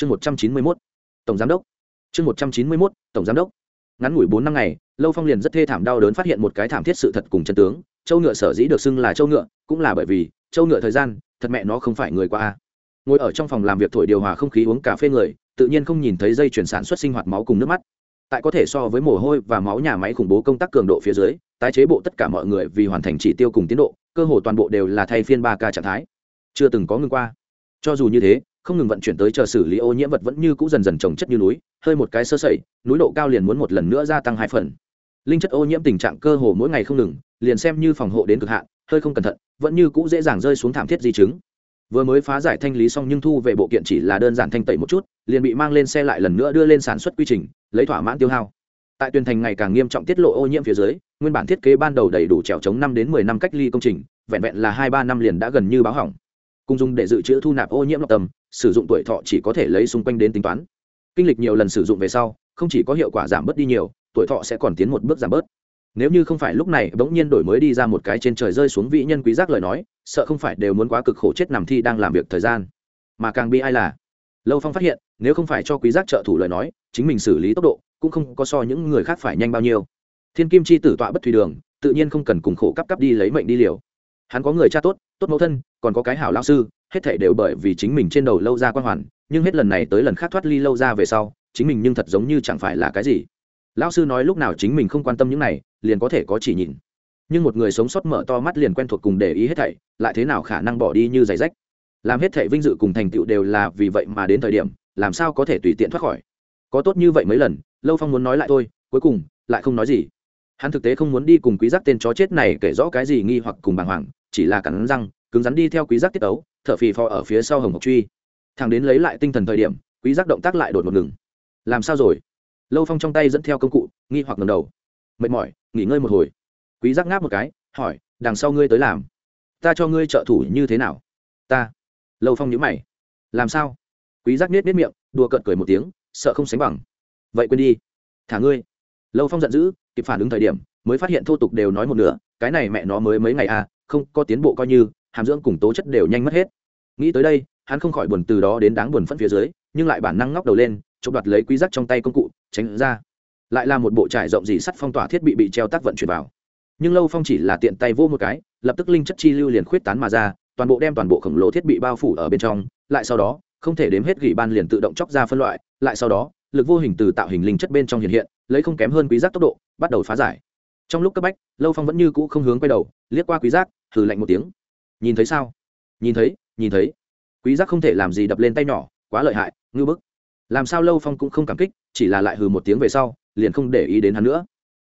chương một trăm chín mươi mốt, tổng giám đốc. Chương một trăm chín mươi mốt, tổng giám đốc. Ngắn ngủi bốn năm ngày, lâu phong liền rất thê thảm đau đớn phát hiện một cái thảm thiết sự thật cùng chân tướng. Châu ngựa sở dĩ được xưng là châu ngựa, cũng là bởi vì, châu ngựa thời gian, thật mẹ nó không phải người qua a. Ngồi ở trong phòng làm việc thổi điều hòa không khí uống cà phê người, tự nhiên không nhìn thấy dây chuyển sản xuất sinh hoạt máu cùng nước mắt. Tại có thể so với mồ hôi và máu nhà máy khủng bố công tác cường độ phía dưới, tái chế bộ tất cả mọi người vì hoàn thành chỉ tiêu cùng tiến độ, cơ hồ toàn bộ đều là thay phiên ba ca trạng thái. Chưa từng có ngừng qua. Cho dù như thế không ngừng vận chuyển tới chờ xử lý ô nhiễm vật vẫn như cũ dần dần trồng chất như núi, hơi một cái sơ sẩy, núi độ cao liền muốn một lần nữa gia tăng hai phần. Linh chất ô nhiễm tình trạng cơ hồ mỗi ngày không ngừng, liền xem như phòng hộ đến cực hạn, hơi không cẩn thận, vẫn như cũ dễ dàng rơi xuống thảm thiết di chứng. Vừa mới phá giải thanh lý xong nhưng thu về bộ kiện chỉ là đơn giản thanh tẩy một chút, liền bị mang lên xe lại lần nữa đưa lên sản xuất quy trình, lấy thỏa mãn tiêu hao. Tại tuyên thành ngày càng nghiêm trọng tiết lộ ô nhiễm phía dưới, nguyên bản thiết kế ban đầu đầy đủ trèo chống năm đến mười năm cách ly công trình, vẹn vẹn là hai ba năm liền đã gần như báo hỏng cùng dùng để dự trữ thu nạp ô nhiễm lọc tầm sử dụng tuổi thọ chỉ có thể lấy xung quanh đến tính toán. Kinh lịch nhiều lần sử dụng về sau, không chỉ có hiệu quả giảm bớt đi nhiều, tuổi thọ sẽ còn tiến một bước giảm bớt. Nếu như không phải lúc này bỗng nhiên đổi mới đi ra một cái trên trời rơi xuống vị nhân quý giác lời nói, sợ không phải đều muốn quá cực khổ chết nằm thi đang làm việc thời gian. Mà càng bi ai là, lâu phong phát hiện, nếu không phải cho quý giác trợ thủ lời nói, chính mình xử lý tốc độ cũng không có so những người khác phải nhanh bao nhiêu. Thiên kim chi tử tọa bất thủy đường, tự nhiên không cần cùng khổ cấp cấp đi lấy mệnh đi liều. Hắn có người cha tốt tốt mẫu thân còn có cái hảo lao sư, hết thảy đều bởi vì chính mình trên đầu lâu ra quan hoàn, nhưng hết lần này tới lần khác thoát ly lâu ra về sau, chính mình nhưng thật giống như chẳng phải là cái gì. Lão sư nói lúc nào chính mình không quan tâm những này, liền có thể có chỉ nhìn. Nhưng một người sống sót mở to mắt liền quen thuộc cùng để ý hết thảy, lại thế nào khả năng bỏ đi như giày rách? Làm hết thảy vinh dự cùng thành tựu đều là vì vậy mà đến thời điểm, làm sao có thể tùy tiện thoát khỏi? Có tốt như vậy mấy lần, lâu phong muốn nói lại thôi, cuối cùng, lại không nói gì. Hắn thực tế không muốn đi cùng quý giác tên chó chết này kể rõ cái gì nghi hoặc cùng bàng hoàng, chỉ là cắn răng cứng rắn đi theo quý giác tiết tấu, thở phì phò ở phía sau hồng ngọc truy. Thằng đến lấy lại tinh thần thời điểm, quý giác động tác lại đột một ngừng. Làm sao rồi? Lâu phong trong tay dẫn theo công cụ, nghi hoặc ngầm đầu. Mệt mỏi, nghỉ ngơi một hồi. Quý giác ngáp một cái, hỏi, đằng sau ngươi tới làm? Ta cho ngươi trợ thủ như thế nào? Ta. Lâu phong nhíu mày. Làm sao? Quý giác nết nết miệng, đùa cợt cười một tiếng, sợ không sánh bằng. Vậy quên đi. Thả ngươi. Lâu phong giận dữ, kịp phản ứng thời điểm, mới phát hiện thô tục đều nói một nửa, cái này mẹ nó mới mấy ngày à không có tiến bộ coi như hàm dưỡng cùng tố chất đều nhanh mất hết. Nghĩ tới đây, hắn không khỏi buồn từ đó đến đáng buồn phân phía dưới, nhưng lại bản năng ngóc đầu lên, chụp đoạt lấy quý giác trong tay công cụ, tránh ra. Lại là một bộ trải rộng dì sắt phong tỏa thiết bị bị treo tác vận chuyển vào. Nhưng lâu phong chỉ là tiện tay vô một cái, lập tức linh chất chi lưu liền khuyết tán mà ra, toàn bộ đem toàn bộ khổng lồ thiết bị bao phủ ở bên trong, lại sau đó, không thể đếm hết gỉ ban liền tự động chóc ra phân loại, lại sau đó, lực vô hình từ tạo hình linh chất bên trong hiện hiện, lấy không kém hơn quý giác tốc độ, bắt đầu phá giải. Trong lúc cấp bách, lâu phong vẫn như cũ không hướng quay đầu, liếc qua quý giác thử lạnh một tiếng nhìn thấy sao? Nhìn thấy nhìn thấy. Quý giác không thể làm gì đập lên tay nhỏ, quá lợi hại, ngư bức. Làm sao lâu phong cũng không cảm kích, chỉ là lại hừ một tiếng về sau, liền không để ý đến hắn nữa.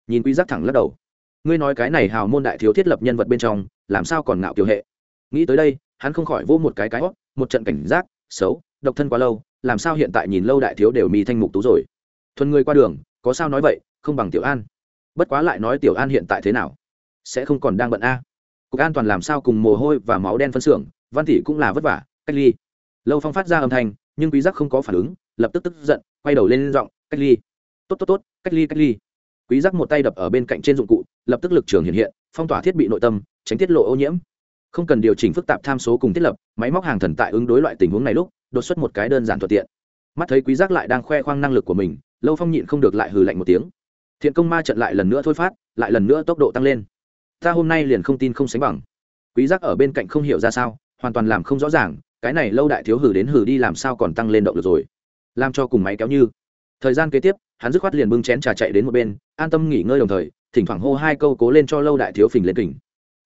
Nhìn quý giác thẳng lắc đầu. Ngươi nói cái này hào môn đại thiếu thiết lập nhân vật bên trong, làm sao còn ngạo kiều hệ? Nghĩ tới đây, hắn không khỏi vô một cái cái hót một trận cảnh giác, xấu, độc thân quá lâu, làm sao hiện tại nhìn lâu đại thiếu đều mì thanh mục tú rồi? Thuần người qua đường, có sao nói vậy, không bằng tiểu an. Bất quá lại nói tiểu an hiện tại thế nào? Sẽ không còn đang bận a cục an toàn làm sao cùng mồ hôi và máu đen phân xưởng, văn thị cũng là vất vả, cách ly. Lâu phong phát ra âm thanh, nhưng quý giác không có phản ứng, lập tức tức giận, quay đầu lên giọng, cách ly. Tốt tốt tốt, cách ly cách ly. Quý giác một tay đập ở bên cạnh trên dụng cụ, lập tức lực trường hiện hiện, phong tỏa thiết bị nội tâm, tránh tiết lộ ô nhiễm. Không cần điều chỉnh phức tạp tham số cùng thiết lập, máy móc hàng thần tại ứng đối loại tình huống này lúc, đột xuất một cái đơn giản thuận tiện. Mắt thấy quý giác lại đang khoe khoang năng lực của mình, lâu phong nhịn không được lại hừ lạnh một tiếng. Thiện công ma trận lại lần nữa thôi phát, lại lần nữa tốc độ tăng lên ta hôm nay liền không tin không sánh bằng. Quý giác ở bên cạnh không hiểu ra sao, hoàn toàn làm không rõ ràng, cái này lâu đại thiếu hử đến hử đi làm sao còn tăng lên động được rồi. Làm cho cùng máy kéo như. Thời gian kế tiếp, hắn dứt khoát liền bưng chén trà chạy đến một bên, an tâm nghỉ ngơi đồng thời, thỉnh thoảng hô hai câu cố lên cho lâu đại thiếu phình lên kình.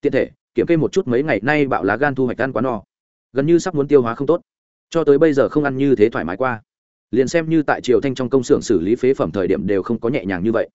Tiện thể, kiểm kê một chút mấy ngày nay bạo lá gan thu hoạch ăn quá no. Gần như sắp muốn tiêu hóa không tốt. Cho tới bây giờ không ăn như thế thoải mái qua. Liền xem như tại triều thanh trong công xưởng xử lý phế phẩm thời điểm đều không có nhẹ nhàng như vậy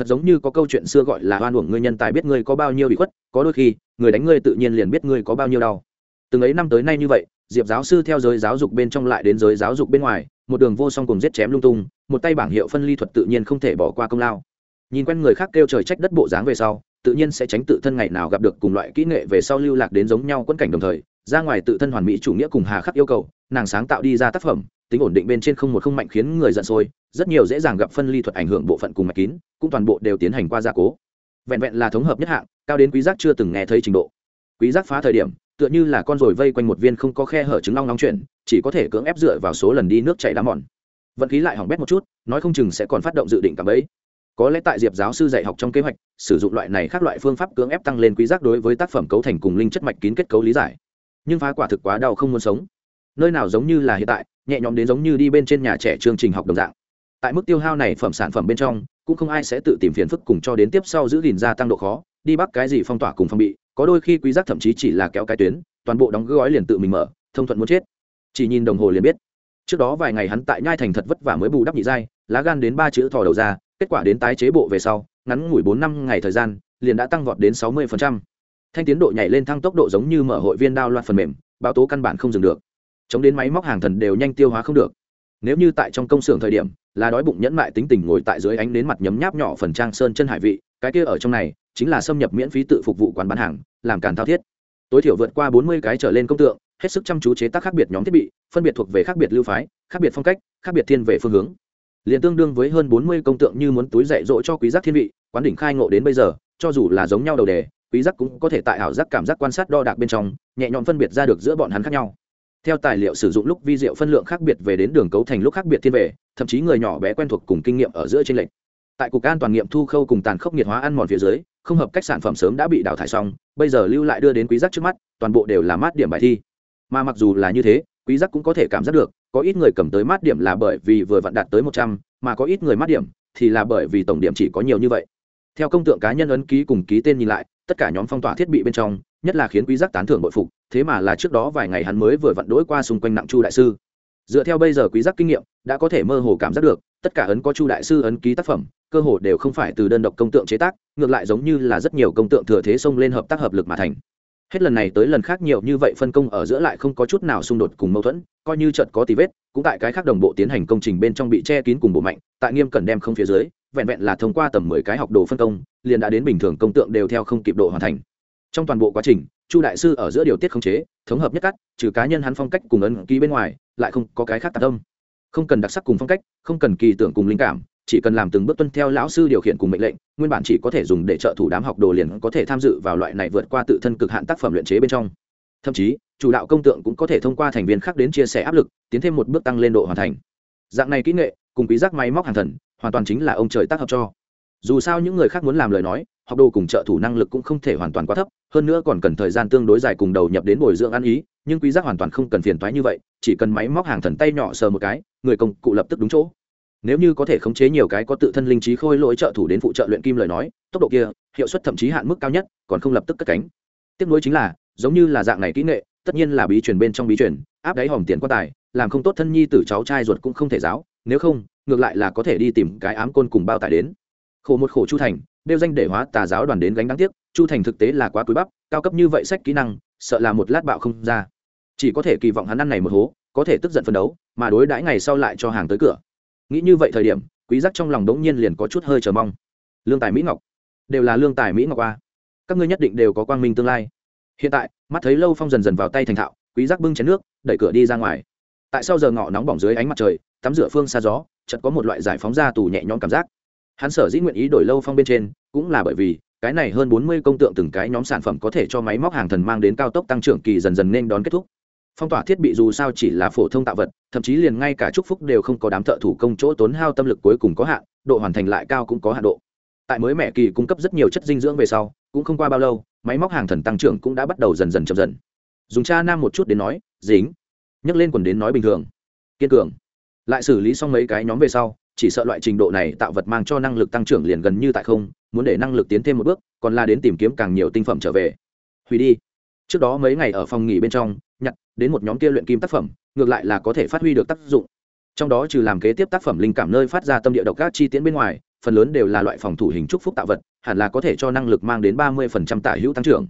thật giống như có câu chuyện xưa gọi là oan uổng ngươi nhân tài biết ngươi có bao nhiêu bị khuất, có đôi khi, người đánh ngươi tự nhiên liền biết ngươi có bao nhiêu đau. Từng ấy năm tới nay như vậy, diệp giáo sư theo giới giáo dục bên trong lại đến giới giáo dục bên ngoài, một đường vô song cùng giết chém lung tung, một tay bảng hiệu phân ly thuật tự nhiên không thể bỏ qua công lao. Nhìn quen người khác kêu trời trách đất bộ dáng về sau, tự nhiên sẽ tránh tự thân ngày nào gặp được cùng loại kỹ nghệ về sau lưu lạc đến giống nhau quẫn cảnh đồng thời, ra ngoài tự thân hoàn mỹ chủ nghĩa cùng hà khắc yêu cầu, nàng sáng tạo đi ra tác phẩm, tính ổn định bên trên không một không mạnh khiến người giận sôi rất nhiều dễ dàng gặp phân ly thuật ảnh hưởng bộ phận cùng mạch kín, cũng toàn bộ đều tiến hành qua gia cố. Vẹn vẹn là thống hợp nhất hạng, cao đến quý giác chưa từng nghe thấy trình độ. Quý giác phá thời điểm, tựa như là con rồi vây quanh một viên không có khe hở trứng long long chuyển, chỉ có thể cưỡng ép dựa vào số lần đi nước chảy đá mòn. Vận khí lại hỏng bét một chút, nói không chừng sẽ còn phát động dự định cả bấy có lẽ tại diệp giáo sư dạy học trong kế hoạch, sử dụng loại này khác loại phương pháp cưỡng ép tăng lên quý giác đối với tác phẩm cấu thành cùng linh chất mạch kín kết cấu lý giải. Nhưng phá quả thực quá đau không muốn sống. Nơi nào giống như là hiện tại, nhẹ nhõm đến giống như đi bên trên nhà trẻ chương trình học đồng dạng tại mức tiêu hao này phẩm sản phẩm bên trong, cũng không ai sẽ tự tìm phiền phức cùng cho đến tiếp sau giữ gìn gia tăng độ khó, đi bắt cái gì phong tỏa cùng phong bị, có đôi khi quý giác thậm chí chỉ là kéo cái tuyến, toàn bộ đóng gói liền tự mình mở, thông thuận muốn chết. Chỉ nhìn đồng hồ liền biết. Trước đó vài ngày hắn tại nhai thành thật vất vả mới bù đắp nhị giai, lá gan đến ba chữ thò đầu ra, kết quả đến tái chế bộ về sau, ngắn ngủi bốn năm ngày thời gian, liền đã tăng vọt đến sáu mươi thanh tiến độ nhảy lên thăng tốc độ giống như mở hội viên đao loạt phần mềm báo tố căn bản không dừng được. Chống đến máy móc hàng thần đều nhanh tiêu hóa không được. Nếu như tại trong công xưởng thời điểm là đói bụng nhẫn mại tính tình ngồi tại dưới ánh đến mặt nhấm nháp nhỏ phần trang sơn chân hải vị, cái kia ở trong này chính là xâm nhập miễn phí tự phục vụ quán bán hàng, làm càn thao thiết. Tối thiểu vượt qua bốn mươi cái trở lên công tượng, hết sức chăm chú chế tác khác biệt nhóm thiết bị, phân biệt thuộc về khác biệt lưu phái, khác biệt phong cách, khác biệt thiên về phương hướng. Liền tương đương với hơn bốn mươi công tượng như muốn túi dạy dỗ cho quý giác thiên vị, quán đỉnh khai ngộ đến bây giờ, cho dù là giống nhau đầu đề, quý giác cũng có thể tại ảo giác cảm giác quan sát đo đạc bên trong, nhẹ nhõm phân biệt ra được giữa bọn hắn khác nhau theo tài liệu sử dụng lúc vi diệu phân lượng khác biệt về đến đường cấu thành lúc khác biệt thiên về thậm chí người nhỏ bé quen thuộc cùng kinh nghiệm ở giữa trên lệnh tại cục an toàn nghiệm thu khâu cùng tàn khốc nhiệt hóa ăn mòn phía dưới không hợp cách sản phẩm sớm đã bị đào thải xong bây giờ lưu lại đưa đến quý giác trước mắt toàn bộ đều là mát điểm bài thi. Mà mặc dù là như thế quý giác cũng có thể cảm giác được có ít người cầm tới mát điểm là bởi vì vừa vặn đạt tới một trăm, mà có ít người mát điểm thì là bởi vì tổng điểm chỉ có nhiều như vậy. Theo công tượng cá nhân ấn ký cùng ký tên nhìn lại tất cả nhóm phong tỏa thiết bị bên trong nhất là khiến quý giác tán thưởng bội phục thế mà là trước đó vài ngày hắn mới vừa vặn đối qua xung quanh nặng chu đại sư. Dựa theo bây giờ quý giác kinh nghiệm, đã có thể mơ hồ cảm giác được, tất cả ấn có chu đại sư ấn ký tác phẩm, cơ hồ đều không phải từ đơn độc công tượng chế tác, ngược lại giống như là rất nhiều công tượng thừa thế xông lên hợp tác hợp lực mà thành. Hết lần này tới lần khác nhiều như vậy phân công ở giữa lại không có chút nào xung đột cùng mâu thuẫn, coi như trận có tí vết, cũng tại cái khác đồng bộ tiến hành công trình bên trong bị che kín cùng bộ mạnh, tại nghiêm cẩn đem không phía dưới, vẹn vẹn là thông qua tầm mười cái học đồ phân công, liền đã đến bình thường công tượng đều theo không kịp độ hoàn thành. Trong toàn bộ quá trình chu đại sư ở giữa điều tiết khống chế, thống hợp nhất cắt, trừ cá nhân hắn phong cách cùng ấn ký bên ngoài, lại không có cái khác tạc tâm không cần đặc sắc cùng phong cách, không cần kỳ tưởng cùng linh cảm, chỉ cần làm từng bước tuân theo lão sư điều khiển cùng mệnh lệnh, nguyên bản chỉ có thể dùng để trợ thủ đám học đồ liền có thể tham dự vào loại này vượt qua tự thân cực hạn tác phẩm luyện chế bên trong. Thậm chí, chủ đạo công tượng cũng có thể thông qua thành viên khác đến chia sẻ áp lực, tiến thêm một bước tăng lên độ hoàn thành. Dạng này kỹ nghệ, cùng quý giác máy móc hàng thần, hoàn toàn chính là ông trời tác hợp cho dù sao những người khác muốn làm lời nói, học đồ cùng trợ thủ năng lực cũng không thể hoàn toàn quá thấp, hơn nữa còn cần thời gian tương đối dài cùng đầu nhập đến bồi dưỡng ăn ý, nhưng quý giác hoàn toàn không cần phiền toái như vậy, chỉ cần máy móc hàng thần tay nhỏ sờ một cái, người công cụ lập tức đúng chỗ. Nếu như có thể khống chế nhiều cái có tự thân linh trí khôi lỗi trợ thủ đến phụ trợ luyện kim lời nói, tốc độ kia, hiệu suất thậm chí hạn mức cao nhất, còn không lập tức cất cánh. Tiếp nối chính là, giống như là dạng này kỹ nghệ, tất nhiên là bí truyền bên trong bí truyền, áp đáy hòm tiền quan tài, làm không tốt thân nhi tử cháu trai ruột cũng không thể giáo, nếu không, ngược lại là có thể đi tìm cái ám côn cùng bao tải đến khổ một khổ chu thành, đeo danh để hóa tà giáo đoàn đến gánh đáng tiếc, chu thành thực tế là quá cúi bắp, cao cấp như vậy sách kỹ năng, sợ là một lát bạo không ra. Chỉ có thể kỳ vọng hắn ăn này một hố, có thể tức giận phân đấu, mà đối đãi ngày sau lại cho hàng tới cửa. Nghĩ như vậy thời điểm, quý giác trong lòng đống nhiên liền có chút hơi chờ mong. Lương tài mỹ ngọc, đều là lương tài mỹ ngọc a. Các ngươi nhất định đều có quang minh tương lai. Hiện tại, mắt thấy lâu phong dần dần vào tay thành thạo, quý giác bưng chén nước, đẩy cửa đi ra ngoài. Tại sau giờ ngọ nóng bỏng dưới ánh mặt trời, tắm rửa phương xa gió, chợt có một loại giải phóng ra tù nhẹ nhõm cảm giác hắn sở dĩ nguyện ý đổi lâu phong bên trên, cũng là bởi vì, cái này hơn bốn mươi công tượng từng cái nhóm sản phẩm có thể cho máy móc hàng thần mang đến cao tốc tăng trưởng kỳ dần dần nên đón kết thúc. Phong tỏa thiết bị dù sao chỉ là phổ thông tạo vật, thậm chí liền ngay cả trúc phúc đều không có đám thợ thủ công chỗ tốn hao tâm lực cuối cùng có hạn, độ hoàn thành lại cao cũng có hạn độ. Tại mới mẹ kỳ cung cấp rất nhiều chất dinh dưỡng về sau, cũng không qua bao lâu, máy móc hàng thần tăng trưởng cũng đã bắt đầu dần dần chậm dần. Dùng cha nam một chút đến nói, dính, nhấc lên quần đến nói bình thường. Kiên cường. Lại xử lý xong mấy cái nhóm về sau chỉ sợ loại trình độ này tạo vật mang cho năng lực tăng trưởng liền gần như tại không, muốn để năng lực tiến thêm một bước, còn là đến tìm kiếm càng nhiều tinh phẩm trở về. Hủy đi. Trước đó mấy ngày ở phòng nghỉ bên trong, nhặt đến một nhóm kia luyện kim tác phẩm, ngược lại là có thể phát huy được tác dụng. Trong đó trừ làm kế tiếp tác phẩm linh cảm nơi phát ra tâm địa độc các chi tiễn bên ngoài, phần lớn đều là loại phòng thủ hình trúc phúc tạo vật, hẳn là có thể cho năng lực mang đến ba mươi phần trăm tả hữu tăng trưởng.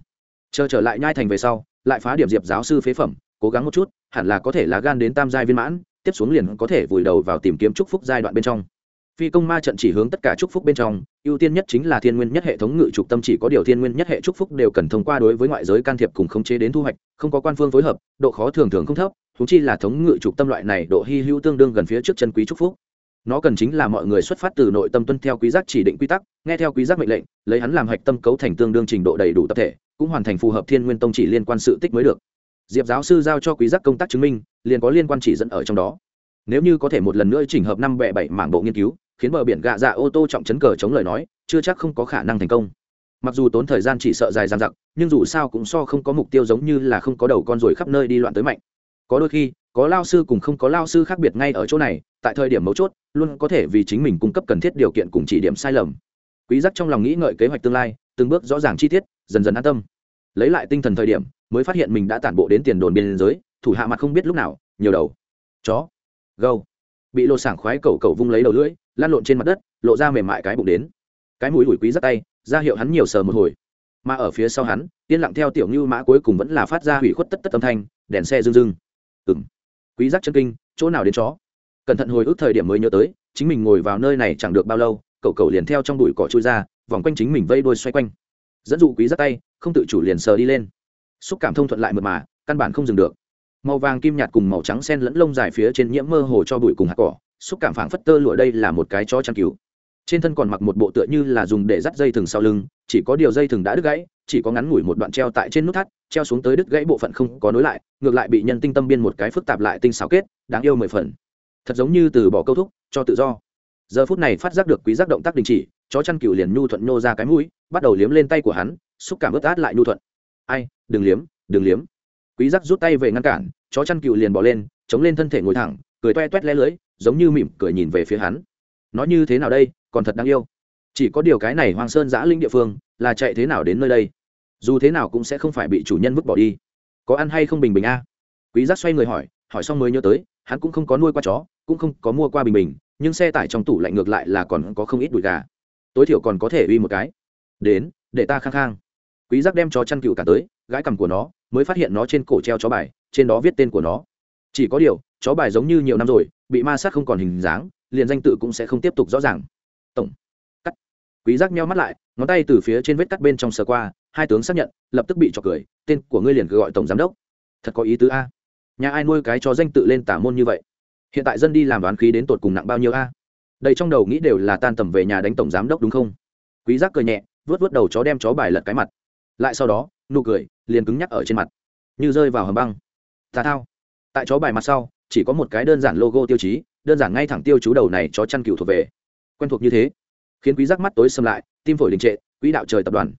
Chờ trở lại nhai thành về sau, lại phá điểm diệp giáo sư phế phẩm, cố gắng một chút, hẳn là có thể lá gan đến tam giai viên mãn tiếp xuống liền có thể vùi đầu vào tìm kiếm chúc phúc giai đoạn bên trong. Phi công ma trận chỉ hướng tất cả chúc phúc bên trong, ưu tiên nhất chính là thiên nguyên nhất hệ thống ngự trục tâm chỉ có điều thiên nguyên nhất hệ chúc phúc đều cần thông qua đối với ngoại giới can thiệp cùng khống chế đến thu hoạch, không có quan phương phối hợp, độ khó thường thường không thấp thú chi là thống ngự trục tâm loại này độ hy hữu tương đương gần phía trước chân quý chúc phúc. Nó cần chính là mọi người xuất phát từ nội tâm tuân theo quý giác chỉ định quy tắc, nghe theo quý giác mệnh lệnh, lấy hắn làm hạch tâm cấu thành tương đương trình độ đầy đủ tập thể, cũng hoàn thành phù hợp thiên nguyên tông chỉ liên quan sự tích mới được diệp giáo sư giao cho quý giác công tác chứng minh, liền có liên quan chỉ dẫn ở trong đó. Nếu như có thể một lần nữa chỉnh hợp năm bệ bảy mảng bộ nghiên cứu, khiến bờ biển gạ dạ ô tô trọng chấn cờ chống lời nói, chưa chắc không có khả năng thành công. Mặc dù tốn thời gian chỉ sợ dài dằng dặc, nhưng dù sao cũng so không có mục tiêu giống như là không có đầu con ruồi khắp nơi đi loạn tới mạnh. Có đôi khi, có lao sư cùng không có lao sư khác biệt ngay ở chỗ này, tại thời điểm mấu chốt, luôn có thể vì chính mình cung cấp cần thiết điều kiện cùng chỉ điểm sai lầm. Quý giác trong lòng nghĩ ngợi kế hoạch tương lai, từng bước rõ ràng chi tiết, dần dần an tâm. Lấy lại tinh thần thời điểm mới phát hiện mình đã tản bộ đến tiền đồn biên giới, thủ hạ mặt không biết lúc nào, nhiều đầu. Chó. Gâu. Bị lột sảng khoái cầu cầu vung lấy đầu lưỡi lan lộn trên mặt đất, lộ ra mềm mại cái bụng đến. Cái mũi ủi quý dắt tay, ra hiệu hắn nhiều sờ một hồi. Mà ở phía sau hắn, yên lặng theo tiểu như mã cuối cùng vẫn là phát ra hủy khuất tất tất âm thanh, đèn xe rưng rưng. Ừng quý giác chân kinh, chỗ nào đến chó? Cẩn thận hồi ức thời điểm mới nhớ tới, chính mình ngồi vào nơi này chẳng được bao lâu cậu cậu liền theo trong bụi cỏ trôi ra, vòng quanh chính mình vây đuôi xoay quanh. Dẫn dụ quý giác tay, không tự chủ liền sờ đi lên xúc cảm thông thuận lại mượt mà, căn bản không dừng được. Màu vàng kim nhạt cùng màu trắng sen lẫn lông dài phía trên nhiễm mơ hồ cho bụi cùng hạt cỏ, xúc cảm phảng phất tơ lụa đây là một cái chó chăn cứu trên thân còn mặc một bộ tựa như là dùng để dắt dây thừng sau lưng, chỉ có điều dây thừng đã đứt gãy, chỉ có ngắn ngủi một đoạn treo tại trên nút thắt, treo xuống tới đứt gãy bộ phận không có nối lại, ngược lại bị nhân tinh tâm biên một cái phức tạp lại tinh xảo kết, đáng yêu mười phần. Thật giống như từ bỏ câu thúc, cho tự do. Giờ phút này phát giác được quý giác động tác đình chỉ, chó chăn cừu liền nhu thuận nô ra cái mũi, bắt đầu liếm lên tay của hắn, xúc cảm ướt át lại nhu thuận. Ai đừng liếm đừng liếm. Quý giác rút tay về ngăn cản, chó chăn cừu liền bỏ lên, chống lên thân thể ngồi thẳng, cười toe toét lé lưới, giống như mỉm cười nhìn về phía hắn. Nó như thế nào đây, còn thật đáng yêu. Chỉ có điều cái này Hoang sơn giã linh địa phương, là chạy thế nào đến nơi đây? Dù thế nào cũng sẽ không phải bị chủ nhân vứt bỏ đi. Có ăn hay không bình bình a? Quý giác xoay người hỏi hỏi xong mới nhớ tới, hắn cũng không có nuôi qua chó, cũng không có mua qua bình bình, nhưng xe tải trong tủ lạnh ngược lại là còn có không ít đùi gà. Tối thiểu còn có thể uy một cái. Đến, để ta khang khang. Quý giác đem chó chăn cừu cả tới gãi cằm của nó, mới phát hiện nó trên cổ treo chó bài, trên đó viết tên của nó. Chỉ có điều, chó bài giống như nhiều năm rồi, bị ma sát không còn hình dáng, liền danh tự cũng sẽ không tiếp tục rõ ràng. Tổng. Cắt. Quý giác nheo mắt lại, ngón tay từ phía trên vết cắt bên trong sờ qua, hai tướng xác nhận, lập tức bị cho cười, tên của ngươi liền cứ gọi tổng giám đốc. Thật có ý tứ a. Nhà ai nuôi cái cho danh tự lên tả môn như vậy? Hiện tại dân đi làm đoán khí đến tột cùng nặng bao nhiêu a? Đây trong đầu nghĩ đều là tan tầm về nhà đánh tổng giám đốc đúng không? Quý giác cười nhẹ vớt vớt đầu chó đem chó bài lật cái mặt. Lại sau đó nụ cười, liền cứng nhắc ở trên mặt. Như rơi vào hầm băng. Tà thao. Tại chó bài mặt sau, chỉ có một cái đơn giản logo tiêu chí, đơn giản ngay thẳng tiêu chú đầu này chó chăn cừu thuộc về. Quen thuộc như thế. Khiến quý giác mắt tối sầm lại, tim phổi đình trệ, quỹ đạo trời tập đoàn.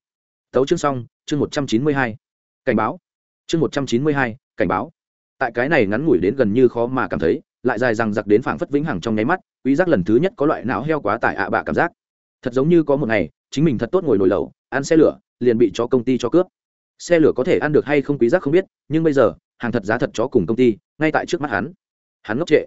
Tấu chương xong, chương một trăm chín mươi hai. Cảnh báo. Chương một trăm chín mươi hai, cảnh báo. Tại cái này ngắn ngủi đến gần như khó mà cảm thấy, lại dài rằng giặc đến phảng phất vĩnh hằng trong nháy mắt, quý giác lần thứ nhất có loại não heo quá tải ạ bạ cảm giác. Thật giống như có một ngày, chính mình thật tốt ngồi nồi lẩu, ăn xe lửa, liền bị cho công ty cho cướp xe lửa có thể ăn được hay không quý giác không biết, nhưng bây giờ, hàng thật giá thật chó cùng công ty, ngay tại trước mắt hắn. Hắn ngốc trệ.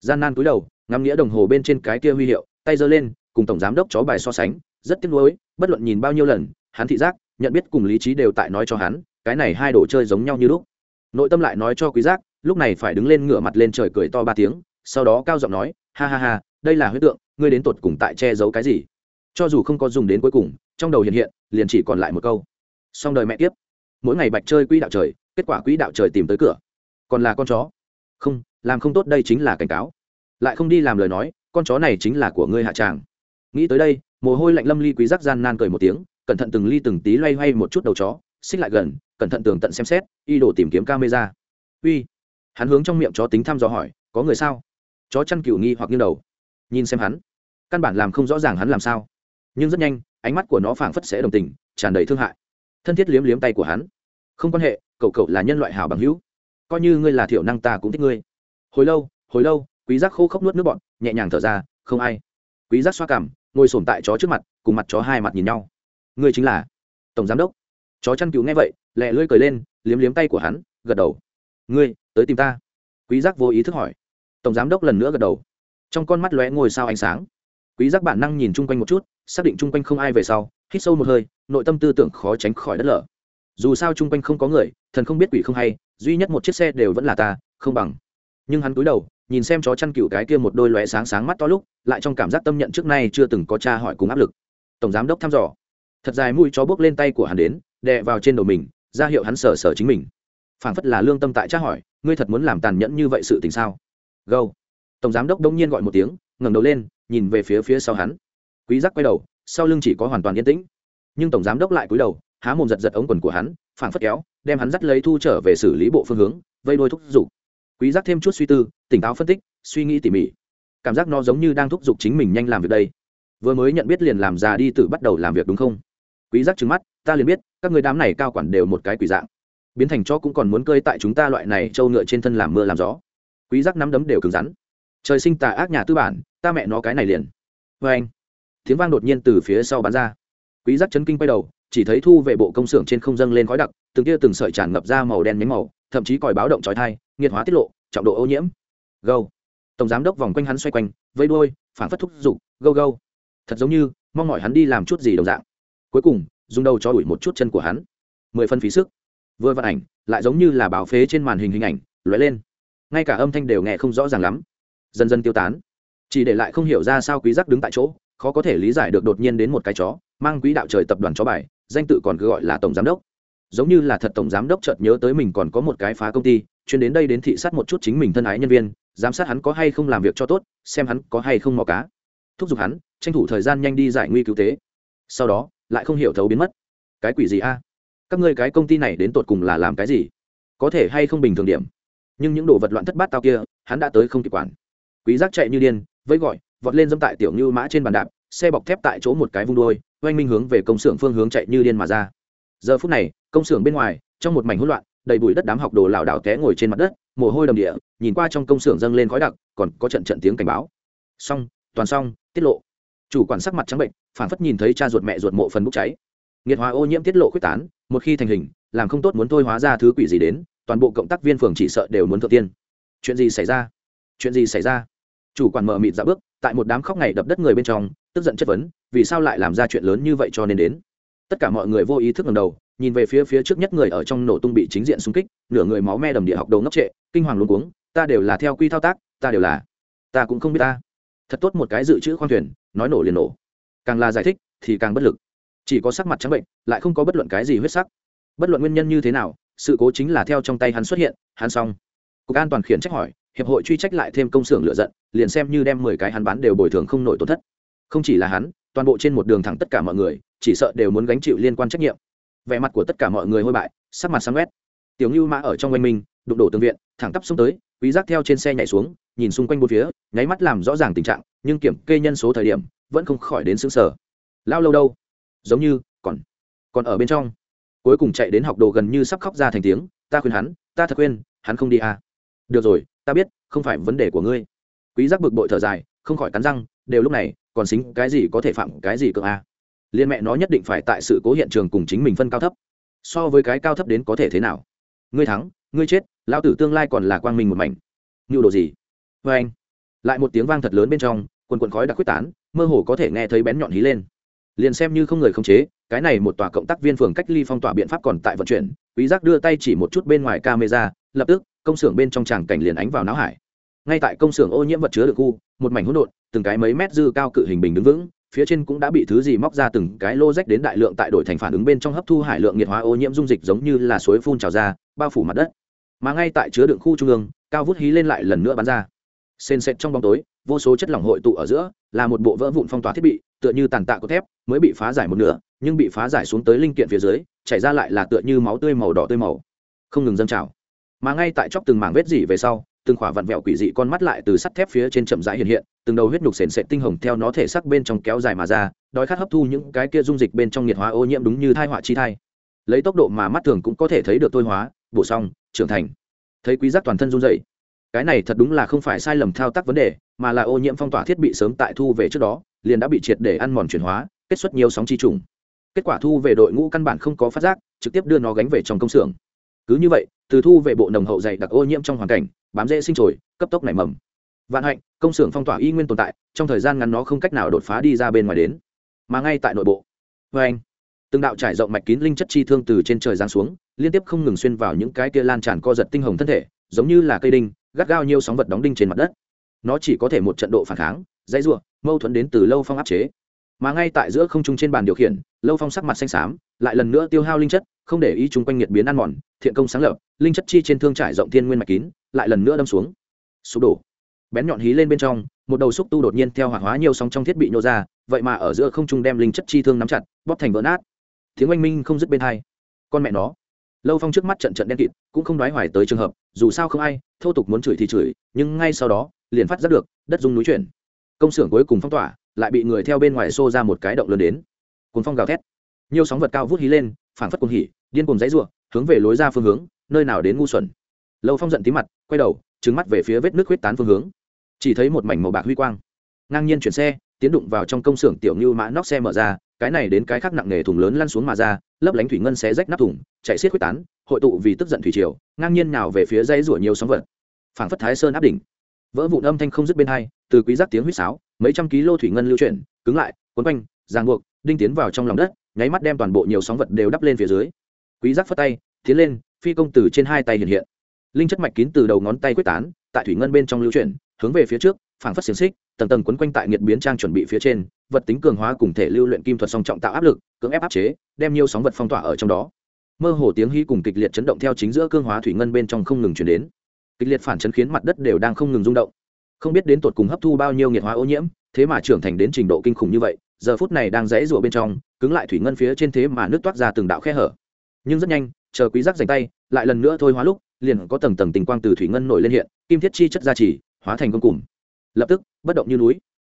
Gian nan cúi đầu, ngắm nghĩa đồng hồ bên trên cái kia huy hiệu, tay giơ lên, cùng tổng giám đốc chó bài so sánh, rất tiếc nuối, bất luận nhìn bao nhiêu lần, hắn thị giác, nhận biết cùng lý trí đều tại nói cho hắn, cái này hai đồ chơi giống nhau như lúc. Nội tâm lại nói cho quý giác, lúc này phải đứng lên ngửa mặt lên trời cười to ba tiếng, sau đó cao giọng nói, ha ha ha, đây là huyết tượng, ngươi đến tột cùng tại che giấu cái gì? Cho dù không có dùng đến cuối cùng, trong đầu hiện hiện, liền chỉ còn lại một câu. Xong đời mẹ tiếp mỗi ngày bạch chơi quỹ đạo trời, kết quả quỹ đạo trời tìm tới cửa. Còn là con chó. Không, làm không tốt đây chính là cảnh cáo. Lại không đi làm lời nói, con chó này chính là của ngươi hạ tràng. Nghĩ tới đây, mồ hôi lạnh lâm ly quý giác gian nan cười một tiếng, cẩn thận từng ly từng tí loay hoay một chút đầu chó, xích lại gần, cẩn thận tường tận xem xét, y đổ tìm kiếm camera. Uy, hắn hướng trong miệng chó tính thăm dò hỏi, có người sao? Chó chăn cừu nghi hoặc nghiêng đầu. Nhìn xem hắn, căn bản làm không rõ ràng hắn làm sao. Nhưng rất nhanh, ánh mắt của nó phảng phất sẽ đồng tình, tràn đầy thương hại thân thiết liếm liếm tay của hắn. Không quan hệ, cậu cậu là nhân loại hảo bằng hữu. Coi như ngươi là thiểu năng ta cũng thích ngươi. Hồi lâu hồi lâu, quý giác khô khốc nuốt nước bọn nhẹ nhàng thở ra, không ai. Quý giác xoa cằm ngồi sồn tại chó trước mặt, cùng mặt chó hai mặt nhìn nhau. Ngươi chính là tổng giám đốc. Chó chăn cứu nghe vậy, lẹ lưỡi cười lên, liếm liếm tay của hắn, gật đầu. Ngươi, tới tìm ta. Quý giác vô ý thức hỏi. Tổng giám đốc lần nữa gật đầu. Trong con mắt lóe ngồi sao ánh sáng. Quý giác bản năng nhìn chung quanh một chút, xác định chung quanh không ai về sau, hít sâu một hơi nội tâm tư tưởng khó tránh khỏi đất lở. Dù sao chung quanh không có người, thần không biết quỷ không hay, duy nhất một chiếc xe đều vẫn là ta, không bằng. Nhưng hắn cúi đầu, nhìn xem chó chăn cựu cái kia một đôi lóe sáng sáng mắt to lúc, lại trong cảm giác tâm nhận trước nay chưa từng có cha hỏi cùng áp lực. Tổng giám đốc thăm dò. Thật dài mũi chó bước lên tay của hắn đến, đè vào trên đầu mình, ra hiệu hắn sờ sờ chính mình. Phảng phất là lương tâm tại tra hỏi, ngươi thật muốn làm tàn nhẫn như vậy sự tình sao? Gâu tổng giám đốc đông nhiên gọi một tiếng, ngẩng đầu lên, nhìn về phía phía sau hắn. Quý giác quay đầu, sau lưng chỉ có hoàn toàn yên tĩnh nhưng tổng giám đốc lại cúi đầu, há mồm giật giật ống quần của hắn, phảng phất kéo, đem hắn dắt lấy thu trở về xử lý bộ phương hướng, vây đôi thúc giục. Quý giác thêm chút suy tư, tỉnh táo phân tích, suy nghĩ tỉ mỉ. Cảm giác nó giống như đang thúc giục chính mình nhanh làm việc đây. Vừa mới nhận biết liền làm già đi tự bắt đầu làm việc đúng không? Quý giác trừng mắt, ta liền biết, các người đám này cao quản đều một cái quỷ dạng. Biến thành cho cũng còn muốn cơi tại chúng ta loại này trâu ngựa trên thân làm mưa làm gió. Quý giác nắm đấm đều cứng rắn. Trời sinh tà ác nhà tư bản, ta mẹ nó cái này liền. Với anh tiếng vang đột nhiên từ phía sau bắn ra quý giác chấn kinh quay đầu, chỉ thấy thu về bộ công xưởng trên không dâng lên khói đặc, từng tia từng sợi tràn ngập ra màu đen nhánh màu, thậm chí còi báo động chói tai nghiệt hóa tiết lộ, trọng độ ô nhiễm. Gâu. Tổng giám đốc vòng quanh hắn xoay quanh, vây đuôi, phản phất thúc giục, gâu gâu. Thật giống như, mong mỏi hắn đi làm chút gì đồng dạng. Cuối cùng, dùng đầu cho đuổi một chút chân của hắn. Mười phân phí sức. Vừa vận ảnh, lại giống như là báo phế trên màn hình hình ảnh, lóe lên. Ngay cả âm thanh đều nghe không rõ ràng lắm. Dần dần tiêu tán. Chỉ để lại không hiểu ra sao quý giác đứng tại chỗ, khó có thể lý giải được đột nhiên đến một cái chó mang quỹ đạo trời tập đoàn chó bài, danh tự còn cứ gọi là tổng giám đốc. Giống như là thật tổng giám đốc chợt nhớ tới mình còn có một cái phá công ty, chuyên đến đây đến thị sát một chút chính mình thân ái nhân viên, giám sát hắn có hay không làm việc cho tốt, xem hắn có hay không mò cá. Thúc giục hắn, tranh thủ thời gian nhanh đi giải nguy cứu tế. Sau đó, lại không hiểu thấu biến mất. Cái quỷ gì a? Các ngươi cái công ty này đến tột cùng là làm cái gì? Có thể hay không bình thường điểm? Nhưng những đồ vật loạn thất bát tao kia, hắn đã tới không kịp quản. Quý giác chạy như điên, vẫy gọi, vọt lên dâm tại tiểu như mã trên bàn đạp, xe bọc thép tại chỗ một cái vung đôi oanh minh hướng về công xưởng phương hướng chạy như điên mà ra. Giờ phút này, công xưởng bên ngoài, trong một mảnh hỗn loạn, đầy bụi đất đám học đồ lảo đảo té ngồi trên mặt đất, mồ hôi đầm địa, nhìn qua trong công xưởng dâng lên khói đặc, còn có trận trận tiếng cảnh báo. Xong, toàn xong, tiết lộ. Chủ quản sắc mặt trắng bệnh, phản phất nhìn thấy cha ruột mẹ ruột mộ phần bốc cháy. Nghiệt hóa ô nhiễm tiết lộ quyết tán, một khi thành hình, làm không tốt muốn thôi hóa ra thứ quỷ gì đến, toàn bộ cộng tác viên phường chỉ sợ đều muốn thượng tiên. Chuyện gì xảy ra? Chuyện gì xảy ra? Chủ quản mở mịt ra bước, tại một đám khóc ngày đập đất người bên trong tức giận chất vấn, vì sao lại làm ra chuyện lớn như vậy cho nên đến? Tất cả mọi người vô ý thức ngầm đầu, nhìn về phía phía trước nhất người ở trong nổ tung bị chính diện xung kích, nửa người máu me đầm địa học đầu ngốc trệ, kinh hoàng luôn cuống, ta đều là theo quy thao tác, ta đều là, ta cũng không biết ta. Thật tốt một cái dự trữ khoan thuyền, nói nổ liền nổ. Càng là giải thích, thì càng bất lực. Chỉ có sắc mặt trắng bệnh, lại không có bất luận cái gì huyết sắc. Bất luận nguyên nhân như thế nào, sự cố chính là theo trong tay hắn xuất hiện, hắn xong. Cục an toàn khiển trách hỏi, hiệp hội truy trách lại thêm công xưởng lựa giận, liền xem như đem mười cái hắn bán đều bồi thường không nổi tổn thất không chỉ là hắn, toàn bộ trên một đường thẳng tất cả mọi người, chỉ sợ đều muốn gánh chịu liên quan trách nhiệm. Vẻ mặt của tất cả mọi người hôi bại, sắc mặt sáng quét. Tiểu ngưu mã ở trong oanh minh đụng đổ tường viện, thẳng tắp xuống tới, quý giác theo trên xe nhảy xuống, nhìn xung quanh bốn phía, nháy mắt làm rõ ràng tình trạng, nhưng kiểm kê nhân số thời điểm, vẫn không khỏi đến xứng sở lao lâu đâu? Giống như, còn còn ở bên trong. Cuối cùng chạy đến học đồ gần như sắp khóc ra thành tiếng, ta khuyên hắn, ta thật khuyên, hắn không đi à. Được rồi, ta biết, không phải vấn đề của ngươi. Quý giác bực bội thở dài, không khỏi cắn răng, đều lúc này còn xính cái gì có thể phạm cái gì cơ à liên mẹ nó nhất định phải tại sự cố hiện trường cùng chính mình phân cao thấp. So với cái cao thấp đến có thể thế nào? Ngươi thắng, ngươi chết, lão tử tương lai còn là quang minh một mảnh. Nhu đồ gì? Vê anh, lại một tiếng vang thật lớn bên trong, quần quần khói đã quyết tán, mơ hồ có thể nghe thấy bén nhọn hí lên. Liền xem như không người không chế, cái này một tòa cộng tác viên phường cách ly phong tỏa biện pháp còn tại vận chuyển, quý giác đưa tay chỉ một chút bên ngoài camera, lập tức, công xưởng bên trong tràng cảnh liền ánh vào não hải ngay tại công xưởng ô nhiễm vật chứa được khu, một mảnh hỗn độn, từng cái mấy mét dư cao cự hình bình đứng vững, phía trên cũng đã bị thứ gì móc ra từng cái lô rách đến đại lượng tại đổi thành phản ứng bên trong hấp thu hải lượng nhiệt hóa ô nhiễm dung dịch giống như là suối phun trào ra, bao phủ mặt đất. Mà ngay tại chứa đựng khu trung ương, cao vút hí lên lại lần nữa bắn ra. Xen sệt trong bóng tối, vô số chất lỏng hội tụ ở giữa, là một bộ vỡ vụn phong tỏa thiết bị, tựa như tàn tạ có thép, mới bị phá giải một nửa, nhưng bị phá giải xuống tới linh kiện phía dưới, chảy ra lại là tựa như máu tươi màu đỏ tươi màu. Không ngừng dâng trào. Mà ngay tại chóc từng mảng vết dỉ về sau từng khỏa vặn vẹo quỷ dị con mắt lại từ sắt thép phía trên chậm rãi hiện hiện, từng đầu huyết nhục sền sệt tinh hồng theo nó thể sắc bên trong kéo dài mà ra, đói khát hấp thu những cái kia dung dịch bên trong nhiệt hóa ô nhiễm đúng như thai họa chi thai. Lấy tốc độ mà mắt thường cũng có thể thấy được thôi hóa, bổ xong trưởng thành. Thấy quý giác toàn thân run rẩy. Cái này thật đúng là không phải sai lầm thao tác vấn đề, mà là ô nhiễm phong tỏa thiết bị sớm tại thu về trước đó, liền đã bị triệt để ăn mòn chuyển hóa, kết xuất nhiều sóng chi trùng. Kết quả thu về đội ngũ căn bản không có phát giác, trực tiếp đưa nó gánh về trong công xưởng cứ như vậy, từ thu về bộ nồng hậu dày đặc ô nhiễm trong hoàn cảnh, bám dễ sinh trồi, cấp tốc nảy mầm. Vạn hạnh, công xưởng phong tỏa y nguyên tồn tại, trong thời gian ngắn nó không cách nào đột phá đi ra bên ngoài đến. Mà ngay tại nội bộ vê anh, từng đạo trải rộng mạch kín linh chất chi thương từ trên trời giáng xuống, liên tiếp không ngừng xuyên vào những cái kia lan tràn co giật tinh hồng thân thể, giống như là cây đinh, gắt gao nhiều sóng vật đóng đinh trên mặt đất. Nó chỉ có thể một trận độ phản kháng, dãy ruộng mâu thuẫn đến từ lâu phong áp chế mà ngay tại giữa không trung trên bàn điều khiển, lâu phong sắc mặt xanh xám, lại lần nữa tiêu hao linh chất, không để ý chung quanh nhiệt biến ăn mòn, thiện công sáng lập, linh chất chi trên thương trải rộng thiên nguyên mạch kín, lại lần nữa đâm xuống. Sụp đổ. Bén nhọn hí lên bên trong, một đầu xúc tu đột nhiên theo hoạt hóa nhiều sóng trong thiết bị nhô ra, vậy mà ở giữa không trung đem linh chất chi thương nắm chặt, bóp thành vỡ nát. Tiếng oanh minh không dứt bên hai. Con mẹ nó. Lâu phong trước mắt trận trận đen kịt, cũng không đoái hoài tới trường hợp, dù sao không ai, thô tục muốn chửi thì chửi, nhưng ngay sau đó, liền phát giác được, đất dung núi chuyển. Công xưởng cuối cùng phong tỏa lại bị người theo bên ngoài xô ra một cái động lớn đến. Cuốn phong gào thét. Nhiều sóng vật cao vút hí lên, phảng phất cuồng hỉ, điên cuồng dãy ruộng, hướng về lối ra phương hướng, nơi nào đến ngu xuẩn. Lâu phong giận tí mặt, quay đầu trứng mắt về phía vết nước huyết tán phương hướng. Chỉ thấy một mảnh màu bạc huy quang. Ngang nhiên chuyển xe, tiến đụng vào trong công xưởng tiểu như mã nóc xe mở ra, cái này đến cái khác nặng nề thùng lớn lăn xuống mà ra, lấp lánh thủy ngân xé rách nắp thùng, chạy xiết huyết tán, hội tụ vì tức giận thủy triều, ngang nhiên nào về phía dây rủa nhiều sóng vật. Phảng phất thái sơn áp đỉnh vỡ vụn âm thanh không dứt bên hai, từ quý giác tiếng huýt sáo, mấy trăm ký lô thủy ngân lưu chuyển, cứng lại, cuốn quanh, ràng buộc, đinh tiến vào trong lòng đất, nháy mắt đem toàn bộ nhiều sóng vật đều đắp lên phía dưới. Quý giác phất tay, tiến lên, phi công từ trên hai tay hiện hiện. Linh chất mạch kín từ đầu ngón tay quyết tán, tại thủy ngân bên trong lưu chuyển, hướng về phía trước, phảng phất xiềng xích, tầng tầng quấn quanh tại nhiệt biến trang chuẩn bị phía trên, vật tính cường hóa cùng thể lưu luyện kim thuật song trọng tạo áp lực, cưỡng ép áp chế, đem nhiều sóng vật phong tỏa ở trong đó. Mơ hồ tiếng hí cùng kịch liệt chấn động theo chính giữa cương hóa thủy ngân bên trong không ngừng chuyển đến kịch liệt phản chấn khiến mặt đất đều đang không ngừng rung động. Không biết đến tột cùng hấp thu bao nhiêu nhiệt hóa ô nhiễm, thế mà trưởng thành đến trình độ kinh khủng như vậy, giờ phút này đang rẽ rụa bên trong, cứng lại thủy ngân phía trên thế mà nước toát ra từng đạo khe hở. Nhưng rất nhanh, chờ quý giác dành tay, lại lần nữa thôi hóa lúc, liền có tầng tầng tình quang từ thủy ngân nổi lên hiện, kim thiết chi chất gia trì, hóa thành công cùng lập tức, bất động như núi.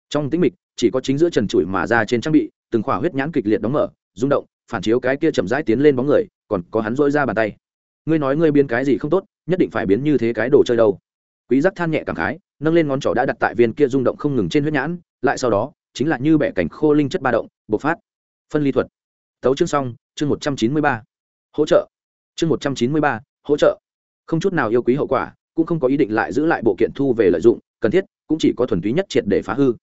Trong tĩnh mịch, chỉ có chính giữa trần trụi mà ra trên trang bị, từng khỏa huyết nhãn kịch liệt đóng mở, rung động, phản chiếu cái kia chậm rãi tiến lên bóng người, còn có hắn dỗi ra bàn tay. Ngươi nói ngươi biến cái gì không tốt nhất định phải biến như thế cái đồ chơi đâu. Quý giác than nhẹ cảm khái, nâng lên ngón trỏ đã đặt tại viên kia rung động không ngừng trên huyết nhãn, lại sau đó, chính là như bẻ cảnh khô linh chất ba động, bộc phát. Phân ly thuật. Tấu chương xong, chương một trăm chín mươi ba. Hỗ trợ. Chương một trăm chín mươi ba, hỗ trợ. Không chút nào yêu quý hậu quả, cũng không có ý định lại giữ lại bộ kiện thu về lợi dụng, cần thiết, cũng chỉ có thuần túy nhất triệt để phá hư.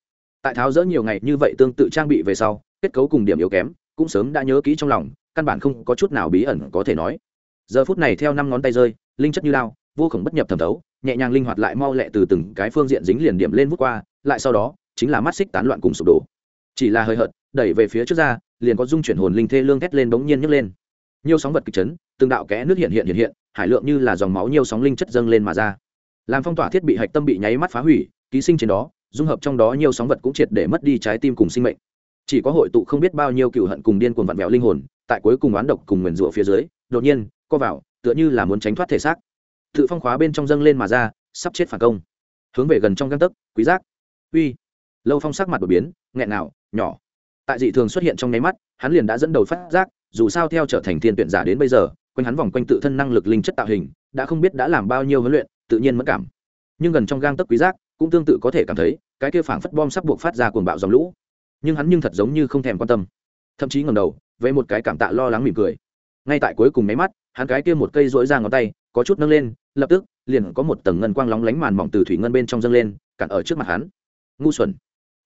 Tại tháo dỡ nhiều ngày như vậy tương tự trang bị về sau, kết cấu cùng điểm yếu kém, cũng sớm đã nhớ kỹ trong lòng, căn bản không có chút nào bí ẩn có thể nói. Giờ phút này theo năm ngón tay rơi linh chất như lao vô khổng bất nhập thẩm thấu, nhẹ nhàng linh hoạt lại mau lẹ từ từng cái phương diện dính liền điểm lên vút qua, lại sau đó, chính là mắt xích tán loạn cùng sụp đổ. Chỉ là hơi hợt, đẩy về phía trước ra, liền có dung chuyển hồn linh thê lương thét lên bỗng nhiên nhấc lên. Nhiều sóng vật kịch chấn, từng đạo kẽ nước hiện hiện hiện hiện, hải lượng như là dòng máu nhiều sóng linh chất dâng lên mà ra. Làm phong tỏa thiết bị hạch tâm bị nháy mắt phá hủy, ký sinh trên đó, dung hợp trong đó nhiều sóng vật cũng triệt để mất đi trái tim cùng sinh mệnh. Chỉ có hội tụ không biết bao nhiêu cựu hận cùng điên cuồng vặn vẹo linh hồn, tại cuối cùng oán độc cùng nguyền rủa phía dưới, đột nhiên, co vào tựa như là muốn tránh thoát thể xác. Tự phong khóa bên trong dâng lên mà ra, sắp chết phản công. Hướng về gần trong găng tấc, quý giác. Uy. Lâu phong sắc mặt đột biến, nghẹn nào nhỏ. Tại dị thường xuất hiện trong nháy mắt, hắn liền đã dẫn đầu phát giác, dù sao theo trở thành thiên tuyển giả đến bây giờ, quanh hắn vòng quanh tự thân năng lực linh chất tạo hình, đã không biết đã làm bao nhiêu huấn luyện, tự nhiên mất cảm. Nhưng gần trong gang tấc quý giác, cũng tương tự có thể cảm thấy, cái kia phảng phất bom sắp buộc phát ra cuồng bạo dòng lũ. Nhưng hắn nhưng thật giống như không thèm quan tâm. Thậm chí ngẩng đầu với một cái cảm tạ lo lắng mỉm cười. Ngay tại cuối cùng máy mắt hắn cái kia một cây rỗi ra ngón tay, có chút nâng lên, lập tức, liền có một tầng ngân quang lóng lánh màn mỏng từ thủy ngân bên trong dâng lên, cản ở trước mặt hắn. Ngu xuẩn.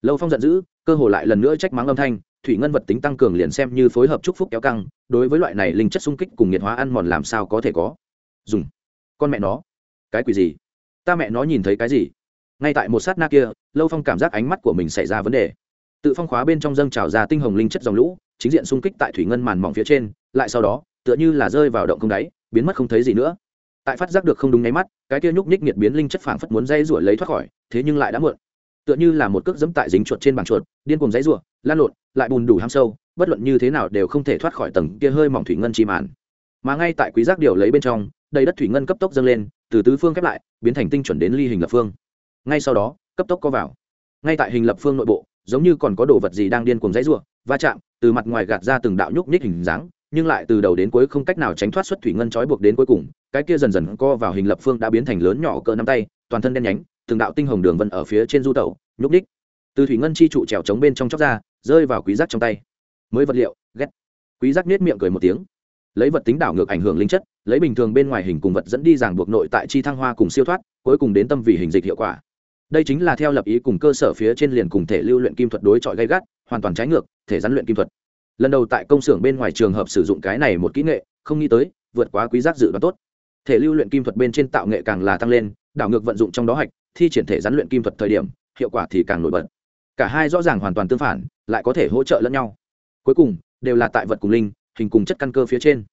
Lâu phong giận dữ, cơ hồ lại lần nữa trách mắng âm thanh, thủy ngân vật tính tăng cường liền xem như phối hợp chúc phúc kéo căng, đối với loại này linh chất xung kích cùng nhiệt hóa ăn mòn làm sao có thể có. Dùng. Con mẹ nó. Cái quỷ gì? Ta mẹ nó nhìn thấy cái gì? Ngay tại một sát na kia, lâu phong cảm giác ánh mắt của mình xảy ra vấn đề. Tự phong khóa bên trong dâng trào ra tinh hồng linh chất dòng lũ, chính diện xung kích tại thủy ngân màn mỏng phía trên, lại sau đó tựa như là rơi vào động không đáy, biến mất không thấy gì nữa. Tại phát giác được không đúng nháy mắt, cái kia nhúc nhích nhiệt biến linh chất phảng phất muốn dây ruổi lấy thoát khỏi, thế nhưng lại đã muộn. Tựa như là một cước dẫm tại dính chuột trên bàn chuột, điên cùng dãy ruộng lan lộn, lại bùn đủ ham sâu, bất luận như thế nào đều không thể thoát khỏi tầng kia hơi mỏng thủy ngân chi màn. Mà ngay tại quý giác điều lấy bên trong, đầy đất thủy ngân cấp tốc dâng lên, từ tứ phương khép lại, biến thành tinh chuẩn đến ly hình lập phương. Ngay sau đó, cấp tốc có vào. Ngay tại hình lập phương nội bộ, giống như còn có đồ vật gì đang điên cuồng dãy ruộng va chạm, từ mặt ngoài gạt ra từng đạo nhúc nhích hình dáng nhưng lại từ đầu đến cuối không cách nào tránh thoát xuất thủy ngân trói buộc đến cuối cùng, cái kia dần dần co vào hình lập phương đã biến thành lớn nhỏ cỡ năm tay, toàn thân đen nhánh, từng đạo tinh hồng đường vân ở phía trên du tẩu, nhúc đích từ thủy ngân chi trụ trèo trống bên trong chóc ra, rơi vào quý giác trong tay. Mới vật liệu, ghét. Quý giác nết miệng cười một tiếng. Lấy vật tính đảo ngược ảnh hưởng linh chất, lấy bình thường bên ngoài hình cùng vật dẫn đi ràng buộc nội tại chi thăng hoa cùng siêu thoát, cuối cùng đến tâm vị hình dịch hiệu quả. Đây chính là theo lập ý cùng cơ sở phía trên liền cùng thể lưu luyện kim thuật đối chọi gây gắt, hoàn toàn trái ngược, thể rắn luyện kim thuật lần đầu tại công xưởng bên ngoài trường hợp sử dụng cái này một kỹ nghệ, không nghĩ tới, vượt quá quý giác dự đoán tốt. Thể lưu luyện kim thuật bên trên tạo nghệ càng là tăng lên, đảo ngược vận dụng trong đó hạch, thi triển thể rắn luyện kim thuật thời điểm, hiệu quả thì càng nổi bật. Cả hai rõ ràng hoàn toàn tương phản, lại có thể hỗ trợ lẫn nhau. Cuối cùng, đều là tại vật cùng linh, hình cùng chất căn cơ phía trên.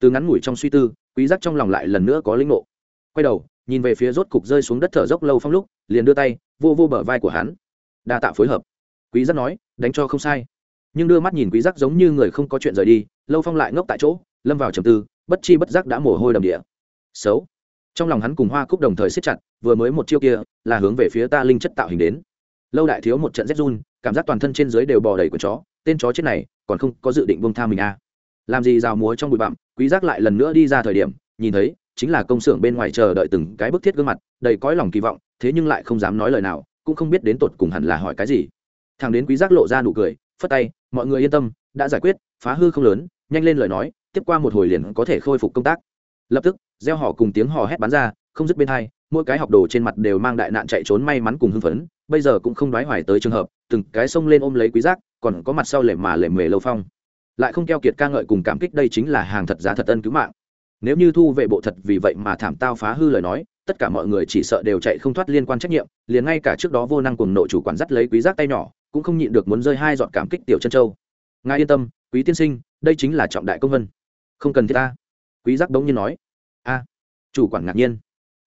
Từ ngắn ngủi trong suy tư, quý giác trong lòng lại lần nữa có linh ngộ. Quay đầu, nhìn về phía rốt cục rơi xuống đất thở dốc lâu phong lúc, liền đưa tay, vô vô bờ vai của hắn. Đa tạ phối hợp. Quý giác nói, đánh cho không sai nhưng đưa mắt nhìn quý giác giống như người không có chuyện rời đi, lâu phong lại ngốc tại chỗ, lâm vào trầm tư, bất chi bất giác đã mồ hôi đầm địa. Xấu. Trong lòng hắn cùng hoa cúc đồng thời siết chặt, vừa mới một chiêu kia, là hướng về phía ta linh chất tạo hình đến. Lâu đại thiếu một trận rét run, cảm giác toàn thân trên dưới đều bò đầy của chó, tên chó chết này, còn không có dự định bông tha mình à. làm gì rào múa trong bụi bặm, quý giác lại lần nữa đi ra thời điểm, nhìn thấy, chính là công xưởng bên ngoài chờ đợi từng cái bức thiết gương mặt, đầy cõi lòng kỳ vọng, thế nhưng lại không dám nói lời nào, cũng không biết đến tột cùng hẳn là hỏi cái gì. Thằng đến quý giác lộ ra nụ cười phất tay, mọi người yên tâm, đã giải quyết, phá hư không lớn, nhanh lên lời nói, tiếp qua một hồi liền có thể khôi phục công tác. Lập tức, gieo họ cùng tiếng hò hét bắn ra, không dứt bên hai, mỗi cái học đồ trên mặt đều mang đại nạn chạy trốn may mắn cùng hưng phấn, bây giờ cũng không đoái hoài tới trường hợp, từng cái xông lên ôm lấy quý giác, còn có mặt sau lề mà lề mề lâu phong. Lại không keo kiệt ca ngợi cùng cảm kích đây chính là hàng thật giá thật ân cứu mạng. Nếu như thu vệ bộ thật vì vậy mà thảm tao phá hư lời nói tất cả mọi người chỉ sợ đều chạy không thoát liên quan trách nhiệm, liền ngay cả trước đó vô năng cùng nội chủ quản dắt lấy quý giác tay nhỏ, cũng không nhịn được muốn rơi hai giọt cảm kích tiểu chân châu. Ngài yên tâm, quý tiên sinh, đây chính là trọng đại công vân. Không cần thiết ta. Quý giác đống nhiên nói. A. Chủ quản ngạc nhiên.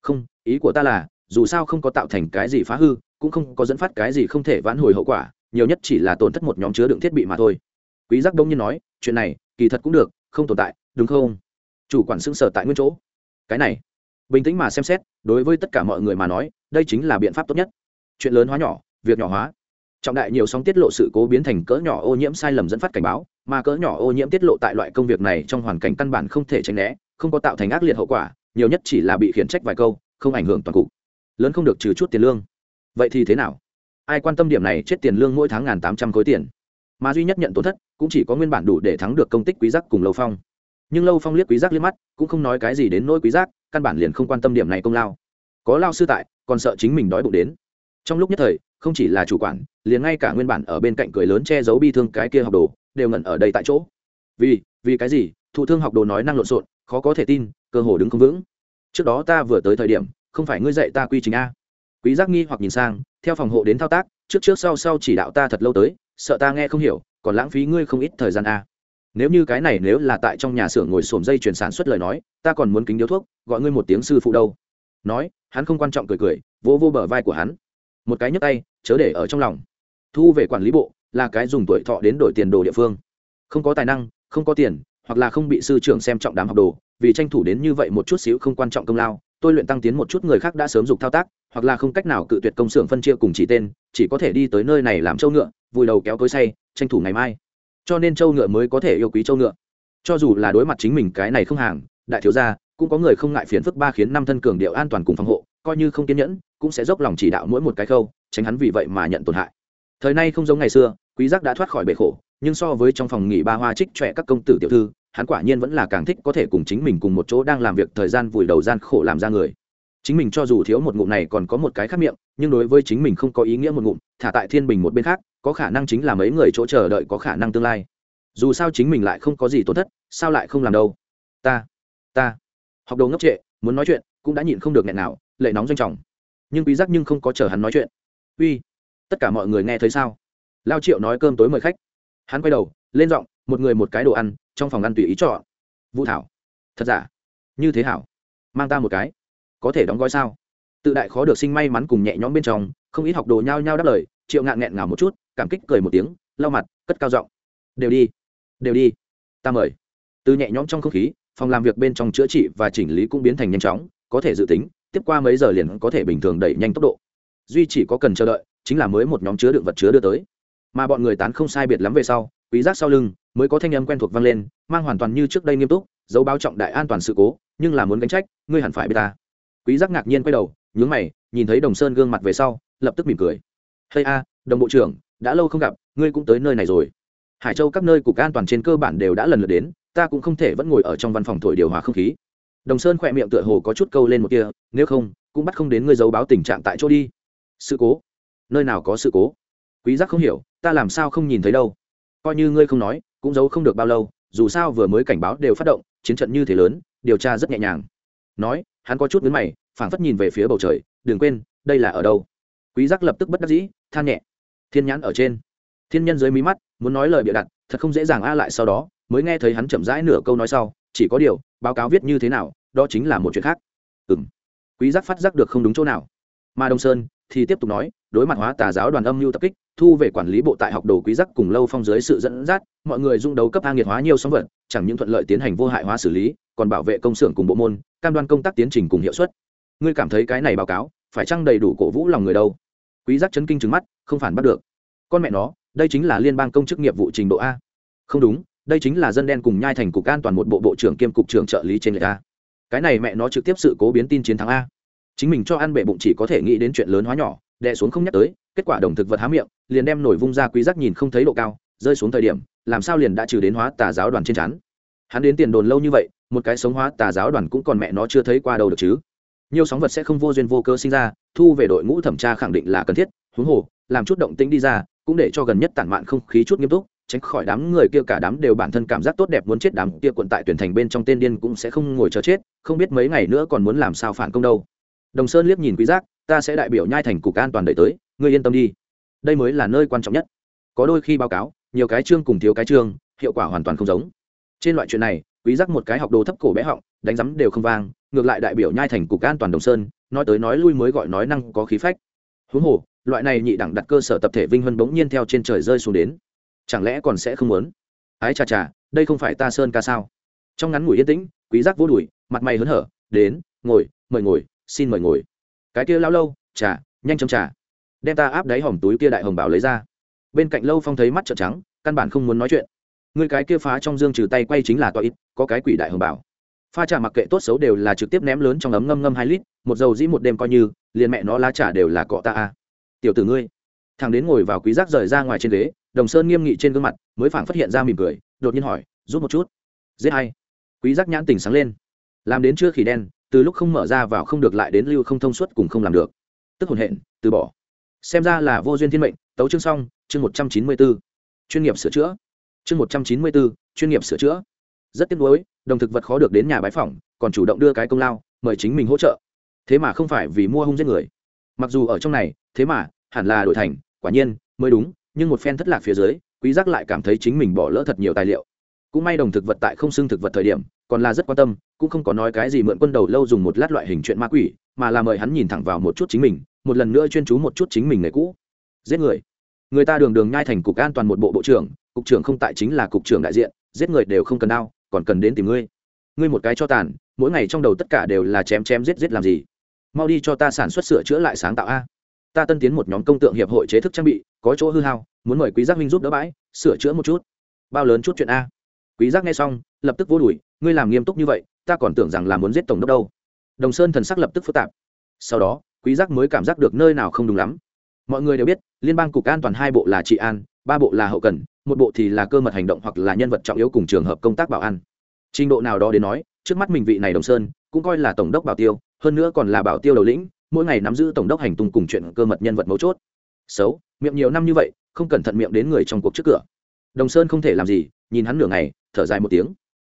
Không, ý của ta là, dù sao không có tạo thành cái gì phá hư, cũng không có dẫn phát cái gì không thể vãn hồi hậu quả, nhiều nhất chỉ là tổn thất một nhóm chứa đựng thiết bị mà thôi. Quý giác đông nhiên nói, chuyện này, kỳ thật cũng được, không tồn tại, đúng không? Chủ quản xưng sở tại nguyên chỗ. Cái này bình tĩnh mà xem xét, đối với tất cả mọi người mà nói, đây chính là biện pháp tốt nhất. Chuyện lớn hóa nhỏ, việc nhỏ hóa. Trọng đại nhiều sóng tiết lộ sự cố biến thành cỡ nhỏ ô nhiễm sai lầm dẫn phát cảnh báo, mà cỡ nhỏ ô nhiễm tiết lộ tại loại công việc này trong hoàn cảnh căn bản không thể tránh né, không có tạo thành ác liệt hậu quả, nhiều nhất chỉ là bị khiển trách vài câu, không ảnh hưởng toàn cục. Lớn không được trừ chút tiền lương. Vậy thì thế nào? Ai quan tâm điểm này chết tiền lương mỗi tháng ngàn tám trăm khối tiền. Mà duy nhất nhận tổn thất cũng chỉ có nguyên bản đủ để thắng được công tích quý giác cùng lâu phong. Nhưng lâu phong liếc quý giác liếc mắt, cũng không nói cái gì đến nỗi quý giác căn bản liền không quan tâm điểm này công lao. Có lao sư tại, còn sợ chính mình đói bụng đến. Trong lúc nhất thời, không chỉ là chủ quản, liền ngay cả nguyên bản ở bên cạnh cười lớn che giấu bi thương cái kia học đồ, đều ngẩn ở đây tại chỗ. Vì vì cái gì? Thụ thương học đồ nói năng lộn xộn, khó có thể tin, cơ hồ đứng không vững. Trước đó ta vừa tới thời điểm, không phải ngươi dạy ta quy trình a. Quý giác nghi hoặc nhìn sang, theo phòng hộ đến thao tác, trước trước sau sau chỉ đạo ta thật lâu tới, sợ ta nghe không hiểu, còn lãng phí ngươi không ít thời gian a nếu như cái này nếu là tại trong nhà xưởng ngồi xổm dây chuyển sản xuất lời nói, ta còn muốn kính điếu thuốc, gọi ngươi một tiếng sư phụ đâu. Nói, hắn không quan trọng cười cười vô vô bờ vai của hắn. Một cái nhấc tay, chớ để ở trong lòng. Thu về quản lý bộ, là cái dùng tuổi thọ đến đổi tiền đồ địa phương. Không có tài năng, không có tiền, hoặc là không bị sư trưởng xem trọng đám học đồ, vì tranh thủ đến như vậy một chút xíu không quan trọng công lao, tôi luyện tăng tiến một chút người khác đã sớm dục thao tác, hoặc là không cách nào cự tuyệt công xưởng phân chia cùng chỉ tên, chỉ có thể đi tới nơi này làm trâu ngựa, vùi đầu kéo cối say, tranh thủ ngày mai cho nên châu ngựa mới có thể yêu quý châu ngựa. Cho dù là đối mặt chính mình cái này không hàng, đại thiếu gia, cũng có người không ngại phiền phức ba khiến năm thân cường điệu an toàn cùng phòng hộ, coi như không kiên nhẫn, cũng sẽ dốc lòng chỉ đạo mỗi một cái khâu, tránh hắn vì vậy mà nhận tổn hại. Thời nay không giống ngày xưa, quý giác đã thoát khỏi bể khổ, nhưng so với trong phòng nghỉ ba hoa trích trẻ các công tử tiểu thư, hắn quả nhiên vẫn là càng thích có thể cùng chính mình cùng một chỗ đang làm việc thời gian vùi đầu gian khổ làm ra người. Chính mình cho dù thiếu một ngụm này còn có một cái khác miệng, nhưng đối với chính mình không có ý nghĩa một ngụm thả tại thiên bình một bên khác, có khả năng chính là mấy người chỗ chờ đợi có khả năng tương lai. Dù sao chính mình lại không có gì tổn thất, sao lại không làm đâu? Ta ta. Học đồ ngốc trệ, muốn nói chuyện, cũng đã nhịn không được nghẹn nào, lệ nóng doanh trọng. Nhưng quý giác nhưng không có chờ hắn nói chuyện. Uy, tất cả mọi người nghe thấy sao? Lao triệu nói cơm tối mời khách. Hắn quay đầu, lên giọng, một người một cái đồ ăn, trong phòng ăn tùy ý chọn. Vũ thảo. Thật giả? Như thế hảo. Mang ta một cái. Có thể đóng gói sao? Tự đại khó được sinh may mắn cùng nhẹ nhõm bên trong không ít học đồ nhao nhao đáp lời, triệu ngạn nghẹn ngào một chút, cảm kích cười một tiếng, lau mặt, cất cao giọng. Đều đi đều đi, ta mời. Từ nhẹ nhõm trong không khí, phòng làm việc bên trong chữa trị và chỉnh lý cũng biến thành nhanh chóng, có thể dự tính, tiếp qua mấy giờ liền có thể bình thường đẩy nhanh tốc độ. Duy chỉ có cần chờ đợi, chính là mới một nhóm chứa đựng vật chứa đưa tới. Mà bọn người tán không sai biệt lắm về sau, quý giác sau lưng mới có thanh âm quen thuộc vang lên, mang hoàn toàn như trước đây nghiêm túc, dấu báo trọng đại an toàn sự cố, nhưng là muốn gánh trách, ngươi hẳn phải biết ta. Quý giác ngạc nhiên quay đầu, nhướng mày, nhìn thấy đồng sơn gương mặt về sau lập tức mỉm cười. Hey a, đồng bộ trưởng, đã lâu không gặp, ngươi cũng tới nơi này rồi. Hải châu các nơi cục an toàn trên cơ bản đều đã lần lượt đến, ta cũng không thể vẫn ngồi ở trong văn phòng thổi điều hòa không khí. Đồng sơn khỏe miệng tựa hồ có chút câu lên một kia nếu không, cũng bắt không đến ngươi giấu báo tình trạng tại chỗ đi. Sự cố? Nơi nào có sự cố? Quý giác không hiểu, ta làm sao không nhìn thấy đâu? Coi như ngươi không nói, cũng giấu không được bao lâu, dù sao vừa mới cảnh báo đều phát động, chiến trận như thế lớn, điều tra rất nhẹ nhàng. Nói, hắn có chút nhướng mày, phảng phất nhìn về phía bầu trời, đừng quên, đây là ở đâu? Quý giác lập tức bất đắc dĩ, than nhẹ. Thiên nhãn ở trên. Thiên nhân dưới mí mắt, muốn nói lời bịa đặt, thật không dễ dàng a lại sau đó, mới nghe thấy hắn chậm rãi nửa câu nói sau, chỉ có điều, báo cáo viết như thế nào, đó chính là một chuyện khác. Ừm. Quý giác phát giác được không đúng chỗ nào. Mà đông sơn thì tiếp tục nói, đối mặt hóa tà giáo đoàn âm mưu tập kích, thu về quản lý bộ tại học đồ quý giác cùng lâu phong dưới sự dẫn dắt, mọi người dung đấu cấp a nghiệt hóa nhiều sóng vật, chẳng những thuận lợi tiến hành vô hại hóa xử lý, còn bảo vệ công xưởng cùng bộ môn, cam đoan công tác tiến trình cùng hiệu suất. Ngươi cảm thấy cái này báo cáo, phải chăng đầy đủ cổ vũ lòng người đâu? Quý giác chấn kinh trừng mắt, không phản bắt được. Con mẹ nó, đây chính là liên bang công chức nghiệp vụ trình độ a. Không đúng, đây chính là dân đen cùng nhai thành cục an toàn một bộ bộ trưởng kiêm cục trưởng trợ lý trên người ta cái này mẹ nó trực tiếp sự cố biến tin chiến thắng a. Chính mình cho ăn bể bụng chỉ có thể nghĩ đến chuyện lớn hóa nhỏ, đè xuống không nhắc tới, kết quả đồng thực vật há miệng, liền đem nổi vung ra quý giác nhìn không thấy độ cao, rơi xuống thời điểm, làm sao liền đã trừ đến hóa tà giáo đoàn trên chán. hắn đến tiền đồn lâu như vậy, một cái sống hóa tà giáo đoàn cũng còn mẹ nó chưa thấy qua đâu được chứ nhiều sóng vật sẽ không vô duyên vô cơ sinh ra, thu về đội ngũ thẩm tra khẳng định là cần thiết, huống hồ, làm chút động tĩnh đi ra, cũng để cho gần nhất tản mạn không khí chút nghiêm túc, tránh khỏi đám người kia cả đám đều bản thân cảm giác tốt đẹp muốn chết, đám kia quận tại tuyển thành bên trong tên điên cũng sẽ không ngồi chờ chết, không biết mấy ngày nữa còn muốn làm sao phản công đâu. Đồng sơn liếc nhìn quý giác, ta sẽ đại biểu nhai thành cục an toàn đợi tới, ngươi yên tâm đi. Đây mới là nơi quan trọng nhất. Có đôi khi báo cáo, nhiều cái chương cùng thiếu cái chương, hiệu quả hoàn toàn không giống. Trên loại chuyện này, quý giác một cái học đồ thấp cổ bé họng, đánh giấm đều không vang ngược lại đại biểu nhai thành cục an toàn đồng sơn, nói tới nói lui mới gọi nói năng có khí phách. Huống hồ, loại này nhị đẳng đặt cơ sở tập thể vinh huân bỗng nhiên theo trên trời rơi xuống đến. Chẳng lẽ còn sẽ không muốn? Ái chà chà, đây không phải ta sơn ca sao? Trong ngắn ngủi yên tĩnh, quý giác vô đùi, mặt mày hớn hở, đến, ngồi, mời ngồi, xin mời ngồi. Cái kia lao lâu trà nhanh chóng trà đem ta áp đáy hòm túi kia đại hồng bảo lấy ra. Bên cạnh lâu phong thấy mắt trợn trắng, căn bản không muốn nói chuyện. Người cái kia phá trong dương trừ tay quay chính là toa ít, có cái quỷ đại hồng bảo pha trà mặc kệ tốt xấu đều là trực tiếp ném lớn trong ấm ngâm ngâm hai lít một dầu dĩ một đêm coi như liền mẹ nó lá trà đều là cọ ta a tiểu tử ngươi. Thằng đến ngồi vào quý giác rời ra ngoài trên ghế đồng sơn nghiêm nghị trên gương mặt mới phảng phát hiện ra mỉm cười đột nhiên hỏi giúp một chút. Giết hay quý giác nhãn tỉnh sáng lên. Làm đến chưa khỉ đen từ lúc không mở ra vào không được lại đến lưu không thông suốt cùng không làm được. Tức hồn hẹn từ bỏ. Xem ra là vô duyên thiên mệnh tấu chương xong chương một trăm chín mươi 194. chuyên nghiệp sửa chữa. Chương một trăm chín mươi 194, chuyên nghiệp sửa chữa rất tiếc nuối, đồng thực vật khó được đến nhà bái phỏng, còn chủ động đưa cái công lao, mời chính mình hỗ trợ. Thế mà không phải vì mua hung giết người. Mặc dù ở trong này, thế mà, hẳn là đổi thành, quả nhiên, mới đúng, nhưng một phen thất lạc phía dưới, quý giác lại cảm thấy chính mình bỏ lỡ thật nhiều tài liệu. Cũng may đồng thực vật tại không xưng thực vật thời điểm, còn là rất quan tâm, cũng không có nói cái gì mượn quân đầu lâu dùng một lát loại hình chuyện ma quỷ, mà là mời hắn nhìn thẳng vào một chút chính mình, một lần nữa chuyên chú một chút chính mình người cũ. Giết người. Người ta đường đường nhai thành cục an toàn một bộ bộ trưởng, cục trưởng không tại chính là cục trưởng đại diện, giết người đều không cần đau còn cần đến tìm ngươi. Ngươi một cái cho tàn, mỗi ngày trong đầu tất cả đều là chém chém giết giết làm gì? Mau đi cho ta sản xuất sửa chữa lại sáng tạo a. Ta tân tiến một nhóm công tượng hiệp hội chế thức trang bị, có chỗ hư hao, muốn mời quý giác minh giúp đỡ bãi, sửa chữa một chút. Bao lớn chút chuyện a. Quý giác nghe xong, lập tức vô đuổi, ngươi làm nghiêm túc như vậy, ta còn tưởng rằng là muốn giết tổng đốc đâu. Đồng sơn thần sắc lập tức phức tạp. Sau đó, quý giác mới cảm giác được nơi nào không đúng lắm. Mọi người đều biết, liên bang cục an toàn hai bộ là trị an, ba bộ là hậu cần một bộ thì là cơ mật hành động hoặc là nhân vật trọng yếu cùng trường hợp công tác bảo an. Trình độ nào đó đến nói, trước mắt mình vị này đồng sơn, cũng coi là tổng đốc bảo tiêu, hơn nữa còn là bảo tiêu đầu lĩnh, mỗi ngày nắm giữ tổng đốc hành tung cùng chuyện cơ mật nhân vật mấu chốt. Xấu, miệng nhiều năm như vậy, không cẩn thận miệng đến người trong cuộc trước cửa. Đồng sơn không thể làm gì, nhìn hắn nửa ngày, thở dài một tiếng.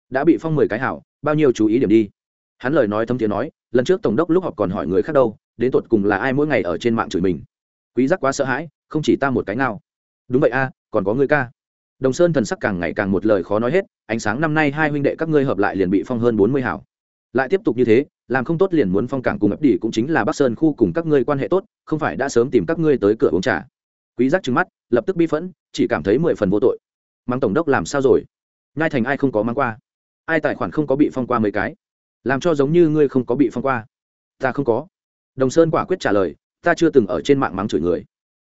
Đã bị phong mười cái hảo, bao nhiêu chú ý điểm đi. Hắn lời nói thâm thiế nói, lần trước tổng đốc lúc họp còn hỏi người khác đâu, đến tột cùng là ai mỗi ngày ở trên mạng chửi mình. Quý giác quá sợ hãi, không chỉ ta một cái nào đúng vậy a, còn có người ca đồng sơn thần sắc càng ngày càng một lời khó nói hết, ánh sáng năm nay hai huynh đệ các ngươi hợp lại liền bị phong hơn bốn mươi hảo. Lại tiếp tục như thế, làm không tốt liền muốn phong cảng cùng ấp đỉ cũng chính là bắc sơn khu cùng các ngươi quan hệ tốt, không phải đã sớm tìm các ngươi tới cửa uống trà. Quý giác trừng mắt, lập tức bi phẫn, chỉ cảm thấy mười phần vô tội. Mang tổng đốc làm sao rồi? Ngay thành ai không có mang qua? Ai tài khoản không có bị phong qua mấy cái? Làm cho giống như ngươi không có bị phong qua. Ta không có. Đồng sơn quả quyết trả lời, ta chưa từng ở trên mạng mắng chửi người.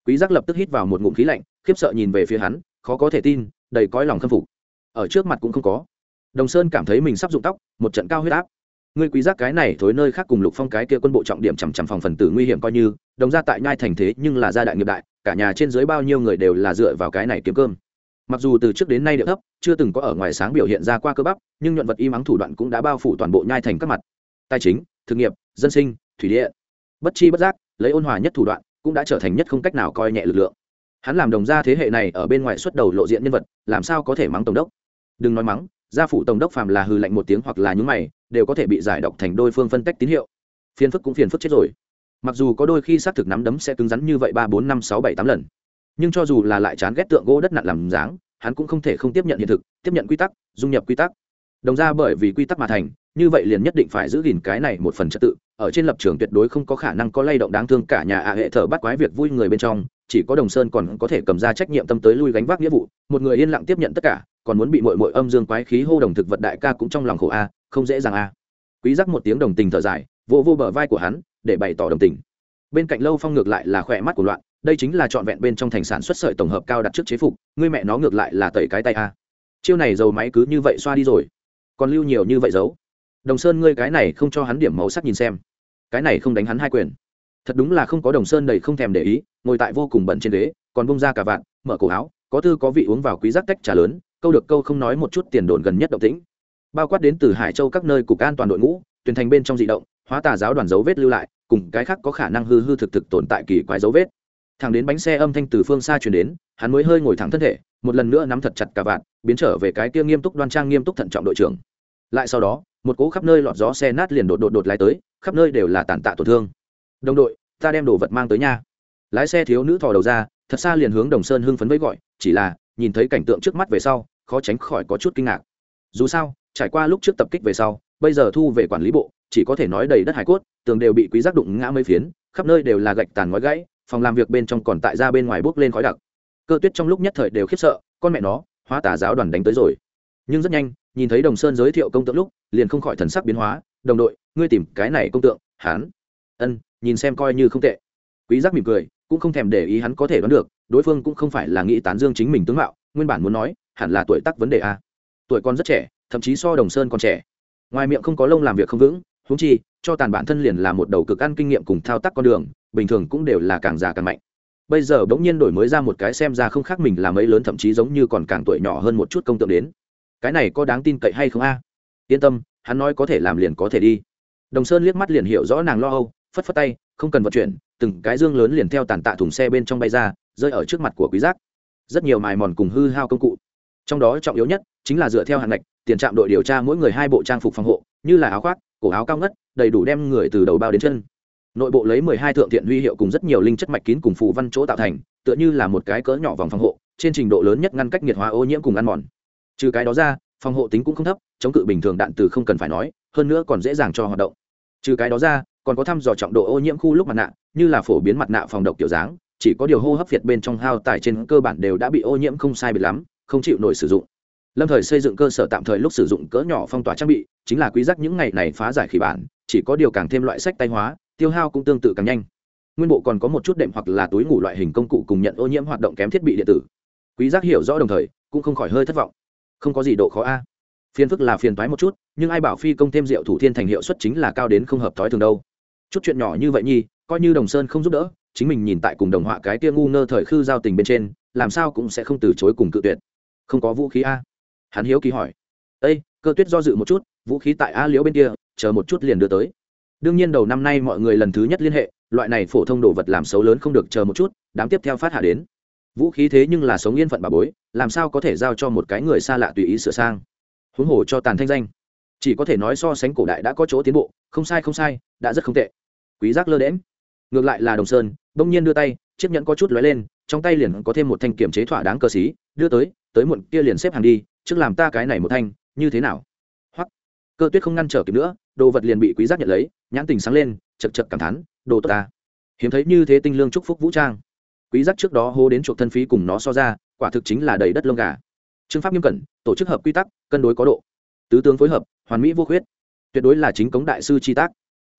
Quý giác lập tức hít vào một ngụm khí lạnh, khiếp sợ nhìn về phía hắn khó có thể tin, đầy cõi lòng khâm phục. Ở trước mặt cũng không có. Đồng sơn cảm thấy mình sắp dụng tóc, một trận cao huyết áp. Ngươi quý giác cái này thối nơi khác cùng lục phong cái kia quân bộ trọng điểm chằm chằm phòng phần tử nguy hiểm coi như, đồng ra tại nhai thành thế nhưng là gia đại nghiệp đại, cả nhà trên dưới bao nhiêu người đều là dựa vào cái này kiếm cơm. Mặc dù từ trước đến nay địa thấp, chưa từng có ở ngoài sáng biểu hiện ra qua cơ bắp, nhưng nhuận vật y mắng thủ đoạn cũng đã bao phủ toàn bộ nhai thành các mặt. Tài chính, thực nghiệp, dân sinh, thủy địa bất chi bất giác, lấy ôn hòa nhất thủ đoạn cũng đã trở thành nhất không cách nào coi nhẹ lực lượng hắn làm đồng gia thế hệ này ở bên ngoài xuất đầu lộ diện nhân vật, làm sao có thể mắng tổng đốc? Đừng nói mắng, gia phụ tổng đốc phàm là hư lạnh một tiếng hoặc là nhúng mày, đều có thể bị giải độc thành đôi phương phân tách tín hiệu. Phiền phức cũng phiền phức chết rồi. Mặc dù có đôi khi xác thực nắm đấm sẽ cứng rắn như vậy ba, bốn, năm, sáu, bảy, tám lần. Nhưng cho dù là lại chán ghét tượng gỗ đất nặn làm dáng, hắn cũng không thể không tiếp nhận hiện thực, tiếp nhận quy tắc, dung nhập quy tắc. Đồng ra bởi vì quy tắc mà thành, như vậy liền nhất định phải giữ gìn cái này một phần trật tự, ở trên lập trường tuyệt đối không có khả năng có lay động đáng thương cả nhà ạ hệ thờ bắt quái việc vui người bên trong chỉ có đồng sơn còn có thể cầm ra trách nhiệm tâm tới lui gánh vác nghĩa vụ, một người yên lặng tiếp nhận tất cả, còn muốn bị mội mội âm dương quái khí hô đồng thực vật đại ca cũng trong lòng khổ a, không dễ dàng a. Quý giác một tiếng đồng tình thở dài, vô vô bờ vai của hắn, để bày tỏ đồng tình. Bên cạnh lâu phong ngược lại là khỏe mắt của loạn, đây chính là trọn vẹn bên trong thành sản xuất sợi tổng hợp cao đặt trước chế phục, ngươi mẹ nó ngược lại là tẩy cái tay a. Chiêu này dầu máy cứ như vậy xoa đi rồi, còn lưu nhiều như vậy giấu. Đồng sơn ngươi cái này không cho hắn điểm màu sắc nhìn xem, cái này không đánh hắn hai quyền thật đúng là không có đồng sơn đầy không thèm để ý, ngồi tại vô cùng bẩn trên ghế, còn bông ra cả vạn mở cổ áo, có thư có vị uống vào quý giác tách trà lớn, câu được câu không nói một chút tiền đồn gần nhất động tĩnh. Bao quát đến từ hải châu các nơi cục an toàn đội ngũ, tuyển thành bên trong dị động, hóa tà giáo đoàn dấu vết lưu lại, cùng cái khác có khả năng hư hư thực thực tồn tại kỳ quái dấu vết. Thằng đến bánh xe âm thanh từ phương xa truyền đến, hắn mới hơi ngồi thẳng thân thể, một lần nữa nắm thật chặt cả vạn biến trở về cái kia nghiêm túc đoan trang nghiêm túc thận trọng đội trưởng. Lại sau đó, một cỗ khắp nơi lọt gió xe nát liền đột đột đột lái tới, khắp nơi đều là tàn tạ tổn thương đồng đội, ta đem đồ vật mang tới nhà. lái xe thiếu nữ thò đầu ra, thật xa liền hướng đồng sơn hưng phấn với gọi, chỉ là, nhìn thấy cảnh tượng trước mắt về sau, khó tránh khỏi có chút kinh ngạc. Dù sao, trải qua lúc trước tập kích về sau, bây giờ thu về quản lý bộ, chỉ có thể nói đầy đất hải cốt, tường đều bị quý giác đụng ngã mấy phiến, khắp nơi đều là gạch tàn ngói gãy, phòng làm việc bên trong còn tại ra bên ngoài bốc lên khói đặc. Cơ tuyết trong lúc nhất thời đều khiếp sợ, con mẹ nó, hóa tà giáo đoàn đánh tới rồi. Nhưng rất nhanh, nhìn thấy đồng sơn giới thiệu công tượng lúc, liền không khỏi thần sắc biến hóa, đồng đội, ngươi tìm cái này công tượng, hán ân, nhìn xem coi như không tệ. Quý giác mỉm cười, cũng không thèm để ý hắn có thể đoán được, đối phương cũng không phải là nghĩ tán dương chính mình tướng mạo, nguyên bản muốn nói, hẳn là tuổi tác vấn đề a. Tuổi con rất trẻ, thậm chí so đồng sơn còn trẻ. Ngoài miệng không có lông làm việc không vững, huống chi, cho tàn bản thân liền là một đầu cực ăn kinh nghiệm cùng thao tác con đường, bình thường cũng đều là càng già càng mạnh. Bây giờ bỗng nhiên đổi mới ra một cái xem ra không khác mình là mấy lớn thậm chí giống như còn càng tuổi nhỏ hơn một chút công tượng đến. Cái này có đáng tin cậy hay không a? Yên tâm, hắn nói có thể làm liền có thể đi. Đồng sơn liếc mắt liền hiểu rõ nàng lo âu phất phất tay, không cần vận chuyển, từng cái dương lớn liền theo tàn tạ thùng xe bên trong bay ra, rơi ở trước mặt của quý giác. Rất nhiều mài mòn cùng hư hao công cụ. Trong đó trọng yếu nhất chính là dựa theo hạn ngạch, tiền trạm đội điều tra mỗi người hai bộ trang phục phòng hộ, như là áo khoác, cổ áo cao ngất, đầy đủ đem người từ đầu bao đến chân. Nội bộ lấy mười hai thượng thiện huy hiệu cùng rất nhiều linh chất mạch kín cùng phù văn chỗ tạo thành, tựa như là một cái cỡ nhỏ vòng phòng hộ, trên trình độ lớn nhất ngăn cách nhiệt hóa ô nhiễm cùng ăn mòn. Trừ cái đó ra, phòng hộ tính cũng không thấp, chống cự bình thường đạn từ không cần phải nói, hơn nữa còn dễ dàng cho hoạt động. Trừ cái đó ra còn có thăm dò trọng độ ô nhiễm khu lúc mặt nạ, như là phổ biến mặt nạ phòng độc kiểu dáng, chỉ có điều hô hấp việt bên trong hao tải trên cơ bản đều đã bị ô nhiễm không sai biệt lắm, không chịu nổi sử dụng. Lâm thời xây dựng cơ sở tạm thời lúc sử dụng cỡ nhỏ phong tỏa trang bị, chính là quý giác những ngày này phá giải khí bản, chỉ có điều càng thêm loại sách tay hóa, tiêu hao cũng tương tự càng nhanh. Nguyên bộ còn có một chút đệm hoặc là túi ngủ loại hình công cụ cùng nhận ô nhiễm hoạt động kém thiết bị điện tử. Quý giác hiểu rõ đồng thời, cũng không khỏi hơi thất vọng. Không có gì độ khó a. Phiền phức là phiền toái một chút, nhưng ai bảo phi công thêm rượu thủ thiên thành hiệu suất chính là cao đến không hợp thói thường đâu chút chuyện nhỏ như vậy nhi, coi như đồng sơn không giúp đỡ, chính mình nhìn tại cùng đồng họa cái kia ngu ngơ thời khư giao tình bên trên, làm sao cũng sẽ không từ chối cùng cự tuyệt. Không có vũ khí a? Hắn hiếu kỳ hỏi. Ây cơ tuyết do dự một chút, vũ khí tại a liễu bên kia, chờ một chút liền đưa tới. Đương nhiên đầu năm nay mọi người lần thứ nhất liên hệ, loại này phổ thông đồ vật làm xấu lớn không được chờ một chút, đám tiếp theo phát hạ đến. Vũ khí thế nhưng là sống yên phận bà bối, làm sao có thể giao cho một cái người xa lạ tùy ý sửa sang? Huống hồ cho tàn thanh danh. Chỉ có thể nói so sánh cổ đại đã có chỗ tiến bộ, không sai không sai, đã rất không tệ quý giác lơ đễm ngược lại là đồng sơn, bỗng nhiên đưa tay, chiếc nhẫn có chút lóe lên, trong tay liền có thêm một thanh kiểm chế thỏa đáng cơ sĩ đưa tới tới muộn kia liền xếp hàng đi, trước làm ta cái này một thanh, như thế nào? Hoặc cơ tuyết không ngăn trở kịp nữa, đồ vật liền bị quý giác nhận lấy, nhãn tình sáng lên, chật chật cảm thán, đồ tốt ta. Hiếm thấy như thế tinh lương chúc phúc vũ trang. Quý giác trước đó hô đến chuộc thân phí cùng nó so ra, quả thực chính là đầy đất lông gà. Trương pháp nghiêm cẩn, tổ chức hợp quy tắc, cân đối có độ. Tứ tướng phối hợp, hoàn mỹ vô khuyết. Tuyệt đối là chính cống đại sư chi tác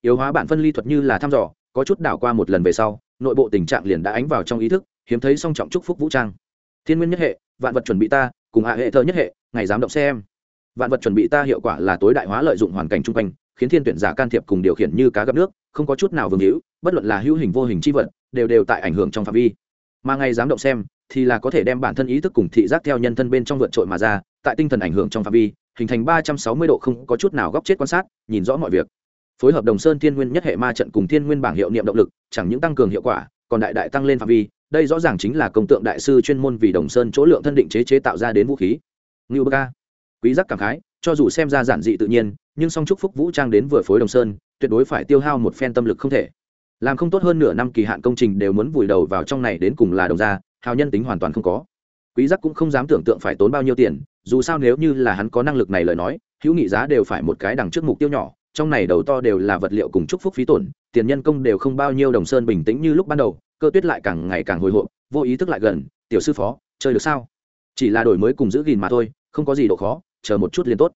yếu hóa bản phân ly thuật như là thăm dò, có chút đảo qua một lần về sau, nội bộ tình trạng liền đã ánh vào trong ý thức, hiếm thấy song trọng chúc phúc vũ trang. Thiên nguyên nhất hệ, vạn vật chuẩn bị ta, cùng hạ hệ thơ nhất hệ ngày dám động xem. Vạn vật chuẩn bị ta hiệu quả là tối đại hóa lợi dụng hoàn cảnh chung quanh, khiến thiên tuyển giả can thiệp cùng điều khiển như cá gặp nước, không có chút nào vương hữu, bất luận là hữu hình vô hình c h i vật, đều đều tại ảnh hưởng trong phạm vi. Mà ngày dám động xem, thì là có thể đem bản thân ý thức cùng thị giác theo nhân thân bên trong vượt trội mà ra, tại tinh thần ảnh hưởng trong phạm vi, hình thành ba trăm sáu mươi độ không có chút nào góc chết quan sát, nhìn rõ mọi việc phối hợp đồng sơn thiên nguyên nhất hệ ma trận cùng thiên nguyên bảng hiệu niệm động lực, chẳng những tăng cường hiệu quả, còn đại đại tăng lên phạm vi, đây rõ ràng chính là công tượng đại sư chuyên môn vì đồng sơn chỗ lượng thân định chế chế tạo ra đến vũ khí. Ngưu bơ quý giác cảm khái, cho dù xem ra giản dị tự nhiên, nhưng song chúc phúc vũ trang đến vừa phối đồng sơn, tuyệt đối phải tiêu hao một phen tâm lực không thể. Làm không tốt hơn nửa năm kỳ hạn công trình đều muốn vùi đầu vào trong này đến cùng là đồng ra hào nhân tính hoàn toàn không có. Quý giác cũng không dám tưởng tượng phải tốn bao nhiêu tiền, dù sao nếu như là hắn có năng lực này lời nói, hữu nghị giá đều phải một cái đằng trước mục tiêu nhỏ trong này đầu to đều là vật liệu cùng chúc phúc phí tổn, tiền nhân công đều không bao nhiêu đồng sơn bình tĩnh như lúc ban đầu, cơ tuyết lại càng ngày càng hồi hộp, vô ý thức lại gần, tiểu sư phó, chơi được sao? Chỉ là đổi mới cùng giữ gìn mà thôi, không có gì độ khó, chờ một chút liền tốt.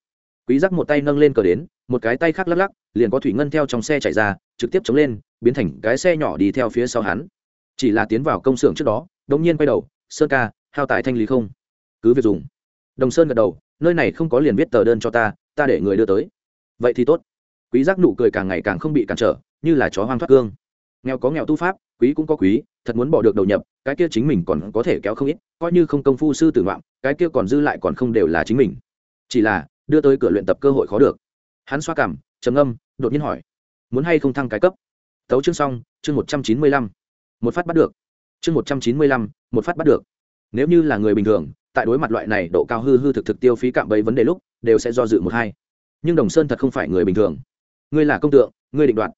Quý giác một tay nâng lên cờ đến, một cái tay khác lắc lắc, liền có thủy ngân theo trong xe chạy ra, trực tiếp chống lên, biến thành cái xe nhỏ đi theo phía sau hắn. Chỉ là tiến vào công xưởng trước đó, đống nhiên quay đầu, sơn ca, hao tài thanh lý không? Cứ việc dùng. Đồng sơn gật đầu, nơi này không có liền viết tờ đơn cho ta ta để người đưa tới. Vậy thì tốt quý giác nụ cười càng ngày càng không bị cản trở, như là chó hoang thoát cương. Nghèo có nghèo tu pháp, quý cũng có quý, thật muốn bỏ được đầu nhập, cái kia chính mình còn có thể kéo không ít, coi như không công phu sư tử ngoạm, cái kia còn dư lại còn không đều là chính mình. Chỉ là, đưa tới cửa luyện tập cơ hội khó được. Hắn xoa cảm, trầm âm đột nhiên hỏi, muốn hay không thăng cái cấp? Tấu chương xong, chương một trăm chín mươi lăm. Một phát bắt được. Chương một trăm chín mươi lăm, một phát bắt được. Nếu như là người bình thường, tại đối mặt loại này độ cao hư hư thực thực tiêu phí cạm bẫy vấn đề lúc, đều sẽ do dự một hai. Nhưng đồng sơn thật không phải người bình thường ngươi là công tượng, ngươi định đoạt.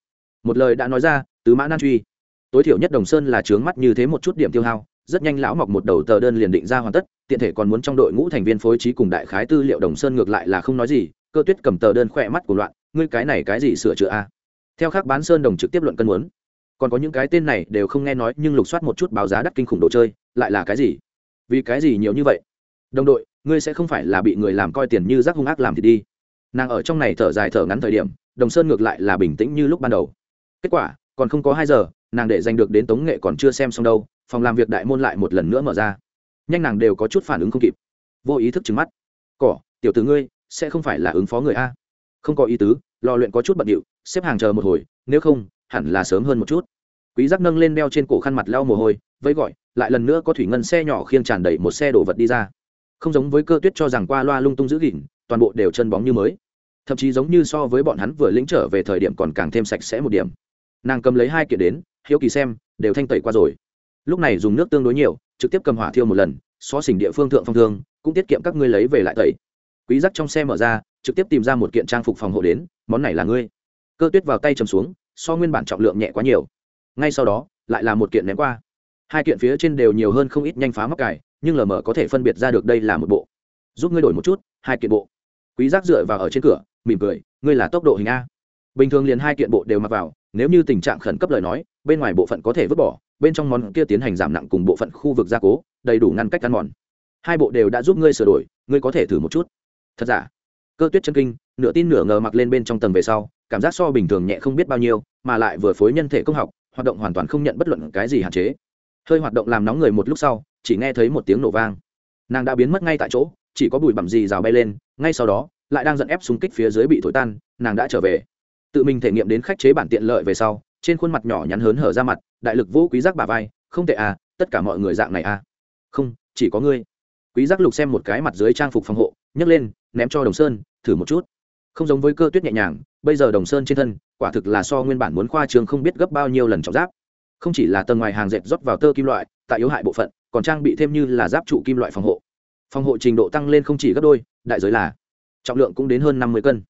Một lời đã nói ra, tứ mã nan truy. Tối thiểu nhất đồng sơn là trướng mắt như thế một chút điểm tiêu hao, rất nhanh lão mọc một đầu tờ đơn liền định ra hoàn tất, tiện thể còn muốn trong đội ngũ thành viên phối trí cùng đại khái tư liệu đồng sơn ngược lại là không nói gì, cơ tuyết cầm tờ đơn khỏe mắt của loạn, ngươi cái này cái gì sửa chữa a? Theo khác bán sơn đồng trực tiếp luận cân muốn. Còn có những cái tên này đều không nghe nói, nhưng lục soát một chút báo giá đắt kinh khủng đồ chơi, lại là cái gì? Vì cái gì nhiều như vậy? Đồng đội, ngươi sẽ không phải là bị người làm coi tiền như rác hung ác làm thì đi. Nàng ở trong này thở dài thở ngắn thời điểm đồng sơn ngược lại là bình tĩnh như lúc ban đầu. Kết quả, còn không có hai giờ, nàng để giành được đến tống nghệ còn chưa xem xong đâu, phòng làm việc đại môn lại một lần nữa mở ra. Nhanh nàng đều có chút phản ứng không kịp. Vô ý thức trứng mắt. Cỏ, tiểu tử ngươi, sẽ không phải là ứng phó người a? Không có ý tứ, lò luyện có chút bận điệu, xếp hàng chờ một hồi, nếu không, hẳn là sớm hơn một chút. Quý giác nâng lên đeo trên cổ khăn mặt lau mồ hôi, vẫy gọi, lại lần nữa có thủy ngân xe nhỏ khiêng tràn đầy một xe đổ vật đi ra. Không giống với cơ tuyết cho rằng qua loa lung tung giữ gìn, toàn bộ đều chân bóng như mới thậm chí giống như so với bọn hắn vừa lĩnh trở về thời điểm còn càng thêm sạch sẽ một điểm. Nàng cầm lấy hai kiện đến, hiếu kỳ xem, đều thanh tẩy qua rồi. Lúc này dùng nước tương đối nhiều, trực tiếp cầm hỏa thiêu một lần xó xỉnh địa phương thượng phong thương, cũng tiết kiệm các ngươi lấy về lại tẩy. Quý giác trong xe mở ra, trực tiếp tìm ra một kiện trang phục phòng hộ đến, món này là ngươi. Cơ tuyết vào tay chầm xuống, so nguyên bản trọng lượng nhẹ quá nhiều. Ngay sau đó, lại là một kiện ném qua. Hai kiện phía trên đều nhiều hơn không ít nhanh phá mắc cài, nhưng lờ mờ có thể phân biệt ra được đây là một bộ. Giúp ngươi đổi một chút, hai kiện bộ. Quý giác dựa vào ở trên cửa mỉm cười, ngươi là tốc độ hình a. Bình thường liền hai kiện bộ đều mặc vào, nếu như tình trạng khẩn cấp lời nói, bên ngoài bộ phận có thể vứt bỏ, bên trong món kia tiến hành giảm nặng cùng bộ phận khu vực gia cố, đầy đủ ngăn cách ăn mòn. Hai bộ đều đã giúp ngươi sửa đổi, ngươi có thể thử một chút. Thật giả? Cơ tuyết chân kinh, nửa tin nửa ngờ mặc lên bên trong tầng về sau, cảm giác so bình thường nhẹ không biết bao nhiêu, mà lại vừa phối nhân thể công học, hoạt động hoàn toàn không nhận bất luận cái gì hạn chế. Hơi hoạt động làm nóng người một lúc sau, chỉ nghe thấy một tiếng nổ vang. Nàng đã biến mất ngay tại chỗ, chỉ có bụi bặm gì rào bay lên, ngay sau đó lại đang dẫn ép xung kích phía dưới bị thổi tan, nàng đã trở về. Tự mình thể nghiệm đến khách chế bản tiện lợi về sau, trên khuôn mặt nhỏ nhắn hớn hở ra mặt, đại lực vũ quý giác bà vai, không tệ à tất cả mọi người dạng này à. Không, chỉ có ngươi. Quý giác lục xem một cái mặt dưới trang phục phòng hộ, nhấc lên, ném cho đồng sơn, thử một chút. Không giống với cơ tuyết nhẹ nhàng, bây giờ đồng sơn trên thân, quả thực là so nguyên bản muốn khoa trường không biết gấp bao nhiêu lần trọng giáp. Không chỉ là tầng ngoài hàng dệt rót vào tơ kim loại, tại yếu hại bộ phận, còn trang bị thêm như là giáp trụ kim loại phòng hộ. Phòng hộ trình độ tăng lên không chỉ gấp đôi, đại giới là trọng lượng cũng đến hơn năm mươi cân.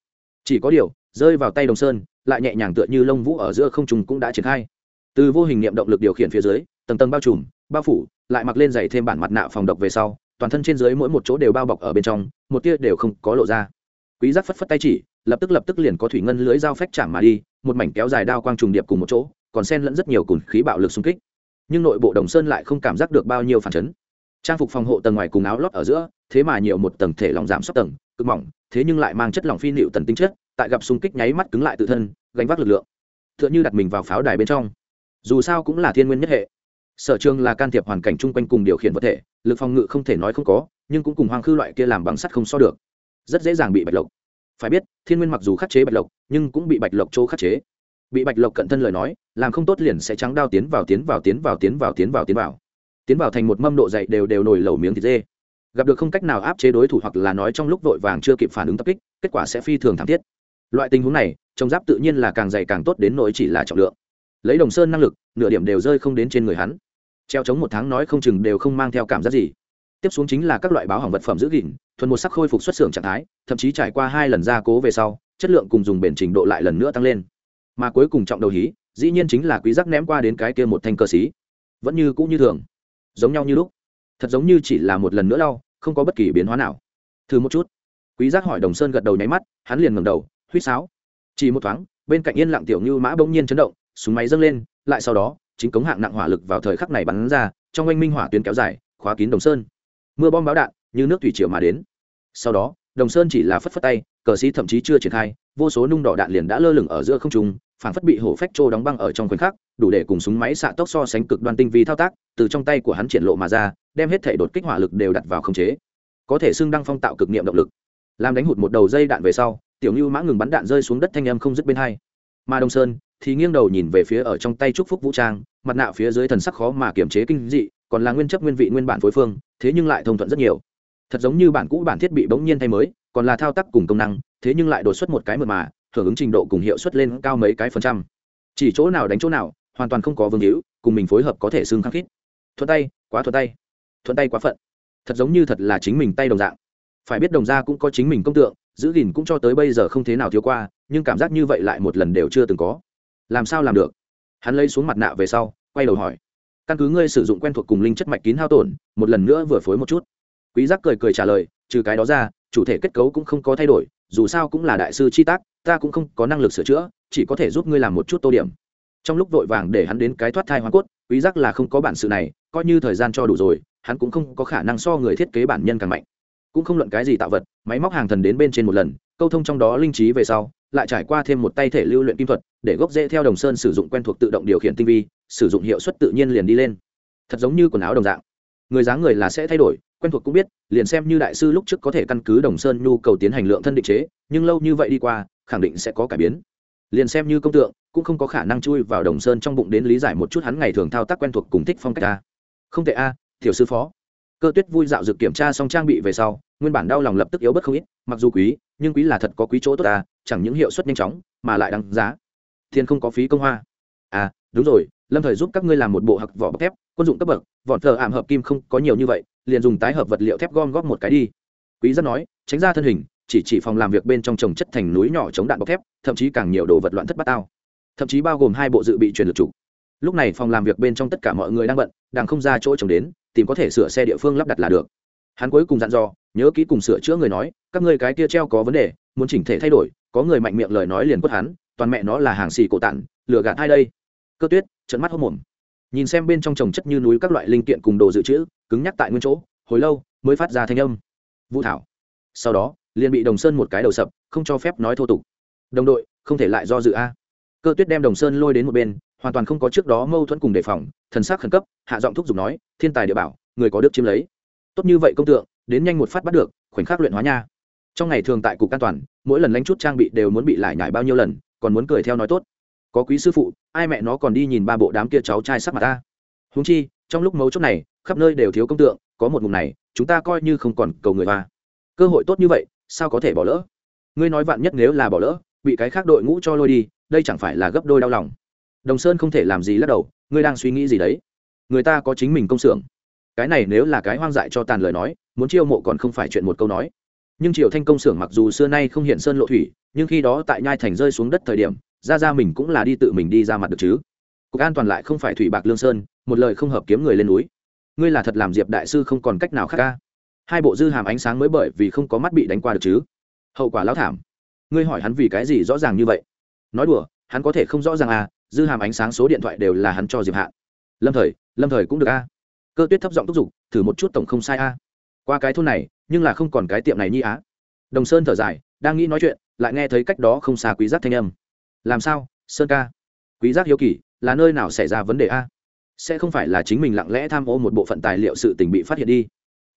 Chỉ có điều, rơi vào tay đồng sơn, lại nhẹ nhàng tựa như lông vũ ở giữa không trùng cũng đã triển khai. Từ vô hình niệm động lực điều khiển phía dưới, tầng tầng bao trùm, bao phủ, lại mặc lên giày thêm bản mặt nạ phòng độc về sau, toàn thân trên dưới mỗi một chỗ đều bao bọc ở bên trong, một tia đều không có lộ ra. Quý giác phất phất tay chỉ, lập tức lập tức liền có thủy ngân lưới dao phách chạm mà đi, một mảnh kéo dài đao quang trùng điệp cùng một chỗ, còn xen lẫn rất nhiều cùn khí bạo lực xung kích. Nhưng nội bộ đồng sơn lại không cảm giác được bao nhiêu phản chấn. Trang phục phòng hộ tầng ngoài cùng áo lót ở giữa, thế mà nhiều một tầng thể lỏng giảm sốc tầng cực mỏng, thế nhưng lại mang chất lỏng phi nịu tần tinh chất, tại gặp xung kích nháy mắt cứng lại tự thân, gánh vác lực lượng. Tựa như đặt mình vào pháo đài bên trong. Dù sao cũng là thiên nguyên nhất hệ. Sở trường là can thiệp hoàn cảnh chung quanh cùng điều khiển vật thể, lực phòng ngự không thể nói không có, nhưng cũng cùng hoang khư loại kia làm bằng sắt không so được. Rất dễ dàng bị bạch lộc. Phải biết, thiên nguyên mặc dù khắc chế bạch lộc, nhưng cũng bị bạch lộc chỗ khắc chế. Bị bạch lộc cận thân lời nói, làm không tốt liền sẽ trắng đao tiến vào tiến vào tiến vào tiến vào tiến vào tiến vào. Tiến vào thành một mâm độ dày đều đều nổi lẩu miếng thịt dê gặp được không cách nào áp chế đối thủ hoặc là nói trong lúc vội vàng chưa kịp phản ứng tập kích, kết quả sẽ phi thường thảm thiết. Loại tình huống này trồng giáp tự nhiên là càng dày càng tốt đến nỗi chỉ là trọng lượng. Lấy đồng sơn năng lực, nửa điểm đều rơi không đến trên người hắn. Treo chống một tháng nói không chừng đều không mang theo cảm giác gì. Tiếp xuống chính là các loại báo hỏng vật phẩm giữ gìn, thuần một sắc khôi phục xuất xưởng trạng thái, thậm chí trải qua hai lần gia cố về sau, chất lượng cùng dùng bền trình độ lại lần nữa tăng lên. Mà cuối cùng trọng đầu hí, dĩ nhiên chính là quý giác ném qua đến cái kia một thanh cơ xí vẫn như cũ như thường. Giống nhau như lúc thật giống như chỉ là một lần nữa lau, không có bất kỳ biến hóa nào. Thử một chút. Quý giác hỏi đồng sơn gật đầu nháy mắt, hắn liền ngẩng đầu, huýt sáo. Chỉ một thoáng, bên cạnh yên lặng tiểu như mã bỗng nhiên chấn động, súng máy dâng lên, lại sau đó, chính cống hạng nặng hỏa lực vào thời khắc này bắn ra, trong anh minh hỏa tuyến kéo dài, khóa kín đồng sơn. Mưa bom báo đạn, như nước thủy triều mà đến. Sau đó, đồng sơn chỉ là phất phất tay, cờ sĩ thậm chí chưa triển khai, vô số nung đỏ đạn liền đã lơ lửng ở giữa không trung phản phất bị hổ phách trô đóng băng ở trong khoảnh khắc, đủ để cùng súng máy xạ tốc so sánh cực đoan tinh vi thao tác, từ trong tay của hắn triển lộ mà ra, đem hết thể đột kích hỏa lực đều đặt vào khống chế. Có thể xưng đăng phong tạo cực niệm động lực. Làm đánh hụt một đầu dây đạn về sau, tiểu như mã ngừng bắn đạn rơi xuống đất thanh âm không dứt bên hai. Mà đông sơn thì nghiêng đầu nhìn về phía ở trong tay trúc phúc vũ trang, mặt nạ phía dưới thần sắc khó mà kiềm chế kinh dị, còn là nguyên chất nguyên vị nguyên bản phối phương, thế nhưng lại thông thuận rất nhiều. Thật giống như bản cũ bản thiết bị bỗng nhiên thay mới, còn là thao tác cùng công năng, thế nhưng lại đột xuất một cái mượt mà hưởng ứng trình độ cùng hiệu suất lên cao mấy cái phần trăm. Chỉ chỗ nào đánh chỗ nào, hoàn toàn không có vương hữu, cùng mình phối hợp có thể xương khắc khít. Thuận tay, quá thuận tay. Thuận tay quá phận. Thật giống như thật là chính mình tay đồng dạng. Phải biết đồng gia cũng có chính mình công tượng, giữ gìn cũng cho tới bây giờ không thế nào thiếu qua, nhưng cảm giác như vậy lại một lần đều chưa từng có. Làm sao làm được? Hắn lấy xuống mặt nạ về sau, quay đầu hỏi. Căn cứ ngươi sử dụng quen thuộc cùng linh chất mạch kín hao tổn, một lần nữa vừa phối một chút. Quý giác cười cười trả lời, trừ cái đó ra chủ thể kết cấu cũng không có thay đổi, dù sao cũng là đại sư chi tác, ta cũng không có năng lực sửa chữa, chỉ có thể giúp ngươi làm một chút tô điểm. Trong lúc vội vàng để hắn đến cái thoát thai hoa cốt, quý giác là không có bản sự này, coi như thời gian cho đủ rồi, hắn cũng không có khả năng so người thiết kế bản nhân càng mạnh. Cũng không luận cái gì tạo vật, máy móc hàng thần đến bên trên một lần, câu thông trong đó linh trí về sau, lại trải qua thêm một tay thể lưu luyện kim thuật, để gốc dễ theo đồng sơn sử dụng quen thuộc tự động điều khiển tinh vi, sử dụng hiệu suất tự nhiên liền đi lên. Thật giống như quần áo đồng dạng. Người dáng người là sẽ thay đổi quen thuộc cũng biết, liền xem như đại sư lúc trước có thể căn cứ đồng sơn nhu cầu tiến hành lượng thân định chế, nhưng lâu như vậy đi qua, khẳng định sẽ có cải biến. Liền xem như công tượng, cũng không có khả năng chui vào đồng sơn trong bụng đến lý giải một chút hắn ngày thường thao tác quen thuộc cùng thích phong cách a không tệ a, tiểu sư phó. Cơ tuyết vui dạo dược kiểm tra xong trang bị về sau, nguyên bản đau lòng lập tức yếu bất không ít, mặc dù quý, nhưng quý là thật có quý chỗ tốt ta, chẳng những hiệu suất nhanh chóng, mà lại đáng giá. Thiên không có phí công hoa. À đúng rồi, lâm thời giúp các ngươi làm một bộ hặc vỏ bọc thép, quân dụng cấp bậc, vỏ thờ ảm hợp kim không có nhiều như vậy liền dùng tái hợp vật liệu thép gom góp một cái đi. Quý rất nói, tránh ra thân hình, chỉ chỉ phòng làm việc bên trong trồng chất thành núi nhỏ chống đạn bọc thép, thậm chí càng nhiều đồ vật loạn thất bát tao. Thậm chí bao gồm hai bộ dự bị truyền lực chủ. Lúc này phòng làm việc bên trong tất cả mọi người đang bận, đang không ra chỗ trồng đến, tìm có thể sửa xe địa phương lắp đặt là được. Hắn cuối cùng dặn dò, nhớ kỹ cùng sửa chữa người nói, các ngươi cái kia treo có vấn đề, muốn chỉnh thể thay đổi, có người mạnh miệng lời nói liền quất hắn, toàn mẹ nó là hàng xì cổ tản lừa gạt hai đây? Cơ tuyết trận mắt hốc mồm nhìn xem bên trong trồng chất như núi các loại linh kiện cùng đồ dự trữ, cứng nhắc tại nguyên chỗ, hồi lâu mới phát ra thanh âm. Vũ thảo. Sau đó, liền bị đồng sơn một cái đầu sập, không cho phép nói thô tục. Đồng đội, không thể lại do dự a. Cơ tuyết đem đồng sơn lôi đến một bên, hoàn toàn không có trước đó mâu thuẫn cùng đề phòng, thần sắc khẩn cấp, hạ giọng thúc giục nói, thiên tài địa bảo, người có được chiếm lấy. Tốt như vậy công tượng, đến nhanh một phát bắt được, khoảnh khắc luyện hóa nha. Trong ngày thường tại cục an toàn, mỗi lần lánh chút trang bị đều muốn bị lại nhải bao nhiêu lần, còn muốn cười theo nói tốt. Có quý sư phụ ai mẹ nó còn đi nhìn ba bộ đám kia cháu trai sắc mặt ta. Húng chi, trong lúc mấu chốt này, khắp nơi đều thiếu công tượng, có một mục này, chúng ta coi như không còn cầu người hoa. Cơ hội tốt như vậy, sao có thể bỏ lỡ? Ngươi nói vạn nhất nếu là bỏ lỡ, bị cái khác đội ngũ cho lôi đi, đây chẳng phải là gấp đôi đau lòng. Đồng sơn không thể làm gì lắc đầu, ngươi đang suy nghĩ gì đấy? Người ta có chính mình công xưởng. Cái này nếu là cái hoang dại cho tàn lời nói, muốn chiêu mộ còn không phải chuyện một câu nói. Nhưng triều thanh công xưởng mặc dù xưa nay không hiện sơn lộ thủy, nhưng khi đó tại nhai thành rơi xuống đất thời điểm ra ra mình cũng là đi tự mình đi ra mặt được chứ. Cục an toàn lại không phải thủy bạc lương sơn, một lời không hợp kiếm người lên núi. Ngươi là thật làm diệp đại sư không còn cách nào khác ca. Hai bộ dư hàm ánh sáng mới bởi vì không có mắt bị đánh qua được chứ. Hậu quả lão thảm. Ngươi hỏi hắn vì cái gì rõ ràng như vậy? Nói đùa, hắn có thể không rõ ràng à dư hàm ánh sáng số điện thoại đều là hắn cho diệp hạ. Lâm thời lâm thời cũng được a cơ tuyết thấp giọng thúc giục, thử một chút tổng không sai a qua cái thôn này, nhưng là không còn cái tiệm này nhi á. Đồng sơn thở dài, đang nghĩ nói chuyện, lại nghe thấy cách đó không xa quý giác thanh âm làm sao? Sơn ca. Quý giác hiếu kỳ, là nơi nào xảy ra vấn đề a? Sẽ không phải là chính mình lặng lẽ tham ô một bộ phận tài liệu sự tình bị phát hiện đi.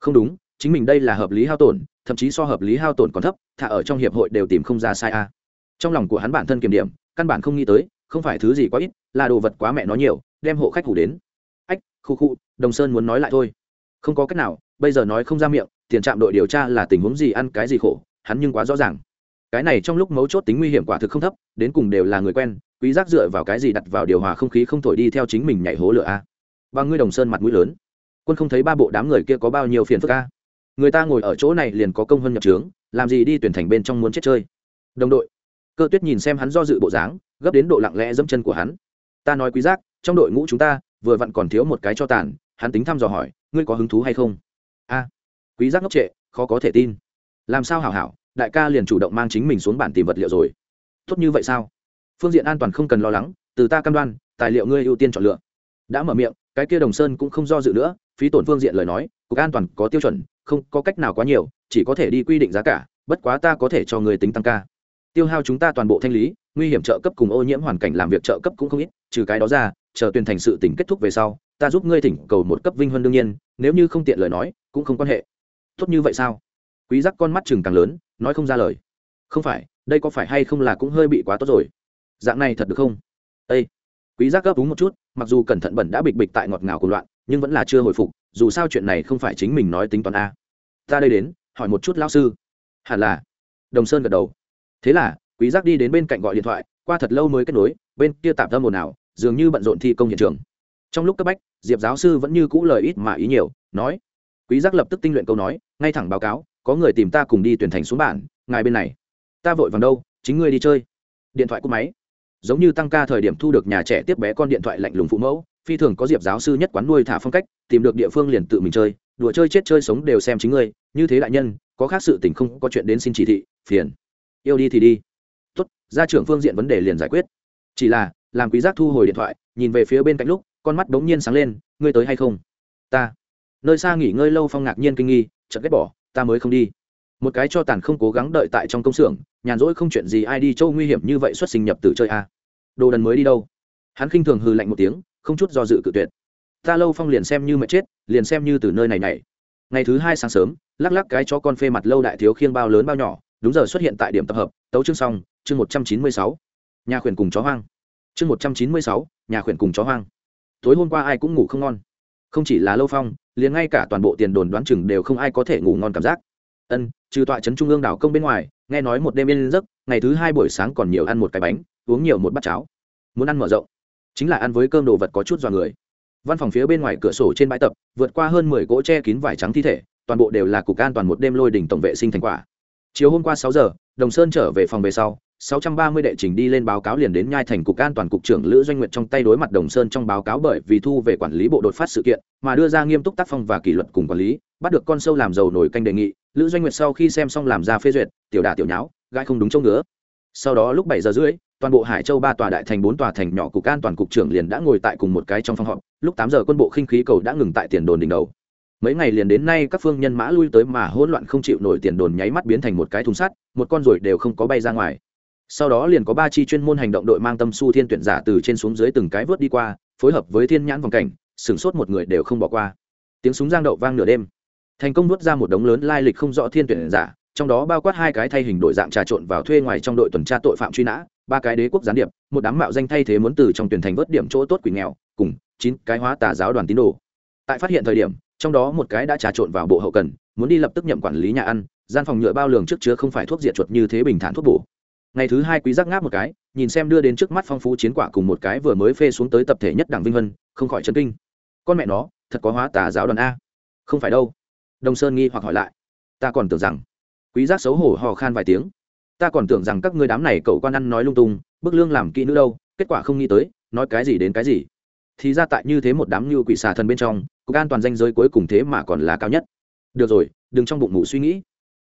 Không đúng, chính mình đây là hợp lý hao tổn, thậm chí so hợp lý hao tổn còn thấp thả ở trong hiệp hội đều tìm không ra sai a. Trong lòng của hắn bản thân kiểm điểm, căn bản không nghĩ tới, không phải thứ gì quá ít, là đồ vật quá mẹ nó nhiều, đem hộ khách hủ đến. Ách, khu khu, đồng sơn muốn nói lại thôi. Không có cách nào, bây giờ nói không ra miệng, tiền trạm đội điều tra là tình huống gì, ăn cái gì khổ, hắn nhưng quá rõ ràng cái này trong lúc mấu chốt tính nguy hiểm quả thực không thấp, đến cùng đều là người quen, quý giác dựa vào cái gì đặt vào điều hòa không khí không thổi đi theo chính mình nhảy hố lửa a? Và ngươi đồng sơn mặt mũi lớn. Quân không thấy ba bộ đám người kia có bao nhiêu phiền phức a? Người ta ngồi ở chỗ này liền có công hơn nhập trướng, làm gì đi tuyển thành bên trong muốn chết chơi. Đồng đội. Cơ tuyết nhìn xem hắn do dự bộ dáng, gấp đến độ lặng lẽ dẫm chân của hắn. Ta nói quý giác, trong đội ngũ chúng ta, vừa vặn còn thiếu một cái cho tàn, hắn tính thăm dò hỏi, ngươi có hứng thú hay không? A. Quý giác ngốc trệ, khó có thể tin. Làm sao hảo hảo đại ca liền chủ động mang chính mình xuống bản tìm vật liệu rồi. Tốt như vậy sao? Phương diện an toàn không cần lo lắng, từ ta cam đoan, tài liệu ngươi ưu tiên chọn lựa. Đã mở miệng, cái kia đồng sơn cũng không do dự nữa, phí tổn phương diện lời nói, cục an toàn có tiêu chuẩn, không có cách nào quá nhiều, chỉ có thể đi quy định giá cả, bất quá ta có thể cho người tính tăng ca. Tiêu hao chúng ta toàn bộ thanh lý, nguy hiểm trợ cấp cùng ô nhiễm hoàn cảnh làm việc trợ cấp cũng không ít, trừ cái đó ra, chờ tuyên thành sự tỉnh kết thúc về sau, ta giúp ngươi thỉnh cầu một cấp vinh huân đương nhiên, nếu như không tiện lời nói, cũng không quan hệ. Tốt như vậy sao? Quý giác con mắt chừng càng lớn, nói không ra lời. Không phải, đây có phải hay không là cũng hơi bị quá tốt rồi? Dạng này thật được không? Ây quý giác gấp đúng một chút, mặc dù cẩn thận bẩn đã bịch bịch tại ngọt ngào của loạn, nhưng vẫn là chưa hồi phục, dù sao chuyện này không phải chính mình nói tính toán a. Ta đây đến, hỏi một chút lão sư. Hẳn là. Đồng sơn gật đầu. Thế là, quý giác đi đến bên cạnh gọi điện thoại, qua thật lâu mới kết nối, bên kia tạm tâm ồn nào dường như bận rộn thi công hiện trường. Trong lúc cấp bách, diệp giáo sư vẫn như cũ lời ít mà ý nhiều, nói. Quý giác lập tức tinh luyện câu nói, ngay thẳng báo cáo có người tìm ta cùng đi tuyển thành xuống bản, ngài bên này. Ta vội vàng đâu, chính ngươi đi chơi. Điện thoại cúp máy. Giống như tăng ca thời điểm thu được nhà trẻ tiếp bé con điện thoại lạnh lùng phụ mẫu, phi thường có diệp giáo sư nhất quán nuôi thả phong cách, tìm được địa phương liền tự mình chơi, đùa chơi chết chơi sống đều xem chính ngươi, như thế đại nhân, có khác sự tình không có chuyện đến xin chỉ thị, phiền. Yêu đi thì đi. Tốt, gia trưởng phương diện vấn đề liền giải quyết. Chỉ là, làm quý giác thu hồi điện thoại, nhìn về phía bên cạnh lúc, con mắt đống nhiên sáng lên, ngươi tới hay không? Ta. Nơi xa nghỉ ngơi lâu phong ngạc nhiên kinh nghi, chợt ghét bỏ ta mới không đi. Một cái cho tàn không cố gắng đợi tại trong công xưởng, nhàn rỗi không chuyện gì ai đi châu nguy hiểm như vậy xuất sinh nhập từ chơi a. Đồ đần mới đi đâu? Hắn khinh thường hư lạnh một tiếng, không chút do dự cự tuyệt. Ta lâu phong liền xem như mẹ chết, liền xem như từ nơi này này ngày thứ hai sáng sớm, lắc lắc cái cho con phê mặt lâu đại thiếu khiêng bao lớn bao nhỏ, đúng giờ xuất hiện tại điểm tập hợp, tấu chương xong, chương một trăm chín mươi sáu. Nhà khuyển cùng chó hoang. Chương một trăm chín mươi sáu, nhà khuyển cùng chó hoang. Tối hôm qua ai cũng ngủ không ngon không chỉ là lâu phong, liền ngay cả toàn bộ tiền đồn đoán chừng đều không ai có thể ngủ ngon cảm giác. Ân, trừ tọa trấn trung ương đảo công bên ngoài, nghe nói một đêm yên giấc, ngày thứ hai buổi sáng còn nhiều ăn một cái bánh, uống nhiều một bát cháo. Muốn ăn mở rộng, chính là ăn với cơm đồ vật có chút dọa người. Văn phòng phía bên ngoài cửa sổ trên bãi tập, vượt qua hơn mười cỗ che kín vải trắng thi thể, toàn bộ đều là cục an toàn một đêm lôi đỉnh tổng vệ sinh thành quả. Chiều hôm qua sáu giờ, đồng sơn trở về phòng về sau 630 đệ trình đi lên báo cáo liền đến nhai thành cục an toàn cục trưởng Lữ Doanh Nguyệt trong tay đối mặt Đồng Sơn trong báo cáo bởi vì thu về quản lý bộ đột phát sự kiện, mà đưa ra nghiêm túc tác phong và kỷ luật cùng quản lý, bắt được con sâu làm dầu nổi canh đề nghị, Lữ Doanh Nguyệt sau khi xem xong làm ra phê duyệt, tiểu đả tiểu nháo, gãi không đúng chỗ ngứa. Sau đó lúc 7 giờ rưỡi, toàn bộ Hải Châu ba tòa đại thành bốn tòa thành nhỏ cục an toàn cục trưởng liền đã ngồi tại cùng một cái trong phòng họp, lúc 8 giờ quân bộ khinh khí cầu đã ngừng tại tiền đồn đỉnh đầu. Mấy ngày liền đến nay các phương nhân mã lui tới mà hỗn loạn không chịu nổi tiền đồn nháy mắt biến thành một cái thùng sắt, một con rồi đều không có bay ra ngoài sau đó liền có ba chi chuyên môn hành động đội mang tâm su thiên tuyển giả từ trên xuống dưới từng cái vớt đi qua, phối hợp với thiên nhãn vòng cảnh, sửng sốt một người đều không bỏ qua. Tiếng súng giang đậu vang nửa đêm. Thành công vớt ra một đống lớn lai lịch không rõ thiên tuyển giả, trong đó bao quát hai cái thay hình đội dạng trà trộn vào thuê ngoài trong đội tuần tra tội phạm truy nã, ba cái đế quốc gián điệp, một đám mạo danh thay thế muốn từ trong tuyển thành vớt điểm chỗ tốt quỷ nghèo, cùng chín cái hóa tà giáo đoàn tín đồ. Tại phát hiện thời điểm, trong đó một cái đã trà trộn vào bộ hậu cần, muốn đi lập tức nhậm quản lý nhà ăn, gian phòng nhựa bao lường trước chứa không phải thuốc diệt chuột như thế bình thản thuốc bổ ngày thứ hai quý giác ngáp một cái, nhìn xem đưa đến trước mắt phong phú chiến quả cùng một cái vừa mới phê xuống tới tập thể nhất đảng vinh vân, không khỏi chấn kinh. Con mẹ nó, thật có hóa tà giáo đoàn a. Không phải đâu. Đông sơn nghi hoặc hỏi lại. Ta còn tưởng rằng, quý giác xấu hổ hò khan vài tiếng. Ta còn tưởng rằng các ngươi đám này cậu quan ăn nói lung tung, bức lương làm kỹ nữ đâu, kết quả không nghĩ tới, nói cái gì đến cái gì. Thì ra tại như thế một đám như quỷ xà thần bên trong, cục an toàn danh giới cuối cùng thế mà còn là cao nhất. Được rồi, đừng trong bụng ngủ suy nghĩ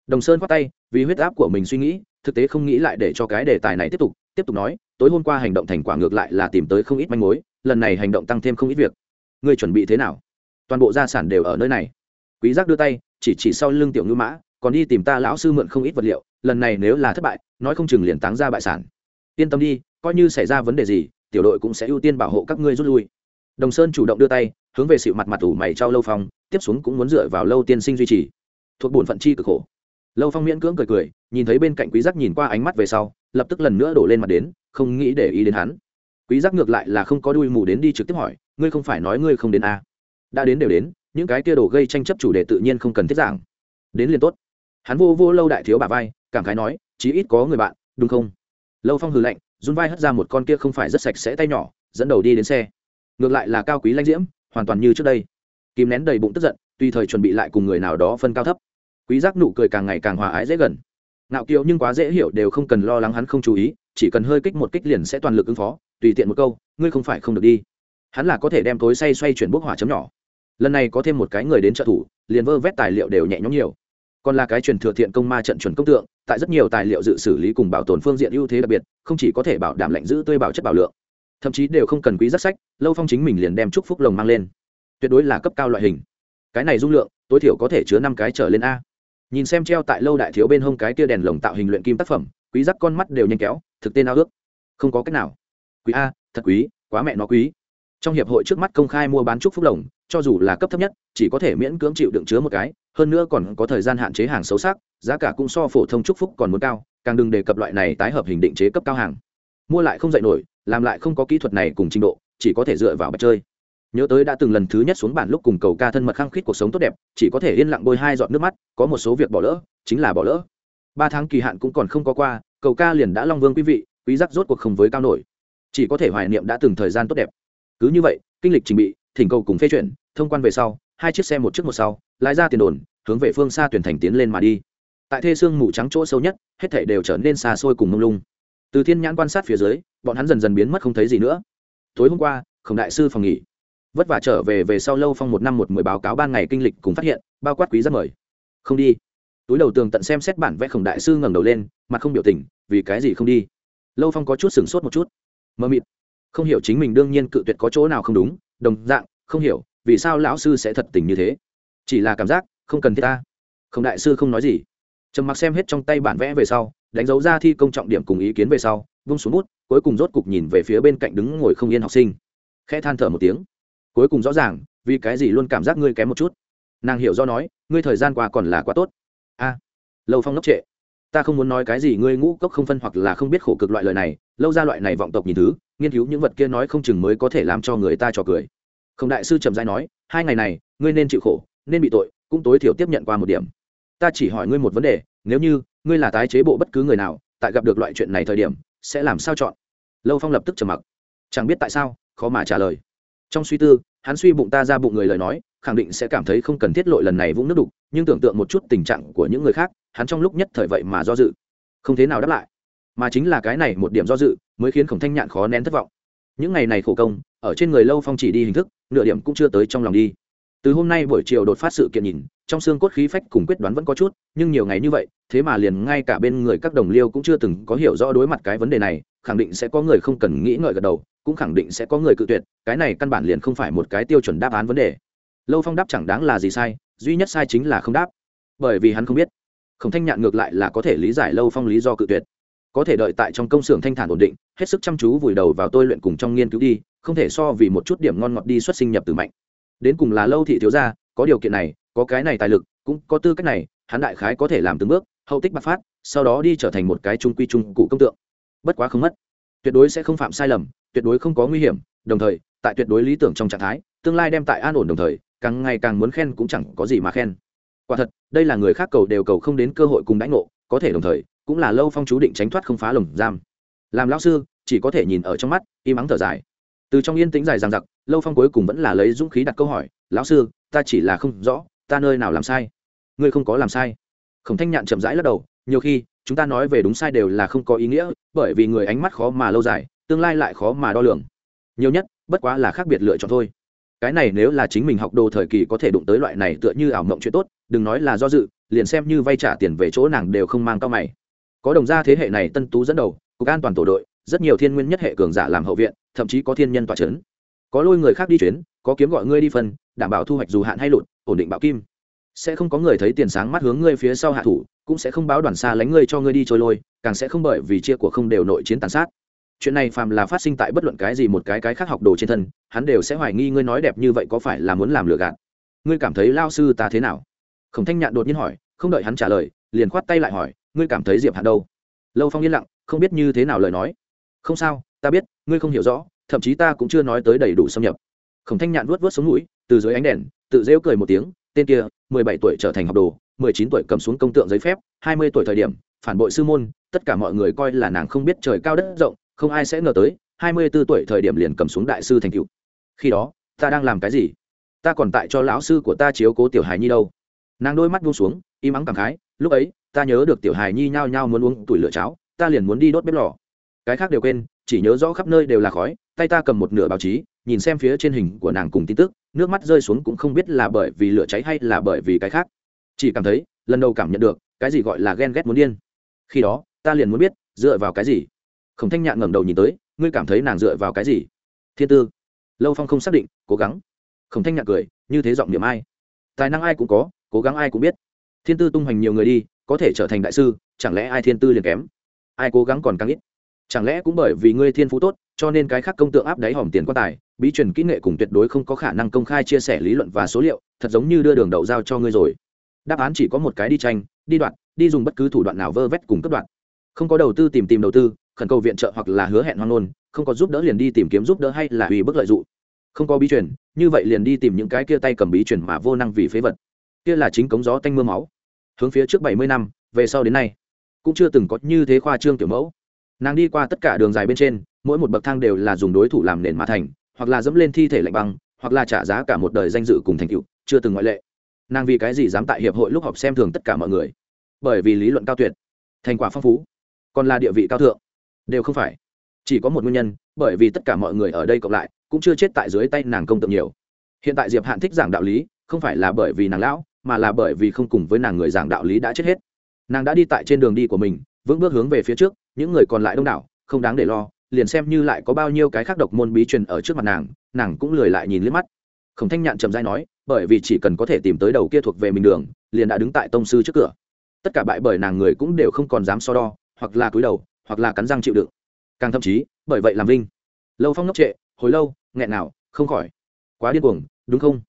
đồng sơn khoát tay, vì huyết áp của mình suy nghĩ, thực tế không nghĩ lại để cho cái đề tài này tiếp tục tiếp tục nói, tối hôm qua hành động thành quả ngược lại là tìm tới không ít manh mối, lần này hành động tăng thêm không ít việc. Người chuẩn bị thế nào? Toàn bộ gia sản đều ở nơi này. Quý giác đưa tay, chỉ chỉ sau lưng tiểu ngư mã, còn đi tìm ta lão sư mượn không ít vật liệu, lần này nếu là thất bại, nói không chừng liền táng ra bại sản. Yên tâm đi, coi như xảy ra vấn đề gì, tiểu đội cũng sẽ ưu tiên bảo hộ các ngươi rút lui. Đồng sơn chủ động đưa tay, hướng về sự mặt mặt ủ mày trao lâu phong, tiếp xuống cũng muốn dựa vào lâu tiên sinh duy trì. Thuộc bổn phận chi cực khổ lâu phong miễn cưỡng cười cười, nhìn thấy bên cạnh quý giác nhìn qua ánh mắt về sau, lập tức lần nữa đổ lên mặt đến, không nghĩ để ý đến hắn. Quý giác ngược lại là không có đuôi mù đến đi trực tiếp hỏi, ngươi không phải nói ngươi không đến à? đã đến đều đến, những cái kia đồ gây tranh chấp chủ đề tự nhiên không cần thiết giảng. Đến liền tốt. Hắn vô vô lâu đại thiếu bà vai, cảm khái nói, chí ít có người bạn, đúng không? Lâu phong hừ lạnh, run vai hất ra một con kia không phải rất sạch sẽ tay nhỏ, dẫn đầu đi đến xe. Ngược lại là cao quý lãnh diễm, hoàn toàn như trước đây. Kìm nén đầy bụng tức giận, tùy thời chuẩn bị lại cùng người nào đó phân cao thấp quý giác nụ cười càng ngày càng hòa ái dễ gần. Nạo kiều nhưng quá dễ hiểu đều không cần lo lắng hắn không chú ý, chỉ cần hơi kích một kích liền sẽ toàn lực ứng phó, tùy tiện một câu, ngươi không phải không được đi. Hắn là có thể đem tối say xoay chuyển bốc hỏa chấm nhỏ. Lần này có thêm một cái người đến trợ thủ, liền vơ vét tài liệu đều nhẹ nhõm nhiều. Còn là cái truyền thừa thiện công ma trận chuẩn công tượng, tại rất nhiều tài liệu dự xử lý cùng bảo tồn phương diện ưu thế đặc biệt, không chỉ có thể bảo đảm lạnh giữ tươi bảo chất bảo lượng, thậm chí đều không cần quý giác sách, lâu phong chính mình liền đem chúc phúc lồng mang lên. Tuyệt đối là cấp cao loại hình. Cái này dung lượng, tối thiểu có thể chứa năm cái trở lên a nhìn xem treo tại lâu đại thiếu bên hông cái kia đèn lồng tạo hình luyện kim tác phẩm, quý giác con mắt đều nhanh kéo, thực tên ao ước. Không có cách nào. Quý a, thật quý, quá mẹ nó quý. Trong hiệp hội trước mắt công khai mua bán trúc phúc lồng, cho dù là cấp thấp nhất, chỉ có thể miễn cưỡng chịu đựng chứa một cái, hơn nữa còn có thời gian hạn chế hàng xấu xác giá cả cũng so phổ thông trúc phúc còn muốn cao, càng đừng đề cập loại này tái hợp hình định chế cấp cao hàng. Mua lại không dạy nổi, làm lại không có kỹ thuật này cùng trình độ, chỉ có thể dựa vào bạch chơi nhớ tới đã từng lần thứ nhất xuống bản lúc cùng cầu ca thân mật khăng khít cuộc sống tốt đẹp, chỉ có thể yên lặng bôi hai giọt nước mắt, có một số việc bỏ lỡ, chính là bỏ lỡ. Ba tháng kỳ hạn cũng còn không có qua, cầu ca liền đã long vương quý vị, quý giác rốt cuộc không với cao nổi. Chỉ có thể hoài niệm đã từng thời gian tốt đẹp. Cứ như vậy, kinh lịch trình bị, thỉnh cầu cùng phê chuyển thông quan về sau, hai chiếc xe một trước một sau, lái ra tiền đồn, hướng về phương xa tuyển thành tiến lên mà đi. Tại thê xương mù trắng chỗ sâu nhất, hết thảy đều trở nên xa xôi cùng mông lung. Từ thiên nhãn quan sát phía dưới, bọn hắn dần dần biến mất không thấy gì nữa. Tối hôm qua, khổng đại sư phòng nghỉ vất vả trở về về sau lâu phong một năm một mười báo cáo ban ngày kinh lịch cùng phát hiện, bao quát quý rất mời. Không đi. Túi đầu tường tận xem xét bản vẽ khổng đại sư ngẩng đầu lên, mặt không biểu tình, vì cái gì không đi? Lâu phong có chút sửng sốt một chút. Mơ mịt. Không hiểu chính mình đương nhiên cự tuyệt có chỗ nào không đúng, đồng dạng, không hiểu, vì sao lão sư sẽ thật tình như thế? Chỉ là cảm giác, không cần thiết ta. Khổng đại sư không nói gì. Trầm mặc xem hết trong tay bản vẽ về sau, đánh dấu ra thi công trọng điểm cùng ý kiến về sau, vung xuống bút, cuối cùng rốt cục nhìn về phía bên cạnh đứng ngồi không yên học sinh. Khẽ than thở một tiếng cuối cùng rõ ràng, vì cái gì luôn cảm giác ngươi kém một chút? Nàng hiểu do nói, ngươi thời gian qua còn là quá tốt. A, lâu phong ngốc trệ. Ta không muốn nói cái gì ngươi ngũ cốc không phân hoặc là không biết khổ cực loại lời này, lâu ra loại này vọng tộc nhìn thứ, nghiên cứu những vật kia nói không chừng mới có thể làm cho người ta trò cười. Không đại sư trầm giai nói, hai ngày này, ngươi nên chịu khổ, nên bị tội, cũng tối thiểu tiếp nhận qua một điểm. Ta chỉ hỏi ngươi một vấn đề, nếu như, ngươi là tái chế bộ bất cứ người nào, tại gặp được loại chuyện này thời điểm, sẽ làm sao chọn? Lâu phong lập tức trầm mặc. Chẳng biết tại sao, khó mà trả lời trong suy tư, hắn suy bụng ta ra bụng người lời nói, khẳng định sẽ cảm thấy không cần thiết lội lần này vũng nước đục, nhưng tưởng tượng một chút tình trạng của những người khác, hắn trong lúc nhất thời vậy mà do dự. Không thế nào đáp lại. Mà chính là cái này một điểm do dự, mới khiến khổng thanh nhạn khó nén thất vọng. Những ngày này khổ công, ở trên người lâu phong chỉ đi hình thức, nửa điểm cũng chưa tới trong lòng đi từ hôm nay buổi chiều đột phát sự kiện nhìn, trong xương cốt khí phách cùng quyết đoán vẫn có chút, nhưng nhiều ngày như vậy, thế mà liền ngay cả bên người các đồng liêu cũng chưa từng có hiểu rõ đối mặt cái vấn đề này, khẳng định sẽ có người không cần nghĩ ngợi gật đầu, cũng khẳng định sẽ có người cự tuyệt, cái này căn bản liền không phải một cái tiêu chuẩn đáp án vấn đề. Lâu phong đáp chẳng đáng là gì sai, duy nhất sai chính là không đáp. Bởi vì hắn không biết, khổng thanh nhạn ngược lại là có thể lý giải lâu phong lý do cự tuyệt. Có thể đợi tại trong công xưởng thanh thản ổn định, hết sức chăm chú vùi đầu vào tôi luyện cùng trong nghiên cứu đi, không thể so vì một chút điểm ngon ngọt đi xuất sinh nhập từ mạnh đến cùng là lâu thị thiếu gia, có điều kiện này, có cái này tài lực, cũng có tư cách này, hắn đại khái có thể làm từng bước, hậu tích bạc phát, sau đó đi trở thành một cái trung quy trung cụ công tượng. Bất quá không mất. Tuyệt đối sẽ không phạm sai lầm, tuyệt đối không có nguy hiểm, đồng thời, tại tuyệt đối lý tưởng trong trạng thái, tương lai đem tại an ổn đồng thời, càng ngày càng muốn khen cũng chẳng có gì mà khen. Quả thật, đây là người khác cầu đều cầu không đến cơ hội cùng đãi ngộ, có thể đồng thời, cũng là lâu phong chú định tránh thoát không phá lồng giam. Làm lão sư, chỉ có thể nhìn ở trong mắt, im ắng thở dài từ trong yên tĩnh dài dằng dặc, lâu phong cuối cùng vẫn là lấy dũng khí đặt câu hỏi, lão sư, ta chỉ là không rõ, ta nơi nào làm sai? Ngươi không có làm sai. Khổng thanh nhạn chậm rãi lắc đầu, nhiều khi, chúng ta nói về đúng sai đều là không có ý nghĩa, bởi vì người ánh mắt khó mà lâu dài, tương lai lại khó mà đo lường. Nhiều nhất, bất quá là khác biệt lựa chọn thôi. Cái này nếu là chính mình học đồ thời kỳ có thể đụng tới loại này tựa như ảo mộng chuyện tốt, đừng nói là do dự, liền xem như vay trả tiền về chỗ nàng đều không mang cao mày. Có đồng gia thế hệ này tân tú dẫn đầu, cục an toàn tổ đội rất nhiều thiên nguyên nhất hệ cường giả làm hậu viện, thậm chí có thiên nhân tọa c h ấ n có lôi người khác đi chuyến, có kiếm gọi ngươi đi phân, đảm bảo thu hoạch dù hạn hay lụt, ổn định bạo kim. Sẽ không có người thấy tiền sáng mắt hướng ngươi phía sau hạ thủ, cũng sẽ không báo đoàn xa lánh ngươi cho ngươi đi trôi lôi, càng sẽ không bởi vì chia của không đều nội chiến tàn sát. Chuyện này phàm là phát sinh tại bất luận cái gì một cái cái khác học đồ trên thân, hắn đều sẽ hoài nghi ngươi nói đẹp như vậy có phải là muốn làm lừa gạt. Ngươi cảm thấy lao sư ta thế nào? Khổng thanh nhạn đột nhiên hỏi, không đợi hắn trả lời, liền khoát tay lại hỏi, ngươi cảm thấy diệp hàn đâu? Lâu phong yên lặng, không biết như thế nào lời nói không sao, ta biết, ngươi không hiểu rõ, thậm chí ta cũng chưa nói tới đầy đủ xâm nhập. Khổng thanh nhạn vuốt vuốt xuống mũi, từ dưới ánh đèn, tự rêu cười một tiếng, tên kia, mười bảy tuổi trở thành học đồ, mười chín tuổi cầm xuống công tượng giấy phép, hai mươi tuổi thời điểm, phản bội sư môn, tất cả mọi người coi là nàng không biết trời cao đất rộng, không ai sẽ ngờ tới, hai mươi b ố tuổi thời điểm liền cầm xuống đại sư thành cựu khi đó, ta đang làm cái gì? Ta còn tại cho lão sư của ta chiếu cố tiểu hài nhi đâu. Nàng đôi mắt buông xuống, im ắng cảm khái, lúc ấy, ta nhớ được tiểu hài nhi nhao nhao muốn uống tuổi lửa cháo, ta liền muốn đi đốt bếp lò cái khác đều quên, chỉ nhớ rõ khắp nơi đều là khói, tay ta cầm một nửa báo chí, nhìn xem phía trên hình của nàng cùng tin tức, nước mắt rơi xuống cũng không biết là bởi vì lửa cháy hay là bởi vì cái khác. Chỉ cảm thấy, lần đầu cảm nhận được, cái gì gọi là ghen ghét muốn điên. Khi đó, ta liền muốn biết, dựa vào cái gì? Khổng thanh nhạn ngẩng đầu nhìn tới, ngươi cảm thấy nàng dựa vào cái gì? Thiên tư. Lâu phong không xác định, cố gắng. Khổng thanh nhạn cười, như thế giọng niệm ai? Tài năng ai cũng có, cố gắng ai cũng biết. Thiên tư tung hoành nhiều người đi, có thể trở thành đại sư, chẳng lẽ ai thiên tư liền kém? Ai cố gắng còn càng ít? Chẳng lẽ cũng bởi vì ngươi thiên phú tốt, cho nên cái khác công tượng áp đáy hòm tiền quan tài, bí truyền kỹ nghệ cùng tuyệt đối không có khả năng công khai chia sẻ lý luận và số liệu, thật giống như đưa đường đậu giao cho ngươi rồi. Đáp án chỉ có một cái đi tranh, đi đoạn, đi dùng bất cứ thủ đoạn nào vơ vét cùng cấp đoạn. Không có đầu tư tìm tìm đầu tư, khẩn cầu viện trợ hoặc là hứa hẹn hoang ngôn, không có giúp đỡ liền đi tìm kiếm giúp đỡ hay là ủy bức lợi dụng. Không có bí truyền, như vậy liền đi tìm những cái kia tay cầm bí truyền mà vô năng vì phế vật. Kia là chính cống gió tanh mưa máu. Hướng phía trước bảy mươi năm, về sau đến nay, cũng chưa từng có như thế khoa trương tiểu mẫu nàng đi qua tất cả đường dài bên trên, mỗi một bậc thang đều là dùng đối thủ làm nền mã thành, hoặc là dẫm lên thi thể lạnh băng, hoặc là trả giá cả một đời danh dự cùng thành tựu, chưa từng ngoại lệ. Nàng vì cái gì dám tại hiệp hội lúc họp xem thường tất cả mọi người? Bởi vì lý luận cao tuyệt, thành quả phong phú, còn là địa vị cao thượng. Đều không phải. Chỉ có một nguyên nhân, bởi vì tất cả mọi người ở đây cộng lại, cũng chưa chết tại dưới tay nàng công tượng nhiều. Hiện tại diệp hạn thích giảng đạo lý, không phải là bởi vì nàng lão, mà là bởi vì không cùng với nàng người giảng đạo lý đã chết hết. Nàng đã đi tại trên đường đi của mình vững bước hướng về phía trước, những người còn lại đông đảo, không đáng để lo, liền xem như lại có bao nhiêu cái khác độc môn bí truyền ở trước mặt nàng nàng cũng lười lại nhìn liếc mắt. Khổng thanh nhạn trầm dai nói, bởi vì chỉ cần có thể tìm tới đầu kia thuộc về mình đường, liền đã đứng tại tông sư trước cửa. Tất cả bại bởi nàng người cũng đều không còn dám so đo, hoặc là cúi đầu, hoặc là cắn răng chịu đựng. Càng thậm chí, bởi vậy làm vinh. Lâu phong ngốc trệ, hồi lâu, nghẹn nào không khỏi. Quá điên cuồng, đúng không?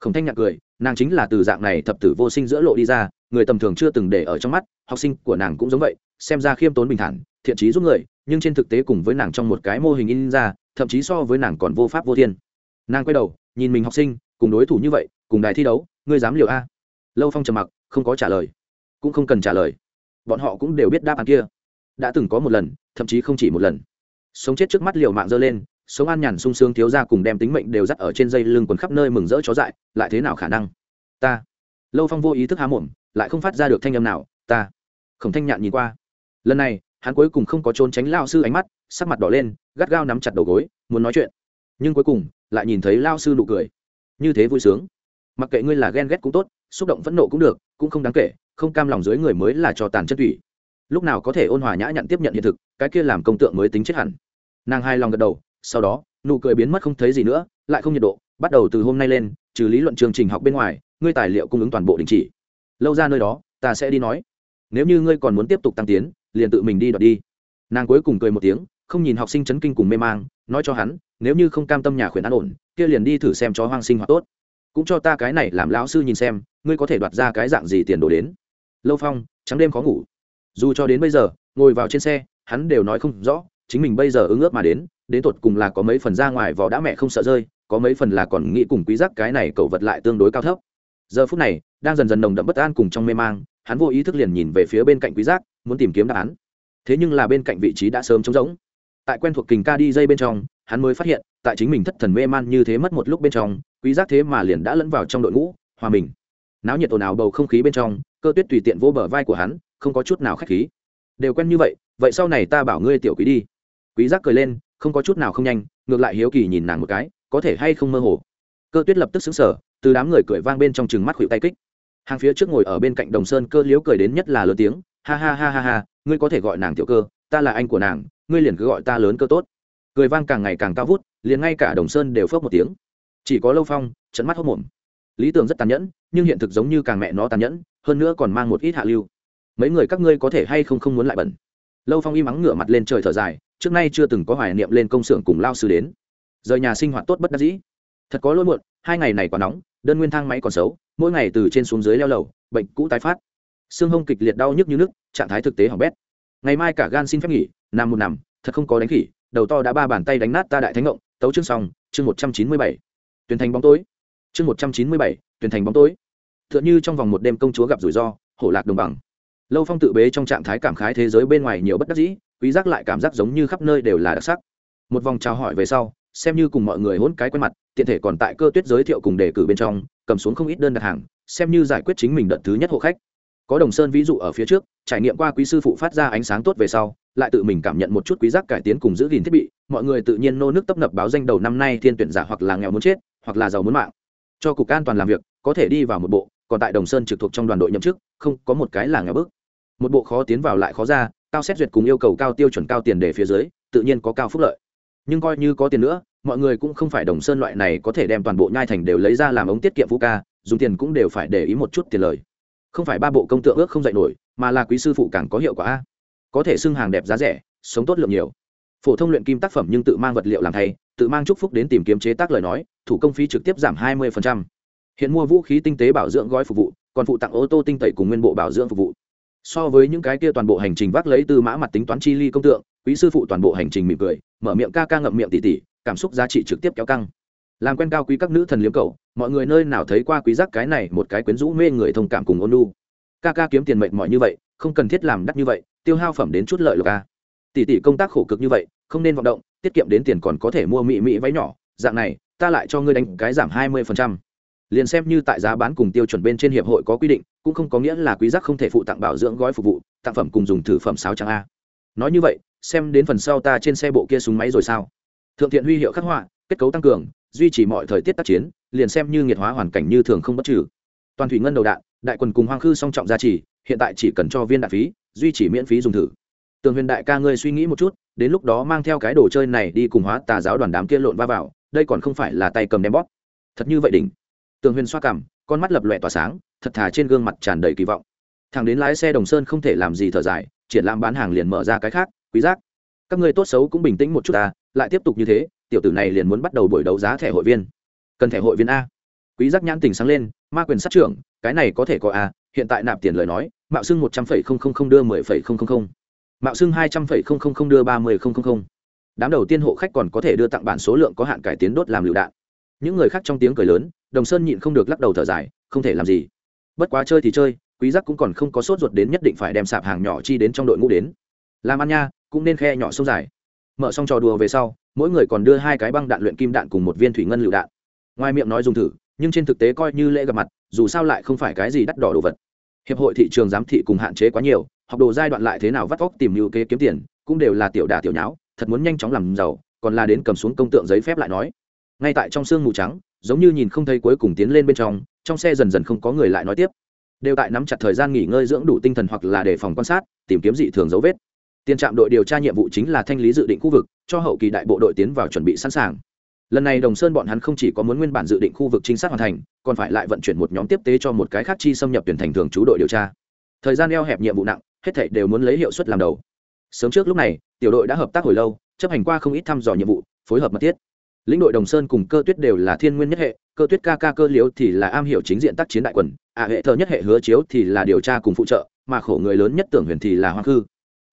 Khổng thanh nhạc cười, nàng chính là từ dạng này thập tử vô sinh giữa lộ đi ra, người tầm thường chưa từng để ở trong mắt, học sinh của nàng cũng giống vậy xem ra khiêm tốn bình thản, thiện trí giúp người, nhưng trên thực tế cùng với nàng trong một cái mô hình in ra, thậm chí so với nàng còn vô pháp vô thiên. Nàng quay đầu, nhìn mình học sinh, cùng đối thủ như vậy, cùng đài thi đấu, ngươi dám liều a? Lâu phong trầm mặc, không có trả lời. Cũng không cần trả lời. Bọn họ cũng đều biết đáp án kia. Đã từng có một lần, thậm chí không chỉ một lần. Sống chết trước mắt liều mạng dơ lên, sống an nhàn sung sướng thiếu ra cùng đem tính mệnh đều dắt ở trên dây lưng quần khắp nơi mừng rỡ chó dại, lại thế nào khả năng? Ta. Lâu phong vô ý thức há mồm, lại không phát ra được thanh âm nào. Ta. Khổng thanh nhạn nhìn qua lần này, hắn cuối cùng không có trốn tránh lao sư ánh mắt, sắc mặt đỏ lên, gắt gao nắm chặt đầu gối, muốn nói chuyện. Nhưng cuối cùng, lại nhìn thấy lao sư nụ cười. Như thế vui sướng. Mặc kệ ngươi là ghen ghét cũng tốt, xúc động phẫn nộ cũng được, cũng không đáng kể, không cam lòng dưới người mới là cho tàn chất thủy lúc nào có thể ôn hòa nhã nhặn tiếp nhận hiện thực, cái kia làm công tượng mới tính chết hẳn. Nàng hai lòng gật đầu, sau đó, nụ cười biến mất không thấy gì nữa, lại không nhiệt độ, bắt đầu từ hôm nay lên, trừ lý luận chương trình học bên ngoài, ngươi tài liệu cung ứng toàn bộ đình chỉ. Lâu ra nơi đó, ta sẽ đi nói. Nếu như ngươi còn muốn tiếp tục tăng tiến liền tự mình đi đoạt đi. Nàng cuối cùng cười một tiếng, không nhìn học sinh chấn kinh cùng mê mang, nói cho hắn, nếu như không cam tâm nhà khuyển an ổn, kia liền đi thử xem chó hoang sinh hoạt tốt. Cũng cho ta cái này làm lão sư nhìn xem, ngươi có thể đoạt ra cái dạng gì tiền đồ đến. Lâu phong, trắng đêm khó ngủ. Dù cho đến bây giờ, ngồi vào trên xe, hắn đều nói không rõ, chính mình bây giờ ứng ước mà đến đến tột cùng là có mấy phần ra ngoài vỏ đã mẹ không sợ rơi, có mấy phần là còn nghĩ cùng quý giác cái này cậu vật lại tương đối cao thấp. Giờ phút này, đang dần dần nồng đậm bất an cùng trong mê mang hắn vô ý thức liền nhìn về phía bên cạnh quý giác muốn tìm kiếm đáp án. Thế nhưng là bên cạnh vị trí đã sớm trống rỗng. Tại quen thuộc kình ca đi dây bên trong hắn mới phát hiện tại chính mình thất thần mê man như thế mất một lúc bên trong quý giác thế mà liền đã lẫn vào trong đội ngũ hòa mình. Náo nhiệt ồn ào bầu không khí bên trong cơ tuyết tùy tiện vô bờ vai của hắn không có chút nào khách khí. Đều quen như vậy vậy sau này ta bảo ngươi tiểu quý đi. Quý giác cười lên không có chút nào không nhanh ngược lại hiếu kỳ nhìn nàng một cái có thể hay không mơ hồ. Cơ tuyết lập tức sững sờ, từ đám người cười vang bên trong chừng mắt khuỵu tay kích hàng phía trước ngồi ở bên cạnh đồng sơn cơ liếu cười đến nhất là lớn tiếng, ha ha ha ha ha, ngươi có thể gọi nàng tiểu cơ, ta là anh của nàng, ngươi liền cứ gọi ta lớn cơ tốt. Cười vang càng ngày càng cao vút, liền ngay cả đồng sơn đều phớt một tiếng. Chỉ có lâu phong trận mắt hốc mồm. Lý tưởng rất tàn nhẫn, nhưng hiện thực giống như càng mẹ nó tàn nhẫn, hơn nữa còn mang một ít hạ lưu. Mấy người các ngươi có thể hay không không muốn lại bẩn? Lâu phong im mắng ngửa mặt lên trời thở dài, trước nay chưa từng có hoài niệm lên công xưởng cùng lao sư đến. Rời nhà sinh hoạt tốt bất đắc dĩ. Thật có lỗi muộn, hai ngày này quá nóng, đơn nguyên thang máy còn xấu mỗi ngày từ trên xuống dưới leo lầu, bệnh cũ tái phát. Xương hông kịch liệt đau nhức như nước, trạng thái thực tế hỏng bét. Ngày mai cả gan xin phép nghỉ, nằm một nằm, thật không có đánh khỉ, đầu to đã ba bàn tay đánh nát ta đại thánh ngộng, tấu chương xong, chương một trăm chín mươi bảy. Tuyển thành bóng tối. Chương một trăm chín mươi bảy, tuyển thành bóng tối. T h ư ợ n h ư trong vòng một đêm công chúa gặp rủi ro, hổ lạc đồng bằng. Lâu phong tự bế trong trạng thái cảm khái thế giới bên ngoài nhiều bất đắc dĩ, quý giác lại cảm giác giống như khắp nơi đều là đặc sắc. Một vòng chào hỏi về sau xem như cùng mọi người hỗn cái quen mặt, tiện thể còn tại cơ tuyết giới thiệu cùng đề cử bên trong, cầm xuống không ít đơn đặt hàng, xem như giải quyết chính mình đợt thứ nhất hộ khách. Có đồng sơn ví dụ ở phía trước, trải nghiệm qua quý sư phụ phát ra ánh sáng tốt về sau, lại tự mình cảm nhận một chút quý giác cải tiến cùng giữ gìn thiết bị, mọi người tự nhiên nô nước tấp nập báo danh đầu năm nay thiên tuyển giả hoặc là nghèo muốn chết, hoặc là giàu muốn mạng. Cho cục an toàn làm việc, có thể đi vào một bộ, còn tại đồng sơn trực thuộc trong đoàn đội nhậm chức, không có một cái là nghèo bước một bộ khó tiến vào lại khó ra, cao xét duyệt cùng yêu cầu cao tiêu chuẩn cao tiền để phía dưới, tự nhiên có cao phúc lợi nhưng coi như có tiền nữa, mọi người cũng không phải đồng sơn loại này có thể đem toàn bộ nhai thành đều lấy ra làm ống tiết kiệm phú ca, dùng tiền cũng đều phải để ý một chút tiền lời. Không phải ba bộ công tượng ước không dạy nổi, mà là quý sư phụ càng có hiệu quả. Có thể xưng hàng đẹp giá rẻ, sống tốt lượng nhiều. Phổ thông luyện kim tác phẩm nhưng tự mang vật liệu làm thay, tự mang chúc phúc đến tìm kiếm chế tác lời nói, thủ công phí trực tiếp giảm 20%. hiện mua vũ khí tinh tế bảo dưỡng gói phục vụ, còn phụ tặng ô tô tinh tẩy cùng nguyên bộ bảo dưỡng phục vụ. So với những cái kia toàn bộ hành trình vác lấy từ mã mặt tính toán chi ly công tượng quý sư phụ toàn bộ hành trình mỉm cười, mở miệng ca ca ngậm miệng tỉ tỉ, cảm xúc giá trị trực tiếp kéo căng. Làm quen cao quý các nữ thần liếm cầu mọi người nơi nào thấy qua quý giác cái này một cái quyến rũ mê người thông cảm cùng ôn lu ca ca kiếm tiền mệnh mọi như vậy, không cần thiết làm đắt như vậy, tiêu hao phẩm đến chút lợi lộc à. ca tỷ tỷ công tác khổ cực như vậy, không nên vọng động, tiết kiệm đến tiền còn có thể mua mỹ mỹ váy nhỏ. Dạng này, ta lại cho ngươi đánh cái giảm hai mươi phần trăm. Liền xem như tại giá bán cùng tiêu chuẩn bên trên hiệp hội có quy định, cũng không có nghĩa là quý giác không thể phụ tặng bảo dưỡng gói phục vụ, tặng phẩm cùng dùng thử phẩm sáo trắng a. Nói như vậy xem đến phần sau ta trên xe bộ kia súng máy rồi sao? Thượng thiện huy hiệu khắc họa, kết cấu tăng cường, duy trì mọi thời tiết tác chiến, liền xem như nhiệt hóa hoàn cảnh như thường không bất trừ. Toàn thủy ngân đầu đạn, đại quần cùng hoang khư song trọng gia trì, hiện tại chỉ cần cho viên đạn phí, duy trì miễn phí dùng thử. Tường huyền đại ca ngươi suy nghĩ một chút, đến lúc đó mang theo cái đồ chơi này đi cùng hóa tà giáo đoàn đám kia lộn va vào, đây còn không phải là tay cầm đem bóp. Thật như vậy đỉnh. Tường huyền xoa cằm con mắt lập lòe tỏa sáng, thật thà trên gương mặt tràn đầy kỳ vọng. Thằng đến lái xe đồng sơn không thể làm gì thở dài, triển lãm bán hàng liền mở ra cái khác quý giác, các ngươi tốt xấu cũng bình tĩnh một chút ta, lại tiếp tục như thế, tiểu tử này liền muốn bắt đầu buổi đấu giá thẻ hội viên. Cần thẻ hội viên a. Quý giác nhãn tình sáng lên, ma quyền sát trưởng, cái này có thể có a, hiện tại nạp tiền lời nói, mạo xưng một trăm phẩy không không không đưa mười phẩy không không không. Mạo xưng hai trăm phẩy không không không đưa ba mươi không không không. Đám đầu tiên hộ khách còn có thể đưa tặng bản số lượng có hạn cải tiến đốt làm lựu đạn. Những người khác trong tiếng cười lớn, đồng sơn nhịn không được lắc đầu thở dài, không thể làm gì. Bất quá chơi thì chơi, quý giác cũng còn không có sốt ruột đến nhất định phải đem sạp hàng nhỏ chi đến trong đội ngũ đến. Làm ăn nha cũng nên khe nhỏ sông dài. Mở xong trò đùa về sau, mỗi người còn đưa hai cái băng đạn luyện kim đạn cùng một viên thủy ngân lựu đạn. Ngoài miệng nói dùng thử, nhưng trên thực tế coi như lễ gặp mặt, dù sao lại không phải cái gì đắt đỏ đồ vật. Hiệp hội thị trường giám thị cùng hạn chế quá nhiều, học đồ giai đoạn lại thế nào vắt vóc tìm lưu kế kiếm tiền, cũng đều là tiểu đà tiểu nháo, thật muốn nhanh chóng làm giàu, còn là đến cầm xuống công tượng giấy phép lại nói. Ngay tại trong sương mù trắng, giống như nhìn không thấy cuối cùng tiến lên bên trong trong xe dần dần không có người lại nói tiếp. Đều tại nắm chặt thời gian nghỉ ngơi dưỡng đủ tinh thần hoặc là đề phòng quan sát, tìm kiếm dị thường dấu vết tiền trạm đội điều tra nhiệm vụ chính là thanh lý dự định khu vực, cho hậu kỳ đại bộ đội tiến vào chuẩn bị sẵn sàng. Lần này đồng sơn bọn hắn không chỉ có muốn nguyên bản dự định khu vực chính xác hoàn thành, còn phải lại vận chuyển một nhóm tiếp tế cho một cái khác chi xâm nhập tuyển thành thường trú đội điều tra. Thời gian eo hẹp nhiệm vụ nặng, hết thảy đều muốn lấy hiệu suất làm đầu. Sớm trước lúc này, tiểu đội đã hợp tác hồi lâu, chấp hành qua không ít thăm dò nhiệm vụ, phối hợp mật thiết. Lĩnh đội đồng sơn cùng cơ tuyết đều là thiên nguyên nhất hệ, cơ tuyết ca ca cơ liếu thì là am hiểu chính diện tác chiến đại quần, ạ hệ thờ nhất hệ hứa chiếu thì là điều tra cùng phụ trợ, mà khổ người lớn nhất tưởng huyền thì là hoa khư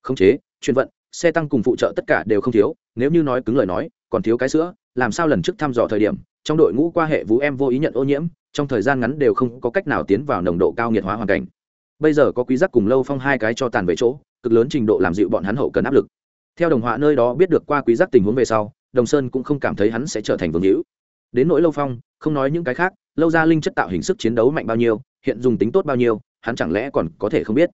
khống chế, chuyên vận, xe tăng cùng phụ trợ tất cả đều không thiếu, nếu như nói cứng lời nói, còn thiếu cái sữa, làm sao lần trước thăm dò thời điểm, trong đội ngũ qua hệ vũ em vô ý nhận ô nhiễm, trong thời gian ngắn đều không có cách nào tiến vào nồng độ cao nhiệt hóa hoàn cảnh. Bây giờ có quý giác cùng lâu phong hai cái cho tàn về chỗ, cực lớn trình độ làm dịu bọn hắn hậu cần áp lực. Theo đồng họa nơi đó biết được qua quý giác tình huống về sau, đồng sơn cũng không cảm thấy hắn sẽ trở thành vương hữu. Đến nỗi lâu phong, không nói những cái khác, lâu ra linh chất tạo hình sức chiến đấu mạnh bao nhiêu, hiện dùng tính tốt bao nhiêu, hắn chẳng lẽ còn có thể không biết.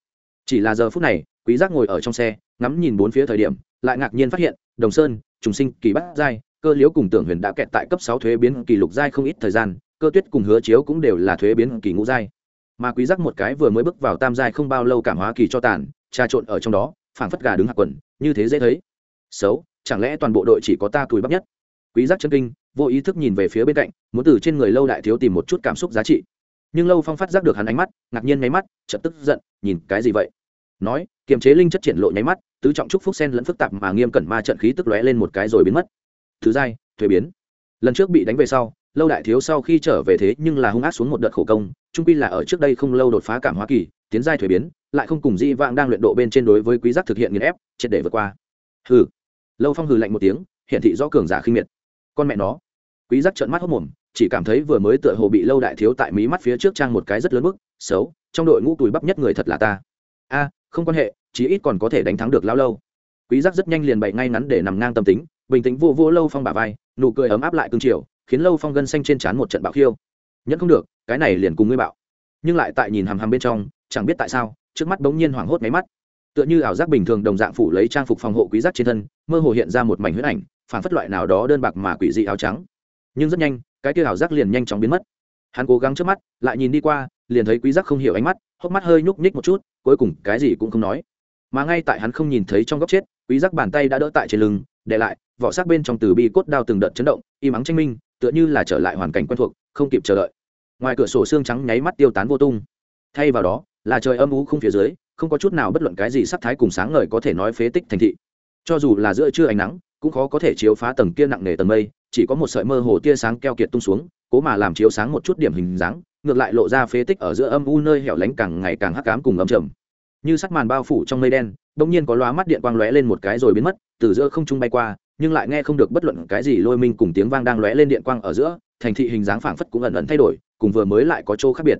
Chỉ là giờ phút này quý giác ngồi ở trong xe, ngắm nhìn bốn phía thời điểm, lại ngạc nhiên phát hiện, đồng sơn, trùng sinh, kỳ bát giai, cơ liễu cùng tưởng huyền đã kẹt tại cấp sáu thuế biến kỳ lục giai không ít thời gian, cơ tuyết cùng hứa chiếu cũng đều là thuế biến kỳ ngũ giai. Mà quý giác một cái vừa mới bước vào tam giai không bao lâu cảm hóa kỳ cho tàn, trà trộn ở trong đó, phảng phất gà đứng hạ quần, như thế dễ thấy. Xấu, chẳng lẽ toàn bộ đội chỉ có ta tuổi bắp nhất? Quý giác chân kinh, vô ý thức nhìn về phía bên cạnh, muốn từ trên người lâu đại thiếu tìm một chút cảm xúc giá trị. Nhưng lâu phong phát giác được hắn ánh mắt, ngạc nhiên nháy mắt, chợt tức giận, nhìn cái gì vậy? Nói kiềm chế linh chất triển lộ nháy mắt, tứ trọng trúc phúc sen lẫn phức tạp mà nghiêm cẩn ma trận khí tức lóe lên một cái rồi biến mất. Thứ giai, thuế biến. Lần trước bị đánh về sau, lâu đại thiếu sau khi trở về thế nhưng là hung ác xuống một đợt khổ công trung quy là ở trước đây không lâu đột phá cảm hóa kỳ, tiến giai thuế biến, lại không cùng di vãng đang luyện độ bên trên đối với quý giác thực hiện nghiền ép, triệt để vượt qua. Hừ. Lâu phong hừ lạnh một tiếng, hiện thị rõ cường giả khinh miệt. Con mẹ nó. Quý giác trợn mắt hốt mồm, chỉ cảm thấy vừa mới tựa hồ bị lâu đại thiếu tại mí mắt phía trước trang một cái rất lớn bức, xấu, trong đội ngũ tuổi bắp nhất người thật là ta. A không quan hệ, chí ít còn có thể đánh thắng được lao lâu. Quý giác rất nhanh liền bày ngay ngắn để nằm ngang tâm tính, bình tĩnh vô vô lâu phong bả vai, nụ cười ấm áp lại cương triều, khiến lâu phong gân xanh trên trán một trận bạo khiêu. Nhẫn không được, cái này liền cùng ngươi bạo. Nhưng lại tại nhìn hàm hàm bên trong, chẳng biết tại sao, trước mắt bỗng nhiên hoảng hốt máy mắt. Tựa như ảo giác bình thường đồng dạng phủ lấy trang phục phòng hộ quý giác trên thân, mơ hồ hiện ra một mảnh huyết ảnh, phản phất loại nào đó đơn bạc mà quỷ dị áo trắng. Nhưng rất nhanh, cái kia ảo giác liền nhanh chóng biến mất. Hắn cố gắng trước mắt, lại nhìn đi qua, liền thấy quý giác không hiểu ánh mắt, hốc mắt hơi nhúc nhích một chút cuối cùng cái gì cũng không nói. Mà ngay tại hắn không nhìn thấy trong góc chết, quý giác bàn tay đã đỡ tại trên lưng, để lại, vỏ xác bên trong từ bi cốt đao từng đợt chấn động im ắng tranh minh, tựa như là trở lại hoàn cảnh quen thuộc, không kịp chờ đợi. Ngoài cửa sổ xương trắng nháy mắt tiêu tán vô tung. Thay vào đó, là trời âm u không phía dưới, không có chút nào bất luận cái gì sắc thái cùng sáng ngời có thể nói phế tích thành thị. Cho dù là giữa trưa ánh nắng, cũng khó có thể chiếu phá tầng kia nặng nề tầng mây, chỉ có một sợi mơ hồ tia sáng keo kiệt tung xuống, cố mà làm chiếu sáng một chút điểm hình dáng ngược lại lộ ra phế tích ở giữa âm u nơi hẻo lánh càng ngày càng hắc ám cùng âm trầm. Như sắt màn bao phủ trong mây đen, bỗng nhiên có lóa mắt điện quang lóe lên một cái rồi biến mất, từ giữa không trung bay qua, nhưng lại nghe không được bất luận cái gì lôi minh cùng tiếng vang đang lóe lên điện quang ở giữa, thành thị hình dáng phảng phất cũng ẩn ẩn thay đổi, cùng vừa mới lại có chỗ khác biệt.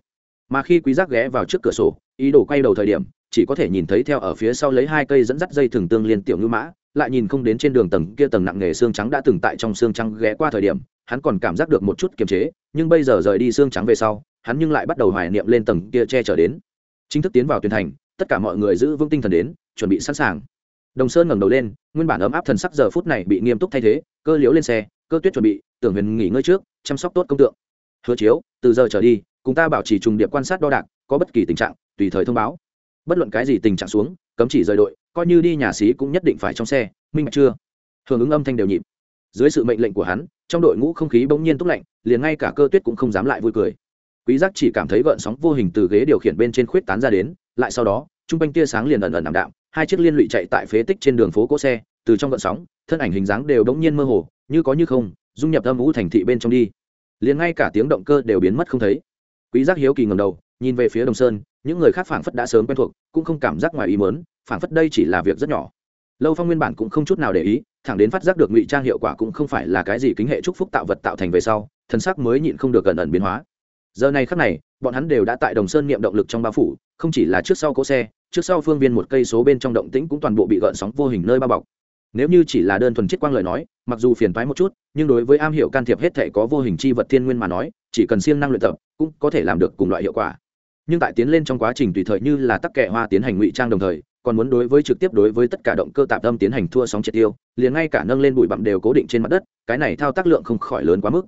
Mà khi quý giác ghé vào trước cửa sổ, ý đồ quay đầu thời điểm, chỉ có thể nhìn thấy theo ở phía sau lấy hai cây dẫn dắt dây thường tương liên tiểu ngư mã, lại nhìn không đến trên đường tầng kia tầng nặng nghề xương trắng đã từng tại trong xương trắng ghé qua thời điểm hắn còn cảm giác được một chút kiềm chế, nhưng bây giờ rời đi xương trắng về sau, hắn nhưng lại bắt đầu hoài niệm lên tầng kia che chở đến. Chính thức tiến vào tuyển thành, tất cả mọi người giữ vững tinh thần đến, chuẩn bị sẵn sàng. Đồng sơn ngẩng đầu lên, nguyên bản ấm áp thần sắc giờ phút này bị nghiêm túc thay thế, cơ liếu lên xe, cơ tuyết chuẩn bị, tưởng huyền nghỉ ngơi trước, chăm sóc tốt công tượng. Hứa chiếu, từ giờ trở đi, cùng ta bảo trì trùng điệp quan sát đo đạc, có bất kỳ tình trạng, tùy thời thông báo. Bất luận cái gì tình trạng xuống, cấm chỉ rời đội, coi như đi nhà xí cũng nhất định phải trong xe, minh bạch chưa? Hưởng ứng âm thanh đều nhịp dưới sự mệnh lệnh của hắn, trong đội ngũ không khí bỗng nhiên túc lạnh, liền ngay cả cơ tuyết cũng không dám lại vui cười. Quý giác chỉ cảm thấy gợn sóng vô hình từ ghế điều khiển bên trên khuyết tán ra đến, lại sau đó, trung quanh tia sáng liền ẩn ẩn ảm đạm, hai chiếc liên lụy chạy tại phế tích trên đường phố cỗ xe, từ trong gợn sóng, thân ảnh hình dáng đều bỗng nhiên mơ hồ, như có như không, dung nhập âm vũ thành thị bên trong đi. Liền ngay cả tiếng động cơ đều biến mất không thấy. Quý giác hiếu kỳ ngẩng đầu, nhìn về phía đồng sơn, những người khác phảng phất đã sớm quen thuộc, cũng không cảm giác ngoài ý mớn phảng phất đây chỉ là việc rất nhỏ. Lâu phong nguyên bản cũng không chút nào để ý thẳng đến phát giác được ngụy trang hiệu quả cũng không phải là cái gì kính hệ chúc phúc tạo vật tạo thành về sau, thân sắc mới nhịn không được gần ẩn biến hóa. Giờ này khắc này, bọn hắn đều đã tại đồng sơn niệm động lực trong bao phủ, không chỉ là trước sau cỗ xe, trước sau phương viên một cây số bên trong động tĩnh cũng toàn bộ bị gợn sóng vô hình nơi bao bọc. Nếu như chỉ là đơn thuần chiết quang lời nói, mặc dù phiền toái một chút, nhưng đối với am hiểu can thiệp hết thể có vô hình chi vật thiên nguyên mà nói, chỉ cần siêng năng luyện tập, cũng có thể làm được cùng loại hiệu quả. Nhưng tại tiến lên trong quá trình tùy thời như là tắc kệ hoa tiến hành ngụy trang đồng thời còn muốn đối với trực tiếp đối với tất cả động cơ tạp âm tiến hành thua sóng triệt tiêu, liền ngay cả nâng lên bụi bặm đều cố định trên mặt đất, cái này thao tác lượng không khỏi lớn quá mức.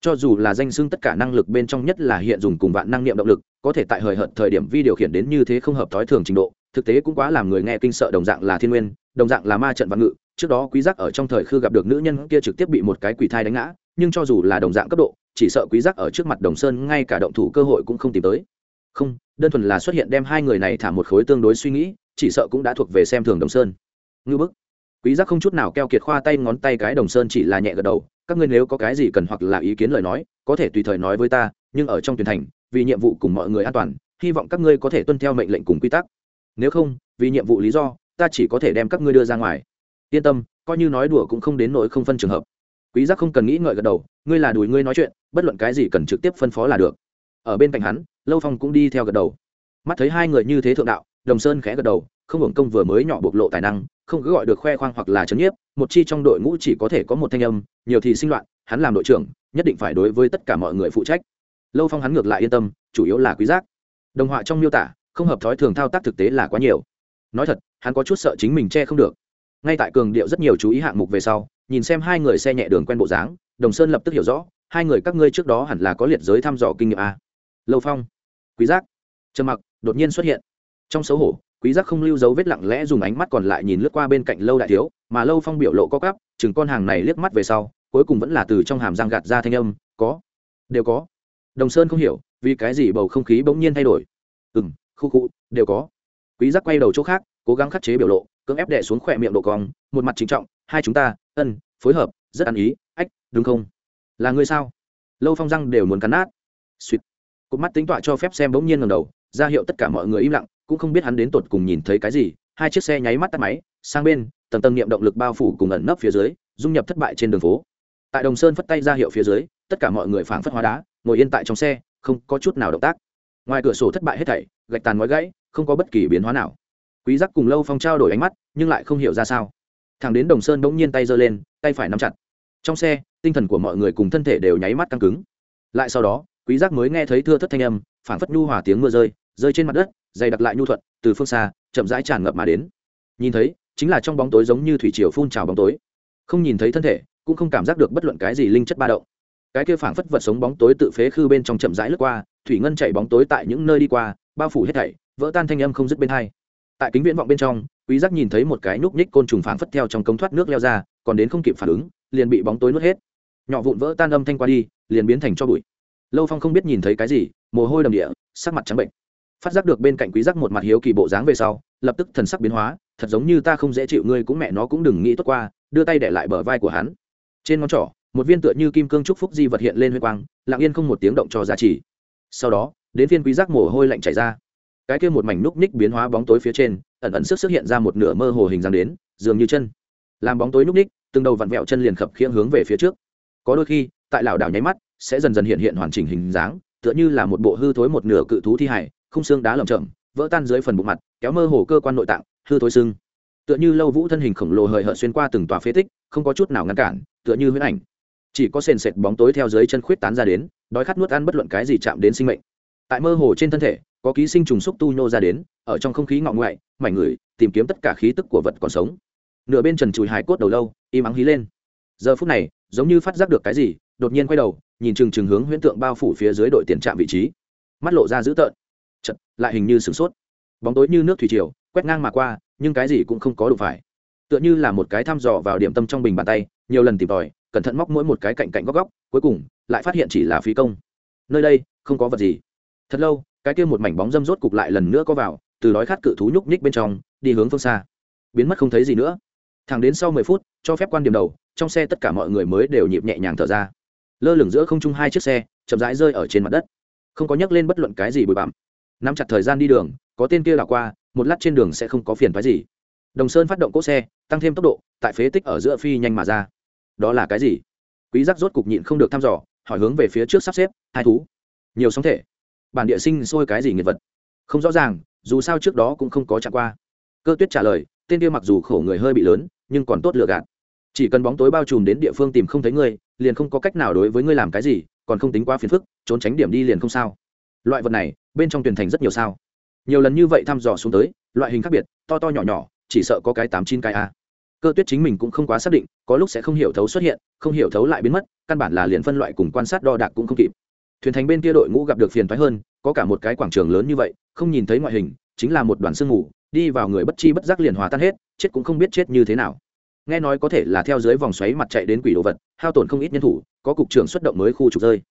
Cho dù là danh xưng tất cả năng lực bên trong nhất là hiện dùng cùng vạn năng niệm động lực, có thể tại hời hợt thời điểm vi điều khiển đến như thế không hợp thói thường trình độ, thực tế cũng quá làm người nghe kinh sợ đồng dạng là thiên nguyên, đồng dạng là ma trận văn ngự, trước đó quý giác ở trong thời khư gặp được nữ nhân kia trực tiếp bị một cái quỷ thai đánh ngã, nhưng cho dù là đồng dạng cấp độ, chỉ sợ quý giác ở trước mặt đồng sơn ngay cả động thủ cơ hội cũng không tìm tới. Không, đơn thuần là xuất hiện đem hai người này thả một khối tương đối suy nghĩ chỉ sợ cũng đã thuộc về xem thường đồng sơn. Ngư bức, quý giác không chút nào keo kiệt khoa tay ngón tay cái đồng sơn chỉ là nhẹ gật đầu, các ngươi nếu có cái gì cần hoặc là ý kiến lời nói, có thể tùy thời nói với ta, nhưng ở trong tuyển thành, vì nhiệm vụ cùng mọi người an toàn, hy vọng các ngươi có thể tuân theo mệnh lệnh cùng quy tắc. Nếu không, vì nhiệm vụ lý do, ta chỉ có thể đem các ngươi đưa ra ngoài. Yên tâm, coi như nói đùa cũng không đến nỗi không phân trường hợp. Quý giác không cần nghĩ ngợi gật đầu, ngươi là đùi ngươi nói chuyện, bất luận cái gì cần trực tiếp phân phó là được. Ở bên cạnh hắn, lâu phong cũng đi theo gật đầu. Mắt thấy hai người như thế thượng đạo đồng sơn khẽ gật đầu, không hưởng công vừa mới nhỏ bộc lộ tài năng, không cứ gọi được khoe khoang hoặc là chấn nhiếp, một chi trong đội ngũ chỉ có thể có một thanh âm, nhiều thì sinh loạn, hắn làm đội trưởng, nhất định phải đối với tất cả mọi người phụ trách. Lâu phong hắn ngược lại yên tâm, chủ yếu là quý giác. Đồng họa trong miêu tả, không hợp thói thường thao tác thực tế là quá nhiều. Nói thật, hắn có chút sợ chính mình che không được. Ngay tại cường điệu rất nhiều chú ý hạng mục về sau, nhìn xem hai người xe nhẹ đường quen bộ dáng, đồng sơn lập tức hiểu rõ, hai người các ngươi trước đó hẳn là có liệt giới thăm dò kinh nghiệm a. Lâu phong, quý giác. Trầm mặc, đột nhiên xuất hiện trong xấu hổ, quý giác không lưu dấu vết lặng lẽ dùng ánh mắt còn lại nhìn lướt qua bên cạnh lâu đại thiếu, mà lâu phong biểu lộ có cắp chừng con hàng này liếc mắt về sau, cuối cùng vẫn là từ trong hàm răng gạt ra thanh âm, có, đều có. Đồng sơn không hiểu, vì cái gì bầu không khí bỗng nhiên thay đổi. Ừm, khu khu, đều có. Quý giác quay đầu chỗ khác, cố gắng khắc chế biểu lộ, cưỡng ép đè xuống khỏe miệng độ cong, một mặt chính trọng, hai chúng ta, ân, phối hợp, rất ăn ý, ách, đúng không? Là ngươi sao? Lâu phong răng đều muốn cắn nát. Suýt cụt mắt tính tọa cho phép xem bỗng nhiên ngầm đầu, ra hiệu tất cả mọi người im lặng cũng không biết hắn đến tột cùng nhìn thấy cái gì, hai chiếc xe nháy mắt tắt máy, sang bên, tầng tầng niệm động lực bao phủ cùng ẩn nấp phía dưới, dung nhập thất bại trên đường phố. Tại đồng sơn phất tay ra hiệu phía dưới, tất cả mọi người phảng phất hóa đá, ngồi yên tại trong xe, không có chút nào động tác. Ngoài cửa sổ thất bại hết thảy, gạch tàn ngói gãy, không có bất kỳ biến hóa nào. Quý giác cùng lâu phong trao đổi ánh mắt, nhưng lại không hiểu ra sao. Thằng đến đồng sơn bỗng nhiên tay giơ lên, tay phải nắm chặt. Trong xe, tinh thần của mọi người cùng thân thể đều nháy mắt căng cứng. Lại sau đó, quý giác mới nghe thấy thưa thất thanh âm, phảng phất nhu hòa tiếng mưa rơi rơi trên mặt đất dày đặc lại nhu thuận, từ phương xa, chậm rãi tràn ngập mà đến. Nhìn thấy, chính là trong bóng tối giống như thủy triều phun trào bóng tối. Không nhìn thấy thân thể, cũng không cảm giác được bất luận cái gì linh chất ba động. Cái kia phảng phất vật sống bóng tối tự phế khư bên trong chậm rãi lướt qua, thủy ngân chạy bóng tối tại những nơi đi qua, bao phủ hết thảy, vỡ tan thanh âm không dứt bên hai. Tại kính viễn vọng bên trong, quý giác nhìn thấy một cái núc nhích côn trùng phảng phất theo trong cống thoát nước leo ra, còn đến không kịp phản ứng, liền bị bóng tối nuốt hết. Nhỏ vụn vỡ tan âm thanh qua đi, liền biến thành cho bụi. Lâu phong không biết nhìn thấy cái gì, mồ hôi đầm địa, sắc mặt trắng bệnh phát giác được bên cạnh quý giác một mặt hiếu kỳ bộ dáng về sau, lập tức thần sắc biến hóa, thật giống như ta không dễ chịu ngươi cũng mẹ nó cũng đừng nghĩ tốt qua, đưa tay để lại bờ vai của hắn. Trên ngón trỏ, một viên tựa như kim cương trúc phúc di vật hiện lên huy quang, lặng yên không một tiếng động cho giá trị sau đó, đến viên quý giác mồ hôi lạnh chảy ra. Cái kia một mảnh núc ních biến hóa bóng tối phía trên, ẩn ẩn sức xuất hiện ra một nửa mơ hồ hình dáng đến, dường như chân. Làm bóng tối núc ních, từng đầu vặn vẹo chân liền khập khiễng hướng về phía trước. Có đôi khi, tại lảo đảo nháy mắt, sẽ dần dần hiện hiện hoàn chỉnh hình dáng, tựa như là một bộ hư thối một nửa cự thú thi hải khung xương đá lởm chởm, vỡ tan dưới phần bụng mặt, kéo mơ hồ cơ quan nội tạng, hư thối xương. Tựa như lâu vũ thân hình khổng lồ hời hợt xuyên qua từng tòa phế tích, không có chút nào ngăn cản, tựa như huyễn ảnh. Chỉ có sền sệt bóng tối theo dưới chân khuyết tán ra đến, đói khát nuốt ăn bất luận cái gì chạm đến sinh mệnh. Tại mơ hồ trên thân thể, có ký sinh trùng xúc tu nhô ra đến, ở trong không khí ngọ ngoại, mảnh người, tìm kiếm tất cả khí tức của vật còn sống. Nửa bên trần chùi hài cốt đầu lâu im ắng hí lên. Giờ phút này, giống như phát giác được cái gì, đột nhiên quay đầu, nhìn chừng chừng hướng huyễn tượng bao phủ phía dưới đội tiền trạm vị trí. Mắt lộ ra dữ tợn chật, lại hình như sửng sốt. Bóng tối như nước thủy triều, quét ngang mà qua, nhưng cái gì cũng không có đủ phải. Tựa như là một cái thăm dò vào điểm tâm trong bình bàn tay, nhiều lần tìm tòi, cẩn thận móc mỗi một cái cạnh cạnh góc góc, cuối cùng, lại phát hiện chỉ là phí công. Nơi đây, không có vật gì. Thật lâu, cái kia một mảnh bóng dâm rốt cục lại lần nữa có vào, từ đói khát cự thú nhúc nhích bên trong, đi hướng phương xa. Biến mất không thấy gì nữa. Thẳng đến sau mười phút, cho phép quan điểm đầu, trong xe tất cả mọi người mới đều nhịp nhẹ nhàng thở ra. Lơ lửng giữa không trung hai chiếc xe, chậm rãi rơi ở trên mặt đất. Không có nhắc lên bất luận cái gì bụi bặm nắm chặt thời gian đi đường, có tên kia đảo qua, một lát trên đường sẽ không có phiền phái gì. Đồng sơn phát động cỗ xe, tăng thêm tốc độ, tại phế tích ở giữa phi nhanh mà ra. Đó là cái gì? Quý giác rốt cục nhịn không được thăm dò, hỏi hướng về phía trước sắp xếp, hai thú, nhiều sóng thể, bản địa sinh sôi cái gì nghiệt vật? Không rõ ràng, dù sao trước đó cũng không có chạm qua. Cơ tuyết trả lời, tên kia mặc dù khổ người hơi bị lớn, nhưng còn tốt lựa gạt. Chỉ cần bóng tối bao trùm đến địa phương tìm không thấy ngươi, liền không có cách nào đối với ngươi làm cái gì, còn không tính quá phiền phức, trốn tránh điểm đi liền không sao. Loại vật này bên trong tuyển thành rất nhiều sao. Nhiều lần như vậy thăm dò xuống tới, loại hình khác biệt, to to nhỏ nhỏ, chỉ sợ có cái tám chín cái a. Cơ tuyết chính mình cũng không quá xác định, có lúc sẽ không hiểu thấu xuất hiện, không hiểu thấu lại biến mất, căn bản là liền phân loại cùng quan sát đo đạc cũng không kịp. Thuyền thành bên kia đội ngũ gặp được phiền thoái hơn, có cả một cái quảng trường lớn như vậy, không nhìn thấy ngoại hình, chính là một đoàn sương mù, đi vào người bất chi bất giác liền hòa tan hết, chết cũng không biết chết như thế nào. Nghe nói có thể là theo dưới vòng xoáy mặt chạy đến quỷ đồ vật, hao tổn không ít nhân thủ, có cục trưởng xuất động mới khu trục rơi.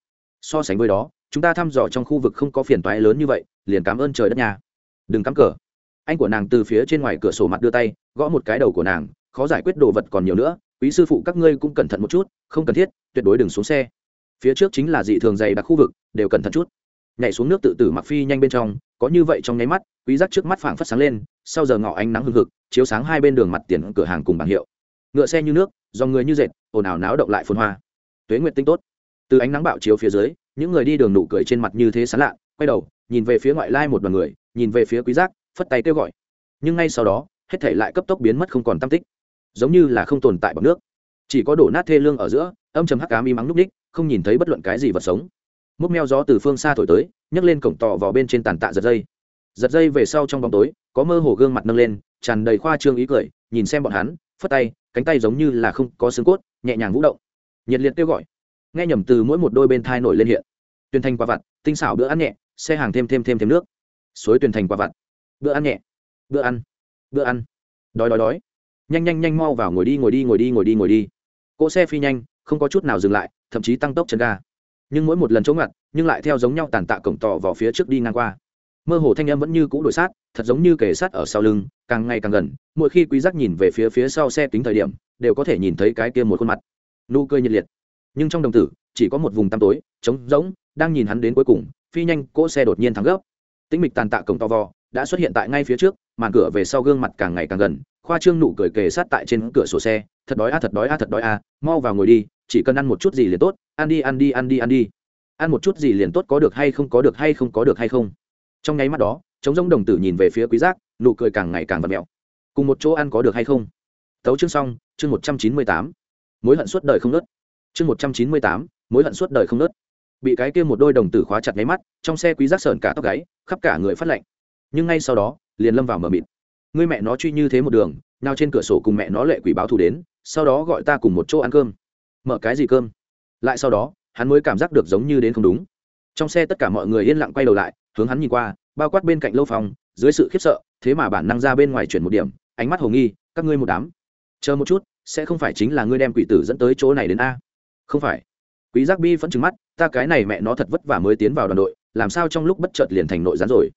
So sánh với đó chúng ta thăm dò trong khu vực không có phiền toái lớn như vậy, liền cảm ơn trời đất nhà đừng cắm cờ. Anh của nàng từ phía trên ngoài cửa sổ mặt đưa tay, gõ một cái đầu của nàng, khó giải quyết đồ vật còn nhiều nữa. Quý sư phụ các ngươi cũng cẩn thận một chút, không cần thiết, tuyệt đối đừng xuống xe. Phía trước chính là dị thường dày đặc khu vực, đều cẩn thận chút. Nhảy xuống nước tự tử mặc phi nhanh bên trong, có như vậy trong nháy mắt, quý giác trước mắt phảng phất sáng lên, sau giờ ngọ ánh nắng hừng hực, chiếu sáng hai bên đường mặt tiền cửa hàng cùng bảng hiệu. Ngựa xe như nước, dòng người như dệt, ồn ào náo động lại phồn hoa. Tuế nguyệt tinh tốt. Từ ánh nắng bạo chiếu phía dưới những người đi đường nụ cười trên mặt như thế sán lạ, quay đầu, nhìn về phía ngoại lai một đoàn người, nhìn về phía quý giác, phất tay kêu gọi. Nhưng ngay sau đó, hết thể lại cấp tốc biến mất không còn tâm tích. Giống như là không tồn tại bằng nước. Chỉ có đổ nát thê lương ở giữa, âm trầm hắc ám im mắng núp ních, không nhìn thấy bất luận cái gì vật sống. Múc meo gió từ phương xa thổi tới, nhấc lên cổng tò vào bên trên tàn tạ giật dây. Giật dây về sau trong bóng tối, có mơ hồ gương mặt nâng lên, tràn đầy khoa trương ý cười, nhìn xem bọn hắn, phất tay, cánh tay giống như là không có xương cốt, nhẹ nhàng vũ động. Nhiệt liệt kêu gọi nghe nhầm từ mỗi một đôi bên thai nổi lên hiện. Tuyên thành quả vặt, tinh xảo bữa ăn nhẹ, xe hàng thêm thêm thêm thêm nước. Suối tuyên thành quả vặt, bữa ăn nhẹ, bữa ăn bữa ăn. Đói đói đói. Nhanh nhanh nhanh mau vào ngồi đi ngồi đi ngồi đi ngồi đi ngồi đi. Cỗ xe phi nhanh, không có chút nào dừng lại, thậm chí tăng tốc chân ga. Nhưng mỗi một lần chống ngặt, nhưng lại theo giống nhau tàn tạ cổng tỏ vào phía trước đi ngang qua. Mơ hồ thanh âm vẫn như cũ đổi sát, thật giống như kể sát ở sau lưng, càng ngày càng gần, mỗi khi quý giác nhìn về phía phía sau xe tính thời điểm, đều có thể nhìn thấy cái kia một khuôn mặt. Nụ cười nhiệt liệt nhưng trong đồng tử chỉ có một vùng tăm tối, trống rỗng, đang nhìn hắn đến cuối cùng, phi nhanh, cỗ xe đột nhiên thắng gấp. Tĩnh mịch tàn tạ cổng to vò đã xuất hiện tại ngay phía trước, màn cửa về sau gương mặt càng ngày càng gần, khoa trương nụ cười kề sát tại trên cửa sổ xe, thật đói a, thật đói a, thật đói a, mau vào ngồi đi, chỉ cần ăn một chút gì liền tốt, ăn đi ăn đi ăn đi ăn đi. Ăn một chút gì liền tốt có được hay không, có được hay không, có được hay không. Trong nháy mắt đó chống giống đồng tử nhìn về phía quý giác, nụ cười càng ngày càng vật mẹo. Cùng một chỗ ăn có được hay không? Tấu chương xong, chương một trăm chín mươi tám. Mối hận suốt đời không nớt chương một trăm chín mươi tám, mối hận suốt đời không nớt. Bị cái kia một đôi đồng tử khóa chặt nháy mắt, trong xe quý giác sờn cả tóc gáy, khắp cả người phát lạnh. Nhưng ngay sau đó, liền lâm vào mờ mịt. Người mẹ nó truy như thế một đường, nào trên cửa sổ cùng mẹ nó lệ quỷ báo thù đến, sau đó gọi ta cùng một chỗ ăn cơm. Mở cái gì cơm? Lại sau đó, hắn mới cảm giác được giống như đến không đúng. Trong xe tất cả mọi người yên lặng quay đầu lại, hướng hắn nhìn qua, bao quát bên cạnh lâu phòng, dưới sự khiếp sợ, thế mà bản năng ra bên ngoài chuyển một điểm, ánh mắt hồ nghi, các ngươi một đám. Chờ một chút, sẽ không phải chính là ngươi đem quỷ tử dẫn tới chỗ này đến a không phải. Quý giác bi vẫn trừng mắt, ta cái này mẹ nó thật vất vả mới tiến vào đoàn đội, làm sao trong lúc bất chợt liền thành nội gián rồi?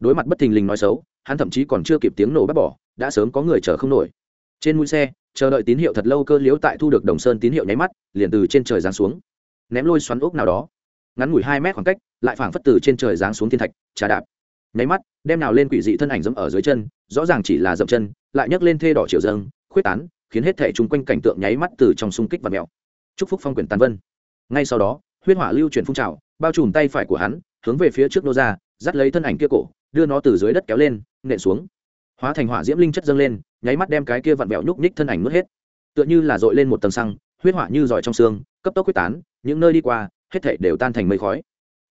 Đối mặt bất thình lình nói xấu, hắn thậm chí còn chưa kịp tiếng nổ bắt bỏ, đã sớm có người chờ không nổi. Trên mũi xe, chờ đợi tín hiệu thật lâu cơ liếu tại thu được đồng sơn tín hiệu nháy mắt, liền từ trên trời giáng xuống. Ném lôi xoắn ốc nào đó. Ngắn ngủi hai mét khoảng cách, lại phảng phất từ trên trời giáng xuống thiên thạch, trà đạp. Nháy mắt, đem nào lên quỷ dị thân ảnh dẫm ở dưới chân, rõ ràng chỉ là dậm chân, lại nhấc lên thê đỏ chiều dâng, khuyết tán, khiến hết thể chung quanh cảnh tượng nháy mắt từ trong xung kích và mèo chúc phúc phong quyển tàn vân. Ngay sau đó, huyết hỏa lưu chuyển phun trào, bao trùm tay phải của hắn, hướng về phía trước nô ra, dắt lấy thân ảnh kia cổ, đưa nó từ dưới đất kéo lên, nện xuống. Hóa thành hỏa diễm linh chất dâng lên, nháy mắt đem cái kia vặn vẹo nhúc nhích thân ảnh mất hết. Tựa như là dội lên một tầng xăng, huyết hỏa như giỏi trong xương, cấp tốc quyết tán, những nơi đi qua, hết thể đều tan thành mây khói.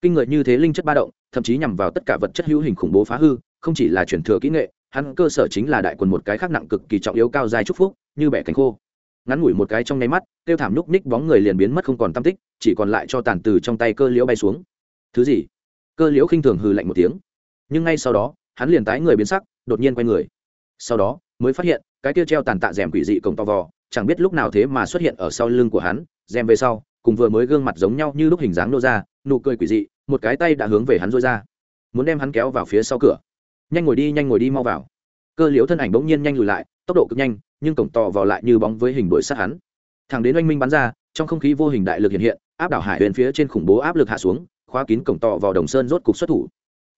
Kinh người như thế linh chất ba động, thậm chí nhằm vào tất cả vật chất hữu hình khủng bố phá hư, không chỉ là chuyển thừa kỹ nghệ, hắn cơ sở chính là đại quần một cái khác nặng cực kỳ trọng yếu cao dài trúc phúc, như bẻ cánh khô ngắn ngủi một cái trong nháy mắt, tiêu thảm nhúc ních bóng người liền biến mất không còn tam tích, chỉ còn lại cho tàn từ trong tay cơ liễu bay xuống. Thứ gì? Cơ liễu khinh thường hừ lạnh một tiếng. Nhưng ngay sau đó, hắn liền tái người biến sắc, đột nhiên quay người. Sau đó, mới phát hiện, cái kia treo tàn tạ rèm quỷ dị cổng to vò, chẳng biết lúc nào thế mà xuất hiện ở sau lưng của hắn, rèm về sau, cùng vừa mới gương mặt giống nhau như lúc hình dáng nô ra, nụ cười quỷ dị, một cái tay đã hướng về hắn rối ra. Muốn đem hắn kéo vào phía sau cửa. Nhanh ngồi đi, nhanh ngồi đi mau vào. Cơ liễu thân ảnh bỗng nhiên nhanh lùi lại, tốc độ cực nhanh nhưng cổng to vào lại như bóng với hình đuổi sát hắn. Thẳng đến oanh minh bắn ra, trong không khí vô hình đại lực hiện hiện, áp đảo hải huyền phía trên khủng bố áp lực hạ xuống, khóa kín cổng to vào đồng sơn rốt cục xuất thủ.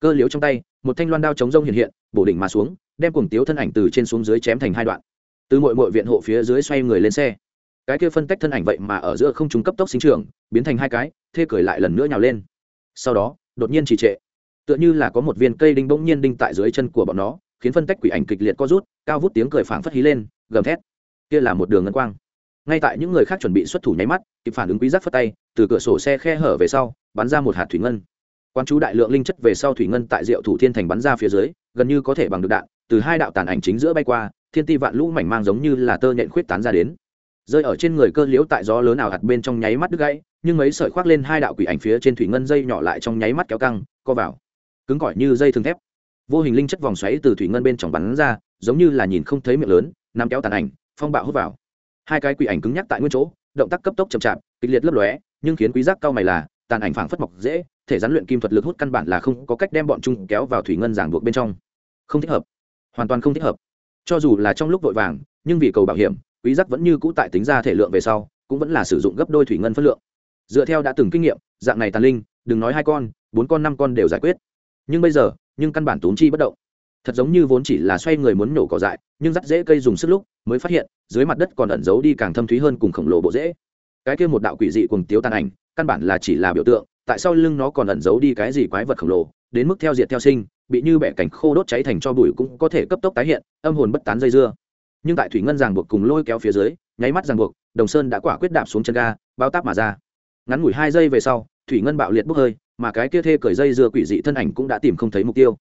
Cơ liếu trong tay, một thanh loan đao chống rông hiện hiện, bổ đỉnh mà xuống, đem cuồng tiếu thân ảnh từ trên xuống dưới chém thành hai đoạn. Từ mọi mọi viện hộ phía dưới xoay người lên xe. Cái kia phân tách thân ảnh vậy mà ở giữa không trung cấp tốc sinh trưởng, biến thành hai cái, thê cười lại lần nữa nhào lên. Sau đó, đột nhiên trì trệ. Tựa như là có một viên cây đinh bỗng nhiên đinh tại dưới chân của bọn nó, khiến phân tách quỷ ảnh kịch liệt co rút, cao vút tiếng cười phảng phất hí lên gầm thét. Kia là một đường ngân quang. Ngay tại những người khác chuẩn bị xuất thủ nháy mắt, kịp phản ứng quý giác phất tay, từ cửa sổ xe khe hở về sau, bắn ra một hạt thủy ngân. Quan chú đại lượng linh chất về sau thủy ngân tại diệu thủ thiên thành bắn ra phía dưới, gần như có thể bằng được đạn, từ hai đạo tàn ảnh chính giữa bay qua, thiên ti vạn lũ mảnh mang giống như là tơ nhện khuyết tán ra đến. Rơi ở trên người cơ liễu tại gió lớn nào hạt bên trong nháy mắt đứt gãy, nhưng mấy sợi khoác lên hai đạo quỷ ảnh phía trên thủy ngân dây nhỏ lại trong nháy mắt kéo căng, co vào. Cứng cỏi như dây thường thép. Vô hình linh chất vòng xoáy từ thủy ngân bên trong bắn ra, giống như là nhìn không thấy miệng lớn nắm kéo tàn ảnh, phong bạo hút vào. Hai cái quỷ ảnh cứng nhắc tại nguyên chỗ, động tác cấp tốc chậm chạp, kịch liệt lấp lóe, nhưng khiến quý giác cao mày là, tàn ảnh phảng phất mọc dễ, thể rắn luyện kim thuật lực hút căn bản là không có cách đem bọn chúng kéo vào thủy ngân giảng buộc bên trong. Không thích hợp. Hoàn toàn không thích hợp. Cho dù là trong lúc vội vàng, nhưng vì cầu bảo hiểm, quý giác vẫn như cũ tại tính ra thể lượng về sau, cũng vẫn là sử dụng gấp đôi thủy ngân phân lượng. Dựa theo đã từng kinh nghiệm, dạng này tàn linh, đừng nói hai con, bốn con năm con đều giải quyết. Nhưng bây giờ, nhưng căn bản tốn chi bất động thật giống như vốn chỉ là xoay người muốn nổ cỏ dại, nhưng dắt dễ cây dùng sức lúc mới phát hiện, dưới mặt đất còn ẩn giấu đi càng thâm thúy hơn cùng khổng lồ bộ dễ cái kia một đạo quỷ dị cùng tiếu tàn ảnh, căn bản là chỉ là biểu tượng, tại sao lưng nó còn ẩn giấu đi cái gì quái vật khổng lồ, đến mức theo diệt theo sinh, bị như bẻ cảnh khô đốt cháy thành cho bụi cũng có thể cấp tốc tái hiện, âm hồn bất tán dây dưa. Nhưng tại thủy ngân ràng buộc cùng lôi kéo phía dưới, nháy mắt ràng buộc, đồng sơn đã quả quyết đạp xuống chân ga, bao táp mà ra. Ngắn ngủi hai giây về sau, thủy ngân bạo liệt bốc hơi, mà cái kia thê cởi dây dưa quỷ dị thân ảnh cũng đã tìm không thấy mục tiêu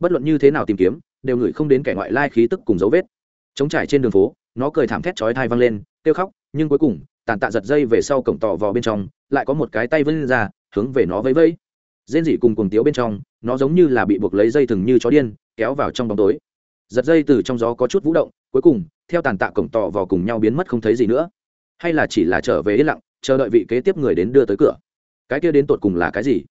bất luận như thế nào tìm kiếm, đều ngửi không đến kẻ ngoại lai khí tức cùng dấu vết. Chống trải trên đường phố, nó cười thảm thét chói thai văng lên, kêu khóc, nhưng cuối cùng, tàn tạ giật dây về sau cổng tỏ vào bên trong, lại có một cái tay vươn ra, hướng về nó vẫy vẫy. Rên dị cùng cùng tiếu bên trong, nó giống như là bị buộc lấy dây thừng như chó điên, kéo vào trong bóng tối. Giật dây từ trong gió có chút vũ động, cuối cùng, theo tàn tạ cổng tỏ vào cùng nhau biến mất không thấy gì nữa. Hay là chỉ là trở về yên lặng, chờ đợi vị kế tiếp người đến đưa tới cửa. Cái kia đến tột cùng là cái gì?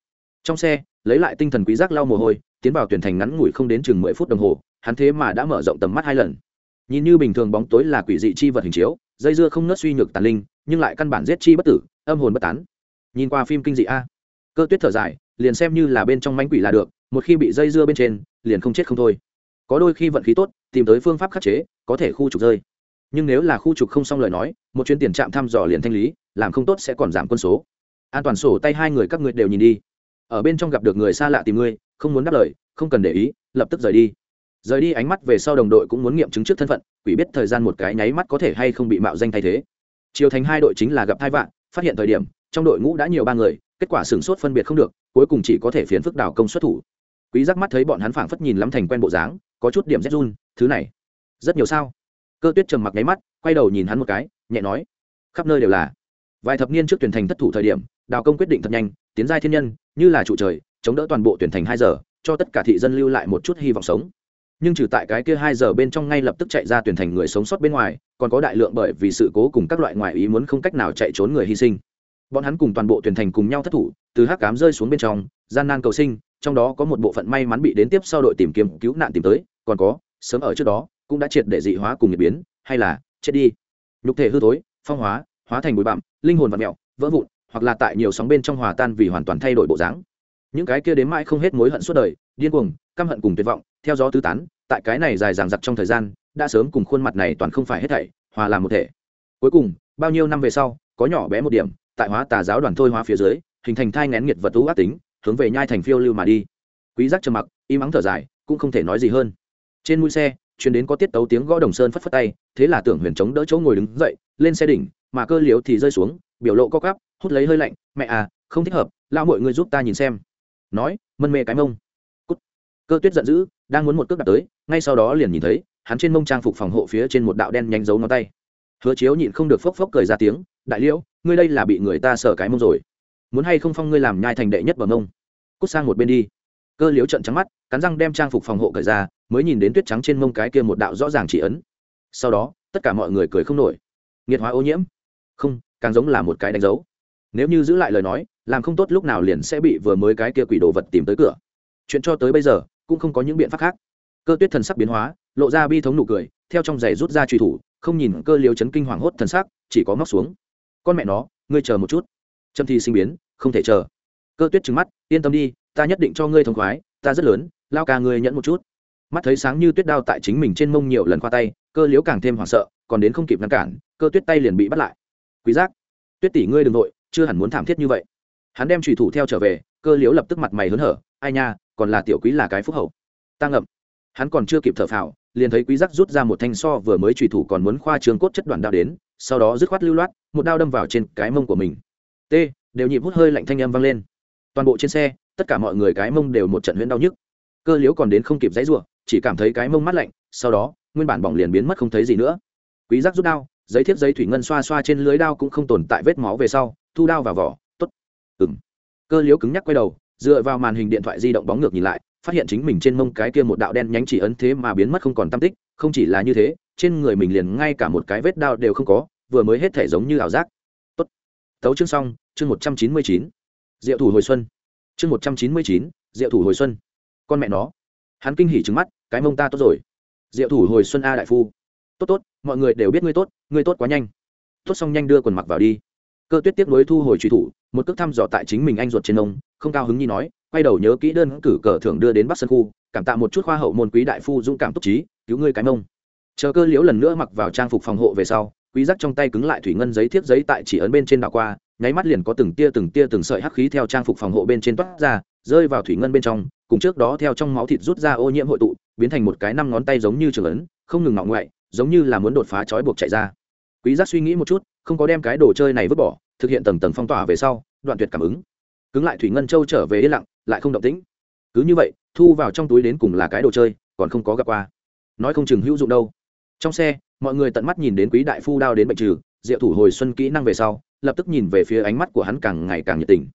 Trong xe, lấy lại tinh thần quý giác lau mồ hôi tiến vào tuyển thành ngắn ngủi không đến chừng mười phút đồng hồ, hắn thế mà đã mở rộng tầm mắt hai lần. Nhìn như bình thường bóng tối là quỷ dị chi vật hình chiếu, dây dưa không nớt suy nhược tàn linh, nhưng lại căn bản giết chi bất tử, âm hồn bất tán. Nhìn qua phim kinh dị a. Cơ tuyết thở dài, liền xem như là bên trong mánh quỷ là được, một khi bị dây dưa bên trên, liền không chết không thôi. Có đôi khi vận khí tốt, tìm tới phương pháp khắc chế, có thể khu trục rơi. Nhưng nếu là khu trục không xong lời nói, một chuyến tiền trạm thăm dò liền thanh lý, làm không tốt sẽ còn giảm quân số. An toàn sổ tay hai người các người đều nhìn đi ở bên trong gặp được người xa lạ tìm ngươi, không muốn đáp lời, không cần để ý, lập tức rời đi. Rời đi ánh mắt về sau đồng đội cũng muốn nghiệm chứng trước thân phận, quỷ biết thời gian một cái nháy mắt có thể hay không bị mạo danh thay thế. Chiều thành hai đội chính là gặp hai vạn, phát hiện thời điểm, trong đội ngũ đã nhiều ba người, kết quả sửng sốt phân biệt không được, cuối cùng chỉ có thể phiến phức đảo công xuất thủ. Quý giác mắt thấy bọn hắn phảng phất nhìn lắm thành quen bộ dáng, có chút điểm rét run, thứ này, rất nhiều sao? Cơ tuyết trầm mặc nháy mắt, quay đầu nhìn hắn một cái, nhẹ nói, khắp nơi đều là. Vài thập niên trước tuyển thành thất thủ thời điểm đào công quyết định thật nhanh tiến giai thiên nhân, như là trụ trời, chống đỡ toàn bộ tuyển thành hai giờ, cho tất cả thị dân lưu lại một chút hy vọng sống. Nhưng trừ tại cái kia hai giờ bên trong ngay lập tức chạy ra tuyển thành người sống sót bên ngoài, còn có đại lượng bởi vì sự cố cùng các loại ngoại ý muốn không cách nào chạy trốn người hy sinh. Bọn hắn cùng toàn bộ tuyển thành cùng nhau thất thủ, từ hắc cám rơi xuống bên trong, gian nan cầu sinh, trong đó có một bộ phận may mắn bị đến tiếp sau đội tìm kiếm cứu nạn tìm tới, còn có, sớm ở trước đó, cũng đã triệt để dị hóa cùng nhiệt biến, hay là chết đi. Nhục thể hư thối, phong hóa hóa thành bụi bặm, linh hồn vật mẹo vỡ vụn hoặc là tại nhiều sóng bên trong hòa tan vì hoàn toàn thay đổi bộ dáng. Những cái kia đến mãi không hết mối hận suốt đời, điên cuồng, căm hận cùng tuyệt vọng, theo gió tứ tán, tại cái này dài dằng dặc trong thời gian, đã sớm cùng khuôn mặt này toàn không phải hết thảy, hòa làm một thể. Cuối cùng, bao nhiêu năm về sau, có nhỏ bé một điểm, tại hóa tà giáo đoàn thôi hóa phía dưới, hình thành thai ngén nghiệt vật thú ác tính, hướng về nhai thành phiêu lưu mà đi. Quý giác trầm mặc, im ắng thở dài, cũng không thể nói gì hơn. Trên mũi xe chuyến đến có tiết tấu tiếng gõ đồng sơn phất phất tay, thế là tưởng huyền chống đỡ chỗ ngồi đứng dậy, lên xe đỉnh, mà cơ liếu thì rơi xuống biểu lộ co cắp hút lấy hơi lạnh, mẹ à không thích hợp lao mọi người giúp ta nhìn xem. Nói, mân mê cái mông. Cút. cơ tuyết giận dữ, đang muốn một cước đặt tới, ngay sau đó liền nhìn thấy, hắn trên mông trang phục phòng hộ phía trên một đạo đen nhanh dấu ngón tay. Hứa chiếu nhịn không được phốc phốc cười ra tiếng, đại liễu, ngươi đây là bị người ta sờ cái mông rồi. Muốn hay không phong ngươi làm nhai thành đệ nhất bờ mông? Cút sang một bên đi. Cơ liếu trận trắng mắt, cắn răng đem trang phục phòng hộ cởi ra, mới nhìn đến tuyết trắng trên mông cái kia một đạo rõ ràng chỉ ấn. Sau đó, tất cả mọi người cười không nổi. Nghiệt hóa ô nhiễm. Không càng giống là một cái đánh dấu. Nếu như giữ lại lời nói, làm không tốt lúc nào liền sẽ bị vừa mới cái kia quỷ đồ vật tìm tới cửa. Chuyện cho tới bây giờ, cũng không có những biện pháp khác. Cơ tuyết thần sắc biến hóa, lộ ra bi thống nụ cười, theo trong giày rút ra truy thủ, không nhìn cơ liều chấn kinh hoàng hốt thần sắc, chỉ có móc xuống. Con mẹ nó, ngươi chờ một chút. Trâm thi sinh biến, không thể chờ. Cơ tuyết trừng mắt, yên tâm đi, ta nhất định cho ngươi thông khoái, ta rất lớn, lao ca ngươi nhẫn một chút. Mắt thấy sáng như tuyết đao tại chính mình trên mông nhiều lần qua tay, cơ liếu càng thêm hoảng sợ, còn đến không kịp ngăn cản, cơ tuyết tay liền bị bắt lại quý giác, tuyết tỷ ngươi đừng nội chưa hẳn muốn thảm thiết như vậy. Hắn đem trùy thủ theo trở về, cơ Liễu lập tức mặt mày hớn hở, ai nha, còn là tiểu quý là cái phúc hậu. Ta ngậm. Hắn còn chưa kịp thở phào, liền thấy quý giác rút ra một thanh so vừa mới trùy thủ còn muốn khoa trường cốt chất đoạn đao đến, sau đó dứt khoát lưu loát, một đao đâm vào trên cái mông của mình. T, đều nhịp hút hơi lạnh thanh âm vang lên. Toàn bộ trên xe, tất cả mọi người cái mông đều một trận huyễn đau nhức. Cơ Liễu còn đến không kịp dãy rủa, chỉ cảm thấy cái mông mát lạnh, sau đó, nguyên bản bỏng liền biến mất không thấy gì nữa. Quý giác rút đao giấy thiếp giấy thủy ngân xoa xoa trên lưới đao cũng không tồn tại vết máu về sau, thu đao vào vỏ, tốt. Ừng cơ liếu cứng nhắc quay đầu, dựa vào màn hình điện thoại di động bóng ngược nhìn lại, phát hiện chính mình trên mông cái kia một đạo đen nhánh chỉ ấn thế mà biến mất không còn tam tích, không chỉ là như thế, trên người mình liền ngay cả một cái vết đao đều không có, vừa mới hết thể giống như ảo giác. Tốt. Tấu chương xong, chương một trăm chín mươi chín. Diệu thủ hồi xuân. Chương một trăm chín mươi chín, diệu thủ hồi xuân. Con mẹ nó. Hắn kinh hỉ trứng mắt, cái mông ta tốt rồi. Diệu thủ hồi xuân a đại phu tốt tốt, mọi người đều biết ngươi tốt ngươi tốt quá nhanh. Tốt xong nhanh đưa quần mặc vào đi. Cơ tuyết tiếp nối thu hồi truy thủ, một cước thăm dò tại chính mình anh ruột trên ông, không cao hứng nhi nói, quay đầu nhớ kỹ đơn cử cờ thưởng đưa đến bắc sân khu, cảm tạ một chút khoa hậu môn quý đại phu dũng cảm túc trí, cứu ngươi cái mông. Chờ cơ liễu lần nữa mặc vào trang phục phòng hộ về sau, quý giác trong tay cứng lại thủy ngân giấy thiếp giấy tại chỉ ấn bên trên đảo qua, nháy mắt liền có từng tia từng tia từng sợi hắc khí theo trang phục phòng hộ bên trên toát ra, rơi vào thủy ngân bên trong, cùng trước đó theo trong máu thịt rút ra ô nhiễm hội tụ, biến thành một cái năm ngón tay giống như trường ấn, không ngừng ngọ ngoại giống như là muốn đột phá trói buộc chạy ra. Quý giác suy nghĩ một chút, không có đem cái đồ chơi này vứt bỏ, thực hiện tầng tầng phong tỏa về sau, đoạn tuyệt cảm ứng. Cứng lại thủy ngân châu trở về yên lặng, lại không động tĩnh. Cứ như vậy, thu vào trong túi đến cùng là cái đồ chơi, còn không có gặp qua. Nói không chừng hữu dụng đâu. Trong xe, mọi người tận mắt nhìn đến quý đại phu đao đến bệnh trừ, diệu thủ hồi xuân kỹ năng về sau, lập tức nhìn về phía ánh mắt của hắn càng ngày càng nhiệt tình.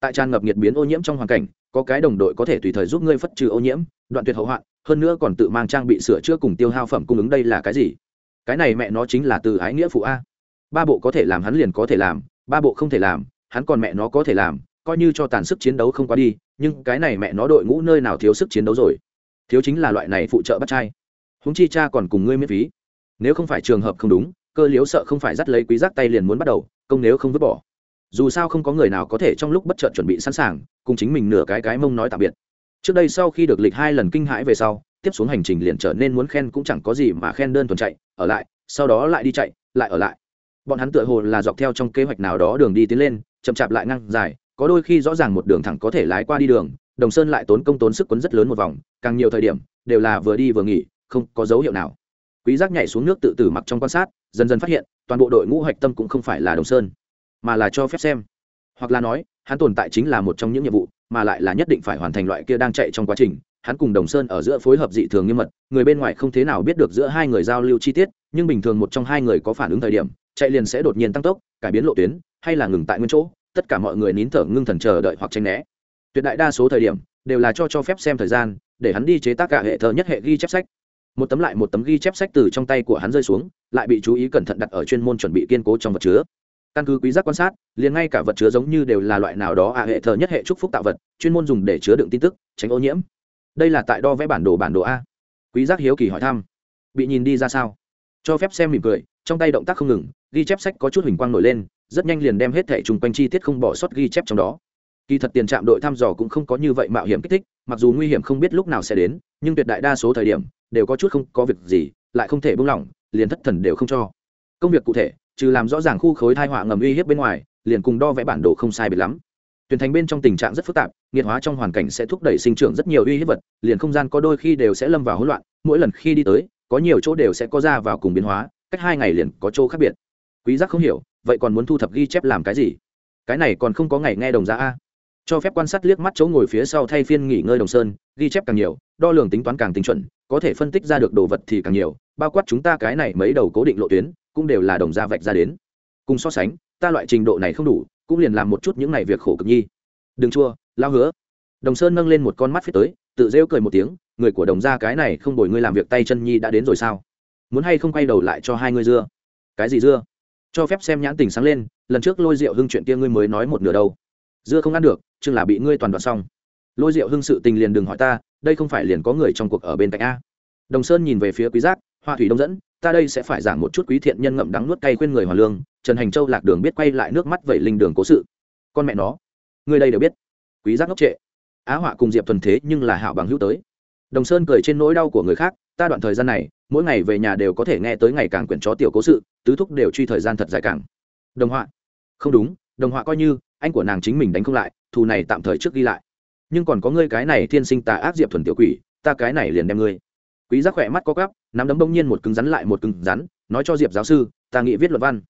Tại tràn ngập nhiệt biến ô nhiễm trong hoàn cảnh có cái đồng đội có thể tùy thời giúp ngươi phất trừ ô nhiễm, đoạn tuyệt hậu hoạn, hơn nữa còn tự mang trang bị sửa chữa cùng tiêu hao phẩm cung ứng đây là cái gì? Cái này mẹ nó chính là từ ái nghĩa phụ a. Ba bộ có thể làm hắn liền có thể làm, ba bộ không thể làm, hắn còn mẹ nó có thể làm, coi như cho tàn sức chiến đấu không quá đi, nhưng cái này mẹ nó đội ngũ nơi nào thiếu sức chiến đấu rồi? Thiếu chính là loại này phụ trợ bắt trai. Húng chi cha còn cùng ngươi miễn phí. Nếu không phải trường hợp không đúng, cơ liếu sợ không phải dắt lấy quý giác tay liền muốn bắt đầu, công nếu không vứt bỏ dù sao không có người nào có thể trong lúc bất chợt chuẩn bị sẵn sàng, cùng chính mình nửa cái cái mông nói tạm biệt. Trước đây sau khi được lịch hai lần kinh hãi về sau, tiếp xuống hành trình liền trở nên muốn khen cũng chẳng có gì mà khen đơn thuần chạy, ở lại, sau đó lại đi chạy, lại ở lại. Bọn hắn tựa hồ là dọc theo trong kế hoạch nào đó đường đi tiến lên, chậm chạp lại ngang dài, có đôi khi rõ ràng một đường thẳng có thể lái qua đi đường, đồng sơn lại tốn công tốn sức quấn rất lớn một vòng, càng nhiều thời điểm, đều là vừa đi vừa nghỉ, không có dấu hiệu nào. Quý giác nhảy xuống nước tự tử mặc trong quan sát, dần dần phát hiện, toàn bộ đội ngũ hoạch tâm cũng không phải là đồng sơn mà là cho phép xem. Hoặc là nói, hắn tồn tại chính là một trong những nhiệm vụ, mà lại là nhất định phải hoàn thành loại kia đang chạy trong quá trình. Hắn cùng đồng sơn ở giữa phối hợp dị thường nghiêm mật, người bên ngoài không thế nào biết được giữa hai người giao lưu chi tiết, nhưng bình thường một trong hai người có phản ứng thời điểm, chạy liền sẽ đột nhiên tăng tốc, cải biến lộ tuyến, hay là ngừng tại nguyên chỗ, tất cả mọi người nín thở ngưng thần chờ đợi hoặc tranh né. Tuyệt đại đa số thời điểm, đều là cho cho phép xem thời gian, để hắn đi chế tác cả hệ thờ nhất hệ ghi chép sách. Một tấm lại một tấm ghi chép sách từ trong tay của hắn rơi xuống, lại bị chú ý cẩn thận đặt ở chuyên môn chuẩn bị kiên cố trong vật chứa căn cứ quý giác quan sát, liền ngay cả vật chứa giống như đều là loại nào đó a hệ thờ nhất hệ trúc phúc tạo vật, chuyên môn dùng để chứa đựng tin tức, tránh ô nhiễm. Đây là tại đo vẽ bản đồ bản đồ a. Quý giác hiếu kỳ hỏi thăm. Bị nhìn đi ra sao? Cho phép xem mỉm cười, trong tay động tác không ngừng, ghi chép sách có chút hình quang nổi lên, rất nhanh liền đem hết thẻ chung quanh chi tiết không bỏ sót ghi chép trong đó. Kỳ thật tiền trạm đội thăm dò cũng không có như vậy mạo hiểm kích thích, mặc dù nguy hiểm không biết lúc nào sẽ đến, nhưng tuyệt đại đa số thời điểm, đều có chút không có việc gì, lại không thể buông lỏng, liền thất thần đều không cho. Công việc cụ thể trừ làm rõ ràng khu khối thai họa ngầm uy hiếp bên ngoài, liền cùng đo vẽ bản đồ không sai biệt lắm. Tuyển thành bên trong tình trạng rất phức tạp, nghiệt hóa trong hoàn cảnh sẽ thúc đẩy sinh trưởng rất nhiều uy hiếp vật, liền không gian có đôi khi đều sẽ lâm vào hỗn loạn, mỗi lần khi đi tới, có nhiều chỗ đều sẽ có ra vào cùng biến hóa, cách hai ngày liền có chỗ khác biệt. Quý giác không hiểu, vậy còn muốn thu thập ghi chép làm cái gì? Cái này còn không có ngày nghe đồng giá a. Cho phép quan sát liếc mắt chỗ ngồi phía sau thay phiên nghỉ ngơi đồng sơn, ghi chép càng nhiều, đo lường tính toán càng tinh chuẩn, có thể phân tích ra được đồ vật thì càng nhiều, bao quát chúng ta cái này mấy đầu cố định lộ tuyến cũng đều là đồng gia vạch ra đến. Cùng so sánh, ta loại trình độ này không đủ, cũng liền làm một chút những này việc khổ cực nhi. Đừng chua, lao hứa. Đồng sơn nâng lên một con mắt phía tới, tự rêu cười một tiếng, người của đồng gia cái này không đổi ngươi làm việc tay chân nhi đã đến rồi sao? Muốn hay không quay đầu lại cho hai ngươi dưa? Cái gì dưa? Cho phép xem nhãn tình sáng lên, lần trước lôi rượu hưng chuyện kia ngươi mới nói một nửa đâu. Dưa không ăn được, chừng là bị ngươi toàn đoạn xong. Lôi rượu hưng sự tình liền đừng hỏi ta, đây không phải liền có người trong cuộc ở bên cạnh a. Đồng sơn nhìn về phía quý giác hoa thủy đông dẫn, ta đây sẽ phải giảng một chút quý thiện nhân ngậm đắng nuốt cay khuyên người hòa lương, trần hành châu lạc đường biết quay lại nước mắt vẩy linh đường cố sự. Con mẹ nó, người đây đều biết. Quý giác ngốc trệ. Á họa cùng diệp thuần thế nhưng là hảo bằng hữu tới. Đồng sơn cười trên nỗi đau của người khác, ta đoạn thời gian này, mỗi ngày về nhà đều có thể nghe tới ngày càng quyển chó tiểu cố sự, tứ thúc đều truy thời gian thật dài càng. Đồng họa. Không đúng, đồng họa coi như, anh của nàng chính mình đánh không lại, thù này tạm thời trước ghi lại. Nhưng còn có ngươi cái này thiên sinh tà ác diệp thuần tiểu quỷ, ta cái này liền đem ngươi quý giác khỏe mắt có gắp nắm đấm bỗng nhiên một cứng rắn lại một cứng rắn, nói cho diệp giáo sư, ta nghĩ viết luận văn.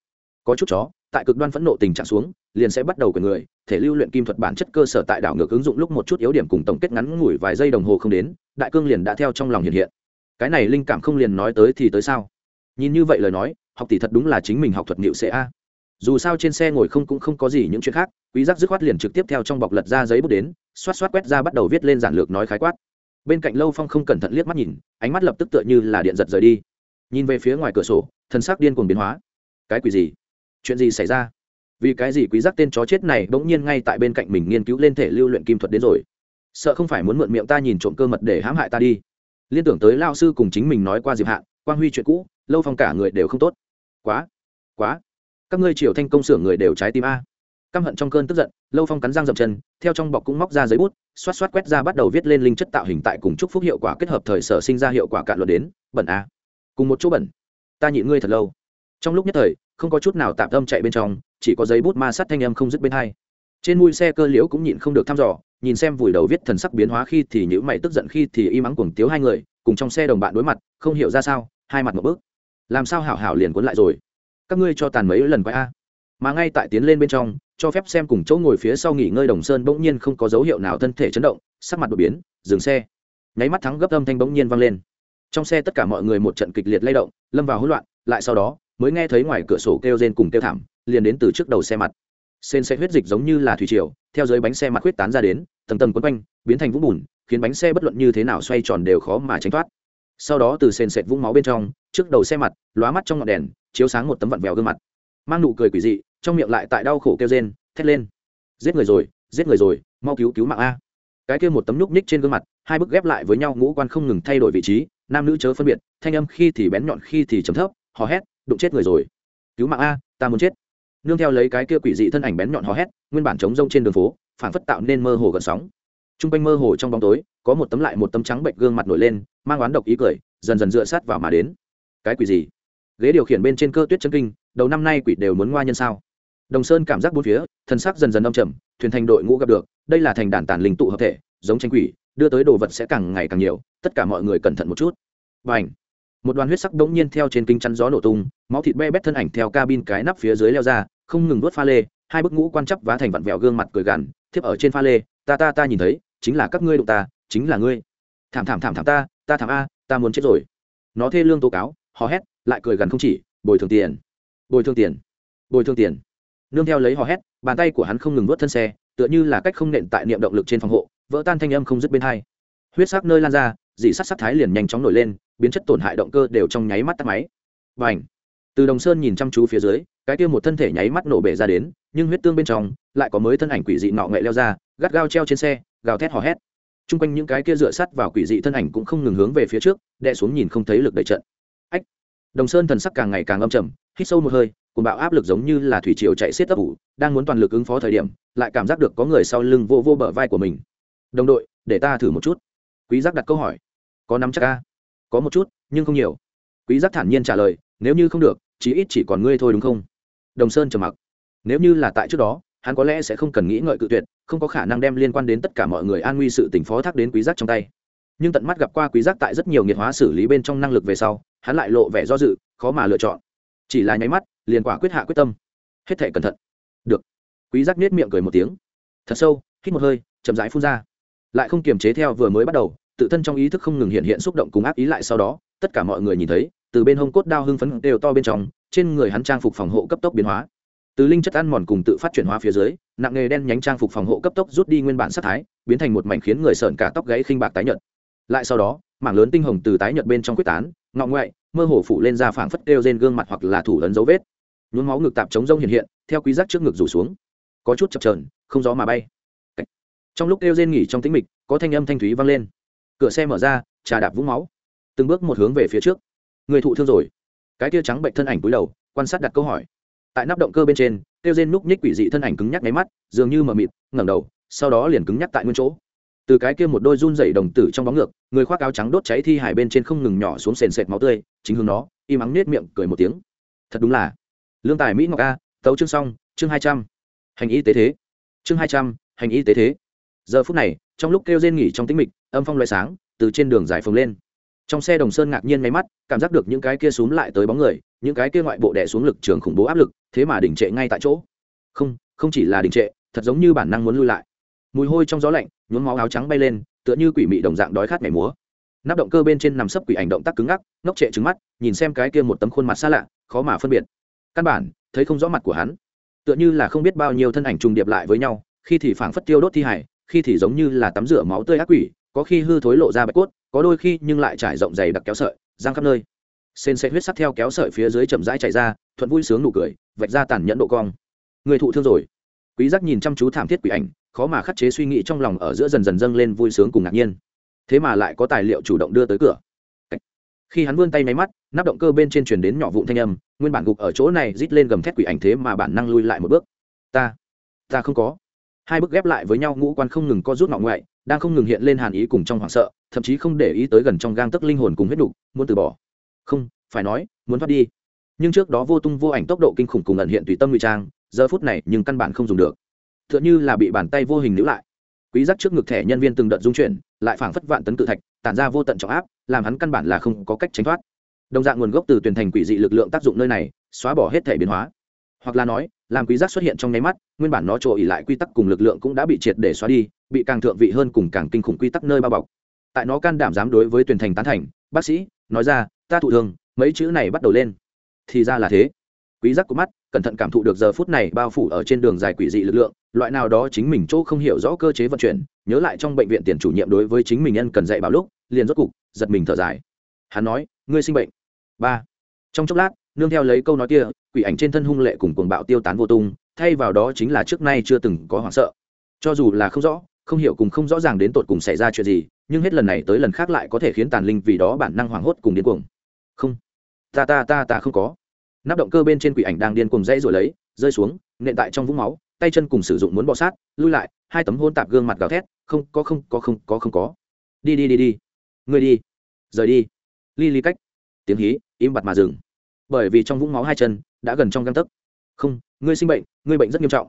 Có chút chó, tại cực đoan phẫn nộ tình trạng xuống, liền sẽ bắt đầu của người, thể lưu luyện kim thuật bản chất cơ sở tại đảo ngược ứng dụng lúc một chút yếu điểm cùng tổng kết ngắn ngủi vài giây đồng hồ không đến, đại cương liền đã theo trong lòng hiện hiện. Cái này linh cảm không liền nói tới thì tới sao? Nhìn như vậy lời nói, học tỷ thật đúng là chính mình học thuật liệu sẽ a. Dù sao trên xe ngồi không cũng không có gì những chuyện khác, quý giác dứt khoát liền trực tiếp theo trong bọc lật ra giấy bút đến, xoát xoát quét ra bắt đầu viết lên giản lược nói khái quát bên cạnh lâu phong không cẩn thận liếc mắt nhìn ánh mắt lập tức tựa như là điện giật rời đi nhìn về phía ngoài cửa sổ thân xác điên cuồng biến hóa cái quỷ gì chuyện gì xảy ra vì cái gì quý giác tên chó chết này bỗng nhiên ngay tại bên cạnh mình nghiên cứu lên thể lưu luyện kim thuật đến rồi sợ không phải muốn mượn miệng ta nhìn trộm cơ mật để hãm hại ta đi liên tưởng tới lao sư cùng chính mình nói qua dịp hạn quang huy chuyện cũ lâu phong cả người đều không tốt quá quá các ngươi triều thanh công xưởng người đều trái tim a căm hận trong cơn tức giận lâu phong cắn răng dậm chân theo trong bọc cũng móc ra giấy bút xoát xoát quét ra bắt đầu viết lên linh chất tạo hình tại cùng chúc phúc hiệu quả kết hợp thời sở sinh ra hiệu quả cạn luận đến, bẩn a. Cùng một chỗ bẩn. Ta nhịn ngươi thật lâu. Trong lúc nhất thời, không có chút nào tạm tâm chạy bên trong, chỉ có giấy bút ma sát thanh âm không dứt bên hai. Trên mui xe cơ liễu cũng nhịn không được thăm dò, nhìn xem vùi đầu viết thần sắc biến hóa khi thì nhữ mày tức giận khi thì y mắng cuồng tiếu hai người, cùng trong xe đồng bạn đối mặt, không hiểu ra sao, hai mặt một bước. Làm sao hảo hảo liền cuốn lại rồi? Các ngươi cho tàn mấy lần quay a. Mà ngay tại tiến lên bên trong cho phép xem cùng chỗ ngồi phía sau nghỉ ngơi đồng sơn bỗng nhiên không có dấu hiệu nào thân thể chấn động, sắc mặt đột biến, dừng xe. Nháy mắt thắng gấp âm thanh bỗng nhiên vang lên. Trong xe tất cả mọi người một trận kịch liệt lay động, lâm vào hỗn loạn, lại sau đó, mới nghe thấy ngoài cửa sổ kêu rên cùng kêu thảm, liền đến từ trước đầu xe mặt. Sen xe huyết dịch giống như là thủy triều, theo dưới bánh xe mặt huyết tán ra đến, tầng tầng quấn quanh, biến thành vũng bùn, khiến bánh xe bất luận như thế nào xoay tròn đều khó mà tránh thoát. Sau đó từ sền sệt vũng máu bên trong, trước đầu xe mặt, lóa mắt trong ngọn đèn, chiếu sáng một tấm vặn vẹo gương mặt. Mang nụ cười quỷ dị trong miệng lại tại đau khổ kêu rên, thét lên. Giết người rồi, giết người rồi, mau cứu cứu mạng a. Cái kia một tấm nhúc ních trên gương mặt, hai bức ghép lại với nhau, ngũ quan không ngừng thay đổi vị trí, nam nữ chớ phân biệt, thanh âm khi thì bén nhọn, khi thì trầm thấp, hò hét, đụng chết người rồi. Cứu mạng a, ta muốn chết. Nương theo lấy cái kia quỷ dị thân ảnh bén nhọn hò hét, nguyên bản chống rông trên đường phố phản phất tạo nên mơ hồ gần sóng. T r u n g quanh mơ hồ trong bóng tối, có một tấm lại một tấm trắng bệnh gương mặt nổi lên, mang oán độc ý cười, dần dần dựa sát vào mà đến. Cái quỷ gì? Ghế điều khiển bên trên cơ tuyết chân kinh, đầu năm nay quỷ đều muốn ngoa nhân sao? Đồng sơn cảm giác bốn phía, thân sắc dần dần âm trầm, thuyền thành đội ngũ gặp được, đây là thành đàn tàn linh tụ hợp thể, giống tranh quỷ, đưa tới đồ vật sẽ càng ngày càng nhiều, tất cả mọi người cẩn thận một chút. Và ảnh một đoàn huyết sắc đống nhiên theo trên kinh chắn gió nổ tung, máu thịt be bét thân ảnh theo cabin cái nắp phía dưới leo ra, không ngừng nuốt pha lê, hai bức ngũ quan chấp vá thành vặn vẹo gương mặt cười gằn, thiếp ở trên pha lê, ta ta ta nhìn thấy, chính là các ngươi đụng ta, chính là ngươi. Thảm thảm thảm thảm ta ta thảm a, ta muốn chết rồi. Nó thê lương tố cáo, hò hét, lại cười gằn không chỉ, bồi thường tiền, bồi thường tiền, bồi thường tiền nương theo lấy hò hét, bàn tay của hắn không ngừng vớt thân xe, tựa như là cách không nện tại niệm động lực trên phòng hộ, vỡ tan thanh âm không dứt bên hai. Huyết sắc nơi lan ra, dị sắt sắc thái liền nhanh chóng nổi lên, biến chất tổn hại động cơ đều trong nháy mắt tắt máy. Và ảnh từ đồng sơn nhìn chăm chú phía dưới, cái kia một thân thể nháy mắt nổ bể ra đến, nhưng huyết tương bên trong, lại có mới thân ảnh quỷ dị nọ nghệ leo ra, gắt gao treo trên xe, gào thét hò hét. T r u n g quanh những cái kia dựa sắt vào quỷ dị thân ảnh cũng không ngừng hướng về phía trước, đè xuống nhìn không thấy lực đẩy trận. Ách! Đồng sơn thần sắc càng ngày càng âm trầm, hít sâu một hơi cùng bạo áp lực giống như là thủy triều chạy xiết ấp ủ, đang muốn toàn lực ứng phó thời điểm, lại cảm giác được có người sau lưng vô vô bờ vai của mình. Đồng đội, để ta thử một chút. Quý giác đặt câu hỏi. Có nắm chắc ca có một chút, nhưng không nhiều. Quý giác thản nhiên trả lời. Nếu như không được, chí ít chỉ còn ngươi thôi đúng không? Đồng sơn trầm mặc. Nếu như là tại trước đó, hắn có lẽ sẽ không cần nghĩ ngợi cự tuyệt, không có khả năng đem liên quan đến tất cả mọi người an nguy sự tình phó thác đến quý giác trong tay. Nhưng tận mắt gặp qua quý giác tại rất nhiều nghiệt hóa xử lý bên trong năng lực về sau, hắn lại lộ vẻ do dự, khó mà lựa chọn. Chỉ là nháy mắt liền quả quyết hạ quyết tâm. Hết thể cẩn thận. Được. Quý giác nết miệng cười một tiếng. Thật sâu, hít một hơi, chậm rãi phun ra. Lại không kiềm chế theo vừa mới bắt đầu, tự thân trong ý thức không ngừng hiện hiện xúc động cùng ác ý lại sau đó, tất cả mọi người nhìn thấy, từ bên hông cốt đao hưng phấn đều to bên trong, trên người hắn trang phục phòng hộ cấp tốc biến hóa. Từ linh chất ăn mòn cùng tự phát chuyển hóa phía dưới, nặng nghề đen nhánh trang phục phòng hộ cấp tốc rút đi nguyên bản sắc thái, biến thành một mảnh khiến người sợn cả tóc gáy khinh bạc tái nhợt. Lại sau đó, mảng lớn tinh hồng từ tái nhợt bên trong quyết tán, ngọ ngoại, mơ hồ phủ lên ra phảng phất kêu trên gương mặt hoặc là thủ ấn dấu vết nhuốm máu ngực tạp chống rông hiện hiện, theo quý giác trước ngực rủ xuống. Có chút chập chờn, không gió mà bay. Trong lúc kêu rên nghỉ trong tĩnh mịch, có thanh âm thanh thúy vang lên. Cửa xe mở ra, trà đạp vũng máu. Từng bước một hướng về phía trước. Người thụ thương rồi. Cái tia trắng bệnh thân ảnh cúi đầu, quan sát đặt câu hỏi. Tại nắp động cơ bên trên tiêu rên núp nhích quỷ dị thân ảnh cứng nhắc nháy mắt, dường như mờ mịt, ngẩng đầu, sau đó liền cứng nhắc tại nguyên chỗ. Từ cái kia một đôi run dày đồng tử trong bóng ngược, người khoác áo trắng đốt cháy thi hải bên trên không ngừng nhỏ xuống sền sệt máu tươi, chính hướng nó, im ắng nết miệng, cười một tiếng. Thật đúng là lương tài mỹ ngọc a, tấu chương xong, chương hai trăm. Hành y tế thế. Chương hai trăm, hành y tế thế. Giờ phút này, trong lúc kêu rên nghỉ trong tĩnh mịch, âm phong loại sáng, từ trên đường giải phồng lên. Trong xe đồng sơn ngạc nhiên máy mắt, cảm giác được những cái kia xúm lại tới bóng người, những cái kia ngoại bộ đẻ xuống lực trường khủng bố áp lực, thế mà đình trệ ngay tại chỗ. Không không chỉ là đình trệ, thật giống như bản năng muốn lui lại. Mùi hôi trong gió lạnh, nhuốm máu áo trắng bay lên, tựa như quỷ mị đồng dạng đói khát mẻ múa. Nắp động cơ bên trên nằm sấp quỷ ảnh động tác cứng ngắc, ngốc trệ trứng mắt, nhìn xem cái kia một tấm khuôn mặt xa lạ, khó mà phân biệt căn bản, thấy không rõ mặt của hắn. Tựa như là không biết bao nhiêu thân ảnh trùng điệp lại với nhau, khi thì phảng phất tiêu đốt thi hải, khi thì giống như là tắm rửa máu tươi ác quỷ, có khi hư thối lộ ra bạch cốt, có đôi khi nhưng lại trải rộng dày đặc kéo sợi, giang khắp nơi. Sên sẽ huyết sắc theo kéo sợi phía dưới chậm rãi chạy ra, thuận vui sướng nụ cười, vạch ra tàn nhẫn độ cong. Người thụ thương rồi. Quý giác nhìn chăm chú thảm thiết quỷ ảnh, khó mà khắc chế suy nghĩ trong lòng ở giữa dần dần dâng lên vui sướng cùng ngạc nhiên. Thế mà lại có tài liệu chủ động đưa tới cửa khi hắn vươn tay máy mắt, nắp động cơ bên trên truyền đến nhỏ vụn thanh âm, nguyên bản gục ở chỗ này rít lên gầm thét quỷ ảnh thế mà bản năng lui lại một bước. Ta ta không có. Hai bước ghép lại với nhau, ngũ quan không ngừng co rút ngọng ngoại, đang không ngừng hiện lên hàn ý cùng trong hoảng sợ, thậm chí không để ý tới gần trong gang tấc linh hồn cùng huyết đục muốn từ bỏ. Không, phải nói, muốn thoát đi. Nhưng trước đó vô tung vô ảnh tốc độ kinh khủng cùng ẩn hiện tùy tâm ngụy trang, giờ phút này nhưng căn bản không dùng được. T h ư ợ n như là bị bàn tay vô hình níu lại. Quý giác trước ngực thẻ nhân viên từng đợt dung chuyển, lại phảng phất vạn tấn tự thạch, tản ra vô tận trọng áp làm hắn căn bản là không có cách tránh thoát. Đồng dạng nguồn gốc từ tuyển thành quỷ dị lực lượng tác dụng nơi này, xóa bỏ hết thể biến hóa. Hoặc là nói, làm quý giác xuất hiện trong nháy mắt, nguyên bản nó trội ỉ lại quy tắc cùng lực lượng cũng đã bị triệt để xóa đi, bị càng thượng vị hơn cùng càng kinh khủng quy tắc nơi bao bọc. Tại nó can đảm dám đối với tuyển thành tán thành, bác sĩ, nói ra, ta thụ thường, mấy chữ này bắt đầu lên. Thì ra là thế. Quý giác của mắt, cẩn thận cảm thụ được giờ phút này bao phủ ở trên đường dài quỷ dị lực lượng, loại nào đó chính mình chỗ không hiểu rõ cơ chế vận chuyển, nhớ lại trong bệnh viện tiền chủ nhiệm đối với chính mình nhân cần dạy bảo lúc liền rốt cục, giật mình thở dài. Hắn nói, ngươi sinh bệnh. Ba. Trong chốc lát, nương theo lấy câu nói kia, quỷ ảnh trên thân hung lệ cùng cuồng bạo tiêu tán vô tung, thay vào đó chính là trước nay chưa từng có hoảng sợ. Cho dù là không rõ, không hiểu cùng không rõ ràng đến tột cùng xảy ra chuyện gì, nhưng hết lần này tới lần khác lại có thể khiến tàn linh vì đó bản năng hoảng hốt cùng điên cuồng. Không. Ta ta ta ta không có. Nắp động cơ bên trên quỷ ảnh đang điên cuồng dãy rồi lấy, rơi xuống, nện tại trong vũng máu, tay chân cùng sử dụng muốn bọ sát, lui lại, hai tấm hôn tạp gương mặt gào thét, không, có không có không có không có. Đi đi đi đi ngươi đi. Rời đi. Ly ly cách. Tiếng hí, im bặt mà dừng. Bởi vì trong vũng máu hai chân đã gần trong găng tấc. Không, ngươi sinh bệnh, ngươi bệnh rất nghiêm trọng.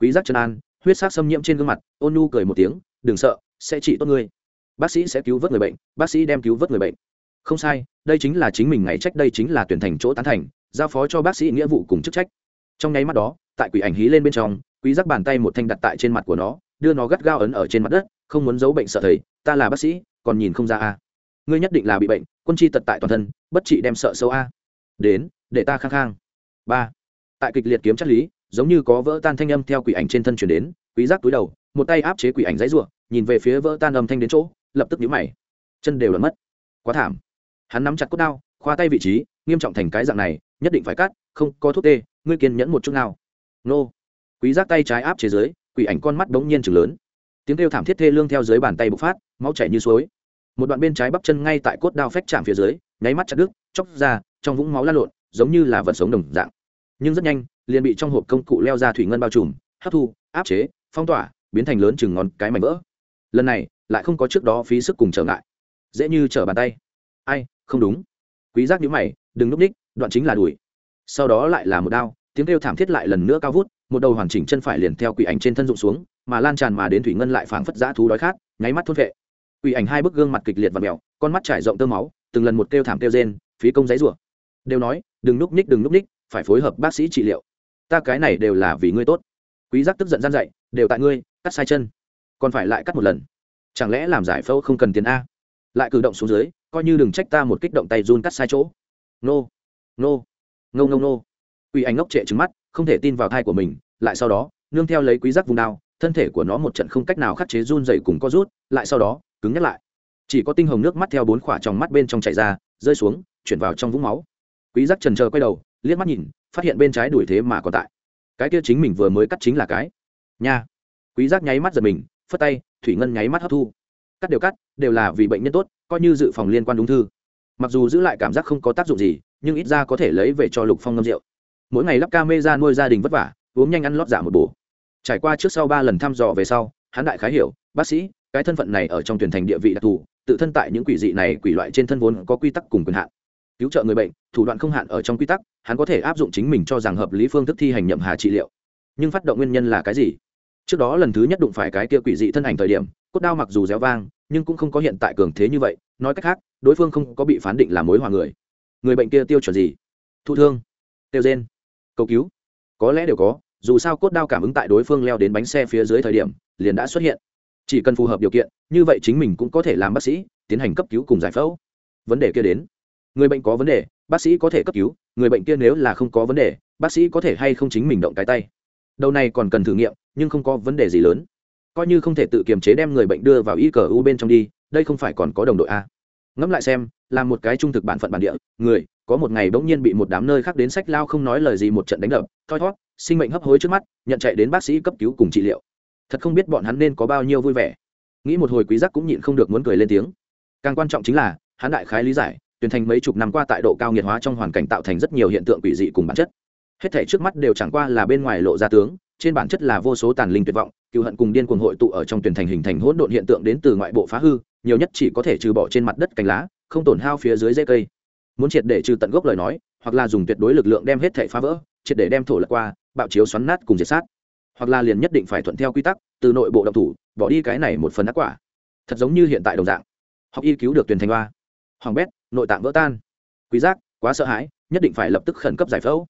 Quý giác chân an, huyết sắc xâm nhiễm trên gương mặt, ôn nu cười một tiếng, đừng sợ, sẽ trị tốt ngươi. Bác sĩ sẽ cứu vớt người bệnh, bác sĩ đem cứu vớt người bệnh. Không sai, đây chính là chính mình ngày trách, đây chính là tuyển thành chỗ tán thành, giao phó cho bác sĩ nghĩa vụ cùng chức trách. Trong nháy mắt đó, tại quỷ ảnh hí lên bên trong, quý giác bàn tay một thanh đặt tại trên mặt của nó, đưa nó gắt gao ấn ở trên mặt đất, không muốn giấu bệnh sợ thầy, ta là bác sĩ còn nhìn không ra a. Ngươi nhất định là bị bệnh, quân chi tật tại toàn thân, bất trị đem sợ sâu a. Đến, để ta khang khang. Ba. Tại kịch liệt kiếm chất lý, giống như có vỡ tan thanh âm theo quỷ ảnh trên thân chuyển đến, quý giác túi đầu, một tay áp chế quỷ ảnh giấy rủa, nhìn về phía vỡ tan âm thanh đến chỗ, lập tức nhíu mày. Chân đều lẫn mất. Quá thảm. Hắn nắm chặt cốt đao, khoa tay vị trí, nghiêm trọng thành cái dạng này, nhất định phải cắt, không có thuốc tê, ngươi kiên nhẫn một chút nào. Nô. Quý giác tay trái áp chế dưới, quỷ ảnh con mắt đống nhiên chừng lớn tiếng kêu thảm thiết thê lương theo dưới bàn tay bộc phát, máu chảy như suối. Một đoạn bên trái bắp chân ngay tại cốt đao phách chạm phía dưới, nháy mắt chặt đứt, chóc ra, trong vũng máu lan lộn, giống như là vật sống đồng dạng. Nhưng rất nhanh, liền bị trong hộp công cụ leo ra thủy ngân bao trùm, hấp thu, áp chế, phong tỏa, biến thành lớn chừng ngón cái mảnh vỡ. Lần này, lại không có trước đó phí sức cùng trở ngại. Dễ như trở bàn tay. Ai, không đúng. Quý giác nhíu mày, đừng núp ních, đoạn chính là đuổi. Sau đó lại là một đao, tiếng kêu thảm thiết lại lần nữa cao vút, một đầu hoàn chỉnh chân phải liền theo quỷ ảnh trên thân rụng xuống mà lan tràn mà đến thủy ngân lại phảng phất dã thú đói khát, nháy mắt thôn vệ. Quỷ ảnh hai bức gương mặt kịch liệt và mèo, con mắt trải rộng tơ máu, từng lần một kêu thảm kêu rên, phí công giấy rủa. Đều nói, đừng núp ních, đừng núp ních, phải phối hợp bác sĩ trị liệu. Ta cái này đều là vì ngươi tốt. Quý giác tức giận gian dạy đều tại ngươi, cắt sai chân. Còn phải lại cắt một lần. Chẳng lẽ làm giải phẫu không cần tiền a? Lại cử động xuống dưới, coi như đừng trách ta một kích động tay run cắt sai chỗ. Nô nô, ngô ngô nô quỷ ảnh ngốc trệ trứng mắt, không thể tin vào thai của mình, lại sau đó, nương theo lấy quý giác vùng đao thân thể của nó một trận không cách nào khắc chế run dậy cùng co rút, lại sau đó, cứng nhắc lại. Chỉ có tinh hồng nước mắt theo bốn khỏa trong mắt bên trong chảy ra, rơi xuống, chuyển vào trong vũng máu. Quý giác trần chờ quay đầu, liếc mắt nhìn, phát hiện bên trái đuổi thế mà còn tại. Cái kia chính mình vừa mới cắt chính là cái. Nha. Quý giác nháy mắt giật mình, phất tay, thủy ngân nháy mắt hấp thu. Cắt đều cắt, đều là vì bệnh nhân tốt, coi như dự phòng liên quan ung thư. Mặc dù giữ lại cảm giác không có tác dụng gì, nhưng ít ra có thể lấy về cho lục phong ngâm rượu. Mỗi ngày lắp ca mê ra nuôi gia đình vất vả, uống nhanh ăn lót giả một bổ trải qua trước sau ba lần thăm dò về sau, hắn đại khái hiểu, bác sĩ, cái thân phận này ở trong tuyển thành địa vị đặc thù, tự thân tại những quỷ dị này quỷ loại trên thân vốn có quy tắc cùng quyền hạn. Cứu trợ người bệnh, thủ đoạn không hạn ở trong quy tắc, hắn có thể áp dụng chính mình cho rằng hợp lý phương thức thi hành nhậm hà trị liệu. Nhưng phát động nguyên nhân là cái gì? Trước đó lần thứ nhất đụng phải cái kia quỷ dị thân ảnh thời điểm, cốt đao mặc dù réo vang, nhưng cũng không có hiện tại cường thế như vậy, nói cách khác, đối phương không có bị phán định là mối hòa người. Người bệnh kia tiêu chuẩn gì? Thụ thương. Tiêu gen. Cầu cứu. Có lẽ đều có dù sao cốt đao cảm ứng tại đối phương leo đến bánh xe phía dưới thời điểm, liền đã xuất hiện. Chỉ cần phù hợp điều kiện, như vậy chính mình cũng có thể làm bác sĩ, tiến hành cấp cứu cùng giải phẫu. Vấn đề kia đến. Người bệnh có vấn đề, bác sĩ có thể cấp cứu, người bệnh kia nếu là không có vấn đề, bác sĩ có thể hay không chính mình động cái tay. Đầu này còn cần thử nghiệm, nhưng không có vấn đề gì lớn. Coi như không thể tự kiềm chế đem người bệnh đưa vào y cờ u bên trong đi, đây không phải còn có đồng đội a. Ngẫm lại xem, là một cái trung thực bản phận bản địa, người có một ngày bỗng nhiên bị một đám nơi khác đến sách lao không nói lời gì một trận đánh đập, thoi thót sinh mệnh hấp hối trước mắt, nhận chạy đến bác sĩ cấp cứu cùng trị liệu. Thật không biết bọn hắn nên có bao nhiêu vui vẻ. Nghĩ một hồi quý giác cũng nhịn không được muốn cười lên tiếng. Càng quan trọng chính là, hắn đại khái lý giải, tuyển thành mấy chục năm qua tại độ cao nhiệt hóa trong hoàn cảnh tạo thành rất nhiều hiện tượng quỷ dị cùng bản chất. Hết thảy trước mắt đều chẳng qua là bên ngoài lộ ra tướng, trên bản chất là vô số tàn linh tuyệt vọng cựu hận cùng điên cuồng hội tụ ở trong tuyển thành hình thành hỗn độn hiện tượng đến từ ngoại bộ phá hư, nhiều nhất chỉ có thể trừ bỏ trên mặt đất cành lá, không tổn hao phía dưới dây cây muốn triệt để trừ tận gốc lời nói, hoặc là dùng tuyệt đối lực lượng đem hết thảy phá vỡ, triệt để đem thổ lật qua, bạo chiếu xoắn nát cùng diệt sát. Hoặc là liền nhất định phải thuận theo quy tắc, từ nội bộ động thủ, bỏ đi cái này một phần ác quả. Thật giống như hiện tại đồng dạng. Học y cứu được tuyển thành hoa hoàng bét, nội tạng vỡ tan. Quý giác, quá sợ hãi, nhất định phải lập tức khẩn cấp giải phẫu.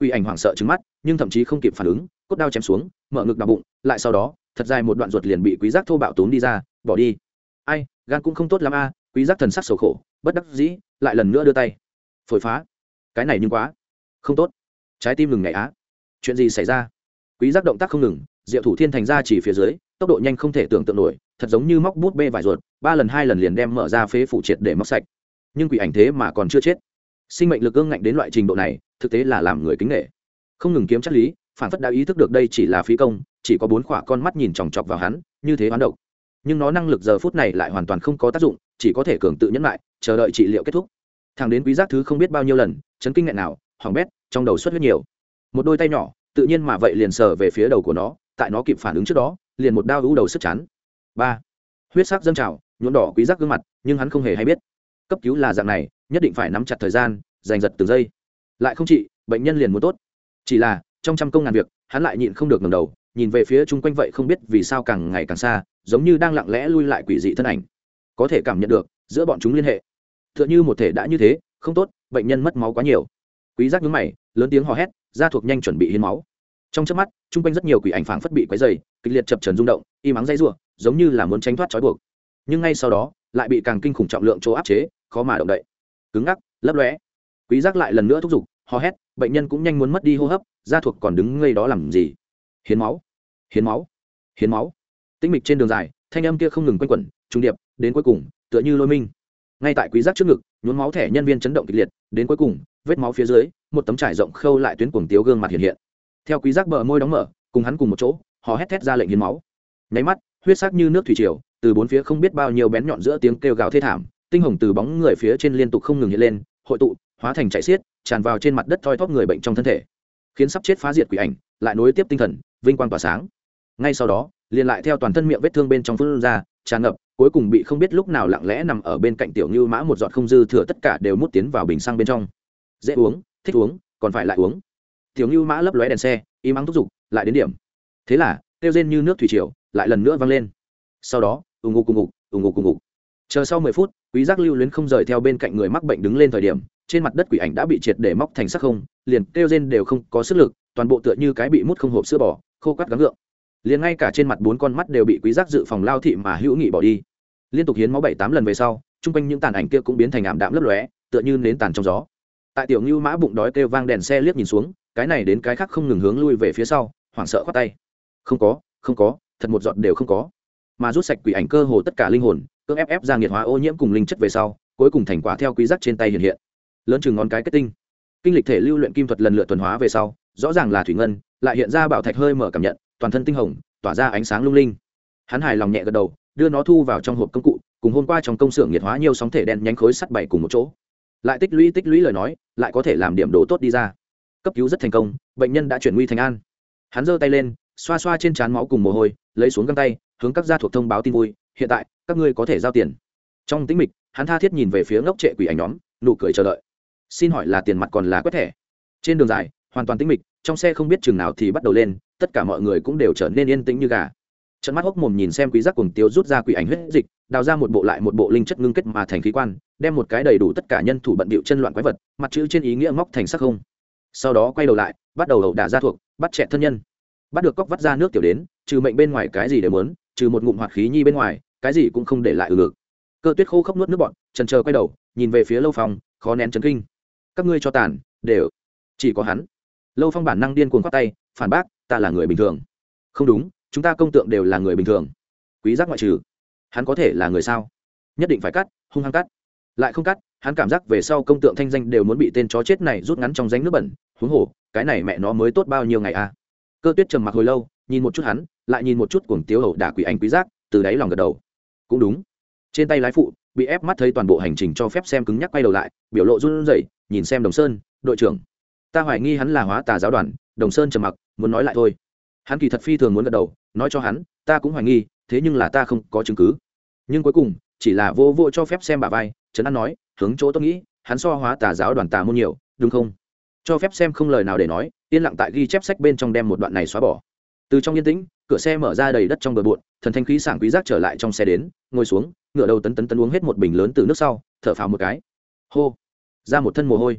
Uy ảnh hoảng sợ trừng mắt, nhưng thậm chí không kịp phản ứng, cốt đao chém xuống, mở ngực đau bụng, lại sau đó, thật dài một đoạn ruột liền bị quý giác thô bạo tốn đi ra, bỏ đi. Ai, gan cũng không tốt lắm a, quý giác thần sắc sầu khổ, bất đắc dĩ lại lần nữa đưa tay. Phổi phá. Cái này nhưng quá. Không tốt. Trái tim ngừng ngày á. Chuyện gì xảy ra? Quý giác động tác không ngừng, diệu thủ thiên thành ra chỉ phía dưới, tốc độ nhanh không thể tưởng tượng nổi, thật giống như móc bút bê vải ruột, ba lần hai lần liền đem mở ra phế phủ triệt để móc sạch. Nhưng quỷ ảnh thế mà còn chưa chết. Sinh mệnh lực ương ngạnh đến loại trình độ này, thực tế là làm người kính nghệ không ngừng kiếm chất lý, phản phất đã ý thức được đây chỉ là phí công, chỉ có bốn khỏa con mắt nhìn chòng chọc vào hắn, như thế hoán độc. Nhưng nó năng lực giờ phút này lại hoàn toàn không có tác dụng chỉ có thể cường tự nhẫn lại chờ đợi trị liệu kết thúc. Thằng đến quý giác thứ không biết bao nhiêu lần, chấn kinh nghẹn nào hỏng bét, trong đầu xuất huyết nhiều. Một đôi tay nhỏ, tự nhiên mà vậy liền sờ về phía đầu của nó, tại nó kịp phản ứng trước đó, liền một đao hữu đầu sức chán. Ba. Huyết sắc dâng trào, nhuộm đỏ quý giác gương mặt, nhưng hắn không hề hay biết. Cấp cứu là dạng này, nhất định phải nắm chặt thời gian, giành giật từng giây. Lại không trị, bệnh nhân liền muốn tốt. Chỉ là, trong trăm công ngàn việc, hắn lại nhịn không được ngẩng đầu, nhìn về phía chung quanh vậy không biết vì sao càng ngày càng xa, giống như đang lặng lẽ lui lại quỷ dị thân ảnh có thể cảm nhận được, giữa bọn chúng liên hệ. T h ư ợ n h ư một thể đã như thế, không tốt, bệnh nhân mất máu quá nhiều. Quý giác nhúng mày, lớn tiếng hò hét da thuộc nhanh chuẩn bị hiến máu. Trong trước mắt, chung quanh rất nhiều quỷ ảnh phảng phất bị quấy dày kịch liệt chập trần rung động, y mắng dây r giống như là muốn tránh thoát trói buộc. Nhưng ngay sau đó, lại bị càng kinh khủng trọng lượng chỗ áp chế, khó mà động đậy. Cứng ngắc, lấp lóe. Quý giác lại lần nữa thúc giục, hò hét, bệnh nhân cũng nhanh muốn mất đi hô hấp, gia thuộc còn đứng ngây đó làm gì? Hiến máu hiến máu hiến máu. Tĩnh mịch trên đường dài, thanh âm kia không ngừng quanh quẩn trung điệp đến cuối cùng, tựa như lôi minh. Ngay tại quý giác trước ngực, nhuốm máu thẻ nhân viên chấn động kịch liệt, đến cuối cùng, vết máu phía dưới, một tấm trải rộng khâu lại tuyến cuồng tiếu gương mặt hiện hiện. Theo quý giác bờ môi đóng mở, cùng hắn cùng một chỗ, họ hét thét ra lệnh hiến máu. Nháy mắt, huyết sắc như nước thủy triều, từ bốn phía không biết bao nhiêu bén nhọn giữa tiếng kêu gào thê thảm, tinh hồng từ bóng người phía trên liên tục không ngừng hiện lên, hội tụ, hóa thành chảy xiết, tràn vào trên mặt đất thoi thóp người bệnh trong thân thể. Khiến sắp chết phá diệt quỷ ảnh, lại nối tiếp tinh thần, vinh quang tỏa sáng. Ngay sau đó, liền lại theo toàn thân miệng vết thương bên trong phun ra tràn ngập, cuối cùng bị không biết lúc nào lặng lẽ nằm ở bên cạnh tiểu như mã một giọt không dư thừa tất cả đều mút tiến vào bình xăng bên trong. Dễ uống, thích uống, còn phải lại uống. Tiểu như mã lấp lóe đèn xe im ắng thúc giục, lại đến điểm. Thế là, kêu rên như nước thủy triều, lại lần nữa vang lên. Sau đó, ù ngục cùng ngục, ù ngục cùng ngục. Chờ sau mười phút, quý giác lưu luyến không rời theo bên cạnh người mắc bệnh đứng lên thời điểm, trên mặt đất quỷ ảnh đã bị triệt để móc thành sắc không, liền kêu rên đều không có sức lực, toàn bộ tựa như cái bị mút không hộp sữa bò, khô cắt gắng gượng liền ngay cả trên mặt bốn con mắt đều bị quý giác dự phòng lao thị mà hữu nghị bỏ đi. Liên tục hiến máu bảy tám lần về sau trung quanh những tàn ảnh kia cũng biến thành ảm đạm lấp lóe, tựa như nến tàn trong gió. Tại tiểu ngưu mã bụng đói kêu vang đèn xe liếc nhìn xuống, cái này đến cái khác không ngừng hướng lui về phía sau, hoảng sợ khoát tay. Không có không có, thật một giọt đều không có. Mà rút sạch quỷ ảnh cơ hồ tất cả linh hồn, cưỡng ép ép ra nghiệt hóa ô nhiễm cùng linh chất về sau, cuối cùng thành quả theo quý giác trên tay hiện hiện. Lớn chừng ngón cái kết tinh. Kinh lịch thể lưu luyện kim thuật lần lượt tuần hóa về sau, rõ ràng là thủy ngân, lại hiện ra bảo thạch hơi mở cảm nhận toàn thân tinh hồng, tỏa ra ánh sáng lung linh. Hắn hài lòng nhẹ gật đầu, đưa nó thu vào trong hộp công cụ, cùng hôm qua trong công xưởng nhiệt hóa nhiều sóng thể đen nhánh khối sắt bảy cùng một chỗ. Lại tích lũy tích lũy lời nói, lại có thể làm điểm đồ tốt đi ra. Cấp cứu rất thành công, bệnh nhân đã chuyển nguy thành an. Hắn giơ tay lên, xoa xoa trên trán máu cùng mồ hôi, lấy xuống găng tay, hướng các gia thuộc thông báo tin vui, hiện tại, các ngươi có thể giao tiền. Trong tĩnh mịch, hắn tha thiết nhìn về phía ngốc trệ quỷ ảnh nhóm, nụ cười chờ đợi. Xin hỏi là tiền mặt còn là quét thẻ? Trên đường dài, hoàn toàn tĩnh mịch, trong xe không biết chừng nào thì bắt đầu lên tất cả mọi người cũng đều trở nên yên tĩnh như gà. Trận mắt hốc mồm nhìn xem quý giác cuồng tiêu rút ra quỷ ảnh huyết dịch, đào ra một bộ lại một bộ linh chất ngưng kết mà thành khí quan, đem một cái đầy đủ tất cả nhân thủ bận bịu chân loạn quái vật, mặt chữ trên ý nghĩa móc thành sắc không. Sau đó quay đầu lại, bắt đầu đầu đả ra thuộc, bắt chẹt thân nhân. Bắt được cóc vắt ra nước tiểu đến, trừ mệnh bên ngoài cái gì đều muốn, trừ một ngụm hoạt khí nhi bên ngoài, cái gì cũng không để lại ừ ngực. Cơ tuyết khô khốc nuốt nước bọn trần chờ quay đầu, nhìn về phía lâu phòng khó nén chấn kinh. Các ngươi cho tàn, đều. Chỉ có hắn. Lâu phong bản năng điên cuồng khoát tay, phản bác ta là người bình thường. Không đúng, chúng ta công tượng đều là người bình thường. Quý giác ngoại trừ. Hắn có thể là người sao? Nhất định phải cắt, hung hăng cắt. Lại không cắt, hắn cảm giác về sau công tượng thanh danh đều muốn bị tên chó chết này rút ngắn trong danh nước bẩn. Huống hồ, cái này mẹ nó mới tốt bao nhiêu ngày à? Cơ tuyết trầm mặc hồi lâu, nhìn một chút hắn, lại nhìn một chút cuồng tiếu hậu đả quỷ anh quý giác, từ đáy lòng gật đầu. Cũng đúng. Trên tay lái phụ, bị ép mắt thấy toàn bộ hành trình cho phép xem cứng nhắc quay đầu lại, biểu lộ run rẩy, nhìn xem đồng sơn, đội trưởng. Ta hoài nghi hắn là hóa tà giáo đoàn, đồng sơn trầm mặc muốn nói lại thôi. Hắn kỳ thật phi thường muốn gật đầu nói cho hắn ta cũng hoài nghi thế nhưng là ta không có chứng cứ. Nhưng cuối cùng chỉ là vô vô cho phép xem bà vai trấn an nói hướng chỗ tôi nghĩ hắn so hóa tà giáo đoàn tà môn nhiều đúng không? Cho phép xem không lời nào để nói yên lặng tại ghi chép sách bên trong đem một đoạn này xóa bỏ. Từ trong yên tĩnh cửa xe mở ra đầy đất trong bờ bộn thần thanh khí sảng quý giác trở lại trong xe đến ngồi xuống ngựa đầu tấn tấn tấn uống hết một bình lớn từ nước sau thở phào một cái. Hô! Ra một thân mồ hôi.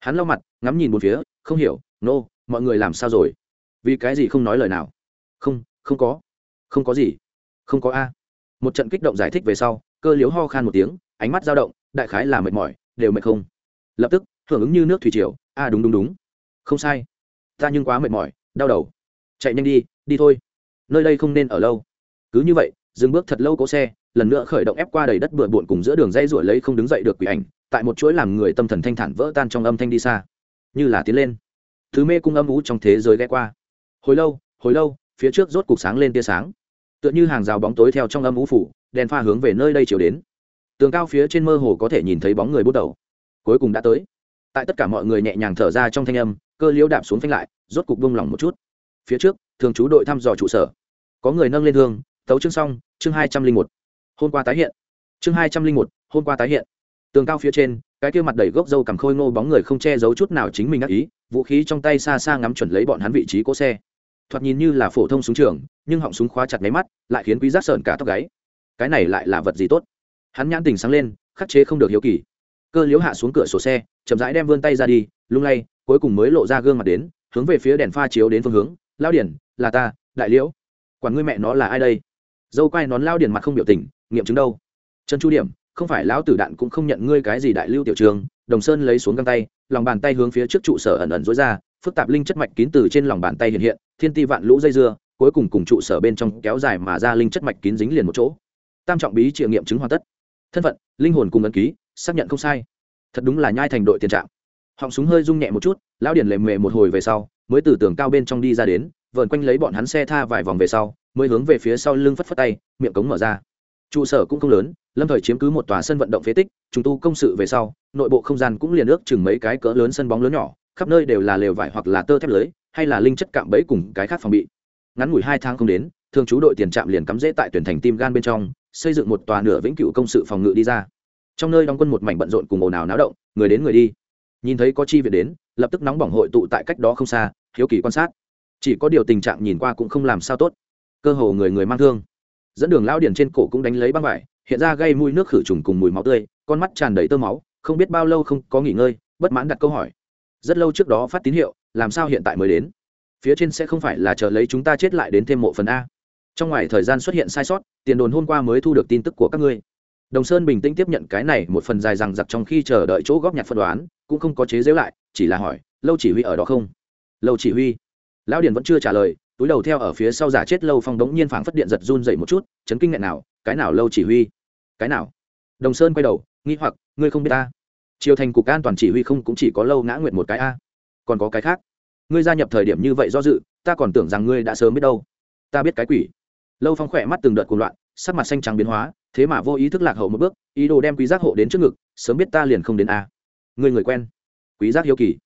Hắn lau mặt ngắm nhìn một phía không hiểu nô、no, mọi người làm sao rồi? Vì cái gì không nói lời nào? Không không có. Không có gì. Không có a. Một trận kích động giải thích về sau, cơ liếu ho khan một tiếng, ánh mắt dao động, đại khái là mệt mỏi, đều mệt không. Lập tức, hưởng ứng như nước thủy triều. A, đúng đúng đúng. Không sai. Ta nhưng quá mệt mỏi, đau đầu. Chạy nhanh đi đi thôi. Nơi đây không nên ở lâu. Cứ như vậy, dừng bước thật lâu cố xe, lần nữa khởi động ép qua đầy đất bừa bộn cùng giữa đường dây ruổi lấy không đứng dậy được quỷ ảnh, tại một chuỗi làm người tâm thần thanh thản vỡ tan trong âm thanh đi xa. Như là tiến lên. Thứ mê cung âm ú trong thế giới ghé qua hồi lâu hồi lâu, phía trước rốt cục sáng lên tia sáng. Tựa như hàng rào bóng tối theo trong âm ú phủ, đèn pha hướng về nơi đây chiều đến. Tường cao phía trên mơ hồ có thể nhìn thấy bóng người bút đầu. Cuối cùng đã tới. Tại tất cả mọi người nhẹ nhàng thở ra trong thanh âm, cơ liễu đạp xuống phanh lại, rốt cục bông lỏng một chút. Phía trước, thường trú đội thăm dò trụ sở. Có người nâng lên hương tấu chương xong, chương hai trăm linh một. Hôm qua tái hiện. Chương hai trăm linh một, hôm qua tái hiện. Tường cao phía trên, cái kia mặt đầy gốc dâu cằm khôi ngô bóng người không che giấu chút nào chính mình ác ý, vũ khí trong tay xa xa ngắm chuẩn lấy bọn hắn vị trí cỗ xe thoạt nhìn như là phổ thông súng trường, nhưng họng súng khóa chặt máy mắt, lại khiến quý giác sợn cả tóc gáy. Cái này lại là vật gì tốt? Hắn nhãn tình sáng lên, khắc chế không được hiếu kỳ. Cơ liếu hạ xuống cửa sổ xe, chậm rãi đem vươn tay ra đi, lung lay, cuối cùng mới lộ ra gương mặt đến, hướng về phía đèn pha chiếu đến phương hướng. Lao điển, là ta, đại liễu. Quản ngươi mẹ nó là ai đây? Dâu quay nón lao điển mặt không biểu tình, nghiệm chứng đâu? Trần chu điểm, không phải lão tử đạn cũng không nhận ngươi cái gì đại lưu tiểu trường. Đồng sơn lấy xuống găng tay, lòng bàn tay hướng phía trước trụ sở ẩn ẩn dối ra phức tạp linh chất mạch kín từ trên lòng bàn tay hiện hiện, thiên ti vạn lũ dây dưa, cuối cùng cùng trụ sở bên trong kéo dài mà ra linh chất mạch kín dính liền một chỗ. Tam trọng bí triệu nghiệm chứng hoàn tất. Thân phận, linh hồn cùng ấn ký, xác nhận không sai. Thật đúng là nhai thành đội tiền trạng. Họng súng hơi rung nhẹ một chút, lão điển lề mề một hồi về sau, mới từ tường cao bên trong đi ra đến vợn quanh lấy bọn hắn xe tha vài vòng về sau, mới hướng về phía sau lưng phất phất tay, miệng cống mở ra. Trụ sở cũng không lớn, lâm thời chiếm cứ một tòa sân vận động phế tích, trùng tu công sự về sau, nội bộ không gian cũng liền ước chừng mấy cái cỡ lớn sân bóng lớn nhỏ khắp nơi đều là lều vải hoặc là tơ thép lưới, hay là linh chất cạm bẫy cùng cái khác phòng bị. Ngắn ngủi hai tháng không đến thường trú đội tiền trạm liền cắm rễ tại tuyển thành tim gan bên trong, xây dựng một tòa nửa vĩnh cửu công sự phòng ngự đi ra. Trong nơi đóng quân một mảnh bận rộn cùng ồn ào náo động, người đến người đi. Nhìn thấy có chi viện đến, lập tức nóng bỏng hội tụ tại cách đó không xa, hiếu kỳ quan sát. Chỉ có điều tình trạng nhìn qua cũng không làm sao tốt. Cơ hồ người người mang thương. Dẫn đường lao điển trên cổ cũng đánh lấy băng vải, hiện ra gây mùi nước khử trùng cùng mùi máu tươi, con mắt tràn đầy tơ máu, không biết bao lâu không có nghỉ ngơi, bất mãn đặt câu hỏi rất lâu trước đó phát tín hiệu, làm sao hiện tại mới đến? Phía trên sẽ không phải là chờ lấy chúng ta chết lại đến thêm mộ phần a. Trong ngoài thời gian xuất hiện sai sót, tiền đồn hôm qua mới thu được tin tức của các ngươi. Đồng sơn bình tĩnh tiếp nhận cái này một phần dài rằng giặc trong khi chờ đợi chỗ góp nhặt phân đoán, cũng không có chế giễu lại, chỉ là hỏi, lâu chỉ huy ở đó không? Lâu chỉ huy? Lão điền vẫn chưa trả lời, túi đầu theo ở phía sau giả chết lâu phong đống nhiên phảng phất điện giật run dậy một chút, chấn kinh nghẹn nào, cái nào lâu chỉ huy? Cái nào? Đồng sơn quay đầu, nghi hoặc, ngươi không biết ta? Triều thành cục an toàn chỉ huy không cũng chỉ có lâu ngã nguyện một cái a. Còn có cái khác? Ngươi gia nhập thời điểm như vậy do dự, ta còn tưởng rằng ngươi đã sớm biết đâu. Ta biết cái quỷ. Lâu phong khỏe mắt từng đợt cuồng loạn, sắc mặt xanh trắng biến hóa, thế mà vô ý thức lạc hậu một bước, ý đồ đem quý giác hộ đến trước ngực, sớm biết ta liền không đến a. Người người quen. Quý giác hiếu kỳ.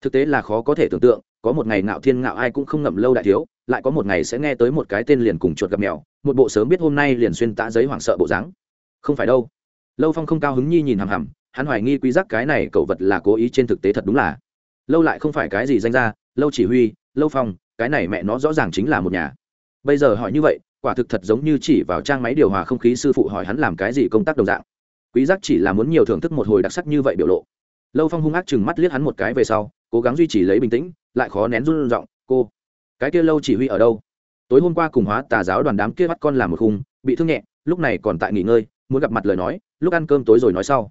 Thực tế là khó có thể tưởng tượng, có một ngày ngạo thiên ngạo ai cũng không ngậm lâu đại thiếu, lại có một ngày sẽ nghe tới một cái tên liền cùng chuột gặp mèo, một bộ sớm biết hôm nay liền xuyên tã giấy hoảng sợ bộ dáng. Không phải đâu. Lâu phong không cao hứng nhi nhìn hằm hằm hắn hoài nghi quý giác cái này cậu vật là cố ý trên thực tế thật đúng là. Lâu lại không phải cái gì danh ra lâu chỉ huy, lâu phong, cái này mẹ nó rõ ràng chính là một nhà. Bây giờ hỏi như vậy, quả thực thật giống như chỉ vào trang máy điều hòa không khí sư phụ hỏi hắn làm cái gì công tác đồng dạng. Quý giác chỉ là muốn nhiều thưởng thức một hồi đặc sắc như vậy biểu lộ. Lâu phong hung ác chừng mắt liếc hắn một cái về sau, cố gắng duy trì lấy bình tĩnh, lại khó nén run giọng, cô, cái kia lâu chỉ huy ở đâu? Tối hôm qua cùng hóa tà giáo đoàn đám kia bắt con làm một khung, bị thương nhẹ, lúc này còn tại nghỉ ngơi, muốn gặp mặt lời nói, lúc ăn cơm tối rồi nói sau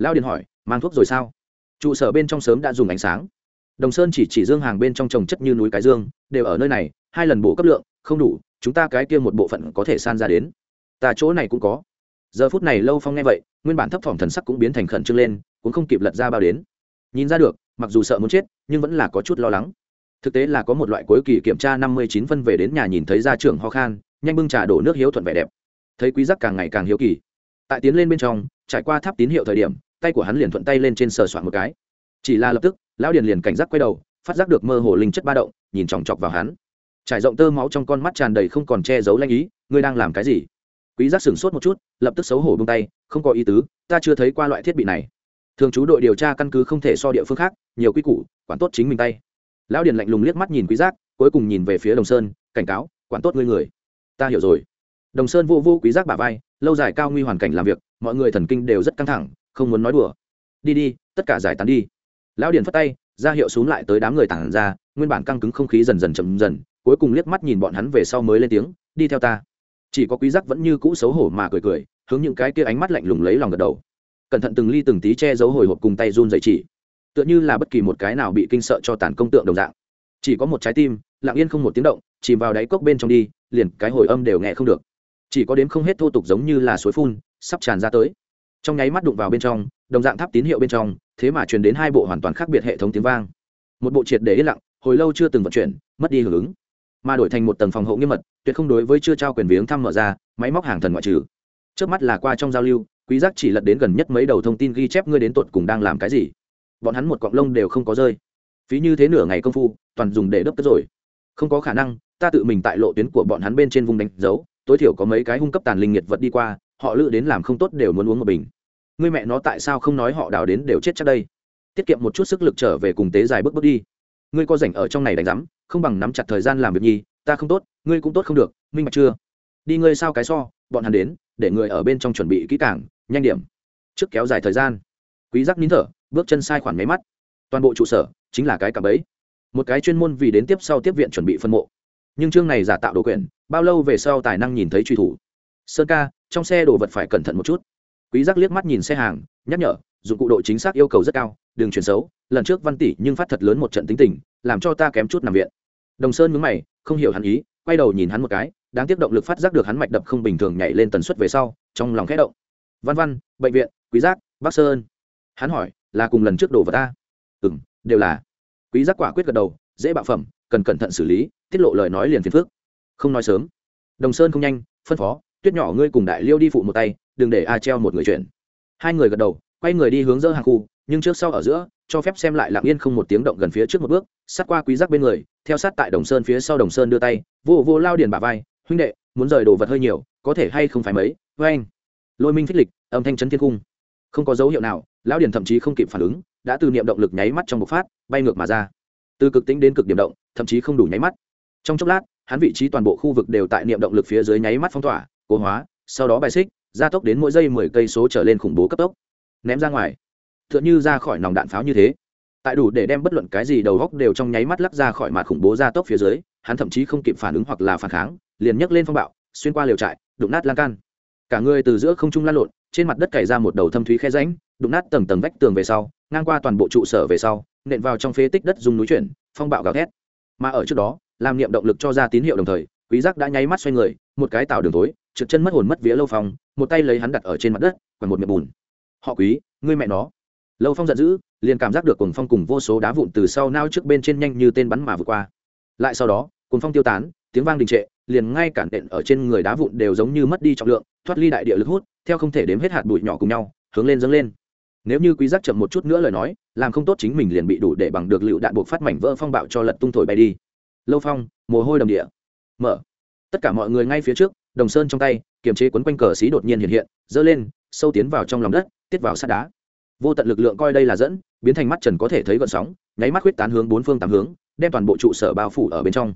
lao điền hỏi, mang thuốc rồi sao? Trụ sở bên trong sớm đã dùng ánh sáng. Đồng sơn chỉ chỉ dương hàng bên trong trồng chất như núi cái dương, đều ở nơi này, hai lần bổ cấp lượng, không đủ, chúng ta cái kia một bộ phận có thể san ra đến. Ta chỗ này cũng có. Giờ phút này lâu phong nghe vậy, nguyên bản thấp thỏm thần sắc cũng biến thành khẩn trương lên, cũng không kịp lật ra bao đến. Nhìn ra được, mặc dù sợ muốn chết, nhưng vẫn là có chút lo lắng. Thực tế là có một loại cuối kỳ kiểm tra năm mươi chín phân về đến nhà nhìn thấy gia trưởng ho khan, nhanh bưng trà đổ nước hiếu thuận vẻ đẹp. Thấy quý giác càng ngày càng hiếu kỳ. Tại tiến lên bên trong, trải qua tháp tín hiệu thời điểm tay của hắn liền thuận tay lên trên sờ soạn một cái. Chỉ là lập tức, lão điền liền cảnh giác quay đầu, phát giác được mơ hồ linh chất ba động, nhìn chòng chọc vào hắn. Trải rộng tơ máu trong con mắt tràn đầy không còn che giấu lanh ý, ngươi đang làm cái gì? Quý giác sửng sốt một chút, lập tức xấu hổ buông tay, không có ý tứ, ta chưa thấy qua loại thiết bị này. Thường chú đội điều tra căn cứ không thể so địa phương khác, nhiều quy củ, quản tốt chính mình tay. Lão điền lạnh lùng liếc mắt nhìn quý giác, cuối cùng nhìn về phía đồng sơn, cảnh cáo, quản tốt ngươi người. Ta hiểu rồi. Đồng sơn vô vô quý giác bả vai, lâu dài cao nguy hoàn cảnh làm việc, mọi người thần kinh đều rất căng thẳng không muốn nói đùa. Đi đi, tất cả giải tán đi. Lão điền phất tay, ra hiệu xuống lại tới đám người tản ra, nguyên bản căng cứng không khí dần dần chậm dần, cuối cùng liếc mắt nhìn bọn hắn về sau mới lên tiếng, đi theo ta. Chỉ có quý giác vẫn như cũ xấu hổ mà cười cười, hướng những cái kia ánh mắt lạnh lùng lấy lòng gật đầu. Cẩn thận từng ly từng tí che giấu hồi hộp cùng tay run dậy chỉ. Tựa như là bất kỳ một cái nào bị kinh sợ cho tàn công tượng đồng dạng. Chỉ có một trái tim, lặng yên không một tiếng động, chìm vào đáy cốc bên trong đi, liền cái hồi âm đều nghe không được. Chỉ có đếm không hết thô tục giống như là suối phun, sắp tràn ra tới trong nháy mắt đụng vào bên trong, đồng dạng tháp tín hiệu bên trong, thế mà truyền đến hai bộ hoàn toàn khác biệt hệ thống tiếng vang. Một bộ triệt để yên lặng, hồi lâu chưa từng vận chuyển, mất đi hưởng ứng. Mà đổi thành một tầng phòng hộ nghiêm mật, tuyệt không đối với chưa trao quyền viếng thăm mở ra, máy móc hàng thần ngoại trừ. Trước mắt là qua trong giao lưu, quý giác chỉ lật đến gần nhất mấy đầu thông tin ghi chép ngươi đến tuột cùng đang làm cái gì. Bọn hắn một cọng lông đều không có rơi. Phí như thế nửa ngày công phu, toàn dùng để đớp cất rồi. Không có khả năng, ta tự mình tại lộ tuyến của bọn hắn bên trên vùng đánh dấu, tối thiểu có mấy cái hung cấp tàn linh nhiệt vật đi qua họ lự đến làm không tốt đều muốn uống một bình. Ngươi mẹ nó tại sao không nói họ đào đến đều chết chắc đây? Tiết kiệm một chút sức lực trở về cùng tế dài bước bước đi. Ngươi có rảnh ở trong này đánh rắm không bằng nắm chặt thời gian làm việc nhi ta không tốt, ngươi cũng tốt không được, minh bạch chưa? Đi ngươi sao cái so, bọn hắn đến, để người ở bên trong chuẩn bị kỹ càng, nhanh điểm. Trước kéo dài thời gian. Quý giác nín thở, bước chân sai khoản máy mắt. Toàn bộ trụ sở chính là cái cặp ấy một cái chuyên môn vì đến tiếp sau tiếp viện chuẩn bị phân mộ. Nhưng chương này giả tạo đồ quyển, bao lâu về sau tài năng nhìn thấy truy thủ? Sơn ca trong xe đồ vật phải cẩn thận một chút. Quý giác liếc mắt nhìn xe hàng nhắc nhở dụng cụ độ chính xác yêu cầu rất cao đừng chuyển xấu lần trước văn tỷ nhưng phát thật lớn một trận tính tình làm cho ta kém chút nằm viện. Đồng sơn mướn mày không hiểu hắn ý quay đầu nhìn hắn một cái đáng tiếc động lực phát giác được hắn mạch đập không bình thường nhảy lên tần suất về sau trong lòng khẽ động. Văn văn bệnh viện quý giác bắc sơn. Hắn hỏi là cùng lần trước đồ vật ta? Ừm đều là. Quý giác quả quyết gật đầu dễ bạo phẩm cần cẩn thận xử lý tiết lộ lời nói liền phiền phức, không nói sớm. Đồng sơn không nhanh phân phó tuyết nhỏ ngươi cùng đại liêu đi phụ một tay, đừng để a treo một người chuyển hai người gật đầu, quay người đi hướng dỡ hàng khu, nhưng trước sau ở giữa, cho phép xem lại lặng yên không một tiếng động gần phía trước một bước sát qua quý giác bên người, theo sát tại đồng sơn phía sau đồng sơn đưa tay, vô vô lao điền bả vai, huynh đệ, muốn rời đồ vật hơi nhiều, có thể hay không phải mấy? Với anh lôi minh phích lịch, âm thanh chấn thiên cung. Không có dấu hiệu nào, lão điền thậm chí không kịp phản ứng, đã từ niệm động lực nháy mắt trong một phát, bay ngược mà ra. Từ cực tính đến cực điểm động, thậm chí không đủ nháy mắt. Trong chốc lát, hắn vị trí toàn bộ khu vực đều tại niệm động lực phía dưới nháy mắt phong tỏa cố hóa, sau đó bài xích, gia tốc đến mỗi giây mười cây số trở lên khủng bố cấp tốc. Ném ra ngoài. T h ư ợ n như ra khỏi nòng đạn pháo như thế. Tại đủ để đem bất luận cái gì đầu góc đều trong nháy mắt lắc ra khỏi mặt khủng bố gia tốc phía dưới, hắn thậm chí không kịp phản ứng hoặc là phản kháng, liền nhấc lên phong bạo, xuyên qua liều trại, đụng nát lan can. Cả người từ giữa không trung lan lộn, trên mặt đất cày ra một đầu thâm thúy khe ránh đụng nát tầng tầng vách tường về sau, ngang qua toàn bộ trụ sở về sau, nện vào trong phế tích đất dùng núi chuyển, phong bạo gào thét. Mà ở trước đó, làm niệm động lực cho ra tín hiệu đồng thời, quý giác đã nháy mắt xoay người, một cái tạo đường tối trượt chân mất hồn mất vía lâu phong, một tay lấy hắn đặt ở trên mặt đất còn một miệng bùn. Họ quý, ngươi mẹ nó. Lâu phong giận dữ, liền cảm giác được cuồng phong cùng vô số đá vụn từ sau nao trước bên trên nhanh như tên bắn mà vượt qua. Lại sau đó, cuồng phong tiêu tán, tiếng vang đình trệ, liền ngay cản đện ở trên người đá vụn đều giống như mất đi trọng lượng, thoát ly đại địa lực hút, theo không thể đếm hết hạt bụi nhỏ cùng nhau, hướng lên dâng lên. Nếu như quý giác chậm một chút nữa lời nói, làm không tốt chính mình liền bị đủ để bằng được lựu đạn buộc phát mảnh vỡ phong bạo cho lật tung thổi bay đi. Lâu phong, mồ hôi đầm địa. Mở. Tất cả mọi người ngay phía trước đồng sơn trong tay, kiềm chế quấn quanh cờ xí đột nhiên hiện hiện dơ lên, sâu tiến vào trong lòng đất, tiết vào sát đá. Vô tận lực lượng coi đây là dẫn, biến thành mắt trần có thể thấy gọn sóng, nháy mắt huyết tán hướng bốn phương tám hướng, đem toàn bộ trụ sở bao phủ ở bên trong.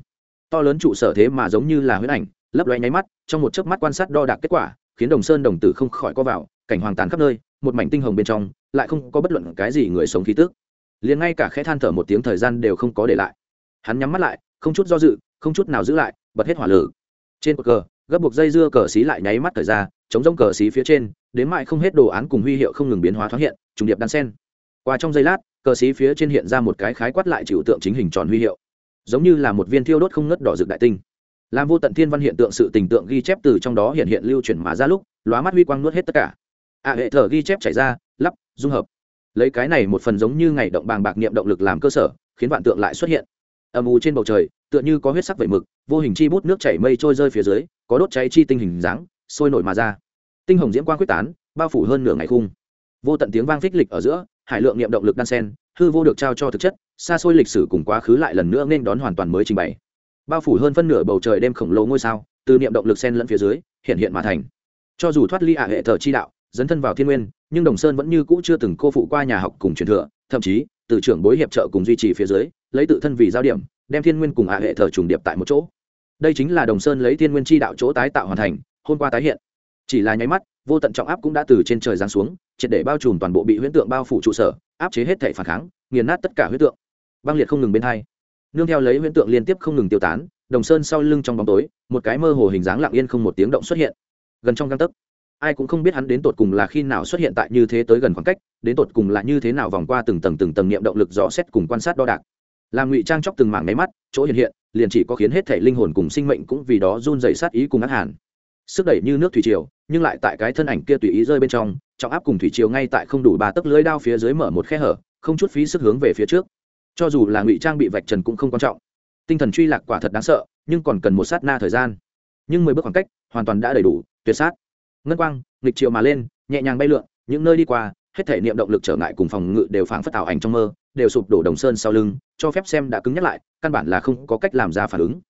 To lớn trụ sở thế mà giống như là huyết ảnh, lấp loé nháy mắt, trong một chớp mắt quan sát đo đạc kết quả, khiến đồng sơn đồng tử không khỏi co vào, cảnh hoàng tàn khắp nơi, một mảnh tinh hồng bên trong, lại không có bất luận cái gì người sống khí tức. Liền ngay cả khẽ than thở một tiếng thời gian đều không có để lại. Hắn nhắm mắt lại, không chút do dự, không chút nào giữ lại, bật hết hỏa lử trên cột cờ gấp buộc dây dưa cờ xí lại nháy mắt thời ra, chống giống cờ xí phía trên, đến mại không hết đồ án cùng huy hiệu không ngừng biến hóa thoáng hiện, trùng điệp đan sen. Qua trong giây lát, cờ xí phía trên hiện ra một cái khái quát lại chịu tượng chính hình tròn huy hiệu. Giống như là một viên thiêu đốt không ngất đỏ rực đại tinh. Làm vô tận thiên văn hiện tượng sự tình tượng ghi chép từ trong đó hiện hiện lưu chuyển mà ra lúc, lóa mắt huy quang nuốt hết tất cả. Ạ hệ thở ghi chép chảy ra, lắp, dung hợp. Lấy cái này một phần giống như ngày động bàng bạc niệm động lực làm cơ sở, khiến vạn tượng lại xuất hiện. Âm u trên bầu trời tựa như có huyết sắc vẩy mực, vô hình chi bút nước chảy mây trôi rơi phía dưới, có đốt cháy chi tinh hình dáng, sôi nổi mà ra. Tinh hồng diễm quang quyết tán, bao phủ hơn nửa ngày khung. Vô tận tiếng vang phích lịch ở giữa, hải lượng niệm động lực đan sen, hư vô được trao cho thực chất, xa xôi lịch sử cùng quá khứ lại lần nữa nên đón hoàn toàn mới trình bày. Bao phủ hơn phân nửa bầu trời đêm khổng lồ ngôi sao, từ niệm động lực sen lẫn phía dưới, hiện hiện mà thành. Cho dù thoát ly ả hệ thờ chi đạo, dấn thân vào thiên nguyên, nhưng đồng sơn vẫn như cũ chưa từng cô phụ qua nhà học cùng truyền thừa, thậm chí, từ trưởng bối hiệp trợ cùng duy trì phía dưới, lấy tự thân vì giao điểm đem thiên nguyên cùng ạ hệ thờ trùng điệp tại một chỗ. Đây chính là đồng sơn lấy thiên nguyên chi đạo chỗ tái tạo hoàn thành, hôm qua tái hiện. Chỉ là nháy mắt, vô tận trọng áp cũng đã từ trên trời giáng xuống, triệt để bao trùm toàn bộ bị huyễn tượng bao phủ trụ sở, áp chế hết thể phản kháng, nghiền nát tất cả huyễn tượng. Băng liệt không ngừng bên hai. Nương theo lấy huyễn tượng liên tiếp không ngừng tiêu tán, đồng sơn sau lưng trong bóng tối, một cái mơ hồ hình dáng lặng yên không một tiếng động xuất hiện. Gần trong găng tấc, ai cũng không biết hắn đến tột cùng là khi nào xuất hiện tại như thế tới gần khoảng cách, đến tột cùng là như thế nào vòng qua từng tầng từng tầng niệm động lực rõ xét cùng quan sát đo đạc làm ngụy trang chóc từng mảng máy mắt, chỗ hiện hiện, liền chỉ có khiến hết thể linh hồn cùng sinh mệnh cũng vì đó run dày sát ý cùng ác hàn. Sức đẩy như nước thủy triều, nhưng lại tại cái thân ảnh kia tùy ý rơi bên trong, trọng áp cùng thủy triều ngay tại không đủ ba tấc lưới đao phía dưới mở một khe hở, không chút phí sức hướng về phía trước. Cho dù là ngụy trang bị vạch trần cũng không quan trọng. Tinh thần truy lạc quả thật đáng sợ, nhưng còn cần một sát na thời gian. Nhưng mười bước khoảng cách, hoàn toàn đã đầy đủ, tuyệt sát. Ngân quang, nghịch triệu mà lên, nhẹ nhàng bay lượn, những nơi đi qua, hết thể niệm động lực trở ngại cùng phòng ngự đều phảng phất tạo ảnh trong mơ đều sụp đổ đồng sơn sau lưng, cho phép xem đã cứng nhắc lại, căn bản là không có cách làm ra phản ứng.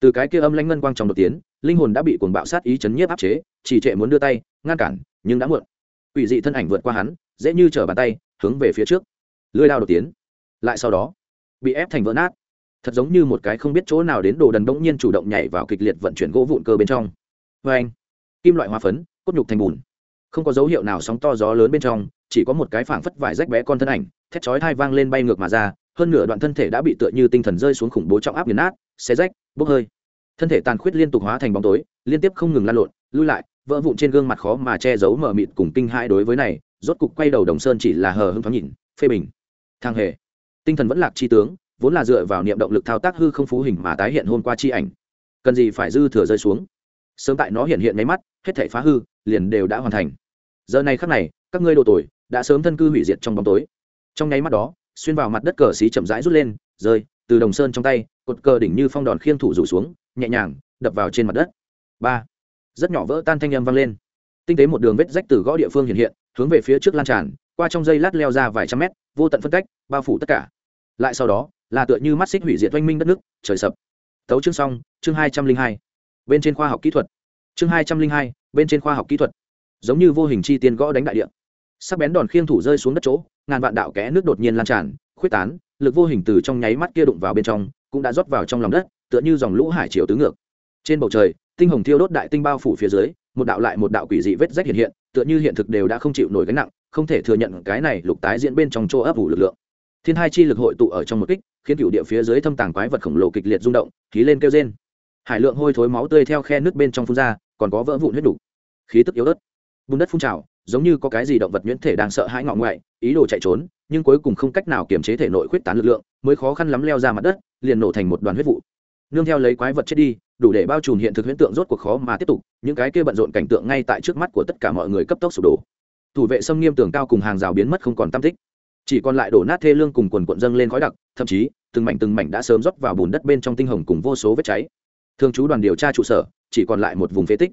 Từ cái kia âm lãnh ngân quang trong đột tiến, linh hồn đã bị cuồng bạo sát ý chấn nhiếp áp chế chỉ trệ muốn đưa tay, ngăn cản, nhưng đã muộn. Quỷ dị thân ảnh vượt qua hắn, dễ như trở bàn tay, hướng về phía trước. Lưỡi đao đột tiến. Lại sau đó, bị ép thành vỡ nát. Thật giống như một cái không biết chỗ nào đến đồ đần bỗng nhiên chủ động nhảy vào kịch liệt vận chuyển gỗ vụn cơ bên trong. Vê anh kim loại hoa phấn, cốt nhục thành bùn không có dấu hiệu nào sóng to gió lớn bên trong, chỉ có một cái phảng phất vải rách bé con thân ảnh, thét chói thai vang lên bay ngược mà ra, hơn nửa đoạn thân thể đã bị tựa như tinh thần rơi xuống khủng bố trọng áp nghiền nát, xé rách, bốc hơi. Thân thể tàn khuyết liên tục hóa thành bóng tối, liên tiếp không ngừng lan lộn, lui lại, vỡ vụn trên gương mặt khó mà che giấu mờ mịt cùng kinh hãi đối với này, rốt cục quay đầu đồng sơn chỉ là hờ hưng thoáng nhìn, phê bình. Thang hề. Tinh thần vẫn lạc chi tướng, vốn là dựa vào niệm động lực thao tác hư không phú hình mà tái hiện hôm qua chi ảnh. Cần gì phải dư thừa rơi xuống? Sớm tại nó hiện hiện máy mắt, hết thể phá hư, liền đều đã hoàn thành giờ này khắc này, các ngươi đồ tuổi đã sớm thân cư hủy diệt trong bóng tối. Trong nháy mắt đó, xuyên vào mặt đất cờ xí chậm rãi rút lên, rơi, từ đồng sơn trong tay, cột cờ đỉnh như phong đòn khiêng thủ rủ xuống, nhẹ nhàng, đập vào trên mặt đất. Ba. Rất nhỏ vỡ tan thanh âm vang lên. Tinh tế một đường vết rách từ gõ địa phương hiện hiện, hướng về phía trước lan tràn, qua trong dây lát leo ra vài trăm mét, vô tận phân cách, bao phủ tất cả. Lại sau đó, là tựa như mắt xích hủy diệt oanh minh đất nước, trời sập. Tấu chương xong, chương hai trăm linh hai. Bên trên khoa học kỹ thuật. Chương hai trăm linh hai, bên trên khoa học kỹ thuật giống như vô hình chi tiên gõ đánh đại địa. Sắc bén đòn khiêng thủ rơi xuống đất chỗ, ngàn vạn đạo kẽ nước đột nhiên lan tràn, khuyết tán, lực vô hình từ trong nháy mắt kia đụng vào bên trong, cũng đã rót vào trong lòng đất, tựa như dòng lũ hải chiều tứ ngược. Trên bầu trời, tinh hồng thiêu đốt đại tinh bao phủ phía dưới, một đạo lại một đạo quỷ dị vết rách hiện hiện, tựa như hiện thực đều đã không chịu nổi gánh nặng, không thể thừa nhận cái này lục tái diễn bên trong chỗ ấp ủ lực lượng. Thiên hai chi lực hội tụ ở trong một kích, khiến cựu địa phía dưới thâm tàng quái vật khổng lồ kịch liệt rung động khí lên kêu trên hải lượng hôi thối máu tươi theo khe nước bên trong phun ra, còn có vỡ vụn huyết đủ. Khí tức yếu ớt bùn đất phun trào, giống như có cái gì động vật nhuyễn thể đang sợ hãi ngọ ngoại, ý đồ chạy trốn, nhưng cuối cùng không cách nào kiềm chế thể nội khuyết tán lực lượng, mới khó khăn lắm leo ra mặt đất, liền nổ thành một đoàn huyết vụ. Nương theo lấy quái vật chết đi, đủ để bao trùm hiện thực huyễn tượng rốt cuộc khó mà tiếp tục, những cái kia bận rộn cảnh tượng ngay tại trước mắt của tất cả mọi người cấp tốc sụp đổ. Thủ vệ xâm nghiêm tường cao cùng hàng rào biến mất không còn tam tích. Chỉ còn lại đổ nát thê lương cùng quần cuộn dâng lên khói đặc, thậm chí, từng mảnh từng mảnh đã sớm rót vào bùn đất bên trong tinh hồng cùng vô số vết cháy. Thường trú đoàn điều tra trụ sở, chỉ còn lại một vùng phế tích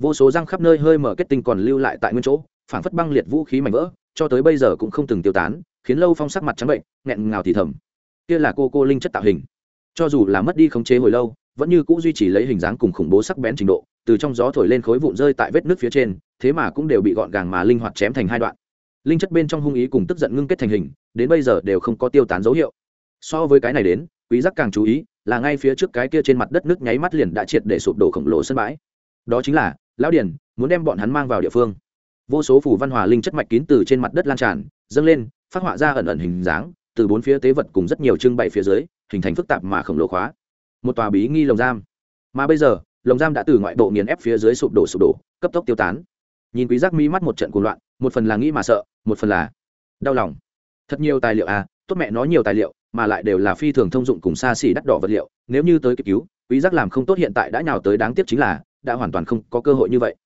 vô số răng khắp nơi hơi mở kết tinh còn lưu lại tại nguyên chỗ, phảng phất băng liệt vũ khí mảnh vỡ, cho tới bây giờ cũng không từng tiêu tán, khiến lâu phong sắc mặt trắng bệnh, nghẹn ngào thì thầm. Kia là cô cô linh chất tạo hình. Cho dù là mất đi khống chế hồi lâu, vẫn như cũ duy trì lấy hình dáng cùng khủng bố sắc bén trình độ, từ trong gió thổi lên khối vụn rơi tại vết nước phía trên, thế mà cũng đều bị gọn gàng mà linh hoạt chém thành hai đoạn. Linh chất bên trong hung ý cùng tức giận ngưng kết thành hình, đến bây giờ đều không có tiêu tán dấu hiệu. So với cái này đến, quý giác càng chú ý, là ngay phía trước cái kia trên mặt đất nước nháy mắt liền đã triệt để sụp đổ khổng lồ sân bãi. Đó chính là lão điển muốn đem bọn hắn mang vào địa phương. Vô số phủ văn hòa linh chất mạch kín từ trên mặt đất lan tràn, dâng lên, phát họa ra ẩn ẩn hình dáng, từ bốn phía tế vật cùng rất nhiều trưng bày phía dưới, hình thành phức tạp mà khổng lồ khóa. Một tòa bí nghi lồng giam. Mà bây giờ, lồng giam đã từ ngoại bộ nghiền ép phía dưới sụp đổ sụp đổ, cấp tốc tiêu tán. Nhìn quý giác mi mắt một trận cuồng loạn, một phần là nghĩ mà sợ, một phần là đau lòng. Thật nhiều tài liệu à tốt mẹ nói nhiều tài liệu, mà lại đều là phi thường thông dụng cùng xa xỉ đắt đỏ vật liệu, nếu như tới kịp cứu, quý giác làm không tốt hiện tại đã nhào tới đáng tiếc chính là đã hoàn toàn không có cơ hội như vậy.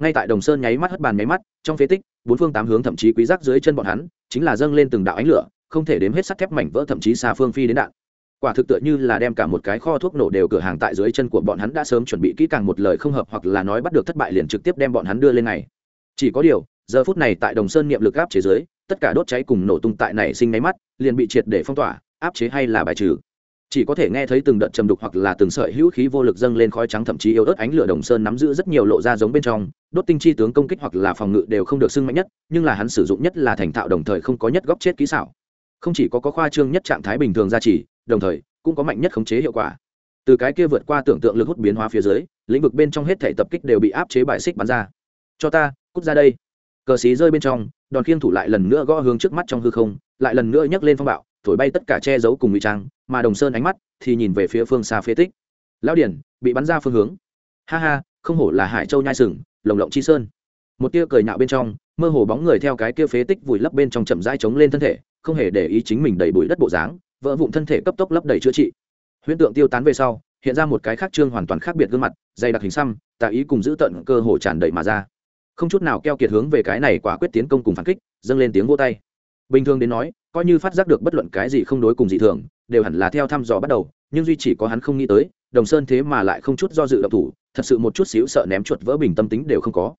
Ngay tại đồng sơn nháy mắt hất bàn nháy mắt, trong phế tích, bốn phương tám hướng thậm chí quý giác dưới chân bọn hắn, chính là dâng lên từng đạo ánh lửa, không thể đếm hết sắt thép mảnh vỡ thậm chí xa phương phi đến đạn. Quả thực tựa như là đem cả một cái kho thuốc nổ đều cửa hàng tại dưới chân của bọn hắn đã sớm chuẩn bị kỹ càng một lời không hợp hoặc là nói bắt được thất bại liền trực tiếp đem bọn hắn đưa lên này. Chỉ có điều, giờ phút này tại đồng sơn niệm lực áp chế dưới, tất cả đốt cháy cùng nổ tung tại này sinh nháy mắt, liền bị triệt để phong tỏa, áp chế hay là bài trừ chỉ có thể nghe thấy từng đợt trầm đục hoặc là từng sợi hữu khí vô lực dâng lên khói trắng, thậm chí yếu ớt ánh lửa đồng sơn nắm giữ rất nhiều lộ ra giống bên trong. Đốt tinh chi tướng công kích hoặc là phòng ngự đều không được xưng mạnh nhất, nhưng là hắn sử dụng nhất là thành thạo đồng thời không có nhất góc chết kỹ xảo. Không chỉ có có khoa trương nhất trạng thái bình thường gia trì, đồng thời cũng có mạnh nhất khống chế hiệu quả. Từ cái kia vượt qua tưởng tượng lực hút biến hóa phía dưới, lĩnh vực bên trong hết thể tập kích đều bị áp chế bài xích bắn ra. Cho ta, cút ra đây. Cờ xí rơi bên trong, đòn khiêng thủ lại lần nữa gõ hướng trước mắt trong hư không, lại lần nữa nhấc lên phong bạo thổi bay tất cả che giấu cùng ngụy trang, mà đồng sơn ánh mắt thì nhìn về phía phương xa phế tích. Lão điển, bị bắn ra phương hướng. Ha ha, không hổ là hải châu nhai sừng, lồng lộng chi sơn. Một tia cười nhạo bên trong, mơ hồ bóng người theo cái kia phế tích vùi lấp bên trong chậm rãi chống lên thân thể, không hề để ý chính mình đầy bụi đất bộ dáng, vỡ vụn thân thể cấp tốc lấp đầy chữa trị. Huyễn tượng tiêu tán về sau, hiện ra một cái khác trương hoàn toàn khác biệt gương mặt, dày đặc hình xăm tạ ý cùng giữ tận cơ hồ tràn đầy mà ra. Không chút nào keo kiệt hướng về cái này quả quyết tiến công cùng phản kích, dâng lên tiếng vô tay bình thường đến nói, coi như phát giác được bất luận cái gì không đối cùng dị thường, đều hẳn là theo thăm dò bắt đầu, nhưng duy chỉ có hắn không nghĩ tới, đồng sơn thế mà lại không chút do dự động thủ, thật sự một chút xíu sợ ném chuột vỡ bình tâm tính đều không có.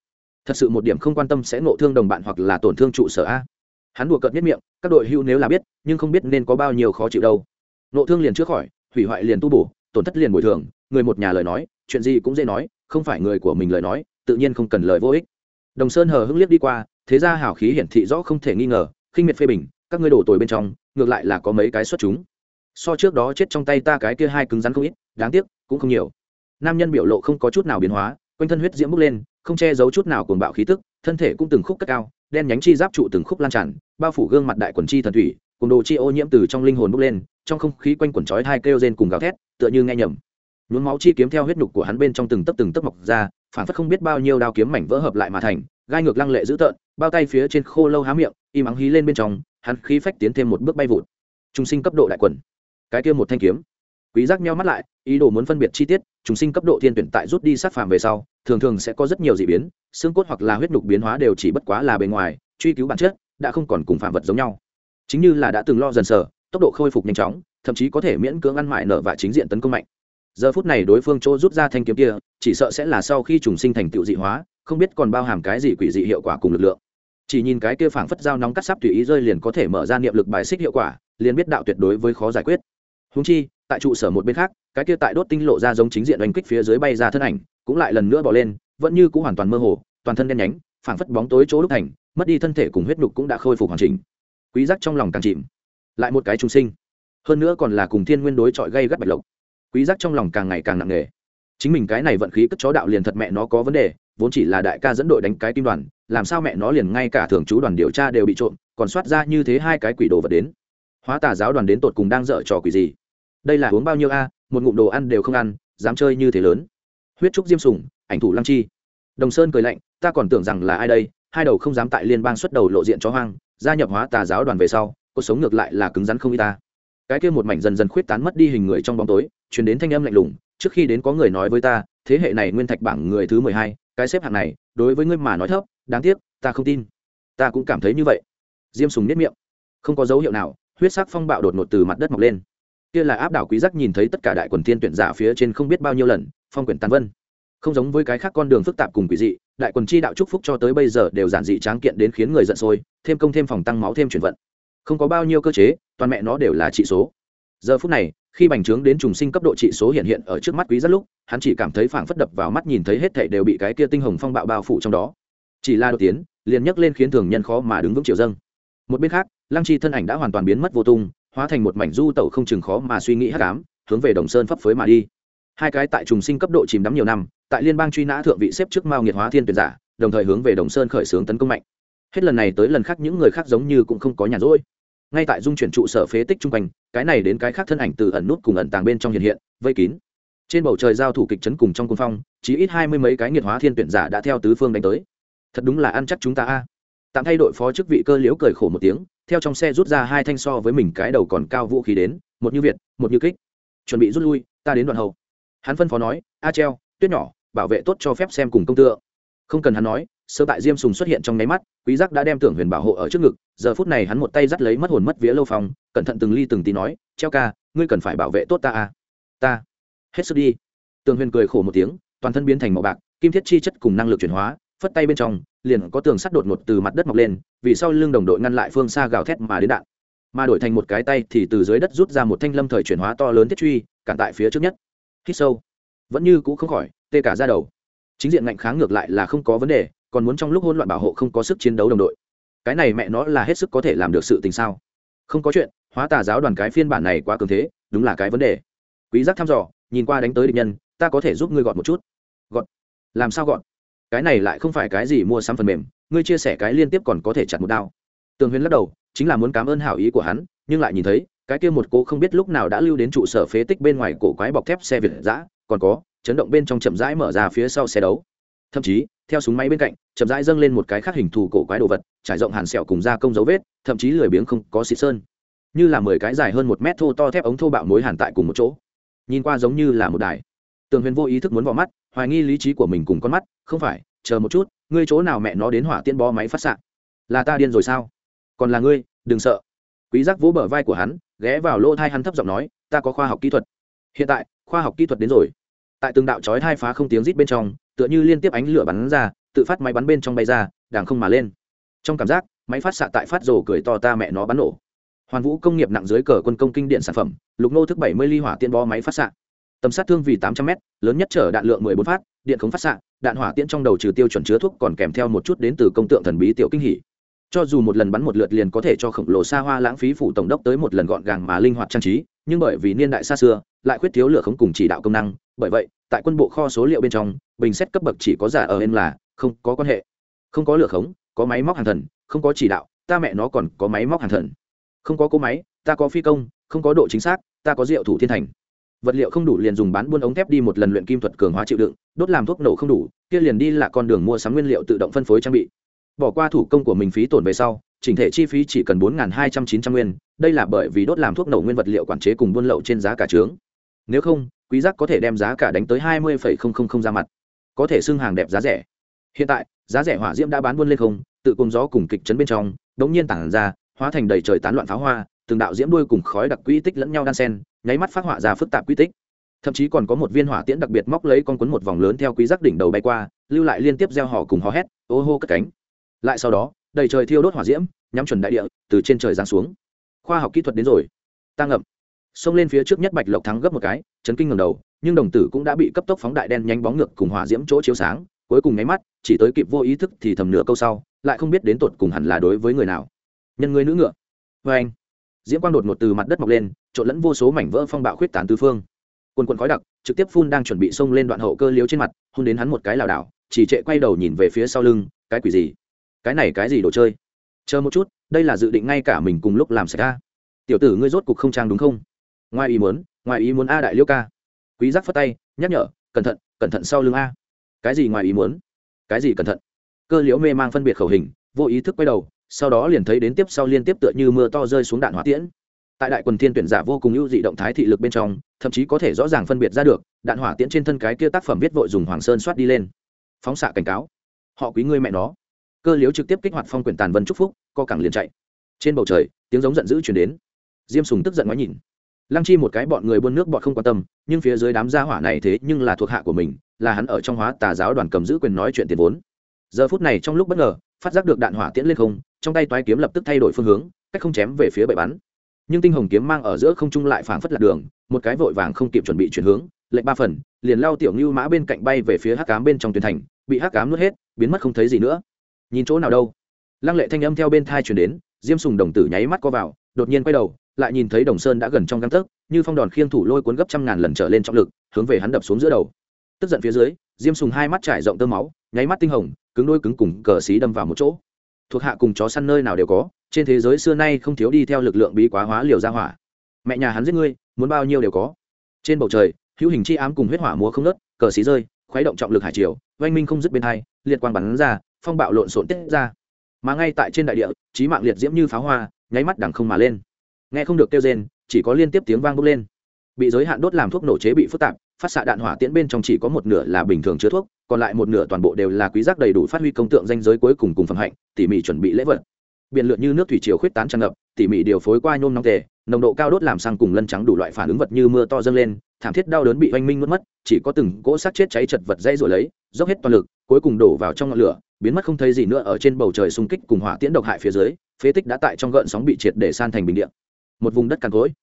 Thật sự một điểm không quan tâm sẽ nộ thương đồng bạn hoặc là tổn thương trụ sở a. Hắn đùa cợt nhất miệng, các đội hưu nếu là biết, nhưng không biết nên có bao nhiêu khó chịu đâu. Nộ thương liền trước khỏi, hủy hoại liền tu bổ, tổn thất liền bồi thường, người một nhà lời nói, chuyện gì cũng dễ nói, không phải người của mình lời nói, tự nhiên không cần lời vô ích. Đồng sơn hờ hững liếc đi qua, thế ra hảo khí hiển thị rõ không thể nghi ngờ khinh miệt phê bình, các ngươi đổ tồi bên trong, ngược lại là có mấy cái xuất chúng. So trước đó chết trong tay ta cái kia hai cứng rắn không ít, đáng tiếc, cũng không nhiều. Nam nhân biểu lộ không có chút nào biến hóa, quanh thân huyết diễm bốc lên, không che giấu chút nào cuồng bạo khí tức, thân thể cũng từng khúc cất cao, đen nhánh chi giáp trụ từng khúc lan tràn, bao phủ gương mặt đại quần chi thần thủy cùng đồ chi ô nhiễm từ trong linh hồn bốc lên, trong không khí quanh quần chói hai kêu rên cùng gào thét, tựa như nghe nhầm. Nhuốm máu chi kiếm theo huyết nhục của hắn bên trong từng tấc từng tấc mọc ra phản phất không biết bao nhiêu đao kiếm mảnh vỡ hợp lại mà thành, gai ngược lăng lệ dữ tợn, bao tay phía trên khô lâu há miệng im ắng hí lên bên trong, hắn khí phách tiến thêm một bước bay vụt. Trung sinh cấp độ đại quần. Cái kia một thanh kiếm. Quý giác nheo mắt lại, ý đồ muốn phân biệt chi tiết chúng sinh cấp độ thiên tuyển tại rút đi sát phàm về sau, thường thường sẽ có rất nhiều dị biến, xương cốt hoặc là huyết nhục biến hóa đều chỉ bất quá là bề ngoài, truy cứu bản chất, đã không còn cùng phàm vật giống nhau. Chính như là đã từng lo dần sờ, tốc độ khôi phục nhanh chóng, thậm chí có thể miễn cưỡng ăn mại nợ và chính diện tấn công mạnh. Giờ phút này đối phương chỗ rút ra thanh kiếm kia, chỉ sợ sẽ là sau khi trùng sinh thành tựu dị hóa, không biết còn bao hàm cái gì quỷ dị hiệu quả cùng lực lượng chỉ nhìn cái kia phảng phất dao nóng cắt sắp tùy ý rơi liền có thể mở ra niệm lực bài xích hiệu quả, liền biết đạo tuyệt đối với khó giải quyết. Húng chi, tại trụ sở một bên khác, cái kia tại đốt tinh lộ ra giống chính diện đánh kích phía dưới bay ra thân ảnh, cũng lại lần nữa bỏ lên, vẫn như cũng hoàn toàn mơ hồ, toàn thân đen nhánh, phảng phất bóng tối chỗ lúc thành, mất đi thân thể cùng huyết nhục cũng đã khôi phục hoàn chỉnh. Quý giác trong lòng càng chìm, lại một cái trung sinh. Hơn nữa còn là cùng thiên nguyên đối chọi gây gắt bạch lộc. Quý giác trong lòng càng ngày càng nặng nề. Chính mình cái này vận khí cất chó đạo liền thật mẹ nó có vấn đề vốn chỉ là đại ca dẫn đội đánh cái kim đoàn làm sao mẹ nó liền ngay cả thường chú đoàn điều tra đều bị trộm còn soát ra như thế hai cái quỷ đồ vật đến. Hóa tà giáo đoàn đến tột cùng đang dở trò quỷ gì? Đây là uống bao nhiêu a một ngụm đồ ăn đều không ăn dám chơi như thế lớn. Huyết trúc diêm sùng, ảnh thủ lăng chi. Đồng sơn cười lạnh ta còn tưởng rằng là ai đây hai đầu không dám tại liên bang xuất đầu lộ diện chó hoang gia nhập hóa tà giáo đoàn về sau cuộc sống ngược lại là cứng rắn không y ta. Cái kia một mảnh dần dần khuyết tán mất đi hình người trong bóng tối chuyển đến thanh âm lạnh lùng trước khi đến có người nói với ta thế hệ này nguyên thạch bảng người thứ mười hai, cái xếp hạng này, đối với ngươi mà nói thấp, đáng tiếc, ta không tin. Ta cũng cảm thấy như vậy. Diêm sùng nếp miệng. Không có dấu hiệu nào, huyết sắc phong bạo đột ngột từ mặt đất mọc lên. Kia là áp đảo quý giác nhìn thấy tất cả đại quần thiên tuyển giả phía trên không biết bao nhiêu lần, phong quyển tàn vân. Không giống với cái khác con đường phức tạp cùng quỷ dị, đại quần chi đạo chúc phúc cho tới bây giờ đều giản dị tráng kiện đến khiến người giận sôi, thêm công thêm phòng tăng máu thêm chuyển vận. Không có bao nhiêu cơ chế, toàn mẹ nó đều là trị số giờ phút này, khi bành trướng đến trùng sinh cấp độ trị số hiện hiện ở trước mắt quý rất lúc, hắn chỉ cảm thấy phảng phất đập vào mắt nhìn thấy hết thảy đều bị cái kia tinh hồng phong bạo bao phủ trong đó. Chỉ là đột tiến, liền nhấc lên khiến thường nhân khó mà đứng vững chiều dâng. Một bên khác, lăng chi thân ảnh đã hoàn toàn biến mất vô tung, hóa thành một mảnh du tẩu không chừng khó mà suy nghĩ hắc ám, hướng về đồng sơn phấp phới mà đi. Hai cái tại trùng sinh cấp độ chìm đắm nhiều năm, tại liên bang truy nã thượng vị xếp trước mao nghiệt hóa thiên tuyển giả, đồng thời hướng về đồng sơn khởi xướng tấn công mạnh. Hết lần này tới lần khác những người khác giống như cũng không có nhàn rỗi ngay tại dung chuyển trụ sở phế tích chung quanh, cái này đến cái khác thân ảnh từ ẩn nút cùng ẩn tàng bên trong hiện hiện, vây kín. Trên bầu trời giao thủ kịch trấn cùng trong quân phong chỉ ít hai mươi mấy cái nghiệt hóa thiên tuyển giả đã theo tứ phương đánh tới. Thật đúng là ăn chắc chúng ta a. Tạm thay đội phó chức vị cơ liễu cười khổ một tiếng, theo trong xe rút ra hai thanh so với mình cái đầu còn cao vũ khí đến, một như việt, một như kích. Chuẩn bị rút lui, ta đến đoạn hậu. Hắn phân phó nói, a treo, tuyết nhỏ, bảo vệ tốt cho phép xem cùng công tượng không cần hắn nói sơ tại diêm sùng xuất hiện trong nháy mắt quý giác đã đem tưởng huyền bảo hộ ở trước ngực giờ phút này hắn một tay dắt lấy mất hồn mất vía lâu phong, cẩn thận từng ly từng tí nói treo ca ngươi cần phải bảo vệ tốt ta à? Ta hết sức đi. Tường huyền cười khổ một tiếng toàn thân biến thành màu bạc kim thiết chi chất cùng năng lực chuyển hóa phất tay bên trong liền có tường sắt đột ngột từ mặt đất mọc lên vì sau lưng đồng đội ngăn lại phương xa gào thét mà đến đạn. Mà đổi thành một cái tay thì từ dưới đất rút ra một thanh lâm thời chuyển hóa to lớn thiết truy cản tại phía trước nhất. Hít sâu. Vẫn như cũ không khỏi tê cả ra đầu. Chính diện ngạnh kháng ngược lại là không có vấn đề còn muốn trong lúc hỗn loạn bảo hộ không có sức chiến đấu đồng đội. Cái này mẹ nó là hết sức có thể làm được sự tình sao? Không có chuyện, hóa tà giáo đoàn cái phiên bản này quá cường thế, đúng là cái vấn đề. Quý giác thăm dò, nhìn qua đánh tới địch nhân, ta có thể giúp ngươi gọn một chút. Gọn làm sao gọn cái này lại không phải cái gì mua sắm phần mềm, ngươi chia sẻ cái liên tiếp còn có thể chặt một đao. Tường huyền lắc đầu, chính là muốn cảm ơn hảo ý của hắn, nhưng lại nhìn thấy, cái kia một cô không biết lúc nào đã lưu đến trụ sở phế tích bên ngoài cổ quái bọc thép xe việt giã còn có, chấn động bên trong chậm rãi mở ra phía sau xe đấu. Thậm chí theo súng máy bên cạnh, chậm rãi dâng lên một cái khác hình thù cổ quái đồ vật, trải rộng hàn sẹo cùng da công dấu vết, thậm chí lười biếng không có xịt sơn. Như là mười cái dài hơn một mét thô to thép ống thô bạo mối hàn tại cùng một chỗ. Nhìn qua giống như là một đài. Tường huyền vô ý thức muốn vào mắt, hoài nghi lý trí của mình cùng con mắt, không phải, chờ một chút, ngươi chỗ nào mẹ nó đến hỏa tiên bó máy phát xạ? Là ta điên rồi sao? Còn là ngươi, đừng sợ. Quý giác vỗ bờ vai của hắn, ghé vào lỗ thai hắn thấp giọng nói, ta có khoa học kỹ thuật. Hiện tại, khoa học kỹ thuật đến rồi tại từng đạo chói hai phá không tiếng rít bên trong, tựa như liên tiếp ánh lửa bắn ra, tự phát máy bắn bên trong bay ra, đàng không mà lên. Trong cảm giác, máy phát xạ tại phát rồ cười to ta mẹ nó bắn nổ. Hoàn vũ công nghiệp nặng dưới cờ quân công kinh điện sản phẩm, lục nô thức bảy mươi ly hỏa tiên bó máy phát xạ. Tầm sát thương vì tám trăm m lớn nhất chở đạn lượng mười bốn phát, điện khống phát xạ, đạn hỏa tiễn trong đầu trừ tiêu chuẩn chứa thuốc còn kèm theo một chút đến từ công tượng thần bí tiểu kinh hỉ. Cho dù một lần bắn một lượt liền có thể cho khổng lồ xa hoa lãng phí phủ tổng đốc tới một lần gọn gàng mà linh hoạt trang trí, nhưng bởi vì niên đại xa xưa, lại khuyết thiếu lửa khống cùng chỉ đạo công năng bởi vậy, tại quân bộ kho số liệu bên trong, bình xét cấp bậc chỉ có giả ở em là, không có quan hệ. Không có lửa khống, có máy móc hàng thần, không có chỉ đạo, ta mẹ nó còn có máy móc hàng thần. Không có cỗ máy, ta có phi công, không có độ chính xác, ta có rượu thủ thiên thành. Vật liệu không đủ liền dùng bán buôn ống thép đi một lần luyện kim thuật cường hóa chịu đựng, đốt làm thuốc nổ không đủ, kia liền đi là con đường mua sắm nguyên liệu tự động phân phối trang bị. Bỏ qua thủ công của mình phí tổn về sau, chỉnh thể chi phí chỉ cần bốn hai trăm chín trăm nguyên, đây là bởi vì đốt làm thuốc nổ nguyên vật liệu quản chế cùng buôn lậu trên giá cả trướng. Nếu không quý giác có thể đem giá cả đánh tới hai mươi ra mặt, có thể xưng hàng đẹp giá rẻ. Hiện tại, giá rẻ hỏa diễm đã bán buôn lên không, tự cùng gió cùng kịch chấn bên trong, đống nhiên tản ra, hóa thành đầy trời tán loạn pháo hoa, từng đạo diễm đuôi cùng khói đặc quỹ tích lẫn nhau đan sen, nháy mắt phát họa ra phức tạp quỹ tích. Thậm chí còn có một viên hỏa tiễn đặc biệt móc lấy con cuốn một vòng lớn theo quý giác đỉnh đầu bay qua, lưu lại liên tiếp gieo họ cùng hò hét, ô hô cất cánh. Lại sau đó, đầy trời thiêu đốt hỏa diễm, nhắm chuẩn đại địa, từ trên trời giáng xuống. Khoa học kỹ thuật đến rồi. Tăng ngậm xông lên phía trước nhất bạch lộc thắng gấp một cái, chấn kinh ngầm đầu, nhưng đồng tử cũng đã bị cấp tốc phóng đại đen nhanh bóng ngược cùng hỏa diễm chỗ chiếu sáng, cuối cùng nháy mắt, chỉ tới kịp vô ý thức thì thầm nửa câu sau, lại không biết đến tột cùng hẳn là đối với người nào. Nhân người nữ ngựa. Vê anh. Diễm quang đột ngột từ mặt đất mọc lên, trộn lẫn vô số mảnh vỡ phong bạo khuyết tán tứ phương. Quần quần khói đặc, trực tiếp phun đang chuẩn bị xông lên đoạn hậu cơ liếu trên mặt, hôn đến hắn một cái lảo đảo, chỉ trệ quay đầu nhìn về phía sau lưng, cái quỷ gì? Cái này cái gì đồ chơi? Chờ một chút, đây là dự định ngay cả mình cùng lúc làm xảy ra tiểu tử ngươi rốt cục không trang đúng không? Ngoài ý muốn, ngoài ý muốn a đại liêu ca. Quý giác phất tay, nhắc nhở, cẩn thận cẩn thận sau lưng a. Cái gì ngoài ý muốn? Cái gì cẩn thận? Cơ liễu mê mang phân biệt khẩu hình, vô ý thức quay đầu, sau đó liền thấy đến tiếp sau liên tiếp tựa như mưa to rơi xuống đạn hỏa tiễn. Tại đại quần thiên tuyển giả vô cùng ưu dị động thái thị lực bên trong, thậm chí có thể rõ ràng phân biệt ra được, đạn hỏa tiễn trên thân cái kia tác phẩm viết vội dùng hoàng sơn soát đi lên. Phóng xạ cảnh cáo, họ quý ngươi mẹ nó. Cơ liếu trực tiếp kích hoạt phong quyển tàn vân trúc phúc, co cẳng liền chạy. Trên bầu trời, tiếng giống giận dữ chuyển đến. Diêm sùng tức giận ngoái nhìn lăng chi một cái bọn người buôn nước bọn không quan tâm, nhưng phía dưới đám gia hỏa này thế nhưng là thuộc hạ của mình, là hắn ở trong hóa tà giáo đoàn cầm giữ quyền nói chuyện tiền vốn. Giờ phút này trong lúc bất ngờ, phát giác được đạn hỏa tiễn lên không, trong tay toái kiếm lập tức thay đổi phương hướng, cách không chém về phía bệ bắn. Nhưng tinh hồng kiếm mang ở giữa không trung lại phảng phất lạc đường, một cái vội vàng không kịp chuẩn bị chuyển hướng lệnh ba phần, liền lao tiểu ngưu mã bên cạnh bay về phía hắc cám bên trong tuyển thành, bị hắc cám nuốt hết, biến mất không thấy gì nữa. Nhìn chỗ nào đâu? Lăng lệ thanh âm theo bên thai chuyển đến, diêm sùng đồng tử nháy mắt co vào, đột nhiên quay đầu lại nhìn thấy đồng sơn đã gần trong găng tấc, như phong đòn khiêng thủ lôi cuốn gấp trăm ngàn lần trở lên trọng lực, hướng về hắn đập xuống giữa đầu. Tức giận phía dưới, diêm sùng hai mắt trải rộng tơ máu, nháy mắt tinh hồng, cứng đôi cứng cùng cờ xí đâm vào một chỗ. Thuộc hạ cùng chó săn nơi nào đều có, trên thế giới xưa nay không thiếu đi theo lực lượng bí quá hóa liều ra hỏa. Mẹ nhà hắn giết ngươi, muốn bao nhiêu đều có. Trên bầu trời, hữu hình chi ám cùng huyết hỏa múa không nớt cờ xí rơi, khuấy động trọng lực hải triều, oanh minh không dứt bên hai, liệt quang bắn ra, phong bạo lộn xộn tiết ra. Mà ngay tại trên đại địa trí mạng liệt diễm như pháo hoa, nháy mắt đằng không mà lên nghe không được kêu rên, chỉ có liên tiếp tiếng vang bốc lên bị giới hạn đốt làm thuốc nổ chế bị phức tạp, phát xạ đạn hỏa tiễn bên trong chỉ có một nửa là bình thường chứa thuốc, còn lại một nửa toàn bộ đều là quý giác đầy đủ phát huy công tượng danh giới cuối cùng cùng phẩm hạnh, tỉ mỉ chuẩn bị lễ vật biện lượn như nước thủy triều khuyết tán tràn ngập, tỉ mỉ điều phối qua nhôm nóng tề, nồng độ cao đốt làm sang cùng lân trắng đủ loại phản ứng vật như mưa to dâng lên, thảm thiết đau đớn bị oanh minh mất mất, chỉ có từng cỗ xác chết cháy chật vật dây rồi lấy, dốc hết toàn lực, cuối cùng đổ vào trong ngọn lửa, biến mất không thấy gì nữa ở trên bầu trời xung kích cùng hỏa tiễn độc hại phía dưới, phế tích đã tại trong gợn sóng bị triệt để san thành bình địa một vùng đất càn cối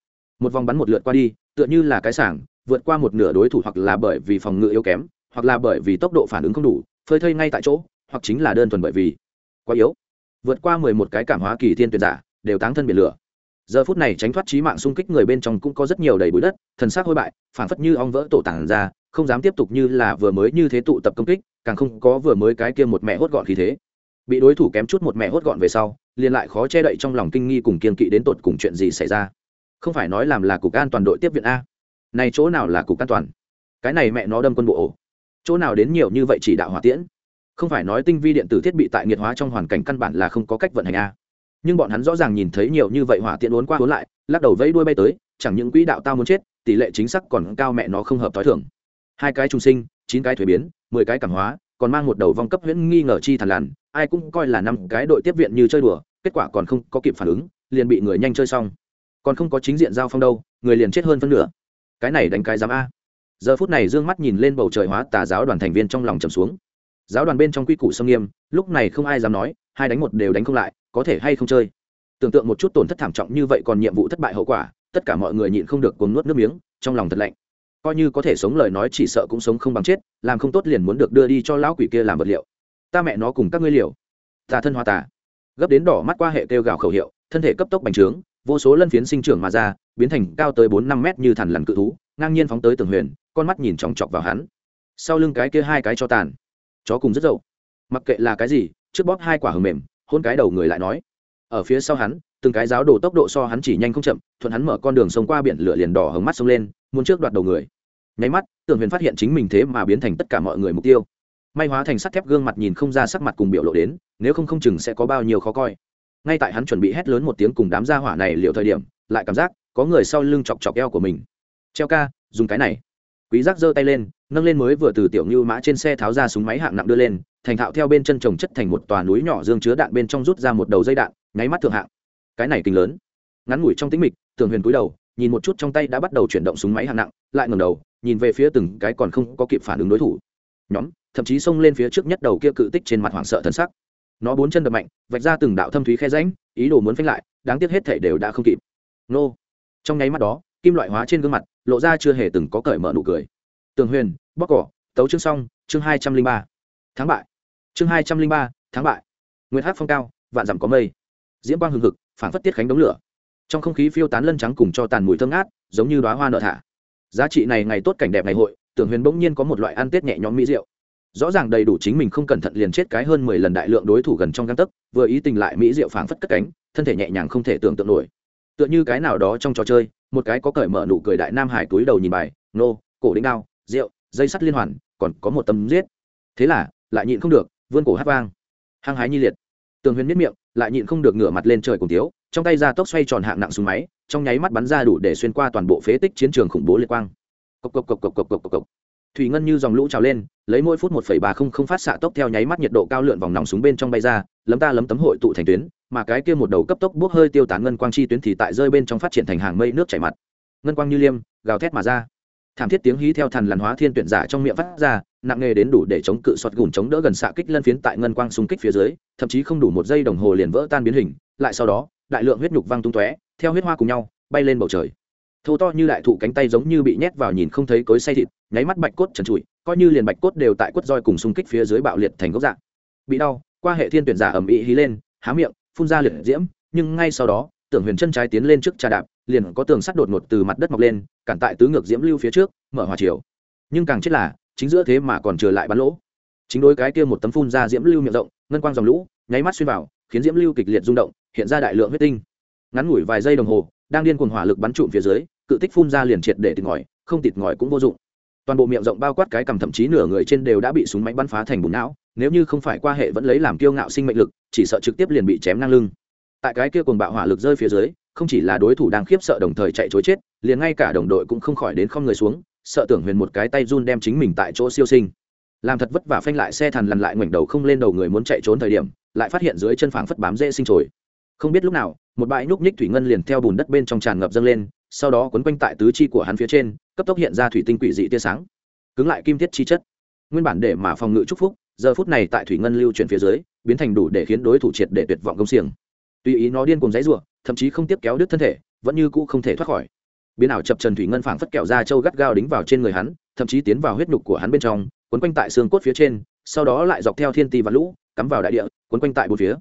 một vòng bắn một lượt qua đi, tựa như là cái sảng, vượt qua một nửa đối thủ hoặc là bởi vì phòng ngự yếu kém, hoặc là bởi vì tốc độ phản ứng không đủ, phơi thây ngay tại chỗ, hoặc chính là đơn thuần bởi vì quá yếu. Vượt qua mười một cái cảm hóa kỳ thiên tuyệt giả, đều táng thân biển lửa. Giờ phút này tránh thoát trí mạng xung kích người bên trong cũng có rất nhiều đầy bụi đất, thần xác hôi bại phản phất như ong vỡ tổ tản ra, không dám tiếp tục như là vừa mới như thế tụ tập công kích, càng không có vừa mới cái kia một mẹ hốt gọn khí thế. Bị đối thủ kém chút một mẹ hốt gọn về sau liền lại khó che đậy trong lòng kinh nghi cùng kiên kỵ đến tột cùng chuyện gì xảy ra. Không phải nói làm là cục an toàn đội tiếp viện a. Này chỗ nào là cục an toàn? Cái này mẹ nó đâm quân bộ ổ. Chỗ nào đến nhiều như vậy chỉ đạo hỏa tiễn? Không phải nói tinh vi điện tử thiết bị tại nghiệt hóa trong hoàn cảnh căn bản là không có cách vận hành a. Nhưng bọn hắn rõ ràng nhìn thấy nhiều như vậy hỏa tiễn uốn qua uốn lại, lắc đầu vẫy đuôi bay tới, chẳng những quỹ đạo tao muốn chết, tỷ lệ chính xác còn cao mẹ nó không hợp t h o i thường. Hai cái trung sinh, chín cái thuế biến, mười cái cảm hóa, còn mang một đầu vong cấp huyễn nghi ngờ chi thằn lằn ai cũng coi là năm cái đội tiếp viện như chơi đùa, kết quả còn không có kịp phản ứng, liền bị người nhanh chơi xong. Còn không có chính diện giao phong đâu, người liền chết hơn phân nửa. Cái này đánh cái dám a. Giờ phút này d ư ơ n g mắt nhìn lên bầu trời hóa tà giáo đoàn thành viên trong lòng trầm xuống. Giáo đoàn bên trong quy củ sông nghiêm, lúc này không ai dám nói, hai đánh một đều đánh không lại, có thể hay không chơi. Tưởng tượng một chút tổn thất thảm trọng như vậy còn nhiệm vụ thất bại hậu quả, tất cả mọi người nhịn không được cuốn nuốt nước miếng, trong lòng thật lạnh. Coi như có thể sống lời nói chỉ sợ cũng sống không bằng chết, làm không tốt liền muốn được đưa đi cho lão quỷ kia làm vật liệu ta mẹ nó cùng các ngươi liều. Tà thân hoa tà. Gấp đến đỏ mắt qua hệ kêu gào khẩu hiệu, thân thể cấp tốc bành trướng, vô số lân phiến sinh trưởng mà ra, biến thành cao tới bốn năm mét như thằn lằn cự thú, ngang nhiên phóng tới tường huyền, con mắt nhìn chòng chọc vào hắn. Sau lưng cái kia hai cái cho tàn. Chó cùng rất dậu. Mặc kệ là cái gì, trước bóp hai quả hầm mềm, hôn cái đầu người lại nói. Ở phía sau hắn, từng cái giáo đổ tốc độ so hắn chỉ nhanh không chậm, thuận hắn mở con đường sông qua biển lửa liền đỏ hứng mắt sông lên, muốn trước đoạt đầu người. Nháy mắt tưởng huyền phát hiện chính mình thế mà biến thành tất cả mọi người mục tiêu may hóa thành sắt thép gương mặt nhìn không ra sắc mặt cùng biểu lộ đến, nếu không không chừng sẽ có bao nhiêu khó coi. Ngay tại hắn chuẩn bị hét lớn một tiếng cùng đám gia hỏa này liệu thời điểm, lại cảm giác có người sau lưng chọc chọc eo của mình. Treo ca, dùng cái này. Quý giác giơ tay lên, nâng lên mới vừa từ tiểu ngưu mã trên xe tháo ra súng máy hạng nặng đưa lên, thành thạo theo bên chân trồng chất thành một tòa núi nhỏ dương chứa đạn bên trong rút ra một đầu dây đạn, nháy mắt thượng hạng. Cái này kinh lớn. Ngắn ngủi trong tĩnh mịch tường huyền cúi đầu, nhìn một chút trong tay đã bắt đầu chuyển động súng máy hạng nặng, lại ngẩng đầu, nhìn về phía từng cái còn không có kịp phản ứng đối thủ. Nhóm thậm chí xông lên phía trước nhất đầu kia cự tích trên mặt hoảng sợ thân sắc. Nó bốn chân đập mạnh, vạch ra từng đạo thâm thúy khe ránh ý đồ muốn phanh lại, đáng tiếc hết thể đều đã không kịp. Nô. Trong nháy mắt đó, kim loại hóa trên gương mặt, lộ ra chưa hề từng có cởi mở nụ cười. Tường huyền, bóc cỏ, tấu chương xong chương hai trăm linh ba. Tháng bại. Chương hai trăm linh ba tháng bại. Nguyên hát phong cao, vạn dặm có mây. Diễm quang hừng hực phản phất tiết khánh đống lửa. Trong không khí phiêu tán lân trắng cùng cho tàn mùi thơm ngát, giống như đoá hoa nợ thả. Giá trị này ngày tốt cảnh đẹp ngày hội tưởng huyền bỗng nhiên có một loại ăn tết nhẹ nhõm mỹ rượu rõ ràng đầy đủ chính mình không cẩn thận liền chết cái hơn mười lần đại lượng đối thủ gần trong găng tấc, vừa ý tình lại mỹ diệu phảng phất cất cánh, thân thể nhẹ nhàng không thể tưởng tượng nổi. Tựa như cái nào đó trong trò chơi, một cái có cởi mở nụ cười đại nam hải túi đầu nhìn bài, nô, cổ đĩnh đao, rượu, dây sắt liên hoàn, còn có một tâm giết. Thế là, lại nhịn không được, vươn cổ hát vang. Hăng hái nhi liệt. Tường huyền miết miệng, lại nhịn không được ngửa mặt lên trời cùng tiếu, trong tay ra tốc xoay tròn hạng nặng súng máy, trong nháy mắt bắn ra đủ để xuyên qua toàn bộ phế tích chiến trường khủng bố liệt quang. Cộc cộc cộc cộc cộc cộc cộc. Thủy ngân như dòng lũ trào lên lấy mỗi phút một phẩy ba không không phát xạ tốc theo nháy mắt nhiệt độ cao lượn vòng nòng súng bên trong bay ra, lấm ta lấm tấm hội tụ thành tuyến, mà cái kia một đầu cấp tốc bốc hơi tiêu tán ngân quang chi tuyến thì tại rơi bên trong phát triển thành hàng mây nước chảy mặt. Ngân quang như liêm, gào thét mà ra. Thảm thiết tiếng hí theo thần làn hóa thiên tuyển giả trong miệng phát ra, nặng nghề đến đủ để chống cự soạt gùn chống đỡ gần xạ kích lân phiến tại ngân quang xung kích phía dưới, thậm chí không đủ một giây đồng hồ liền vỡ tan biến hình, lại sau đó, đại lượng huyết nhục văng tung tóe, theo huyết hoa cùng nhau, bay lên bầu trời. Thô to như đại thụ cánh tay giống như bị nhét vào nhìn không thấy cối say thịt, nháy mắt bạch cốt trần trụi coi như liền bạch cốt đều tại quất roi cùng xung kích phía dưới bạo liệt thành gốc dạng. Bị đau, qua hệ thiên tuyển giả ẩm ĩ hí lên, há miệng, phun ra liệt diễm, nhưng ngay sau đó, tưởng huyền chân trái tiến lên trước trà đạp, liền có tường sắt đột ngột từ mặt đất mọc lên, cản tại tứ ngược diễm lưu phía trước, mở hòa chiều. Nhưng càng chết là, chính giữa thế mà còn trở lại bắn lỗ. Chính đối cái kia một tấm phun ra diễm lưu miệng rộng, ngân quang dòng lũ, nháy mắt xuyên vào, khiến diễm lưu kịch liệt rung động, hiện ra đại lượng huyết tinh. Ngắn ngủi vài giây đồng hồ, đang điên cuồng hỏa lực bắn trụm phía dưới, cự tích phun ra liền triệt để tịt ngòi, không tịt ngòi cũng vô dụng toàn bộ miệng rộng bao quát cái cầm thậm chí nửa người trên đều đã bị súng máy bắn phá thành bùn não, nếu như không phải qua hệ vẫn lấy làm kiêu ngạo sinh mệnh lực, chỉ sợ trực tiếp liền bị chém ngang lưng. Tại cái kia cuồng bạo hỏa lực rơi phía dưới, không chỉ là đối thủ đang khiếp sợ đồng thời chạy chối chết, liền ngay cả đồng đội cũng không khỏi đến không người xuống, sợ tưởng huyền một cái tay run đem chính mình tại chỗ siêu sinh. Làm thật vất vả phanh lại xe thằn lằn lại ngoảnh đầu không lên đầu người muốn chạy trốn thời điểm, lại phát hiện dưới chân phảng phất bám dễ sinh trồi. Không biết lúc nào, một bãi nhúc nhích thủy ngân liền theo bùn đất bên trong tràn ngập dâng lên sau đó quấn quanh tại tứ chi của hắn phía trên, cấp tốc hiện ra thủy tinh quỷ dị tia sáng, cứng lại kim thiết chi chất. Nguyên bản để mà phòng ngự chúc phúc, giờ phút này tại thủy ngân lưu chuyển phía dưới, biến thành đủ để khiến đối thủ triệt để tuyệt vọng công xiềng. Tùy ý nó điên cùng giấy ộ thậm chí không tiếp kéo đứt thân thể, vẫn như cũ không thể thoát khỏi. Biến ảo chập trần thủy ngân phảng phất kẹo ra châu gắt gao đính vào trên người hắn, thậm chí tiến vào huyết nhục của hắn bên trong, quấn quanh tại xương cốt phía trên, sau đó lại dọc theo thiên ti và lũ, cắm vào đại địa, quấn quanh tại bốn phía.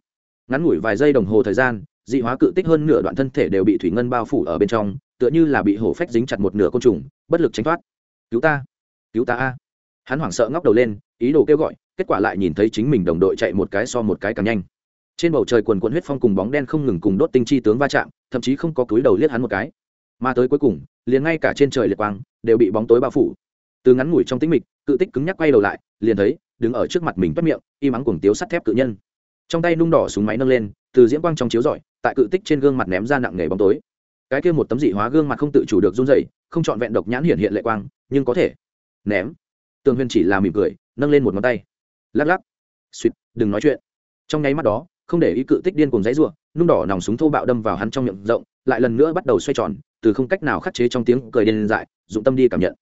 Ngắn ngủi vài giây đồng hồ thời gian, dị hóa cự tích hơn nửa đoạn thân thể đều bị thủy ngân bao phủ ở bên trong tựa như là bị hổ phách dính chặt một nửa côn trùng, bất lực tránh thoát. Cứu ta cứu ta a. Hắn hoảng sợ ngóc đầu lên, ý đồ kêu gọi, kết quả lại nhìn thấy chính mình đồng đội chạy một cái so một cái càng nhanh. Trên bầu trời quần quận huyết phong cùng bóng đen không ngừng cùng đốt tinh chi tướng va chạm, thậm chí không có cúi đầu liếc hắn một cái. Mà tới cuối cùng, liền ngay cả trên trời liệt quang, đều bị bóng tối bao phủ. Từ ngắn ngủi trong tĩnh mịch, cự tích cứng nhắc quay đầu lại, liền thấy, đứng ở trước mặt mình bắt miệng im ắng cuồng tiếu sắt thép cự nhân. Trong tay nung đỏ súng máy nâng lên, từ diễm quang trong chiếu rọi, tại cự tích trên gương mặt ném ra nặng nề bóng tối cái kia một tấm dị hóa gương mặt không tự chủ được run dậy không trọn vẹn độc nhãn hiện hiện lệ quang, nhưng có thể ném. Tường huyền chỉ là mỉm cười, nâng lên một ngón tay. Lắc lắc. Suýt đừng nói chuyện. Trong nháy mắt đó, không để ý cự tích điên cùng dãy ruộng nung đỏ nòng súng thô bạo đâm vào hắn trong miệng rộng, lại lần nữa bắt đầu xoay tròn, từ không cách nào khắc chế trong tiếng cười điên dại, dụng tâm đi cảm nhận.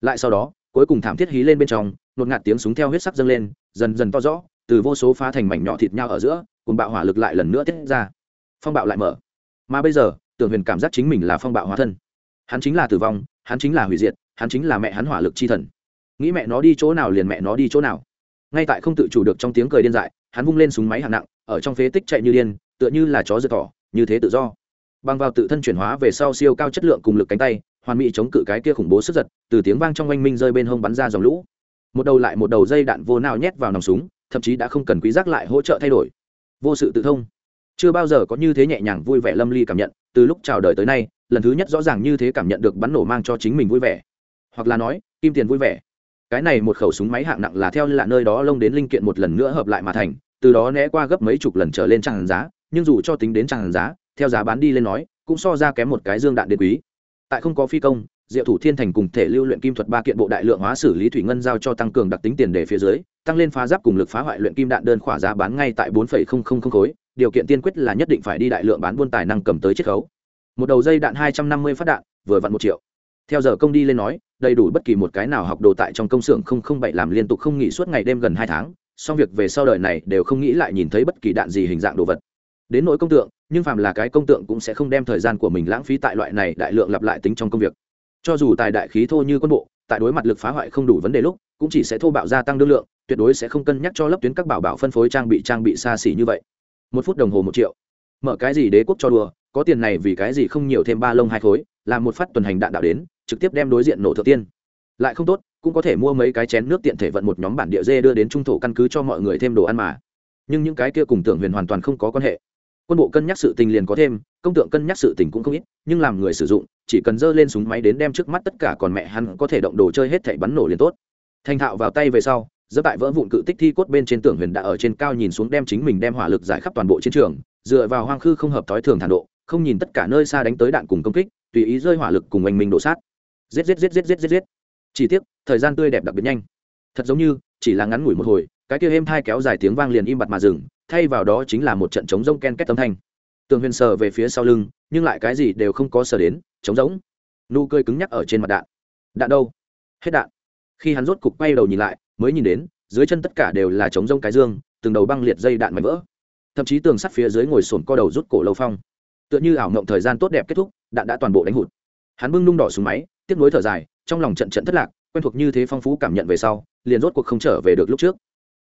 Lại sau đó, cuối cùng thảm thiết hí lên bên trong, nột ngạt tiếng súng theo huyết sắc dâng lên, dần dần to rõ, từ vô số phá thành mảnh nhỏ thịt nhau ở giữa cùng bạo hỏa lực lại lần nữa tiết ra. Phong bạo lại mở. Mà bây giờ tưởng huyền cảm giác chính mình là phong bạo hóa thân. Hắn chính là tử vong, hắn chính là hủy diệt, hắn chính là mẹ hắn hỏa lực chi thần. Nghĩ mẹ nó đi chỗ nào liền mẹ nó đi chỗ nào. Ngay tại không tự chủ được trong tiếng cười điên dại, hắn vung lên súng máy hạng nặng, ở trong phế tích chạy như điên, tựa như là chó dưa thỏ, như thế tự do. Bằng vào tự thân chuyển hóa về sau siêu cao chất lượng cùng lực cánh tay, hoàn mỹ chống cự cái kia khủng bố sức giật, từ tiếng vang trong oanh minh rơi bên hông bắn ra dòng lũ. Một đầu lại một đầu dây đạn vô nào nhét vào nòng súng, thậm chí đã không cần quý giác lại hỗ trợ thay đổi. Vô sự tự thông chưa bao giờ có như thế nhẹ nhàng vui vẻ lâm ly cảm nhận, từ lúc chào đời tới nay, lần thứ nhất rõ ràng như thế cảm nhận được bắn nổ mang cho chính mình vui vẻ. Hoặc là nói, kim tiền vui vẻ. Cái này một khẩu súng máy hạng nặng là theo là nơi đó lông đến linh kiện một lần nữa hợp lại mà thành, từ đó né qua gấp mấy chục lần trở lên tràn giá, nhưng dù cho tính đến tràn giá, theo giá bán đi lên nói, cũng so ra kém một cái dương đạn đế quý. Tại không có phi công, diệu thủ thiên thành cùng thể lưu luyện kim thuật ba kiện bộ đại lượng hóa xử lý thủy ngân giao cho tăng cường đặc tính tiền đề phía dưới, tăng lên phá giáp cùng lực phá hoại luyện kim đạn đơn khỏa giá bán ngay tại bốn khối điều kiện tiên quyết là nhất định phải đi đại lượng bán buôn tài năng cầm tới chiết khấu. Một đầu dây đạn hai trăm năm mươi phát đạn, vừa vặn một triệu. Theo giờ công đi lên nói, đầy đủ bất kỳ một cái nào học đồ tại trong công xưởng không không bảy làm liên tục không nghỉ suốt ngày đêm gần hai tháng song việc về sau đời này đều không nghĩ lại nhìn thấy bất kỳ đạn gì hình dạng đồ vật. Đến nỗi công tượng, nhưng phàm là cái công tượng cũng sẽ không đem thời gian của mình lãng phí tại loại này đại lượng lặp lại tính trong công việc. Cho dù tài đại khí thô như quân bộ, tại đối mặt lực phá hoại không đủ vấn đề lúc, cũng chỉ sẽ thô bạo gia tăng đương lượng, tuyệt đối sẽ không cân nhắc cho lớp tuyến các bảo bảo phân phối trang bị trang bị xa xỉ như vậy một phút đồng hồ một triệu. Mở cái gì đế quốc cho đùa, có tiền này vì cái gì không nhiều thêm ba lông hai khối, làm một phát tuần hành đạn đạo đến, trực tiếp đem đối diện nổ thượng tiên. Lại không tốt, cũng có thể mua mấy cái chén nước tiện thể vận một nhóm bản địa dê đưa đến trung thổ căn cứ cho mọi người thêm đồ ăn mà. Nhưng những cái kia cùng tưởng huyền hoàn toàn không có quan hệ. Quân bộ cân nhắc sự tình liền có thêm, công tượng cân nhắc sự tình cũng không ít, nhưng làm người sử dụng, chỉ cần dơ lên súng máy đến đem trước mắt tất cả còn mẹ hắn có thể động đồ chơi hết thảy bắn nổ liền tốt. Thành thạo vào tay về sau dẫm tại vỡ vụn cự tích thi cốt bên trên tưởng huyền đã ở trên cao nhìn xuống đem chính mình đem hỏa lực giải khắp toàn bộ chiến trường, dựa vào hoang khư không hợp thói thường thản độ, không nhìn tất cả nơi xa đánh tới đạn cùng công kích, tùy ý rơi hỏa lực cùng oanh minh đổ sát. Giết giết giết giết giết giết giết. Chỉ tiếc, thời gian tươi đẹp đặc biệt nhanh. Thật giống như, chỉ là ngắn ngủi một hồi, cái kia êm thai kéo dài tiếng vang liền im bặt mà dừng, thay vào đó chính là một trận chống rông ken két âm thanh. Tường huyền sờ về phía sau lưng, nhưng lại cái gì đều không có sờ đến chống rỗng. Nụ cười cứng nhắc ở trên mặt đạn. Đạn đâu? Hết đạn. Khi hắn rốt cục quay đầu nhìn lại mới nhìn đến, dưới chân tất cả đều là chống rông cái dương, từng đầu băng liệt dây đạn mảnh vỡ. Thậm chí tường sắt phía dưới ngồi sồn co đầu rút cổ lâu phong. Tựa như ảo mộng thời gian tốt đẹp kết thúc, đạn đã toàn bộ đánh hụt. Hắn bưng nung đỏ xuống máy, tiếp nối thở dài, trong lòng trận trận thất lạc, quen thuộc như thế phong phú cảm nhận về sau, liền rốt cuộc không trở về được lúc trước.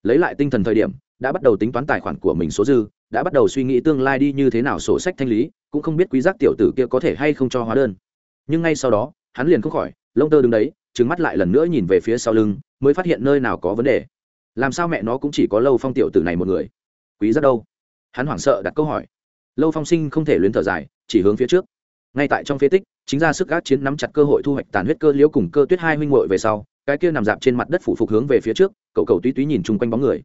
Lấy lại tinh thần thời điểm, đã bắt đầu tính toán tài khoản của mình số dư, đã bắt đầu suy nghĩ tương lai đi như thế nào sổ sách thanh lý, cũng không biết quý giác tiểu tử kia có thể hay không cho hóa đơn. Nhưng ngay sau đó, hắn liền không khỏi, lông tơ đứng đấy, trừng mắt lại lần nữa nhìn về phía sau lưng mới phát hiện nơi nào có vấn đề. Làm sao mẹ nó cũng chỉ có lâu phong tiểu tử này một người? Quý rất đâu? Hắn hoảng sợ đặt câu hỏi. Lâu phong sinh không thể luyến thở dài, chỉ hướng phía trước. Ngay tại trong phế tích, chính ra sức gác chiến nắm chặt cơ hội thu hoạch tàn huyết cơ liễu cùng cơ tuyết hai huynh muội về sau, cái kia nằm dạp trên mặt đất phủ phục hướng về phía trước, cậu cầu túy túy nhìn chung quanh bóng người.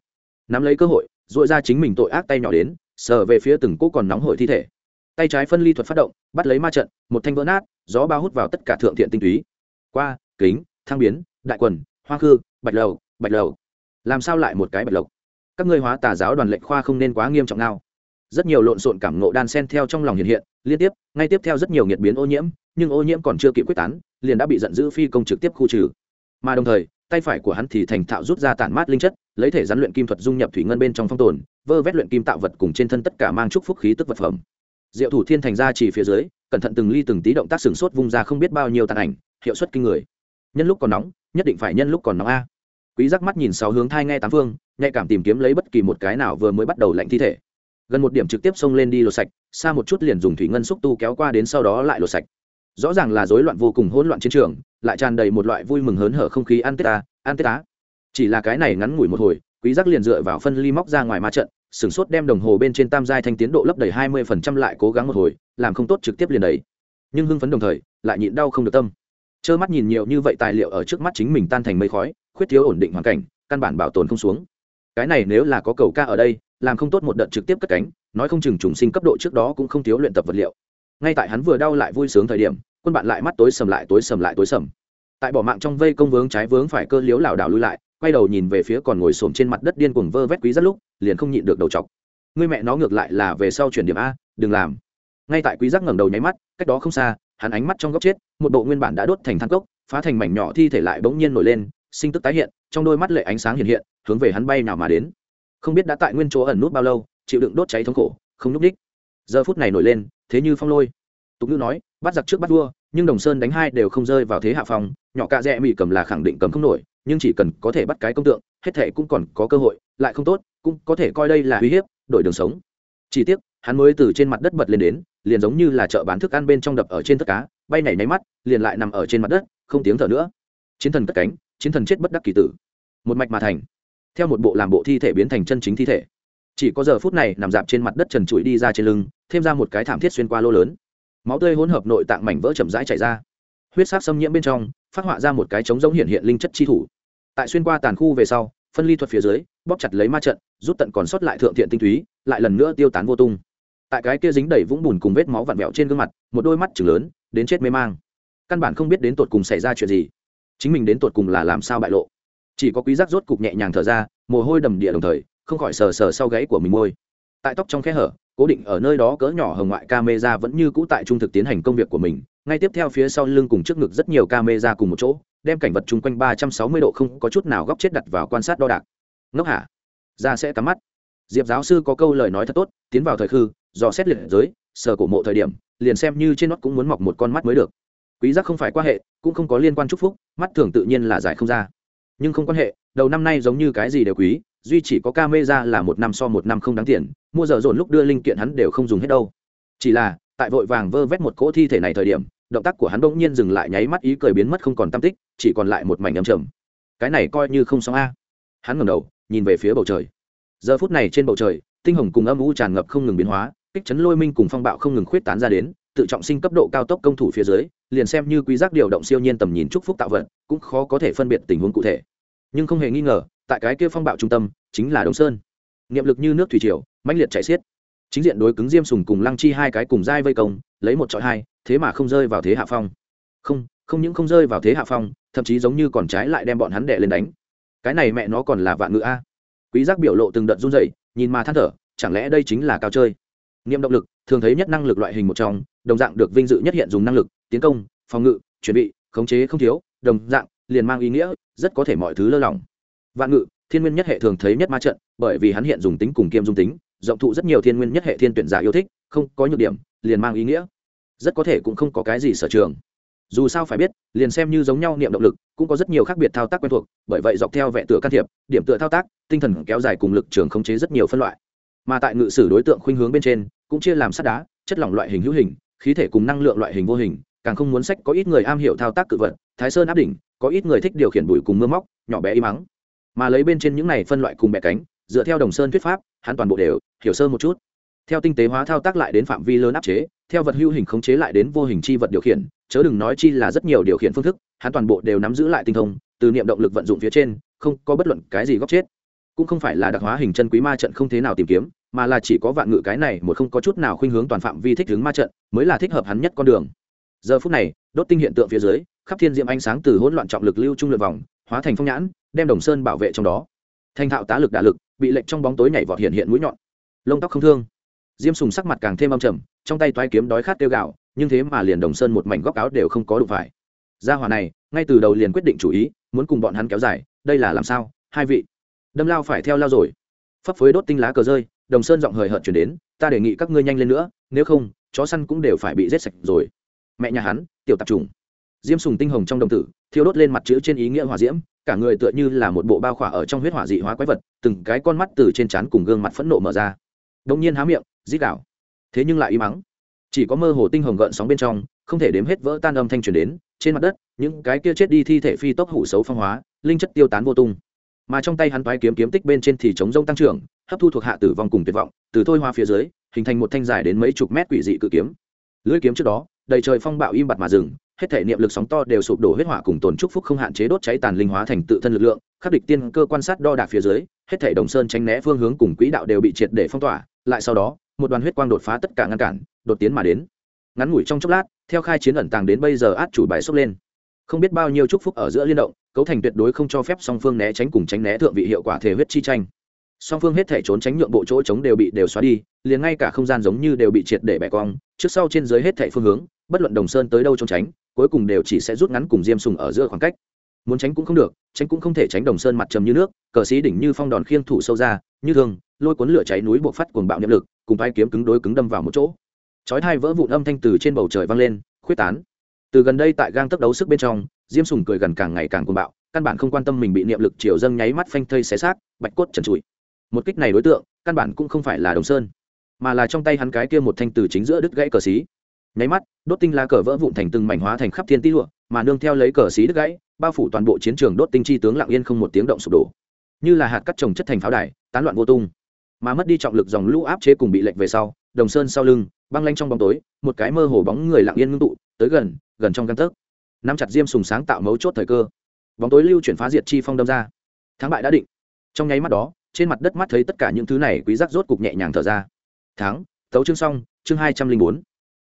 Nắm lấy cơ hội dội ra chính mình tội ác tay nhỏ đến, sờ về phía từng cỗ còn nóng hổi thi thể. Tay trái phân ly thuật phát động, bắt lấy ma trận, một thanh vỡ nát, gió bao hút vào tất cả thượng thiện tinh túy. Qua, kính thang biến, đại quần hoa khư, bạch lầu bạch lầu. Làm sao lại một cái bạch lộc các ngươi hóa tà giáo đoàn lệnh khoa không nên quá nghiêm trọng nào. Rất nhiều lộn xộn cảm nộ đan sen theo trong lòng hiện hiện, liên tiếp, ngay tiếp theo rất nhiều nhiệt biến ô nhiễm, nhưng ô nhiễm còn chưa kịp quyết tán, liền đã bị giận dữ phi công trực tiếp khu trừ. Mà đồng thời, tay phải của hắn thì thành thạo rút ra tản mát linh chất, lấy thể rắn luyện kim thuật dung nhập thủy ngân bên trong phong tồn, vơ vét luyện kim tạo vật cùng trên thân tất cả mang chúc phúc khí tức vật phẩm. Diệu thủ thiên thành ra chỉ phía dưới, cẩn thận từng ly từng tí động tác sừng sốt vung ra không biết bao nhiêu tàn ảnh, hiệu suất kinh người. Nhân lúc còn nóng nhất định phải nhân lúc còn nóng a. Quý giác mắt nhìn sáu hướng thai nghe tám phương, nhạy cảm tìm kiếm lấy bất kỳ một cái nào vừa mới bắt đầu lạnh thi thể. Gần một điểm trực tiếp xông lên đi lột sạch, xa một chút liền dùng thủy ngân xúc tu kéo qua đến sau đó lại lột sạch. Rõ ràng là rối loạn vô cùng hỗn loạn chiến trường, lại tràn đầy một loại vui mừng hớn hở không khí ăn tết ta ăn tết á chỉ là cái này ngắn ngủi một hồi, quý giác liền dựa vào phân ly móc ra ngoài ma trận sửng sốt đem đồng hồ bên trên tam giai thanh tiến độ lấp đầy hai mươi phần trăm lại cố gắng một hồi, làm không tốt trực tiếp liền đấy nhưng hưng phấn đồng thời, lại nhịn đau không được tâm trơ mắt nhìn nhiều như vậy tài liệu ở trước mắt chính mình tan thành mây khói, khuyết thiếu ổn định hoàn cảnh, căn bản bảo tồn không xuống. Cái này nếu là có cầu ca ở đây, làm không tốt một đợt trực tiếp cất cánh, nói không chừng trùng sinh cấp độ trước đó cũng không thiếu luyện tập vật liệu. Ngay tại hắn vừa đau lại vui sướng thời điểm, quân bạn lại mắt tối sầm lại tối sầm lại tối sầm. Tại bỏ mạng trong vây công vướng trái vướng phải cơ liếu lảo đảo lui lại, quay đầu nhìn về phía còn ngồi xổm trên mặt đất điên cuồng vơ vét quý rất lúc, liền không nhịn được đầu chọc. Người mẹ nó ngược lại là về sau chuyển điểm a, đừng làm. Ngay tại quý giác ngẩng đầu nháy mắt, cách đó không xa hắn ánh mắt trong góc chết, một bộ nguyên bản đã đốt thành than cốc, phá thành mảnh nhỏ thi thể lại bỗng nhiên nổi lên, sinh tức tái hiện, trong đôi mắt lệ ánh sáng hiện hiện, hướng về hắn bay nào mà đến. Không biết đã tại nguyên chỗ ẩn nút bao lâu, chịu đựng đốt cháy thống khổ, không núp đích giờ phút này nổi lên, thế như phong lôi. Tục ngữ nói, bắt giặc trước bắt vua, nhưng đồng sơn đánh hai đều không rơi vào thế hạ phòng nhỏ cạ rẽ mỹ cầm là khẳng định cấm không nổi, nhưng chỉ cần có thể bắt cái công tượng, hết thể cũng còn có cơ hội, lại không tốt, cũng có thể coi đây là uy hiếp, đổi đường sống. Chỉ tiếc hắn mới từ trên mặt đất bật lên đến, liền giống như là chợ bán thức ăn bên trong đập ở trên tất cá, bay nảy nháy mắt, liền lại nằm ở trên mặt đất, không tiếng thở nữa. Chiến thần cất cánh, chiến thần chết bất đắc kỳ tử. Một mạch mà thành. Theo một bộ làm bộ thi thể biến thành chân chính thi thể. Chỉ có giờ phút này nằm dạp trên mặt đất trần trụi đi ra trên lưng, thêm ra một cái thảm thiết xuyên qua lô lớn. Máu tươi hỗn hợp nội tạng mảnh vỡ chậm rãi chảy ra. Huyết sắc xâm nhiễm bên trong, phát họa ra một cái trống giống hiện hiện linh chất chi thủ. Tại xuyên qua tàn khu về sau, phân ly thuật phía dưới, bóp chặt lấy ma trận rút tận còn sót lại thượng thiện tinh túy, lại lần nữa tiêu tán vô tung tại cái kia dính đầy vũng bùn cùng vết máu vặn vẹo trên gương mặt, một đôi mắt chừng lớn, đến chết mê mang. Căn bản không biết đến tột cùng xảy ra chuyện gì. Chính mình đến tột cùng là làm sao bại lộ. Chỉ có quý giác rốt cục nhẹ nhàng thở ra, mồ hôi đầm địa đồng thời, không khỏi sờ sờ sau gáy của mình môi. Tại tóc trong khe hở, cố định ở nơi đó cỡ nhỏ hồng ngoại camera vẫn như cũ tại trung thực tiến hành công việc của mình. Ngay tiếp theo phía sau lưng cùng trước ngực rất nhiều camera cùng một chỗ, đem cảnh vật chung quanh ba trăm sáu mươi độ không có chút nào góc chết đặt vào quan sát đo đạc. Ngốc hả? Ra sẽ cắm mắt. Diệp giáo sư có câu lời nói thật tốt, tiến vào thời khư dò xét liệt giới, sờ cổ mộ thời điểm, liền xem như trên nót cũng muốn mọc một con mắt mới được. Quý giác không phải quan hệ, cũng không có liên quan chúc phúc, mắt thường tự nhiên là giải không ra. Nhưng không quan hệ, đầu năm nay giống như cái gì đều quý, duy chỉ có camera là một năm so một năm không đáng tiền, mua giờ dồn lúc đưa linh kiện hắn đều không dùng hết đâu. Chỉ là, tại vội vàng vơ vét một cỗ thi thể này thời điểm, động tác của hắn bỗng nhiên dừng lại nháy mắt ý cười biến mất không còn tâm tích, chỉ còn lại một mảnh âm trầm. Cái này coi như không xong a. Hắn ngẩng đầu, nhìn về phía bầu trời. Giờ phút này trên bầu trời, tinh hồng cùng âm u tràn ngập không ngừng biến hóa kích chấn lôi minh cùng phong bạo không ngừng khuyết tán ra đến, tự trọng sinh cấp độ cao tốc công thủ phía dưới, liền xem như quý giác điều động siêu nhiên tầm nhìn chúc phúc tạo vận cũng khó có thể phân biệt tình huống cụ thể. Nhưng không hề nghi ngờ, tại cái kia phong bạo trung tâm, chính là đồng sơn. Niệm lực như nước thủy triều, mãnh liệt chảy xiết. Chính diện đối cứng diêm sùng cùng lăng chi hai cái cùng dai vây công, lấy một trọi hai, thế mà không rơi vào thế hạ phong. Không không những không rơi vào thế hạ phong, thậm chí giống như còn trái lại đem bọn hắn đệ lên đánh. Cái này mẹ nó còn là vạn ngữ a. Quý giác biểu lộ từng đợt run rẩy, nhìn mà than thở, chẳng lẽ đây chính là cao chơi? Niệm động lực, thường thấy nhất năng lực loại hình một trong, đồng dạng được vinh dự nhất hiện dùng năng lực, tiến công, phòng ngự, chuẩn bị, khống chế không thiếu, đồng dạng, liền mang ý nghĩa, rất có thể mọi thứ lơ lỏng. Vạn ngự, thiên nguyên nhất hệ thường thấy nhất ma trận, bởi vì hắn hiện dùng tính cùng kiêm dung tính, rộng thụ rất nhiều thiên nguyên nhất hệ thiên tuyển giả yêu thích, không có nhược điểm, liền mang ý nghĩa. Rất có thể cũng không có cái gì sở trường. Dù sao phải biết, liền xem như giống nhau niệm động lực, cũng có rất nhiều khác biệt thao tác quen thuộc, bởi vậy dọc theo vẹn tựa can thiệp, điểm tựa thao tác, tinh thần kéo dài cùng lực trường khống chế rất nhiều phân loại mà tại ngự sử đối tượng khuynh hướng bên trên, cũng chia làm sắt đá, chất lỏng loại hình hữu hình, khí thể cùng năng lượng loại hình vô hình, càng không muốn sách có ít người am hiểu thao tác cự vật, thái sơn áp đỉnh, có ít người thích điều khiển bụi cùng mưa móc, nhỏ bé im mắng. Mà lấy bên trên những này phân loại cùng bẻ cánh, dựa theo đồng sơn thuyết pháp, hắn toàn bộ đều hiểu sơ một chút. Theo tinh tế hóa thao tác lại đến phạm vi lớn áp chế, theo vật hữu hình khống chế lại đến vô hình chi vật điều khiển, chớ đừng nói chi là rất nhiều điều khiển phương thức, hắn toàn bộ đều nắm giữ lại tinh thông, từ niệm động lực vận dụng phía trên, không có bất luận cái gì góc chết cũng không phải là đặc hóa hình chân quý ma trận không thế nào tìm kiếm, mà là chỉ có vạn ngự cái này một không có chút nào khuynh hướng toàn phạm vi thích hướng ma trận, mới là thích hợp hắn nhất con đường. Giờ phút này, đốt tinh hiện tượng phía dưới, khắp thiên diệm ánh sáng từ hỗn loạn trọng lực lưu trung lượt vòng, hóa thành phong nhãn, đem đồng sơn bảo vệ trong đó. Thành thạo tá lực đả lực, bị lệnh trong bóng tối nhảy vọt hiện hiện mũi nhọn. Lông tóc không thương. Diêm sùng sắc mặt càng thêm âm trầm, trong tay toái kiếm đói khát tiêu gạo nhưng thế mà liền đồng sơn một mảnh góc áo đều không có đủ phải. Gia hòa này, ngay từ đầu liền quyết định chủ ý, muốn cùng bọn hắn kéo dài, đây là làm sao? Hai vị đâm lao phải theo lao rồi. Phấp phới đốt tinh lá cờ rơi, đồng sơn giọng hời hợt chuyển đến, ta đề nghị các ngươi nhanh lên nữa, nếu không, chó săn cũng đều phải bị rết sạch rồi. Mẹ nhà hắn, tiểu tạp trùng. Diêm sùng tinh hồng trong đồng tử, thiêu đốt lên mặt chữ trên ý nghĩa hỏa diễm, cả người tựa như là một bộ bao khỏa ở trong huyết hỏa dị hóa quái vật, từng cái con mắt từ trên trán cùng gương mặt phẫn nộ mở ra. Đông nhiên há miệng dít đảo thế nhưng lại y mắng. Chỉ có mơ hồ tinh hồng gợn sóng bên trong, không thể đếm hết vỡ tan âm thanh truyền đến, trên mặt đất, những cái kia chết đi thi thể phi tốc hủ xấu phong hóa, linh chất tiêu tán vô tung mà trong tay hắn toái kiếm kiếm tích bên trên thì chống rông tăng trưởng, hấp thu thuộc hạ tử vong cùng tuyệt vọng, từ thôi hoa phía dưới, hình thành một thanh dài đến mấy chục mét quỷ dị cự kiếm. Lưỡi kiếm trước đó, đầy trời phong bạo im bặt mà dừng, hết thể niệm lực sóng to đều sụp đổ huyết hỏa cùng tồn trúc phúc không hạn chế đốt cháy tàn linh hóa thành tự thân lực lượng, khắc địch tiên cơ quan sát đo đạc phía dưới, hết thể đồng sơn tránh né phương hướng cùng quỹ đạo đều bị triệt để phong tỏa, lại sau đó, một đoàn huyết quang đột phá tất cả ngăn cản, đột tiến mà đến. Ngắn ngủi trong chốc lát, theo khai chiến ẩn tàng đến bây giờ át chủ bài sốc lên không biết bao nhiêu chúc phúc ở giữa liên động, cấu thành tuyệt đối không cho phép song phương né tránh cùng tránh né thượng vị hiệu quả thể huyết chi tranh. Song phương hết thể trốn tránh nhượng bộ chỗ trống đều bị đều xóa đi, liền ngay cả không gian giống như đều bị triệt để bẻ cong, trước sau trên dưới hết thể phương hướng, bất luận đồng sơn tới đâu trốn tránh, cuối cùng đều chỉ sẽ rút ngắn cùng diêm sùng ở giữa khoảng cách. Muốn tránh cũng không được, tránh cũng không thể tránh đồng sơn mặt trầm như nước, cờ sĩ đỉnh như phong đòn khiêng thủ sâu ra, như thường lôi cuốn lửa cháy núi buộc phát cuồng bạo niệm lực, cùng vai kiếm cứng đối cứng đâm vào một chỗ. Chói thai vỡ vụn âm thanh từ trên bầu trời vang lên, khuyết tán từ gần đây tại gang tấp đấu sức bên trong, diêm sùng cười gần càng ngày càng cuồng bạo, căn bản không quan tâm mình bị niệm lực chiều dâng nháy mắt phanh thây xé xác, bạch cốt trần trụi. Một kích này đối tượng, căn bản cũng không phải là đồng sơn, mà là trong tay hắn cái kia một thanh từ chính giữa đứt gãy cờ xí. Nháy mắt, đốt tinh lá cờ vỡ vụn thành từng mảnh hóa thành khắp thiên tí lụa, mà nương theo lấy cờ xí đứt gãy, bao phủ toàn bộ chiến trường đốt tinh chi tướng lặng yên không một tiếng động sụp đổ. Như là hạt cắt trồng chất thành pháo đài, tán loạn vô tung. Mà mất đi trọng lực dòng lũ áp chế cùng bị lệnh về sau, đồng sơn sau lưng, băng lanh trong bóng tối, một cái mơ hồ bóng người lặng yên ngưng tụ tới gần gần trong căn tấc. Nắm chặt diêm sùng sáng tạo mấu chốt thời cơ. Bóng tối lưu chuyển phá diệt chi phong đâm ra. Thắng bại đã định. Trong nháy mắt đó, trên mặt đất mắt thấy tất cả những thứ này quý giác rốt cục nhẹ nhàng thở ra. Thắng, tấu chương xong, chương hai trăm linh bốn.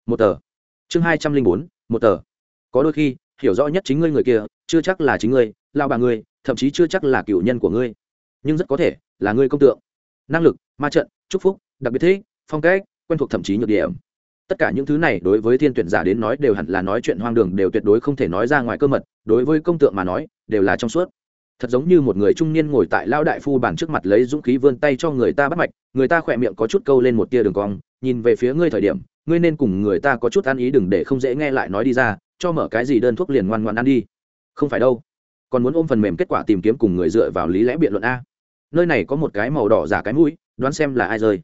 Một tờ. Chương hai trăm linh bốn, một tờ. Có đôi khi, hiểu rõ nhất chính ngươi người kia, chưa chắc là chính ngươi, lao bà ngươi, thậm chí chưa chắc là cựu nhân của ngươi. Nhưng rất có thể là ngươi công tượng. Năng lực, ma trận, chúc phúc, đặc biệt thế phong cách, quen thuộc thậm chí nhược điểm tất cả những thứ này đối với thiên tuyển giả đến nói đều hẳn là nói chuyện hoang đường đều tuyệt đối không thể nói ra ngoài cơ mật, đối với công tượng mà nói, đều là trong suốt. Thật giống như một người trung niên ngồi tại lao đại phu bàn trước mặt lấy dũng khí vươn tay cho người ta bắt mạch, người ta khỏe miệng có chút câu lên một tia đường cong, nhìn về phía ngươi thời điểm, ngươi nên cùng người ta có chút ăn ý đừng để không dễ nghe lại nói đi ra, cho mở cái gì đơn thuốc liền ngoan ngoan ăn đi. Không phải đâu. Còn muốn ôm phần mềm kết quả tìm kiếm cùng người dựa vào lý lẽ biện luận a. Nơi này có một cái màu đỏ giả cái mũi, đoán xem là ai rơi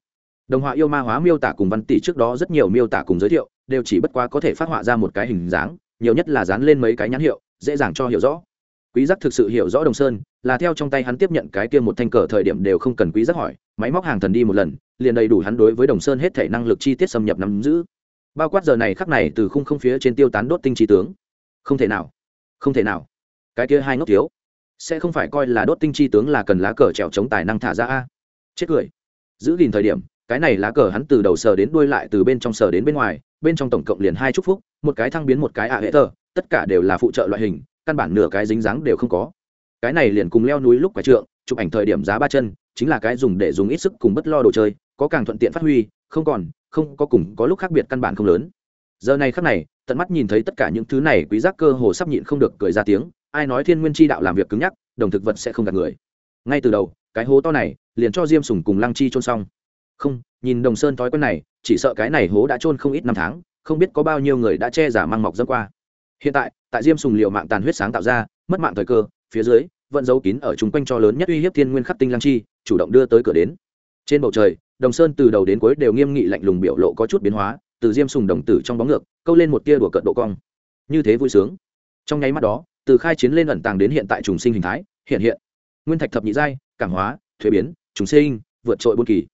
đồng họa yêu ma hóa miêu tả cùng văn tỷ trước đó rất nhiều miêu tả cùng giới thiệu, đều chỉ bất quá có thể phát họa ra một cái hình dáng, nhiều nhất là dán lên mấy cái nhãn hiệu, dễ dàng cho hiểu rõ. Quý giác thực sự hiểu rõ đồng sơn, là theo trong tay hắn tiếp nhận cái kia một thanh cờ thời điểm đều không cần quý giác hỏi, máy móc hàng thần đi một lần, liền đầy đủ hắn đối với đồng sơn hết thể năng lực chi tiết xâm nhập nắm giữ. Bao quát giờ này khắc này từ khung không phía trên tiêu tán đốt tinh trí tướng. Không thể nào, không thể nào. Cái kia hai ngốc thiếu, sẽ không phải coi là đốt tinh chi tướng là cần lá cờ trèo chống tài năng thả ra a. Chết cười. Giữ gìn thời điểm cái này lá cờ hắn từ đầu sờ đến đuôi lại từ bên trong sờ đến bên ngoài, bên trong tổng cộng liền hai chúc phúc, một cái thăng biến một cái ạ hệ tờ tất cả đều là phụ trợ loại hình, căn bản nửa cái dính dáng đều không có. Cái này liền cùng leo núi lúc quái trượng, chụp ảnh thời điểm giá ba chân, chính là cái dùng để dùng ít sức cùng bất lo đồ chơi, có càng thuận tiện phát huy, không còn, không có cùng có lúc khác biệt căn bản không lớn. Giờ này khắc này, tận mắt nhìn thấy tất cả những thứ này, quý giác cơ hồ sắp nhịn không được cười ra tiếng, ai nói thiên nguyên chi đạo làm việc cứng nhắc, đồng thực vật sẽ không gạt người. Ngay từ đầu, cái hố to này liền cho diêm sùng cùng lăng chi chôn xong không, nhìn đồng sơn thói quen này, chỉ sợ cái này hố đã trôn không ít năm tháng, không biết có bao nhiêu người đã che giả mang mọc dâng qua. Hiện tại tại diêm sùng liệu mạng tàn huyết sáng tạo ra, mất mạng thời cơ, phía dưới, vẫn giấu kín ở chung quanh cho lớn nhất uy hiếp thiên nguyên khắc tinh lăng chi, chủ động đưa tới cửa đến. Trên bầu trời, đồng sơn từ đầu đến cuối đều nghiêm nghị lạnh lùng biểu lộ có chút biến hóa, từ diêm sùng đồng tử trong bóng ngược, câu lên một tia đùa cận độ cong. Như thế vui sướng. Trong nháy mắt đó, từ khai chiến lên ẩn tàng đến hiện tại trùng sinh hình thái, hiện hiện. Nguyên thạch thập nhị giai, cảm hóa, thuế biến, trùng sinh, vượt trội buôn kỳ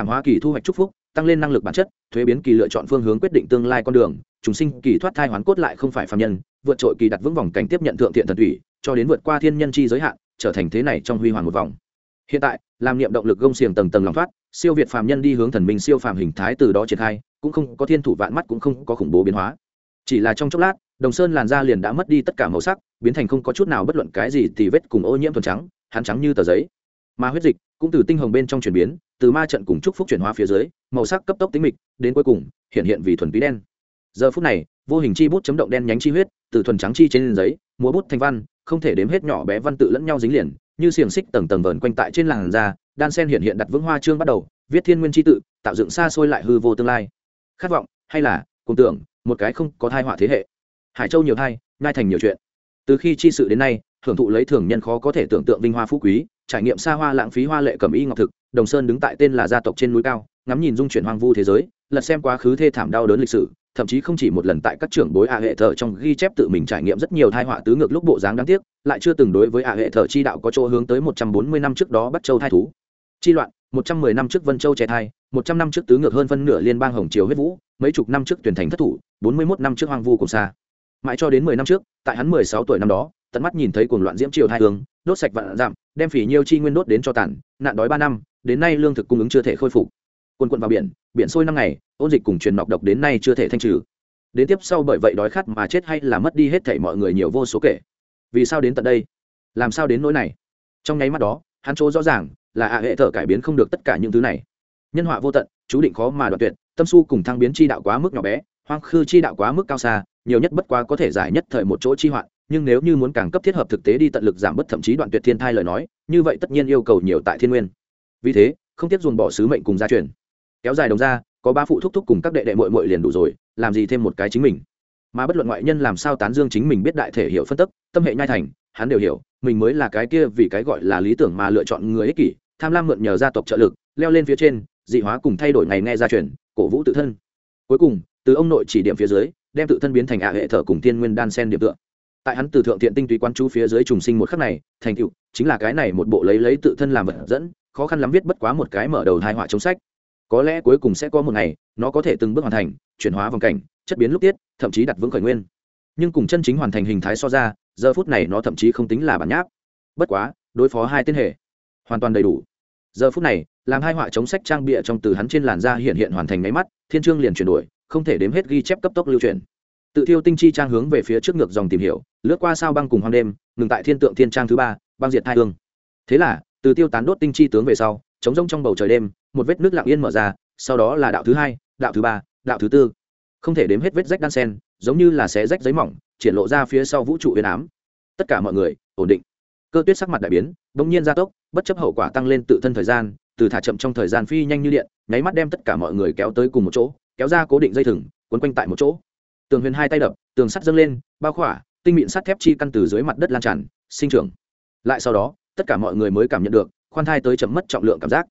cảm hóa kỳ thu hoạch chúc phúc, tăng lên năng lực bản chất, thuế biến kỳ lựa chọn phương hướng quyết định tương lai con đường chúng sinh kỳ thoát thai hoán cốt lại không phải phạm nhân, vượt trội kỳ đặt vững vòng cảnh tiếp nhận thượng thiện thần thủy, cho đến vượt qua thiên nhân chi giới hạn, trở thành thế này trong huy hoàng một vòng. Hiện tại, làm niệm động lực gông xiềng tầng tầng lòng thoát, siêu việt phàm nhân đi hướng thần minh siêu phàm hình thái từ đó triển khai, cũng không có thiên thủ vạn mắt cũng không có khủng bố biến hóa. Chỉ là trong chốc lát, đồng sơn làn da liền đã mất đi tất cả màu sắc, biến thành không có chút nào bất luận cái gì thì vết cùng ô nhiễm thuần trắng, hắn trắng như tờ giấy. Mà huyết dịch cũng từ tinh hồng bên trong chuyển biến, từ ma trận cùng chúc phúc chuyển hóa phía dưới, màu sắc cấp tốc tính mịch, đến cuối cùng, hiện hiện vì thuần túy đen. Giờ phút này, vô hình chi bút chấm động đen nhánh chi huyết, từ thuần trắng chi trên giấy, múa bút thành văn, không thể đếm hết nhỏ bé văn tự lẫn nhau dính liền, như xiềng xích tầng tầng vờn quanh tại trên làn da, đan sen hiện hiện đặt vững hoa trương bắt đầu, viết thiên nguyên chi tự, tạo dựng xa xôi lại hư vô tương lai. Khát vọng, hay là, cùng tưởng, một cái không có thai họa thế hệ. Hải châu nhiều thai ngai thành nhiều chuyện. Từ khi chi sự đến nay, hưởng thụ lấy thường nhân khó có thể tưởng tượng vinh hoa phú quý trải nghiệm xa hoa lãng phí hoa lệ cầm y ngọc thực, đồng sơn đứng tại tên là gia tộc trên núi cao, ngắm nhìn dung chuyển hoang vu thế giới, lật xem quá khứ thê thảm đau đớn lịch sử, thậm chí không chỉ một lần tại các trưởng bối ạ hệ thờ trong ghi chép tự mình trải nghiệm rất nhiều thai họa tứ ngược lúc bộ dáng đáng tiếc, lại chưa từng đối với ạ hệ thờ chi đạo có chỗ hướng tới một trăm bốn mươi năm trước đó bắt châu thai thú. Chi loạn, một trăm mười năm trước vân châu trẻ thai, một trăm năm trước tứ ngược hơn phân nửa liên bang hồng triều huyết vũ, mấy chục năm trước tuyển thành thất thủ, bốn mươi mốt năm trước hoang vu cùng xa. Mãi cho đến mười năm trước, tại hắn mười sáu tuổi năm đó, tận mắt nhìn thấy cuồng loạn diễm triều thai hương đốt sạch vạn giảm, đem phỉ nhiêu chi nguyên đốt đến cho tản nạn đói ba năm, đến nay lương thực cung ứng chưa thể khôi phục. Quân quận vào biển biển sôi năm ngày, ôn dịch cùng truyền nọc độc đến nay chưa thể thanh trừ. Đến tiếp sau bởi vậy đói khát mà chết hay là mất đi hết thảy mọi người nhiều vô số kể. Vì sao đến tận đây? Làm sao đến nỗi này? Trong nháy mắt đó, hắn chỗ rõ ràng là ạ hệ thở cải biến không được tất cả những thứ này. Nhân họa vô tận, chú định khó mà đoạt tuyệt, tâm su cùng thăng biến chi đạo quá mức nhỏ bé, hoang khư chi đạo quá mức cao xa, nhiều nhất bất quá có thể giải nhất thời một chỗ chi hoạn nhưng nếu như muốn càng cấp thiết hợp thực tế đi tận lực giảm bớt thậm chí đoạn tuyệt thiên thai lời nói, như vậy tất nhiên yêu cầu nhiều tại thiên nguyên. Vì thế, không tiếp dùng bỏ sứ mệnh cùng gia truyền. Kéo dài đồng ra, có ba phụ thúc thúc cùng các đệ đệ mội mội liền đủ rồi, làm gì thêm một cái chính mình. Mà bất luận ngoại nhân làm sao tán dương chính mình biết đại thể hiểu phân tức, tâm hệ nhai thành, hắn đều hiểu, mình mới là cái kia vì cái gọi là lý tưởng mà lựa chọn người ích kỷ, tham lam mượn nhờ gia tộc trợ lực, leo lên phía trên, dị hóa cùng thay đổi ngày nghe gia truyền, cổ vũ tự thân. Cuối cùng, từ ông nội chỉ điểm phía dưới, đem tự thân biến thành ạ hệ thở cùng tiên nguyên đan sen điểm tựa tại hắn từ thượng thiện tinh túy quan chú phía dưới trùng sinh một khắc này, thành tựu, chính là cái này một bộ lấy lấy tự thân làm vật dẫn, khó khăn lắm viết bất quá một cái mở đầu hai họa chống sách. Có lẽ cuối cùng sẽ có một ngày, nó có thể từng bước hoàn thành, chuyển hóa vòng cảnh, chất biến lúc tiết, thậm chí đặt vững khởi nguyên. Nhưng cùng chân chính hoàn thành hình thái so ra, giờ phút này nó thậm chí không tính là bản nháp. Bất quá, đối phó hai tên hệ, hoàn toàn đầy đủ. Giờ phút này, làm hai họa chống sách trang bịa trong từ hắn trên làn da hiện hiện hoàn thành máy mắt, thiên trương liền chuyển đổi, không thể đếm hết ghi chép cấp tốc lưu truyền tự thiêu tinh chi trang hướng về phía trước ngược dòng tìm hiểu, lướt qua sao băng cùng hoang đêm, ngừng tại thiên tượng thiên trang thứ ba, băng diệt hai hương. Thế là, từ tiêu tán đốt tinh chi tướng về sau chống rông trong bầu trời đêm, một vết nước lặng yên mở ra, sau đó là đạo thứ hai, đạo thứ ba, đạo thứ tư. Không thể đếm hết vết rách đan sen, giống như là xé rách giấy mỏng, triển lộ ra phía sau vũ trụ huyền ám. Tất cả mọi người, ổn định. Cơ tuyết sắc mặt đại biến, bỗng nhiên gia tốc, bất chấp hậu quả tăng lên tự thân thời gian, từ thả chậm trong thời gian phi nhanh như điện, nháy mắt đem tất cả mọi người kéo tới cùng một chỗ, kéo ra cố định dây thừng, quấn quanh tại một chỗ tường huyền hai tay đập, tường sắt dâng lên, bao khỏa, tinh mịn sắt thép chi căn từ dưới mặt đất lan tràn, sinh trưởng. Lại sau đó, tất cả mọi người mới cảm nhận được, khoan thai tới chậm mất trọng lượng cảm giác.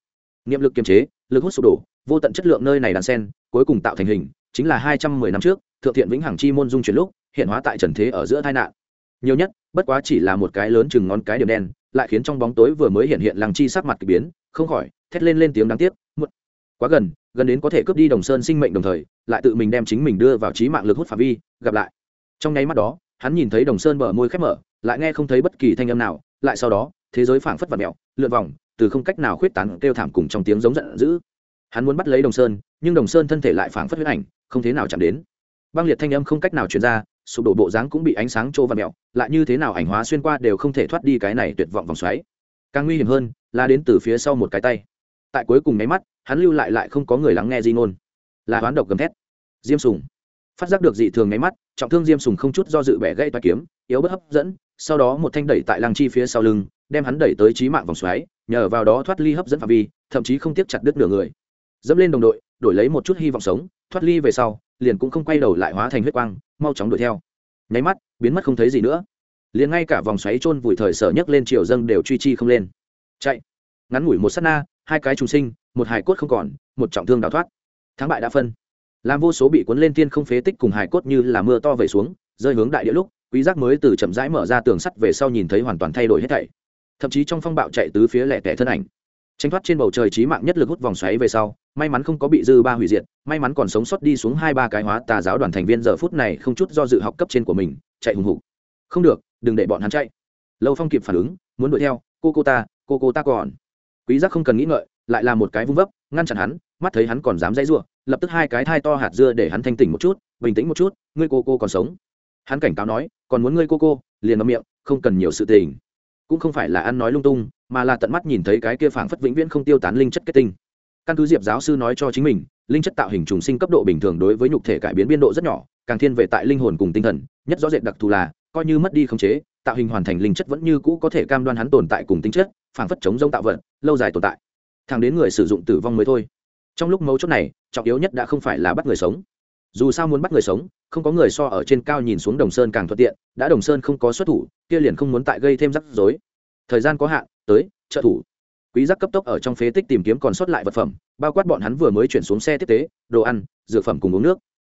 Niệm lực kiềm chế, lực hút sụp đổ, vô tận chất lượng nơi này đàn sen, cuối cùng tạo thành hình, chính là hai trăm mười năm trước, thượng thiện vĩnh hằng chi môn dung chuyển lúc, hiện hóa tại trần thế ở giữa tai nạn. Nhiều nhất, bất quá chỉ là một cái lớn chừng ngón cái điểm đen, lại khiến trong bóng tối vừa mới hiện hiện làng chi sắc mặt k ỳ biến, không khỏi thét lên lên tiếng đáng tiếc, muộn, quá gần gần đến có thể cướp đi đồng sơn sinh mệnh đồng thời, lại tự mình đem chính mình đưa vào trí mạng lực hút phạm vi, gặp lại. Trong nháy mắt đó, hắn nhìn thấy đồng sơn bờ môi khép mở, lại nghe không thấy bất kỳ thanh âm nào, lại sau đó, thế giới phảng phất và mẹo lượn vòng, từ không cách nào khuyết tán, kêu thảm cùng trong tiếng giống giận dữ. Hắn muốn bắt lấy đồng sơn, nhưng đồng sơn thân thể lại phảng phất huyết ảnh, không thế nào chạm đến. Băng liệt thanh âm không cách nào truyền ra, sụp đổ bộ dáng cũng bị ánh sáng trô và mẹo lại như thế nào ảnh hóa xuyên qua đều không thể thoát đi cái này tuyệt vọng vòng xoáy. Càng nguy hiểm hơn, là đến từ phía sau một cái tay tại cuối cùng nháy mắt, hắn lưu lại lại không có người lắng nghe di ngôn. Là hoán độc gầm thét. Diêm sùng. Phát giác được dị thường nháy mắt, trọng thương diêm sùng không chút do dự bẻ gãy toa kiếm, yếu bất hấp dẫn, sau đó một thanh đẩy tại lăng chi phía sau lưng, đem hắn đẩy tới trí mạng vòng xoáy, nhờ vào đó thoát ly hấp dẫn phạm vi, thậm chí không tiếc chặt đứt nửa người. Dẫm lên đồng đội, đổi lấy một chút hy vọng sống, thoát ly về sau, liền cũng không quay đầu lại hóa thành huyết quang, mau chóng đuổi theo. Nháy mắt, biến mất không thấy gì nữa. Liền ngay cả vòng xoáy trôn vùi thời sở nhấc lên chiều dâng đều truy chi không lên. Chạy. Ngắn ngủi một s á t na hai cái trùng sinh, một hải cốt không còn, một trọng thương đào thoát. Thắng bại đã phân. Làm vô số bị cuốn lên tiên không phế tích cùng hải cốt như là mưa to về xuống, rơi hướng đại địa lúc, quý giác mới từ chậm rãi mở ra tường sắt về sau nhìn thấy hoàn toàn thay đổi hết thảy. Thậm chí trong phong bạo chạy tứ phía lẻ tẻ thân ảnh. Tranh thoát trên bầu trời trí mạng nhất lực hút vòng xoáy về sau, may mắn không có bị dư ba hủy diệt, may mắn còn sống sót đi xuống hai ba cái hóa tà giáo đoàn thành viên giờ phút này không chút do dự học cấp trên của mình, chạy hùng hục. Không được, đừng để bọn hắn chạy. Lâu phong kịp phản ứng, muốn đuổi theo, cô cô ta, cô cô ta còn quý giác không cần nghĩ ngợi, lại là một cái vung vấp, ngăn chặn hắn, mắt thấy hắn còn dám dãy rủa lập tức hai cái thai to hạt dưa để hắn thanh tỉnh một chút, bình tĩnh một chút, ngươi cô cô còn sống. Hắn cảnh cáo nói, còn muốn ngươi cô cô, liền ngậm miệng, không cần nhiều sự tình. Cũng không phải là ăn nói lung tung, mà là tận mắt nhìn thấy cái kia phảng phất vĩnh viễn không tiêu tán linh chất kết tinh. Căn cứ diệp giáo sư nói cho chính mình, linh chất tạo hình trùng sinh cấp độ bình thường đối với nhục thể cải biến biên độ rất nhỏ, càng thiên về tại linh hồn cùng tinh thần, nhất rõ rệt đặc thù là, coi như mất đi khống chế, tạo hình hoàn thành linh chất vẫn như cũ có thể cam đoan hắn tồn tại cùng tính chất phảng phất chống rông tạo vật, lâu dài tồn tại. Thẳng đến người sử dụng tử vong mới thôi. Trong lúc mấu chốt này, trọng yếu nhất đã không phải là bắt người sống. Dù sao muốn bắt người sống, không có người so ở trên cao nhìn xuống đồng sơn càng thuận tiện, đã đồng sơn không có xuất thủ, kia liền không muốn tại gây thêm rắc rối. Thời gian có hạn, tới, trợ thủ. Quý giác cấp tốc ở trong phế tích tìm kiếm còn sót lại vật phẩm, bao quát bọn hắn vừa mới chuyển xuống xe tiếp tế, đồ ăn, dược phẩm cùng uống nước.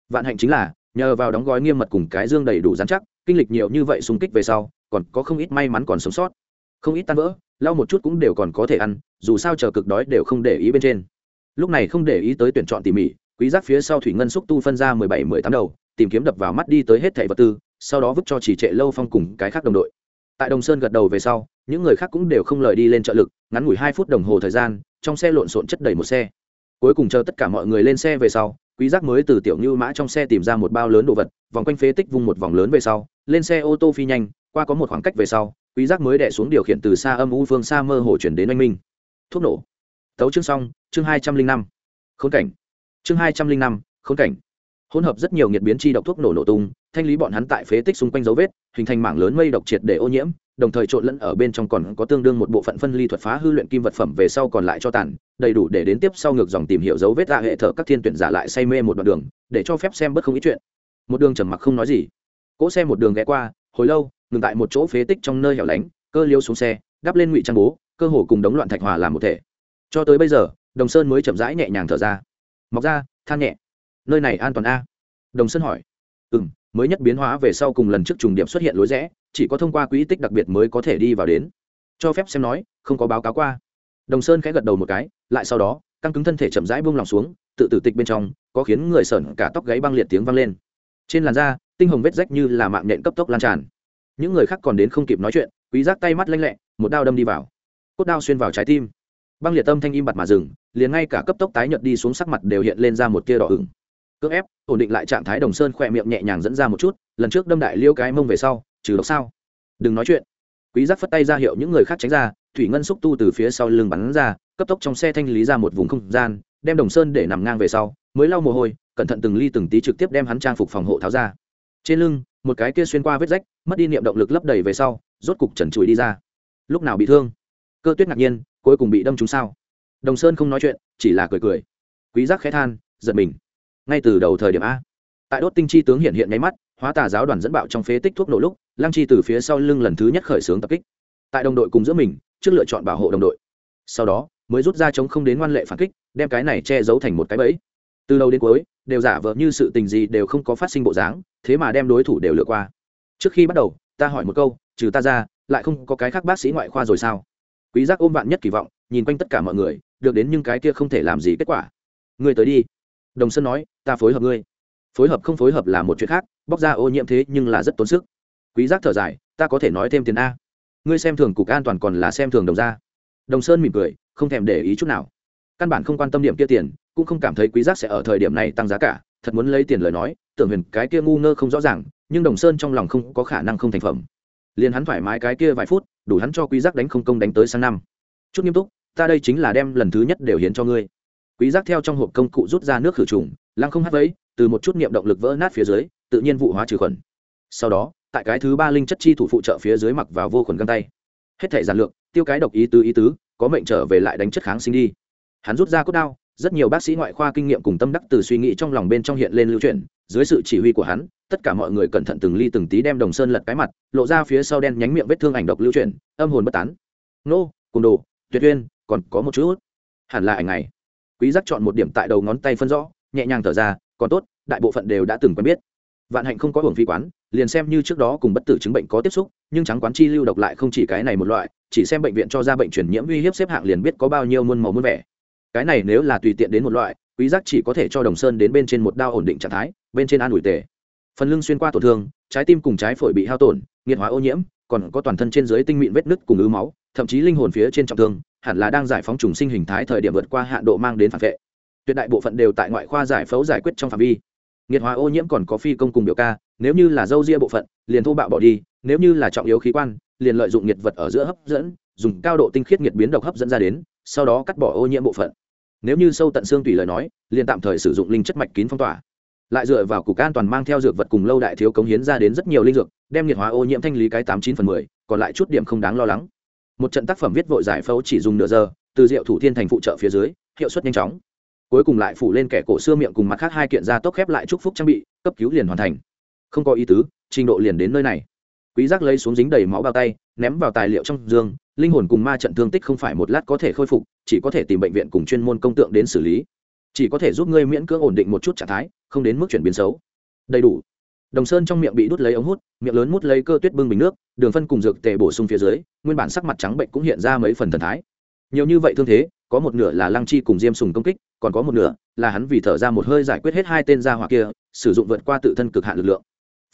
Vạn hạnh chính là, nhờ vào đóng gói nghiêm mật cùng cái dương đầy đủ dán chắc, kinh lịch nhiều như vậy xung kích về sau, còn có không ít may mắn còn sống sót không ít tan vỡ, lau một chút cũng đều còn có thể ăn, dù sao chờ cực đói đều không để ý bên trên. Lúc này không để ý tới tuyển chọn tỉ mỉ, quý giác phía sau thủy ngân xúc tu phân ra mười bảy, mười tám đầu, tìm kiếm đập vào mắt đi tới hết thảy vật tư, sau đó vứt cho chỉ trệ lâu phong cùng cái khác đồng đội. Tại đồng sơn gật đầu về sau, những người khác cũng đều không lời đi lên trợ lực, ngắn ngủi hai phút đồng hồ thời gian, trong xe lộn xộn chất đầy một xe. Cuối cùng chờ tất cả mọi người lên xe về sau, quý giác mới từ tiểu như mã trong xe tìm ra một bao lớn đồ vật, vòng quanh phế tích vung một vòng lớn về sau, lên xe ô tô phi nhanh, qua có một khoảng cách về sau quý giác mới đè xuống điều khiển từ xa âm u phương xa mơ hồ chuyển đến anh minh. Thuốc nổ. Tấu chương xong, chương hai trăm linh năm. Khốn cảnh. Chương hai trăm linh năm, khốn cảnh. Hỗn hợp rất nhiều nhiệt biến chi độc thuốc nổ nổ tung, thanh lý bọn hắn tại phế tích xung quanh dấu vết, hình thành mảng lớn mây độc triệt để ô nhiễm, đồng thời trộn lẫn ở bên trong còn có tương đương một bộ phận phân ly thuật phá hư luyện kim vật phẩm về sau còn lại cho tàn, đầy đủ để đến tiếp sau ngược dòng tìm hiểu dấu vết ra hệ thở các thiên tuyển giả lại say mê một đoạn đường, để cho phép xem bất không ý chuyện. Một đường trầm mặc không nói gì. Cỗ xe một đường ghé qua, hồi lâu ngừng tại một chỗ phế tích trong nơi hẻo lánh, cơ liêu xuống xe, đắp lên ngụy trang bố, cơ hồ cùng đống loạn thạch hòa làm một thể. Cho tới bây giờ, đồng sơn mới chậm rãi nhẹ nhàng thở ra. Mọc ra, than nhẹ. Nơi này an toàn a? Đồng sơn hỏi. Ừ m mới nhất biến hóa về sau cùng lần trước trùng điểm xuất hiện lối rẽ, chỉ có thông qua quỹ tích đặc biệt mới có thể đi vào đến. Cho phép xem nói, không có báo cáo qua. Đồng sơn khẽ gật đầu một cái, lại sau đó, căng cứng thân thể chậm rãi buông lòng xuống, tự tử tịch bên trong, có khiến người sởn cả tóc gáy băng liệt tiếng vang lên. Trên làn da, tinh hồng vết rách như là mạng nhện cấp tốc lan tràn những người khác còn đến không kịp nói chuyện, quý giác tay mắt lanh lẹ, một đao đâm đi vào. Cốt đao xuyên vào trái tim. Băng liệt tâm thanh im bặt mà dừng, liền ngay cả cấp tốc tái nhợt đi xuống sắc mặt đều hiện lên ra một tia đỏ ửng. Cưỡng ép, ổn định lại trạng thái đồng sơn khỏe miệng nhẹ nhàng dẫn ra một chút, lần trước đâm đại liêu cái mông về sau, trừ độc sao. Đừng nói chuyện. Quý giác phất tay ra hiệu những người khác tránh ra, thủy ngân xúc tu từ phía sau lưng bắn ra, cấp tốc trong xe thanh lý ra một vùng không gian, đem đồng sơn để nằm ngang về sau, mới lau mồ hôi, cẩn thận từng ly từng tí trực tiếp đem hắn trang phục phòng hộ tháo ra. Trên lưng một cái kia xuyên qua vết rách, mất đi niệm động lực lấp đầy về sau, rốt cục trần trụi đi ra. Lúc nào bị thương? Cơ tuyết ngạc nhiên, cuối cùng bị đâm trúng sao? Đồng sơn không nói chuyện, chỉ là cười cười. Quý giác khẽ than, giật mình. Ngay từ đầu thời điểm a. Tại đốt tinh chi tướng hiện hiện nháy mắt, hóa tà giáo đoàn dẫn bạo trong phế tích thuốc nổ lúc, lăng chi từ phía sau lưng lần thứ nhất khởi xướng tập kích. Tại đồng đội cùng giữa mình, trước lựa chọn bảo hộ đồng đội. Sau đó, mới rút ra chống không đến ngoan lệ phản kích, đem cái này che giấu thành một cái bẫy từ đầu đến cuối, đều giả vờ như sự tình gì đều không có phát sinh bộ dáng, thế mà đem đối thủ đều lựa qua. Trước khi bắt đầu, ta hỏi một câu, trừ ta ra, lại không có cái khác bác sĩ ngoại khoa rồi sao? Quý giác ôm vạn nhất kỳ vọng, nhìn quanh tất cả mọi người, được đến nhưng cái kia không thể làm gì kết quả. Ngươi tới đi. Đồng sơn nói, ta phối hợp ngươi. Phối hợp không phối hợp là một chuyện khác, bóc ra ô nhiễm thế nhưng là rất tốn sức. Quý giác thở dài, ta có thể nói thêm tiền a. Ngươi xem thường cục an toàn còn là xem thường đồng ra đồng sơn mỉm cười, không thèm để ý chút nào. Căn bản không quan tâm điểm kia tiền cũng không cảm thấy quý giác sẽ ở thời điểm này tăng giá cả, thật muốn lấy tiền lời nói, tưởng huyền cái kia ngu ngơ không rõ ràng, nhưng đồng sơn trong lòng không có khả năng không thành phẩm. Liền hắn thoải mái cái kia vài phút, đủ hắn cho quý giác đánh không công đánh tới sang năm. Chút nghiêm túc, ta đây chính là đem lần thứ nhất đều hiến cho ngươi. Quý giác theo trong hộp công cụ rút ra nước khử trùng, lăng không hắt vấy từ một chút niệm động lực vỡ nát phía dưới, tự nhiên vụ hóa trừ khuẩn. Sau đó, tại cái thứ ba linh chất chi thủ phụ trợ phía dưới mặc vào vô khuẩn găng tay. Hết thể giản lượng tiêu cái độc ý tứ ý tứ, có mệnh trở về lại đánh chất kháng sinh đi. Hắn rút ra cốt đao rất nhiều bác sĩ ngoại khoa kinh nghiệm cùng tâm đắc từ suy nghĩ trong lòng bên trong hiện lên lưu truyền dưới sự chỉ huy của hắn, tất cả mọi người cẩn thận từng ly từng tí đem đồng sơn lật cái mặt, lộ ra phía sau đen nhánh miệng vết thương ảnh độc lưu truyền âm hồn bất tán. Nô, cùng đồ, tuyệt uyên, còn có một chút. Hẳn là ảnh này. Quý giác chọn một điểm tại đầu ngón tay phân rõ, nhẹ nhàng thở ra, còn tốt, đại bộ phận đều đã từng quen biết. Vạn hạnh không có hưởng phi quán, liền xem như trước đó cùng bất tử chứng bệnh có tiếp xúc, nhưng trắng quán chi lưu độc lại không chỉ cái này một loại, chỉ xem bệnh viện cho ra bệnh truyền nhiễm uy hiếp xếp hạng liền biết có bao nhiêu muôn màu muôn vẻ cái này nếu là tùy tiện đến một loại, quý giác chỉ có thể cho đồng sơn đến bên trên một đao ổn định trạng thái, bên trên an ủi tề. Phần lưng xuyên qua tổn thương, trái tim cùng trái phổi bị hao tổn, nghiệt hóa ô nhiễm, còn có toàn thân trên dưới tinh mịn vết nứt cùng ứ máu, thậm chí linh hồn phía trên trọng thương, hẳn là đang giải phóng trùng sinh hình thái thời điểm vượt qua hạn độ mang đến phản vệ. Tuyệt đại bộ phận đều tại ngoại khoa giải phẫu giải quyết trong phạm vi. Nghiệt hóa ô nhiễm còn có phi công cùng biểu ca, nếu như là dâu ria bộ phận, liền thô bạo bỏ đi, nếu như là trọng yếu khí quan, liền lợi dụng nhiệt vật ở giữa hấp dẫn, dùng cao độ tinh khiết nhiệt biến độc hấp dẫn ra đến sau đó cắt bỏ ô nhiễm bộ phận. Nếu như sâu tận xương tùy lời nói, liền tạm thời sử dụng linh chất mạch kín phong tỏa. Lại dựa vào cục an toàn mang theo dược vật cùng lâu đại thiếu cống hiến ra đến rất nhiều linh dược, đem nhiệt hóa ô nhiễm thanh lý cái tám chín phần mười, còn lại chút điểm không đáng lo lắng. Một trận tác phẩm viết vội giải phẫu chỉ dùng nửa giờ, từ diệu thủ thiên thành phụ trợ phía dưới, hiệu suất nhanh chóng. Cuối cùng lại phủ lên kẻ cổ xưa miệng cùng mặt khác hai kiện ra tốc khép lại chúc phúc trang bị, cấp cứu liền hoàn thành. Không có ý tứ, trình độ liền đến nơi này. Quý giác lấy xuống dính đầy máu bao tay, ném vào tài liệu trong giường linh hồn cùng ma trận thương tích không phải một lát có thể khôi phục, chỉ có thể tìm bệnh viện cùng chuyên môn công tượng đến xử lý. Chỉ có thể giúp ngươi miễn cưỡng ổn định một chút trạng thái, không đến mức chuyển biến xấu. Đầy đủ. Đồng sơn trong miệng bị đút lấy ống hút, miệng lớn mút lấy cơ tuyết bưng bình nước, đường phân cùng dược tề bổ sung phía dưới, nguyên bản sắc mặt trắng bệnh cũng hiện ra mấy phần thần thái. Nhiều như vậy thương thế, có một nửa là lăng chi cùng diêm sùng công kích, còn có một nửa là hắn vì thở ra một hơi giải quyết hết hai tên gia hỏa kia, sử dụng vượt qua tự thân cực hạn lực lượng.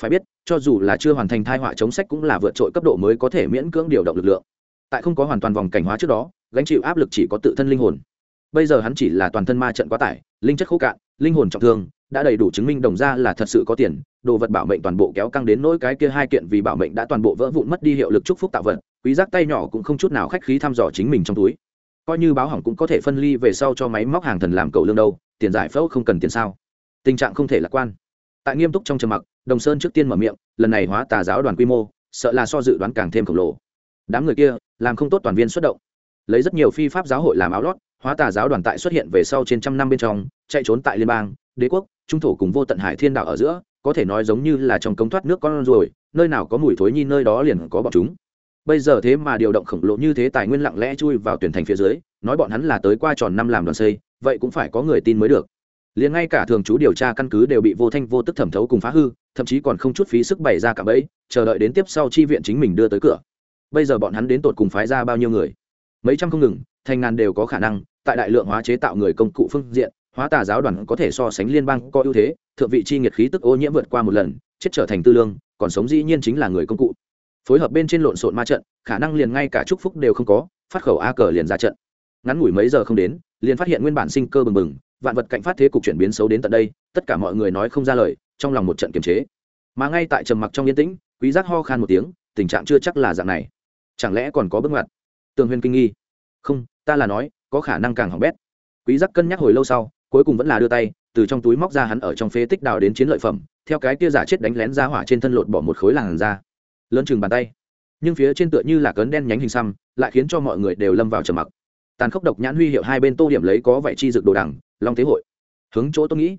Phải biết, cho dù là chưa hoàn thành thai họa chống sách cũng là vượt trội cấp độ mới có thể miễn cưỡng điều động lực lượng tại không có hoàn toàn vòng cảnh hóa trước đó, gánh chịu áp lực chỉ có tự thân linh hồn. Bây giờ hắn chỉ là toàn thân ma trận quá tải, linh chất khô cạn, linh hồn trọng thương, đã đầy đủ chứng minh đồng ra là thật sự có tiền, đồ vật bảo mệnh toàn bộ kéo căng đến nỗi cái kia hai kiện vì bảo mệnh đã toàn bộ vỡ vụn mất đi hiệu lực chúc phúc tạo vật, quý giác tay nhỏ cũng không chút nào khách khí thăm dò chính mình trong túi. Coi như báo hỏng cũng có thể phân ly về sau cho máy móc hàng thần làm cầu lương đâu, tiền giải phẫu không cần tiền sao? Tình trạng không thể lạc quan. Tại nghiêm túc trong trầm mặc, đồng sơn trước tiên mở miệng, lần này hóa tà giáo đoàn quy mô, sợ là so dự đoán càng thêm khổng lồ đám người kia làm không tốt toàn viên xuất động. Lấy rất nhiều phi pháp giáo hội làm áo lót, hóa tà giáo đoàn tại xuất hiện về sau trên trăm năm bên trong, chạy trốn tại liên bang, đế quốc, trung thổ cùng vô tận hải thiên đạo ở giữa, có thể nói giống như là trong cống thoát nước con ruồi, nơi nào có mùi thối nhi nơi đó liền có bọn chúng. Bây giờ thế mà điều động khổng lồ như thế tài nguyên lặng lẽ chui vào tuyển thành phía dưới, nói bọn hắn là tới qua tròn năm làm đoàn xây, vậy cũng phải có người tin mới được. Liền ngay cả thường trú điều tra căn cứ đều bị vô thanh vô tức thẩm thấu cùng phá hư, thậm chí còn không chút phí sức bày ra cả bẫy, chờ đợi đến tiếp sau chi viện chính mình đưa tới cửa bây giờ bọn hắn đến tột cùng phái ra bao nhiêu người? Mấy trăm không ngừng, thành ngàn đều có khả năng, tại đại lượng hóa chế tạo người công cụ phương diện, hóa tà giáo đoàn có thể so sánh liên bang có ưu thế, thượng vị chi nghiệt khí tức ô nhiễm vượt qua một lần, chết trở thành tư lương, còn sống dĩ nhiên chính là người công cụ. Phối hợp bên trên lộn xộn ma trận, khả năng liền ngay cả chúc phúc đều không có, phát khẩu a cờ liền ra trận. Ngắn ngủi mấy giờ không đến, liền phát hiện nguyên bản sinh cơ bừng bừng, vạn vật cạnh phát thế cục chuyển biến xấu đến tận đây, tất cả mọi người nói không ra lời, trong lòng một trận kiềm chế. Mà ngay tại trầm mặc trong yên tĩnh, quý giác ho khan một tiếng, tình trạng chưa chắc là dạng này chẳng lẽ còn có bước ngoặt? Tường huyền kinh nghi. Không ta là nói có khả năng càng hỏng bét. Quý giác cân nhắc hồi lâu sau cuối cùng vẫn là đưa tay từ trong túi móc ra hắn ở trong phế tích đào đến chiến lợi phẩm theo cái kia giả chết đánh lén ra hỏa trên thân lột bỏ một khối làn ra, lớn chừng bàn tay. Nhưng phía trên tựa như là cấn đen nhánh hình xăm lại khiến cho mọi người đều lâm vào trầm mặc. Tàn khốc độc nhãn huy hiệu hai bên tô điểm lấy có vậy chi dực đồ đằng long tế hội. Hướng chỗ tôi nghĩ.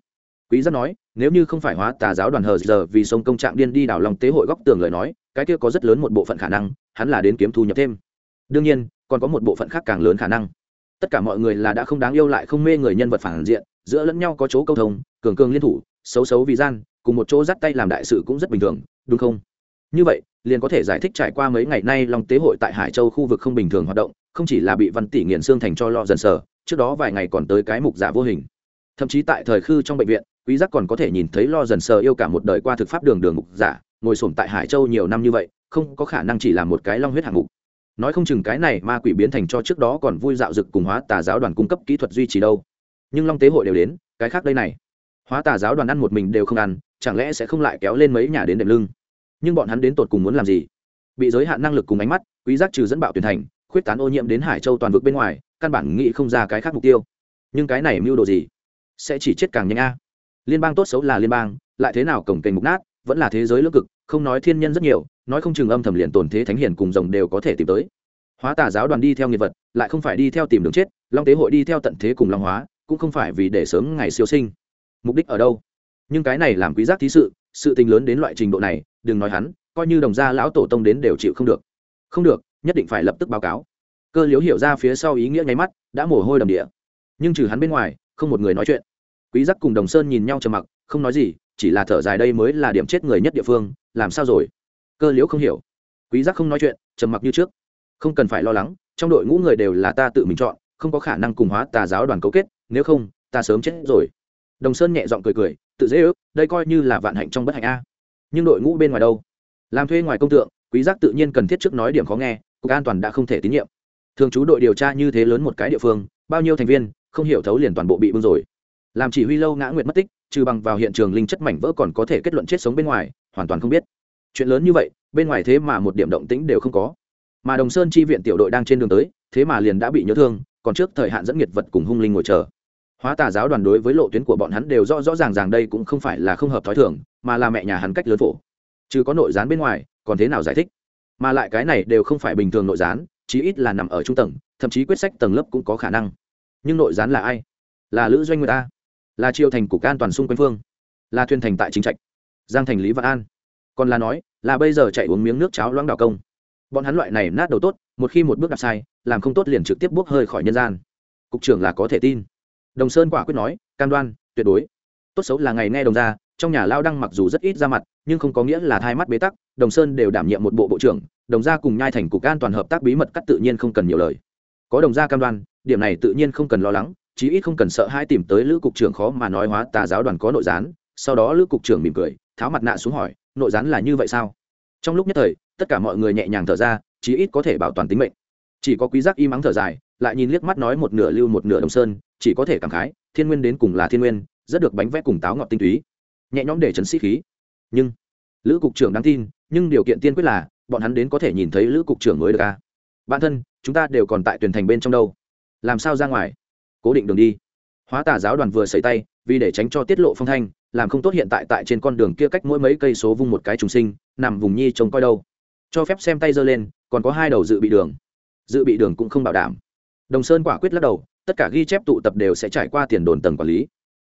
Quý giác nói nếu như không phải hóa tà giáo đoàn hờ giờ vì sông công trạng điên đi đảo long tế hội góc tường lời nói cái kia có rất lớn một bộ phận khả năng hắn là đến kiếm thu nhập thêm. Đương nhiên, còn có một bộ phận khác càng lớn khả năng. Tất cả mọi người là đã không đáng yêu lại không mê người nhân vật phản diện, giữa lẫn nhau có chỗ câu thông, cường cường liên thủ, xấu xấu vì gian, cùng một chỗ dắt tay làm đại sự cũng rất bình thường, đúng không? Như vậy, liền có thể giải thích trải qua mấy ngày nay long tế hội tại hải châu khu vực không bình thường hoạt động, không chỉ là bị văn tỷ nghiền xương thành cho lo dần sờ, trước đó vài ngày còn tới cái mục giả vô hình. Thậm chí tại thời khư trong bệnh viện, quý giác còn có thể nhìn thấy lo dần sờ yêu cả một đời qua thực pháp đường đường mục giả, ngồi sổm tại hải châu nhiều năm như vậy không có khả năng chỉ là một cái long huyết hạng mục. Nói không chừng cái này ma quỷ biến thành cho trước đó còn vui dạo dực cùng hóa tà giáo đoàn cung cấp kỹ thuật duy trì đâu. Nhưng long tế hội đều đến, cái khác đây này. Hóa tà giáo đoàn ăn một mình đều không ăn, chẳng lẽ sẽ không lại kéo lên mấy nhà đến đệm lưng? Nhưng bọn hắn đến tột cùng muốn làm gì? Bị giới hạn năng lực cùng ánh mắt, quý giác trừ dẫn bạo tuyển thành, khuyết tán ô nhiễm đến hải châu toàn vực bên ngoài, căn bản nghĩ không ra cái khác mục tiêu. Nhưng cái này mưu đồ gì? Sẽ chỉ chết càng nhanh a. Liên bang tốt xấu là liên bang, lại thế nào cổng kềnh mục nát vẫn là thế giới lưỡng cực, không nói thiên nhân rất nhiều, nói không chừng âm thầm liền tồn thế thánh hiền cùng rồng đều có thể tìm tới. Hóa tà giáo đoàn đi theo nghiệp vật, lại không phải đi theo tìm đường chết, long tế hội đi theo tận thế cùng long hóa, cũng không phải vì để sớm ngày siêu sinh. Mục đích ở đâu? Nhưng cái này làm quý giác thí sự sự tình lớn đến loại trình độ này, đừng nói hắn, coi như đồng gia lão tổ tông đến đều chịu không được. Không được, nhất định phải lập tức báo cáo. Cơ liếu hiểu ra phía sau ý nghĩa nháy mắt, đã mồ hôi đầm địa. Nhưng trừ hắn bên ngoài, không một người nói chuyện. Quý giác cùng đồng sơn nhìn nhau trầm mặc, không nói gì chỉ là thở dài đây mới là điểm chết người nhất địa phương, làm sao rồi? Cơ liễu không hiểu. Quý giác không nói chuyện, trầm mặc như trước. Không cần phải lo lắng, trong đội ngũ người đều là ta tự mình chọn, không có khả năng cùng hóa tà giáo đoàn cấu kết, nếu không, ta sớm chết rồi. Đồng sơn nhẹ giọng cười cười, tự dễ ước, đây coi như là vạn hạnh trong bất hạnh a. Nhưng đội ngũ bên ngoài đâu? Làm thuê ngoài công tượng, quý giác tự nhiên cần thiết trước nói điểm khó nghe, cục an toàn đã không thể tín nhiệm. Thường trú đội điều tra như thế lớn một cái địa phương, bao nhiêu thành viên, không hiểu thấu liền toàn bộ bị bưng rồi. Làm chỉ huy lâu ngã nguyệt mất tích trừ bằng vào hiện trường linh chất mảnh vỡ còn có thể kết luận chết sống bên ngoài, hoàn toàn không biết. Chuyện lớn như vậy, bên ngoài thế mà một điểm động tĩnh đều không có. Mà đồng sơn chi viện tiểu đội đang trên đường tới, thế mà liền đã bị nhớ thương, còn trước thời hạn dẫn nghiệt vật cùng hung linh ngồi chờ. Hóa tà giáo đoàn đối với lộ tuyến của bọn hắn đều rõ rõ ràng ràng đây cũng không phải là không hợp thói thường, mà là mẹ nhà hắn cách lớn phổ. Chứ có nội gián bên ngoài, còn thế nào giải thích? Mà lại cái này đều không phải bình thường nội gián, chí ít là nằm ở trung tầng, thậm chí quyết sách tầng lớp cũng có khả năng. Nhưng nội gián là ai? Là lữ doanh người ta là triều thành cục an toàn xung quanh phương, là thuyền thành tại chính trạch, giang thành, lý vạn an. Còn là nói, là bây giờ chạy uống miếng nước cháo loãng đào công. Bọn hắn loại này nát đầu tốt, một khi một bước đạp sai, làm không tốt liền trực tiếp bốc hơi khỏi nhân gian. Cục trưởng là có thể tin. Đồng sơn quả quyết nói, cam đoan, tuyệt đối. Tốt xấu là ngày nghe đồng ra, trong nhà lao đăng mặc dù rất ít ra mặt, nhưng không có nghĩa là thai mắt bế tắc, đồng sơn đều đảm nhiệm một bộ bộ trưởng, đồng gia cùng nhai thành cục an toàn hợp tác bí mật cắt tự nhiên không cần nhiều lời. Có đồng gia cam đoan, điểm này tự nhiên không cần lo lắng chí ít không cần sợ hai tìm tới lữ cục trưởng khó mà nói hóa tà giáo đoàn có nội gián. Sau đó lữ cục trưởng mỉm cười, tháo mặt nạ xuống hỏi, nội gián là như vậy sao? Trong lúc nhất thời, tất cả mọi người nhẹ nhàng thở ra, chí ít có thể bảo toàn tính mệnh. Chỉ có quý giác y mắng thở dài, lại nhìn liếc mắt nói một nửa lưu một nửa đồng sơn, chỉ có thể cảm khái, thiên nguyên đến cùng là thiên nguyên, rất được bánh vẽ cùng táo ngọt tinh túy. Nhẹ nhõm để chấn sĩ khí. Nhưng, lữ cục trưởng đáng tin, nhưng điều kiện tiên quyết là, bọn hắn đến có thể nhìn thấy lữ cục trưởng mới được à? a bản thân, chúng ta đều còn tại tuyển thành bên trong đâu. Làm sao ra ngoài? Cố định đường đi. Hóa tà giáo đoàn vừa xảy tay, vì để tránh cho tiết lộ phong thanh, làm không tốt hiện tại tại trên con đường kia cách mỗi mấy cây số vung một cái trùng sinh, nằm vùng nhi trông coi đâu. Cho phép xem tay giơ lên, còn có hai đầu dự bị đường. Dự bị đường cũng không bảo đảm. Đồng sơn quả quyết lắc đầu, tất cả ghi chép tụ tập đều sẽ trải qua tiền đồn tầng quản lý.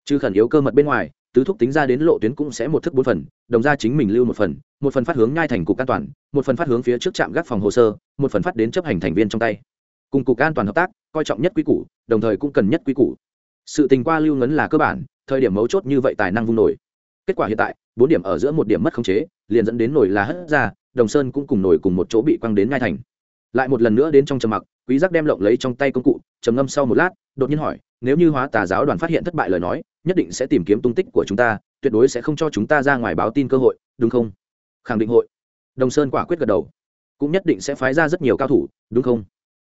Chứ khẩn yếu cơ mật bên ngoài, tứ thúc tính ra đến lộ tuyến cũng sẽ một thức bốn phần, đồng ra chính mình lưu một phần một phần phát hướng nhai thành cục an toàn, một phần phát hướng phía trước trạm gác phòng hồ sơ, một phần phát đến chấp hành thành viên trong tay cùng cục an toàn hợp tác, coi trọng nhất quy củ, đồng thời cũng cần nhất quy củ. Sự tình qua lưu ngấn là cơ bản, thời điểm mấu chốt như vậy tài năng vung nổi. Kết quả hiện tại, bốn điểm ở giữa một điểm mất khống chế, liền dẫn đến nổi là hất ra, đồng sơn cũng cùng nổi cùng một chỗ bị quăng đến ngai thành. Lại một lần nữa đến trong trầm mặc, quý giác đem lộng lấy trong tay công cụ, trầm ngâm sau một lát, đột nhiên hỏi, nếu như hóa tà giáo đoàn phát hiện thất bại lời nói, nhất định sẽ tìm kiếm tung tích của chúng ta, tuyệt đối sẽ không cho chúng ta ra ngoài báo tin cơ hội, đúng không? Khẳng định hội. Đồng sơn quả quyết gật đầu. Cũng nhất định sẽ phái ra rất nhiều cao thủ, đúng không?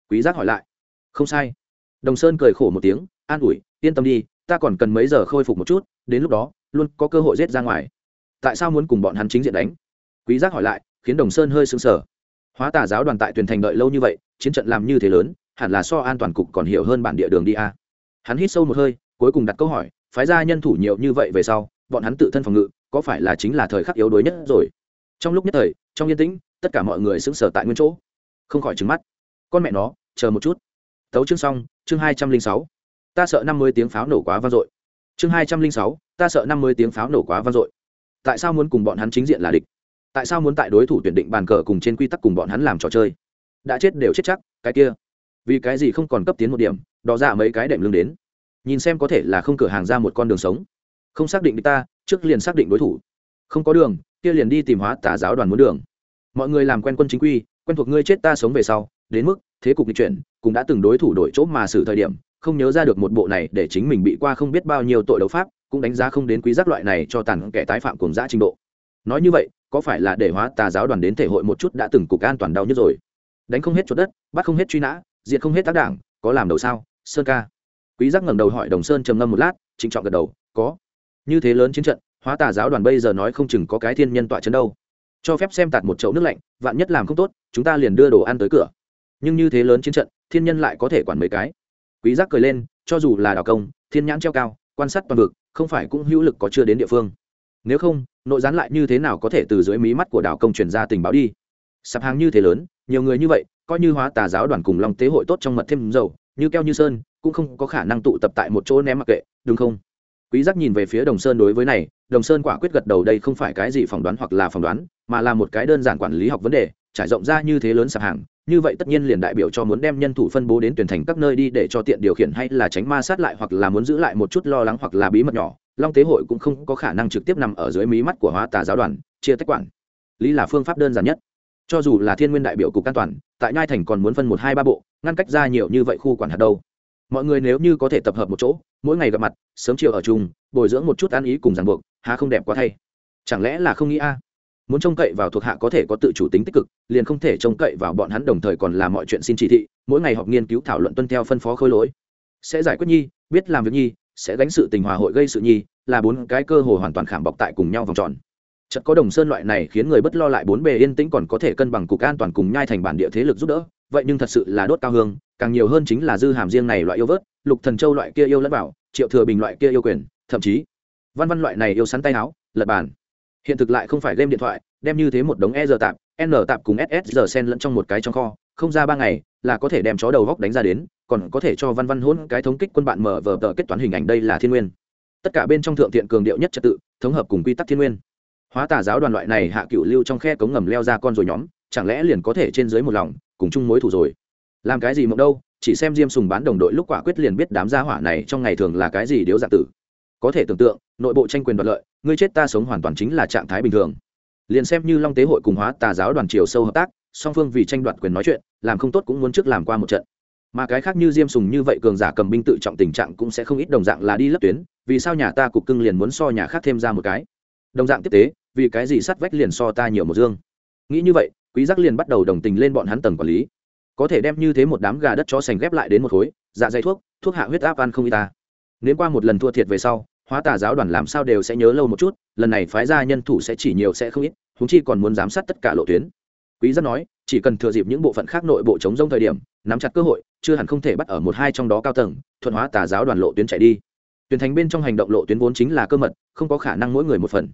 Quý giác hỏi lại. Không sai. Đồng sơn cười khổ một tiếng, an ủi, yên tâm đi, ta còn cần mấy giờ khôi phục một chút, đến lúc đó, luôn có cơ hội giết ra ngoài. Tại sao muốn cùng bọn hắn chính diện đánh? Quý giác hỏi lại, khiến đồng sơn hơi sững sờ. Hóa tà giáo đoàn tại tuyển thành đợi lâu như vậy, chiến trận làm như thế lớn, hẳn là so an toàn cục còn hiểu hơn bản địa đường đi a. Hắn hít sâu một hơi, cuối cùng đặt câu hỏi, phái ra nhân thủ nhiều như vậy về sau, bọn hắn tự thân phòng ngự, có phải là chính là thời khắc yếu đuối nhất rồi? Trong lúc nhất thời, trong yên tĩnh, tất cả mọi người sững sờ tại nguyên chỗ. Không khỏi trừng mắt con mẹ nó, chờ một chút. Tấu chương xong, chương hai trăm linh sáu. Ta sợ năm mươi tiếng pháo nổ quá vang dội. Chương hai trăm linh sáu, ta sợ năm mươi tiếng pháo nổ quá vang dội. Tại sao muốn cùng bọn hắn chính diện là địch? Tại sao muốn tại đối thủ tuyển định bàn cờ cùng trên quy tắc cùng bọn hắn làm trò chơi? Đã chết đều chết chắc, cái kia. Vì cái gì không còn cấp tiến một điểm, đò ra mấy cái đệm lương đến. Nhìn xem có thể là không cửa hàng ra một con đường sống. Không xác định địch ta, trước liền xác định đối thủ. Không có đường, kia liền đi tìm hóa tà giáo đoàn muốn đường. Mọi người làm quen quân chính quy, quen thuộc ngươi chết ta sống về sau đến mức thế cục nghịch chuyển, cũng đã từng đối thủ đổi chỗ mà xử thời điểm, không nhớ ra được một bộ này để chính mình bị qua không biết bao nhiêu tội đấu pháp, cũng đánh giá không đến quý giác loại này cho tàn kẻ tái phạm cùng dã trình độ. Nói như vậy, có phải là để hóa tà giáo đoàn đến thể hội một chút đã từng cục an toàn đau nhất rồi? Đánh không hết chuột đất, bắt không hết truy nã, diệt không hết tác đảng, có làm đầu sao? Sơn ca. Quý giác ngẩng đầu hỏi đồng sơn trầm ngâm một lát, trịnh trọng gật đầu, có. Như thế lớn chiến trận, hóa tà giáo đoàn bây giờ nói không chừng có cái thiên nhân tọa chấn đâu. Cho phép xem tạt một chậu nước lạnh, vạn nhất làm không tốt, chúng ta liền đưa đồ ăn tới cửa nhưng như thế lớn chiến trận, thiên nhân lại có thể quản mấy cái. Quý giác cười lên, cho dù là đào công, thiên nhãn treo cao, quan sát toàn vực, không phải cũng hữu lực có chưa đến địa phương. Nếu không, nội gián lại như thế nào có thể từ dưới mí mắt của đào công truyền ra tình báo đi? Sạp hàng như thế lớn, nhiều người như vậy, coi như hóa tà giáo đoàn cùng long tế hội tốt trong mật thêm dầu, như keo như sơn, cũng không có khả năng tụ tập tại một chỗ ném mặc kệ, đúng không? Quý giác nhìn về phía đồng sơn đối với này, đồng sơn quả quyết gật đầu đây không phải cái gì phỏng đoán hoặc là phỏng đoán, mà là một cái đơn giản quản lý học vấn đề, trải rộng ra như thế lớn sạp hàng như vậy tất nhiên liền đại biểu cho muốn đem nhân thủ phân bố đến tuyển thành các nơi đi để cho tiện điều khiển hay là tránh ma sát lại hoặc là muốn giữ lại một chút lo lắng hoặc là bí mật nhỏ. Long tế hội cũng không có khả năng trực tiếp nằm ở dưới mí mắt của hóa tà giáo đoàn, chia tách quản. Lý là phương pháp đơn giản nhất. Cho dù là thiên nguyên đại biểu cục an toàn, tại nhai thành còn muốn phân một hai ba bộ, ngăn cách ra nhiều như vậy khu quản hạt đâu. Mọi người nếu như có thể tập hợp một chỗ, mỗi ngày gặp mặt, sớm chiều ở chung, bồi dưỡng một chút an ý cùng ràng buộc, há không đẹp quá thay. Chẳng lẽ là không nghĩ a? Muốn trông cậy vào thuộc hạ có thể có tự chủ tính tích cực, liền không thể trông cậy vào bọn hắn đồng thời còn làm mọi chuyện xin chỉ thị, mỗi ngày họp nghiên cứu thảo luận tuân theo phân phó khôi lỗi. Sẽ giải quyết nhi, biết làm việc nhi, sẽ gánh sự tình hòa hội gây sự nhi, là bốn cái cơ hồ hoàn toàn khảm bọc tại cùng nhau vòng tròn. Chợt có đồng sơn loại này khiến người bất lo lại bốn bề yên tĩnh còn có thể cân bằng cục an toàn cùng nhai thành bản địa thế lực giúp đỡ, vậy nhưng thật sự là đốt cao hương, càng nhiều hơn chính là dư hàm riêng này loại yêu vớt, lục thần châu loại kia yêu lẫn bảo, triệu thừa bình loại kia yêu quyền, thậm chí văn văn loại này yêu sắn tay áo, lật bàn hiện thực lại không phải game điện thoại, đem như thế một đống e giờ tạp, n tạp cùng ss giờ sen lẫn trong một cái trong kho, không ra ba ngày là có thể đem chó đầu góc đánh ra đến, còn có thể cho văn văn hôn cái thống kích quân bạn mở vờ tờ kết toán hình ảnh đây là thiên nguyên. Tất cả bên trong thượng thiện cường điệu nhất trật tự, thống hợp cùng quy tắc thiên nguyên. Hóa tà giáo đoàn loại này hạ cựu lưu trong khe cống ngầm leo ra con rồi nhóm, chẳng lẽ liền có thể trên dưới một lòng, cùng chung mối thủ rồi? Làm cái gì mộng đâu, chỉ xem diêm sùng bán đồng đội lúc quả quyết liền biết đám gia hỏa này trong ngày thường là cái gì điếu dạ tử có thể tưởng tượng, nội bộ tranh quyền đoạt lợi, ngươi chết ta sống hoàn toàn chính là trạng thái bình thường. Liền xem như long tế hội cùng hóa tà giáo đoàn triều sâu hợp tác, song phương vì tranh đoạt quyền nói chuyện, làm không tốt cũng muốn trước làm qua một trận. Mà cái khác như diêm sùng như vậy cường giả cầm binh tự trọng tình trạng cũng sẽ không ít đồng dạng là đi lấp tuyến, vì sao nhà ta cục cưng liền muốn so nhà khác thêm ra một cái? Đồng dạng tiếp tế, vì cái gì sắt vách liền so ta nhiều một dương? Nghĩ như vậy, quý giác liền bắt đầu đồng tình lên bọn hắn tầng quản lý. Có thể đem như thế một đám gà đất cho sành ghép lại đến một khối dạ dày thuốc thuốc hạ huyết áp ăn không y ta nếu qua một lần thua thiệt về sau, hóa tà giáo đoàn làm sao đều sẽ nhớ lâu một chút, lần này phái ra nhân thủ sẽ chỉ nhiều sẽ không ít húng chi còn muốn giám sát tất cả lộ tuyến. Quý giác nói, chỉ cần thừa dịp những bộ phận khác nội bộ chống rông thời điểm, nắm chặt cơ hội, chưa hẳn không thể bắt ở một hai trong đó cao tầng, thuận hóa tà giáo đoàn lộ tuyến chạy đi. Tuyển thành bên trong hành động lộ tuyến vốn chính là cơ mật, không có khả năng mỗi người một phần.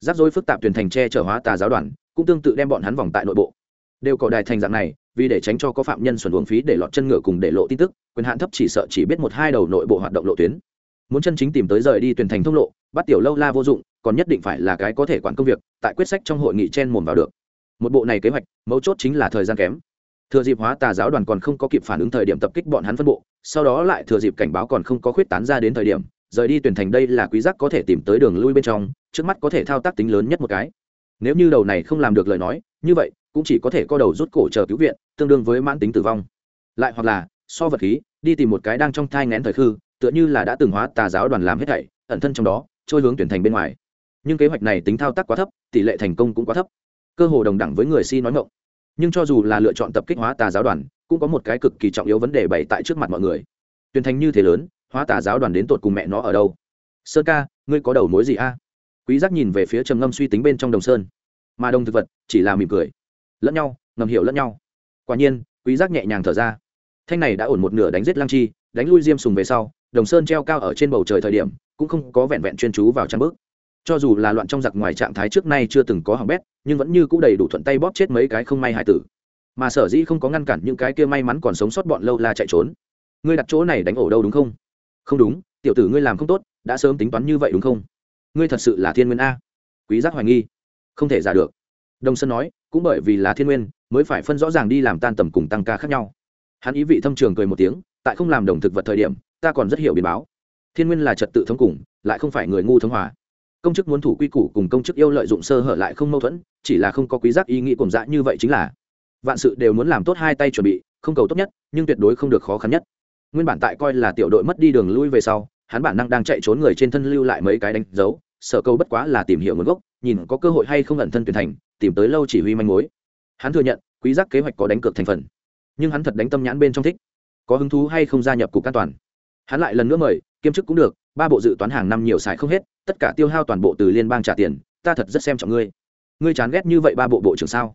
Rắc rối phức tạp tuyển thành che chở hóa tà giáo đoàn, cũng tương tự đem bọn hắn vòng tại nội bộ. Đều có đài thành dạng này, vì để tránh cho có phạm nhân xuẩn uống phí để lọt chân ngựa cùng để lộ tin tức quyền hạn thấp chỉ sợ chỉ biết một hai đầu nội bộ hoạt động lộ tuyến. Muốn chân chính tìm tới rời đi tuyển thành thông lộ, bắt tiểu lâu la vô dụng, còn nhất định phải là cái có thể quản công việc, tại quyết sách trong hội nghị chen mồm vào được. Một bộ này kế hoạch, mấu chốt chính là thời gian kém. Thừa dịp hóa tà giáo đoàn còn không có kịp phản ứng thời điểm tập kích bọn hắn phân bộ, sau đó lại thừa dịp cảnh báo còn không có khuyết tán ra đến thời điểm, rời đi tuyển thành đây là quý giác có thể tìm tới đường lui bên trong, trước mắt có thể thao tác tính lớn nhất một cái. Nếu như đầu này không làm được lời nói, như vậy, cũng chỉ có thể co đầu rút cổ chờ cứu viện, tương đương với mãn tính tử vong. Lại hoặc là so vật khí, đi tìm một cái đang trong thai ngén thời khư, tựa như là đã từng hóa tà giáo đoàn làm hết thảy, ẩn thân trong đó, trôi hướng tuyển thành bên ngoài. Nhưng kế hoạch này tính thao tác quá thấp, tỷ lệ thành công cũng quá thấp. Cơ hồ đồng đẳng với người si nói ngộng nhưng cho dù là lựa chọn tập kích hóa tà giáo đoàn, cũng có một cái cực kỳ trọng yếu vấn đề bày tại trước mặt mọi người. Tuyển thành như thế lớn, hóa tà giáo đoàn đến tột cùng mẹ nó ở đâu? Sơn ca, ngươi có đầu mối gì a? Quý giác nhìn về phía trầm ngâm suy tính bên trong đồng sơn. Mà đồng thực vật, chỉ là mỉm cười. Lẫn nhau, ngầm hiểu lẫn nhau. Quả nhiên, quý giác nhẹ nhàng thở ra thanh này đã ổn một nửa đánh giết lăng chi, đánh lui diêm sùng về sau, đồng sơn treo cao ở trên bầu trời thời điểm, cũng không có vẹn vẹn chuyên chú vào trang bước. Cho dù là loạn trong giặc ngoài trạng thái trước nay chưa từng có hỏng bét, nhưng vẫn như cũ đầy đủ thuận tay bóp chết mấy cái không may hại tử. Mà sở dĩ không có ngăn cản những cái kia may mắn còn sống sót bọn lâu la chạy trốn. Ngươi đặt chỗ này đánh ổ đâu đúng không? Không đúng, tiểu tử ngươi làm không tốt, đã sớm tính toán như vậy đúng không? Ngươi thật sự là thiên nguyên a. Quý giác hoài nghi. Không thể giả được. Đồng sơn nói, cũng bởi vì là thiên nguyên, mới phải phân rõ ràng đi làm tan tầm cùng tăng ca khác nhau hắn ý vị thâm trường cười một tiếng, tại không làm đồng thực vật thời điểm, ta còn rất hiểu biến báo. Thiên nguyên là trật tự thống cùng, lại không phải người ngu thống hòa. Công chức muốn thủ quy củ cùng công chức yêu lợi dụng sơ hở lại không mâu thuẫn, chỉ là không có quý giác ý nghĩ cùng dã như vậy chính là. Vạn sự đều muốn làm tốt hai tay chuẩn bị, không cầu tốt nhất, nhưng tuyệt đối không được khó khăn nhất. Nguyên bản tại coi là tiểu đội mất đi đường lui về sau, hắn bản năng đang chạy trốn người trên thân lưu lại mấy cái đánh dấu, sở câu bất quá là tìm hiểu nguồn gốc, nhìn có cơ hội hay không ẩn thân tuyển thành, tìm tới lâu chỉ huy manh mối. Hắn thừa nhận, quý giác kế hoạch có đánh cược thành phần nhưng hắn thật đánh tâm nhãn bên trong thích. Có hứng thú hay không gia nhập cục an toàn? Hắn lại lần nữa mời, kiêm chức cũng được, ba bộ dự toán hàng năm nhiều xài không hết, tất cả tiêu hao toàn bộ từ liên bang trả tiền, ta thật rất xem trọng ngươi. Ngươi chán ghét như vậy ba bộ bộ trưởng sao?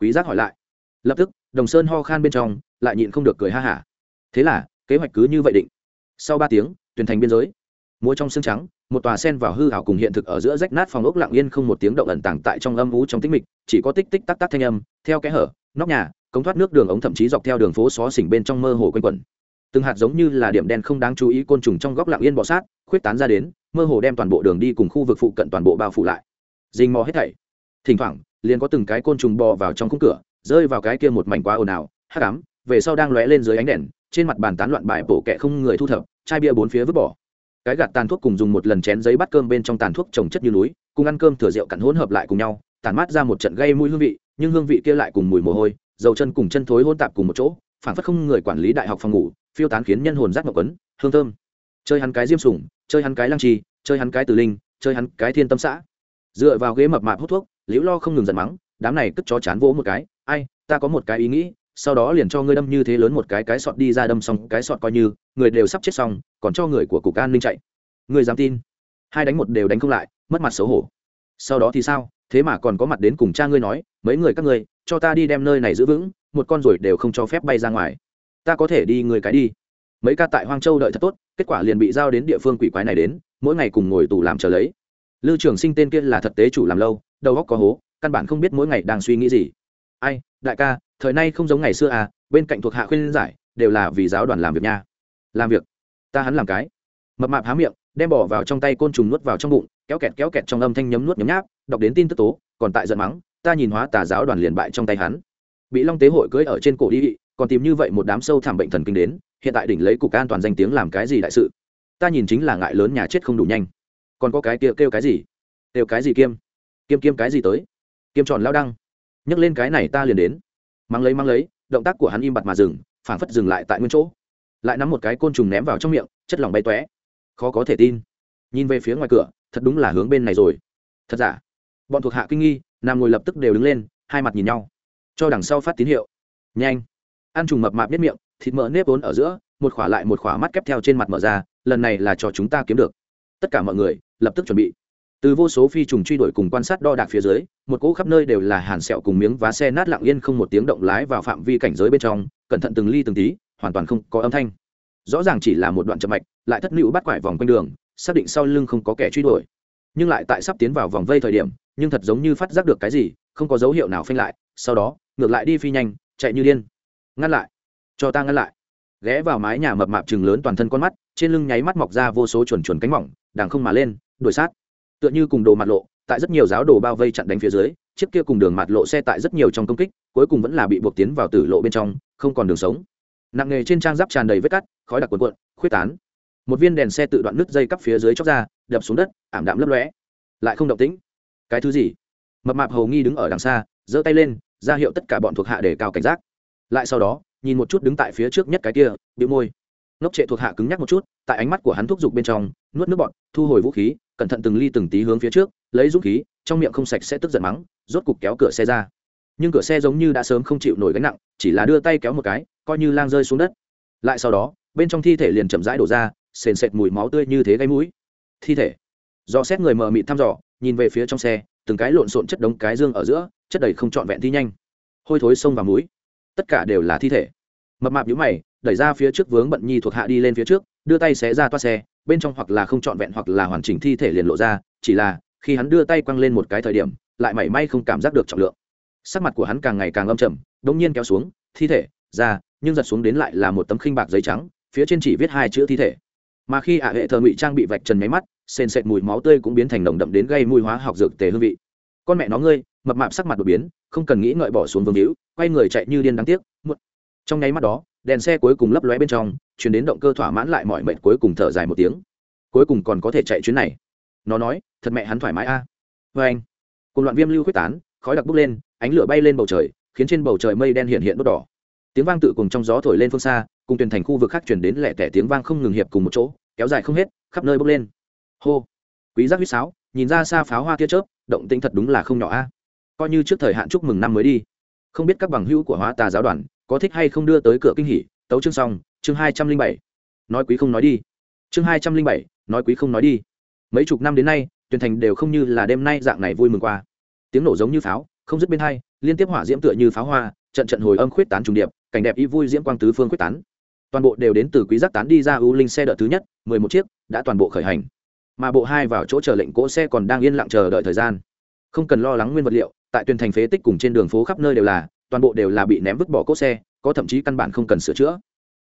Quý giác hỏi lại. Lập tức, đồng sơn ho khan bên trong, lại nhịn không được cười ha hả. Thế là, kế hoạch cứ như vậy định. Sau ba tiếng, tuyển thành biên giới. Múa trong xương trắng, một tòa sen vào hư hảo cùng hiện thực ở giữa rách nát phòng ốc lặng yên không một tiếng động ẩn tàng tại trong âm ú trong tích mịch, chỉ có tích tích tắc tắc thanh âm, theo kẽ hở, nóc nhà cống thoát nước đường ống thậm chí dọc theo đường phố xó xỉnh bên trong mơ hồ quanh quẩn. Từng hạt giống như là điểm đen không đáng chú ý côn trùng trong góc lặng yên bọ sát, khuyết tán ra đến, mơ hồ đem toàn bộ đường đi cùng khu vực phụ cận toàn bộ bao phủ lại. Dình mò hết thảy. Thỉnh thoảng, liền có từng cái côn trùng bò vào trong khung cửa, rơi vào cái kia một mảnh quá ồn ào, hắc ám, về sau đang lóe lên dưới ánh đèn, trên mặt bàn tán loạn bài bổ kẹ không người thu thập, chai bia bốn phía vứt bỏ. Cái gạt tàn thuốc cùng dùng một lần chén giấy bắt cơm bên trong tàn thuốc trồng chất như núi, cùng ăn cơm thừa rượu cặn hỗn hợp lại cùng nhau tàn mát ra một trận gây mũi hương vị, nhưng hương vị kia lại cùng mùi mồ hôi dầu chân cùng chân thối hôn tạp cùng một chỗ phản phất không người quản lý đại học phòng ngủ, phiêu tán khiến nhân hồn rác ngọc quấn hương thơm. Chơi hắn cái diêm sủng, chơi hắn cái lăng trì, chơi hắn cái tử linh, chơi hắn cái thiên tâm xã. Dựa vào ghế mập mạp hút thuốc, liễu lo không ngừng giận mắng, đám này cất chó chán vỗ một cái, ai, ta có một cái ý nghĩ, sau đó liền cho ngươi đâm như thế lớn một cái cái sọt đi ra đâm xong, cái sọt coi như, người đều sắp chết xong, còn cho người của cục an ninh chạy. Người dám tin? Hai đánh một đều đánh không lại, mất mặt xấu hổ. Sau đó thì sao? Thế mà còn có mặt đến cùng cha ngươi nói, mấy người các ngươi cho ta đi đem nơi này giữ vững, một con ruồi đều không cho phép bay ra ngoài. Ta có thể đi người cái đi. Mấy ca tại hoang châu đợi thật tốt, kết quả liền bị giao đến địa phương quỷ quái này đến, mỗi ngày cùng ngồi tù làm chờ lấy. Lưu trường sinh tên kia là thật tế chủ làm lâu, đầu óc có hố, căn bản không biết mỗi ngày đang suy nghĩ gì. Ai, đại ca, thời nay không giống ngày xưa à bên cạnh thuộc hạ khuyên giải, đều là vì giáo đoàn làm việc nha. Làm việc? Ta hắn làm cái. Mập mạp há miệng, đem bỏ vào trong tay côn trùng nuốt vào trong bụng, kéo kẹt kéo kẹt trong âm thanh nhấm nuốt nhấm nháp, đọc đến tin tức tố, còn tại giận mắng ta nhìn hóa tà giáo đoàn liền bại trong tay hắn. Bị long tế hội cưỡi ở trên cổ đi, còn tìm như vậy một đám sâu thảm bệnh thần kinh đến, hiện tại đỉnh lấy cục an toàn danh tiếng làm cái gì đại sự? Ta nhìn chính là ngại lớn nhà chết không đủ nhanh. Còn có cái kia kêu cái gì? Kêu cái gì kiêm? Kiêm kiêm cái gì tới? Kiêm tròn lao đăng. Nhấc lên cái này ta liền đến. Mang lấy mang lấy, động tác của hắn im bặt mà dừng, phảng phất dừng lại tại nguyên chỗ. Lại nắm một cái côn trùng ném vào trong miệng, chất lỏng bay tóe. Khó có thể tin. Nhìn về phía ngoài cửa, thật đúng là hướng bên này rồi. Thật giả? Bọn thuộc hạ kinh nghi nằm ngồi lập tức đều đứng lên, hai mặt nhìn nhau. Cho đằng sau phát tín hiệu. Nhanh. Ăn trùng mập mạp nhất miệng, thịt mỡ nếp vốn ở giữa, một khỏa lại một khỏa mắt kép theo trên mặt mở ra, lần này là cho chúng ta kiếm được. Tất cả mọi người, lập tức chuẩn bị. Từ vô số phi trùng truy đuổi cùng quan sát đo đạc phía dưới, một cỗ khắp nơi đều là hàn sẹo cùng miếng vá xe nát lặng yên không một tiếng động lái vào phạm vi cảnh giới bên trong, cẩn thận từng ly từng tí, hoàn toàn không có âm thanh. Rõ ràng chỉ là một đoạn chậm mạch, lại thất nữ bắt quải vòng quanh đường, xác định sau lưng không có kẻ truy đuổi. Nhưng lại tại sắp tiến vào vòng vây thời điểm nhưng thật giống như phát giác được cái gì, không có dấu hiệu nào phanh lại, sau đó, ngược lại đi phi nhanh, chạy như điên. Ngăn lại. Cho ta ngăn lại. Ghé vào mái nhà mập mạp chừng lớn toàn thân con mắt, trên lưng nháy mắt mọc ra vô số chuồn chuồn cánh mỏng đàng không mà lên, đuổi sát. Tựa như cùng đồ mặt lộ, tại rất nhiều giáo đồ bao vây chặn đánh phía dưới, chiếc kia cùng đường mặt lộ xe tại rất nhiều trong công kích, cuối cùng vẫn là bị buộc tiến vào tử lộ bên trong, không còn đường sống. Nặng nghề trên trang giáp tràn đầy vết cắt, khói đặc cuộn cuộn, khuyết tán. Một viên đèn xe tự đoạn nứt dây cắp phía dưới chóc ra, đập xuống đất, ảm đạm lấp lóe. Lại không động tĩnh cái thứ gì? Mập mạp hầu nghi đứng ở đằng xa, giơ tay lên, ra hiệu tất cả bọn thuộc hạ để cao cảnh giác. Lại sau đó, nhìn một chút đứng tại phía trước nhất cái kia bị môi. Ngốc trệ thuộc hạ cứng nhắc một chút, tại ánh mắt của hắn thúc giục bên trong, nuốt nước bọt, thu hồi vũ khí, cẩn thận từng ly từng tí hướng phía trước, lấy dũng khí, trong miệng không sạch sẽ tức giận mắng, rốt cục kéo cửa xe ra. Nhưng cửa xe giống như đã sớm không chịu nổi gánh nặng, chỉ là đưa tay kéo một cái, coi như lang rơi xuống đất. Lại sau đó, bên trong thi thể liền chậm rãi đổ ra, sền sệt mùi máu tươi như thế gây mũi. Thi thể. Do xét người mờ mịt thăm dò nhìn về phía trong xe, từng cái lộn xộn chất đống cái dương ở giữa, chất đầy không trọn vẹn thi nhanh. Hôi thối sông và mũi. Tất cả đều là thi thể. Mập mạp nhũ mày, đẩy ra phía trước vướng bận nhi thuộc hạ đi lên phía trước, đưa tay xé ra toa xe, bên trong hoặc là không trọn vẹn hoặc là hoàn chỉnh thi thể liền lộ ra, chỉ là, khi hắn đưa tay quăng lên một cái thời điểm, lại mảy may không cảm giác được trọng lượng. Sắc mặt của hắn càng ngày càng âm trầm đ nhiên kéo xuống, thi thể, ra, nhưng giật xuống đến lại là một tấm khinh bạc giấy trắng, phía trên chỉ viết hai chữ thi thể. Mà khi ả hệ thờ ngụy trang bị vạch trần máy mắt sền sệt mùi máu tươi cũng biến thành nồng đậm đến gây mùi hóa học dược tề hương vị. Con mẹ nó ngươi, mập mạp sắc mặt đột biến, không cần nghĩ ngợi bỏ xuống vương hữu quay người chạy như điên đáng tiếc một trong nháy mắt đó, đèn xe cuối cùng lấp lóe bên trong chuyển đến động cơ thỏa mãn lại mọi mệnh cuối cùng thở dài một tiếng. Cuối cùng còn có thể chạy chuyến này. Nó nói, thật mẹ hắn thoải mái a. À. vê anh cùng loạn viêm lưu quyết tán, khói đặc bốc lên, ánh lửa bay lên bầu trời, khiến trên bầu trời mây đen hiện hiện đốt đỏ. Tiếng vang tự cùng trong gió thổi lên phương xa, cùng tuyển thành khu vực khác chuyển đến lẻ tẻ tiếng vang không ngừng hiệp cùng một chỗ, kéo dài không hết, khắp nơi bốc lên hô. Quý giác huýt sáo, nhìn ra xa pháo hoa tia chớp, động tĩnh thật đúng là không nhỏ a. Coi như trước thời hạn chúc mừng năm mới đi. Không biết các bằng hữu của hóa tà giáo đoàn có thích hay không đưa tới cửa kinh hỉ, tấu chương xong, chương hai trăm linh bảy. Nói quý không nói đi. Chương hai trăm linh bảy, nói quý không nói đi. Mấy chục năm đến nay, tuyển thành đều không như là đêm nay dạng này vui mừng qua. Tiếng nổ giống như pháo, không dứt bên hai, liên tiếp hỏa diễm tựa như pháo hoa, trận trận hồi âm khuyết tán trùng điệp, cảnh đẹp y vui diễm quang tứ phương khuyết tán. Toàn bộ đều đến từ quý giác tán đi ra ưu linh xe đợt thứ nhất, mười một chiếc đã toàn bộ khởi hành mà bộ hai vào chỗ chờ lệnh cỗ xe còn đang yên lặng chờ đợi thời gian. Không cần lo lắng nguyên vật liệu, tại tuyển thành phế tích cùng trên đường phố khắp nơi đều là, toàn bộ đều là bị ném vứt bỏ cỗ xe, có thậm chí căn bản không cần sửa chữa.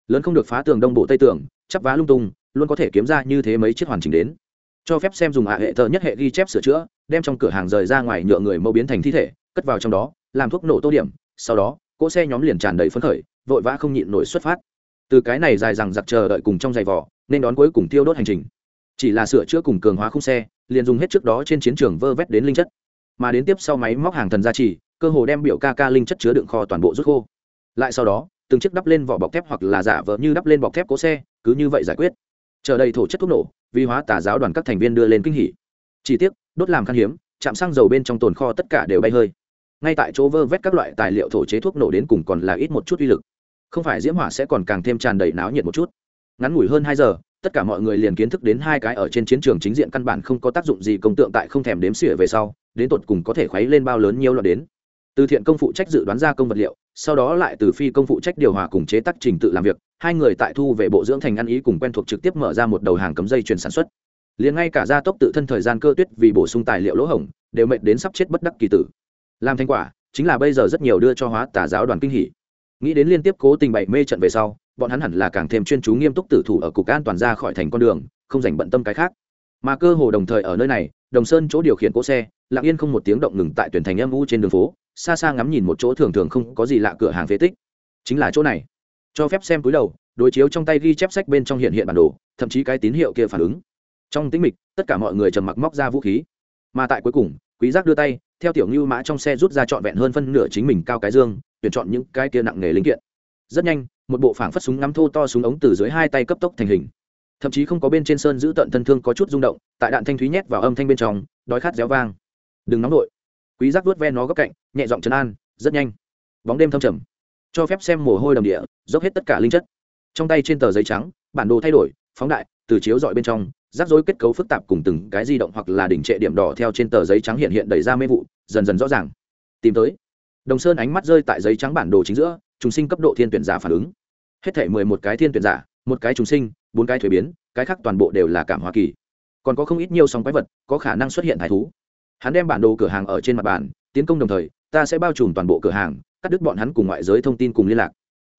Lớn không được phá tường đông bộ tây tường, chắp vá lung tung, luôn có thể kiếm ra như thế mấy chiếc hoàn chỉnh đến. Cho phép xem dùng hạ hệ thờ nhất hệ ghi chép sửa chữa, đem trong cửa hàng rời ra ngoài nhựa người mẫu biến thành thi thể, cất vào trong đó, làm thuốc nổ tô điểm, sau đó, cỗ xe nhóm liền tràn đầy phấn khởi, vội vã không nhịn nổi xuất phát. Từ cái này dài rằng giặc chờ đợi cùng trong giày vỏ, nên đón cuối cùng tiêu đốt hành trình chỉ là sửa chữa cùng cường hóa khung xe, liền dùng hết trước đó trên chiến trường vơ vét đến linh chất. Mà đến tiếp sau máy móc hàng thần gia trì, cơ hồ đem biểu ca ca linh chất chứa đựng kho toàn bộ rút khô. Lại sau đó, từng chiếc đắp lên vỏ bọc thép hoặc là giả vờ như đắp lên bọc thép cố xe, cứ như vậy giải quyết. Chờ đây thổ chất thuốc nổ vi hóa tà giáo đoàn các thành viên đưa lên kinh hỉ. Chi tiết đốt làm khan hiếm, chạm xăng dầu bên trong tồn kho tất cả đều bay hơi. Ngay tại chỗ vơ vét các loại tài liệu thổ chế thuốc nổ đến cùng còn là ít một chút uy lực. Không phải diễm hỏa sẽ còn càng thêm tràn đầy náo nhiệt một chút. Ngắn ngủi hơn hai giờ tất cả mọi người liền kiến thức đến hai cái ở trên chiến trường chính diện căn bản không có tác dụng gì công tượng tại không thèm đếm xỉa về sau, đến tột cùng có thể khuấy lên bao lớn nhiều loạt đến. Từ thiện công phụ trách dự đoán ra công vật liệu, sau đó lại từ phi công phụ trách điều hòa cùng chế tác trình tự làm việc, hai người tại thu về bộ dưỡng thành ăn ý cùng quen thuộc trực tiếp mở ra một đầu hàng cấm dây chuyển sản xuất. Liền ngay cả gia tốc tự thân thời gian cơ tuyết vì bổ sung tài liệu lỗ hổng, đều mệt đến sắp chết bất đắc kỳ tử. Làm thành quả, chính là bây giờ rất nhiều đưa cho hóa tà giáo đoàn kinh hỷ nghĩ đến liên tiếp cố tình bày mê trận về sau bọn hắn hẳn là càng thêm chuyên chú nghiêm túc tử thủ ở cục an toàn ra khỏi thành con đường, không dành bận tâm cái khác. Mà cơ hồ đồng thời ở nơi này, đồng sơn chỗ điều khiển cỗ xe, lặng yên không một tiếng động ngừng tại tuyển thành âm u trên đường phố, xa xa ngắm nhìn một chỗ thường thường không có gì lạ cửa hàng phế tích. Chính là chỗ này. Cho phép xem túi đầu, đối chiếu trong tay ghi chép sách bên trong hiện hiện bản đồ, thậm chí cái tín hiệu kia phản ứng. Trong tĩnh mịch, tất cả mọi người trầm mặc móc ra vũ khí. Mà tại cuối cùng, quý giác đưa tay, theo tiểu ngưu mã trong xe rút ra trọn vẹn hơn phân nửa chính mình cao cái dương, tuyển chọn những cái kia nặng nghề linh kiện. Rất nhanh một bộ phảng phất súng ngắm thô to súng ống từ dưới hai tay cấp tốc thành hình. Thậm chí không có bên trên sơn giữ tận thân thương có chút rung động, tại đạn thanh thúy nhét vào âm thanh bên trong, đói khát réo vang. Đừng nóng nổi quý giác vuốt ve nó góc cạnh, nhẹ giọng trấn an, rất nhanh. Bóng đêm thâm trầm, cho phép xem mồ hôi đầm địa, dốc hết tất cả linh chất. Trong tay trên tờ giấy trắng, bản đồ thay đổi, phóng đại, từ chiếu dọi bên trong, rắc rối kết cấu phức tạp cùng từng cái di động hoặc là đỉnh trệ điểm đỏ theo trên tờ giấy trắng hiện hiện đẩy ra mê vụ, dần dần rõ ràng. Tìm tới. Đồng sơn ánh mắt rơi tại giấy trắng bản đồ chính giữa, trùng sinh cấp độ thiên tuyển giả phản ứng hết thể mười một cái thiên tuyển giả, một cái trùng sinh, bốn cái thuế biến, cái khác toàn bộ đều là cảm hoa kỳ. Còn có không ít nhiều song quái vật, có khả năng xuất hiện thái thú. Hắn đem bản đồ cửa hàng ở trên mặt bàn, tiến công đồng thời, ta sẽ bao trùm toàn bộ cửa hàng, cắt đứt bọn hắn cùng ngoại giới thông tin cùng liên lạc.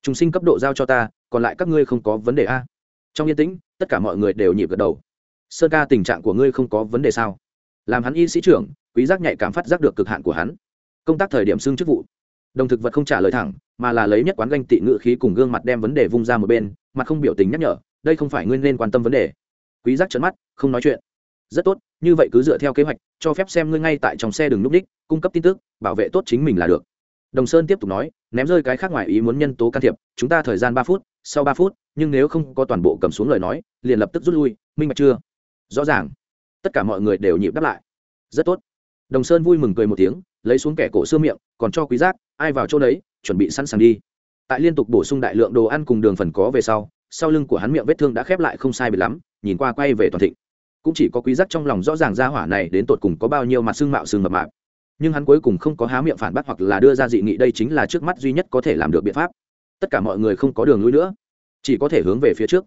Trùng sinh cấp độ giao cho ta, còn lại các ngươi không có vấn đề a? Trong yên tĩnh, tất cả mọi người đều nhịp gật đầu. Sơn ca, tình trạng của ngươi không có vấn đề sao? Làm hắn y sĩ trưởng, quý giác nhạy cảm phát giác được cực hạn của hắn. Công tác thời điểm xưng chức vụ đồng thực vật không trả lời thẳng, mà là lấy nhất quán ganh tị ngự khí cùng gương mặt đem vấn đề vung ra một bên mặt không biểu tình nhắc nhở, đây không phải ngươi nên quan tâm vấn đề. Quý giác trợn mắt, không nói chuyện. Rất tốt, như vậy cứ dựa theo kế hoạch, cho phép xem ngươi ngay tại trong xe đường núp đích cung cấp tin tức, bảo vệ tốt chính mình là được. Đồng sơn tiếp tục nói, ném rơi cái khác ngoài ý muốn nhân tố can thiệp, chúng ta thời gian ba phút, sau ba phút, nhưng nếu không có toàn bộ cầm xuống lời nói, liền lập tức rút lui, minh bạch chưa? Rõ ràng. Tất cả mọi người đều nhịp đáp lại. Rất tốt. Đồng sơn vui mừng cười một tiếng, lấy xuống kẻ cổ xưa miệng, còn cho quý giác ai vào chỗ đấy chuẩn bị sẵn sàng đi. Tại liên tục bổ sung đại lượng đồ ăn cùng đường phần có về sau sau lưng của hắn miệng vết thương đã khép lại không sai bị lắm, nhìn qua quay về toàn thịnh. Cũng chỉ có quý giác trong lòng rõ ràng ra hỏa này đến tột cùng có bao nhiêu mặt xương mạo xương mập mạp. Nhưng hắn cuối cùng không có há miệng phản bác hoặc là đưa ra dị nghị, đây chính là trước mắt duy nhất có thể làm được biện pháp. Tất cả mọi người không có đường lui nữa, chỉ có thể hướng về phía trước.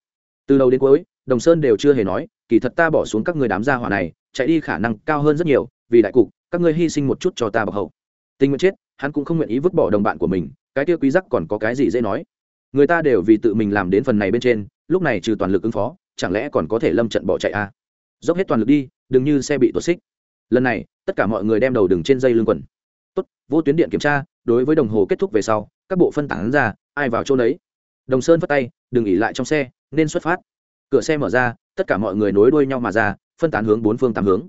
Từ đầu đến cuối, đồng sơn đều chưa hề nói, kỳ thật ta bỏ xuống các người đám gia hỏa này, chạy đi khả năng cao hơn rất nhiều, vì đại cục, các ngươi hy sinh một chút cho ta bọc hậu. Tình nguyện chết hắn cũng không nguyện ý vứt bỏ đồng bạn của mình, cái tiêu quý giác còn có cái gì dễ nói? Người ta đều vì tự mình làm đến phần này bên trên, lúc này trừ toàn lực ứng phó, chẳng lẽ còn có thể lâm trận bỏ chạy à? dốc hết toàn lực đi, đừng như xe bị tuột xích. Lần này, tất cả mọi người đem đầu đừng trên dây lưng quần. Tốt, vô tuyến điện kiểm tra, đối với đồng hồ kết thúc về sau, các bộ phân tán ra, ai vào chỗ đấy đồng sơn vất tay, đừng nghỉ lại trong xe, nên xuất phát. Cửa xe mở ra, tất cả mọi người nối đuôi nhau mà ra, phân tán hướng bốn phương tám hướng.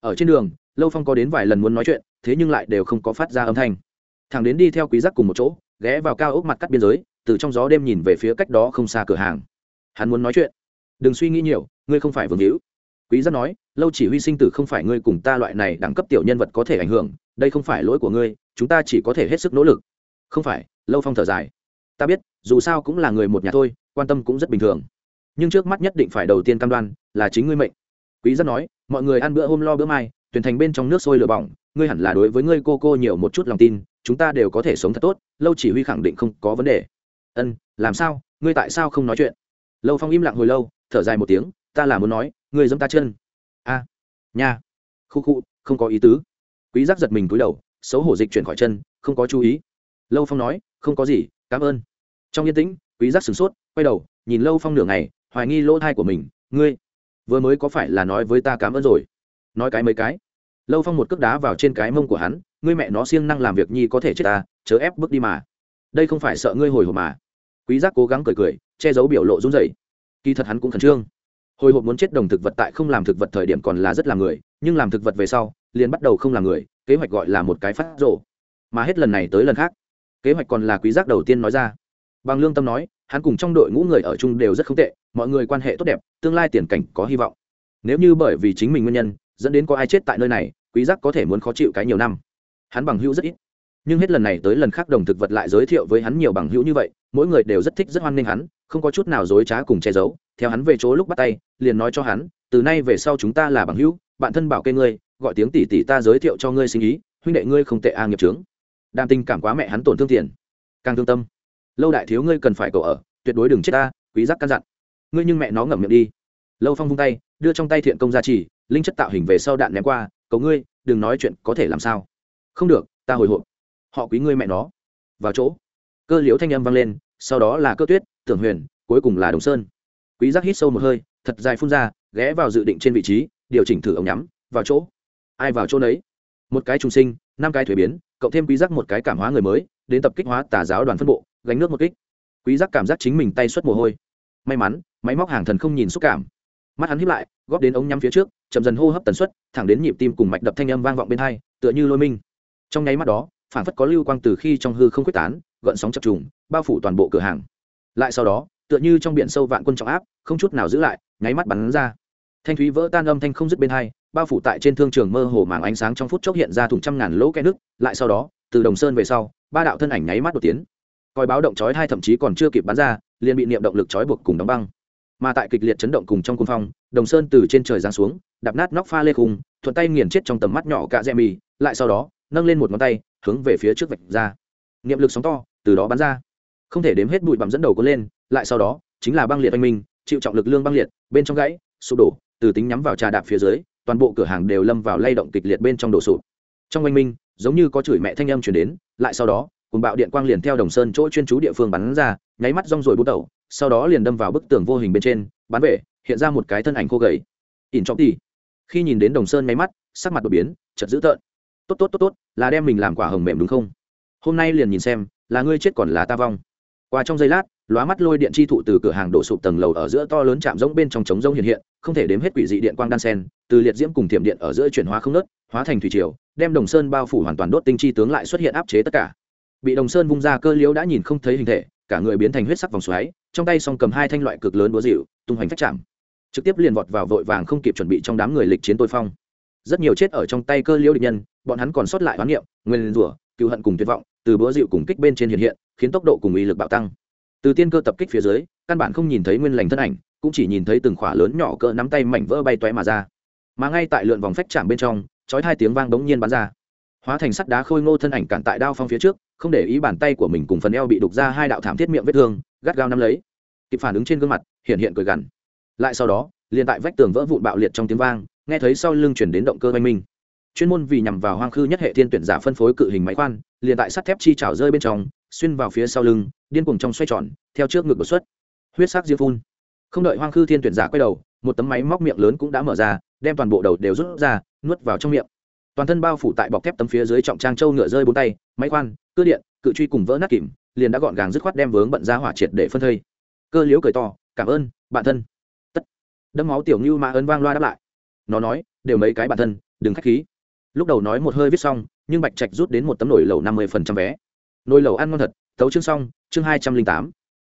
Ở trên đường, lâu phong có đến vài lần muốn nói chuyện, thế nhưng lại đều không có phát ra âm thanh thằng đến đi theo quý giác cùng một chỗ, ghé vào cao ốc mặt cắt biên giới, từ trong gió đêm nhìn về phía cách đó không xa cửa hàng. Hắn muốn nói chuyện. Đừng suy nghĩ nhiều, ngươi không phải vương hữu. Quý giác nói, lâu chỉ huy sinh tử không phải ngươi cùng ta loại này đẳng cấp tiểu nhân vật có thể ảnh hưởng, đây không phải lỗi của ngươi, chúng ta chỉ có thể hết sức nỗ lực. Không phải, lâu phong thở dài. Ta biết, dù sao cũng là người một nhà thôi, quan tâm cũng rất bình thường. Nhưng trước mắt nhất định phải đầu tiên cam đoan, là chính ngươi mệnh. Quý giác nói, mọi người ăn bữa hôm lo bữa mai, tuyển thành bên trong nước sôi lửa bỏng, ngươi hẳn là đối với ngươi cô cô nhiều một chút lòng tin chúng ta đều có thể sống thật tốt, lâu chỉ huy khẳng định không có vấn đề. Ân, làm sao? Ngươi tại sao không nói chuyện? Lâu phong im lặng hồi lâu, thở dài một tiếng, ta là muốn nói, ngươi dẫm ta chân. A, nha. Khu khu, không có ý tứ. Quý giác giật mình cúi đầu, xấu hổ dịch chuyển khỏi chân, không có chú ý. Lâu phong nói, không có gì, cảm ơn. Trong yên tĩnh, quý giác sửng sốt, quay đầu, nhìn lâu phong nửa ngày, hoài nghi lỗ thai của mình. Ngươi, vừa mới có phải là nói với ta cảm ơn rồi? Nói cái mấy cái. Lâu phong một cước đá vào trên cái mông của hắn ngươi mẹ nó siêng năng làm việc nhi có thể chết ta, chớ ép bước đi mà. Đây không phải sợ ngươi hồi hộp mà. Quý giác cố gắng cười cười, che giấu biểu lộ run rẩy. Kỳ thật hắn cũng khẩn trương. Hồi hộp muốn chết đồng thực vật tại không làm thực vật thời điểm còn là rất là người, nhưng làm thực vật về sau, liền bắt đầu không làm người, kế hoạch gọi là một cái phát rổ mà hết lần này tới lần khác, kế hoạch còn là quý giác đầu tiên nói ra. Bằng lương tâm nói, hắn cùng trong đội ngũ người ở chung đều rất không tệ, mọi người quan hệ tốt đẹp, tương lai tiền cảnh có hy vọng. Nếu như bởi vì chính mình nguyên nhân, dẫn đến có ai chết tại nơi này, quý giác có thể muốn khó chịu cái nhiều năm hắn bằng hữu rất ít. Nhưng hết lần này tới lần khác đồng thực vật lại giới thiệu với hắn nhiều bằng hữu như vậy, mỗi người đều rất thích rất hoan nghênh hắn, không có chút nào dối trá cùng che giấu. Theo hắn về chỗ lúc bắt tay, liền nói cho hắn, từ nay về sau chúng ta là bằng hữu, bạn thân bảo kê ngươi, gọi tiếng tỷ tỷ ta giới thiệu cho ngươi sinh ý, huynh đệ ngươi không tệ a, nghiệp trướng đam tình cảm quá mẹ hắn tổn thương tiền. Càng thương tâm. Lâu đại thiếu ngươi cần phải cậu ở, tuyệt đối đừng chết ta, quý giác căn dặn. Ngươi nhưng mẹ nó ngậm miệng đi. Lâu phong vung tay, đưa trong tay thiện công gia trì linh chất tạo hình về sau đạn ném qua cầu ngươi, đừng nói chuyện có thể làm sao không được, ta hồi hộp. Họ quý ngươi mẹ nó. Vào chỗ. Cơ liễu thanh âm vang lên, sau đó là cơ tuyết, tưởng huyền, cuối cùng là đồng sơn. Quý giác hít sâu một hơi, thật dài phun ra, ghé vào dự định trên vị trí, điều chỉnh thử ống nhắm, vào chỗ. Ai vào chỗ đấy một cái trùng sinh, năm cái thuế biến, cộng thêm quý giác một cái cảm hóa người mới, đến tập kích hóa tà giáo đoàn phân bộ, gánh nước một kích. Quý giác cảm giác chính mình tay xuất mồ hôi. May mắn, máy móc hàng thần không nhìn xúc cảm. Mắt hắn híp lại, góp đến ống nhắm phía trước, chậm dần hô hấp tần suất, thẳng đến nhịp tim cùng mạch đập thanh âm vang vọng bên hai, tựa như lôi minh trong nháy mắt đó phản phất có lưu quang từ khi trong hư không quyết tán, gợn sóng chập trùng, bao phủ toàn bộ cửa hàng. Lại sau đó, tựa như trong biển sâu vạn quân trọng áp, không chút nào giữ lại, nháy mắt bắn ra. Thanh thúy vỡ tan âm thanh không dứt bên hai, bao phủ tại trên thương trường mơ hồ màng ánh sáng trong phút chốc hiện ra thủng trăm ngàn lỗ kẽ nước lại sau đó, từ đồng sơn về sau, ba đạo thân ảnh nháy mắt đột tiến. Coi báo động chói hai thậm chí còn chưa kịp bắn ra, liền bị niệm động lực chói buộc cùng đóng băng. Mà tại kịch liệt chấn động cùng trong cung phong, đồng sơn từ trên trời giáng xuống, đạp nát nóc pha lê khung, thuận tay nghiền chết trong tầm mắt nhỏ cạ rẽ mì, lại sau đó nâng lên một ngón tay, hướng về phía trước vạch ra. Niệm lực sóng to, từ đó bắn ra. Không thể đếm hết bụi bặm dẫn đầu có lên, lại sau đó, chính là băng liệt oanh minh, chịu trọng lực lương băng liệt, bên trong gãy, sụp đổ, từ tính nhắm vào trà đạp phía dưới, toàn bộ cửa hàng đều lâm vào lay động kịch liệt bên trong đổ sụp. Trong oanh minh, giống như có chửi mẹ thanh âm chuyển đến, lại sau đó cùng bạo điện quang liền theo đồng sơn chỗ chuyên chú địa phương bắn ra, nháy mắt rong rồi bút đầu, sau đó liền đâm vào bức tường vô hình bên trên, bắn về, hiện ra một cái thân ảnh khô gầy. Ỉn trọng đi khi nhìn đến đồng sơn nháy mắt, sắc mặt đột biến chật dữ tợn tốt tốt tốt tốt, là đem mình làm quả hồng mềm đúng không? Hôm nay liền nhìn xem, là ngươi chết còn là ta vong. Qua trong giây lát, lóa mắt lôi điện chi thụ từ cửa hàng đổ sụp tầng lầu ở giữa to lớn chạm rỗng bên trong trống rỗng hiện hiện, không thể đếm hết quỷ dị điện quang đan sen, từ liệt diễm cùng thiểm điện ở giữa chuyển hóa không nớt, hóa thành thủy triều, đem đồng sơn bao phủ hoàn toàn đốt tinh chi tướng lại xuất hiện áp chế tất cả. Bị đồng sơn vung ra cơ liễu đã nhìn không thấy hình thể, cả người biến thành huyết sắc vòng xoáy, trong tay song cầm hai thanh loại cực lớn búa dịu, tung hoành phách chạm. Trực tiếp liền vọt vào vội vàng không kịp chuẩn bị trong đám người lịch chiến tôi phong rất nhiều chết ở trong tay cơ liễu địch nhân, bọn hắn còn sót lại hoán niệm, nguyên rủa cựu hận cùng tuyệt vọng, từ bữa dịu cùng kích bên trên hiện hiện, khiến tốc độ cùng uy lực bạo tăng. Từ tiên cơ tập kích phía dưới, căn bản không nhìn thấy nguyên lành thân ảnh, cũng chỉ nhìn thấy từng khỏa lớn nhỏ cỡ nắm tay mảnh vỡ bay toé mà ra. Mà ngay tại lượn vòng phách chạm bên trong, chói hai tiếng vang bỗng nhiên bắn ra. Hóa thành sắt đá khôi ngô thân ảnh cản tại đao phong phía trước, không để ý bàn tay của mình cùng phần eo bị đục ra hai đạo thảm thiết miệng vết thương, gắt gao nắm lấy. Kịp phản ứng trên gương mặt, hiện hiện cười gằn. Lại sau đó, liền tại vách tường vỡ vụn bạo liệt trong tiếng vang nghe thấy sau lưng chuyển đến động cơ oanh minh. Chuyên môn vì nhằm vào hoang khư nhất hệ thiên tuyển giả phân phối cự hình máy khoan, liền tại sắt thép chi trào rơi bên trong, xuyên vào phía sau lưng, điên cuồng trong xoay tròn, theo trước ngực đột xuất. Huyết sắc diêm phun. Không đợi hoang khư thiên tuyển giả quay đầu, một tấm máy móc miệng lớn cũng đã mở ra, đem toàn bộ đầu đều rút ra, nuốt vào trong miệng. Toàn thân bao phủ tại bọc thép tấm phía dưới trọng trang châu ngựa rơi bốn tay, máy khoan cơ điện, cự truy cùng vỡ nát kìm, liền đã gọn gàng dứt khoát đem vướng bận ra hỏa triệt để phân thây. Cơ liếu cười to, cảm ơn, bạn thân. Tất. Đâm máu tiểu ngưu mà ơn vang loa đáp lại nó nói, đều mấy cái bạn thân, đừng khách khí. Lúc đầu nói một hơi viết xong, nhưng bạch trạch rút đến một tấm nồi lẩu năm mươi phần trăm vé. Nồi lẩu ăn ngon thật tấu chương xong, chương hai trăm linh tám.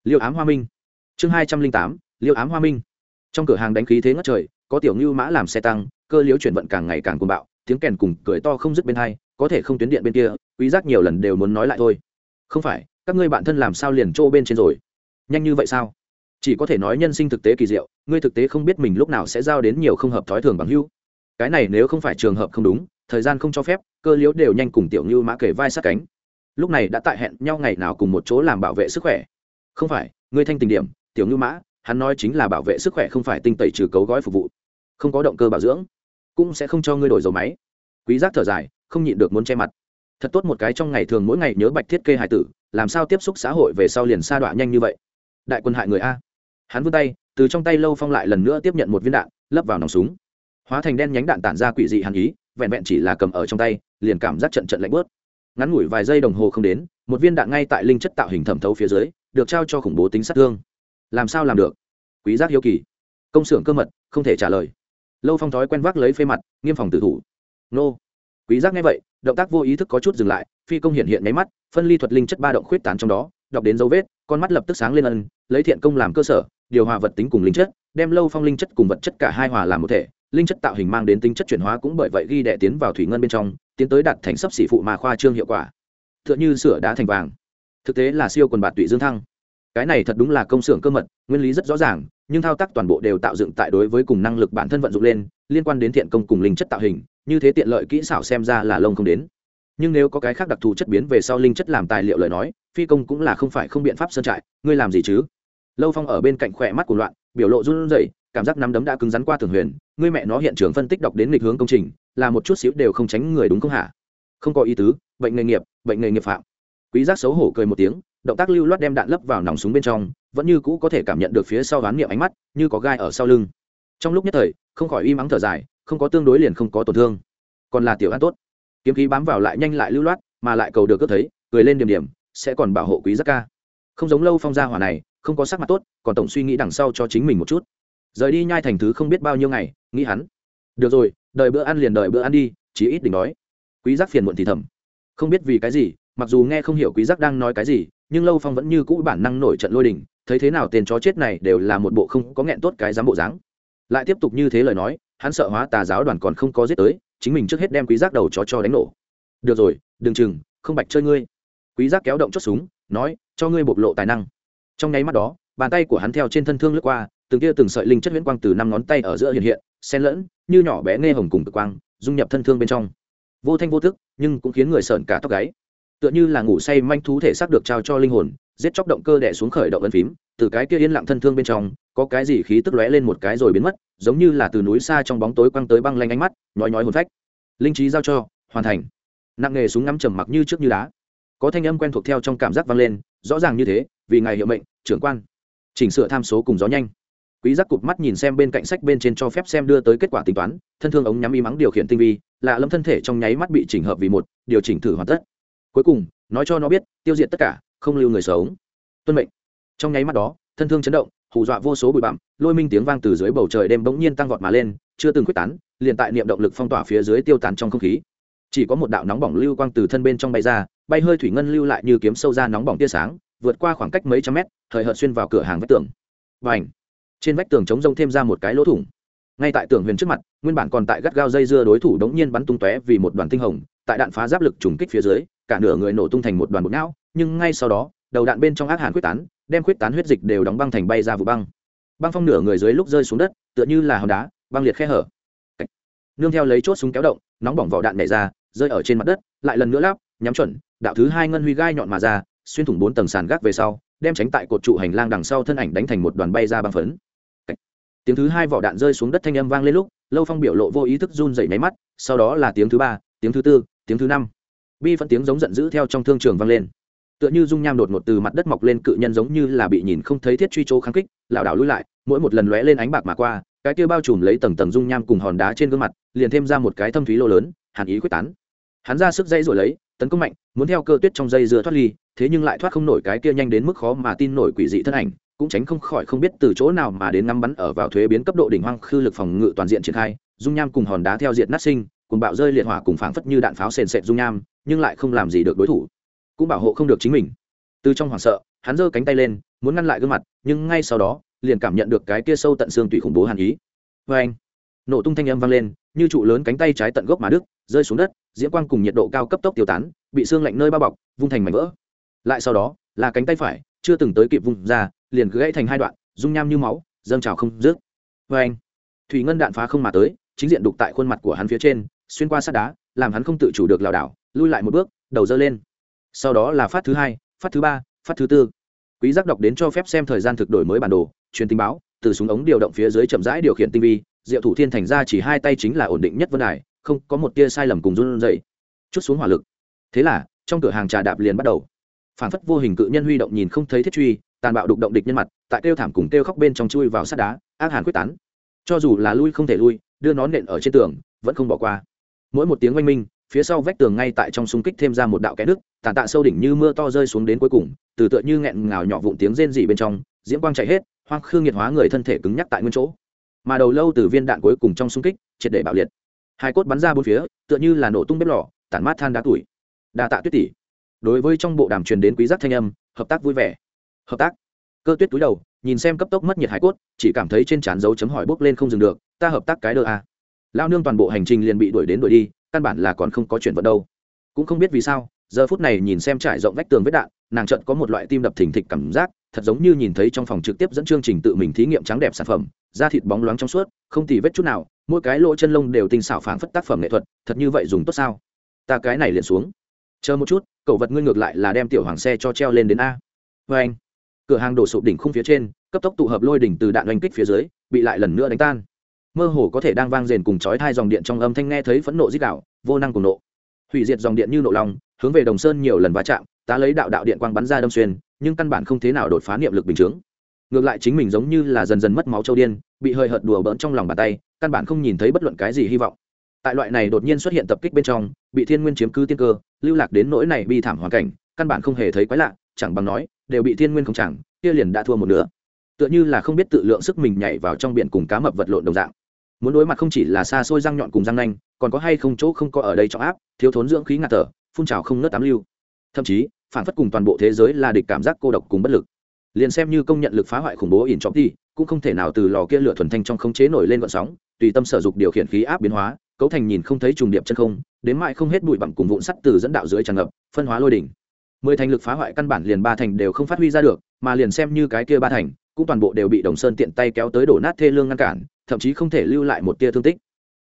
Liêu ám hoa minh. Chương hai trăm linh tám, liêu ám hoa minh. Trong cửa hàng đánh khí thế ngất trời, có tiểu ngưu mã làm xe tăng, cơ liếu chuyển vận càng ngày càng cuồng bạo, tiếng kèn cùng cười to không dứt bên hai, có thể không tuyến điện bên kia, quý giác nhiều lần đều muốn nói lại thôi. Không phải, các ngươi bạn thân làm sao liền trô bên trên rồi? Nhanh như vậy sao? Chỉ có thể nói nhân sinh thực tế kỳ diệu, ngươi thực tế không biết mình lúc nào sẽ giao đến nhiều không hợp thói thường bằng hữu. Cái này nếu không phải trường hợp không đúng, thời gian không cho phép, cơ liễu đều nhanh cùng tiểu như mã kể vai sát cánh. Lúc này đã tại hẹn nhau ngày nào cùng một chỗ làm bảo vệ sức khỏe. Không phải, ngươi thanh tình điểm, tiểu như mã, hắn nói chính là bảo vệ sức khỏe không phải tinh tẩy trừ cấu gói phục vụ. Không có động cơ bảo dưỡng, cũng sẽ không cho ngươi đổi dầu máy. Quý giác thở dài, không nhịn được muốn che mặt. Thật tốt một cái trong ngày thường mỗi ngày nhớ bạch thiết kê hải tử, làm sao tiếp xúc xã hội về sau liền sa đọa nhanh như vậy? Đại quân hại người a hắn vươn tay, từ trong tay lâu phong lại lần nữa tiếp nhận một viên đạn, lấp vào nòng súng. Hóa thành đen nhánh đạn tản ra quỷ dị hàn ý, vẹn vẹn chỉ là cầm ở trong tay, liền cảm giác trận trận lạnh bớt ngắn ngủi vài giây đồng hồ không đến, một viên đạn ngay tại linh chất tạo hình thẩm thấu phía dưới, được trao cho khủng bố tính sát thương. Làm sao làm được? Quý giác hiếu kỳ. Công xưởng cơ mật, không thể trả lời. Lâu phong thói quen vác lấy phê mặt, nghiêm phòng tử thủ. Nô. Quý giác nghe vậy, động tác vô ý thức có chút dừng lại, phi công hiện hiện máy mắt, phân ly thuật linh chất ba động khuyết tán trong đó, đọc đến dấu vết, con mắt lập tức sáng lên ân, lấy thiện công làm cơ sở điều hòa vật tính cùng linh chất, đem lâu phong linh chất cùng vật chất cả hai hòa làm một thể, linh chất tạo hình mang đến tính chất chuyển hóa cũng bởi vậy ghi đệ tiến vào thủy ngân bên trong, tiến tới đạt thành sấp xỉ phụ mà khoa trương hiệu quả. Tựa như sửa đá thành vàng. Thực tế là siêu quần bạt tụy dương thăng. Cái này thật đúng là công xưởng cơ mật, nguyên lý rất rõ ràng, nhưng thao tác toàn bộ đều tạo dựng tại đối với cùng năng lực bản thân vận dụng lên, liên quan đến thiện công cùng linh chất tạo hình, như thế tiện lợi kỹ xảo xem ra là lông không đến. Nhưng nếu có cái khác đặc thù chất biến về sau linh chất làm tài liệu lời nói, phi công cũng là không phải không biện pháp sơn trại, ngươi làm gì chứ? Lâu phong ở bên cạnh khỏe mắt của loạn, biểu lộ run rẩy, cảm giác nắm đấm đã cứng rắn qua thường huyền. Ngươi mẹ nó hiện trường phân tích đọc đến lịch hướng công trình, là một chút xíu đều không tránh người đúng không hả? Không có ý tứ, bệnh nghề nghiệp, bệnh nghề nghiệp phạm. Quý giác xấu hổ cười một tiếng, động tác lưu loát đem đạn lấp vào nòng súng bên trong, vẫn như cũ có thể cảm nhận được phía sau ván niệm ánh mắt, như có gai ở sau lưng. Trong lúc nhất thời, không khỏi im ắng thở dài, không có tương đối liền không có tổn thương. Còn là tiểu an tốt. Kiếm khí bám vào lại nhanh lại lưu loát, mà lại cầu được cướp thấy, cười lên điểm điểm, sẽ còn bảo hộ quý giác ca. Không giống lâu phong gia hỏa này không có sắc mặt tốt, còn tổng suy nghĩ đằng sau cho chính mình một chút. Rời đi nhai thành thứ không biết bao nhiêu ngày, nghĩ hắn. Được rồi, đợi bữa ăn liền đợi bữa ăn đi, chí ít đừng nói. Quý giác phiền muộn thì thầm. Không biết vì cái gì, mặc dù nghe không hiểu quý giác đang nói cái gì, nhưng lâu phong vẫn như cũ bản năng nổi trận lôi đình, thấy thế nào tên chó chết này đều là một bộ không có nghẹn tốt cái dám bộ dáng. Lại tiếp tục như thế lời nói, hắn sợ hóa tà giáo đoàn còn không có giết tới, chính mình trước hết đem quý giác đầu chó cho đánh nổ. Được rồi, đừng chừng, không bạch chơi ngươi. Quý giác kéo động chốt súng, nói, cho ngươi bộc lộ tài năng trong nháy mắt đó, bàn tay của hắn theo trên thân thương lướt qua, từng tia từng sợi linh chất huyễn quang từ năm ngón tay ở giữa hiện hiện, xen lẫn, như nhỏ bé nghe hồng cùng cực quang, dung nhập thân thương bên trong. Vô thanh vô thức nhưng cũng khiến người sợn cả tóc gáy. Tựa như là ngủ say manh thú thể xác được trao cho linh hồn, giết chóc động cơ đẻ xuống khởi động ân phím, từ cái kia yên lặng thân thương bên trong, có cái gì khí tức lóe lên một cái rồi biến mất, giống như là từ núi xa trong bóng tối quăng tới băng lanh ánh mắt, nhói nhói hồn phách. Linh trí giao cho, hoàn thành. Nặng nghề súng ngắm trầm mặc như trước như đá. Có thanh âm quen thuộc theo trong cảm giác vang lên rõ ràng như thế, vì ngài hiệu mệnh, trưởng quan. Chỉnh sửa tham số cùng gió nhanh. Quý giác cụp mắt nhìn xem bên cạnh sách bên trên cho phép xem đưa tới kết quả tính toán, thân thương ống nhắm y mắng điều khiển tinh vi, lạ lâm thân thể trong nháy mắt bị chỉnh hợp vì một, điều chỉnh thử hoàn tất. Cuối cùng, nói cho nó biết, tiêu diệt tất cả, không lưu người sống. Tuân mệnh. Trong nháy mắt đó, thân thương chấn động, hù dọa vô số bụi bặm, lôi minh tiếng vang từ dưới bầu trời đêm bỗng nhiên tăng vọt mà lên, chưa từng quyết tán, liền tại niệm động lực phong tỏa phía dưới tiêu tán trong không khí. Chỉ có một đạo nóng bỏng lưu quang từ thân bên trong bay ra bay hơi thủy ngân lưu lại như kiếm sâu ra nóng bỏng tia sáng, vượt qua khoảng cách mấy trăm mét, thời hợt xuyên vào cửa hàng vách tường. Và ảnh trên vách tường chống rông thêm ra một cái lỗ thủng. Ngay tại tường huyền trước mặt, nguyên bản còn tại gắt gao dây dưa đối thủ đống nhiên bắn tung tóe vì một đoàn tinh hồng, tại đạn phá giáp lực trùng kích phía dưới, cả nửa người nổ tung thành một đoàn bột não, nhưng ngay sau đó, đầu đạn bên trong ác hàn quyết tán, đem quyết tán huyết dịch đều đóng băng thành bay ra vụ băng. Băng phong nửa người dưới lúc rơi xuống đất, tựa như là hòn đá, băng liệt khe hở. Nương theo lấy chốt súng kéo động, nóng bỏng vỏ đạn nhảy ra, rơi ở trên mặt đất, lại lần nữa lắp, nhắm chuẩn đạo thứ hai ngân huy gai nhọn mà ra, xuyên thủng bốn tầng sàn gác về sau, đem tránh tại cột trụ hành lang đằng sau thân ảnh đánh thành một đoàn bay ra băng phấn. Tiếng thứ hai vỏ đạn rơi xuống đất thanh âm vang lên lúc, lâu phong biểu lộ vô ý thức run dậy máy mắt, sau đó là tiếng thứ ba, tiếng thứ tư, tiếng thứ năm. Bi phân tiếng giống giận dữ theo trong thương trường vang lên. Tựa như dung nham đột ngột từ mặt đất mọc lên cự nhân giống như là bị nhìn không thấy thiết truy chỗ kháng kích, lảo đảo lui lại, mỗi một lần lóe lên ánh bạc mà qua, cái kia bao trùm lấy tầng tầng dung nham cùng hòn đá trên gương mặt, liền thêm ra một cái thâm thúy lô lớn, hàn ý quyết tán. Hắn ra sức dây rồi lấy tấn công mạnh, muốn theo cơ tuyết trong dây dưa thoát ly, thế nhưng lại thoát không nổi cái kia nhanh đến mức khó mà tin nổi quỷ dị thân ảnh, cũng tránh không khỏi không biết từ chỗ nào mà đến ngắm bắn ở vào thuế biến cấp độ đỉnh hoang khư lực phòng ngự toàn diện triển khai, dung nham cùng hòn đá theo diện nát sinh, cùng bạo rơi liệt hỏa cùng phảng phất như đạn pháo sền sệt dung nham, nhưng lại không làm gì được đối thủ. Cũng bảo hộ không được chính mình. Từ trong hoảng sợ, hắn giơ cánh tay lên, muốn ngăn lại gương mặt, nhưng ngay sau đó, liền cảm nhận được cái kia sâu tận xương tủy khủng bố hàn ý. Vê anh nổ tung thanh âm vang lên, như trụ lớn cánh tay trái tận gốc mà đức rơi xuống đất, diễm quang cùng nhiệt độ cao cấp tốc tiêu tán, bị xương lạnh nơi bao bọc, vung thành mảnh vỡ. Lại sau đó, là cánh tay phải, chưa từng tới kịp vùng ra, liền gãy thành hai đoạn, dung nham như máu, dâng trào không rước vê anh, thủy ngân đạn phá không mà tới, chính diện đục tại khuôn mặt của hắn phía trên, xuyên qua sát đá, làm hắn không tự chủ được lảo đảo, lui lại một bước, đầu dơ lên. Sau đó là phát thứ hai, phát thứ ba, phát thứ tư. Quý giác đọc đến cho phép xem thời gian thực đổi mới bản đồ, truyền tình báo, từ súng ống điều động phía dưới chậm rãi điều khiển tinh vi diệu thủ thiên thành ra chỉ hai tay chính là ổn định nhất vân đài, không có một tia sai lầm cùng run dậy chút xuống hỏa lực. Thế là, trong cửa hàng trà đạp liền bắt đầu. Phản phất vô hình cự nhân huy động nhìn không thấy thiết truy, tàn bạo đục động địch nhân mặt, tại kêu thảm cùng kêu khóc bên trong chui vào sát đá, ác hàn quyết tán. Cho dù là lui không thể lui, đưa nó nện ở trên tường, vẫn không bỏ qua. Mỗi một tiếng oanh minh, phía sau vách tường ngay tại trong xung kích thêm ra một đạo kẽ nước, tàn tạ sâu đỉnh như mưa to rơi xuống đến cuối cùng, từ tựa như nghẹn ngào nhỏ vụn tiếng rên rỉ bên trong, diễm quang chạy hết, hoang khương nhiệt hóa người thân thể cứng nhắc tại nguyên chỗ mà đầu lâu từ viên đạn cuối cùng trong xung kích, triệt để bạo liệt. Hai cốt bắn ra bốn phía, tựa như là nổ tung bếp lò, tản mát than đá tuổi. Đa tạ tuyết tỷ. Đối với trong bộ đàm truyền đến quý giác thanh âm, hợp tác vui vẻ. Hợp tác. Cơ tuyết túi đầu, nhìn xem cấp tốc mất nhiệt hải cốt, chỉ cảm thấy trên trán dấu chấm hỏi bốc lên không dừng được, ta hợp tác cái đơ a lao nương toàn bộ hành trình liền bị đuổi đến đuổi đi, căn bản là còn không có chuyện vận đâu. Cũng không biết vì sao, giờ phút này nhìn xem trải rộng vách tường vết đạn, nàng trận có một loại tim đập thình thịch cảm giác thật giống như nhìn thấy trong phòng trực tiếp dẫn chương trình tự mình thí nghiệm trắng đẹp sản phẩm, da thịt bóng loáng trong suốt, không tì vết chút nào, mỗi cái lỗ chân lông đều tinh xảo phảng phất tác phẩm nghệ thuật, thật như vậy dùng tốt sao? Ta cái này liền xuống. Chờ một chút, cậu vật ngươi ngược lại là đem tiểu hoàng xe cho treo lên đến a. Vê anh. Cửa hàng đổ sụp đỉnh khung phía trên, cấp tốc tụ hợp lôi đỉnh từ đạn oanh kích phía dưới, bị lại lần nữa đánh tan. Mơ hồ có thể đang vang rền cùng chói thai dòng điện trong âm thanh nghe thấy phẫn nộ dít đạo vô năng cùng nộ. Hủy diệt dòng điện như nộ lòng, hướng về đồng sơn nhiều lần va chạm ta lấy đạo đạo điện quang bắn ra đâm xuyên nhưng căn bản không thế nào đột phá niệm lực bình chướng. Ngược lại chính mình giống như là dần dần mất máu châu điên, bị hơi hợt đùa bỡn trong lòng bàn tay, căn bản không nhìn thấy bất luận cái gì hy vọng. Tại loại này đột nhiên xuất hiện tập kích bên trong, bị thiên nguyên chiếm cứ tiên cơ, lưu lạc đến nỗi này bi thảm hoàn cảnh, căn bản không hề thấy quái lạ, chẳng bằng nói, đều bị thiên nguyên không chẳng, kia liền đã thua một nửa. Tựa như là không biết tự lượng sức mình nhảy vào trong biển cùng cá mập vật lộn đồng dạng. Muốn đối mặt không chỉ là xa xôi răng nhọn cùng răng nanh, còn có hay không chỗ không có ở đây trọng áp, thiếu thốn dưỡng khí ngạt thở, phun trào không nớt tám lưu. Thậm chí phản phất cùng toàn bộ thế giới là địch cảm giác cô độc cùng bất lực. Liền xem như công nhận lực phá hoại khủng bố ỉn trọng đi, cũng không thể nào từ lò kia lửa thuần thanh trong khống chế nổi lên vận sóng, tùy tâm sở dục điều khiển khí áp biến hóa, cấu thành nhìn không thấy trùng điệp chân không, đến mại không hết bụi bặm cùng vụn sắt từ dẫn đạo dưới tràn ngập, phân hóa lôi đỉnh. Mười thành lực phá hoại căn bản liền ba thành đều không phát huy ra được, mà liền xem như cái kia ba thành, cũng toàn bộ đều bị đồng sơn tiện tay kéo tới đổ nát thê lương ngăn cản, thậm chí không thể lưu lại một tia thương tích.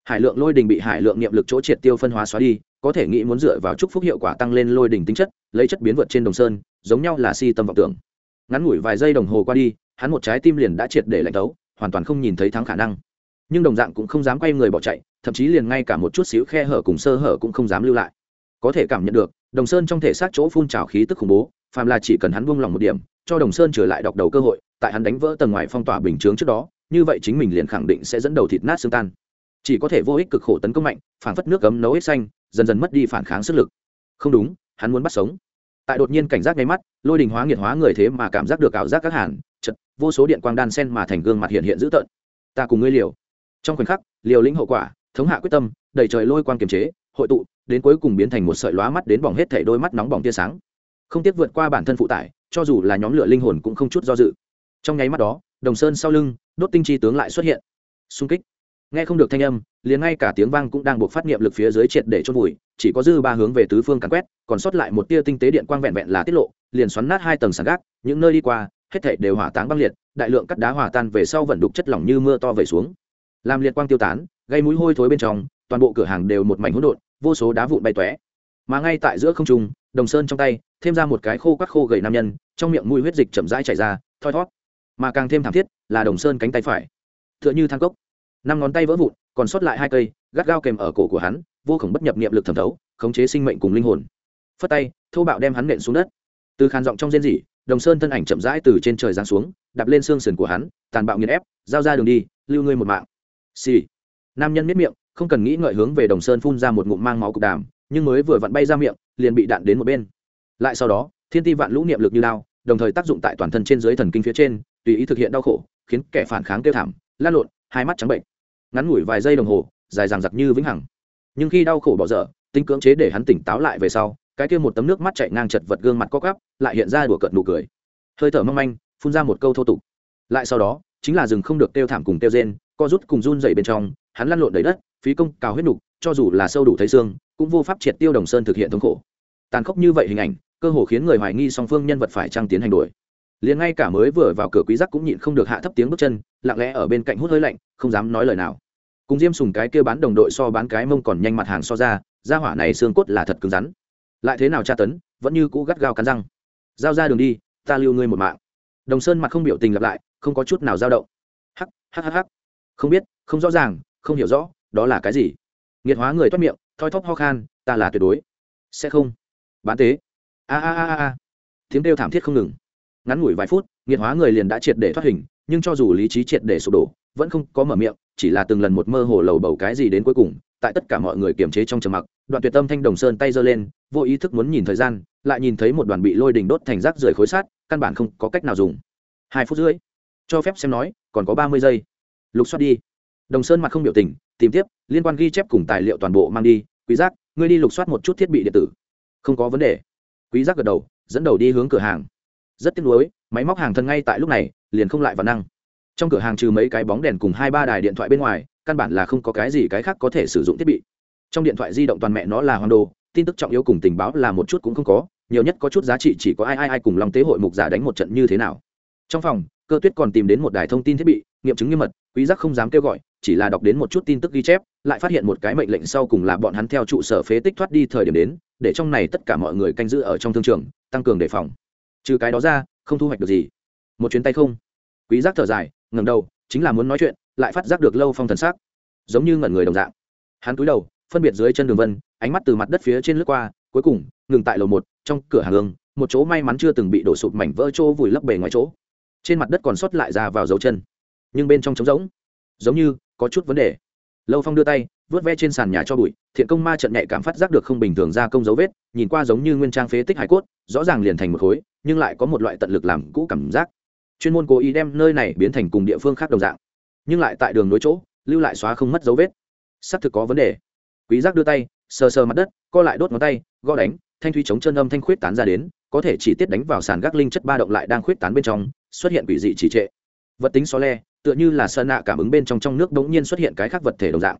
Hải lượng lôi đình bị hải lượng niệm lực chỗ triệt tiêu phân hóa xóa đi có thể nghĩ muốn dựa vào chúc phúc hiệu quả tăng lên lôi đỉnh tính chất, lấy chất biến vượt trên đồng sơn, giống nhau là si tâm vọng tưởng. Ngắn ngủi vài giây đồng hồ qua đi, hắn một trái tim liền đã triệt để lạnh tấu hoàn toàn không nhìn thấy thắng khả năng. Nhưng đồng dạng cũng không dám quay người bỏ chạy, thậm chí liền ngay cả một chút xíu khe hở cùng sơ hở cũng không dám lưu lại. Có thể cảm nhận được, đồng sơn trong thể xác chỗ phun trào khí tức khủng bố, phàm là chỉ cần hắn buông lòng một điểm, cho đồng sơn trở lại đọc đầu cơ hội, tại hắn đánh vỡ tầng ngoài phong tỏa bình chướng trước đó, như vậy chính mình liền khẳng định sẽ dẫn đầu thịt nát xương tan. Chỉ có thể vô ích cực khổ tấn công mạnh phản phất nước cấm nấu hết xanh dần dần mất đi phản kháng sức lực. Không đúng, hắn muốn bắt sống. Tại đột nhiên cảnh giác ngay mắt, lôi đình hóa nghiệt hóa người thế mà cảm giác được ảo giác các hàn, chật, vô số điện quang đan sen mà thành gương mặt hiện hiện dữ tợn. Ta cùng ngươi liều. Trong khoảnh khắc, liều lĩnh hậu quả, thống hạ quyết tâm, đẩy trời lôi quang kiềm chế, hội tụ, đến cuối cùng biến thành một sợi lóa mắt đến bỏng hết thể đôi mắt nóng bỏng tia sáng. Không tiếc vượt qua bản thân phụ tải, cho dù là nhóm lửa linh hồn cũng không chút do dự. Trong nháy mắt đó, đồng sơn sau lưng, đốt tinh chi tướng lại xuất hiện. Xung kích nghe không được thanh âm, liền ngay cả tiếng vang cũng đang buộc phát nghiệm lực phía dưới triệt để chôn vùi, chỉ có dư ba hướng về tứ phương càn quét, còn sót lại một tia tinh tế điện quang vẹn vẹn là tiết lộ, liền xoắn nát hai tầng sàn gác, những nơi đi qua, hết thảy đều hỏa táng băng liệt, đại lượng cắt đá hòa tan về sau vận đục chất lỏng như mưa to về xuống. Làm liệt quang tiêu tán, gây mũi hôi thối bên trong, toàn bộ cửa hàng đều một mảnh hỗn độn, vô số đá vụn bay tóe. Mà ngay tại giữa không trung, đồng sơn trong tay, thêm ra một cái khô các khô gầy nam nhân, trong miệng mũi huyết dịch chậm rãi chảy ra, thoi thót mà càng thêm thảm thiết là đồng sơn cánh tay phải. Tựa như thang cốc năm ngón tay vỡ vụn, còn sót lại hai cây, gắt gao kèm ở cổ của hắn, vô khổng bất nhập niệm lực thẩm thấu, khống chế sinh mệnh cùng linh hồn. Phất tay, thô bạo đem hắn nện xuống đất. Từ khàn giọng trong rên rỉ, đồng sơn thân ảnh chậm rãi từ trên trời giáng xuống, đạp lên xương sườn của hắn, tàn bạo nghiền ép, giao ra đường đi, lưu ngươi một mạng. Xì、sì. nam nhân miết miệng, không cần nghĩ ngợi hướng về đồng sơn phun ra một ngụm mang máu cục đàm, nhưng mới vừa vặn bay ra miệng, liền bị đạn đến một bên. Lại sau đó, thiên ti vạn lũ niệm lực như lao, đồng thời tác dụng tại toàn thân trên dưới thần kinh phía trên, tùy ý thực hiện đau khổ, khiến kẻ phản kháng kêu thảm lan lộn, hai mắt trắng bệnh ngắn ngủi vài giây đồng hồ, dài dằng dặc như vĩnh hằng. Nhưng khi đau khổ bỏ dở, tính cưỡng chế để hắn tỉnh táo lại về sau, cái kia một tấm nước mắt chạy ngang chật vật gương mặt co cắp lại hiện ra đùa cợt nụ cười. Hơi thở mong manh, phun ra một câu thô tục. Lại sau đó, chính là rừng không được kêu thảm cùng kêu rên, co rút cùng run dậy bên trong, hắn lăn lộn đầy đất, phí công cào huyết nục, cho dù là sâu đủ thấy xương, cũng vô pháp triệt tiêu đồng sơn thực hiện thống khổ. Tàn khốc như vậy hình ảnh, cơ hồ khiến người hoài nghi song phương nhân vật phải trang tiến hành đuổi. Liền ngay cả mới vừa vào cửa quý giác cũng nhịn không được hạ thấp tiếng bước chân, lặng lẽ ở bên cạnh hút hơi lạnh, không dám nói lời nào cùng diêm sùng cái kia bán đồng đội so bán cái mông còn nhanh mặt hàng so ra ra hỏa này xương cốt là thật cứng rắn. Lại thế nào tra tấn, vẫn như cũ gắt gao cắn răng. Giao ra đường đi, ta lưu ngươi một mạng. Đồng sơn mặt không biểu tình lặp lại, không có chút nào dao động. Hắc hắc hắc hắc. Không biết, không rõ ràng, không hiểu rõ, đó là cái gì? Nghiệt hóa người thoát miệng, thoi thóp ho khan, ta là tuyệt đối. Sẽ không. Bán tế. A a a a. Tiếng kêu thảm thiết không ngừng. Ngắn ngủi vài phút, nghiệt hóa người liền đã triệt để thoát hình, nhưng cho dù lý trí triệt để sụp đổ vẫn không có mở miệng, chỉ là từng lần một mơ hồ lầu bầu cái gì đến cuối cùng, tại tất cả mọi người kiềm chế trong trầm mặc, đoạn tuyệt tâm thanh đồng sơn tay giơ lên, vô ý thức muốn nhìn thời gian, lại nhìn thấy một đoàn bị lôi đình đốt thành rác rưởi khối sát căn bản không có cách nào dùng. Hai phút rưỡi, cho phép xem nói, còn có ba mươi giây. Lục soát đi. Đồng sơn mặt không biểu tình, tìm tiếp, liên quan ghi chép cùng tài liệu toàn bộ mang đi, quý giác, ngươi đi lục soát một chút thiết bị điện tử. Không có vấn đề. Quý giác gật đầu, dẫn đầu đi hướng cửa hàng. Rất tiếc nuối, máy móc hàng thân ngay tại lúc này, liền không lại vào năng trong cửa hàng trừ mấy cái bóng đèn cùng hai ba đài điện thoại bên ngoài, căn bản là không có cái gì cái khác có thể sử dụng thiết bị. Trong điện thoại di động toàn mẹ nó là hoàng đồ tin tức trọng yếu cùng tình báo là một chút cũng không có, nhiều nhất có chút giá trị chỉ có ai ai ai cùng lòng tế hội mục giả đánh một trận như thế nào. Trong phòng, cơ tuyết còn tìm đến một đài thông tin thiết bị, nghiệm chứng nghiêm mật, quý giác không dám kêu gọi, chỉ là đọc đến một chút tin tức ghi chép, lại phát hiện một cái mệnh lệnh sau cùng là bọn hắn theo trụ sở phế tích thoát đi thời điểm đến, để trong này tất cả mọi người canh giữ ở trong thương trường, tăng cường đề phòng. Trừ cái đó ra, không thu hoạch được gì. Một chuyến tay không. Quý giác thở dài ngẩng đầu, chính là muốn nói chuyện, lại phát giác được lâu phong thần sắc, giống như ngẩn người đồng dạng. Hắn cúi đầu, phân biệt dưới chân đường vân, ánh mắt từ mặt đất phía trên lướt qua, cuối cùng, ngừng tại lầu một, trong cửa hàng hương, một chỗ may mắn chưa từng bị đổ sụp mảnh vỡ chỗ vùi lấp bề ngoài chỗ. Trên mặt đất còn sót lại ra vào dấu chân, nhưng bên trong trống rỗng, giống như có chút vấn đề. Lâu phong đưa tay, vớt ve trên sàn nhà cho bụi, thiện công ma trận nhạy cảm phát giác được không bình thường ra công dấu vết, nhìn qua giống như nguyên trang phế tích hải cốt, rõ ràng liền thành một khối, nhưng lại có một loại tận lực làm cũ cảm giác chuyên môn cố ý đem nơi này biến thành cùng địa phương khác đồng dạng. Nhưng lại tại đường nối chỗ, lưu lại xóa không mất dấu vết. Xác thực có vấn đề. Quý giác đưa tay, sờ sờ mặt đất, co lại đốt ngón tay, gõ đánh, thanh thủy chống chân âm thanh khuyết tán ra đến, có thể chỉ tiết đánh vào sàn gác linh chất ba động lại đang khuyết tán bên trong, xuất hiện quỷ dị trì trệ. Vật tính xó le, tựa như là sơn nạ cảm ứng bên trong trong nước đống nhiên xuất hiện cái khác vật thể đồng dạng.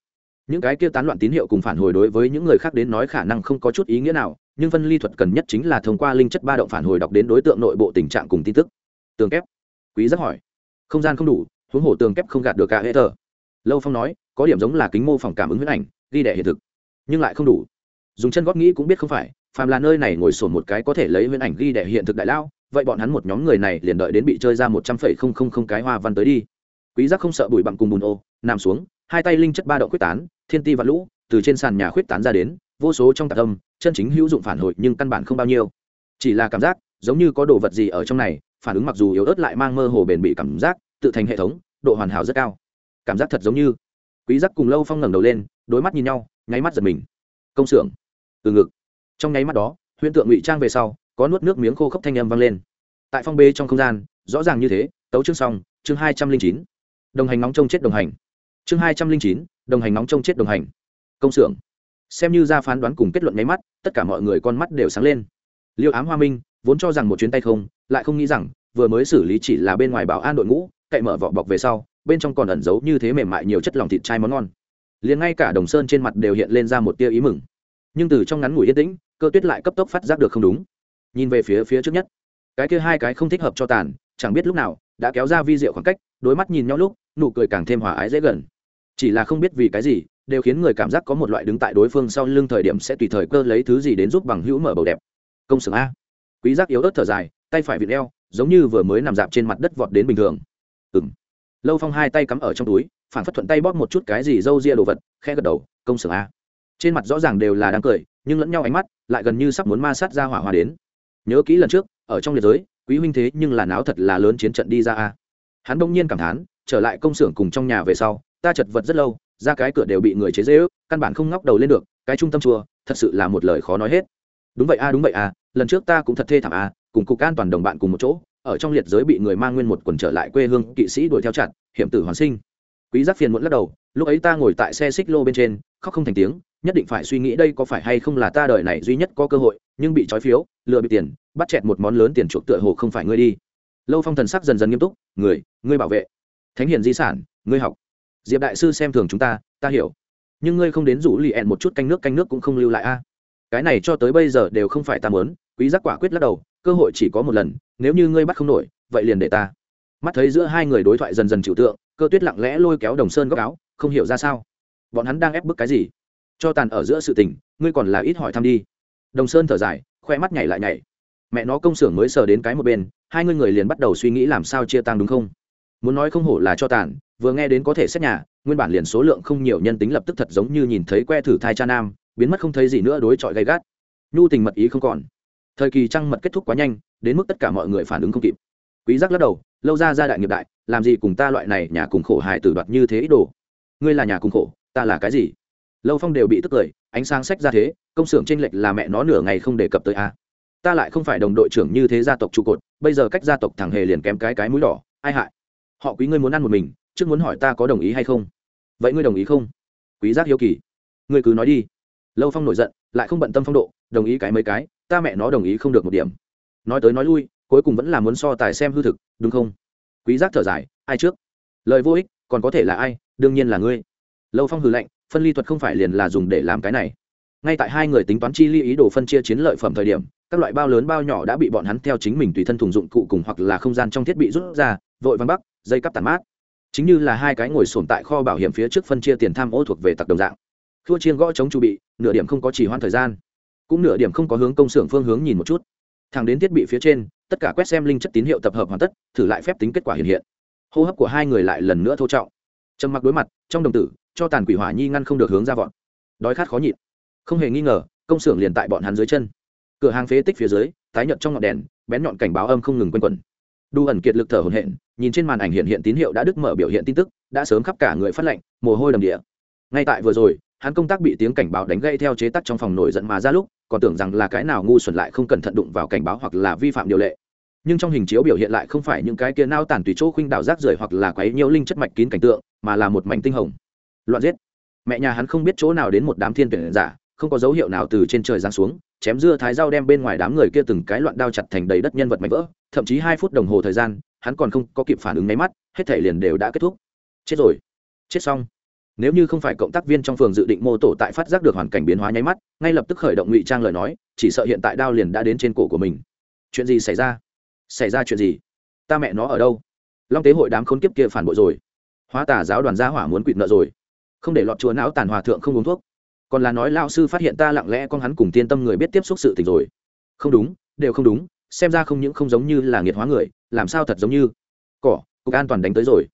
Những cái kia tán loạn tín hiệu cùng phản hồi đối với những người khác đến nói khả năng không có chút ý nghĩa nào, nhưng phân ly thuật cần nhất chính là thông qua linh chất ba động phản hồi đọc đến đối tượng nội bộ tình trạng cùng tin tức. Tường kép quý rất hỏi. Không gian không đủ, huống hồ tường kép không gạt được cả hệ thờ. Lâu phong nói, có điểm giống là kính mô phỏng cảm ứng huyết ảnh, ghi đẻ hiện thực, nhưng lại không đủ. Dùng chân góp nghĩ cũng biết không phải, phàm là nơi này ngồi sổn một cái có thể lấy huyết ảnh ghi đẻ hiện thực đại lao, vậy bọn hắn một nhóm người này liền đợi đến bị chơi ra một trăm phẩy không không không cái hoa văn tới đi. Quý giác không sợ bụi bặm cùng bùn ô, nằm xuống, hai tay linh chất ba đậu quyết tán, thiên ti và lũ, từ trên sàn nhà khuyết tán ra đến, vô số trong tạc âm, chân chính hữu dụng phản hồi nhưng căn bản không bao nhiêu. Chỉ là cảm giác, giống như có đồ vật gì ở trong này phản ứng mặc dù yếu ớt lại mang mơ hồ bền bị cảm giác, tự thành hệ thống, độ hoàn hảo rất cao. Cảm giác thật giống như quý giác cùng lâu phong ngẩng đầu lên, đối mắt nhìn nhau, nháy mắt giật mình. Công xưởng. Từ ngực. Trong nháy mắt đó, huyễn tượng ngụy trang về sau, có nuốt nước miếng khô khốc thanh âm vang lên. Tại phong bê trong không gian, rõ ràng như thế, tấu chương xong, chương hai trăm linh chín. Đồng hành nóng trông chết đồng hành. Chương hai trăm linh chín, đồng hành nóng trông chết đồng hành. Công xưởng. Xem như ra phán đoán cùng kết luận nháy mắt, tất cả mọi người con mắt đều sáng lên. Liêu ám hoa minh, vốn cho rằng một chuyến tay không lại không nghĩ rằng, vừa mới xử lý chỉ là bên ngoài bảo an đội ngũ, cậy mở vỏ bọc về sau, bên trong còn ẩn giấu như thế mềm mại nhiều chất lòng thịt chai món ngon. Liền ngay cả đồng sơn trên mặt đều hiện lên ra một tia ý mừng. Nhưng từ trong ngắn ngủi yên tĩnh, cơ tuyết lại cấp tốc phát giác được không đúng. Nhìn về phía phía trước nhất, cái kia hai cái không thích hợp cho tàn, chẳng biết lúc nào, đã kéo ra vi diệu khoảng cách đôi mắt nhìn nhau lúc, nụ cười càng thêm hòa ái dễ gần. Chỉ là không biết vì cái gì, đều khiến người cảm giác có một loại đứng tại đối phương sau lưng thời điểm sẽ tùy thời cơ lấy thứ gì đến giúp bằng hữu mở bầu đẹp. Công xưởng a. Quý giác yếu ớt thở dài tay phải vịt eo, giống như vừa mới nằm dạp trên mặt đất vọt đến bình thường. Ừng lâu phong hai tay cắm ở trong túi phản phất thuận tay bóp một chút cái gì râu ria đồ vật khe gật đầu, công xưởng a. Trên mặt rõ ràng đều là đang cười, nhưng lẫn nhau ánh mắt lại gần như sắp muốn ma sát ra hỏa hoa đến. Nhớ kỹ lần trước, ở trong liệt giới, quý huynh thế nhưng là náo thật là lớn chiến trận đi ra a. Hắn bỗng nhiên cảm thán, trở lại công xưởng cùng trong nhà về sau, ta chật vật rất lâu, ra cái cửa đều bị người chế dễ ước căn bản không ngóc đầu lên được, cái trung tâm chùa, thật sự là một lời khó nói hết. Đúng vậy a, đúng vậy a, lần trước ta cũng thật thê thảm a cùng cục an toàn đồng bạn cùng một chỗ, ở trong liệt giới bị người mang nguyên một quần trở lại quê hương kỵ sĩ đuổi theo chặt hiểm tử hoàn sinh. Quý giác phiền muộn lắc đầu, lúc ấy ta ngồi tại xe xích lô bên trên, khóc không thành tiếng, nhất định phải suy nghĩ đây có phải hay không là ta đời này duy nhất có cơ hội, nhưng bị trói phiếu, lừa bị tiền, bắt chẹt một món lớn tiền chuộc tựa hồ không phải ngươi đi. Lâu phong thần sắc dần dần nghiêm túc, người, ngươi bảo vệ. Thánh hiền di sản, ngươi học. Diệp đại sư xem thường chúng ta ta hiểu. Nhưng ngươi không đến rủ lì ẹn một chút canh nước canh nước cũng không lưu lại a. Cái này cho tới bây giờ đều không phải ta muốn. Quý giác quả quyết lắc đầu cơ hội chỉ có một lần, nếu như ngươi bắt không nổi, vậy liền để ta. Mắt thấy giữa hai người đối thoại dần dần chịu tượng, cơ tuyết lặng lẽ lôi kéo đồng sơn góc áo, không hiểu ra sao. Bọn hắn đang ép bức cái gì? Cho tàn ở giữa sự tình, ngươi còn là ít hỏi thăm đi. Đồng sơn thở dài, khoe mắt nhảy lại nhảy. Mẹ nó công xưởng mới sờ đến cái một bên, hai người người liền bắt đầu suy nghĩ làm sao chia tăng đúng không? Muốn nói không hổ là cho tàn, vừa nghe đến có thể xét nhà, nguyên bản liền số lượng không nhiều nhân tính lập tức thật giống như nhìn thấy que thử thai cha nam, biến mất không thấy gì nữa đối chọi gay gắt. Nhu tình mật ý không còn thời kỳ trăng mật kết thúc quá nhanh, đến mức tất cả mọi người phản ứng không kịp. Quý giác lắc đầu, lâu ra gia đại nghiệp đại, làm gì cùng ta loại này nhà cùng khổ hại tử đoạt như thế ít đồ? Ngươi là nhà cùng khổ, ta là cái gì? Lâu phong đều bị tức cười, ánh sáng sách ra thế, công xưởng trên lệch là mẹ nó nửa ngày không đề cập tới a. Ta lại không phải đồng đội trưởng như thế gia tộc trụ cột, bây giờ cách gia tộc thẳng hề liền kém cái cái mũi đỏ, ai hại? Họ quý ngươi muốn ăn một mình, trước muốn hỏi ta có đồng ý hay không? Vậy ngươi đồng ý không? Quý giác hiếu kỳ. Ngươi cứ nói đi. Lâu phong nổi giận, lại không bận tâm phong độ đồng ý cái mấy cái, ta mẹ nó đồng ý không được một điểm. Nói tới nói lui, cuối cùng vẫn là muốn so tài xem hư thực, đúng không? Quý giác thở dài, ai trước? Lời vô ích, còn có thể là ai? Đương nhiên là ngươi. Lâu phong hừ lạnh, phân ly thuật không phải liền là dùng để làm cái này. Ngay tại hai người tính toán chi ly ý đồ phân chia chiến lợi phẩm thời điểm, các loại bao lớn bao nhỏ đã bị bọn hắn theo chính mình tùy thân thùng dụng cụ cùng hoặc là không gian trong thiết bị rút ra, vội văng bắc, dây cắp tàn mát. Chính như là hai cái ngồi sồn tại kho bảo hiểm phía trước phân chia tiền tham ô thuộc về tặc đồng dạng. Thua chiên gõ chống chu bị, nửa điểm không có chỉ hoãn thời gian cũng nửa điểm không có hướng công xưởng phương hướng nhìn một chút. Thẳng đến thiết bị phía trên, tất cả quét xem linh chất tín hiệu tập hợp hoàn tất, thử lại phép tính kết quả hiện hiện. Hô hấp của hai người lại lần nữa thô trọng. Trầm mặc đối mặt, trong đồng tử, cho tàn quỷ hỏa nhi ngăn không được hướng ra vọn đói khát khó nhịn. Không hề nghi ngờ, công xưởng liền tại bọn hắn dưới chân. Cửa hàng phế tích phía dưới, tái nhợt trong ngọn đèn, bén nhọn cảnh báo âm không ngừng quanh quẩn. Đu ẩn kiệt lực thở hổn hển, nhìn trên màn ảnh hiện hiện tín hiệu đã đứt mở biểu hiện tin tức, đã sớm khắp cả người phát lệnh mồ hôi đầm địa. Ngay tại vừa rồi, hắn công tác bị tiếng cảnh báo đánh gây theo chế tắc trong phòng nổi giận mà ra lúc còn tưởng rằng là cái nào ngu xuẩn lại không cẩn thận đụng vào cảnh báo hoặc là vi phạm điều lệ. Nhưng trong hình chiếu biểu hiện lại không phải những cái kia nao tàn tùy chỗ khuynh đảo rác rưởi hoặc là quấy nhiễu linh chất mạch kín cảnh tượng, mà là một mảnh tinh hồng. Loạn giết. Mẹ nhà hắn không biết chỗ nào đến một đám thiên tuyển giả, không có dấu hiệu nào từ trên trời giáng xuống, chém dưa thái dao đem bên ngoài đám người kia từng cái loạn đao chặt thành đầy đất nhân vật mạnh vỡ, thậm chí hai phút đồng hồ thời gian, hắn còn không có kịp phản ứng máy mắt, hết thể liền đều đã kết thúc. Chết rồi. Chết xong nếu như không phải cộng tác viên trong phường dự định mô tổ tại phát giác được hoàn cảnh biến hóa nháy mắt, ngay lập tức khởi động ngụy trang lời nói, chỉ sợ hiện tại đao liền đã đến trên cổ của mình. Chuyện gì xảy ra? Xảy ra chuyện gì? Ta mẹ nó ở đâu? Long tế hội đám khốn kiếp kia phản bội rồi. Hóa tà giáo đoàn gia hỏa muốn quỵt nợ rồi. Không để lọt chúa não tàn hòa thượng không uống thuốc. Còn là nói lao sư phát hiện ta lặng lẽ con hắn cùng tiên tâm người biết tiếp xúc sự tình rồi. Không đúng, đều không đúng, xem ra không những không giống như là nghiệt hóa người, làm sao thật giống như? Cỏ, cục an toàn đánh tới rồi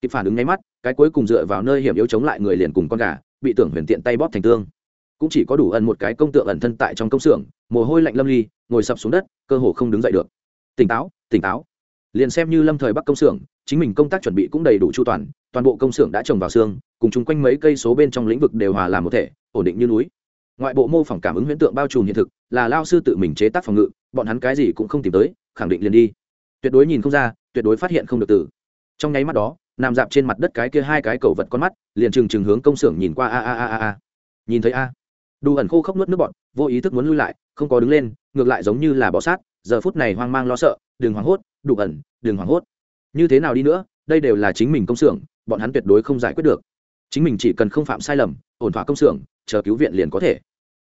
kịp phản ứng nháy mắt, cái cuối cùng dựa vào nơi hiểm yếu chống lại người liền cùng con gà, bị tưởng huyền tiện tay bóp thành tương. Cũng chỉ có đủ ẩn một cái công tượng ẩn thân tại trong công xưởng, mồ hôi lạnh lâm ly, ngồi sập xuống đất, cơ hồ không đứng dậy được. Tỉnh táo tỉnh táo. Liền xem như lâm thời bắc công xưởng, chính mình công tác chuẩn bị cũng đầy đủ chu toàn toàn bộ công xưởng đã trồng vào xương, cùng chung quanh mấy cây số bên trong lĩnh vực đều hòa làm một thể, ổn định như núi. Ngoại bộ mô phỏng cảm ứng huyễn tượng bao trùm hiện thực, là lao sư tự mình chế tác phòng ngự, bọn hắn cái gì cũng không tìm tới, khẳng định liền đi. Tuyệt đối nhìn không ra, tuyệt đối phát hiện không được từ. Trong nháy mắt đó nằm dạp trên mặt đất cái kia hai cái cầu vật con mắt, liền trừng trừng hướng công xưởng nhìn qua, a a a a a. Nhìn thấy a. Đủ ẩn khô khốc nuốt nước bọt, vô ý thức muốn lui lại, không có đứng lên, ngược lại giống như là bọ sát, giờ phút này hoang mang lo sợ, đừng hoảng hốt đủ ẩn, đừng hoảng hốt. Như thế nào đi nữa, đây đều là chính mình công xưởng, bọn hắn tuyệt đối không giải quyết được. Chính mình chỉ cần không phạm sai lầm, ổn thỏa công xưởng, chờ cứu viện liền có thể.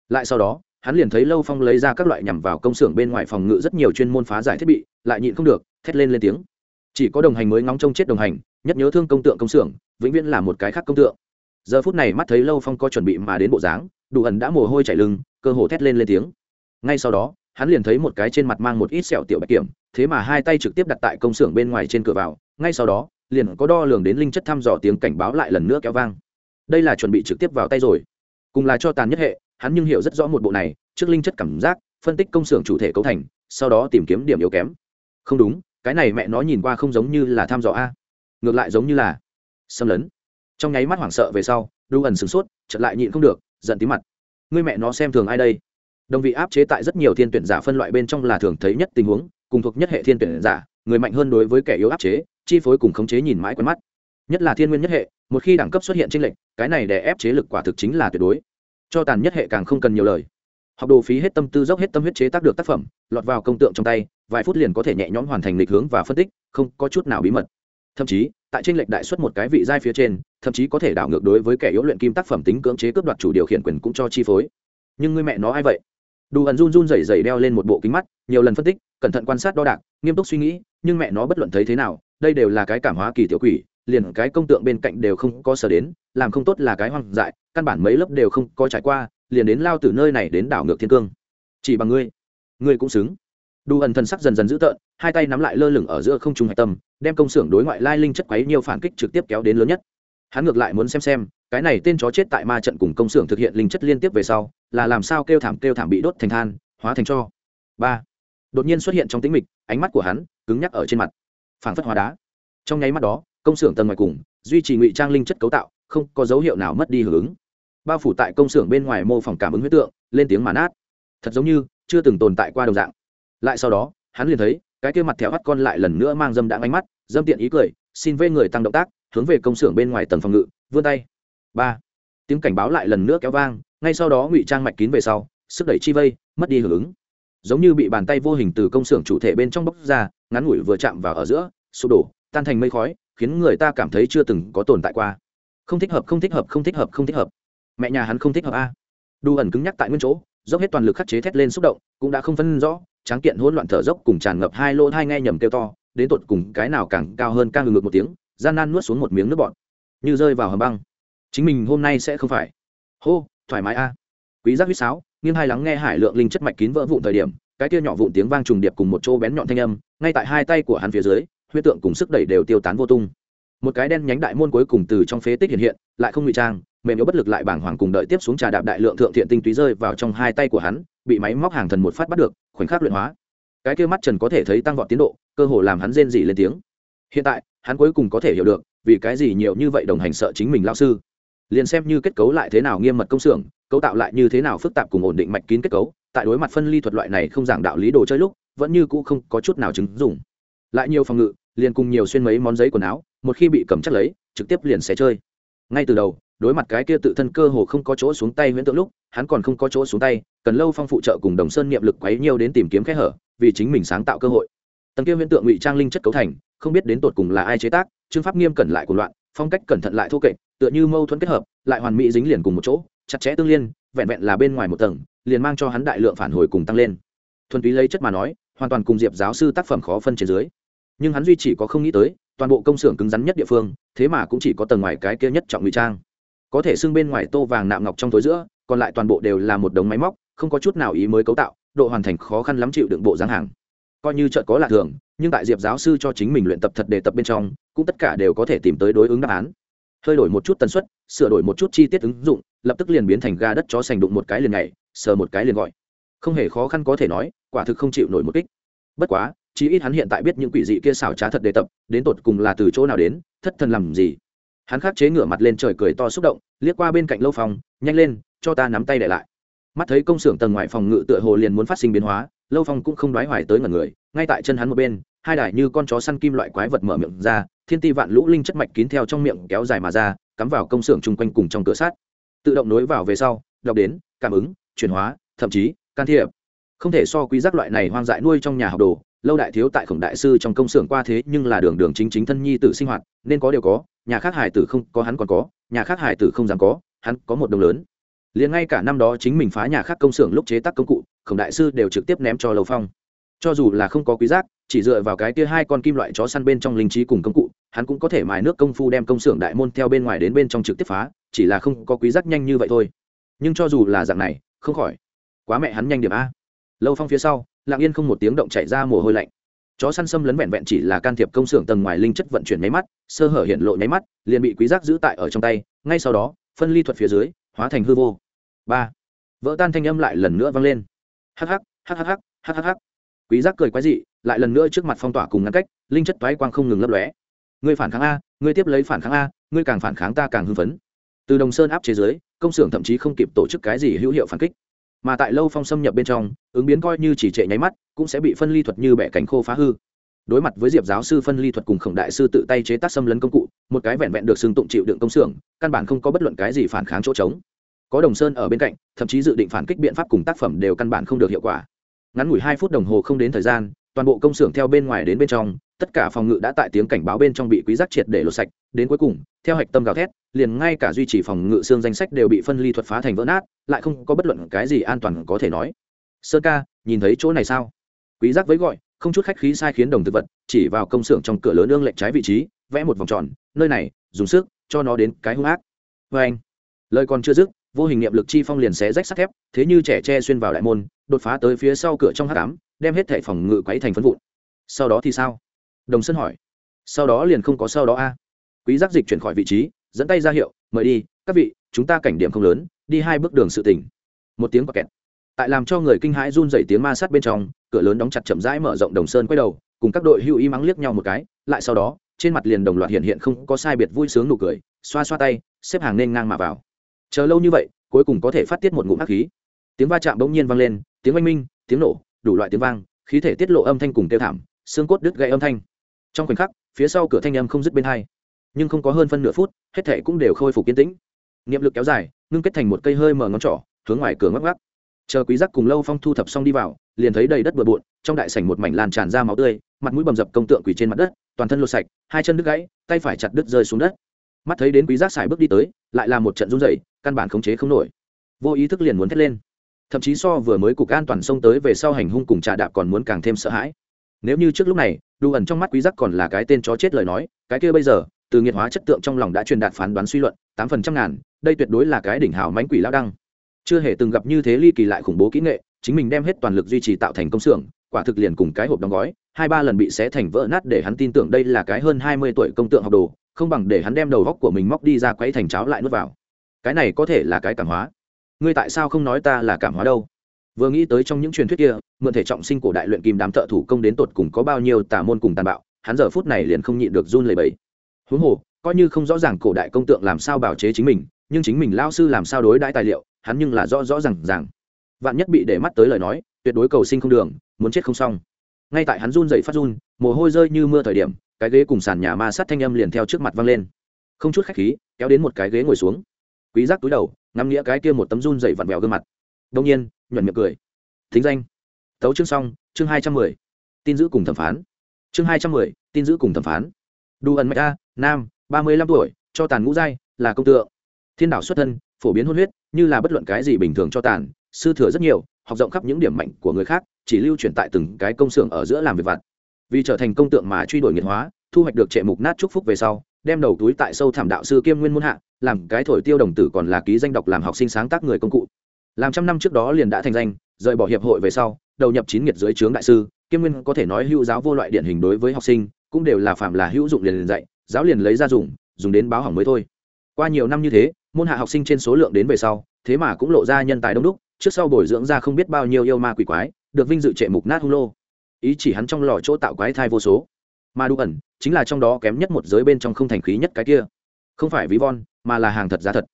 Lại sau đó, hắn liền thấy lâu phong lấy ra các loại nhằm vào công xưởng bên ngoài phòng ngự rất nhiều chuyên môn phá giải thiết bị, lại nhịn không được, thét lên lên tiếng chỉ có đồng hành mới ngóng trông chết đồng hành, nhất nhớ thương công tượng công xưởng, vĩnh viễn là một cái khác công tượng. Giờ phút này mắt thấy lâu phong có chuẩn bị mà đến bộ dáng, đủ ẩn đã mồ hôi chảy lưng, cơ hồ thét lên lên tiếng. Ngay sau đó, hắn liền thấy một cái trên mặt mang một ít sẹo tiểu bạch kiểm, thế mà hai tay trực tiếp đặt tại công xưởng bên ngoài trên cửa vào, ngay sau đó, liền có đo lường đến linh chất thăm dò tiếng cảnh báo lại lần nữa kéo vang. Đây là chuẩn bị trực tiếp vào tay rồi. Cùng là cho tàn nhất hệ, hắn nhưng hiểu rất rõ một bộ này, trước linh chất cảm giác, phân tích công xưởng chủ thể cấu thành, sau đó tìm kiếm điểm yếu kém. Không đúng cái này mẹ nó nhìn qua không giống như là tham dò a. Ngược lại giống như là xâm lấn. Trong nháy mắt hoảng sợ về sau, đu ẩn sửng sốt chật lại nhịn không được, giận tí mặt. Người mẹ nó xem thường ai đây? Đồng vị áp chế tại rất nhiều thiên tuyển giả phân loại bên trong là thường thấy nhất tình huống, cùng thuộc nhất hệ thiên tuyển giả, người mạnh hơn đối với kẻ yếu áp chế, chi phối cùng khống chế nhìn mãi quen mắt. Nhất là thiên nguyên nhất hệ, một khi đẳng cấp xuất hiện trên lệnh cái này để ép chế lực quả thực chính là tuyệt đối. Cho tàn nhất hệ càng không cần nhiều lời học đồ phí hết tâm tư dốc hết tâm huyết chế tác được tác phẩm, lọt vào công tượng trong tay, vài phút liền có thể nhẹ nhõm hoàn thành lịch hướng và phân tích, không có chút nào bí mật. Thậm chí, tại tranh lệch đại xuất một cái vị giai phía trên, thậm chí có thể đảo ngược đối với kẻ yếu luyện kim tác phẩm tính cưỡng chế cướp đoạt chủ điều khiển quyền cũng cho chi phối. Nhưng người mẹ nó ai vậy? Đủ ẩn run run rẩy rẩy đeo lên một bộ kính mắt, nhiều lần phân tích, cẩn thận quan sát đo đạc, nghiêm túc suy nghĩ, nhưng mẹ nó bất luận thấy thế nào, đây đều là cái cảm hóa kỳ tiểu quỷ, liền cái công tượng bên cạnh đều không có sở đến, làm không tốt là cái hoang dại, căn bản mấy lớp đều không có trải qua liền đến lao từ nơi này đến đảo ngược thiên cương. Chỉ bằng ngươi ngươi cũng xứng. Đủ ẩn thần sắc dần dần dữ tợn, hai tay nắm lại lơ lửng ở giữa không trung hạch tâm, đem công xưởng đối ngoại lai linh chất quấy nhiều phản kích trực tiếp kéo đến lớn nhất. Hắn ngược lại muốn xem xem, cái này tên chó chết tại ma trận cùng công xưởng thực hiện linh chất liên tiếp về sau, là làm sao kêu thảm kêu thảm bị đốt thành than, hóa thành cho. Ba. Đột nhiên xuất hiện trong tĩnh mịch, ánh mắt của hắn cứng nhắc ở trên mặt. Phảng phất hóa đá. Trong nháy mắt đó, công xưởng tầng ngoài cùng, duy trì ngụy trang linh chất cấu tạo, không có dấu hiệu nào mất đi hưởng ứng bao phủ tại công xưởng bên ngoài mô phỏng cảm ứng huyết tượng, lên tiếng mà nát. Thật giống như chưa từng tồn tại qua đồng dạng. Lại sau đó, hắn liền thấy, cái kia mặt thẹo hắt con lại lần nữa mang dâm đãng ánh mắt, dâm tiện ý cười, xin vây người tăng động tác, hướng về công xưởng bên ngoài tầng phòng ngự, vươn tay. Ba. Tiếng cảnh báo lại lần nữa kéo vang, ngay sau đó ngụy trang mạch kín về sau, sức đẩy chi vây, mất đi hưởng ứng. Giống như bị bàn tay vô hình từ công xưởng chủ thể bên trong bốc ra, ngắn ngủi vừa chạm vào ở giữa, sụp đổ, tan thành mây khói, khiến người ta cảm thấy chưa từng có tồn tại qua. Không thích hợp, không thích hợp, không thích hợp, không thích hợp mẹ nhà hắn không thích hợp a. Đu ẩn cứng nhắc tại nguyên chỗ, dốc hết toàn lực khắc chế thét lên xúc động, cũng đã không phân rõ, tráng kiện hỗn loạn thở dốc cùng tràn ngập hai lô hai nghe nhầm kêu to, đến tột cùng cái nào càng cao hơn càng ngược một tiếng, gian nan nuốt xuống một miếng nước bọt. Như rơi vào hầm băng. Chính mình hôm nay sẽ không phải. Hô, thoải mái a. Quý giác huýt sáo, nghiêng hai lắng nghe hải lượng linh chất mạch kín vỡ vụn thời điểm, cái kia nhỏ vụn tiếng vang trùng điệp cùng một chỗ bén nhọn thanh âm, ngay tại hai tay của hắn phía dưới, huyết tượng cùng sức đẩy đều tiêu tán vô tung. Một cái đen nhánh đại môn cuối cùng từ trong phế tích hiện hiện, lại không ngụy trang mềm yếu bất lực lại bảng hoàng cùng đợi tiếp xuống trà đạp đại lượng thượng thiện tinh túy rơi vào trong hai tay của hắn, bị máy móc hàng thần một phát bắt được, khoảnh khắc luyện hóa. Cái kia mắt trần có thể thấy tăng vọt tiến độ, cơ hồ làm hắn rên rỉ lên tiếng. Hiện tại, hắn cuối cùng có thể hiểu được, vì cái gì nhiều như vậy đồng hành sợ chính mình lao sư. Liền xem như kết cấu lại thế nào nghiêm mật công xưởng, cấu tạo lại như thế nào phức tạp cùng ổn định mạch kín kết cấu, tại đối mặt phân ly thuật loại này không giảng đạo lý đồ chơi lúc, vẫn như cũ không có chút nào chứng dùng lại nhiều phòng ngự, liền cùng nhiều xuyên mấy món giấy quần áo, một khi bị cầm chắc lấy, trực tiếp liền sẽ chơi. Ngay từ đầu đối mặt cái kia tự thân cơ hồ không có chỗ xuống tay huyễn tượng lúc, hắn còn không có chỗ xuống tay, cần lâu phong phụ trợ cùng đồng sơn niệm lực quấy nhiều đến tìm kiếm kẽ hở, vì chính mình sáng tạo cơ hội. Tầng kia huyễn tượng ngụy trang linh chất cấu thành, không biết đến tột cùng là ai chế tác, chương pháp nghiêm cẩn lại của loạn, phong cách cẩn thận lại thô kệch, tựa như mâu thuẫn kết hợp, lại hoàn mỹ dính liền cùng một chỗ, chặt chẽ tương liên, vẹn vẹn là bên ngoài một tầng, liền mang cho hắn đại lượng phản hồi cùng tăng lên. Thuần túy lấy chất mà nói, hoàn toàn cùng diệp giáo sư tác phẩm khó phân trên dưới. Nhưng hắn duy chỉ có không nghĩ tới, toàn bộ công xưởng cứng rắn nhất địa phương, thế mà cũng chỉ có tầng ngoài cái kia nhất trọng ngụy trang có thể xưng bên ngoài tô vàng nạm ngọc trong tối giữa, còn lại toàn bộ đều là một đống máy móc, không có chút nào ý mới cấu tạo, độ hoàn thành khó khăn lắm chịu đựng bộ dáng hàng. Coi như chợt có là thường, nhưng tại diệp giáo sư cho chính mình luyện tập thật đề tập bên trong, cũng tất cả đều có thể tìm tới đối ứng đáp án. Hơi đổi một chút tần suất, sửa đổi một chút chi tiết ứng dụng, lập tức liền biến thành ga đất chó sành đụng một cái liền nhảy, sờ một cái liền gọi. Không hề khó khăn có thể nói, quả thực không chịu nổi một kích. Bất quá, chí ít hắn hiện tại biết những quỷ dị kia xảo trá thật đề tập, đến tột cùng là từ chỗ nào đến, thất thần làm gì? Hắn khắc chế ngửa mặt lên trời cười to xúc động, liếc qua bên cạnh lâu phòng nhanh lên, cho ta nắm tay để lại. Mắt thấy công xưởng tầng ngoài phòng ngự tựa hồ liền muốn phát sinh biến hóa, lâu phong cũng không đoái hoài tới ngần người, ngay tại chân hắn một bên, hai đài như con chó săn kim loại quái vật mở miệng ra, thiên ti vạn lũ linh chất mạch kín theo trong miệng kéo dài mà ra, cắm vào công xưởng chung quanh cùng trong cửa sát tự động nối vào về sau, đọc đến, cảm ứng, chuyển hóa, thậm chí, can thiệp. Không thể so quý giác loại này hoang dại nuôi trong nhà học đồ, lâu đại thiếu tại khổng đại sư trong công xưởng qua thế nhưng là đường đường chính chính thân nhi tử sinh hoạt, nên có điều có nhà khác hải tử không có hắn còn có, nhà khác hải tử không dám có, hắn có một đồng lớn. Liền ngay cả năm đó chính mình phá nhà khác công xưởng lúc chế tác công cụ, khổng đại sư đều trực tiếp ném cho lâu phong. Cho dù là không có quý giác, chỉ dựa vào cái kia hai con kim loại chó săn bên trong linh trí cùng công cụ, hắn cũng có thể mài nước công phu đem công xưởng đại môn theo bên ngoài đến bên trong trực tiếp phá, chỉ là không có quý giác nhanh như vậy thôi. Nhưng cho dù là dạng này, không khỏi. Quá mẹ hắn nhanh điểm a. Lâu phong phía sau, lặng yên không một tiếng động chạy ra mồ hôi lạnh chó săn xâm lấn vẹn vẹn chỉ là can thiệp công xưởng tầng ngoài linh chất vận chuyển máy mắt, sơ hở hiện lộ nháy mắt, liền bị quý giác giữ tại ở trong tay, ngay sau đó, phân ly thuật phía dưới, hóa thành hư vô. Ba. Vỡ tan thanh âm lại lần nữa vang lên. Hắc hắc hắc hắc hắc hắc hắc. Quý giác cười quái dị, lại lần nữa trước mặt phong tỏa cùng ngăn cách, linh chất toái quang không ngừng lấp lóe. Ngươi phản kháng a, ngươi tiếp lấy phản kháng a, ngươi càng phản kháng ta càng hưng phấn. Từ đồng sơn áp chế dưới, công xưởng thậm chí không kịp tổ chức cái gì hữu hiệu phản kích mà tại lâu phong xâm nhập bên trong, ứng biến coi như chỉ trệ nháy mắt, cũng sẽ bị phân ly thuật như bẻ cánh khô phá hư. Đối mặt với diệp giáo sư phân ly thuật cùng khổng đại sư tự tay chế tác xâm lấn công cụ, một cái vẹn vẹn được xưng tụng chịu đựng công xưởng, căn bản không có bất luận cái gì phản kháng chỗ trống. Có đồng sơn ở bên cạnh, thậm chí dự định phản kích biện pháp cùng tác phẩm đều căn bản không được hiệu quả. Ngắn ngủi hai phút đồng hồ không đến thời gian, toàn bộ công xưởng theo bên ngoài đến bên trong tất cả phòng ngự đã tại tiếng cảnh báo bên trong bị quý giác triệt để lột sạch, đến cuối cùng, theo hạch tâm gào thét, liền ngay cả duy trì phòng ngự xương danh sách đều bị phân ly thuật phá thành vỡ nát, lại không có bất luận cái gì an toàn có thể nói. Sơn ca, nhìn thấy chỗ này sao? Quý giác với gọi, không chút khách khí sai khiến đồng thực vật, chỉ vào công xưởng trong cửa lớn ương lệnh trái vị trí, vẽ một vòng tròn, nơi này, dùng sức, cho nó đến cái hung ác. Với anh, lời còn chưa dứt, vô hình niệm lực chi phong liền xé rách sắt thép, thế như trẻ tre xuyên vào đại môn, đột phá tới phía sau cửa trong hắc ám, đem hết thảy phòng ngự quấy thành phân vụn. Sau đó thì sao? Đồng sơn hỏi. Sau đó liền không có sau đó a. Quý giác dịch chuyển khỏi vị trí, dẫn tay ra hiệu, mời đi, các vị, chúng ta cảnh điểm không lớn, đi hai bước đường sự tỉnh. Một tiếng kẹt. Tại làm cho người kinh hãi run rẩy tiếng ma sát bên trong, cửa lớn đóng chặt chậm rãi mở rộng đồng sơn quay đầu, cùng các đội hưu y mắng liếc nhau một cái, lại sau đó, trên mặt liền đồng loạt hiện hiện không có sai biệt vui sướng nụ cười, xoa xoa tay, xếp hàng nên ngang mà vào. Chờ lâu như vậy, cuối cùng có thể phát tiết một ngụm hắc khí. Tiếng va chạm bỗng nhiên vang lên, tiếng oanh minh, tiếng nổ, đủ loại tiếng vang, khí thể tiết lộ âm thanh cùng tiêu thảm, xương cốt đứt gãy âm thanh trong khoảnh khắc, phía sau cửa thanh âm không dứt bên hai. Nhưng không có hơn phân nửa phút, hết thệ cũng đều khôi phục yên tĩnh. Niệm lực kéo dài, ngưng kết thành một cây hơi mở ngón trỏ, hướng ngoài cửa ngắc ngắc chờ quý giác cùng lâu phong thu thập xong đi vào, liền thấy đầy đất bừa bộn, trong đại sảnh một mảnh lan tràn ra máu tươi, mặt mũi bầm dập công tượng quỳ trên mặt đất, toàn thân lột sạch, hai chân đứt gãy, tay phải chặt đứt rơi xuống đất. Mắt thấy đến quý giác xài bước đi tới, lại là một trận run rẩy, căn bản khống chế không nổi. Vô ý thức liền muốn thét lên. Thậm chí so vừa mới cục an toàn xông tới về sau hành hung cùng trà đạp còn muốn càng thêm sợ hãi. Nếu như trước lúc này đu ẩn trong mắt quý giác còn là cái tên chó chết lời nói, cái kia bây giờ, từ nghiệt hóa chất tượng trong lòng đã truyền đạt phán đoán suy luận, tám phần trăm ngàn, đây tuyệt đối là cái đỉnh hào mánh quỷ lao đăng. Chưa hề từng gặp như thế ly kỳ lại khủng bố kỹ nghệ, chính mình đem hết toàn lực duy trì tạo thành công xưởng, quả thực liền cùng cái hộp đóng gói, hai ba lần bị xé thành vỡ nát để hắn tin tưởng đây là cái hơn hai mươi tuổi công tượng học đồ, không bằng để hắn đem đầu góc của mình móc đi ra quấy thành cháo lại nuốt vào. Cái này có thể là cái cảm hóa. Ngươi tại sao không nói ta là cảm hóa đâu? Vừa nghĩ tới trong những truyền thuyết kia, mượn thể trọng sinh cổ đại luyện kim đám thợ thủ công đến tột cùng có bao nhiêu tà môn cùng tàn bạo, hắn giờ phút này liền không nhịn được run lẩy bẩy. Huống hồ, coi như không rõ ràng cổ đại công tượng làm sao bảo chế chính mình, nhưng chính mình lao sư làm sao đối đãi tài liệu, hắn nhưng là rõ rõ rằng rằng vạn nhất bị để mắt tới lời nói, tuyệt đối cầu sinh không đường, muốn chết không xong. Ngay tại hắn run dậy phát run, mồ hôi rơi như mưa thời điểm, cái ghế cùng sàn nhà ma sát thanh âm liền theo trước mặt văng lên. Không chút khách khí, kéo đến một cái ghế ngồi xuống. Quý giác túi đầu, ngắm nghĩa cái kia một tấm run dậy vặn vẹo gương mặt đông nhiên, nhuận miệng cười. Thính danh. Tấu chương xong, chương hai trăm mười. Tin giữ cùng thẩm phán. Chương hai trăm mười, tin giữ cùng thẩm phán. Đu ẩn mạch a, nam, ba mươi lăm tuổi, cho tàn ngũ giai, là công tượng. Thiên đảo xuất thân, phổ biến hôn huyết, như là bất luận cái gì bình thường cho tàn, sư thừa rất nhiều, học rộng khắp những điểm mạnh của người khác, chỉ lưu truyền tại từng cái công xưởng ở giữa làm việc vặt. Vì trở thành công tượng mà truy đuổi nghiệt hóa, thu hoạch được trệ mục nát chúc phúc về sau, đem đầu túi tại sâu thảm đạo sư kiêm nguyên môn hạ, làm cái thổi tiêu đồng tử còn là ký danh đọc làm học sinh sáng tác người công cụ làm trăm năm trước đó liền đã thành danh, rời bỏ hiệp hội về sau, đầu nhập chín nghiệt dưới trướng đại sư, kiêm nguyên có thể nói hữu giáo vô loại điển hình đối với học sinh, cũng đều là phạm là hữu dụng liền liền dạy, giáo liền lấy ra dùng dùng đến báo hỏng mới thôi. Qua nhiều năm như thế, môn hạ học sinh trên số lượng đến về sau, thế mà cũng lộ ra nhân tài đông đúc, trước sau bồi dưỡng ra không biết bao nhiêu yêu ma quỷ quái, được vinh dự trệ mục nát hung lô. Ý chỉ hắn trong lò chỗ tạo quái thai vô số. Mà đủ ẩn, chính là trong đó kém nhất một giới bên trong không thành khí nhất cái kia. Không phải ví von, mà là hàng thật giá thật.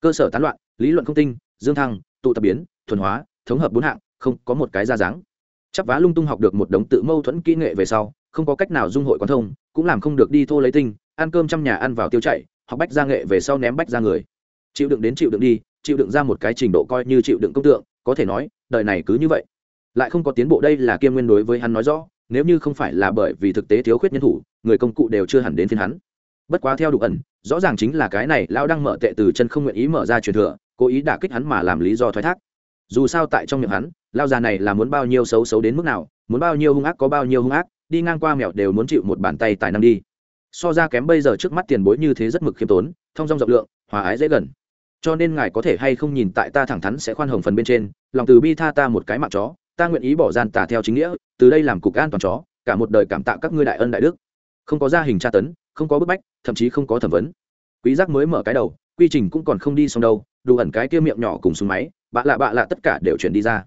Cơ sở tán loạn, lý luận không tinh, dương thăng tụ tập biến, thuần hóa, thống hợp bốn hạng, không có một cái ra dáng. Chắp vá lung tung học được một đống tự mâu thuẫn kỹ nghệ về sau, không có cách nào dung hội quán thông, cũng làm không được đi thô lấy tinh, ăn cơm trong nhà ăn vào tiêu chảy, học bách ra nghệ về sau ném bách ra người. Chịu đựng đến chịu đựng đi, chịu đựng ra một cái trình độ coi như chịu đựng công tượng, có thể nói, đời này cứ như vậy. Lại không có tiến bộ đây là kiêm nguyên đối với hắn nói rõ, nếu như không phải là bởi vì thực tế thiếu khuyết nhân thủ, người công cụ đều chưa hẳn đến phiên hắn. Bất quá theo đủ ẩn, rõ ràng chính là cái này lão đang mở tệ từ chân không nguyện ý mở ra truyền thừa cố ý đả kích hắn mà làm lý do thoái thác. Dù sao tại trong miệng hắn, lao già này là muốn bao nhiêu xấu xấu đến mức nào, muốn bao nhiêu hung ác có bao nhiêu hung ác, đi ngang qua mèo đều muốn chịu một bàn tay tài năng đi. So ra kém bây giờ trước mắt tiền bối như thế rất mực khiêm tốn, thông dong rộng lượng, hòa ái dễ gần. Cho nên ngài có thể hay không nhìn tại ta thẳng thắn sẽ khoan hồng phần bên trên, lòng từ bi tha ta một cái mạng chó, ta nguyện ý bỏ gian tà theo chính nghĩa, từ đây làm cục an toàn chó, cả một đời cảm tạ các ngươi đại ân đại đức. Không có gia hình tra tấn, không có bức bách, thậm chí không có thẩm vấn. Quý giác mới mở cái đầu, quy trình cũng còn không đi xong đâu đủ ẩn cái kia miệng nhỏ cùng súng máy, bạ lạ bạ lạ tất cả đều chuyển đi ra.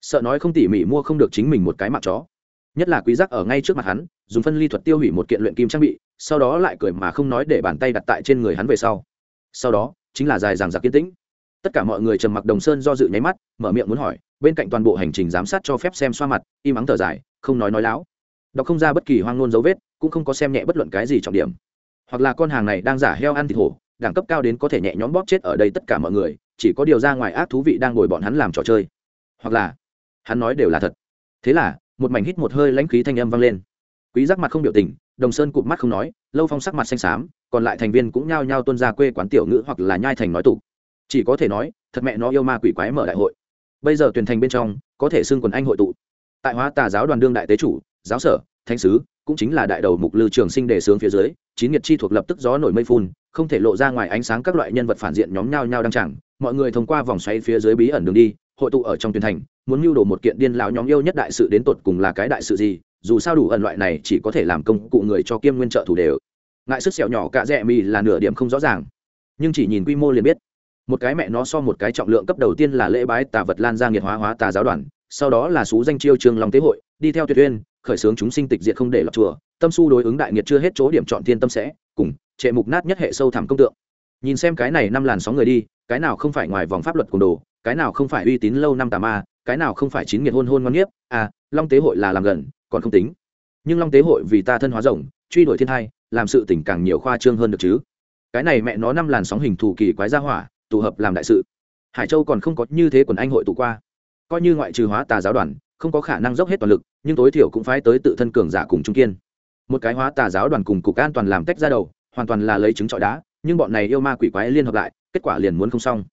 Sợ nói không tỉ mỉ mua không được chính mình một cái mạng chó. Nhất là quý giác ở ngay trước mặt hắn, dùng phân ly thuật tiêu hủy một kiện luyện kim trang bị, sau đó lại cười mà không nói để bàn tay đặt tại trên người hắn về sau. Sau đó, chính là dài dằng dặc kiên tĩnh. Tất cả mọi người trầm mặc đồng sơn do dự nháy mắt, mở miệng muốn hỏi, bên cạnh toàn bộ hành trình giám sát cho phép xem xoa mặt, im ắng thở dài, không nói nói láo. Đọc không ra bất kỳ hoang ngôn dấu vết, cũng không có xem nhẹ bất luận cái gì trọng điểm. Hoặc là con hàng này đang giả heo ăn thịt hổ đẳng cấp cao đến có thể nhẹ nhõm bóp chết ở đây tất cả mọi người, chỉ có điều ra ngoài ác thú vị đang ngồi bọn hắn làm trò chơi. Hoặc là, hắn nói đều là thật. Thế là, một mảnh hít một hơi lãnh khí thanh âm vang lên. Quý giác mặt không biểu tình, đồng sơn cụp mắt không nói, lâu phong sắc mặt xanh xám, còn lại thành viên cũng nhao nhao tuân ra quê quán tiểu ngữ hoặc là nhai thành nói tụ. Chỉ có thể nói, thật mẹ nó yêu ma quỷ quái mở đại hội. Bây giờ tuyển thành bên trong, có thể xưng quần anh hội tụ. Tại hóa tà giáo đoàn đương đại tế chủ, giáo sở, thánh sứ, cũng chính là đại đầu mục lư trường sinh đề sướng phía dưới chín nhiệt chi thuộc lập tức gió nổi mây phun, không thể lộ ra ngoài ánh sáng các loại nhân vật phản diện nhóm nhau nhau đang chẳng mọi người thông qua vòng xoay phía dưới bí ẩn đường đi, hội tụ ở trong tuyển thành, muốn mưu đồ một kiện điên lão nhóm yêu nhất đại sự đến tột cùng là cái đại sự gì, dù sao đủ ẩn loại này chỉ có thể làm công cụ người cho kiêm nguyên trợ thủ đều. Ngại sức sẹo nhỏ cả rẻ mì là nửa điểm không rõ ràng, nhưng chỉ nhìn quy mô liền biết. Một cái mẹ nó so một cái trọng lượng cấp đầu tiên là lễ bái tà vật lan ra nghiệt hóa hóa tà giáo đoàn, sau đó là xú danh chiêu trường lòng tế hội, đi theo tuyệt uyên, khởi xướng chúng sinh tịch diệt không để lọc chùa tâm su đối ứng đại nghiệt chưa hết chỗ điểm chọn thiên tâm sẽ, cùng, trệ mục nát nhất hệ sâu thẳm công tượng. Nhìn xem cái này năm làn sóng người đi, cái nào không phải ngoài vòng pháp luật cùng đồ, cái nào không phải uy tín lâu năm tà ma, cái nào không phải chín nghiệt hôn hôn ngon nhiếp à long tế hội là làm gần, còn không tính. Nhưng long tế hội vì ta thân hóa rồng truy đuổi thiên hai, làm sự tỉnh càng nhiều khoa trương hơn được chứ. Cái này mẹ nó năm làn sóng hình thù kỳ quái gia hỏa, tụ hợp làm đại sự. Hải châu còn không có như thế quần anh hội tụ qua. Coi như ngoại trừ hóa tà giáo đoàn, không có khả năng dốc hết toàn lực, nhưng tối thiểu cũng phái tới tự thân cường giả cùng trung kiên một cái hóa tà giáo đoàn cùng cục an toàn làm tách ra đầu, hoàn toàn là lấy trứng trọi đá, nhưng bọn này yêu ma quỷ quái liên hợp lại, kết quả liền muốn không xong.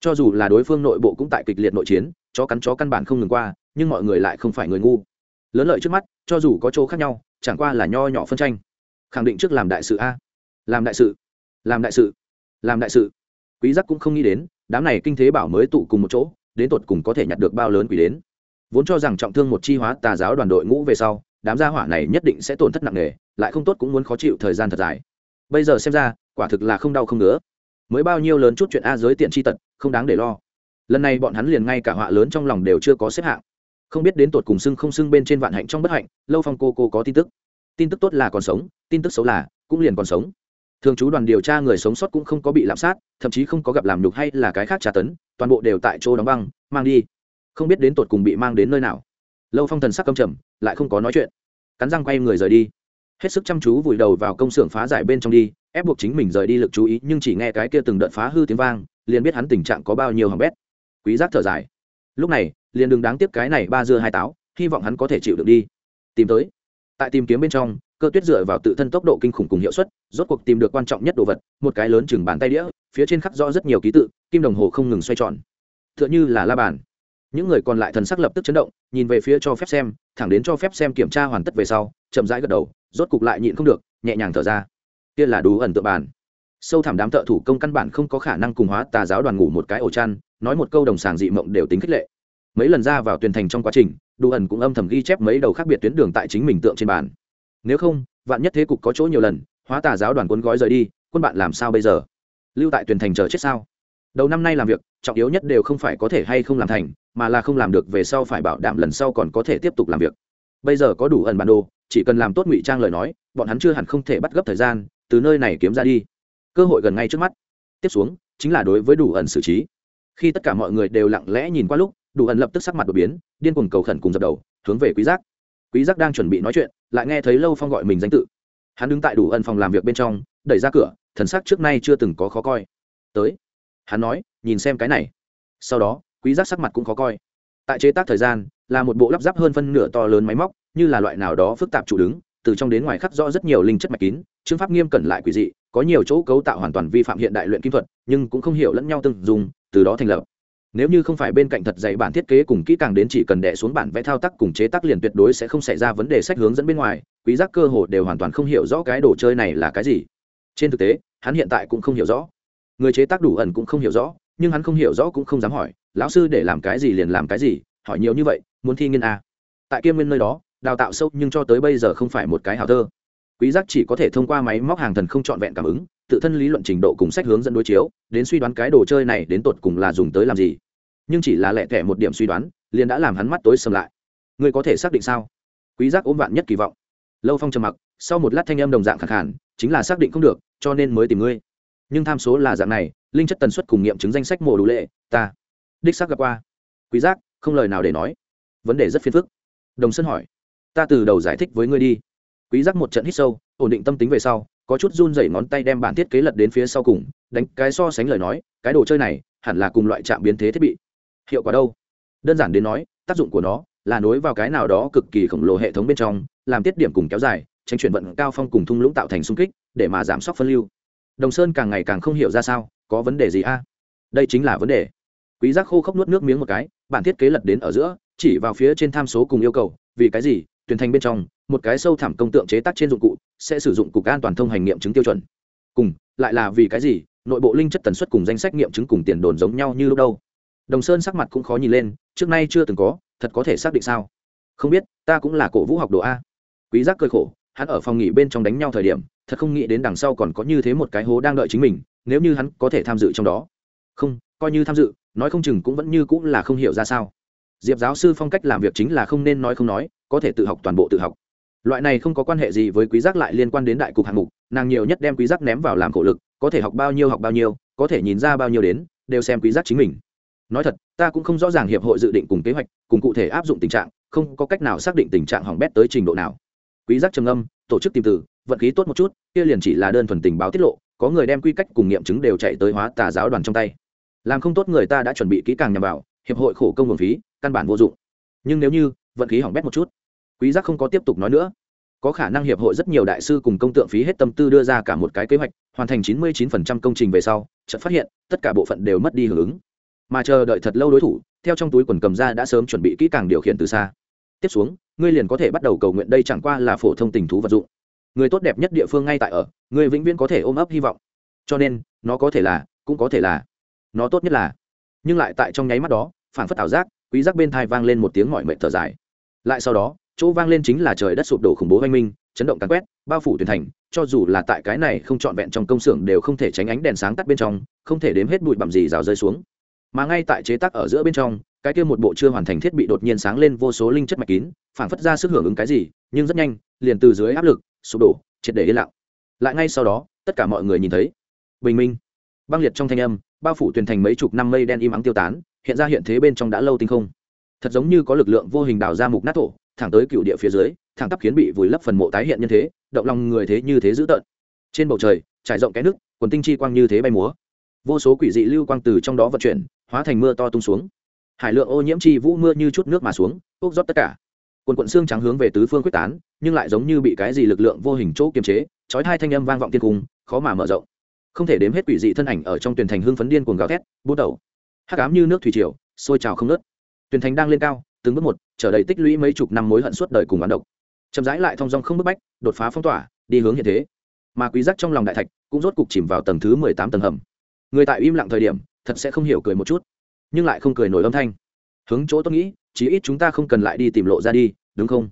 Cho dù là đối phương nội bộ cũng tại kịch liệt nội chiến, chó cắn chó căn bản không ngừng qua, nhưng mọi người lại không phải người ngu. Lớn lợi trước mắt, cho dù có chỗ khác nhau, chẳng qua là nho nhỏ phân tranh. Khẳng định trước làm đại sự a. Làm đại sự. Làm đại sự. Làm đại sự. Quý giác cũng không nghĩ đến, đám này kinh thế bảo mới tụ cùng một chỗ, đến tột cùng có thể nhặt được bao lớn quỷ đến. Vốn cho rằng trọng thương một chi hóa tà giáo đoàn đội ngũ về sau đám gia hỏa này nhất định sẽ tổn thất nặng nề, lại không tốt cũng muốn khó chịu thời gian thật dài. Bây giờ xem ra, quả thực là không đau không nữa mới bao nhiêu lớn chút chuyện a giới tiện chi tật, không đáng để lo. Lần này bọn hắn liền ngay cả họa lớn trong lòng đều chưa có xếp hạng. Không biết đến tột cùng xưng không xưng bên trên vạn hạnh trong bất hạnh, lâu phong cô cô có tin tức. Tin tức tốt là còn sống, tin tức xấu là cũng liền còn sống. Thường trú đoàn điều tra người sống sót cũng không có bị lạm sát, thậm chí không có gặp làm nhục hay là cái khác tra tấn, toàn bộ đều tại chỗ đóng băng, mang đi. Không biết đến tột cùng bị mang đến nơi nào lâu phong thần sắc câm trầm, lại không có nói chuyện. Cắn răng quay người rời đi. Hết sức chăm chú vùi đầu vào công xưởng phá giải bên trong đi, ép buộc chính mình rời đi lực chú ý, nhưng chỉ nghe cái kia từng đợt phá hư tiếng vang, liền biết hắn tình trạng có bao nhiêu hỏng bét. Quý giác thở dài. Lúc này, liền đừng đáng tiếc cái này ba dưa hai táo, hy vọng hắn có thể chịu được đi. Tìm tới. Tại tìm kiếm bên trong, cơ tuyết dựa vào tự thân tốc độ kinh khủng cùng hiệu suất, rốt cuộc tìm được quan trọng nhất đồ vật, một cái lớn chừng bàn tay đĩa, phía trên khắc rõ rất nhiều ký tự, kim đồng hồ không ngừng xoay tròn. Tựa như là la bàn những người còn lại thần sắc lập tức chấn động, nhìn về phía cho phép xem, thẳng đến cho phép xem kiểm tra hoàn tất về sau, chậm rãi gật đầu, rốt cục lại nhịn không được, nhẹ nhàng thở ra. Kia là đủ ẩn tượng bàn sâu thẳm đám thợ thủ công căn bản không có khả năng cùng hóa tà giáo đoàn ngủ một cái ổ chăn, nói một câu đồng sàng dị mộng đều tính khích lệ. Mấy lần ra vào tuyển thành trong quá trình đủ ẩn cũng âm thầm ghi chép mấy đầu khác biệt tuyến đường tại chính mình tượng trên bàn. Nếu không, vạn nhất thế cục có chỗ nhiều lần, hóa tà giáo đoàn cuốn gói rời đi, quân bạn làm sao bây giờ? Lưu tại tuyển thành chờ chết sao? Đầu năm nay làm việc trọng yếu nhất đều không phải có thể hay không làm thành, mà là không làm được về sau phải bảo đảm lần sau còn có thể tiếp tục làm việc. Bây giờ có đủ ẩn bản đồ, chỉ cần làm tốt ngụy trang lời nói, bọn hắn chưa hẳn không thể bắt gấp thời gian, từ nơi này kiếm ra đi. Cơ hội gần ngay trước mắt. Tiếp xuống, chính là đối với đủ ẩn xử trí. Khi tất cả mọi người đều lặng lẽ nhìn qua lúc, đủ ẩn lập tức sắc mặt đột biến, điên cuồng cầu khẩn cùng dập đầu, hướng về quý giác. Quý giác đang chuẩn bị nói chuyện, lại nghe thấy lâu phong gọi mình danh tự. Hắn đứng tại đủ ẩn phòng làm việc bên trong, đẩy ra cửa, thần sắc trước nay chưa từng có khó coi. Tới. Hắn nói nhìn xem cái này. Sau đó, quý giác sắc mặt cũng khó coi. Tại chế tác thời gian, là một bộ lắp ráp hơn phân nửa to lớn máy móc, như là loại nào đó phức tạp chủ đứng, từ trong đến ngoài khắc rõ rất nhiều linh chất mạch kín, chương pháp nghiêm cẩn lại quỷ dị, có nhiều chỗ cấu tạo hoàn toàn vi phạm hiện đại luyện kim thuật, nhưng cũng không hiểu lẫn nhau từng dùng từ đó thành lập. Nếu như không phải bên cạnh thật dạy bản thiết kế cùng kỹ càng đến chỉ cần đẻ xuống bản vẽ thao tác cùng chế tác liền tuyệt đối sẽ không xảy ra vấn đề sách hướng dẫn bên ngoài, quý giác cơ hồ đều hoàn toàn không hiểu rõ cái đồ chơi này là cái gì. Trên thực tế, hắn hiện tại cũng không hiểu rõ. Người chế tác đủ ẩn cũng không hiểu rõ nhưng hắn không hiểu rõ cũng không dám hỏi, lão sư để làm cái gì liền làm cái gì, hỏi nhiều như vậy, muốn thi nghiên a. Tại kiêm nguyên nơi đó, đào tạo sâu nhưng cho tới bây giờ không phải một cái hào thơ. Quý giác chỉ có thể thông qua máy móc hàng thần không trọn vẹn cảm ứng, tự thân lý luận trình độ cùng sách hướng dẫn đối chiếu, đến suy đoán cái đồ chơi này đến tột cùng là dùng tới làm gì. Nhưng chỉ là lẻ tẻ một điểm suy đoán, liền đã làm hắn mắt tối sầm lại. Ngươi có thể xác định sao? Quý giác ốm vạn nhất kỳ vọng. Lâu phong trầm mặc, sau một lát thanh âm đồng dạng khẳng hẳn chính là xác định không được, cho nên mới tìm ngươi. Nhưng tham số là dạng này linh chất tần suất cùng nghiệm chứng danh sách mổ đủ lệ, ta, đích xác gặp qua. Quý giác, không lời nào để nói. Vấn đề rất phiền phức. Đồng sơn hỏi. Ta từ đầu giải thích với ngươi đi. Quý giác một trận hít sâu, ổn định tâm tính về sau, có chút run rẩy ngón tay đem bản thiết kế lật đến phía sau cùng, đánh cái so sánh lời nói, cái đồ chơi này, hẳn là cùng loại chạm biến thế thiết bị. Hiệu quả đâu? Đơn giản đến nói, tác dụng của nó là nối vào cái nào đó cực kỳ khổng lồ hệ thống bên trong, làm tiết điểm cùng kéo dài, tránh chuyển vận cao phong cùng thung lũng tạo thành xung kích, để mà giảm sóc phân lưu đồng sơn càng ngày càng không hiểu ra sao, có vấn đề gì a? Đây chính là vấn đề. Quý giác khô khốc nuốt nước miếng một cái, bản thiết kế lật đến ở giữa, chỉ vào phía trên tham số cùng yêu cầu, vì cái gì? Tuyển thành bên trong, một cái sâu thẳm công tượng chế tác trên dụng cụ, sẽ sử dụng cục an toàn thông hành nghiệm chứng tiêu chuẩn. Cùng, lại là vì cái gì? Nội bộ linh chất tần suất cùng danh sách nghiệm chứng cùng tiền đồn giống nhau như lúc đâu. Đồng sơn sắc mặt cũng khó nhìn lên, trước nay chưa từng có, thật có thể xác định sao? Không biết, ta cũng là cổ vũ học đồ a. Quý giác cơi khổ, hắn ở phòng nghỉ bên trong đánh nhau thời điểm thật không nghĩ đến đằng sau còn có như thế một cái hố đang đợi chính mình, nếu như hắn có thể tham dự trong đó. Không, coi như tham dự, nói không chừng cũng vẫn như cũng là không hiểu ra sao. Diệp giáo sư phong cách làm việc chính là không nên nói không nói, có thể tự học toàn bộ tự học. Loại này không có quan hệ gì với quý giác lại liên quan đến đại cục hạng mục, nàng nhiều nhất đem quý giác ném vào làm khổ lực, có thể học bao nhiêu học bao nhiêu, có thể nhìn ra bao nhiêu đến, đều xem quý giác chính mình. Nói thật, ta cũng không rõ ràng hiệp hội dự định cùng kế hoạch, cùng cụ thể áp dụng tình trạng, không có cách nào xác định tình trạng hỏng bét tới trình độ nào. Quý giác trầm âm tổ chức tìm từ vận khí tốt một chút, kia liền chỉ là đơn thuần tình báo tiết lộ, có người đem quy cách cùng nghiệm chứng đều chạy tới hóa tà giáo đoàn trong tay. Làm không tốt người ta đã chuẩn bị kỹ càng nhằm vào, hiệp hội khổ công nguồn phí, căn bản vô dụng. Nhưng nếu như, vận khí hỏng bét một chút, quý giác không có tiếp tục nói nữa. Có khả năng hiệp hội rất nhiều đại sư cùng công tượng phí hết tâm tư đưa ra cả một cái kế hoạch, hoàn thành 99% công trình về sau, chợt phát hiện, tất cả bộ phận đều mất đi hưởng ứng. Mà chờ đợi thật lâu đối thủ, theo trong túi quần cầm ra đã sớm chuẩn bị kỹ càng điều khiển từ xa. Tiếp xuống, ngươi liền có thể bắt đầu cầu nguyện đây chẳng qua là phổ thông tình thú vật dụng người tốt đẹp nhất địa phương ngay tại ở, người vĩnh viễn có thể ôm ấp hy vọng. Cho nên, nó có thể là, cũng có thể là. Nó tốt nhất là. Nhưng lại tại trong nháy mắt đó phản phất ảo giác, quý giác bên thai vang lên một tiếng mọi mệnh thở dài. Lại sau đó, chỗ vang lên chính là trời đất sụp đổ khủng bố oanh minh, chấn động càn quét, bao phủ tuyển thành, cho dù là tại cái này không trọn vẹn trong công xưởng đều không thể tránh ánh đèn sáng tắt bên trong, không thể đếm hết bụi bặm gì rào rơi xuống. Mà ngay tại chế tác ở giữa bên trong, cái kia một bộ chưa hoàn thành thiết bị đột nhiên sáng lên vô số linh chất mạch kín phản phất ra sức hưởng ứng cái gì, nhưng rất nhanh, liền từ dưới áp lực sụp đổ, triệt để yên lặng. Lại ngay sau đó, tất cả mọi người nhìn thấy, bình minh, băng liệt trong thanh âm, bao phủ tuyển thành mấy chục năm mây đen im ắng tiêu tán, hiện ra hiện thế bên trong đã lâu tinh không. Thật giống như có lực lượng vô hình đào ra mục nát thổ, thẳng tới cựu địa phía dưới, thẳng tắp khiến bị vùi lấp phần mộ tái hiện nhân thế, động lòng người thế như thế dữ tợn. Trên bầu trời, trải rộng cái nước, quần tinh chi quang như thế bay múa. Vô số quỷ dị lưu quang từ trong đó vận chuyển, hóa thành mưa to tung xuống. Hải lượng ô nhiễm chi vũ mưa như chút nước mà xuống ốc rót tất cả quần quận xương trắng hướng về tứ phương quyết tán, nhưng lại giống như bị cái gì lực lượng vô hình chỗ kiềm chế, chói hai thanh âm vang vọng tiên cung, khó mà mở rộng. Không thể đếm hết quỷ dị thân ảnh ở trong tuyển thành hưng phấn điên cuồng gào thét, bút đầu. Hắc ám như nước thủy triều, sôi trào không nớt tuyển thành đang lên cao, từng bước một, trở đầy tích lũy mấy chục năm mối hận suốt đời cùng bán độc. Chậm rãi lại thong dong không bức bách, đột phá phong tỏa, đi hướng hiện thế. Mà quý giác trong lòng đại thạch cũng rốt cục chìm vào tầng thứ mười tám tầng hầm. Người tại im lặng thời điểm, thật sẽ không hiểu cười một chút, nhưng lại không cười nổi âm thanh hướng chỗ tôi nghĩ, chí ít chúng ta không cần lại đi tìm lộ ra đi, đúng không?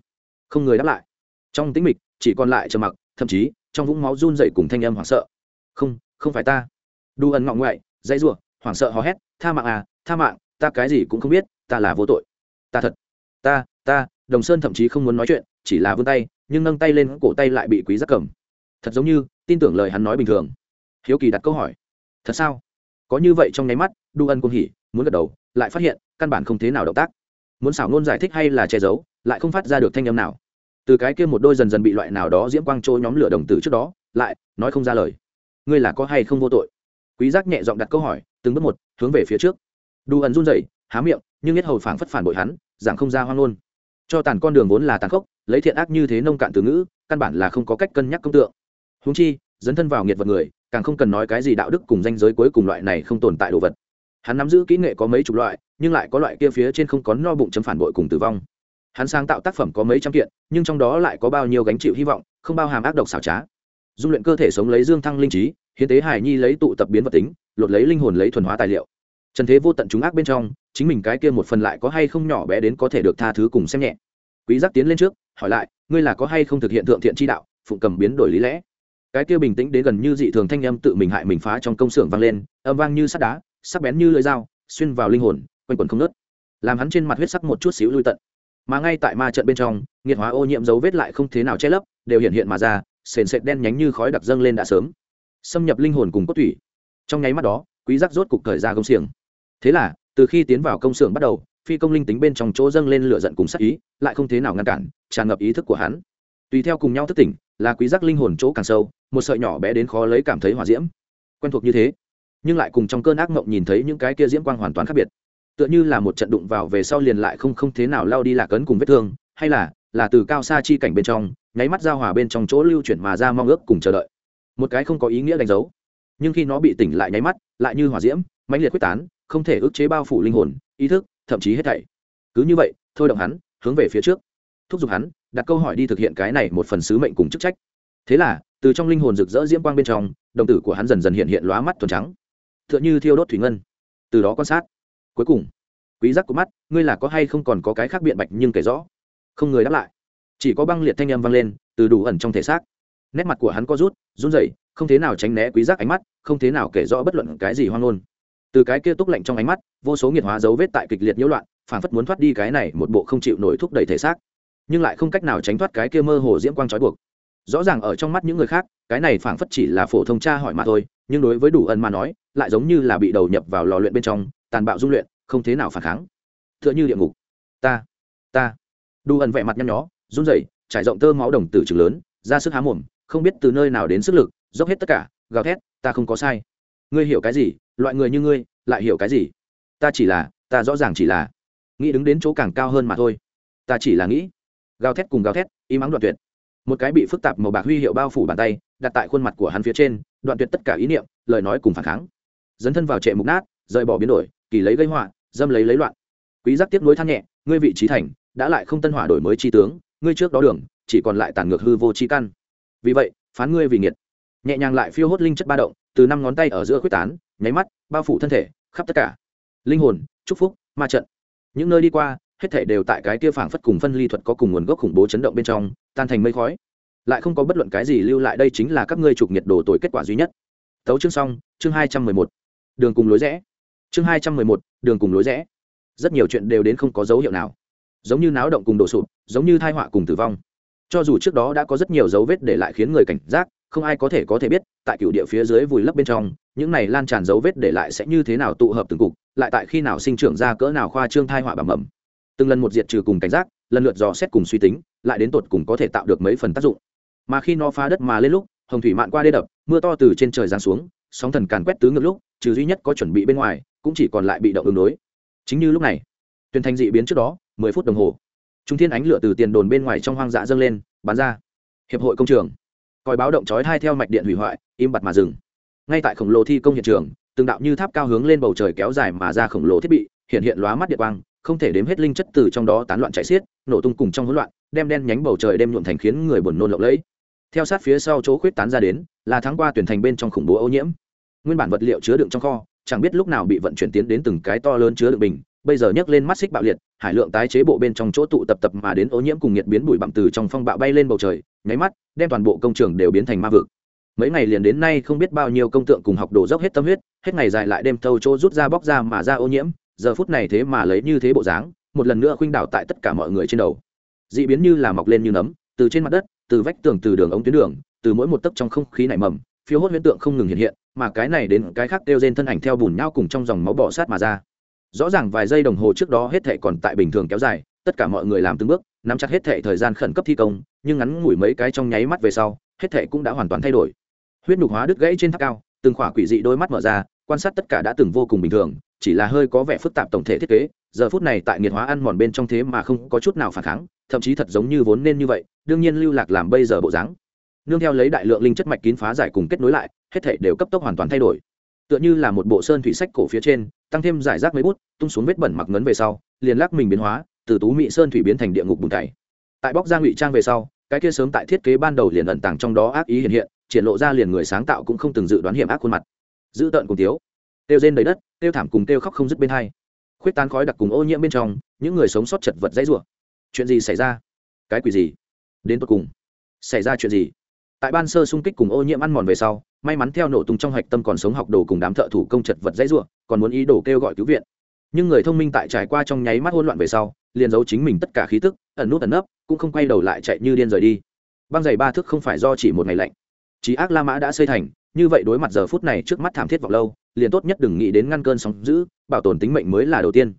Không người đáp lại. Trong tĩnh mịch, chỉ còn lại trầm mặc, thậm chí, trong vũng máu run dậy cùng thanh âm hoảng sợ. Không không phải ta. Đu ẩn ngọng ngoại, dãy rủa, hoảng sợ hò hét, tha mạng à tha mạng, ta cái gì cũng không biết, ta là vô tội. Ta thật. Ta ta, đồng sơn thậm chí không muốn nói chuyện, chỉ là vươn tay, nhưng nâng tay lên cổ tay lại bị quý giác cầm. Thật giống như, tin tưởng lời hắn nói bình thường. Hiếu kỳ đặt câu hỏi. Thật sao? Có như vậy trong nháy mắt, đu ân cũng hỉ, muốn gật đầu, lại phát hiện căn bản không thế nào động tác. Muốn xảo ngôn giải thích hay là che giấu, lại không phát ra được thanh âm nào. Từ cái kia một đôi dần dần bị loại nào đó diễm quang trôi nhóm lửa đồng tử trước đó, lại nói không ra lời. Ngươi là có hay không vô tội? Quý giác nhẹ giọng đặt câu hỏi, từng bước một, hướng về phía trước. Đu ẩn run rẩy, há miệng, nhưng biết hầu phảng phất phản bội hắn, giảng không ra hoang luôn cho tàn con đường vốn là tàn khốc, lấy thiện ác như thế nông cạn từ ngữ, căn bản là không có cách cân nhắc công tượng. Huống chi, dấn thân vào nghiệt vật người, càng không cần nói cái gì đạo đức cùng danh giới cuối cùng loại này không tồn tại đồ vật hắn nắm giữ kỹ nghệ có mấy chục loại, nhưng lại có loại kia phía trên không có no bụng chấm phản bội cùng tử vong. Hắn sáng tạo tác phẩm có mấy trăm kiện, nhưng trong đó lại có bao nhiêu gánh chịu hy vọng, không bao hàm ác độc xảo trá. Dung luyện cơ thể sống lấy dương thăng linh trí, hiến tế hải nhi lấy tụ tập biến vật tính, lột lấy linh hồn lấy thuần hóa tài liệu. Trần thế vô tận chúng ác bên trong, chính mình cái kia một phần lại có hay không nhỏ bé đến có thể được tha thứ cùng xem nhẹ. Quý giác tiến lên trước, hỏi lại, ngươi là có hay không thực hiện thượng thiện chi đạo, phụng cầm biến đổi lý lẽ? Cái kia bình tĩnh đến gần như dị thường thanh âm tự mình hại mình phá trong công xưởng vang lên, âm vang như sắt đá sắc bén như lưỡi dao, xuyên vào linh hồn, quanh quẩn không nứt, làm hắn trên mặt huyết sắc một chút xíu lui tận. Mà ngay tại ma trận bên trong, nghiệt hóa ô nhiễm dấu vết lại không thế nào che lấp, đều hiện hiện mà ra, sền sệt đen nhánh như khói đặc dâng lên đã sớm, xâm nhập linh hồn cùng cốt thủy trong nháy mắt đó, quý giác rốt cục thời ra công xiềng. Thế là, từ khi tiến vào công xưởng bắt đầu, phi công linh tính bên trong chỗ dâng lên lửa giận cùng sát ý, lại không thế nào ngăn cản, tràn ngập ý thức của hắn. Tùy theo cùng nhau thức tỉnh, là quý giác linh hồn chỗ càng sâu, một sợi nhỏ bé đến khó lấy cảm thấy hỏa diễm. Quen thuộc như thế nhưng lại cùng trong cơn ác mộng nhìn thấy những cái kia diễm quang hoàn toàn khác biệt. Tựa như là một trận đụng vào về sau liền lại không không thế nào lao đi lạc ấn cùng vết thương, hay là là từ cao xa chi cảnh bên trong, nháy mắt giao hòa bên trong chỗ lưu chuyển mà ra mong ước cùng chờ đợi. Một cái không có ý nghĩa đánh dấu. Nhưng khi nó bị tỉnh lại nháy mắt, lại như hỏa diễm, mãnh liệt quyết tán, không thể ức chế bao phủ linh hồn, ý thức, thậm chí hết thảy. Cứ như vậy, thôi động hắn, hướng về phía trước. Thúc giục hắn, đặt câu hỏi đi thực hiện cái này một phần sứ mệnh cùng chức trách. Thế là, từ trong linh hồn rực rỡ diễm quang bên trong, đồng tử của hắn dần dần hiện hiện lóa mắt thuần trắng t h ư ợ n h ư thiêu đốt thủy ngân. Từ đó quan sát. Cuối cùng, quý giác của mắt, ngươi là có hay không còn có cái khác biện bạch nhưng kể rõ. Không người đáp lại. Chỉ có băng liệt thanh âm vang lên, từ đủ ẩn trong thể xác. Nét mặt của hắn có rút, run rẩy, không thế nào tránh né quý giác ánh mắt, không thế nào kể rõ bất luận cái gì hoang ngôn. Từ cái kia túc lạnh trong ánh mắt, vô số nghiệt hóa dấu vết tại kịch liệt nhiễu loạn phản phất muốn thoát đi cái này một bộ không chịu nổi thúc đẩy thể xác. Nhưng lại không cách nào tránh thoát cái kia mơ hồ diễm quang trói buộc. Rõ ràng ở trong mắt những người khác, cái này phảng phất chỉ là phổ thông tra hỏi mà thôi nhưng đối với đủ ân mà nói, lại giống như là bị đầu nhập vào lò luyện bên trong, tàn bạo dung luyện, không thế nào phản kháng. T h ư ợ n h ư địa ngục. Ta ta. Đủ ân vẻ mặt nhăn nhó, run rẩy, trải rộng tơ máu đồng tử trừng lớn, ra sức há mồm, không biết từ nơi nào đến sức lực, dốc hết tất cả, gào thét, ta không có sai. Ngươi hiểu cái gì? Loại người như ngươi, lại hiểu cái gì? Ta chỉ là, ta rõ ràng chỉ là. Nghĩ đứng đến chỗ càng cao hơn mà thôi. Ta chỉ là nghĩ. Gào thét cùng gào thét im ắng đoạn tuyệt. Một cái bị phức tạp màu bạc huy hiệu bao phủ bàn tay đặt tại khuôn mặt của hắn phía trên, đoạn tuyệt tất cả ý niệm, lời nói cùng phản kháng. Dấn thân vào trệ mục nát, rời bỏ biến đổi, kỳ lấy gây họa, dâm lấy lấy loạn. Quý giác tiếp nối than nhẹ, ngươi vị trí thành, đã lại không tân hỏa đổi mới chi tướng, ngươi trước đó đường, chỉ còn lại tàn ngược hư vô chi căn. Vì vậy, phán ngươi vì nghiệt. Nhẹ nhàng lại phiêu hốt linh chất ba động, từ năm ngón tay ở giữa quyết tán, nháy mắt, bao phủ thân thể, khắp tất cả. Linh hồn, chúc phúc, ma trận. Những nơi đi qua, hết thể đều tại cái kia phảng phất cùng phân ly thuật có cùng nguồn gốc khủng bố chấn động bên trong, tan thành mây khói lại không có bất luận cái gì lưu lại đây chính là các ngươi trục nhiệt đồ tội kết quả duy nhất. Tấu chương xong, chương hai trăm mười một. Đường cùng lối rẽ. Chương hai trăm mười một, đường cùng lối rẽ. Rất nhiều chuyện đều đến không có dấu hiệu nào. Giống như náo động cùng đổ sụp, giống như thai họa cùng tử vong. Cho dù trước đó đã có rất nhiều dấu vết để lại khiến người cảnh giác, không ai có thể có thể biết, tại cựu địa phía dưới vùi lấp bên trong, những này lan tràn dấu vết để lại sẽ như thế nào tụ hợp từng cục, lại tại khi nào sinh trưởng ra cỡ nào khoa trương thai họa bẩm mầm từng lần một diệt trừ cùng cảnh giác, lần lượt dò xét cùng suy tính, lại đến tột cùng có thể tạo được mấy phần tác dụng mà khi nó phá đất mà lên lúc, hồng thủy mạn qua đê đập, mưa to từ trên trời giáng xuống, sóng thần càn quét tứ ngược lúc, trừ duy nhất có chuẩn bị bên ngoài, cũng chỉ còn lại bị động ứng đối. Chính như lúc này, tuyển thành dị biến trước đó, mười phút đồng hồ. Trung thiên ánh lửa từ tiền đồn bên ngoài trong hoang dã dâng lên, bắn ra. Hiệp hội công trường. Còi báo động chói hai theo mạch điện hủy hoại, im bặt mà dừng. Ngay tại khổng lồ thi công hiện trường, từng đạo như tháp cao hướng lên bầu trời kéo dài mà ra khổng lồ thiết bị, hiện hiện lóa mắt điện quang, không thể đếm hết linh chất từ trong đó tán loạn chạy xiết, nổ tung cùng trong hỗn loạn, đem đen nhánh bầu trời đem nhuộm thành khiến người buồn nôn lộng lẫy theo sát phía sau chỗ khuyết tán ra đến, là tháng qua tuyển thành bên trong khủng bố ô nhiễm. Nguyên bản vật liệu chứa đựng trong kho, chẳng biết lúc nào bị vận chuyển tiến đến từng cái to lớn chứa đựng bình, bây giờ nhấc lên mắt xích bạo liệt, hải lượng tái chế bộ bên trong chỗ tụ tập tập mà đến ô nhiễm cùng nhiệt biến bụi bặm từ trong phong bạo bay lên bầu trời, nháy mắt, đem toàn bộ công trường đều biến thành ma vực. Mấy ngày liền đến nay không biết bao nhiêu công tượng cùng học đổ dốc hết tâm huyết, hết ngày dài lại đem thâu chỗ rút ra bóc ra mà ra ô nhiễm, giờ phút này thế mà lấy như thế bộ dáng, một lần nữa khuynh đảo tại tất cả mọi người trên đầu. Dị biến như là mọc lên như nấm, từ trên mặt đất từ vách tường từ đường ống tuyến đường, từ mỗi một tấc trong không khí nảy mầm phiếu hốt huyễn tượng không ngừng hiện hiện, mà cái này đến cái khác kêu trên thân ảnh theo bùn nhau cùng trong dòng máu bỏ sát mà ra. Rõ ràng vài giây đồng hồ trước đó hết thệ còn tại bình thường kéo dài, tất cả mọi người làm từng bước, nắm chặt hết thệ thời gian khẩn cấp thi công, nhưng ngắn ngủi mấy cái trong nháy mắt về sau, hết thệ cũng đã hoàn toàn thay đổi. Huyết nhục hóa đứt gãy trên tháp cao, từng khỏa quỷ dị đôi mắt mở ra, quan sát tất cả đã từng vô cùng bình thường, chỉ là hơi có vẻ phức tạp tổng thể thiết kế, giờ phút này tại nghiệt hóa ăn mòn bên trong thế mà không có chút nào phản kháng thậm chí thật giống như vốn nên như vậy, đương nhiên lưu lạc làm bây giờ bộ dáng. Nương theo lấy đại lượng linh chất mạch kín phá giải cùng kết nối lại, hết thể đều cấp tốc hoàn toàn thay đổi. Tựa như là một bộ sơn thủy sách cổ phía trên, tăng thêm giải rác mấy bút, tung xuống vết bẩn mặc ngấn về sau, liền lắc mình biến hóa, từ tú mỹ sơn thủy biến thành địa ngục bùn cày. Tại bóc ra ngụy trang về sau, cái kia sớm tại thiết kế ban đầu liền ẩn tàng trong đó ác ý hiện hiện, triển lộ ra liền người sáng tạo cũng không từng dự đoán hiểm ác khuôn mặt. Dữ tợn cùng tiếu tiêu rên đầy đất tiêu thảm cùng tiêu khóc không dứt bên hai. Khuyết tán khói đặc cùng ô nhiễm bên trong, những người sống sót chật vật dãy rủa chuyện gì xảy ra? Cái quỷ gì? Đến tột cùng xảy ra chuyện gì? Tại ban sơ xung kích cùng ô nhiễm ăn mòn về sau, may mắn theo nổ tung trong hạch tâm còn sống học đồ cùng đám thợ thủ công chật vật dãy rủa, còn muốn ý đồ kêu gọi cứu viện. Nhưng người thông minh tại trải qua trong nháy mắt hỗn loạn về sau, liền giấu chính mình tất cả khí tức, ẩn nút ẩn nấp, cũng không quay đầu lại chạy như điên rời đi. Băng giày ba thước không phải do chỉ một ngày lạnh. Trí ác la mã đã xây thành, như vậy đối mặt giờ phút này trước mắt thảm thiết vọng lâu, liền tốt nhất đừng nghĩ đến ngăn cơn sóng giữ bảo tồn tính mệnh mới là đầu tiên.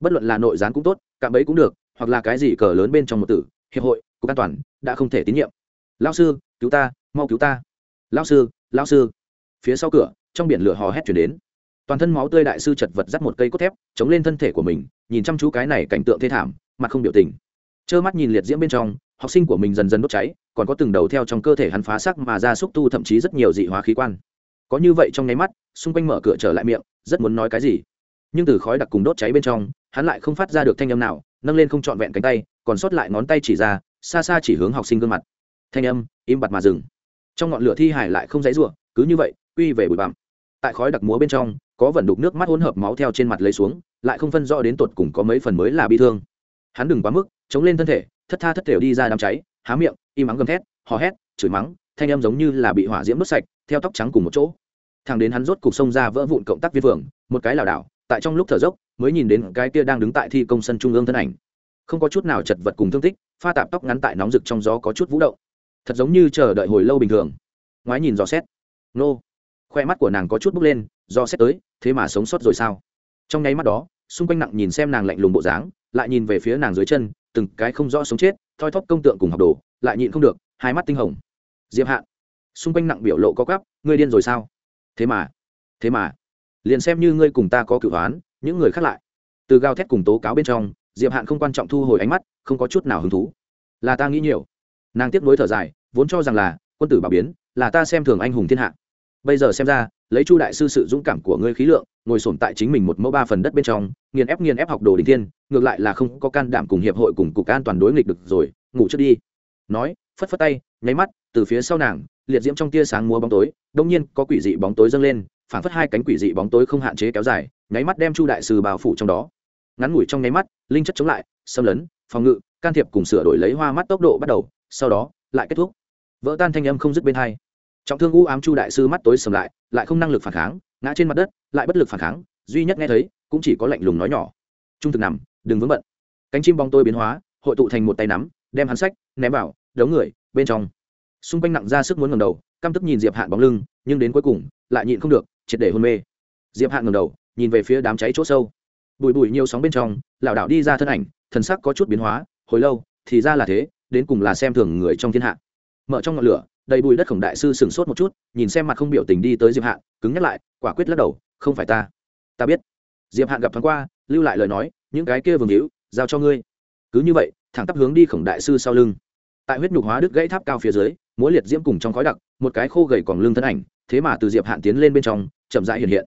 Bất luận là nội gián cũng tốt, cạm bẫy cũng được hoặc là cái gì cờ lớn bên trong một tử, hiệp hội, cục an toàn, đã không thể tín nhiệm. Lao sư, cứu ta, mau cứu ta. Lao sư lao sư. Phía sau cửa, trong biển lửa hò hét chuyển đến. Toàn thân máu tươi đại sư chật vật dắt một cây cốt thép, chống lên thân thể của mình, nhìn chăm chú cái này cảnh tượng thê thảm, mặt không biểu tình. Trơ mắt nhìn liệt diễm bên trong, học sinh của mình dần dần đốt cháy, còn có từng đầu theo trong cơ thể hắn phá sắc mà ra xúc tu thậm chí rất nhiều dị hóa khí quan. Có như vậy trong nháy mắt, xung quanh mở cửa trở lại miệng, rất muốn nói cái gì. Nhưng từ khói đặc cùng đốt cháy bên trong, hắn lại không phát ra được thanh âm nào nâng lên không trọn vẹn cánh tay, còn sót lại ngón tay chỉ ra, xa xa chỉ hướng học sinh gương mặt. Thanh âm, im bặt mà dừng. Trong ngọn lửa thi hải lại không dãy r cứ như vậy, quy về bụi bặm. Tại khói đặc múa bên trong, có vẩn đục nước mắt hỗn hợp máu theo trên mặt lấy xuống, lại không phân rõ đến tột cùng có mấy phần mới là bi thương. Hắn đừng quá mức, chống lên thân thể, thất tha thất thể đi ra đám cháy, há miệng, im ắng gầm thét, hò hét, chửi mắng, thanh âm giống như là bị hỏa diễm đốt sạch, theo tóc trắng cùng một chỗ. Thằng đến hắn rốt cục sông ra vỡ vụn cộng tác viên phường, một cái lảo đảo tại trong lúc thở dốc, mới nhìn đến cái kia đang đứng tại thi công sân trung ương thân ảnh. Không có chút nào chật vật cùng thương tích, pha tạp tóc ngắn tại nóng rực trong gió có chút vũ động. Thật giống như chờ đợi hồi lâu bình thường. Ngoái nhìn dò xét. Nô. Khoe mắt của nàng có chút bước lên do xét tới, thế mà sống sót rồi sao? Trong nháy mắt đó, xung quanh nặng nhìn xem nàng lạnh lùng bộ dáng, lại nhìn về phía nàng dưới chân, từng cái không rõ sống chết, thoi thóp công tượng cùng học đồ, lại nhịn không được, hai mắt tinh hồng. Diệp hạ. Xung quanh nặng biểu lộ có cắp ngươi điên rồi sao? Thế mà. Thế mà liền xem như ngươi cùng ta có cựu hoán, những người khác lại. Từ gào thét cùng tố cáo bên trong, diệp hạn không quan trọng thu hồi ánh mắt, không có chút nào hứng thú. Là ta nghĩ nhiều. Nàng tiếp nối thở dài, vốn cho rằng là, quân tử bảo biến, là ta xem thường anh hùng thiên hạ. Bây giờ xem ra, lấy chu đại sư sự dũng cảm của ngươi khí lượng, ngồi sổm tại chính mình một mẫu ba phần đất bên trong, nghiền ép nghiền ép học đồ đình thiên, ngược lại là không có can đảm cùng hiệp hội cùng cục an toàn đối nghịch được rồi, ngủ trước đi. Nói, phất phất tay, nháy mắt, từ phía sau nàng, liệt diễm trong tia sáng múa bóng tối, đông nhiên có quỷ dị bóng tối dâng lên phản phất hai cánh quỷ dị bóng tối không hạn chế kéo dài, nháy mắt đem chu đại sư bao phủ trong đó. Ngắn ngủi trong nháy mắt, linh chất chống lại, xâm lấn, phòng ngự, can thiệp cùng sửa đổi lấy hoa mắt tốc độ bắt đầu, sau đó, lại kết thúc. Vỡ tan thanh âm không dứt bên hai. Trọng thương u ám chu đại sư mắt tối sầm lại lại không năng lực phản kháng, ngã trên mặt đất, lại bất lực phản kháng, duy nhất nghe thấy, cũng chỉ có lạnh lùng nói nhỏ. Trung thực nằm, đừng vướng bận. Cánh chim bóng tôi biến hóa, hội tụ thành một tay nắm, đem hắn sách, ném vào, đống người, bên trong. Xung quanh nặng ra sức muốn ngầm đầu, căm tức nhìn diệp hạn bóng lưng, nhưng đến cuối cùng, lại nhịn không được triệt để hôn mê. Diệp hạn ngầm đầu, nhìn về phía đám cháy chỗ sâu. Bùi bùi nhiều sóng bên trong, lảo đảo đi ra thân ảnh, thần sắc có chút biến hóa, hồi lâu, thì ra là thế, đến cùng là xem thường người trong thiên hạ. Mở trong ngọn lửa, đầy bụi đất khổng đại sư sửng sốt một chút, nhìn xem mặt không biểu tình đi tới diệp hạn cứng nhắc lại, quả quyết lắc đầu, không phải ta. Ta biết. Diệp hạn gặp thoáng qua, lưu lại lời nói, những cái kia vương hữu, giao cho ngươi. Cứ như vậy, thẳng tắp hướng đi khổng đại sư sau lưng. Tại huyết nhục hóa đứt gãy tháp cao phía dưới mỗi liệt diễm cùng trong khói đặc, một cái khô gầy còn lưng thân ảnh thế mà từ diệp hạn tiến lên bên trong, chậm rãi hiện hiện.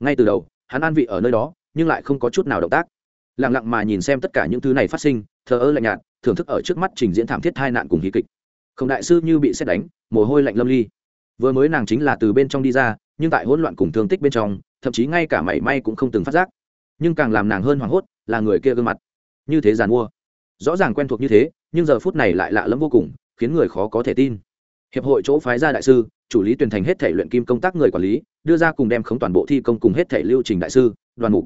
Ngay từ đầu, hắn an vị ở nơi đó, nhưng lại không có chút nào động tác. Lặng lặng mà nhìn xem tất cả những thứ này phát sinh, thờ ơ lạnh nhạt, thưởng thức ở trước mắt trình diễn thảm thiết hai nạn cùng hí kịch. Không đại sư như bị xét đánh, mồ hôi lạnh lâm ly. Vừa mới nàng chính là từ bên trong đi ra, nhưng tại hỗn loạn cùng thương tích bên trong, thậm chí ngay cả mảy may cũng không từng phát giác. Nhưng càng làm nàng hơn hoảng hốt, là người kia gương mặt. Như thế giàn mua. Rõ ràng quen thuộc như thế, nhưng giờ phút này lại lạ lẫm vô cùng, khiến người khó có thể tin. Hiệp hội chỗ phái ra đại sư chủ lý tuyển thành hết thể luyện kim công tác người quản lý, đưa ra cùng đem khống toàn bộ thi công cùng hết thể lưu trình đại sư, đoàn mục.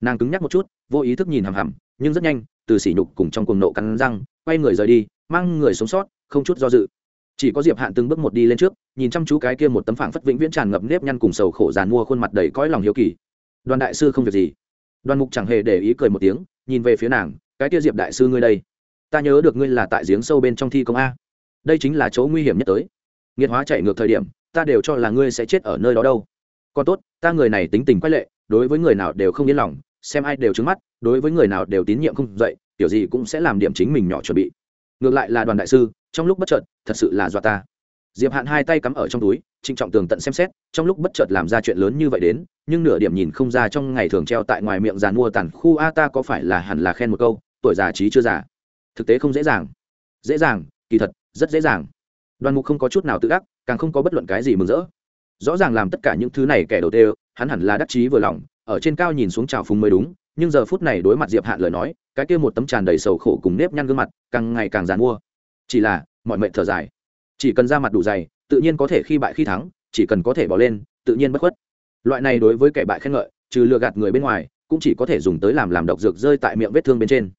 Nàng cứng nhắc một chút, vô ý thức nhìn hằm hằm, nhưng rất nhanh, từ sỉ nhục cùng trong cuồng nộ cắn răng, quay người rời đi, mang người sống sót, không chút do dự. Chỉ có diệp hạn từng bước một đi lên trước, nhìn chăm chú cái kia một tấm phảng phất vĩnh viễn tràn ngập nếp nhăn cùng sầu khổ dàn mua khuôn mặt đầy cõi lòng hiếu kỳ. Đoàn đại sư không việc gì. Đoàn mục chẳng hề để ý cười một tiếng, nhìn về phía nàng, cái kia diệp đại sư ngươi đây, ta nhớ được ngươi là tại giếng sâu bên trong thi công a. Đây chính là chỗ nguy hiểm nhất tới nghiệt hóa chạy ngược thời điểm, ta đều cho là ngươi sẽ chết ở nơi đó đâu. Còn tốt, ta người này tính tình quay lệ, đối với người nào đều không yên lòng, xem ai đều trứng mắt, đối với người nào đều tín nhiệm không dậy, kiểu gì cũng sẽ làm điểm chính mình nhỏ chuẩn bị. Ngược lại là đoàn đại sư, trong lúc bất chợt, thật sự là do ta. Diệp hạn hai tay cắm ở trong túi, trịnh trọng tường tận xem xét, trong lúc bất chợt làm ra chuyện lớn như vậy đến, nhưng nửa điểm nhìn không ra trong ngày thường treo tại ngoài miệng giàn mua tàn khu a ta có phải là hẳn là khen một câu, tuổi già trí chưa già. Thực tế không dễ dàng. Dễ dàng, kỳ thật, rất dễ dàng đoàn mục không có chút nào tự ác càng không có bất luận cái gì mừng rỡ. Rõ ràng làm tất cả những thứ này kẻ đầu tiên hắn hẳn là đắc chí vừa lòng, ở trên cao nhìn xuống trào phúng mới đúng, nhưng giờ phút này đối mặt diệp hạn lời nói, cái kia một tấm tràn đầy sầu khổ cùng nếp nhăn gương mặt, càng ngày càng dàn mua. Chỉ là, mọi mệnh thở dài. Chỉ cần ra mặt đủ dày, tự nhiên có thể khi bại khi thắng, chỉ cần có thể bỏ lên, tự nhiên bất khuất. Loại này đối với kẻ bại khen ngợi, trừ lừa gạt người bên ngoài, cũng chỉ có thể dùng tới làm làm độc dược rơi tại miệng vết thương bên trên.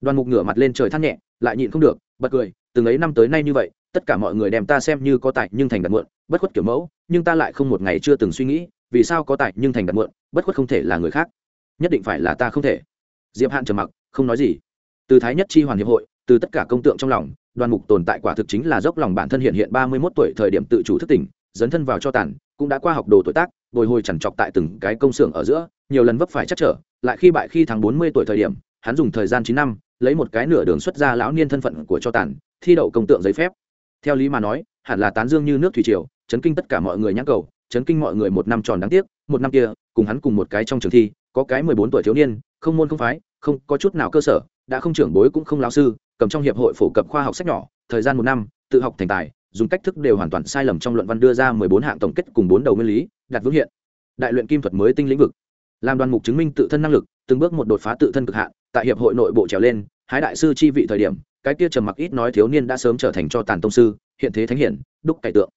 Đoàn mục ngửa mặt lên trời thắt nhẹ, lại nhịn không được, bật cười, từng ấy năm tới nay như vậy tất cả mọi người đem ta xem như có tài nhưng thành đặt muộn, bất khuất kiểu mẫu, nhưng ta lại không một ngày chưa từng suy nghĩ, vì sao có tài nhưng thành đặt muộn, bất khuất không thể là người khác. Nhất định phải là ta không thể. Diệp hạn trầm mặc, không nói gì. Từ thái nhất chi hoàn hiệp hội, từ tất cả công tượng trong lòng, đoàn mục tồn tại quả thực chính là dốc lòng bản thân hiện hiện ba mươi 31 tuổi thời điểm tự chủ thức tỉnh, dấn thân vào cho tàn, cũng đã qua học đồ tuổi tác, bồi hồi chẳng chọc tại từng cái công xưởng ở giữa, nhiều lần vấp phải chắc trở, lại khi bại khi tháng bốn mươi tuổi thời điểm, hắn dùng thời gian chín năm, lấy một cái nửa đường xuất ra lão niên thân phận của cho tàn, thi đậu công tượng giấy phép theo lý mà nói, hẳn là tán dương như nước thủy triều, chấn kinh tất cả mọi người nhãn cầu, chấn kinh mọi người một năm tròn đáng tiếc, một năm kia, cùng hắn cùng một cái trong trường thi, có cái mười bốn tuổi thiếu niên, không môn không phái, không có chút nào cơ sở, đã không trưởng bối cũng không lao sư, cầm trong hiệp hội phổ cập khoa học sách nhỏ, thời gian một năm, tự học thành tài, dùng cách thức đều hoàn toàn sai lầm trong luận văn đưa ra mười bốn hạng tổng kết cùng bốn đầu nguyên lý, đặt vững hiện. Đại luyện kim thuật mới tinh lĩnh vực. Làm đoàn mục chứng minh tự thân năng lực, từng bước một đột phá tự thân cực hạn, tại hiệp hội nội bộ trèo lên, hái đại sư chi vị thời điểm cái kia trầm mặc ít nói thiếu niên đã sớm trở thành cho tàn tông sư, hiện thế thánh hiển, đúc cải tượng.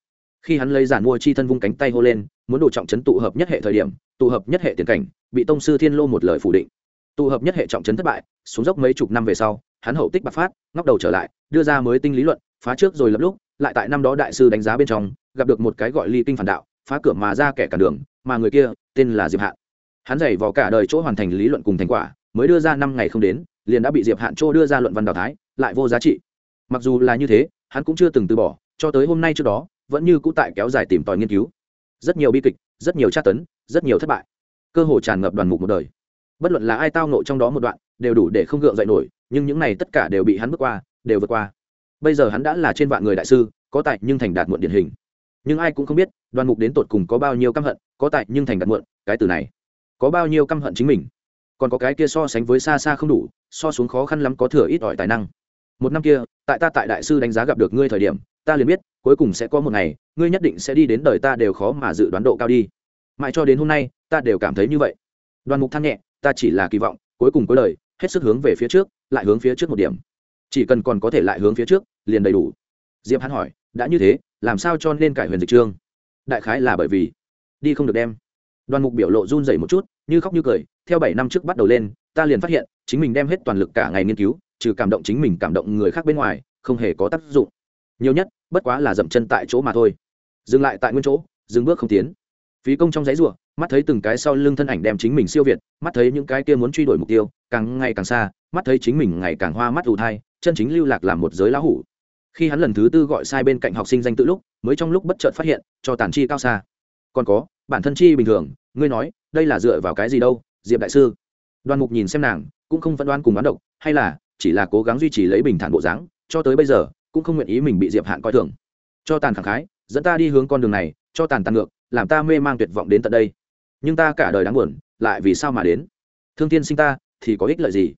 Khi hắn lấy giản mua chi thân vung cánh tay hô lên, muốn đồ trọng chấn tụ hợp nhất hệ thời điểm, tụ hợp nhất hệ tiền cảnh, bị tông sư thiên lô một lời phủ định. Tụ hợp nhất hệ trọng chấn thất bại, xuống dốc mấy chục năm về sau, hắn hậu tích bạc phát, ngóc đầu trở lại, đưa ra mới tinh lý luận, phá trước rồi lập lúc, lại tại năm đó đại sư đánh giá bên trong, gặp được một cái gọi ly kinh phản đạo, phá cửa mà ra kẻ cản đường, mà người kia, tên là diệp hạn hắn dày vào cả đời chỗ hoàn thành lý luận cùng thành quả mới đưa ra năm ngày không đến, liền đã bị diệp hạn trô đưa ra luận văn đào thái, lại vô giá trị. Mặc dù là như thế, hắn cũng chưa từng từ bỏ, cho tới hôm nay trước đó, vẫn như cũ tại kéo dài tìm tòi nghiên cứu. Rất nhiều bi kịch, rất nhiều tra tấn, rất nhiều thất bại. Cơ hồ tràn ngập đoàn mục một đời. Bất luận là ai tao nộ trong đó một đoạn, đều đủ để không gượng dậy nổi, nhưng những này tất cả đều bị hắn bước qua, đều vượt qua. Bây giờ hắn đã là trên vạn người đại sư, có tài nhưng thành đạt muộn điển hình. Nhưng ai cũng không biết, đoàn mục đến tột cùng có bao nhiêu căm hận, có tài nhưng thành đạt muộn, cái từ này. Có bao nhiêu căm hận chính mình? Còn có cái kia so sánh với xa xa không đủ, so xuống khó khăn lắm có thừa ít ỏi tài năng. Một năm kia, tại ta tại đại sư đánh giá gặp được ngươi thời điểm, ta liền biết, cuối cùng sẽ có một ngày, ngươi nhất định sẽ đi đến đời ta đều khó mà dự đoán độ cao đi. Mãi cho đến hôm nay, ta đều cảm thấy như vậy. Đoàn mục than nhẹ, ta chỉ là kỳ vọng, cuối cùng có lời hết sức hướng về phía trước, lại hướng phía trước một điểm. Chỉ cần còn có thể lại hướng phía trước, liền đầy đủ. Diệp hắn hỏi, đã như thế, làm sao cho nên cải huyền dịch trương đại khái là bởi vì, đi không được đem đoàn mục biểu lộ run rẩy một chút như khóc như cười theo bảy năm trước bắt đầu lên ta liền phát hiện chính mình đem hết toàn lực cả ngày nghiên cứu trừ cảm động chính mình cảm động người khác bên ngoài không hề có tác dụng. Nhiều nhất bất quá là dậm chân tại chỗ mà thôi. Dừng lại tại nguyên chỗ dừng bước không tiến. Phí công trong giấy rùa, mắt thấy từng cái sau lưng thân ảnh đem chính mình siêu việt mắt thấy những cái kia muốn truy đuổi mục tiêu càng ngày càng xa mắt thấy chính mình ngày càng hoa mắt ù thai chân chính lưu lạc làm một giới lão hủ. Khi hắn lần thứ tư gọi sai bên cạnh học sinh danh tự lúc mới trong lúc bất chợt phát hiện cho tàn chi cao xa. Còn có bản thân chi bình thường, ngươi nói, đây là dựa vào cái gì đâu, diệp đại sư? Đoàn mục nhìn xem nàng, cũng không phân đoan cùng đoán độc, hay là chỉ là cố gắng duy trì lấy bình thản bộ dáng, cho tới bây giờ, cũng không nguyện ý mình bị diệp hạn coi thường. Cho tàn khẳng khái, dẫn ta đi hướng con đường này, cho tàn tàn ngược, làm ta mê mang tuyệt vọng đến tận đây. Nhưng ta cả đời đáng buồn, lại vì sao mà đến? Thương tiên sinh ta, thì có ích lợi gì?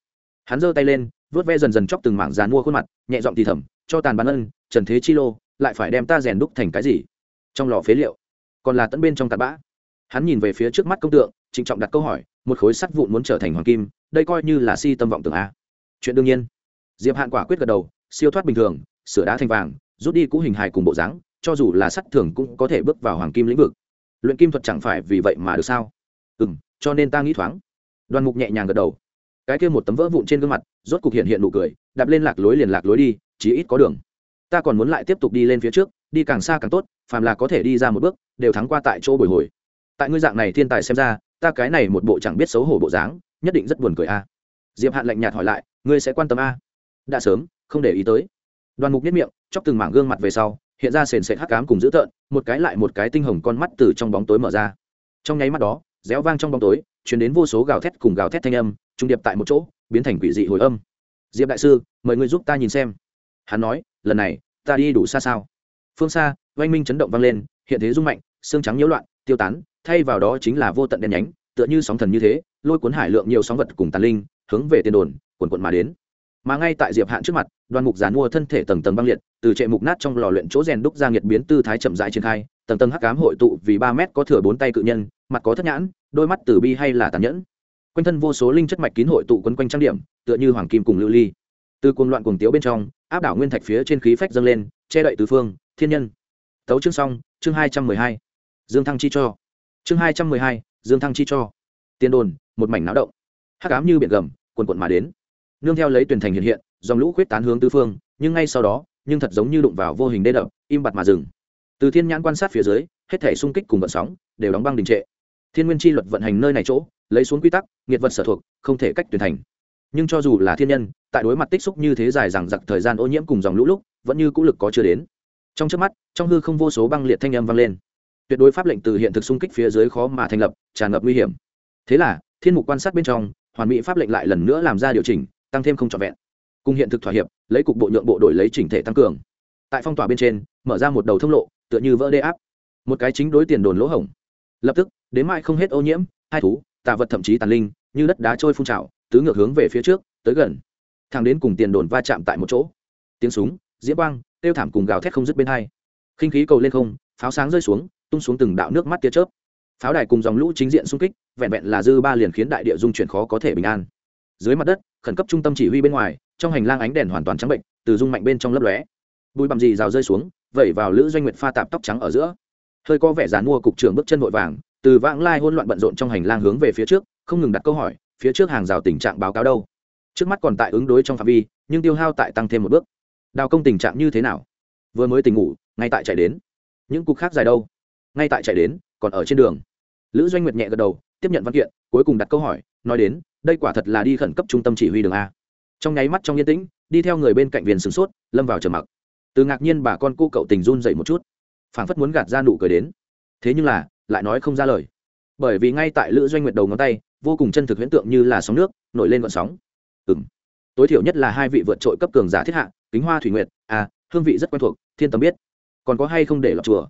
Hắn giơ tay lên vớt ve dần dần chóc từng mảng dàn mua khuôn mặt, nhẹ giọng thì thầm, cho tàn bán ân, trần thế chi lô, lại phải đem ta rèn đúc thành cái gì? Trong lò phế liệu còn là tận bên trong tạt bã. Hắn nhìn về phía trước mắt công tượng, trịnh trọng đặt câu hỏi, một khối sắt vụn muốn trở thành hoàng kim, đây coi như là si tâm vọng tưởng a. Chuyện đương nhiên. Diệp hạn quả quyết gật đầu, siêu thoát bình thường, sửa đá thành vàng, rút đi cũ hình hài cùng bộ dáng, cho dù là sắt thường cũng có thể bước vào hoàng kim lĩnh vực. Luyện kim thuật chẳng phải vì vậy mà được sao? Ừ m cho nên ta nghĩ thoáng. Đoàn mục nhẹ nhàng gật đầu. Cái kia một tấm vỡ vụn trên gương mặt, rốt cục hiện hiện nụ cười, đạp lên lạc lối liền lạc lối đi, chí ít có đường. Ta còn muốn lại tiếp tục đi lên phía trước đi càng xa càng tốt, phàm là có thể đi ra một bước, đều thắng qua tại chỗ bồi hồi. Tại ngươi dạng này thiên tài xem ra, ta cái này một bộ chẳng biết xấu hổ bộ dáng, nhất định rất buồn cười a. Diệp hạn lạnh nhạt hỏi lại, ngươi sẽ quan tâm a? Đã sớm, không để ý tới. Đoàn mục nhất miệng, chóc từng mảng gương mặt về sau, hiện ra sền sệt hắc cám cùng dữ tợn, một cái lại một cái tinh hồng con mắt từ trong bóng tối mở ra. Trong nháy mắt đó, réo vang trong bóng tối chuyển đến vô số gào thét cùng gào thét thanh âm, trung điệp tại một chỗ, biến thành quỷ dị hồi âm. Diệp đại sư, mời ngươi giúp ta nhìn xem. Hắn nói, lần này, ta đi đủ xa sao? Phương xa, oanh minh chấn động vang lên, hiện thế rung mạnh, xương trắng nhiễu loạn, tiêu tán, thay vào đó chính là vô tận đen nhánh, tựa như sóng thần như thế, lôi cuốn hải lượng nhiều sóng vật cùng tàn linh, hướng về tiền đồn quần quận mà đến. Mà ngay tại diệp hạn trước mặt, đoàn mục giàn mua thân thể tầng tầng băng liệt, từ trệ mục nát trong lò luyện chỗ rèn đúc ra nhiệt biến tư thái chậm rãi triển khai, tầng tầng hắc cám hội tụ vì ba mét có thừa bốn tay cự nhân, mặt có thất nhãn, đôi mắt từ bi hay là tàn nhẫn. Quanh thân vô số linh chất mạch kín hội tụ quấn quanh trang điểm, tựa như hoàng kim cùng lưu ly từ cuồng loạn cuồng tiếu bên trong, áp đảo nguyên thạch phía trên khí phách dâng lên, che đậy tứ phương, thiên nhân. Tấu chương xong, chương hai trăm mười hai. Dương thăng chi cho. Chương hai trăm mười hai, dương thăng chi cho. Tiên đồn, một mảnh náo động. Hắc ám như biển gầm quần quận mà đến. Nương theo lấy tuyển thành hiện hiện, dòng lũ khuyết tán hướng tứ phương, nhưng ngay sau đó, nhưng thật giống như đụng vào vô hình đê đập, im bặt mà dừng. Từ thiên nhãn quan sát phía dưới, hết thể xung kích cùng vận sóng, đều đóng băng đình trệ. Thiên nguyên chi luật vận hành nơi này chỗ, lấy xuống quy tắc, nghiệt vật sở thuộc, không thể cách tuyển thành. Nhưng cho dù là thiên nhân tại đối mặt tích xúc như thế dài rằng giặc thời gian ô nhiễm cùng dòng lũ lúc, vẫn như cũ lực có chưa đến. Trong trước mắt, trong hư không vô số băng liệt thanh âm vang lên. Tuyệt đối pháp lệnh từ hiện thực xung kích phía dưới khó mà thành lập, tràn ngập nguy hiểm. Thế là, thiên mục quan sát bên trong, hoàn mỹ pháp lệnh lại lần nữa làm ra điều chỉnh, tăng thêm không trọn vẹn. Cùng hiện thực thỏa hiệp, lấy cục bộ nhượng bộ đổi lấy chỉnh thể tăng cường. Tại phong tỏa bên trên, mở ra một đầu thông lộ, tựa như vỡ đê áp. Một cái chính đối tiền đồn lỗ hổng. Lập tức, đến mai không hết ô nhiễm, hai thú tạ vật thậm chí tàn linh, như đất đá trôi phun trào, tứ ngược hướng về phía trước, tới gần thang đến cùng tiền đồn va chạm tại một chỗ. Tiếng súng, diễm quang tiêu thảm cùng gào thét không dứt bên hai. Khinh khí cầu lên không, pháo sáng rơi xuống, tung xuống từng đạo nước mắt tia chớp. Pháo đài cùng dòng lũ chính diện xung kích, vẹn vẹn là dư ba liền khiến đại địa dung chuyển khó có thể bình an. Dưới mặt đất, khẩn cấp trung tâm chỉ huy bên ngoài, trong hành lang ánh đèn hoàn toàn trắng bệnh, từ dung mạnh bên trong lấp lóe. Bụi bặm dì rào rơi xuống, vẩy vào lữ doanh nguyệt pha tạp tóc trắng ở giữa. Hơi có vẻ dàn mua cục trưởng bước chân vội vàng, từ vãng lai hôn loạn bận rộn trong hành lang hướng về phía trước, không ngừng đặt câu hỏi, phía trước hàng rào tình trạng báo cáo đâu? Trước mắt còn tại ứng đối trong phạm vi, nhưng tiêu hao tại tăng thêm một bước. Đào công tình trạng như thế nào? Vừa mới tỉnh ngủ, ngay tại chạy đến. Những cục khác dài đâu? Ngay tại chạy đến, còn ở trên đường. Lữ doanh nguyệt nhẹ gật đầu, tiếp nhận văn kiện, cuối cùng đặt câu hỏi, nói đến, đây quả thật là đi khẩn cấp trung tâm chỉ huy đường a. Trong nháy mắt trong yên tĩnh, đi theo người bên cạnh viên sửng sốt, lâm vào trầm mặc. Từ ngạc nhiên bà con cô cậu tình run dậy một chút. Phảng phất muốn gạt ra nụ cười đến. Thế nhưng là, lại nói không ra lời. Bởi vì ngay tại lữ doanh nguyệt đầu ngón tay, vô cùng chân thực huyễn tượng như là sóng nước, nổi lên gọn sóng ừng tối thiểu nhất là hai vị vượt trội cấp cường giả thiết hạ, kính hoa thủy nguyệt à hương vị rất quen thuộc, thiên tâm biết. Còn có hay không để lọc chùa?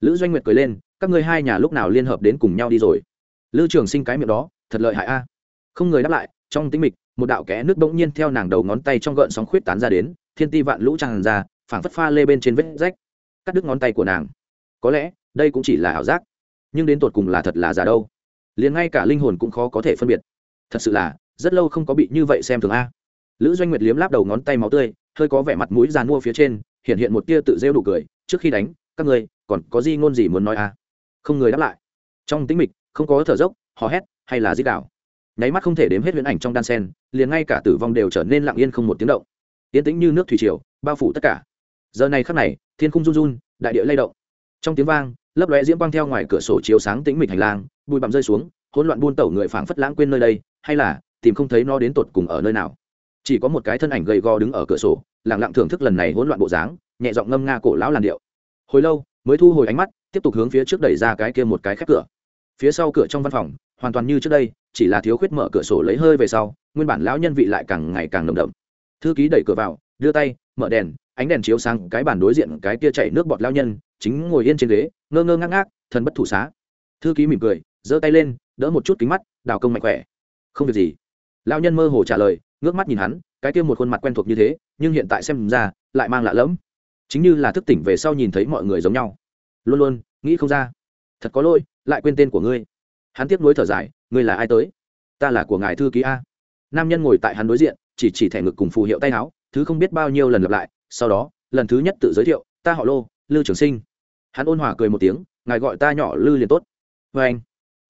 Lữ doanh nguyệt cười lên, các ngươi hai nhà lúc nào liên hợp đến cùng nhau đi rồi? Lữ trường sinh cái miệng đó, thật lợi hại a. Không người đáp lại, trong tĩnh mịch, một đạo kẽ nước bỗng nhiên theo nàng đầu ngón tay trong gợn sóng khuyết tán ra đến, thiên ti vạn lũ tràn ra, phảng phất pha lê bên trên vết rách, cắt đứt ngón tay của nàng. Có lẽ, đây cũng chỉ là ảo giác, nhưng đến tột cùng là thật là giả đâu? Liền ngay cả linh hồn cũng khó có thể phân biệt. Thật sự là rất lâu không có bị như vậy xem thường a. Lữ doanh nguyệt liếm láp đầu ngón tay máu tươi, hơi có vẻ mặt mũi dàn mua phía trên, hiện hiện một tia tự rêu đủ cười, trước khi đánh, các người, còn có gì ngôn gì muốn nói a không người đáp lại. Trong tĩnh mịch, không có thở dốc, hò hét, hay là dít đảo. Nháy mắt không thể đếm hết huyễn ảnh trong đan sen, liền ngay cả tử vong đều trở nên lặng yên không một tiếng động. Yên tĩnh như nước thủy triều, bao phủ tất cả. Giờ này khắc này, thiên khung run run, đại địa lay động. Trong tiếng vang, lấp lóe diễm quang theo ngoài cửa sổ chiếu sáng tĩnh mịch hành lang, bụi bặm rơi xuống, hỗn loạn buôn tẩu người phảng phất lãng quên nơi đây, hay là tìm không thấy nó đến tột cùng ở nơi nào. Chỉ có một cái thân ảnh gầy gò đứng ở cửa sổ lẳng lặng thưởng thức lần này hỗn loạn bộ dáng, nhẹ giọng ngâm nga cổ lão làn điệu. Hồi lâu, mới thu hồi ánh mắt, tiếp tục hướng phía trước đẩy ra cái kia một cái khép cửa. Phía sau cửa trong văn phòng, hoàn toàn như trước đây, chỉ là thiếu khuyết mở cửa sổ lấy hơi về sau, nguyên bản lão nhân vị lại càng ngày càng nồng đậm. Thư ký đẩy cửa vào, đưa tay, mở đèn, ánh đèn chiếu sang cái bàn đối diện cái kia chảy nước bọt lão nhân, chính ngồi yên trên ghế, ngơ ngơ ngác ngác, thần bất thủ xá. Thư ký mỉm cười, giơ tay lên, đỡ một chút kính mắt, đào công mạnh khỏe. Không việc gì lão nhân mơ hồ trả lời, ngước mắt nhìn hắn, cái kia một khuôn mặt quen thuộc như thế, nhưng hiện tại xem ra, lại mang lạ lẫm. Chính như là thức tỉnh về sau nhìn thấy mọi người giống nhau. Luôn luôn, nghĩ không ra. Thật có lỗi, lại quên tên của ngươi. Hắn tiếp nối thở dài, ngươi là ai tới? Ta là của ngài thư ký a. Nam nhân ngồi tại hắn đối diện, chỉ chỉ thẻ ngực cùng phù hiệu tay áo, thứ không biết bao nhiêu lần lặp lại, sau đó, lần thứ nhất tự giới thiệu, ta họ lô, lư trường sinh. Hắn ôn hòa cười một tiếng, ngài gọi ta nhỏ lư liền tốt. Vê anh.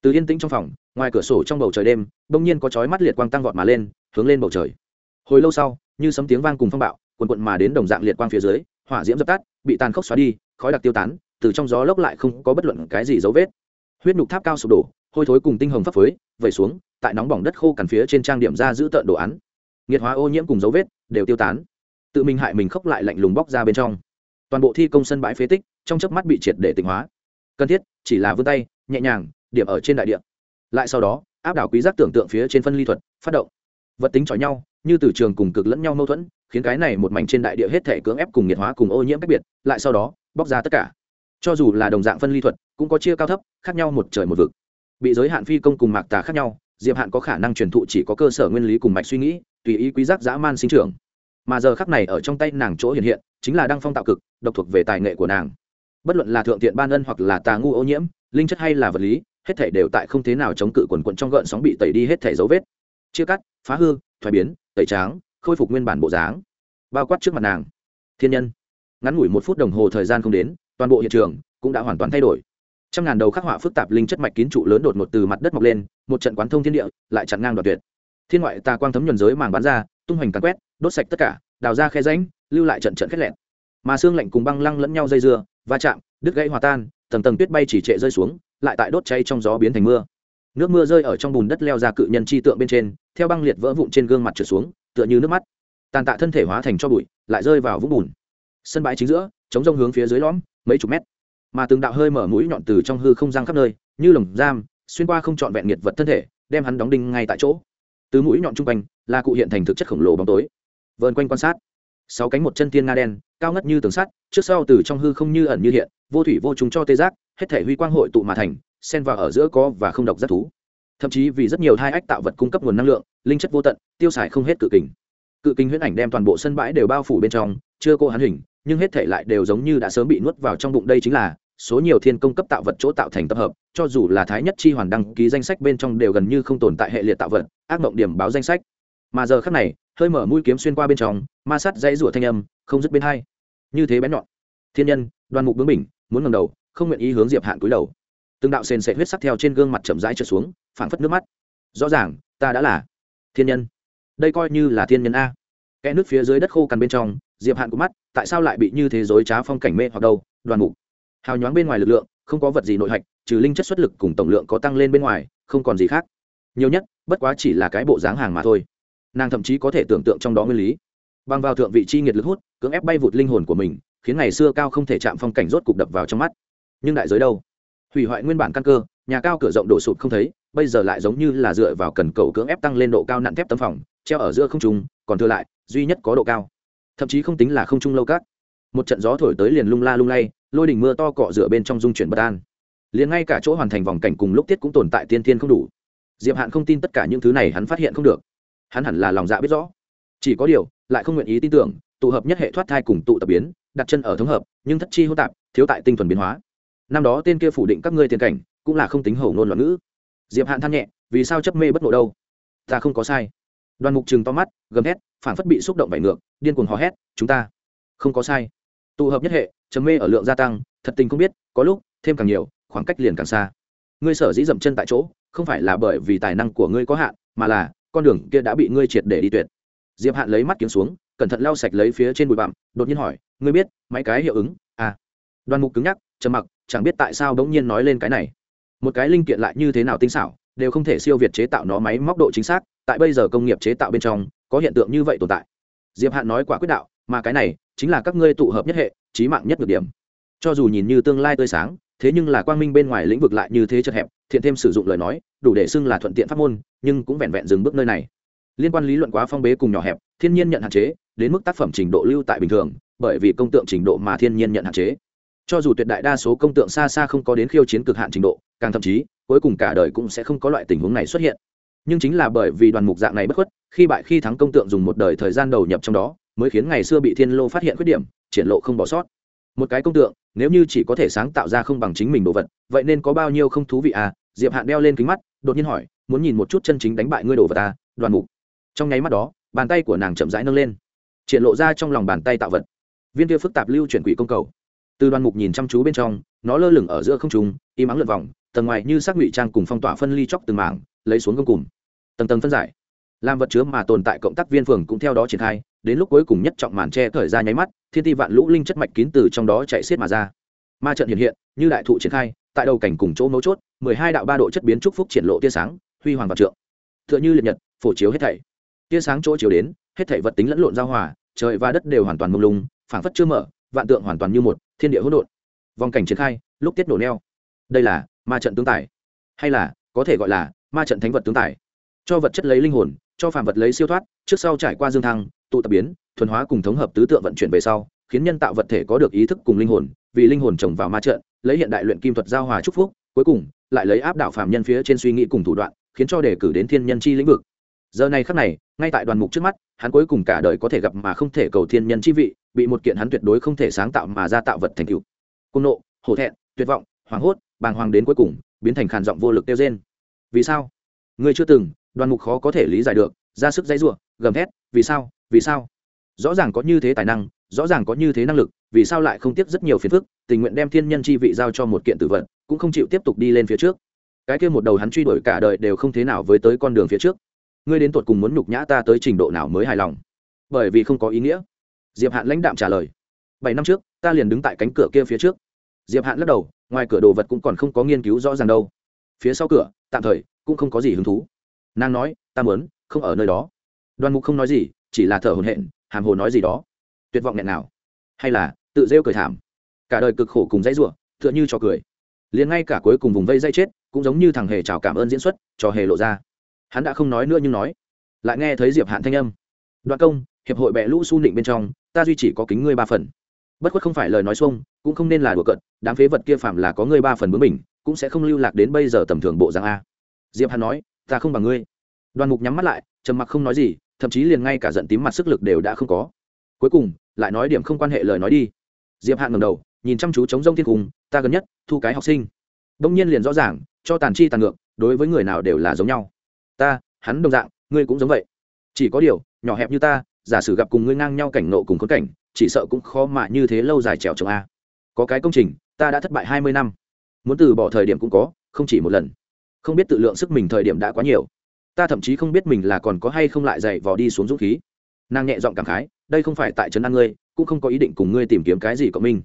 Từ yên tĩnh trong phòng ngoài cửa sổ trong bầu trời đêm, bỗng nhiên có chói mắt liệt quang tăng vọt mà lên, hướng lên bầu trời. Hồi lâu sau, như sấm tiếng vang cùng phong bạo quần quận mà đến đồng dạng liệt quang phía dưới, hỏa diễm dập tắt, bị tàn khốc xóa đi, khói đặc tiêu tán, từ trong gió lốc lại không có bất luận cái gì dấu vết. Huyết nhục tháp cao sụp đổ, hôi thối cùng tinh hồng phấp phới, vẩy xuống, tại nóng bỏng đất khô cằn phía trên trang điểm ra giữ tợn đồ án. Nghiệt hóa ô nhiễm cùng dấu vết, đều tiêu tán. Tự mình hại mình khốc lại lạnh lùng bóc ra bên trong. Toàn bộ thi công sân bãi phế tích, trong chớp mắt bị triệt để tịnh hóa. Cần thiết, chỉ là vươn tay, nhẹ nhàng, điểm ở trên đại địa lại sau đó, áp đảo quý giác tưởng tượng phía trên phân ly thuật, phát động. Vật tính chọi nhau, như từ trường cùng cực lẫn nhau mâu thuẫn, khiến cái này một mảnh trên đại địa hết thể cưỡng ép cùng nhiệt hóa cùng ô nhiễm cách biệt, lại sau đó, bóc ra tất cả. Cho dù là đồng dạng phân ly thuật, cũng có chia cao thấp, khác nhau một trời một vực. Bị giới hạn phi công cùng mạc tà khác nhau, diệp hạn có khả năng truyền thụ chỉ có cơ sở nguyên lý cùng mạch suy nghĩ, tùy ý quý giác dã man sinh trưởng. Mà giờ khắc này ở trong tay nàng chỗ hiện hiện, chính là đăng phong tạo cực, độc thuộc về tài nghệ của nàng. Bất luận là thượng tiện ban ân hoặc là tà ngu ô nhiễm, linh chất hay là vật lý hết thể đều tại không thế nào chống cự quần quận trong gợn sóng bị tẩy đi hết thể dấu vết. Chia cắt, phá hư, thoái biến, tẩy tráng, khôi phục nguyên bản bộ dáng. Bao quát trước mặt nàng. Thiên nhân. Ngắn ngủi một phút đồng hồ thời gian không đến, toàn bộ hiện trường cũng đã hoàn toàn thay đổi. Trăm ngàn đầu khắc họa phức tạp linh chất mạch kiến trụ lớn đột ngột từ mặt đất mọc lên, một trận quán thông thiên địa lại chặn ngang đoạt tuyệt. Thiên ngoại tà quang thấm nhuần giới màng bắn ra, tung hoành cắn quét, đốt sạch tất cả, đào ra khe ránh lưu lại trận trận khét lẹn. Mà xương lạnh cùng băng lăng lẫn nhau dây dưa, va chạm, đứt gãy hòa tan, tầng tầng tuyết bay chỉ trệ rơi xuống lại tại đốt cháy trong gió biến thành mưa. Nước mưa rơi ở trong bùn đất leo ra cự nhân chi tượng bên trên, theo băng liệt vỡ vụn trên gương mặt trượt xuống, tựa như nước mắt. Tàn tạ thân thể hóa thành cho bụi, lại rơi vào vũng bùn. Sân bãi chính giữa chống rông hướng phía dưới lõm, mấy chục mét. Mà từng đạo hơi mở mũi nhọn từ trong hư không giang khắp nơi, như lồng giam, xuyên qua không trọn vẹn nhiệt vật thân thể, đem hắn đóng đinh ngay tại chỗ. Từ mũi nhọn trung quanh, là cụ hiện thành thực chất khổng lồ bóng tối. Vờn quanh quan sát, sáu cánh một chân tiên nga đen, cao ngất như tường sắt, trước sau từ trong hư không như ẩn như hiện, vô thủy vô chúng cho tê giác hết thể huy quang hội tụ mà thành, xen vào ở giữa có và không độc giác thú. Thậm chí vì rất nhiều thai ách tạo vật cung cấp nguồn năng lượng, linh chất vô tận, tiêu xài không hết cự kình. Cự kình huyễn ảnh đem toàn bộ sân bãi đều bao phủ bên trong, chưa cô hắn hình, nhưng hết thể lại đều giống như đã sớm bị nuốt vào trong bụng đây chính là số nhiều thiên công cấp tạo vật chỗ tạo thành tập hợp, cho dù là thái nhất chi hoàn đăng ký danh sách bên trong đều gần như không tồn tại hệ liệt tạo vật, ác mộng điểm báo danh sách. Mà giờ khắc này, hơi mở mũi kiếm xuyên qua bên trong, ma sát dãy rủa thanh âm, không dứt bên hai. Như thế bén nhọn. Thiên nhân, đoàn mục bướng bình muốn ngầm đầu không nguyện ý hướng diệp hạn cúi đầu từng đạo sền sệt huyết sắc theo trên gương mặt chậm rãi trượt xuống phảng phất nước mắt rõ ràng ta đã là thiên nhân đây coi như là thiên nhân a kẽ nước phía dưới đất khô cằn bên trong diệp hạn của mắt tại sao lại bị như thế giới trá phong cảnh mê hoặc đâu đoàn mục hào nhoáng bên ngoài lực lượng không có vật gì nội hạch trừ linh chất xuất lực cùng tổng lượng có tăng lên bên ngoài không còn gì khác nhiều nhất bất quá chỉ là cái bộ dáng hàng mà thôi nàng thậm chí có thể tưởng tượng trong đó nguyên lý bằng vào thượng vị chi nghiệt lực hút cưỡng ép bay vụt linh hồn của mình khiến ngày xưa cao không thể chạm phong cảnh rốt cục đập vào trong mắt nhưng đại giới đâu? Hủy hoại nguyên bản căn cơ, nhà cao cửa rộng đổ sụt không thấy, bây giờ lại giống như là dựa vào cần cầu cưỡng ép tăng lên độ cao nặn thép tấm phòng, treo ở giữa không trung, còn thừa lại, duy nhất có độ cao. Thậm chí không tính là không trung lâu cát. Một trận gió thổi tới liền lung la lung lay, lôi đỉnh mưa to cọ rửa bên trong dung chuyển bất an. Liền ngay cả chỗ hoàn thành vòng cảnh cùng lúc tiết cũng tồn tại tiên thiên không đủ. Diệp hạn không tin tất cả những thứ này hắn phát hiện không được. Hắn hẳn là lòng dạ biết rõ. Chỉ có điều, lại không nguyện ý tin tưởng, tụ hợp nhất hệ thoát thai cùng tụ tập biến, đặt chân ở thống hợp, nhưng thất chi hô tạp, thiếu tại tinh thuần biến hóa năm đó tên kia phủ định các ngươi tiền cảnh, cũng là không tính hầu ngôn loạn ngữ. Diệp hạn than nhẹ, vì sao chấp mê bất nộ đâu? Ta không có sai. Đoàn mục chừng to mắt, gầm hét phản phất bị xúc động vải ngược, điên cuồng hò hét, chúng ta không có sai. Tụ hợp nhất hệ chấm mê ở lượng gia tăng, thật tình không biết, có lúc, thêm càng nhiều, khoảng cách liền càng xa. Ngươi sở dĩ dậm chân tại chỗ, không phải là bởi vì tài năng của ngươi có hạn, mà là, con đường kia đã bị ngươi triệt để đi tuyệt. Diệp hạn lấy mắt kiếm xuống, cẩn thận lau sạch lấy phía trên bụi bặm, đột nhiên hỏi, ngươi biết, máy cái hiệu ứng? À. Đoàn mục cứng nhắc trầm mặc, chẳng biết tại sao bỗng nhiên nói lên cái này. Một cái linh kiện lại như thế nào tinh xảo, đều không thể siêu việt chế tạo nó máy móc độ chính xác, tại bây giờ công nghiệp chế tạo bên trong, có hiện tượng như vậy tồn tại. Diệp hạn nói quả quyết đạo, mà cái này chính là các ngươi tụ hợp nhất hệ trí mạng nhất được điểm. Cho dù nhìn như tương lai tươi sáng, thế nhưng là quang minh bên ngoài lĩnh vực lại như thế chật hẹp, thiện thêm sử dụng lời nói, đủ để xưng là thuận tiện pháp môn, nhưng cũng vẹn vẹn dừng bước nơi này. Liên quan lý luận quá phong bế cùng nhỏ hẹp, thiên nhiên nhận hạn chế, đến mức tác phẩm trình độ lưu tại bình thường, bởi vì công tượng trình độ mà thiên nhiên nhận hạn chế cho dù tuyệt đại đa số công tượng xa xa không có đến khiêu chiến cực hạn trình độ, càng thậm chí, cuối cùng cả đời cũng sẽ không có loại tình huống này xuất hiện. Nhưng chính là bởi vì đoàn mục dạng này bất khuất, khi bại khi thắng công tượng dùng một đời thời gian đầu nhập trong đó, mới khiến ngày xưa bị thiên lô phát hiện khuyết điểm, triển lộ không bỏ sót. Một cái công tượng, nếu như chỉ có thể sáng tạo ra không bằng chính mình đồ vật, vậy nên có bao nhiêu không thú vị à? Diệp hạn đeo lên kính mắt, đột nhiên hỏi, muốn nhìn một chút chân chính đánh bại ngươi đồ vật à đoàn mục? Trong nháy mắt đó, bàn tay của nàng chậm rãi nâng lên, triển lộ ra trong lòng bàn tay tạo vật. Viên kia phức tạp lưu chuyển quỷ công cầu từ đoàn mục nhìn chăm chú bên trong, nó lơ lửng ở giữa không trung, im ắng lượt vòng, tầng ngoài như xác ngụy trang cùng phong tỏa phân ly chóc từng mảng, lấy xuống gông cùng tầng tầng phân giải. Làm vật chứa mà tồn tại cộng tác viên phường cũng theo đó triển khai, đến lúc cuối cùng nhất trọng màn tre thời ra nháy mắt, thiên ti vạn lũ linh chất mạch kín từ trong đó chạy xiết mà ra. Ma trận hiện hiện, như đại thụ triển khai, tại đầu cảnh cùng chỗ mấu chốt, mười hai đạo ba độ chất biến trúc phúc triển lộ tia sáng, huy hoàng và trượng. T h ư ợ n h ư liệt nhật, phổ chiếu hết thảy. Tia sáng chỗ chiếu đến, hết thảy vật tính lẫn lộn giao hòa, trời và đất đều hoàn toàn mông lung, phảng phất chưa mở, vạn tượng hoàn toàn như một thiên địa hỗn độn. Vòng cảnh triển khai, lúc tiết nổ neo. Đây là ma trận tương tài. Hay là, có thể gọi là ma trận thánh vật tương tài. Cho vật chất lấy linh hồn, cho phàm vật lấy siêu thoát, trước sau trải qua dương thăng, tụ tập biến, thuần hóa cùng thống hợp tứ tượng vận chuyển về sau, khiến nhân tạo vật thể có được ý thức cùng linh hồn, vì linh hồn trồng vào ma trận, lấy hiện đại luyện kim thuật giao hòa chúc phúc, cuối cùng, lại lấy áp đảo phàm nhân phía trên suy nghĩ cùng thủ đoạn, khiến cho đề cử đến thiên nhân chi lĩnh vực giờ này khắc này, ngay tại đoàn mục trước mắt, hắn cuối cùng cả đời có thể gặp mà không thể cầu thiên nhân chi vị, bị một kiện hắn tuyệt đối không thể sáng tạo mà ra tạo vật thành cựu côn nộ, hổ thẹn, tuyệt vọng, hoảng hốt, bàng hoàng đến cuối cùng, biến thành khàn giọng vô lực kêu trên vì sao? Ngươi chưa từng, đoàn mục khó có thể lý giải được, ra sức dãy ruộng gầm thét, vì sao vì sao? Rõ ràng có như thế tài năng, rõ ràng có như thế năng lực, vì sao lại không tiếp rất nhiều phiền phức, tình nguyện đem thiên nhân chi vị giao cho một kiện tử vận cũng không chịu tiếp tục đi lên phía trước. Cái kia một đầu hắn truy đuổi cả đời đều không thế nào với tới con đường phía trước ngươi đến tột cùng muốn nhục nhã ta tới trình độ nào mới hài lòng? Bởi vì không có ý nghĩa. Diệp hạn lãnh đạm trả lời. Bảy năm trước, ta liền đứng tại cánh cửa kia phía trước. Diệp hạn lắc đầu, ngoài cửa đồ vật cũng còn không có nghiên cứu rõ ràng đâu. Phía sau cửa, tạm thời, cũng không có gì hứng thú. Nàng nói, ta muốn, không ở nơi đó. Đoàn mục không nói gì, chỉ là thở hồn hện hàm hồ nói gì đó. Tuyệt vọng nghẹn nào. Hay là, tự rêu cười thảm. Cả đời cực khổ cùng dãy ruộng tựa như trò cười. Liền ngay cả cuối cùng vùng vây dây chết, cũng giống như thằng hề chào cảm ơn diễn xuất, trò hề lộ ra hắn đã không nói nữa nhưng nói, lại nghe thấy diệp hạn thanh âm. Đoạn công, hiệp hội bẹ lũ su nịnh bên trong, ta duy chỉ có kính ngươi ba phần. Bất khuất không phải lời nói xuông, cũng không nên là đùa cận đám phế vật kia phạm là có ngươi ba phần bướng mình cũng sẽ không lưu lạc đến bây giờ tầm thường bộ dạng a. Diệp hàn nói, ta không bằng ngươi. Đoàn mục nhắm mắt lại, trầm mặc không nói gì, thậm chí liền ngay cả giận tím mặt sức lực đều đã không có. Cuối cùng, lại nói điểm không quan hệ lời nói đi. Diệp hạn ngầm đầu, nhìn chăm chú chống rông thiên cùng ta gần nhất thu cái học sinh. Đông nhiên liền rõ ràng, cho tàn chi tàn ngược, đối với người nào đều là giống nhau ta, hắn đồng dạng, ngươi cũng giống vậy. Chỉ có điều, nhỏ hẹp như ta, giả sử gặp cùng ngươi ngang nhau cảnh nộ cùng khốn cảnh, chỉ sợ cũng khó mà như thế lâu dài trèo trồng a. Có cái công trình, ta đã thất bại hai mươi năm. Muốn từ bỏ thời điểm cũng có, không chỉ một lần. Không biết tự lượng sức mình thời điểm đã quá nhiều. Ta thậm chí không biết mình là còn có hay không lại dậy vò đi xuống dũng khí. Nàng nhẹ giọng cảm khái, đây không phải tại trấn an ngươi, cũng không có ý định cùng ngươi tìm kiếm cái gì cộng minh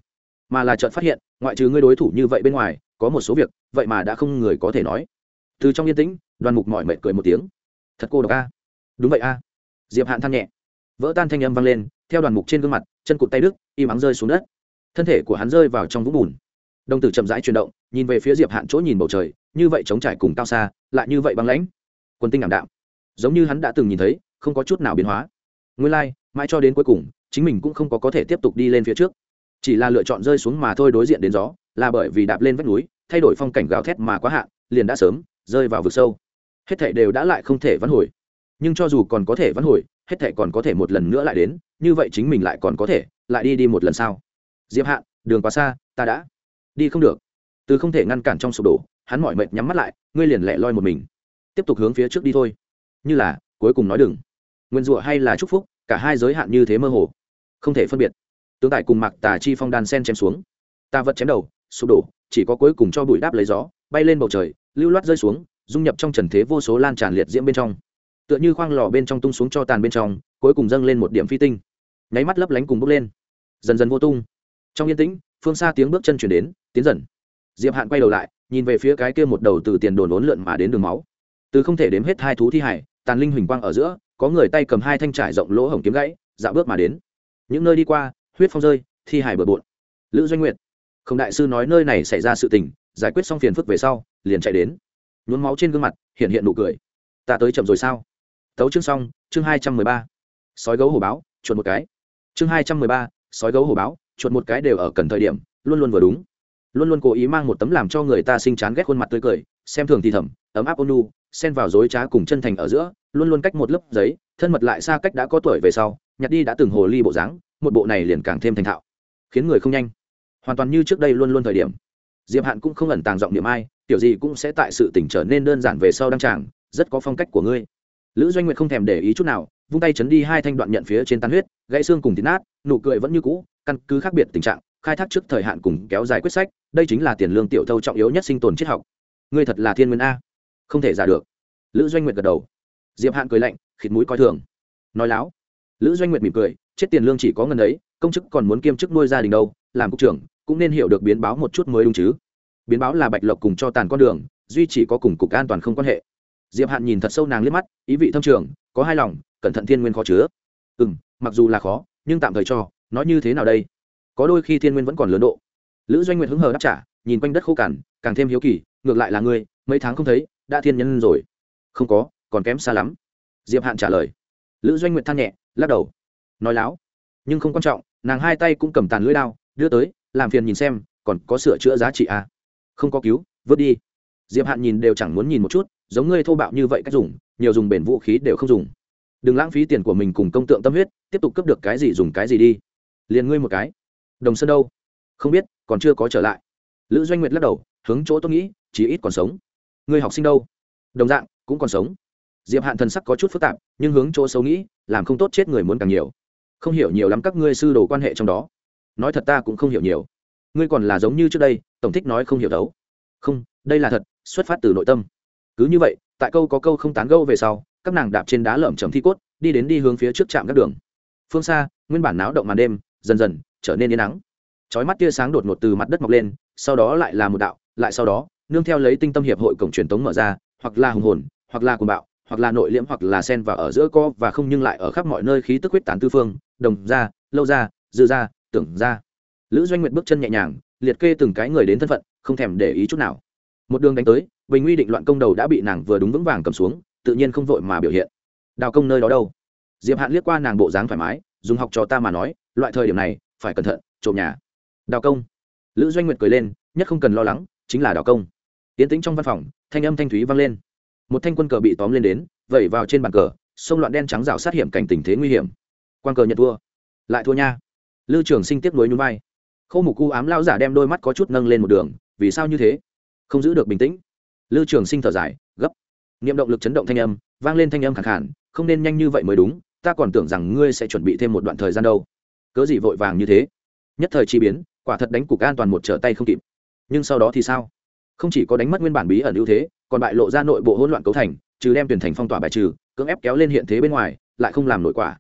mà là chợt phát hiện, ngoại trừ ngươi đối thủ như vậy bên ngoài, có một số việc, vậy mà đã không người có thể nói. Từ trong yên tĩnh đoàn mục mỏi mệt cười một tiếng. Thật cô độc a. Đúng vậy a. Diệp hạn than nhẹ. Vỡ tan thanh âm vang lên theo đoàn mục trên gương mặt chân cụt tay đức im ắng rơi xuống đất. Thân thể của hắn rơi vào trong vũng bùn. Đồng tử chậm rãi chuyển động nhìn về phía diệp hạn chỗ nhìn bầu trời như vậy trống trải cùng cao xa lại như vậy băng lãnh. Quân tinh ảm đạm. Giống như hắn đã từng nhìn thấy không có chút nào biến hóa. Nguyên lai、like, mãi cho đến cuối cùng chính mình cũng không có có thể tiếp tục đi lên phía trước. Chỉ là lựa chọn rơi xuống mà thôi đối diện đến gió là bởi vì đạp lên vách núi thay đổi phong cảnh gào thét mà quá hạn liền đã sớm rơi vào vực sâu hết thảy đều đã lại không thể vãn hồi. Nhưng cho dù còn có thể vãn hồi, hết thảy còn có thể một lần nữa lại đến, như vậy chính mình lại còn có thể, lại đi đi một lần sau diệp hạn đường quá xa, ta đã đi không được. Từ không thể ngăn cản trong sụp đổ, hắn mỏi mệt nhắm mắt lại, ngươi liền lẹ loi một mình. Tiếp tục hướng phía trước đi thôi. Như là, cuối cùng nói đừng. Nguyên rủa hay là chúc phúc, cả hai giới hạn như thế mơ hồ. Không thể phân biệt. Tướng tại cùng mặc tà chi phong đàn sen chém xuống. Ta vật chém đầu, sụp đổ, chỉ có cuối cùng cho bụi đáp lấy gió, bay lên bầu trời, lưu loát rơi xuống dung nhập trong trần thế vô số lan tràn liệt diễm bên trong. Tựa như khoang lò bên trong tung xuống cho tàn bên trong, cuối cùng dâng lên một điểm phi tinh. Nháy mắt lấp lánh cùng bốc lên. Dần dần vô tung. Trong yên tĩnh, phương xa tiếng bước chân chuyển đến, tiến dần. Diệp hạn quay đầu lại, nhìn về phía cái kia một đầu từ tiền đồn ốn lượn mà đến đường máu. Từ không thể đếm hết hai thú thi hải, tàn linh huỳnh quang ở giữa, có người tay cầm hai thanh trải rộng lỗ hổng kiếm gãy, dạo bước mà đến. Những nơi đi qua, huyết phong rơi, thi hải bừa bộn. Lữ doanh nguyệt, không đại sư nói nơi này xảy ra sự tình, giải quyết xong phiền phức về sau, liền chạy đến nhuốm máu trên gương mặt, hiện hiện nụ cười. Ta tới chậm rồi sao? Tấu chương xong, chương hai trăm mười ba. Sói gấu hổ báo, chuột một cái. Chương hai trăm mười ba, sói gấu hổ báo, chuột một cái đều ở cần thời điểm, luôn luôn vừa đúng. Luôn luôn cố ý mang một tấm làm cho người ta sinh chán ghét khuôn mặt tươi cười, xem thường thì thầm, ấm áp ônu xen vào dối trá cùng chân thành ở giữa, luôn luôn cách một lớp giấy, thân mật lại xa cách đã có tuổi về sau, nhặt đi đã từng hồ ly bộ dáng, một bộ này liền càng thêm thành thạo. Khiến người không nhanh. Hoàn toàn như trước đây luôn luôn thời điểm. Diệp hạn cũng không ẩn tàng giọng niệm ai tiểu gì cũng sẽ tại sự tỉnh trở nên đơn giản về sau đăng tràng, rất có phong cách của ngươi. Lữ doanh nguyệt không thèm để ý chút nào, vung tay chấn đi hai thanh đoạn nhận phía trên tan huyết, gãy xương cùng thịt nát, nụ cười vẫn như cũ, căn cứ khác biệt tình trạng, khai thác trước thời hạn cùng kéo dài quyết sách, đây chính là tiền lương tiểu thâu trọng yếu nhất sinh tồn triết học. Ngươi thật là thiên nguyên a. Không thể giả được. Lữ doanh nguyệt gật đầu. Diệp hạn cười lạnh, khịt mũi coi thường. Nói láo. Lữ doanh nguyệt mỉm cười, chết tiền lương chỉ có ngần ấy, công chức còn muốn kiêm chức nuôi gia đình đâu, làm cục trưởng, cũng nên hiểu được biến báo một chút mới đúng chứ biến báo là bạch lộc cùng cho tàn con đường, duy chỉ có cùng cục an toàn không quan hệ. Diệp hạn nhìn thật sâu nàng liếc mắt, ý vị thâm trường, có hai lòng, cẩn thận thiên nguyên khó chứa. Ừ m mặc dù là khó, nhưng tạm thời cho, nói như thế nào đây? Có đôi khi thiên nguyên vẫn còn lớn độ. Lữ doanh nguyệt hứng hờ đáp trả, nhìn quanh đất khô cằn, càng thêm hiếu kỳ, ngược lại là ngươi, mấy tháng không thấy, đã thiên nhân rồi. Không có, còn kém xa lắm. Diệp hạn trả lời. Lữ doanh nguyệt than nhẹ, lắc đầu. Nói láo. Nhưng không quan trọng, nàng hai tay cũng cầm tàn lưỡi đao, đưa tới, làm phiền nhìn xem, còn có sửa chữa giá trị à không có cứu vớt đi. Diệp hạn nhìn đều chẳng muốn nhìn một chút, giống ngươi thô bạo như vậy cách dùng, nhiều dùng bền vũ khí đều không dùng. Đừng lãng phí tiền của mình cùng công tượng tâm huyết, tiếp tục cấp được cái gì dùng cái gì đi. Liền ngươi một cái. Đồng sơn đâu? Không biết, còn chưa có trở lại. Lữ doanh nguyệt lắc đầu, hướng chỗ tôi nghĩ chỉ ít còn sống. Ngươi học sinh đâu? Đồng dạng, cũng còn sống. Diệp hạn thần sắc có chút phức tạp, nhưng hướng chỗ xấu nghĩ, làm không tốt chết người muốn càng nhiều. Không hiểu nhiều lắm các ngươi sư đồ quan hệ trong đó. Nói thật ta cũng không hiểu nhiều ngươi còn là giống như trước đây, tổng thích nói không hiểu đấu. Không, đây là thật, xuất phát từ nội tâm. Cứ như vậy, tại câu có câu không tán gâu về sau, các nàng đạp trên đá lởm chầm thi cốt, đi đến đi hướng phía trước trạm các đường. Phương xa, nguyên bản náo động màn đêm, dần dần trở nên yên nắng chói mắt tia sáng đột ngột từ mặt đất mọc lên, sau đó lại là một đạo, lại sau đó, nương theo lấy tinh tâm hiệp hội cổng truyền tống mở ra, hoặc là hùng hồn, hoặc là cuồng bạo, hoặc là nội liễm, hoặc là sen và ở giữa co và không nhưng lại ở khắp mọi nơi khí tức huyết tán tư phương, đồng ra, lâu ra, dư ra, tưởng ra lữ doanh Nguyệt bước chân nhẹ nhàng, liệt kê từng cái người đến thân phận, không thèm để ý chút nào. Một đường đánh tới, bình nguy định loạn công đầu đã bị nàng vừa đúng vững vàng cầm xuống, tự nhiên không vội mà biểu hiện. Đào công nơi đó đâu? Diệp hạn liếc qua nàng bộ dáng thoải mái, dùng học trò ta mà nói, loại thời điểm này, phải cẩn thận, trộm nhà. Đào công. Lữ doanh nguyệt cười lên, nhất không cần lo lắng, chính là đào công. Tiến tĩnh trong văn phòng, thanh âm thanh thúy vang lên. Một thanh quân cờ bị tóm lên đến, vẩy vào trên bàn cờ, sông loạn đen trắng rào sát hiểm cảnh tình thế nguy hiểm. Quan cờ nhận thua. Lại thua nha. Lưu trường sinh tiếp nối nhún vai khâu mục cu ám lao giả đem đôi mắt có chút nâng lên một đường, vì sao như thế? Không giữ được bình tĩnh. Lưu trường sinh thở dài, gấp. Niệm động lực chấn động thanh âm, vang lên thanh âm khẳng khản không nên nhanh như vậy mới đúng, ta còn tưởng rằng ngươi sẽ chuẩn bị thêm một đoạn thời gian đâu. Cớ gì vội vàng như thế? Nhất thời chi biến, quả thật đánh cục an toàn một trở tay không kịp. Nhưng sau đó thì sao? Không chỉ có đánh mất nguyên bản bí ẩn ưu thế, còn bại lộ ra nội bộ hỗn loạn cấu thành, trừ đem tuyển thành phong tỏa bài trừ, cưỡng ép kéo lên hiện thế bên ngoài, lại không làm nội quả.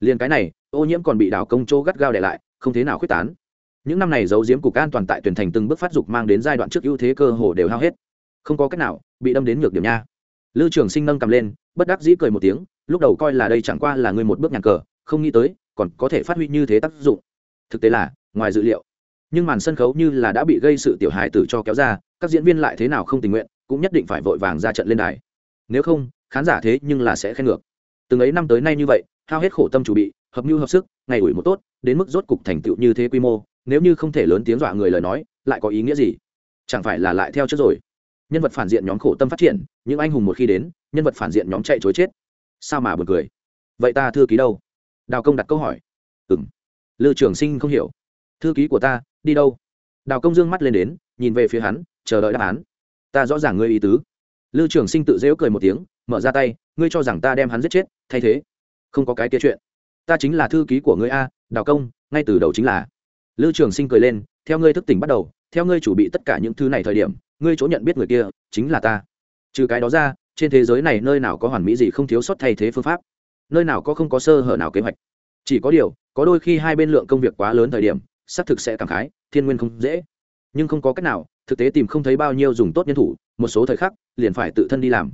Liền cái này, ô nhiễm còn bị đào công chỗ gắt gao để lại, không thế nào khuyết tán những năm này giấu giếm cục an toàn tại tuyển thành từng bước phát dục mang đến giai đoạn trước ưu thế cơ hồ đều hao hết. Không có cách nào, bị đâm đến ngược điểm nha. Lư trường sinh nâng cầm lên, bất đắc dĩ cười một tiếng, lúc đầu coi là đây chẳng qua là người một bước nhàn cờ, không nghĩ tới, còn có thể phát huy như thế tác dụng. Thực tế là, ngoài dự liệu, nhưng màn sân khấu như là đã bị gây sự tiểu hài tử cho kéo ra, các diễn viên lại thế nào không tình nguyện, cũng nhất định phải vội vàng ra trận lên đài. Nếu không, khán giả thế nhưng là sẽ khen ngược. Từng ấy năm tới nay như vậy, hao hết khổ tâm chủ bị, hợp mưu hợp sức, ngày ủi một tốt, đến mức rốt cục thành tựu như thế quy mô nếu như không thể lớn tiếng dọa người lời nói, lại có ý nghĩa gì? Chẳng phải là lại theo trước rồi? Nhân vật phản diện nhóm khổ tâm phát triển, những anh hùng một khi đến, nhân vật phản diện nhóm chạy chối chết. Sao mà buồn cười? Vậy ta thư ký đâu? Đào công đặt câu hỏi. Ừ m lư trường sinh không hiểu. Thư ký của ta, đi đâu? Đào công dương mắt lên đến, nhìn về phía hắn, chờ đợi đáp án. Ta rõ ràng ngươi ý tứ. Lư trường sinh tự dễu cười một tiếng, mở ra tay, ngươi cho rằng ta đem hắn giết chết, thay thế. Không có cái kia chuyện. Ta chính là thư ký của ngươi a, đào công, ngay từ đầu chính là lư trường sinh cười lên, theo ngươi thức tỉnh bắt đầu, theo ngươi chủ bị tất cả những thứ này thời điểm, ngươi chỗ nhận biết người kia chính là ta. Trừ cái đó ra, trên thế giới này nơi nào có hoàn mỹ gì không thiếu sót thay thế phương pháp? Nơi nào có không có sơ hở nào kế hoạch? Chỉ có điều, có đôi khi hai bên lượng công việc quá lớn thời điểm, xác thực sẽ cảm khái, thiên nguyên không dễ. Nhưng không có cách nào, thực tế tìm không thấy bao nhiêu dùng tốt nhân thủ, một số thời khắc, liền phải tự thân đi làm.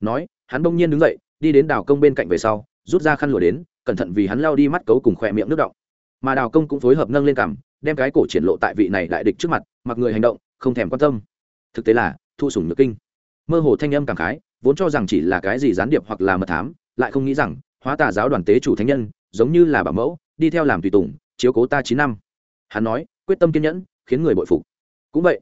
Nói, hắn bỗng nhiên đứng dậy, đi đến đào công bên cạnh về sau, rút ra khăn lụa đến, cẩn thận vì hắn lao đi mắt cấu cùng khỏe miệng nước động mà đào công cũng phối hợp nâng lên cằm đem cái cổ triển lộ tại vị này đại địch trước mặt, mặc người hành động, không thèm quan tâm. Thực tế là, thu sủng nhược kinh. Mơ hồ thanh âm cảm khái, vốn cho rằng chỉ là cái gì gián điệp hoặc là mật thám, lại không nghĩ rằng, hóa tà giáo đoàn tế chủ thánh nhân, giống như là bảo mẫu, đi theo làm tùy tùng, chiếu cố ta chín năm. Hắn nói, quyết tâm kiên nhẫn, khiến người bội phục. Cũng vậy,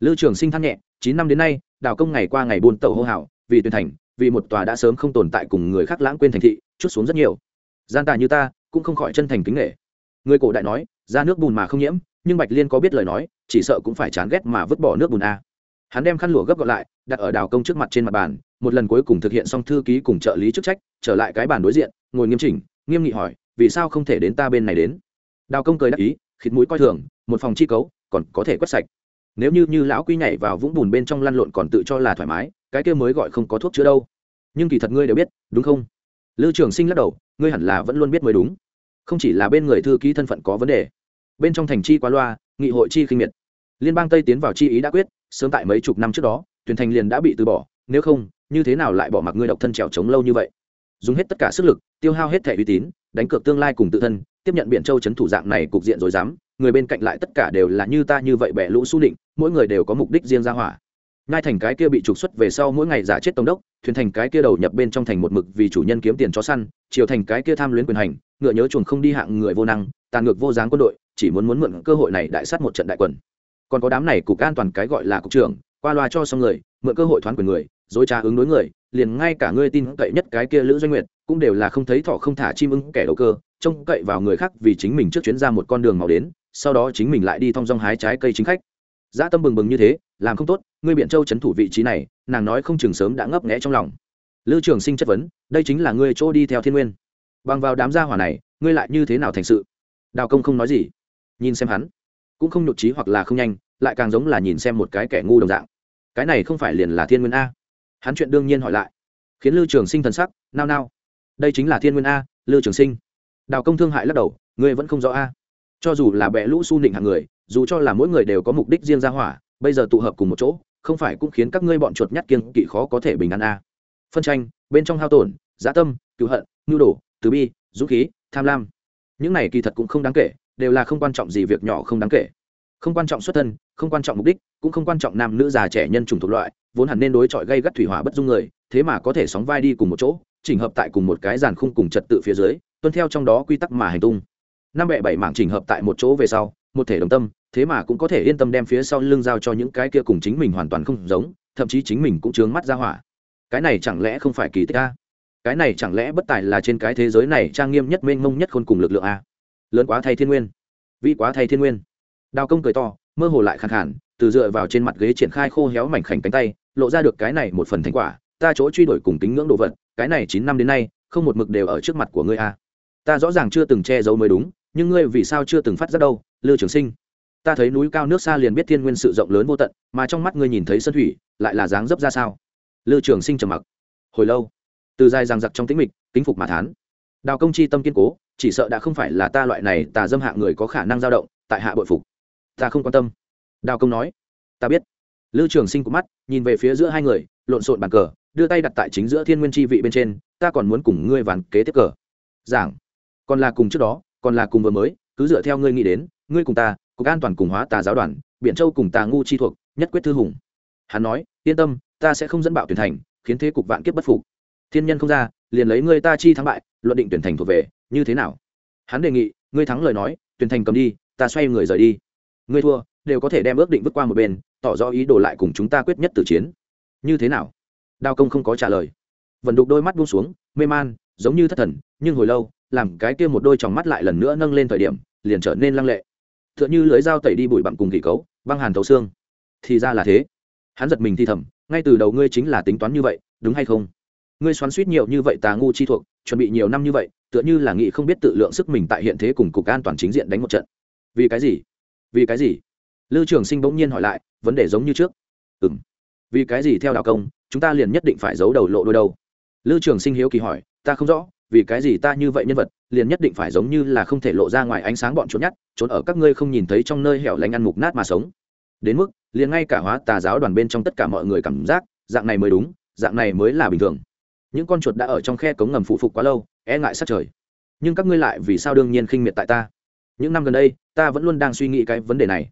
lư trường sinh than nhẹ, chín năm đến nay, đào công ngày qua ngày buôn tàu hô hào, vì tuyên thành, vì một tòa đã sớm không tồn tại cùng người khác lãng quên thành thị, chút xuống rất nhiều. Gian tà như ta, cũng không khỏi chân thành kính nghệ người cổ đại nói, ra nước bùn mà không nhiễm, nhưng bạch liên có biết lời nói, chỉ sợ cũng phải chán ghét mà vứt bỏ nước bùn a hắn đem khăn lụa gấp gọn lại, đặt ở đào công trước mặt trên mặt bàn, một lần cuối cùng thực hiện xong thư ký cùng trợ lý chức trách, trở lại cái bàn đối diện, ngồi nghiêm chỉnh, nghiêm nghị hỏi, vì sao không thể đến ta bên này đến? Đào công cười đáp ý, khịt mũi coi thường, một phòng chi cấu, còn có thể quét sạch. Nếu như như lão quy nhảy vào vũng bùn bên trong lăn lộn còn tự cho là thoải mái, cái kia mới gọi không có thuốc chữa đâu. Nhưng kỳ thật ngươi đều biết, đúng không? Lưu trường sinh lắc đầu, ngươi hẳn là vẫn luôn biết mới đúng không chỉ là bên người thư ký thân phận có vấn đề, bên trong thành chi qua loa, nghị hội chi khinh miệt. Liên bang tây tiến vào chi ý đã quyết, sớm tại mấy chục năm trước đó, tuyển thành liền đã bị từ bỏ, nếu không, như thế nào lại bỏ mặc ngươi độc thân trèo trống lâu như vậy? Dùng hết tất cả sức lực, tiêu hao hết thẻ uy tín, đánh cược tương lai cùng tự thân, tiếp nhận biển châu chấn thủ dạng này cục diện rồi dám, người bên cạnh lại tất cả đều là như ta như vậy bẻ lũ su định mỗi người đều có mục đích riêng ra hỏa ngai thành cái kia bị trục xuất về sau mỗi ngày giả chết tổng đốc, thuyền thành cái kia đầu nhập bên trong thành một mực vì chủ nhân kiếm tiền chó săn chiều thành cái kia tham luyến quyền hành, ngựa nhớ chuồng không đi hạng người vô năng, tàn ngược vô dáng quân đội, chỉ muốn muốn mượn cơ hội này đại sát một trận đại quần. Còn có đám này cục an toàn cái gọi là cục trưởng, qua loa cho xong người, mượn cơ hội thoán quyền người, dối trá ứng đối người, liền ngay cả ngươi tin cậy nhất cái kia lữ doanh nguyệt, cũng đều là không thấy thỏ không thả chim ưng kẻ đầu cơ, trông cậy vào người khác vì chính mình trước chuyến ra một con đường màu đến, sau đó chính mình lại đi thong dong hái trái cây chính khách. Dã tâm bừng bừng như thế làm không tốt, ngươi biện châu chấn thủ vị trí này, nàng nói không chừng sớm đã ngấp nghẽ trong lòng. Lưu trường sinh chất vấn, đây chính là ngươi chỗ đi theo thiên nguyên. Bằng vào đám gia hỏa này, ngươi lại như thế nào thành sự? Đào công không nói gì. Nhìn xem hắn, cũng không nhụt trí hoặc là không nhanh, lại càng giống là nhìn xem một cái kẻ ngu đồng dạng. Cái này không phải liền là thiên nguyên a? Hắn chuyện đương nhiên hỏi lại. Khiến lưu trường sinh thần sắc, nao nao. Đây chính là thiên nguyên a lưu trường sinh. Đào công thương hại lắc đầu, ngươi vẫn không rõ a. Cho dù là bệ lũ su nịnh hàng người, dù cho là mỗi người đều có mục đích riêng ra hỏa bây giờ tụ hợp cùng một chỗ, không phải cũng khiến các ngươi bọn chuột nhắt kiêng kỵ khó có thể bình an a phân tranh, bên trong hao tổn giá tâm, cựu hận nhu đồ, từ bi, dũng khí, tham lam. Những này kỳ thật cũng không đáng kể, đều là không quan trọng gì việc nhỏ không đáng kể. Không quan trọng xuất thân, không quan trọng mục đích, cũng không quan trọng nam nữ già trẻ nhân chủng thuộc loại, vốn hẳn nên đối chọi gây gắt thủy hỏa bất dung người, thế mà có thể sóng vai đi cùng một chỗ, chỉnh hợp tại cùng một cái giàn khung cùng trật tự phía dưới, tuân theo trong đó quy tắc mà hành tung. Năm bệ bảy mảng chỉnh hợp tại một chỗ về sau, một thể đồng tâm thế mà cũng có thể yên tâm đem phía sau lưng giao cho những cái kia cùng chính mình hoàn toàn không giống, thậm chí chính mình cũng chướng mắt ra hỏa. Cái này chẳng lẽ không phải kỳ tích a? Cái này chẳng lẽ bất tài là trên cái thế giới này trang nghiêm nhất mênh mông nhất khôn cùng lực lượng a? Lớn quá thay thiên nguyên, vĩ quá thay thiên nguyên. Đào công cười to, mơ hồ lại khẳng khản từ dựa vào trên mặt ghế triển khai khô héo mảnh khảnh cánh tay, lộ ra được cái này một phần thành quả, ta chỗ truy đuổi cùng tính ngưỡng đồ vật, cái này chín năm đến nay, không một mực đều ở trước mặt của ngươi a. Ta rõ ràng chưa từng che giấu mới đúng, nhưng ngươi vì sao chưa từng phát ra đâu, lư trường sinh ta thấy núi cao nước xa liền biết thiên nguyên sự rộng lớn vô tận, mà trong mắt ngươi nhìn thấy sân thủy, lại là dáng dấp ra sao? Lư trường sinh trầm mặc. Hồi lâu, từ dài ràng giặc trong tĩnh mịch, kính phục mà thán. Đào công chi tâm kiên cố, chỉ sợ đã không phải là ta loại này tà dâm hạ người có khả năng dao động, tại hạ bội phục. Ta không quan tâm. Đào công nói. Ta biết. Lư trường sinh của mắt, nhìn về phía giữa hai người, lộn xộn bàn cờ, đưa tay đặt tại chính giữa thiên nguyên chi vị bên trên, ta còn muốn cùng ngươi ván kế tiếp cờ. Giảng. Còn là cùng trước đó, còn là cùng vừa mới, cứ dựa theo ngươi nghĩ đến, ngươi cùng ta cục an toàn cùng hóa tà giáo đoàn biện châu cùng tà ngu chi thuộc, nhất quyết thư hùng. Hắn nói, yên tâm, ta sẽ không dẫn bạo tuyển thành, khiến thế cục vạn kiếp bất phục. Thiên nhân không ra, liền lấy ngươi ta chi thắng bại, luận định tuyển thành thuộc về, như thế nào? Hắn đề nghị, ngươi thắng lời nói, tuyển thành cầm đi, ta xoay người rời đi. Ngươi thua, đều có thể đem ước định vứt qua một bên, tỏ rõ ý đồ lại cùng chúng ta quyết nhất từ chiến. Như thế nào? Đao công không có trả lời. Vần đục đôi mắt buông xuống, mê man, giống như thất thần, nhưng hồi lâu, làm cái kia một đôi tròng mắt lại lần nữa nâng lên thời điểm, liền trở nên lăng lệ t h ư ợ n h ư lưới dao tẩy đi bụi bặm cùng kỳ cấu, băng hàn thấu xương. Thì ra là thế. Hắn giật mình thi thầm, ngay từ đầu ngươi chính là tính toán như vậy, đúng hay không? Ngươi xoắn suýt nhiều như vậy tà ngu chi thuộc, chuẩn bị nhiều năm như vậy, tựa như là nghị không biết tự lượng sức mình tại hiện thế cùng cục an toàn chính diện đánh một trận. Vì cái gì? Vì cái gì? Lư trường sinh bỗng nhiên hỏi lại, vấn đề giống như trước. Ừ m vì cái gì theo đạo công, chúng ta liền nhất định phải giấu đầu lộ đôi đâu lư trường sinh hiếu kỳ hỏi, ta không rõ, vì cái gì ta như vậy nhân vật liền nhất định phải giống như là không thể lộ ra ngoài ánh sáng bọn trốn nhát, trốn ở các ngươi không nhìn thấy trong nơi hẻo lánh ăn mục nát mà sống. Đến mức, liền ngay cả hóa tà giáo đoàn bên trong tất cả mọi người cảm giác, dạng này mới đúng, dạng này mới là bình thường. Những con chuột đã ở trong khe cống ngầm phụ phục quá lâu e ngại sát trời. Nhưng các ngươi lại vì sao đương nhiên khinh miệt tại ta? Những năm gần đây, ta vẫn luôn đang suy nghĩ cái vấn đề này.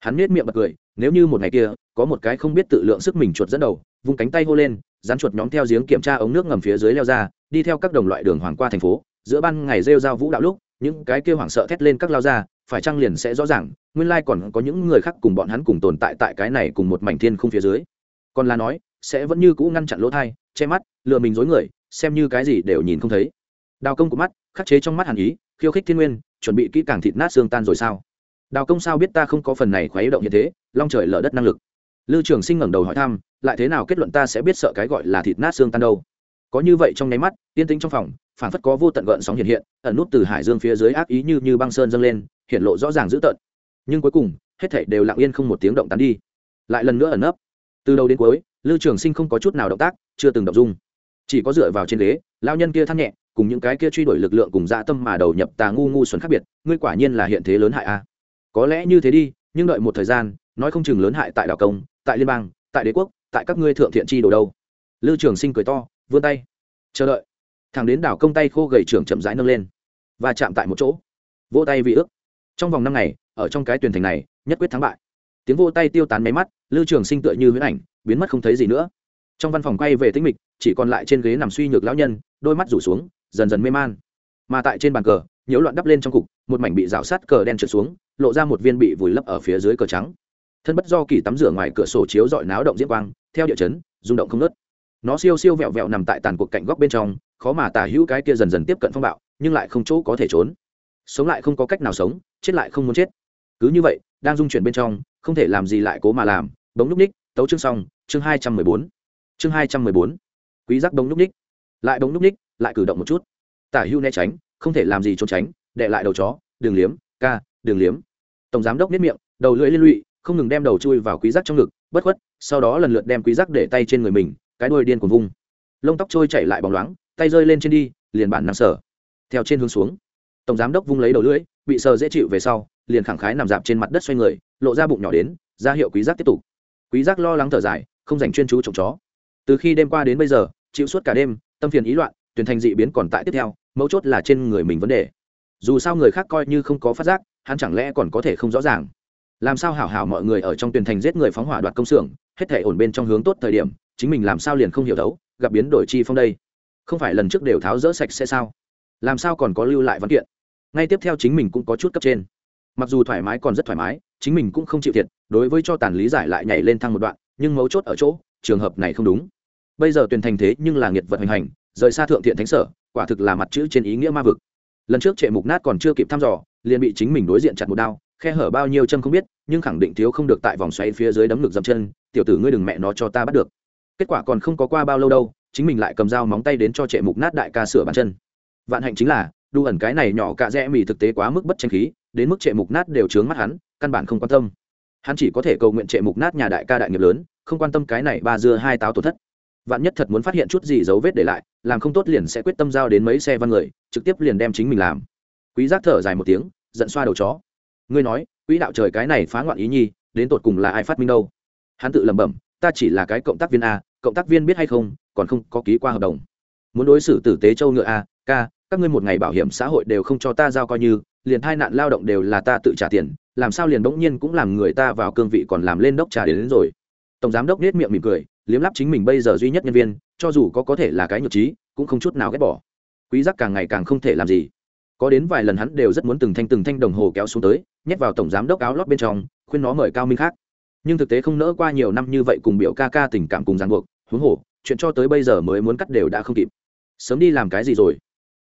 Hắn nết miệng bật cười, nếu như một ngày kia, có một cái không biết tự lượng sức mình chuột dẫn đầu, vung cánh tay hô lên, rắn chuột nhóm theo giếng kiểm tra ống nước ngầm phía dưới leo ra đi theo các đồng loại đường hoàng qua thành phố, giữa ban ngày rêu rao vũ đạo lúc, những cái kêu hoảng sợ thét lên các lao ra, phải chăng liền sẽ rõ ràng, nguyên lai còn có những người khác cùng bọn hắn cùng tồn tại tại cái này cùng một mảnh thiên không phía dưới. Còn là nói, sẽ vẫn như cũ ngăn chặn lỗ thai, che mắt, lừa mình dối người, xem như cái gì đều nhìn không thấy. Đào công của mắt, khắc chế trong mắt hàn ý, khiêu khích thiên nguyên, chuẩn bị kỹ càng thịt nát xương tan rồi sao? Đào công sao biết ta không có phần này khuấy động như thế, long trời lở đất năng lực. Lưu trường sinh ngẩng đầu hỏi thăm, lại thế nào kết luận ta sẽ biết sợ cái gọi là thịt nát xương tan đâu? Có như vậy trong nháy mắt, yên tĩnh trong phòng phản phất có vô tận gợn sóng hiện hiện, ẩn nút từ hải dương phía dưới ác ý như như băng sơn dâng lên, hiện lộ rõ ràng dữ tợn. Nhưng cuối cùng, hết thảy đều lặng yên không một tiếng động tán đi. Lại lần nữa ẩn nấp. Từ đầu đến cuối lưu trường sinh không có chút nào động tác, chưa từng động dung. Chỉ có dựa vào trên ghế lao nhân kia than nhẹ, cùng những cái kia truy đuổi lực lượng cùng dạ tâm mà đầu nhập tà ngu ngu xuẩn khác biệt, ngươi quả nhiên là hiện thế lớn hại a. Có lẽ như thế đi, nhưng đợi một thời gian, nói không chừng lớn hại tại đảo công, tại liên bang, tại đế quốc, tại các ngươi thượng thiện chi đồ đâu. Lưu trường sinh cười to vươn tay. Chờ đợi. Thằng đến đảo công tay khô gầy trưởng chậm rãi nâng lên. Và chạm tại một chỗ. Vỗ tay vì ước. Trong vòng năm ngày, ở trong cái tuyển thành này, nhất quyết thắng bại. Tiếng vô tay tiêu tán máy mắt, lưu trường sinh tựa như huyễn ảnh, biến mất không thấy gì nữa. Trong văn phòng quay về tĩnh mịch, chỉ còn lại trên ghế nằm suy nhược lão nhân, đôi mắt rủ xuống, dần dần mê man. Mà tại trên bàn cờ, nhiễu loạn đắp lên trong cục, một mảnh bị rào sát cờ đen trượt xuống, lộ ra một viên bị vùi lấp ở phía dưới cờ trắng. Thân bất do kỳ tắm rửa ngoài cửa sổ chiếu dọi náo động diễm quang, theo địa chấn, rung động không nớt nó siêu siêu vẹo vẹo nằm tại tàn cuộc cạnh góc bên trong, khó mà tả hữu cái kia dần dần tiếp cận phong bạo, nhưng lại không chỗ có thể trốn. Sống lại không có cách nào sống, chết lại không muốn chết. Cứ như vậy, đang dung chuyển bên trong, không thể làm gì lại cố mà làm. Bóng núp ních, tấu chương xong, chương hai trăm mười bốn. Chương hai trăm mười bốn. Quý giác bóng núp ních. Lại bóng núp ních, lại cử động một chút. Tả hữu né tránh, không thể làm gì trốn tránh đệ lại đầu chó, đường liếm, ca, đường liếm. Tổng giám đốc nếp miệng, đầu lưỡi liên lụy, không ngừng đem đầu chui vào quý giác trong ngực, bất khuất, sau đó lần lượt đem quý giác để tay trên người mình cái đuôi điên cuồng vung. Lông tóc trôi chảy lại bóng loáng, tay rơi lên trên đi, liền bản năng sở theo trên hướng xuống, tổng giám đốc vung lấy đầu lưỡi, bị sờ dễ chịu về sau, liền khẳng khái nằm dạp trên mặt đất xoay người, lộ ra bụng nhỏ đến, ra hiệu quý giác tiếp tục. Quý giác lo lắng thở dài, không dành chuyên chú trồng chó. Từ khi đêm qua đến bây giờ, chịu suốt cả đêm, tâm phiền ý loạn, tuyển thành dị biến còn tại tiếp theo, mấu chốt là trên người mình vấn đề. Dù sao người khác coi như không có phát giác, hắn chẳng lẽ còn có thể không rõ ràng? Làm sao hảo hảo mọi người ở trong tuyển thành giết người phóng hỏa đoạt công xưởng, hết thể ổn bên trong hướng tốt thời điểm chính mình làm sao liền không hiểu đấu, gặp biến đổi chi phong đây? Không phải lần trước đều tháo rỡ sạch sẽ sao? Làm sao còn có lưu lại văn kiện? Ngay tiếp theo chính mình cũng có chút cấp trên. Mặc dù thoải mái còn rất thoải mái, chính mình cũng không chịu thiệt, đối với cho tàn lý giải lại nhảy lên thăng một đoạn, nhưng mấu chốt ở chỗ, trường hợp này không đúng. Bây giờ tuyển thành thế nhưng là nghiệt vật hành hành, rời xa thượng thiện thánh sở, quả thực là mặt chữ trên ý nghĩa ma vực. Lần trước trệ mục nát còn chưa kịp thăm dò, liền bị chính mình đối diện chặt một đao, khe hở bao nhiêu chân không biết, nhưng khẳng định thiếu không được tại vòng xoay phía dưới đấm ngực dậm chân, tiểu tử ngươi đừng mẹ nó cho ta bắt được kết quả còn không có qua bao lâu đâu, chính mình lại cầm dao móng tay đến cho trệ mục nát đại ca sửa bàn chân. Vạn hạnh chính là, đu ẩn cái này nhỏ cạ rẽ mì thực tế quá mức bất tranh khí, đến mức trệ mục nát đều trướng mắt hắn, căn bản không quan tâm. Hắn chỉ có thể cầu nguyện trệ mục nát nhà đại ca đại nghiệp lớn, không quan tâm cái này ba dưa hai táo tổn thất. Vạn nhất thật muốn phát hiện chút gì dấu vết để lại, làm không tốt liền sẽ quyết tâm giao đến mấy xe văn người, trực tiếp liền đem chính mình làm. Quý giác thở dài một tiếng, giận xoa đầu chó. Ngươi nói, quỹ đạo trời cái này phá ngoạn ý nhi, đến tột cùng là ai phát minh đâu? Hắn tự lẩm bẩm ta chỉ là cái cộng tác viên a cộng tác viên biết hay không còn không có ký qua hợp đồng. Muốn đối xử tử tế châu ngựa a ca các ngươi một ngày bảo hiểm xã hội đều không cho ta giao coi như liền hai nạn lao động đều là ta tự trả tiền làm sao liền bỗng nhiên cũng làm người ta vào cương vị còn làm lên đốc trả đến, đến rồi. Tổng giám đốc nết miệng mỉm cười liếm lắp chính mình bây giờ duy nhất nhân viên cho dù có có thể là cái nhược trí cũng không chút nào ghét bỏ. Quý giác càng ngày càng không thể làm gì. Có đến vài lần hắn đều rất muốn từng thanh từng thanh đồng hồ kéo xuống tới nhét vào tổng giám đốc áo lót bên trong khuyên nó mời cao minh khác nhưng thực tế không nỡ qua nhiều năm như vậy cùng biểu ca ca tình cảm cùng ràng buộc, huống hồ, chuyện cho tới bây giờ mới muốn cắt đều đã không kịp. Sớm đi làm cái gì rồi?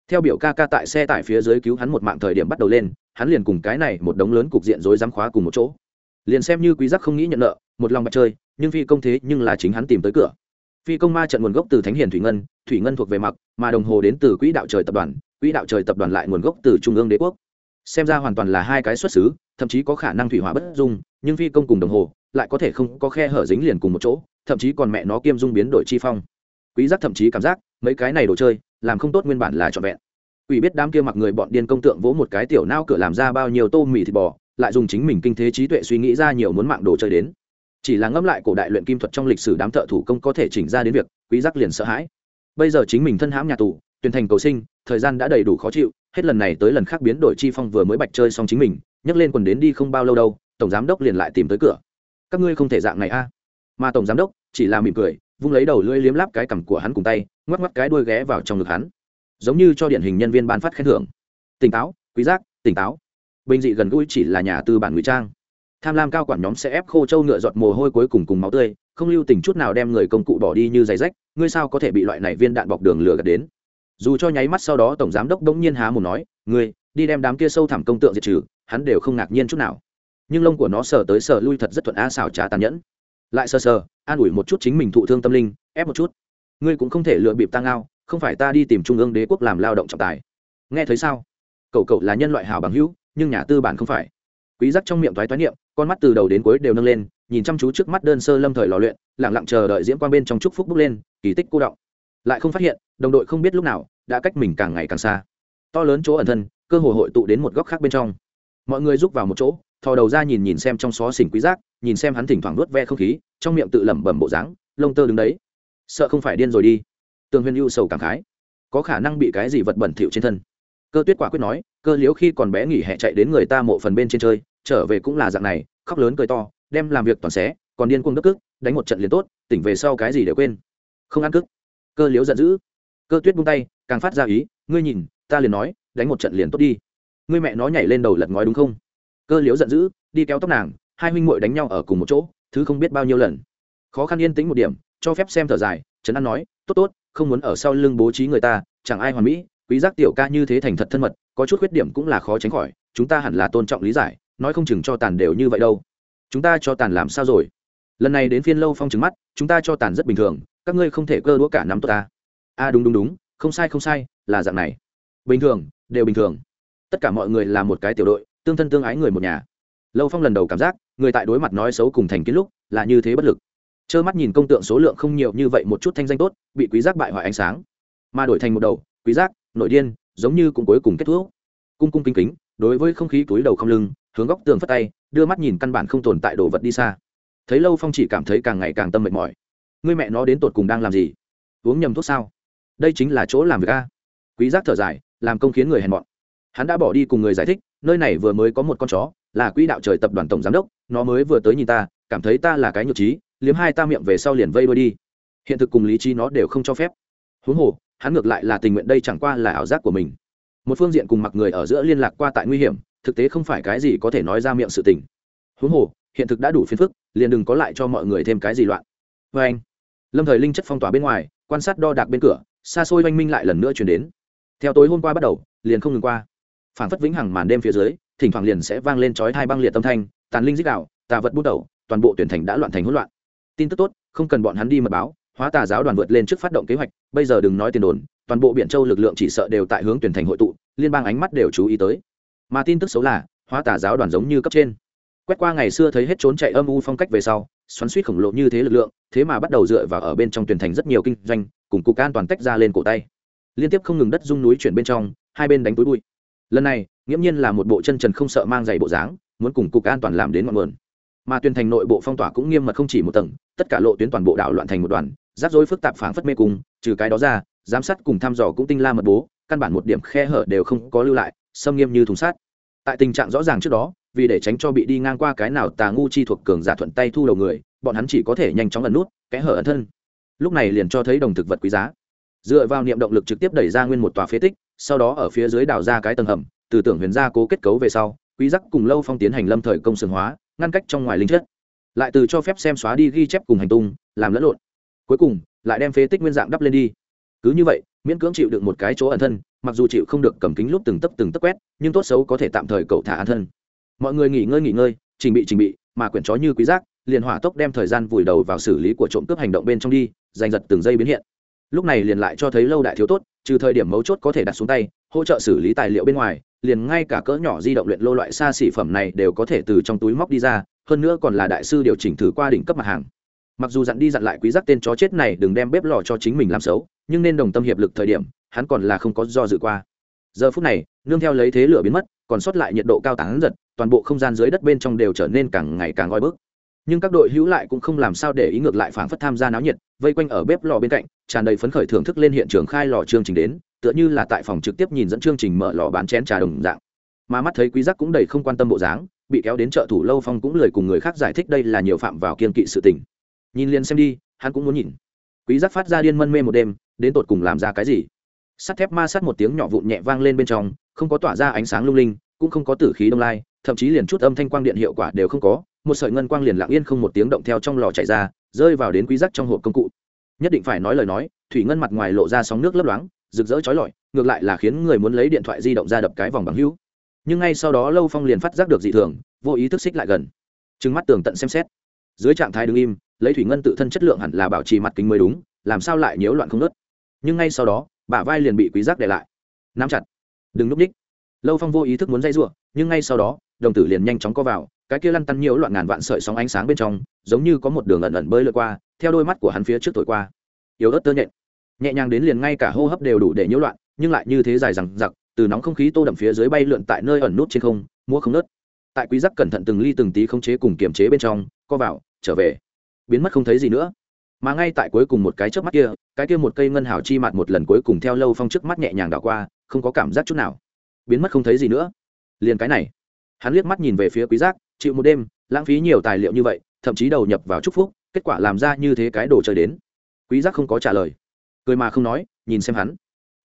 Theo biểu ca ca tại xe tải phía dưới cứu hắn một mạng thời điểm bắt đầu lên, hắn liền cùng cái này một đống lớn cục diện rối rắm khóa cùng một chỗ. Liền xem như quý giác không nghĩ nhận nợ, một lòng bạch chơi, nhưng phi công thế nhưng là chính hắn tìm tới cửa. Phi công ma trận nguồn gốc từ thánh hiền thủy ngân thủy ngân thuộc về mặc, mà đồng hồ đến từ quỹ đạo trời tập đoàn, quỹ đạo trời tập đoàn lại nguồn gốc từ trung ương đế quốc. Xem ra hoàn toàn là hai cái xuất xứ, thậm chí có khả năng thủy hỏa bất dung, nhưng phi công cùng đồng hồ lại có thể không có khe hở dính liền cùng một chỗ thậm chí còn mẹ nó kiêm dung biến đổi chi phong quý giác thậm chí cảm giác mấy cái này đồ chơi làm không tốt nguyên bản là trọn vẹn Quỷ biết đám kia mặc người bọn điên công tượng vỗ một cái tiểu nao cửa làm ra bao nhiêu tô mì thịt bò, lại dùng chính mình kinh thế trí tuệ suy nghĩ ra nhiều muốn mạng đồ chơi đến. Chỉ là ngẫm lại cổ đại luyện kim thuật trong lịch sử đám thợ thủ công có thể chỉnh ra đến việc, quý giác liền sợ hãi. Bây giờ chính mình thân hãm nhà tù, tuyển thành cầu sinh, thời gian đã đầy đủ khó chịu, hết lần này tới lần khác biến đổi chi phong vừa mới bạch chơi xong chính mình, nhấc lên quần đến đi không bao lâu đâu, tổng giám đốc liền lại tìm tới cửa. Các ngươi không thể dạng này a. Mà tổng giám đốc chỉ là mỉm cười, vung lấy đầu lưỡi liếm láp cái cằm của hắn cùng tay, ngoắc ngoắc cái đuôi ghé vào trong ngực hắn. Giống như cho điển hình nhân viên ban phát khen thưởng. Tỉnh táo quý giác tỉnh táo. Bình dị gần gũi chỉ là nhà tư bản ngụy trang. Tham lam cao quản nhóm sẽ ép khô châu ngựa giọt mồ hôi cuối cùng cùng máu tươi không lưu tình chút nào đem người công cụ bỏ đi như giày rách ngươi sao có thể bị loại này viên đạn bọc đường lửa gạt đến? Dù cho nháy mắt sau đó tổng giám đốc đống nhiên há một nói ngươi đi đem đám kia sâu thẳm công tượng diệt trừ hắn đều không ngạc nhiên chút nào nhưng lông của nó sờ tới sờ lui thật rất thuận a xảo trá tàn nhẫn. Lại sờ sờ, an ủi một chút chính mình thụ thương tâm linh, ép một chút. Ngươi cũng không thể lựa bịp tăng ao, không phải ta đi tìm trung ương đế quốc làm lao động trọng tài. Nghe thấy sao? Cậu cậu là nhân loại hào bằng hữu, nhưng nhà tư bản không phải. Quý giác trong miệng thoái thoái niệm, con mắt từ đầu đến cuối đều nâng lên, nhìn chăm chú trước mắt đơn sơ lâm thời lò luyện, lặng lặng chờ đợi diễm quang bên trong chúc phúc bước lên, kỳ tích cô động. Lại không phát hiện, đồng đội không biết lúc nào, đã cách mình càng ngày càng xa. To lớn chỗ ẩn thân, cơ hội hội tụ đến một góc khác bên trong. Mọi người rúc vào một chỗ thò đầu ra nhìn nhìn xem trong xó xỉnh quý giác nhìn xem hắn thỉnh thoảng nuốt ve không khí, trong miệng tự lẩm bẩm bộ dáng, lông tơ đứng đấy. Sợ không phải điên rồi đi. Tường huyền ưu sầu cảm khái. Có khả năng bị cái gì vật bẩn thỉu trên thân. Cơ tuyết quả quyết nói, cơ Liễu khi còn bé nghỉ hè chạy đến người ta mộ phần bên trên chơi, trở về cũng là dạng này, khóc lớn cười to, đem làm việc toàn xé, còn điên cuồng đất cức đánh một trận liền tốt, tỉnh về sau cái gì đều quên. Không ăn cức cơ Liễu giận dữ. Cơ tuyết buông tay, càng phát ra ý, ngươi nhìn, ta liền nói, đánh một trận liền tốt đi. Ngươi mẹ nó nhảy lên đầu lật ngói đúng không? Cơ Liễu giận dữ, đi kéo tóc nàng, hai huynh muội đánh nhau ở cùng một chỗ, thứ không biết bao nhiêu lần. Khó khăn yên tĩnh một điểm, cho phép xem thở dài trấn an nói, tốt tốt, không muốn ở sau lưng bố trí người ta, chẳng ai hoàn mỹ, quý giác tiểu ca như thế thành thật thân mật, có chút khuyết điểm cũng là khó tránh khỏi, chúng ta hẳn là tôn trọng lý giải, nói không chừng cho tàn đều như vậy đâu. Chúng ta cho tàn làm sao rồi? Lần này đến phiên lâu phong trứng mắt, chúng ta cho tàn rất bình thường, các ngươi không thể cơ đũa cả nắm tốt ta. A à đúng đúng đúng, không sai không sai, là dạng này. Bình thường, đều bình thường. Tất cả mọi người là một cái tiểu đội tương thân tương ái người một nhà. Lâu phong lần đầu cảm giác, người tại đối mặt nói xấu cùng thành kiến lúc, là như thế bất lực. Trơ mắt nhìn công tượng số lượng không nhiều như vậy một chút thanh danh tốt, bị quý giác bại hoại ánh sáng. Mà đổi thành một đầu, quý giác, nội điên, giống như cũng cuối cùng kết thúc. Cung cung kính kính, đối với không khí túi đầu không lưng, hướng góc tường phất tay, đưa mắt nhìn căn bản không tồn tại đồ vật đi xa. Thấy lâu phong chỉ cảm thấy càng ngày càng tâm mệt mỏi. Người mẹ nó đến tột cùng đang làm gì? Uống nhầm thuốc sao? Đây chính là chỗ làm việc a. Quý giác thở dài, làm công khiến người hèn mọn. Hắn đã bỏ đi cùng người giải thích nơi này vừa mới có một con chó, là quỹ đạo trời tập đoàn tổng giám đốc, nó mới vừa tới nhìn ta, cảm thấy ta là cái nhược trí, liếm hai ta miệng về sau liền vây đuôi đi. Hiện thực cùng lý trí nó đều không cho phép. Huống hồ, hắn ngược lại là tình nguyện đây chẳng qua là ảo giác của mình. Một phương diện cùng mặc người ở giữa liên lạc qua tại nguy hiểm, thực tế không phải cái gì có thể nói ra miệng sự tình. Huống hồ, hiện thực đã đủ phiền phức, liền đừng có lại cho mọi người thêm cái gì loạn. Vê anh, lâm thời linh chất phong tỏa bên ngoài, quan sát đo đạc bên cửa, xa xôi oanh minh lại lần nữa chuyển đến. Theo tối hôm qua bắt đầu, liền không ngừng qua phản phất vĩnh hằng màn đêm phía dưới, thỉnh thoảng liền sẽ vang lên chói hai băng liệt tâm thanh, tàn linh dích đạo, tà vật bút đầu, toàn bộ tuyển thành đã loạn thành hỗn loạn. Tin tức tốt, không cần bọn hắn đi mật báo, hóa tà giáo đoàn vượt lên trước phát động kế hoạch, bây giờ đừng nói tiền đồn, toàn bộ biển châu lực lượng chỉ sợ đều tại hướng tuyển thành hội tụ, liên bang ánh mắt đều chú ý tới. Mà tin tức xấu là, hóa tà giáo đoàn giống như cấp trên. Quét qua ngày xưa thấy hết trốn chạy âm u phong cách về sau, xoắn suýt khổng lồ như thế lực lượng, thế mà bắt đầu dựa vào ở bên trong tuyển thành rất nhiều kinh doanh, cùng cục an toàn tách ra lên cổ tay. Liên tiếp không ngừng đất rung núi chuyển bên trong, hai bên đánh túi bụi lần này, nghiễm nhiên là một bộ chân trần không sợ mang giày bộ dáng, muốn cùng cục an toàn làm đến ngọn nguồn. Mà tuyên thành nội bộ phong tỏa cũng nghiêm mật không chỉ một tầng, tất cả lộ tuyến toàn bộ đảo loạn thành một đoàn, rắc rối phức tạp phảng phất mê cung, trừ cái đó ra, giám sát cùng thăm dò cũng tinh la mật bố, căn bản một điểm khe hở đều không có lưu lại, xâm nghiêm như thùng sát tại tình trạng rõ ràng trước đó, vì để tránh cho bị đi ngang qua cái nào tà ngu chi thuộc cường giả thuận tay thu đầu người, bọn hắn chỉ có thể nhanh chóng ẩn nút, kẽ hở ẩn thân. Lúc này liền cho thấy đồng thực vật quý giá dựa vào niệm động lực trực tiếp đẩy ra nguyên một tòa phế tích, sau đó ở phía dưới đào ra cái tầng hầm, từ tưởng huyền gia cố kết cấu về sau, quý giác cùng lâu phong tiến hành lâm thời công sừng hóa, ngăn cách trong ngoài linh chất. Lại từ cho phép xem xóa đi ghi chép cùng hành tung, làm lẫn lộn. Cuối cùng, lại đem phế tích nguyên dạng đắp lên đi. Cứ như vậy, miễn cưỡng chịu được một cái chỗ ẩn thân, mặc dù chịu không được cầm kính lúc từng tấp từng tấp quét, nhưng tốt xấu có thể tạm thời cậu thả ẩn thân. Mọi người nghỉ ngơi nghỉ ngơi trình bị trình bị, mà quyển chó như quý giác, liền hỏa tốc đem thời gian vùi đầu vào xử lý của trộm cướp hành động bên trong đi, giành giật từng giây biến hiện lúc này liền lại cho thấy lâu đại thiếu tốt, trừ thời điểm mấu chốt có thể đặt xuống tay, hỗ trợ xử lý tài liệu bên ngoài, liền ngay cả cỡ nhỏ di động luyện lô loại xa xỉ phẩm này đều có thể từ trong túi móc đi ra, hơn nữa còn là đại sư điều chỉnh thử qua đỉnh cấp mặt hàng. Mặc dù dặn đi dặn lại quý giác tên chó chết này đừng đem bếp lò cho chính mình làm xấu, nhưng nên đồng tâm hiệp lực thời điểm, hắn còn là không có do dự qua. Giờ phút này, nương theo lấy thế lửa biến mất, còn sót lại nhiệt độ cao tán giật, toàn bộ không gian dưới đất bên trong đều trở nên càng ngày càng oi bức nhưng các đội hữu lại cũng không làm sao để ý ngược lại phảng phất tham gia náo nhiệt, vây quanh ở bếp lò bên cạnh, tràn đầy phấn khởi thưởng thức lên hiện trường khai lò chương trình đến, tựa như là tại phòng trực tiếp nhìn dẫn chương trình mở lò bán chén trà đồng dạng. Mà mắt thấy quý giác cũng đầy không quan tâm bộ dáng, bị kéo đến chợ thủ lâu phong cũng lời cùng người khác giải thích đây là nhiều phạm vào kiên kỵ sự tình. Nhìn liền xem đi, hắn cũng muốn nhìn. Quý giác phát ra điên mân mê một đêm, đến tột cùng làm ra cái gì? Sắt thép ma sát một tiếng nhỏ vụn nhẹ vang lên bên trong, không có tỏa ra ánh sáng lung linh, cũng không có tử khí đông lai, thậm chí liền chút âm thanh quang điện hiệu quả đều không có một sợi ngân quang liền lặng yên không một tiếng động theo trong lò chảy ra, rơi vào đến quý giác trong hộp công cụ. Nhất định phải nói lời nói, thủy ngân mặt ngoài lộ ra sóng nước lấp loáng, rực rỡ chói lọi, ngược lại là khiến người muốn lấy điện thoại di động ra đập cái vòng bằng hữu. Nhưng ngay sau đó lâu phong liền phát giác được dị thường, vô ý thức xích lại gần. Trừng mắt tường tận xem xét. Dưới trạng thái đứng im, lấy thủy ngân tự thân chất lượng hẳn là bảo trì mặt kính mới đúng, làm sao lại nhiễu loạn không nớt nhưng ngay sau đó, bả vai liền bị quý giác để lại. Nắm chặt. Đừng núp ních. Lâu phong vô ý thức muốn dây giụa, nhưng ngay sau đó đồng tử liền nhanh chóng co vào, cái kia lăn tăn nhiễu loạn ngàn vạn sợi sóng ánh sáng bên trong, giống như có một đường ẩn ẩn bơi lượt qua, theo đôi mắt của hắn phía trước thổi qua. Yếu ớt tơ nhện. Nhẹ nhàng đến liền ngay cả hô hấp đều đủ để nhiễu loạn, nhưng lại như thế dài rằng giặc từ nóng không khí tô đậm phía dưới bay lượn tại nơi ẩn nút trên không mua không nớt. Tại quý giác cẩn thận từng ly từng tí không chế cùng kiềm chế bên trong, co vào, trở về. Biến mất không thấy gì nữa. Mà ngay tại cuối cùng một cái trước mắt kia, cái kia một cây ngân hào chi mặt một lần cuối cùng theo lâu phong trước mắt nhẹ nhàng đảo qua, không có cảm giác chút nào. Biến mất không thấy gì nữa. Liền cái này hắn liếc mắt nhìn về phía quý giác, chịu một đêm, lãng phí nhiều tài liệu như vậy, thậm chí đầu nhập vào chúc phúc, kết quả làm ra như thế cái đồ chơi đến. Quý giác không có trả lời. Cười mà không nói, nhìn xem hắn.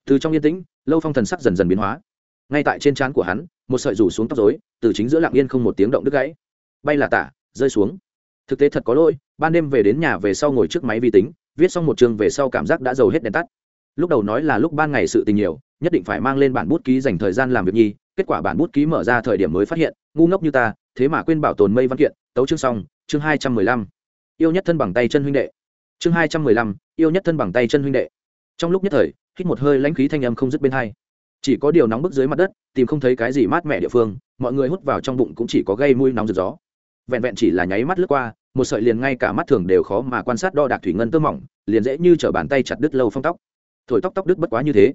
Từ trong yên tĩnh, lâu phong thần sắc dần dần biến hóa. Ngay tại trên trán của hắn, một sợi rủ xuống tóc rối, từ chính giữa lặng yên không một tiếng động đứt gãy. Bay là tả, rơi xuống. Thực tế thật có lỗi, ban đêm về đến nhà về sau ngồi trước máy vi tính, viết xong một chương về sau cảm giác đã giàu hết đèn tắt. Lúc đầu nói là lúc ban ngày sự tình nhiều, nhất định phải mang lên bản bút ký dành thời gian làm việc nhi kết quả bản bút ký mở ra thời điểm mới phát hiện, ngu ngốc như ta, thế mà quên bảo tồn mây văn kiện, tấu chương xong, chương hai trăm mười lăm. Yêu nhất thân bằng tay chân huynh đệ. Chương hai trăm mười lăm, yêu nhất thân bằng tay chân huynh đệ. Trong lúc nhất thời, hít một hơi lãnh khí thanh âm không dứt bên hai. Chỉ có điều nóng bức dưới mặt đất, tìm không thấy cái gì mát mẻ địa phương, mọi người hút vào trong bụng cũng chỉ có gây mùi nóng rực gió vẹn vẹn chỉ là nháy mắt lướt qua, một sợi liền ngay cả mắt thường đều khó mà quan sát đo đạc thủy ngân tơ mỏng, liền dễ như t bàn tay chặt đứt lâu phong tóc. Thổi tóc tóc đứt bất quá như thế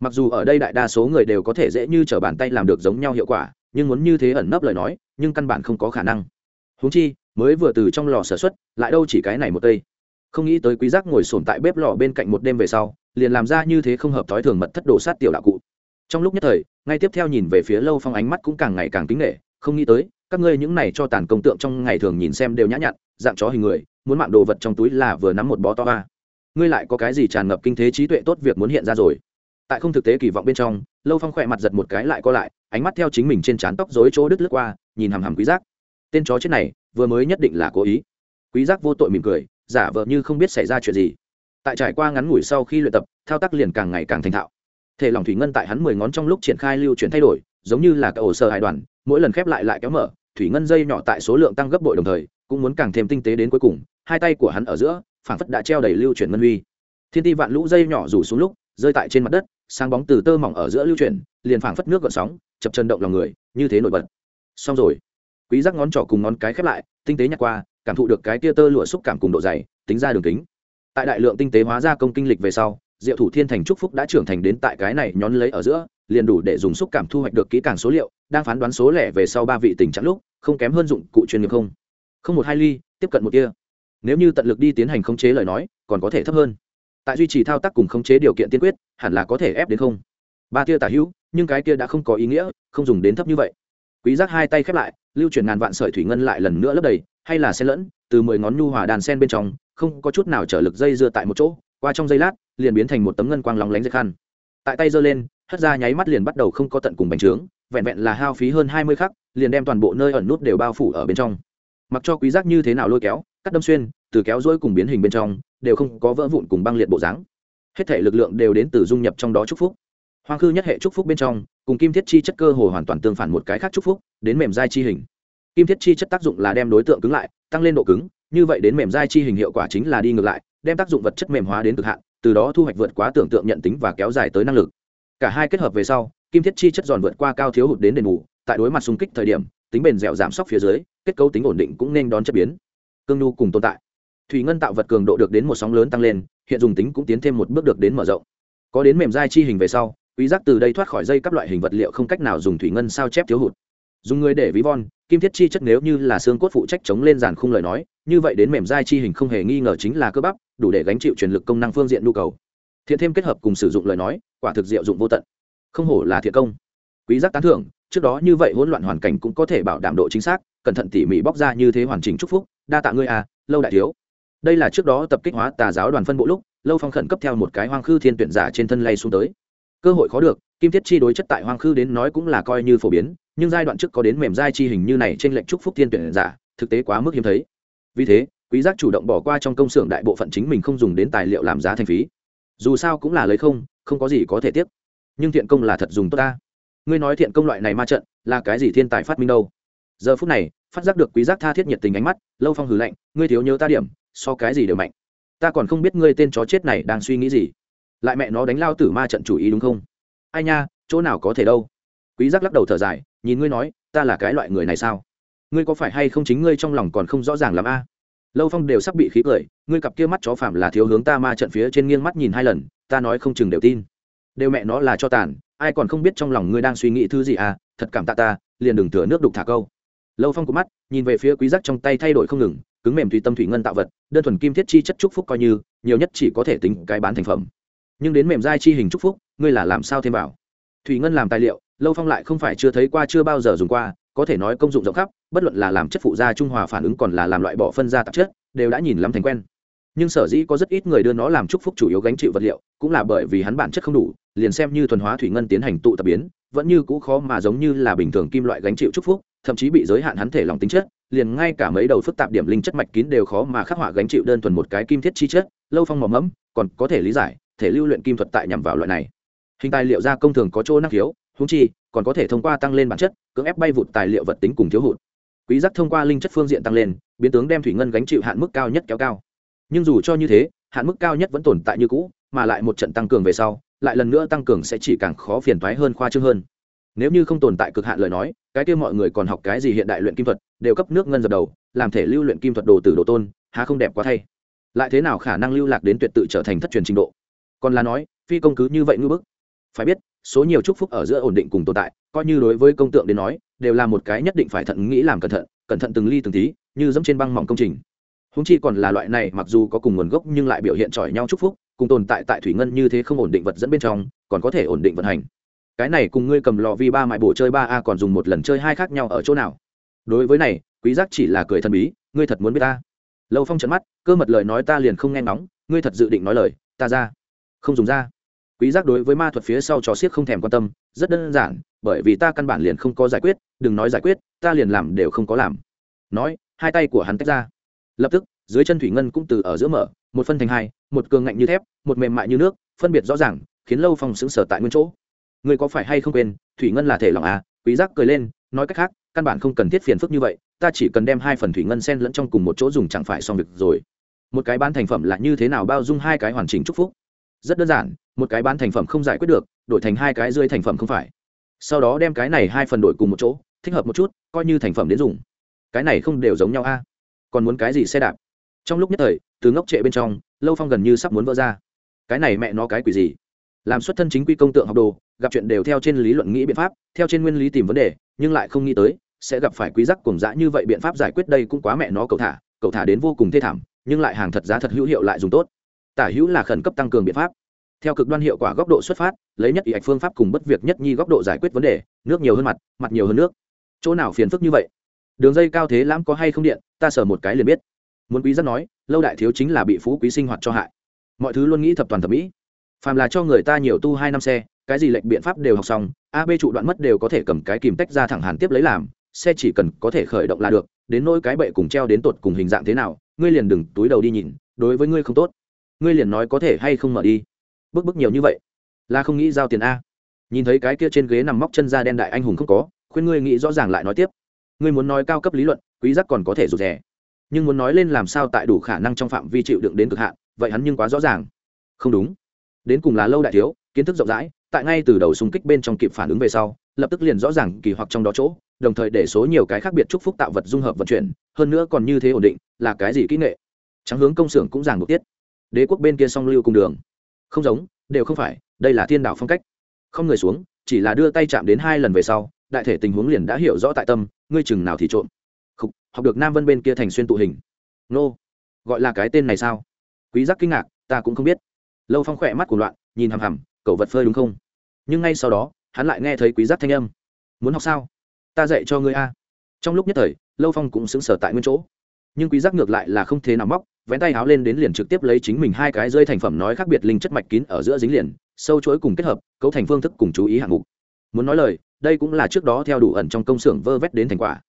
mặc dù ở đây đại đa số người đều có thể dễ như t bàn tay làm được giống nhau hiệu quả, nhưng muốn như thế ẩn nấp lời nói, nhưng căn bản không có khả năng. Húng chi, mới vừa từ trong lò sản xuất, lại đâu chỉ cái này một tây không nghĩ tới quý giác ngồi sồn tại bếp lò bên cạnh một đêm về sau, liền làm ra như thế không hợp thói thường mật thất đồ sát tiểu đạo cụ. Trong lúc nhất thời, ngay tiếp theo nhìn về phía lâu phong ánh mắt cũng càng ngày càng kính nghệ không nghĩ tới, các ngươi những này cho tàn công tượng trong ngày thường nhìn xem đều nhã nhặn, dạng chó hình người, muốn mạng đồ vật trong túi là vừa nắm một bó to ba ngươi lại có cái gì tràn ngập kinh thế trí tuệ tốt việc muốn hiện ra rồi? Tại không thực tế kỳ vọng bên trong, lâu phong khỏe mặt giật một cái lại co lại, ánh mắt theo chính mình trên trán tóc rối chỗ đứt lướt qua, nhìn hằm hằm quý giác. Tên chó chết này, vừa mới nhất định là cố ý. Quý giác vô tội mỉm cười, giả vờ như không biết xảy ra chuyện gì. Tại trải qua ngắn ngủi sau khi luyện tập, thao tác liền càng ngày càng thành thạo. Thể lòng thủy ngân tại hắn mười ngón trong lúc triển khai lưu chuyển thay đổi, giống như là cả ổ sơ hải đoàn, mỗi lần khép lại lại kéo mở, thủy ngân dây nhỏ tại số lượng tăng gấp bội đồng thời, cũng muốn càng thêm tinh tế đến cuối cùng, hai tay của hắn ở giữa, phảng phất đã treo đầy lưu chuyển ngân huy. Thiên ti vạn lũ dây nhỏ rủ xuống lúc, rơi tại trên mặt đất sáng bóng từ tơ mỏng ở giữa lưu chuyển, liền phảng phất nước gợn sóng, chập chân động lòng người, như thế nổi bật. Xong rồi. Quý giác ngón trỏ cùng ngón cái khép lại, tinh tế nhặt qua, cảm thụ được cái tia tơ lụa xúc cảm cùng độ dày, tính ra đường kính. Tại đại lượng tinh tế hóa ra công kinh lịch về sau, diệu thủ thiên thành trúc phúc đã trưởng thành đến tại cái này nhón lấy ở giữa, liền đủ để dùng xúc cảm thu hoạch được kỹ càng số liệu, đang phán đoán số lẻ về sau ba vị tình trạng lúc, không kém hơn dụng cụ chuyên nghiệp không. Không một hai ly, tiếp cận một tia. Nếu như tận lực đi tiến hành khống chế lời nói, còn có thể thấp hơn tại duy trì thao tác cùng khống chế điều kiện tiên quyết, hẳn là có thể ép đến không. Ba tia tả hữu, nhưng cái kia đã không có ý nghĩa, không dùng đến thấp như vậy. Quý giác hai tay khép lại, lưu chuyển ngàn vạn sợi thủy ngân lại lần nữa lấp đầy, hay là xen lẫn, từ mười ngón nhu hòa đàn sen bên trong, không có chút nào trở lực dây dưa tại một chỗ, qua trong giây lát, liền biến thành một tấm ngân quang lóng lánh dây khăn. Tại tay giơ lên, hất ra nháy mắt liền bắt đầu không có tận cùng bành trướng, vẹn vẹn là hao phí hơn hai mươi khắc, liền đem toàn bộ nơi ẩn nút đều bao phủ ở bên trong mặc cho quý giác như thế nào lôi kéo, cắt đâm xuyên, từ kéo dối cùng biến hình bên trong, đều không có vỡ vụn cùng băng liệt bộ dáng. Hết thể lực lượng đều đến từ dung nhập trong đó chúc phúc. Hoang khư nhất hệ chúc phúc bên trong, cùng kim thiết chi chất cơ hồ hoàn toàn tương phản một cái khác chúc phúc, đến mềm dai chi hình. Kim thiết chi chất tác dụng là đem đối tượng cứng lại, tăng lên độ cứng, như vậy đến mềm dai chi hình hiệu quả chính là đi ngược lại, đem tác dụng vật chất mềm hóa đến cực hạn, từ đó thu hoạch vượt quá tưởng tượng nhận tính và kéo dài tới năng lực. Cả hai kết hợp về sau, kim thiết chi chất giòn vượt qua cao thiếu hụt đến đền bù, tại đối mặt xung kích thời điểm tính bền dẻo giảm sóc phía dưới, kết cấu tính ổn định cũng nên đón chất biến. Cương nhu cùng tồn tại. Thủy ngân tạo vật cường độ được đến một sóng lớn tăng lên, hiện dùng tính cũng tiến thêm một bước được đến mở rộng. Có đến mềm dai chi hình về sau, quý giác từ đây thoát khỏi dây các loại hình vật liệu không cách nào dùng thủy ngân sao chép thiếu hụt. Dùng người để ví von, kim thiết chi chất nếu như là xương cốt phụ trách chống lên giàn khung lời nói, như vậy đến mềm dai chi hình không hề nghi ngờ chính là cơ bắp, đủ để gánh chịu truyền lực công năng phương diện nhu cầu. Thiện thêm kết hợp cùng sử dụng lời nói, quả thực diệu dụng vô tận. Không hổ là thiện công quý giác tán thưởng, trước đó như vậy hỗn loạn hoàn cảnh cũng có thể bảo đảm độ chính xác, cẩn thận tỉ mỉ bóc ra như thế hoàn chỉnh chúc phúc, đa tạ ngươi à lâu đại thiếu. Đây là trước đó tập kích hóa tà giáo đoàn phân bộ lúc, lâu phong khẩn cấp theo một cái hoang khư thiên tuyển giả trên thân lay xuống tới. Cơ hội khó được, kim thiết chi đối chất tại hoang khư đến nói cũng là coi như phổ biến, nhưng giai đoạn trước có đến mềm giai chi hình như này trên lệnh trúc phúc thiên tuyển giả, thực tế quá mức hiếm thấy. Vì thế, quý giác chủ động bỏ qua trong công xưởng đại bộ phận chính mình không dùng đến tài liệu làm giá thành phí. Dù sao cũng là lấy không không có gì có thể tiếp nhưng thiện công là thật dùng tốt ta ngươi nói thiện công loại này ma trận, là cái gì thiên tài phát minh đâu? Giờ phút này, phát giác được quý giác tha thiết nhiệt tình ánh mắt, lâu phong hừ lạnh, ngươi thiếu nhớ ta điểm, so cái gì đều mạnh. Ta còn không biết ngươi tên chó chết này đang suy nghĩ gì. Lại mẹ nó đánh lao tử ma trận chủ ý đúng không? Ai nha, chỗ nào có thể đâu? Quý giác lắc đầu thở dài, nhìn ngươi nói, ta là cái loại người này sao? Ngươi có phải hay không chính ngươi trong lòng còn không rõ ràng lắm a? Lâu phong đều sắp bị khí cười, ngươi cặp kia mắt chó phạm là thiếu hướng ta ma trận phía trên nghiêng mắt nhìn hai lần, ta nói không chừng đều tin. Đều mẹ nó là cho tàn ai còn không biết trong lòng ngươi đang suy nghĩ thứ gì à thật cảm tạ ta, liền đừng thừa nước đục thả câu. Lâu phong của mắt, nhìn về phía quý giác trong tay thay đổi không ngừng, cứng mềm thủy tâm thủy ngân tạo vật, đơn thuần kim thiết chi chất trúc phúc coi như, nhiều nhất chỉ có thể tính cái bán thành phẩm. Nhưng đến mềm dai chi hình trúc phúc, ngươi là làm sao thêm vào? Thủy ngân làm tài liệu, lâu phong lại không phải chưa thấy qua, chưa bao giờ dùng qua, có thể nói công dụng rộng khắp, bất luận là làm chất phụ da trung hòa phản ứng còn là làm loại bỏ phân ra tạp chất, đều đã nhìn lắm thành quen nhưng sở dĩ có rất ít người đưa nó làm chúc phúc chủ yếu gánh chịu vật liệu, cũng là bởi vì hắn bản chất không đủ, liền xem như thuần hóa thủy ngân tiến hành tụ tập biến, vẫn như cũ khó mà giống như là bình thường kim loại gánh chịu chúc phúc, thậm chí bị giới hạn hắn thể lòng tính chất, liền ngay cả mấy đầu phức tạp điểm linh chất mạch kín đều khó mà khắc họa gánh chịu đơn thuần một cái kim thiết chi chất, lâu phong mỏm mẫm, còn có thể lý giải, thể lưu luyện kim thuật tại nhằm vào loại này. Hình tài liệu gia công thường có chỗ năng khiếu húng chi, còn có thể thông qua tăng lên bản chất, cưỡng ép bay vụt tài liệu vật tính cùng thiếu hụt. Quý giác thông qua linh chất phương diện tăng lên, biến tướng đem thủy ngân gánh chịu hạn mức cao nhất kéo cao nhưng dù cho như thế, hạn mức cao nhất vẫn tồn tại như cũ, mà lại một trận tăng cường về sau, lại lần nữa tăng cường sẽ chỉ càng khó phiền toái hơn khoa trương hơn. Nếu như không tồn tại cực hạn lời nói, cái kia mọi người còn học cái gì hiện đại luyện kim thuật, đều cấp nước ngân dập đầu, làm thể lưu luyện kim thuật đồ từ đồ tôn, há không đẹp quá thay. Lại thế nào khả năng lưu lạc đến tuyệt tự trở thành thất truyền trình độ? Còn là nói, phi công cứ như vậy ngư bức. Phải biết, số nhiều chúc phúc ở giữa ổn định cùng tồn tại, coi như đối với công tượng đến nói, đều là một cái nhất định phải thận nghĩ làm cẩn thận cẩn thận từng ly từng tí, như dẫm trên băng mỏng công trình húng chi còn là loại này, mặc dù có cùng nguồn gốc nhưng lại biểu hiện chỏi nhau chúc phúc, cùng tồn tại tại thủy ngân như thế không ổn định vật dẫn bên trong, còn có thể ổn định vận hành. Cái này cùng ngươi cầm lò vi ba mại bổ chơi ba a còn dùng một lần chơi hai khác nhau ở chỗ nào? Đối với này, quý giác chỉ là cười thần bí, ngươi thật muốn biết ta? Lâu phong trận mắt, cơ mật lời nói ta liền không nghe nóng ngươi thật dự định nói lời, ta ra. Không dùng ra. Quý giác đối với ma thuật phía sau trò xiếc không thèm quan tâm, rất đơn giản, bởi vì ta căn bản liền không có giải quyết, đừng nói giải quyết, ta liền làm đều không có làm. Nói, hai tay của hắn tách ra lập tức, dưới chân thủy ngân cũng từ ở giữa mở, một phân thành hai, một cường ngạnh như thép, một mềm mại như nước, phân biệt rõ ràng, khiến lâu phong sững sờ tại nguyên chỗ. Người có phải hay không quên, thủy ngân là thể lòng à? Quý giác cười lên, nói cách khác, căn bản không cần thiết phiền phức như vậy, ta chỉ cần đem hai phần thủy ngân xen lẫn trong cùng một chỗ dùng chẳng phải xong việc rồi. Một cái bán thành phẩm là như thế nào bao dung hai cái hoàn chỉnh chúc phúc? Rất đơn giản, một cái bán thành phẩm không giải quyết được, đổi thành hai cái rơi thành phẩm không phải. Sau đó đem cái này hai phần đổi cùng một chỗ, thích hợp một chút, coi như thành phẩm đến dùng. Cái này không đều giống nhau a còn muốn cái gì xe đạp? Trong lúc nhất thời, từ ngốc trệ bên trong, lâu phong gần như sắp muốn vỡ ra. Cái này mẹ nó cái quỷ gì? Làm xuất thân chính quy công tượng học đồ, gặp chuyện đều theo trên lý luận nghĩ biện pháp, theo trên nguyên lý tìm vấn đề, nhưng lại không nghĩ tới, sẽ gặp phải quý giác cùng dã như vậy biện pháp giải quyết đây cũng quá mẹ nó cầu thả. Cầu thả đến vô cùng thê thảm, nhưng lại hàng thật giá thật hữu hiệu lại dùng tốt. Tả hữu là khẩn cấp tăng cường biện pháp. Theo cực đoan hiệu quả góc độ xuất phát, lấy nhất ý ạch phương pháp cùng bất việc nhất nhi góc độ giải quyết vấn đề, nước nhiều hơn mặt mặt nhiều hơn nước. Chỗ nào phiền phức như vậy? Đường dây cao thế lãm có hay không điện, ta sở một cái liền biết. Muốn quý rất nói, lâu đại thiếu chính là bị phú quý sinh hoạt cho hại. Mọi thứ luôn nghĩ thập toàn thẩm mỹ. Phàm là cho người ta nhiều tu hai năm xe, cái gì lệnh biện pháp đều học xong, a, b trụ đoạn mất đều có thể cầm cái kìm tách ra thẳng hàn tiếp lấy làm, xe chỉ cần có thể khởi động là được, đến nỗi cái bệ cùng treo đến tột cùng hình dạng thế nào, ngươi liền đừng túi đầu đi nhìn, đối với ngươi không tốt. Ngươi liền nói có thể hay không mở đi. Bức bức nhiều như vậy, là không nghĩ giao tiền a. Nhìn thấy cái kia trên ghế nằm móc chân ra đen đại anh hùng không có, khuyên ngươi nghĩ rõ ràng lại nói tiếp ngươi muốn nói cao cấp lý luận, quý giác còn có thể rụt rè. Nhưng muốn nói lên làm sao tại đủ khả năng trong phạm vi chịu đựng đến cực hạn, vậy hắn nhưng quá rõ ràng. Không đúng. Đến cùng là lâu đại thiếu, kiến thức rộng rãi, tại ngay từ đầu xung kích bên trong kịp phản ứng về sau, lập tức liền rõ ràng kỳ hoặc trong đó chỗ, đồng thời để số nhiều cái khác biệt chúc phúc tạo vật dung hợp vận chuyển, hơn nữa còn như thế ổn định, là cái gì kỹ nghệ? Trắng hướng công xưởng cũng giảng một tiết. Đế quốc bên kia song lưu cùng đường. Không giống, đều không phải, đây là thiên đạo phong cách. Không người xuống, chỉ là đưa tay chạm đến hai lần về sau đại thể tình huống liền đã hiểu rõ tại tâm ngươi chừng nào thì trộm. Khúc, học được nam vân bên kia thành xuyên tụ hình. Nô gọi là cái tên này sao? Quý giác kinh ngạc ta cũng không biết. Lâu phong khỏe mắt của loạn nhìn hằm hằm cậu vật phơi đúng không? Nhưng ngay sau đó hắn lại nghe thấy quý giác thanh âm. Muốn học sao? Ta dạy cho ngươi a. Trong lúc nhất thời lâu phong cũng sững sờ tại nguyên chỗ. Nhưng quý giác ngược lại là không thế nào móc vén tay áo lên đến liền trực tiếp lấy chính mình hai cái rơi thành phẩm nói khác biệt linh chất mạch kín ở giữa dính liền sâu chuỗi cùng kết hợp cấu thành phương thức cùng chú ý hạng mục. Muốn nói lời đây cũng là trước đó theo đủ ẩn trong công xưởng vơ vét đến thành quả.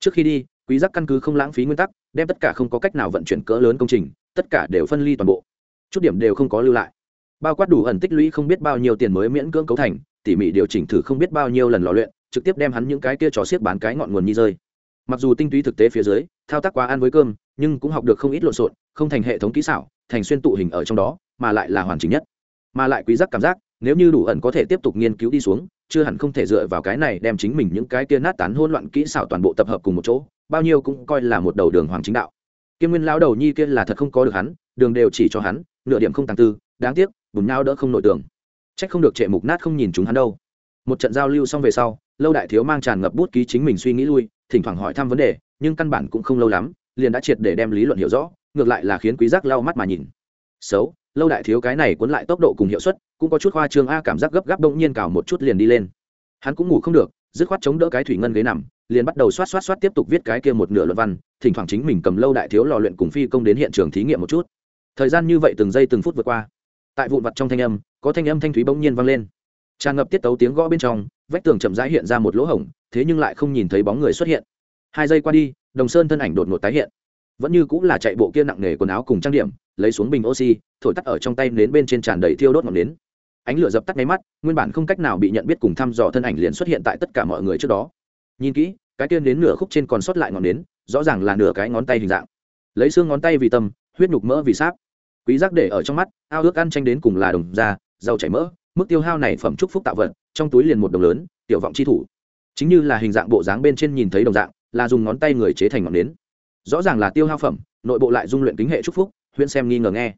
Trước khi đi, quý giác căn cứ không lãng phí nguyên tắc, đem tất cả không có cách nào vận chuyển cỡ lớn công trình, tất cả đều phân ly toàn bộ. Chút điểm đều không có lưu lại. Bao quát đủ ẩn tích lũy không biết bao nhiêu tiền mới miễn cưỡng cấu thành, tỉ mỉ điều chỉnh thử không biết bao nhiêu lần lò luyện, trực tiếp đem hắn những cái kia trò xiếc bán cái ngọn nguồn nhi rơi. Mặc dù tinh túy thực tế phía dưới, thao tác quá ăn với cơm, nhưng cũng học được không ít lộn xộn, không thành hệ thống kỹ xảo, thành xuyên tụ hình ở trong đó, mà lại là hoàn chỉnh nhất. Mà lại quý giác cảm giác nếu như đủ ẩn có thể tiếp tục nghiên cứu đi xuống, chưa hẳn không thể dựa vào cái này đem chính mình những cái kia nát tán hỗn loạn kỹ xảo toàn bộ tập hợp cùng một chỗ, bao nhiêu cũng coi là một đầu đường hoàng chính đạo. Kiêm nguyên lão đầu nhi kia là thật không có được hắn, đường đều chỉ cho hắn, nửa điểm không tăng tư, đáng tiếc, bùn nhau đỡ không nội tường. Trách không được trệ mục nát không nhìn chúng hắn đâu. Một trận giao lưu xong về sau, lâu đại thiếu mang tràn ngập bút ký chính mình suy nghĩ lui, thỉnh thoảng hỏi thăm vấn đề, nhưng căn bản cũng không lâu lắm, liền đã triệt để đem lý luận hiểu rõ, ngược lại là khiến quý giác lau mắt mà nhìn. Xấu lâu đại thiếu cái này cuốn lại tốc độ cùng hiệu suất, cũng có chút hoa trương, a, cảm giác gấp gáp đông nhiên cào một chút liền đi lên. Hắn cũng ngủ không được, dứt khoát chống đỡ cái thủy ngân ghế nằm, liền bắt đầu xoát xoát xoát tiếp tục viết cái kia một nửa luận văn, thỉnh thoảng chính mình cầm lâu đại thiếu lò luyện cùng phi công đến hiện trường thí nghiệm một chút. Thời gian như vậy từng giây từng phút vượt qua. Tại vụn vặt trong thanh âm, có thanh âm thanh thúy bỗng nhiên vang lên. Tràn ngập tiết tấu tiếng gõ bên trong, vách tường chậm rãi hiện ra một lỗ hổng, thế nhưng lại không nhìn thấy bóng người xuất hiện. Hai giây qua đi, đồng sơn thân ảnh đột ngột tái hiện vẫn như cũng là chạy bộ kia nặng nề quần áo cùng trang điểm, lấy xuống bình oxy, thổi tắt ở trong tay nến bên trên tràn đầy thiêu đốt ngọn nến. Ánh lửa dập tắt máy mắt, nguyên bản không cách nào bị nhận biết cùng thăm dò thân ảnh liền xuất hiện tại tất cả mọi người trước đó. Nhìn kỹ, cái tiên nến nửa khúc trên còn sót lại ngọn nến, rõ ràng là nửa cái ngón tay hình dạng. Lấy xương ngón tay vì tâm, huyết nhục mỡ vì sáp. Quý giác để ở trong mắt, ao ước ăn tranh đến cùng là đồng da dầu chảy mỡ, mức tiêu hao này phẩm trúc phúc tạo vật, trong túi liền một đồng lớn, tiểu vọng chi thủ. Chính như là hình dạng bộ dáng bên trên nhìn thấy đồng dạng, là dùng ngón tay người chế thành ngọn nến rõ ràng là tiêu hao phẩm, nội bộ lại dung luyện kính hệ trúc phúc, huyễn xem nghi ngờ nghe.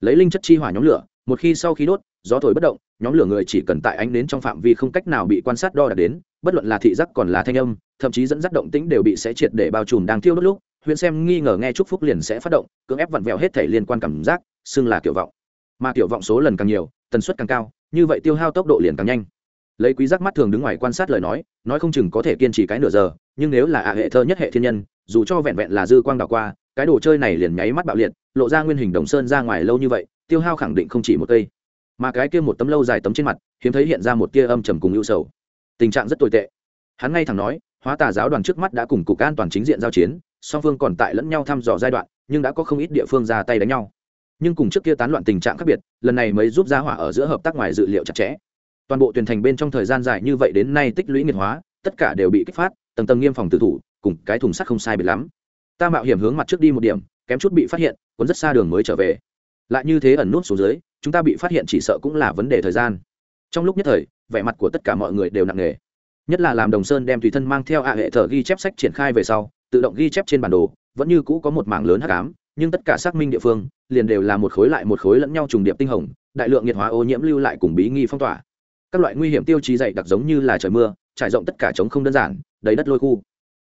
Lấy linh chất chi hỏa nhóm lửa, một khi sau khi đốt, gió thổi bất động, nhóm lửa người chỉ cần tại ánh nến trong phạm vi không cách nào bị quan sát đo đạc đến, bất luận là thị giác còn là thanh âm, thậm chí dẫn dắt động tĩnh đều bị sẽ triệt để bao trùm đang thiêu đốt lúc, huyễn xem nghi ngờ nghe trúc phúc liền sẽ phát động, cưỡng ép vặn vẹo hết thể liên quan cảm giác, xưng là kiểu vọng. Mà kiểu vọng số lần càng nhiều, tần suất càng cao, như vậy tiêu hao tốc độ liền càng nhanh lấy quý giác mắt thường đứng ngoài quan sát lời nói nói không chừng có thể kiên trì cái nửa giờ, nhưng nếu là ạ hệ thơ nhất hệ thiên nhân, dù cho vẹn vẹn là dư quang đảo qua, cái đồ chơi này liền nháy mắt bạo liệt, lộ ra nguyên hình đồng sơn ra ngoài lâu như vậy, tiêu hao khẳng định không chỉ một cây. Mà cái kia một tấm lâu dài tấm trên mặt, hiếm thấy hiện ra một tia âm trầm cùng ưu sầu. Tình trạng rất tồi tệ. Hắn ngay thẳng nói, hóa tà giáo đoàn trước mắt đã cùng cục an toàn chính diện giao chiến, song phương còn tại lẫn nhau thăm dò giai đoạn, nhưng đã có không ít địa phương ra tay đánh nhau. Nhưng cùng trước kia tán loạn tình trạng khác biệt, lần này mới giúp gia hỏa ở giữa hợp tác ngoài dự liệu chặt chẽ toàn bộ tuyển thành bên trong thời gian dài như vậy đến nay tích lũy nghiệt hóa, tất cả đều bị kích phát, tầng tầng nghiêm phòng tử thủ, cùng cái thùng sắt không sai biệt lắm. Ta mạo hiểm hướng mặt trước đi một điểm, kém chút bị phát hiện còn rất xa đường mới trở về. Lại như thế ẩn nút xuống dưới, chúng ta bị phát hiện chỉ sợ cũng là vấn đề thời gian. Trong lúc nhất thời, vẻ mặt của tất cả mọi người đều nặng nề. Nhất là làm đồng sơn đem tùy thân mang theo ạ hệ thờ ghi chép sách triển khai về sau, tự động ghi chép trên bản đồ, vẫn như cũ có một mảng lớn hắc ám, nhưng tất cả xác minh địa phương, liền đều là một khối lại một khối lẫn nhau trùng điệp tinh hồng, đại lượng nhiệt hóa ô nhiễm lưu lại cùng bí nghi phong tỏa các loại nguy hiểm tiêu chí dày đặc giống như là trời mưa, trải rộng tất cả trống không đơn giản, đầy đất lôi khu.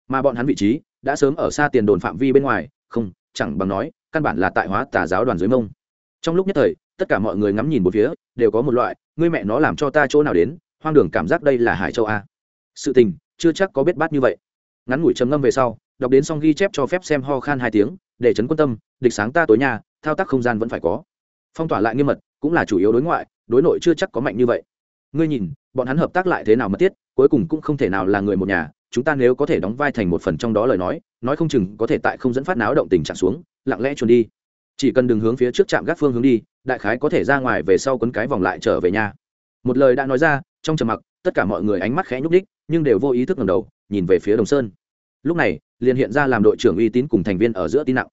Mà bọn hắn vị trí đã sớm ở xa tiền đồn phạm vi bên ngoài, không, chẳng bằng nói, căn bản là tại hóa tà giáo đoàn dưới mông. Trong lúc nhất thời, tất cả mọi người ngắm nhìn một phía, đều có một loại, ngươi mẹ nó làm cho ta chỗ nào đến, hoang đường cảm giác đây là hải châu a. Sự tình, chưa chắc có biết bát như vậy. Ngắn ngủi trầm ngâm về sau, đọc đến xong ghi chép cho phép xem ho khan hai tiếng, để chấn quân tâm, địch sáng ta tối nhà, thao tác không gian vẫn phải có. Phong tỏa lại nghiêm mật, cũng là chủ yếu đối ngoại, đối nội chưa chắc có mạnh như vậy ngươi nhìn, bọn hắn hợp tác lại thế nào mất tiết, cuối cùng cũng không thể nào là người một nhà, chúng ta nếu có thể đóng vai thành một phần trong đó lời nói nói không chừng có thể tại không dẫn phát náo động tình trạng xuống, lặng lẽ chuồn đi. Chỉ cần đừng hướng phía trước trạm gác phương hướng đi, đại khái có thể ra ngoài về sau quấn cái vòng lại trở về nhà. Một lời đã nói ra, trong trầm mặc, tất cả mọi người ánh mắt khẽ nhúc đích nhưng đều vô ý thức ngầm đầu, nhìn về phía đồng sơn. Lúc này, liền hiện ra làm đội trưởng uy tín cùng thành viên ở giữa tin nặng.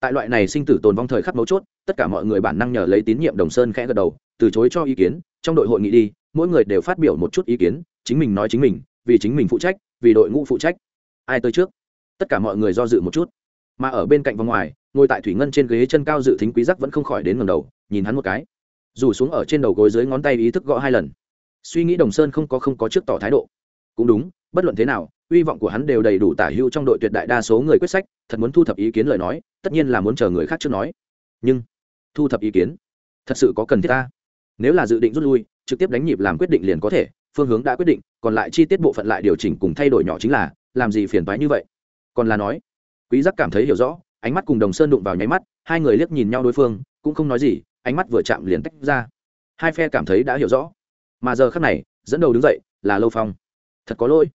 Tại loại này sinh tử tồn vong thời khắc mấu chốt, tất cả mọi người bản năng nhờ lấy tín nhiệm đồng sơn khẽ gật đầu, từ chối cho ý kiến, trong đội hội nghị đi mỗi người đều phát biểu một chút ý kiến, chính mình nói chính mình, vì chính mình phụ trách, vì đội ngũ phụ trách. Ai tới trước? Tất cả mọi người do dự một chút. Mà ở bên cạnh vòng ngoài, ngồi tại thủy ngân trên ghế chân cao dự thính quý giác vẫn không khỏi đến ngầm đầu, nhìn hắn một cái. Dù xuống ở trên đầu gối dưới ngón tay ý thức gõ hai lần. Suy nghĩ đồng sơn không có không có trước tỏ thái độ. Cũng đúng, bất luận thế nào, uy vọng của hắn đều đầy đủ tả hữu trong đội tuyệt đại đa số người quyết sách, thật muốn thu thập ý kiến lời nói, tất nhiên là muốn chờ người khác trước nói. Nhưng, thu thập ý kiến, thật sự có cần thiết ta? Nếu là dự định rút lui trực tiếp đánh nhịp làm quyết định liền có thể, phương hướng đã quyết định, còn lại chi tiết bộ phận lại điều chỉnh cùng thay đổi nhỏ chính là, làm gì phiền toái như vậy? Còn là nói, quý giác cảm thấy hiểu rõ, ánh mắt cùng đồng sơn đụng vào nháy mắt, hai người liếc nhìn nhau đối phương, cũng không nói gì, ánh mắt vừa chạm liền tách ra. Hai phe cảm thấy đã hiểu rõ. Mà giờ khắc này, dẫn đầu đứng dậy, là lâu phong. Thật có lỗi.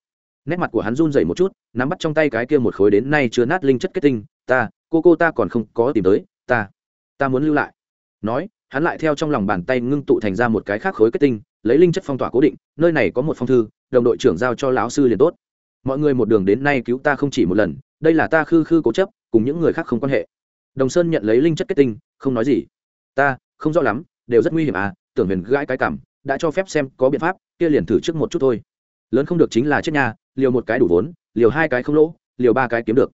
Nét mặt của hắn run rẩy một chút, nắm bắt trong tay cái kia một khối đến nay chưa nát linh chất kết tinh, ta, cô cô ta còn không có tìm tới, ta ta muốn lưu lại. Nói hắn lại theo trong lòng bàn tay ngưng tụ thành ra một cái khác khối kết tinh, lấy linh chất phong tỏa cố định, nơi này có một phong thư, đồng đội trưởng giao cho lão sư liền tốt. Mọi người một đường đến nay cứu ta không chỉ một lần, đây là ta khư khư cố chấp, cùng những người khác không quan hệ. Đồng sơn nhận lấy linh chất kết tinh, không nói gì. Ta, không rõ lắm, đều rất nguy hiểm à tưởng huyền gãi cái cảm, đã cho phép xem có biện pháp, kia liền thử trước một chút thôi. Lớn không được chính là chết nhà liều một cái đủ vốn, liều hai cái không lỗ, liều ba cái kiếm được.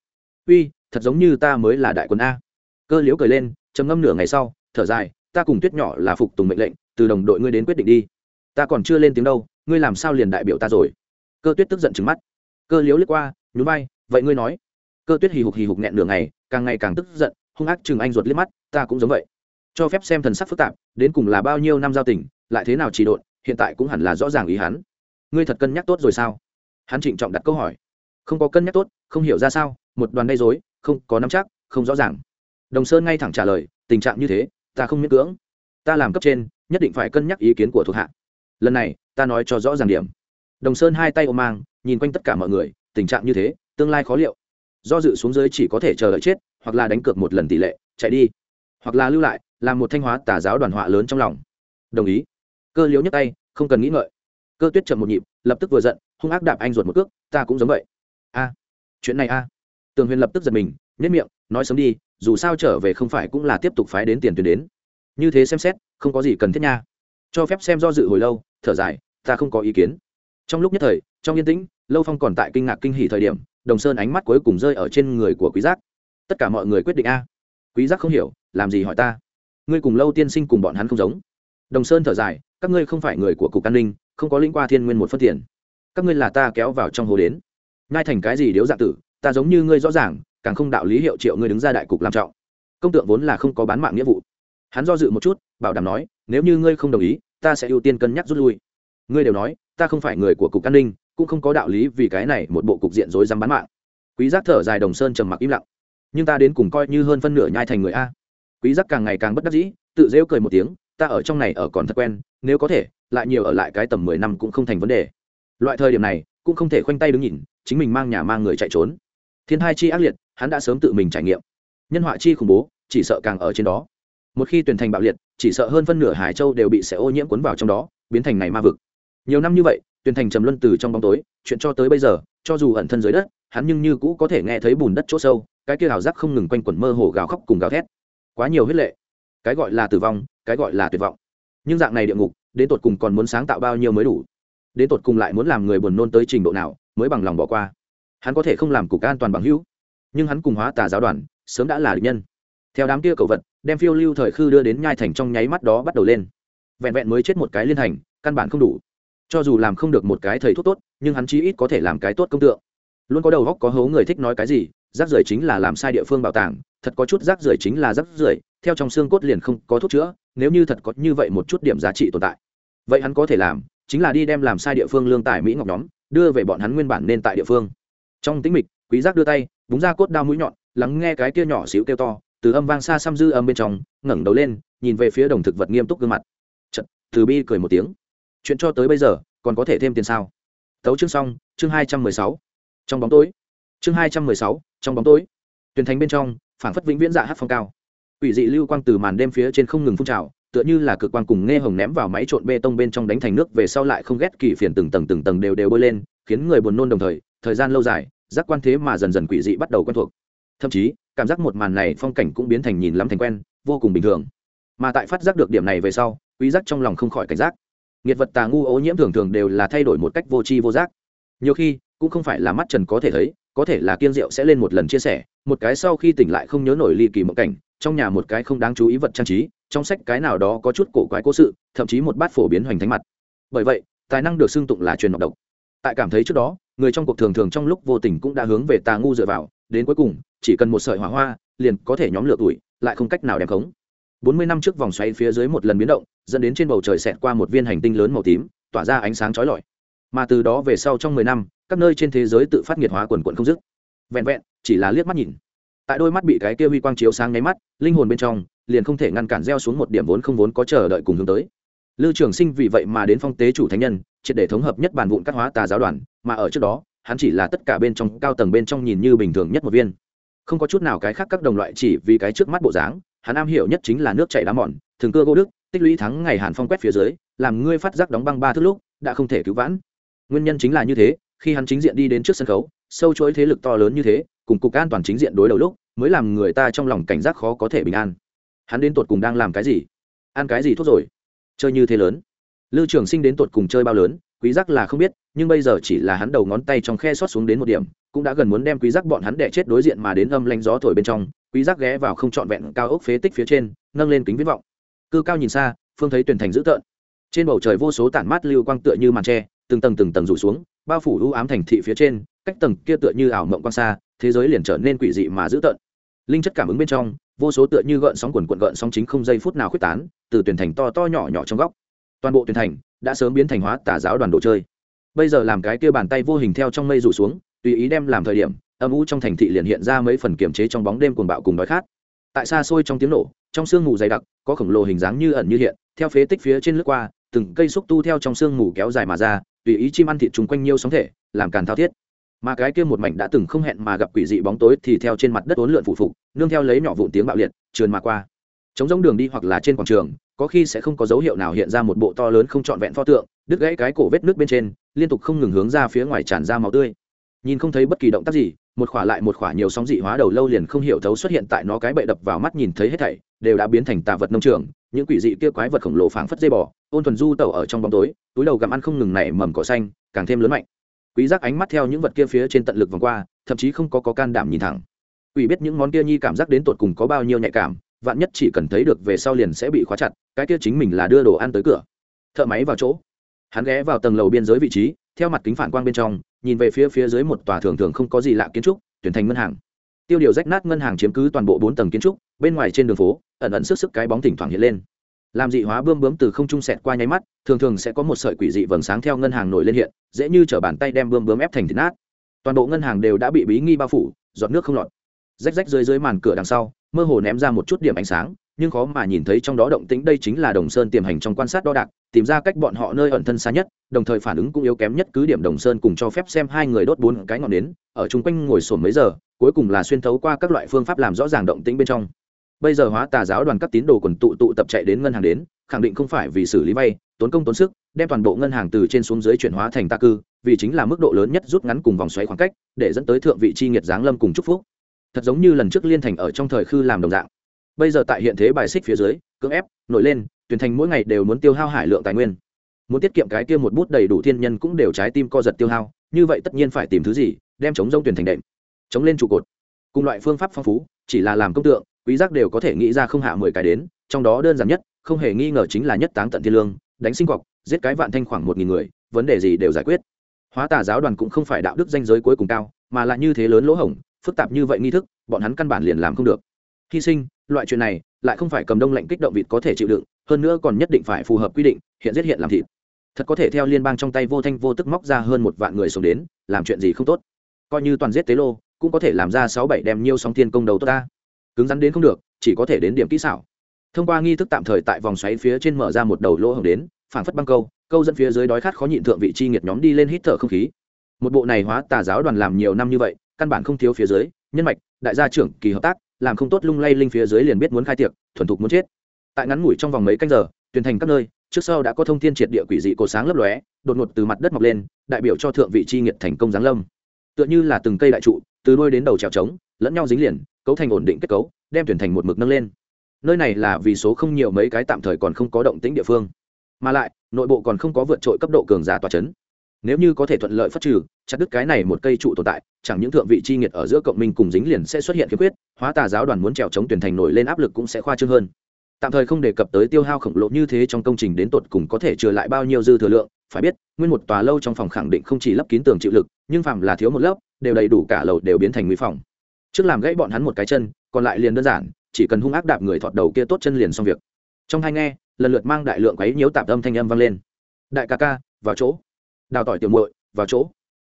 Uy, thật giống như ta mới là đại quân a. Cơ liếu cười lên, trầm ngâm nửa ngày sau, thở dài ta cùng tuyết nhỏ là phục tùng mệnh lệnh, từ đồng đội ngươi đến quyết định đi. Ta còn chưa lên tiếng đâu, ngươi làm sao liền đại biểu ta rồi? Cơ tuyết tức giận trứng mắt. Cơ liếu lướt qua, nhún vai, vậy ngươi nói. Cơ tuyết hì hục hì hục nghẹn nửa ngày, càng ngày càng tức giận, hung ác chừng anh ruột liếc mắt, ta cũng giống vậy. Cho phép xem thần sắc phức tạp, đến cùng là bao nhiêu năm giao tình, lại thế nào chỉ độn, hiện tại cũng hẳn là rõ ràng ý hắn. Ngươi thật cân nhắc tốt rồi sao? Hắn trịnh trọng đặt câu hỏi. Không có cân nhắc tốt, không hiểu ra sao, một đoàn gây dối không có nắm chắc, không rõ ràng. Đồng sơn ngay thẳng trả lời, tình trạng như thế ta không miễn cưỡng. Ta làm cấp trên, nhất định phải cân nhắc ý kiến của thuộc hạ. Lần này, ta nói cho rõ ràng điểm. Đồng sơn hai tay ôm mang, nhìn quanh tất cả mọi người, tình trạng như thế, tương lai khó liệu. Do dự xuống dưới chỉ có thể chờ đợi chết, hoặc là đánh cược một lần tỷ lệ, chạy đi. Hoặc là lưu lại, làm một thanh hóa tà giáo đoàn họa lớn trong lòng. Đồng ý. Cơ liếu nhấc tay, không cần nghĩ ngợi. Cơ tuyết chậm một nhịp, lập tức vừa giận, hung ác đạp anh ruột một cước, ta cũng giống vậy. A, chuyện này a. Tường huyền lập tức giật mình nhất miệng nói sớm đi, dù sao trở về không phải cũng là tiếp tục phái đến tiền tuyến đến. Như thế xem xét, không có gì cần thiết nha. Cho phép xem do dự hồi lâu, thở dài, ta không có ý kiến. Trong lúc nhất thời, trong yên tĩnh, lâu phong còn tại kinh ngạc kinh hỉ thời điểm, đồng sơn ánh mắt cuối cùng rơi ở trên người của quý giác. Tất cả mọi người quyết định a. Quý giác không hiểu, làm gì hỏi ta? Ngươi cùng lâu tiên sinh cùng bọn hắn không giống. Đồng sơn thở dài, các ngươi không phải người của cục an ninh, không có linh qua thiên nguyên một phân tiền. Các ngươi là ta kéo vào trong hồ đến. Ngay thành cái gì điếu dạ tử, ta giống như ngươi rõ ràng càng không đạo lý hiệu triệu ngươi đứng ra đại cục làm trọng. Công tượng vốn là không có bán mạng nghĩa vụ. Hắn do dự một chút, bảo đảm nói, nếu như ngươi không đồng ý, ta sẽ ưu tiên cân nhắc rút lui. Ngươi đều nói, ta không phải người của cục an ninh, cũng không có đạo lý vì cái này một bộ cục diện rối rắm bán mạng. Quý giác thở dài đồng sơn trầm mặc im lặng. Nhưng ta đến cùng coi như hơn phân nửa nhai thành người a. Quý giác càng ngày càng bất đắc dĩ, tự rêu cười một tiếng, ta ở trong này ở còn thật quen, nếu có thể, lại nhiều ở lại cái tầm mười năm cũng không thành vấn đề. Loại thời điểm này, cũng không thể khoanh tay đứng nhìn, chính mình mang nhà mang người chạy trốn. Thiên hai chi ác liệt hắn đã sớm tự mình trải nghiệm. Nhân họa chi khủng bố, chỉ sợ càng ở trên đó. Một khi tuyển thành bạo liệt, chỉ sợ hơn phân nửa hải châu đều bị sẽ ô nhiễm cuốn vào trong đó, biến thành này ma vực. Nhiều năm như vậy, tuyển thành trầm luân từ trong bóng tối, chuyện cho tới bây giờ, cho dù ẩn thân dưới đất, hắn nhưng như cũ có thể nghe thấy bùn đất chỗ sâu, cái kia hào giác không ngừng quanh quẩn mơ hồ gào khóc cùng gào thét. Quá nhiều huyết lệ. Cái gọi là tử vong, cái gọi là tuyệt vọng. Nhưng dạng này địa ngục, đến tột cùng còn muốn sáng tạo bao nhiêu mới đủ? Đến tột cùng lại muốn làm người buồn nôn tới trình độ nào, mới bằng lòng bỏ qua? Hắn có thể không làm cục an toàn bằng hữu? Nhưng hắn cùng hóa tà giáo đoàn sớm đã là địch nhân. Theo đám kia cầu vật, đem phiêu lưu thời khư đưa đến nhai thành trong nháy mắt đó bắt đầu lên. Vẹn vẹn mới chết một cái liên hành, căn bản không đủ. Cho dù làm không được một cái thầy thuốc tốt, nhưng hắn chí ít có thể làm cái tốt công tượng. Luôn có đầu góc có hố người thích nói cái gì, rác rưởi chính là làm sai địa phương bảo tàng, thật có chút rác rưởi chính là rác rưởi, theo trong xương cốt liền không có thuốc chữa, nếu như thật có như vậy một chút điểm giá trị tồn tại. Vậy hắn có thể làm, chính là đi đem làm sai địa phương lương tài mỹ ngọc nhóm, đưa về bọn hắn nguyên bản nên tại địa phương. Trong tĩnh mịch, quý giác đưa tay búng ra cốt đao mũi nhọn lắng nghe cái kia nhỏ xíu kêu to từ âm vang xa xăm dư âm bên trong ngẩng đầu lên nhìn về phía đồng thực vật nghiêm túc gương mặt. Chật, từ bi cười một tiếng. Chuyện cho tới bây giờ còn có thể thêm tiền sao? Tấu chương xong chương hai trăm mười sáu. Trong bóng tối. Chương hai trăm mười sáu trong bóng tối. Tuyền thành bên trong phảng phất vĩnh viễn dạ hát phong cao. Ủy dị lưu quang từ màn đêm phía trên không ngừng phun trào tựa như là cực quang cùng nghe hồng ném vào máy trộn bê tông bên trong đánh thành nước về sau lại không ghét kỳ phiền từng tầng từng tầng đều đều bơi lên khiến người buồn nôn đồng thời thời gian lâu dài giác quan thế mà dần dần quỷ dị bắt đầu quen thuộc. Thậm chí, cảm giác một màn này phong cảnh cũng biến thành nhìn lắm thành quen, vô cùng bình thường. Mà tại phát giác được điểm này về sau, quý giác trong lòng không khỏi cảnh giác. Nghiệt vật tà ngu ô nhiễm thường thường đều là thay đổi một cách vô tri vô giác. Nhiều khi, cũng không phải là mắt trần có thể thấy, có thể là kiên diệu sẽ lên một lần chia sẻ, một cái sau khi tỉnh lại không nhớ nổi ly kỳ mộng cảnh, trong nhà một cái không đáng chú ý vật trang trí, trong sách cái nào đó có chút cổ quái cố sự, thậm chí một bát phổ biến hoành thánh mặt. Bởi vậy, tài năng được xưng tụng là truyền độc độc tại cảm thấy trước đó, người trong cuộc thường thường trong lúc vô tình cũng đã hướng về tà ngu dựa vào, đến cuối cùng, chỉ cần một sợi hỏa hoa, liền có thể nhóm lửa tuổi, lại không cách nào đem khống. Bốn mươi năm trước vòng xoay phía dưới một lần biến động, dẫn đến trên bầu trời xẹt qua một viên hành tinh lớn màu tím, tỏa ra ánh sáng chói lọi. Mà từ đó về sau trong mười năm, các nơi trên thế giới tự phát nhiệt hóa quần quận không dứt. Vẹn vẹn, chỉ là liếc mắt nhìn. Tại đôi mắt bị cái kia huy quang chiếu sáng nháy mắt, linh hồn bên trong, liền không thể ngăn cản gieo xuống một điểm vốn không vốn có chờ đợi cùng hướng tới lưu trường sinh vì vậy mà đến phong tế chủ thánh nhân, triệt để thống hợp nhất bản vụn các hóa tà giáo đoàn, mà ở trước đó, hắn chỉ là tất cả bên trong cao tầng bên trong nhìn như bình thường nhất một viên. Không có chút nào cái khác các đồng loại chỉ vì cái trước mắt bộ dáng, hắn am hiểu nhất chính là nước chảy đá mòn, thường cơ gỗ đức, tích lũy thắng ngày hàn phong quét phía dưới, làm ngươi phát giác đóng băng ba thước lúc, đã không thể cứu vãn. Nguyên nhân chính là như thế, khi hắn chính diện đi đến trước sân khấu, sâu chuỗi thế lực to lớn như thế, cùng cục an toàn chính diện đối đầu lúc, mới làm người ta trong lòng cảnh giác khó có thể bình an. Hắn đến tột cùng đang làm cái gì? Ăn cái gì thuốc rồi? Chơi như thế lớn. Lưu trường sinh đến tột cùng chơi bao lớn, quý giác là không biết, nhưng bây giờ chỉ là hắn đầu ngón tay trong khe xót xuống đến một điểm, cũng đã gần muốn đem quý giác bọn hắn đè chết đối diện mà đến âm lanh gió thổi bên trong, quý giác ghé vào không trọn vẹn cao ốc phế tích phía trên, nâng lên kính viễn vọng. Cư cao nhìn xa, phương thấy tuyển thành dữ tợn. Trên bầu trời vô số tản mát lưu quang tựa như màn tre, từng tầng từng tầng rủ xuống, bao phủ u ám thành thị phía trên, cách tầng kia tựa như ảo mộng quang xa, thế giới liền trở nên quỷ dị mà dữ tợn. Linh chất cảm ứng bên trong vô số tựa như gợn sóng quần quận gợn sóng chính không giây phút nào khuyết tán, từ tuyển thành to to nhỏ nhỏ trong góc. Toàn bộ tuyển thành đã sớm biến thành hóa tà giáo đoàn đồ chơi. Bây giờ làm cái kia bàn tay vô hình theo trong mây rủ xuống, tùy ý đem làm thời điểm, âm u trong thành thị liền hiện ra mấy phần kiềm chế trong bóng đêm cuồng bạo cùng đói khát. Tại xa xôi trong tiếng nổ, trong sương mù dày đặc, có khổng lồ hình dáng như ẩn như hiện, theo phế tích phía trên lướt qua, từng cây xúc tu theo trong sương mù kéo dài mà ra, tùy ý chim ăn thịt chung quanh nhiêu sóng thể, làm càn thao thiết mà cái kia một mảnh đã từng không hẹn mà gặp quỷ dị bóng tối thì theo trên mặt đất uốn lượn phụ phục, nương theo lấy nhỏ vụn tiếng bạo liệt, trườn mà qua. Chống giống đường đi hoặc là trên quảng trường, có khi sẽ không có dấu hiệu nào hiện ra một bộ to lớn không trọn vẹn pho tượng, đứt gãy cái cổ vết nước bên trên, liên tục không ngừng hướng ra phía ngoài tràn ra máu tươi. Nhìn không thấy bất kỳ động tác gì, một khỏa lại một khỏa nhiều sóng dị hóa đầu lâu liền không hiểu thấu xuất hiện tại nó cái bậy đập vào mắt nhìn thấy hết thảy, đều đã biến thành tà vật nông trường, những quỷ dị kia quái vật khổng lồ phảng phất dây bò, ôn thuần du tẩu ở trong bóng tối, túi đầu gặm ăn không ngừng nảy mầm cỏ xanh, càng thêm lớn mạnh quý giác ánh mắt theo những vật kia phía trên tận lực vòng qua, thậm chí không có có can đảm nhìn thẳng. Quỷ biết những món kia nhi cảm giác đến tột cùng có bao nhiêu nhạy cảm, vạn nhất chỉ cần thấy được về sau liền sẽ bị khóa chặt, cái kia chính mình là đưa đồ ăn tới cửa. Thợ máy vào chỗ. Hắn ghé vào tầng lầu biên giới vị trí, theo mặt kính phản quang bên trong, nhìn về phía phía dưới một tòa thường thường không có gì lạ kiến trúc, tuyển thành ngân hàng. Tiêu điều rách nát ngân hàng chiếm cứ toàn bộ bốn tầng kiến trúc, bên ngoài trên đường phố, ẩn ẩn sức sức cái bóng thỉnh thoảng hiện lên làm dị hóa bươm bướm từ không trung sẹt qua nháy mắt, thường thường sẽ có một sợi quỷ dị vầng sáng theo ngân hàng nổi lên hiện, dễ như t bàn tay đem bươm bướm ép thành thịt nát. Toàn bộ ngân hàng đều đã bị bí nghi bao phủ, giọt nước không lọt. Rách rách dưới dưới màn cửa đằng sau, mơ hồ ném ra một chút điểm ánh sáng, nhưng khó mà nhìn thấy trong đó động tĩnh đây chính là đồng sơn tiềm hành trong quan sát đo đạc, tìm ra cách bọn họ nơi ẩn thân xa nhất, đồng thời phản ứng cũng yếu kém nhất cứ điểm đồng sơn cùng cho phép xem hai người đốt bốn cái ngọn nến, ở chung quanh ngồi sổm mấy giờ, cuối cùng là xuyên thấu qua các loại phương pháp làm rõ ràng động tĩnh bên trong bây giờ hóa tà giáo đoàn các tín đồ quần tụ tụ tập chạy đến ngân hàng đến, khẳng định không phải vì xử lý vay, tốn công tốn sức, đem toàn bộ ngân hàng từ trên xuống dưới chuyển hóa thành ta cư, vì chính là mức độ lớn nhất rút ngắn cùng vòng xoáy khoảng cách, để dẫn tới thượng vị chi nghiệt giáng lâm cùng chúc phúc. Thật giống như lần trước liên thành ở trong thời khư làm đồng dạng. Bây giờ tại hiện thế bài xích phía dưới, cưỡng ép, nổi lên, tuyển thành mỗi ngày đều muốn tiêu hao hải lượng tài nguyên. Muốn tiết kiệm cái kia một bút đầy đủ thiên nhân cũng đều trái tim co giật tiêu hao, như vậy tất nhiên phải tìm thứ gì, đem chống rông tuyển thành đệm, chống lên trụ cột. Cùng loại phương pháp phong phú, chỉ là làm công tượng quý giác đều có thể nghĩ ra không hạ mười cái đến, trong đó đơn giản nhất, không hề nghi ngờ chính là nhất táng tận thiên lương, đánh sinh cọc giết cái vạn thanh khoảng một nghìn người, vấn đề gì đều giải quyết. Hóa tà giáo đoàn cũng không phải đạo đức danh giới cuối cùng cao, mà là như thế lớn lỗ hổng, phức tạp như vậy nghi thức, bọn hắn căn bản liền làm không được. Hy sinh, loại chuyện này, lại không phải cầm đông lệnh kích động vịt có thể chịu đựng, hơn nữa còn nhất định phải phù hợp quy định, hiện giết hiện làm thịt. Thật có thể theo liên bang trong tay vô thanh vô tức móc ra hơn một vạn người sống đến, làm chuyện gì không tốt. Coi như toàn giết tế lô, cũng có thể làm ra sáu bảy đem nhiêu sóng thiên công đầu tốt ta cứng rắn đến không được, chỉ có thể đến điểm kỹ xảo. Thông qua nghi thức tạm thời tại vòng xoáy phía trên mở ra một đầu lỗ hồng đến, phảng phất băng câu câu dẫn phía dưới đói khát khó nhịn thượng vị chi nghiệt nhóm đi lên hít thở không khí. Một bộ này hóa tà giáo đoàn làm nhiều năm như vậy, căn bản không thiếu phía dưới, nhân mạch, đại gia trưởng, kỳ hợp tác, làm không tốt lung lay linh phía dưới liền biết muốn khai tiệc, thuần thục muốn chết. Tại ngắn ngủi trong vòng mấy canh giờ, tuyển thành các nơi, trước sau đã có thông tin triệt địa quỷ dị cổ sáng lấp lóe, đột ngột từ mặt đất mọc lên, đại biểu cho thượng vị chi nghiệt thành công giáng lâm. Tựa như là từng cây đại trụ, từ đôi đến đầu trèo trống, lẫn nhau dính liền cấu thành ổn định kết cấu, đem tuyển thành một mực nâng lên. Nơi này là vì số không nhiều mấy cái tạm thời còn không có động tĩnh địa phương. Mà lại, nội bộ còn không có vượt trội cấp độ cường giả tòa chấn. Nếu như có thể thuận lợi phát trừ, chặt đứt cái này một cây trụ tồn tại, chẳng những thượng vị chi nghiệt ở giữa cộng minh cùng dính liền sẽ xuất hiện khiếm khuyết, hóa tà giáo đoàn muốn trèo chống tuyển thành nổi lên áp lực cũng sẽ khoa trương hơn. Tạm thời không đề cập tới tiêu hao khổng lồ như thế trong công trình đến tột cùng có thể trừ lại bao nhiêu dư thừa lượng, phải biết, nguyên một tòa lâu trong phòng khẳng định không chỉ lấp kín tường chịu lực, nhưng phàm là thiếu một lớp, đều đầy đủ cả lầu đều biến thành nguy phòng trước làm gãy bọn hắn một cái chân, còn lại liền đơn giản, chỉ cần hung ác đạp người thọt đầu kia tốt chân liền xong việc. Trong hai nghe, lần lượt mang đại lượng quấy nhiễu tạp âm thanh âm vang lên. Đại ca ca, vào chỗ. Đào tỏi tiểu muội, vào chỗ.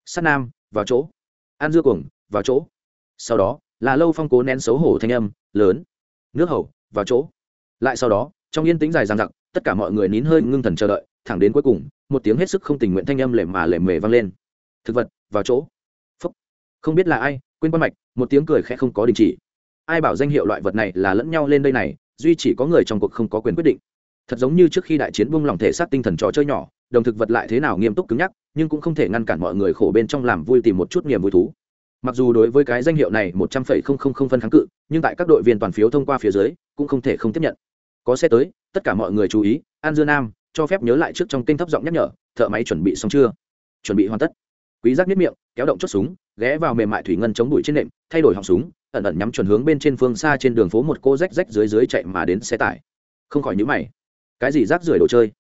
Sắt nam, vào chỗ. An dưa cuồng, vào chỗ. Sau đó, là lâu phong cố nén xấu hổ thanh âm, lớn. Nước hầu, vào chỗ. Lại sau đó, trong yên tĩnh dài dằng dặc, tất cả mọi người nín hơi ngưng thần chờ đợi, thẳng đến cuối cùng, một tiếng hết sức không tình nguyện thanh âm lệ mà lệ mề vang lên. Thực vật, vào chỗ. Phúc. không biết là ai quên quan mạch, một tiếng cười khẽ không có đình chỉ. Ai bảo danh hiệu loại vật này là lẫn nhau lên đây này, duy chỉ có người trong cuộc không có quyền quyết định. Thật giống như trước khi đại chiến buông lòng thể xác tinh thần trò chơi nhỏ, đồng thực vật lại thế nào nghiêm túc cứng nhắc, nhưng cũng không thể ngăn cản mọi người khổ bên trong làm vui tìm một chút niềm vui thú. Mặc dù đối với cái danh hiệu này một trăm phẩy không không không phân kháng cự, nhưng tại các đội viên toàn phiếu thông qua phía dưới, cũng không thể không tiếp nhận. Có xe tới, tất cả mọi người chú ý, an dưa nam, cho phép nhớ lại trước trong kênh thấp giọng nhắc nhở, thợ máy chuẩn bị xong chưa? Chuẩn bị hoàn tất. Quý giác nhất miệng, kéo động chốt súng ghé vào mềm mại thủy ngân chống bụi trên nệm, thay đổi họng súng, ẩn ẩn nhắm chuẩn hướng bên trên phương xa trên đường phố một cô rách rách dưới dưới chạy mà đến xe tải. Không khỏi nhíu mày. Cái gì rác rưởi đồ chơi?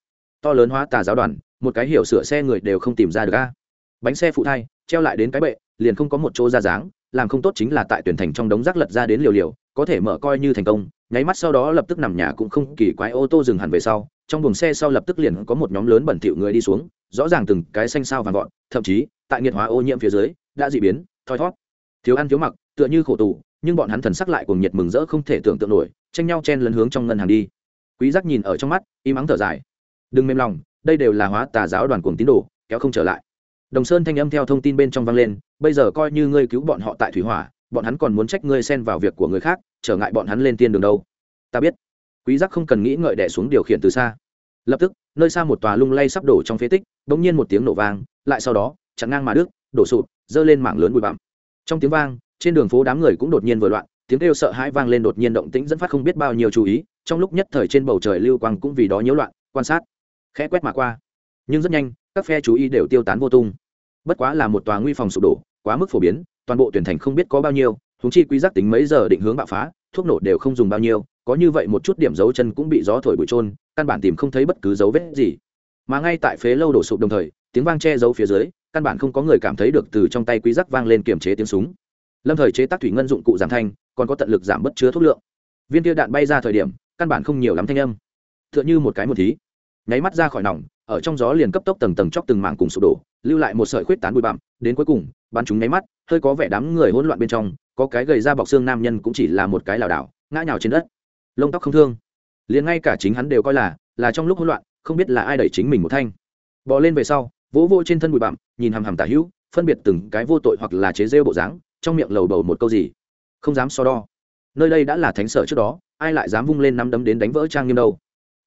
To lớn hóa tà giáo đoàn, một cái hiểu sửa xe người đều không tìm ra được a. Bánh xe phụ thai, treo lại đến cái bệ, liền không có một chỗ ra dáng, làm không tốt chính là tại tuyển thành trong đống rác lật ra đến liều liều, có thể mở coi như thành công, nháy mắt sau đó lập tức nằm nhà cũng không kỳ quái ô tô dừng hẳn về sau, trong buồng xe sau lập tức liền có một nhóm lớn bẩn thỉu người đi xuống, rõ ràng từng cái xanh sao vàng gọn, thậm chí, tại nghiệt hóa ô nhiễm phía dưới đã dị biến, thoi thót. Thiếu ăn thiếu mặc, tựa như khổ tù, nhưng bọn hắn thần sắc lại cùng nhiệt mừng rỡ không thể tưởng tượng nổi, tranh nhau chen lấn hướng trong ngân hàng đi. Quý giác nhìn ở trong mắt, im ắng thở dài. Đừng mềm lòng, đây đều là hóa tà giáo đoàn cuồng tín đồ, kéo không trở lại. Đồng sơn thanh âm theo thông tin bên trong vang lên, bây giờ coi như ngươi cứu bọn họ tại thủy hỏa, bọn hắn còn muốn trách ngươi xen vào việc của người khác, trở ngại bọn hắn lên tiên đường đâu. Ta biết. Quý giác không cần nghĩ ngợi đè xuống điều khiển từ xa. Lập tức, nơi xa một tòa lung lay sắp đổ trong phế tích, bỗng nhiên một tiếng nổ vang, lại sau đó, chặn ngang mà đứt, đổ sụp giơ lên mảng lớn bụi bặm. Trong tiếng vang, trên đường phố đám người cũng đột nhiên vừa loạn, tiếng kêu sợ hãi vang lên đột nhiên động tĩnh dẫn phát không biết bao nhiêu chú ý, trong lúc nhất thời trên bầu trời lưu quang cũng vì đó nhiễu loạn, quan sát, khẽ quét mà qua. Nhưng rất nhanh, các phe chú ý đều tiêu tán vô tung. Bất quá là một tòa nguy phòng sụp đổ, quá mức phổ biến, toàn bộ tuyển thành không biết có bao nhiêu húng chi quý giác tính mấy giờ định hướng bạo phá, thuốc nổ đều không dùng bao nhiêu, có như vậy một chút điểm dấu chân cũng bị gió thổi bụi trôn, căn bản tìm không thấy bất cứ dấu vết gì. Mà ngay tại phế lâu đổ sụp đồng thời tiếng vang che giấu phía dưới, căn bản không có người cảm thấy được từ trong tay quý giác vang lên kiềm chế tiếng súng. Lâm thời chế tác thủy ngân dụng cụ giảm thanh, còn có tận lực giảm bất chứa thuốc lượng. Viên tiêu đạn bay ra thời điểm, căn bản không nhiều lắm thanh âm. Tựa như một cái một thí. Nháy mắt ra khỏi nòng, ở trong gió liền cấp tốc tầng tầng chóc từng mảng cùng sụp đổ, lưu lại một sợi khuyết tán bụi bặm, đến cuối cùng, bắn chúng nháy mắt, hơi có vẻ đám người hỗn loạn bên trong, có cái gầy ra bọc xương nam nhân cũng chỉ là một cái lảo đảo, ngã nhào trên đất. Lông tóc không thương. Liền ngay cả chính hắn đều coi là là trong lúc hỗn loạn, không biết là ai đẩy chính mình một thanh. Bò lên về sau vỗ vô trên thân bụi bặm, nhìn hằm hằm tả hữu, phân biệt từng cái vô tội hoặc là chế rêu bộ dáng, trong miệng lầu bầu một câu gì. Không dám so đo. Nơi đây đã là thánh sở trước đó, ai lại dám vung lên nắm đấm đến đánh vỡ trang nghiêm đâu.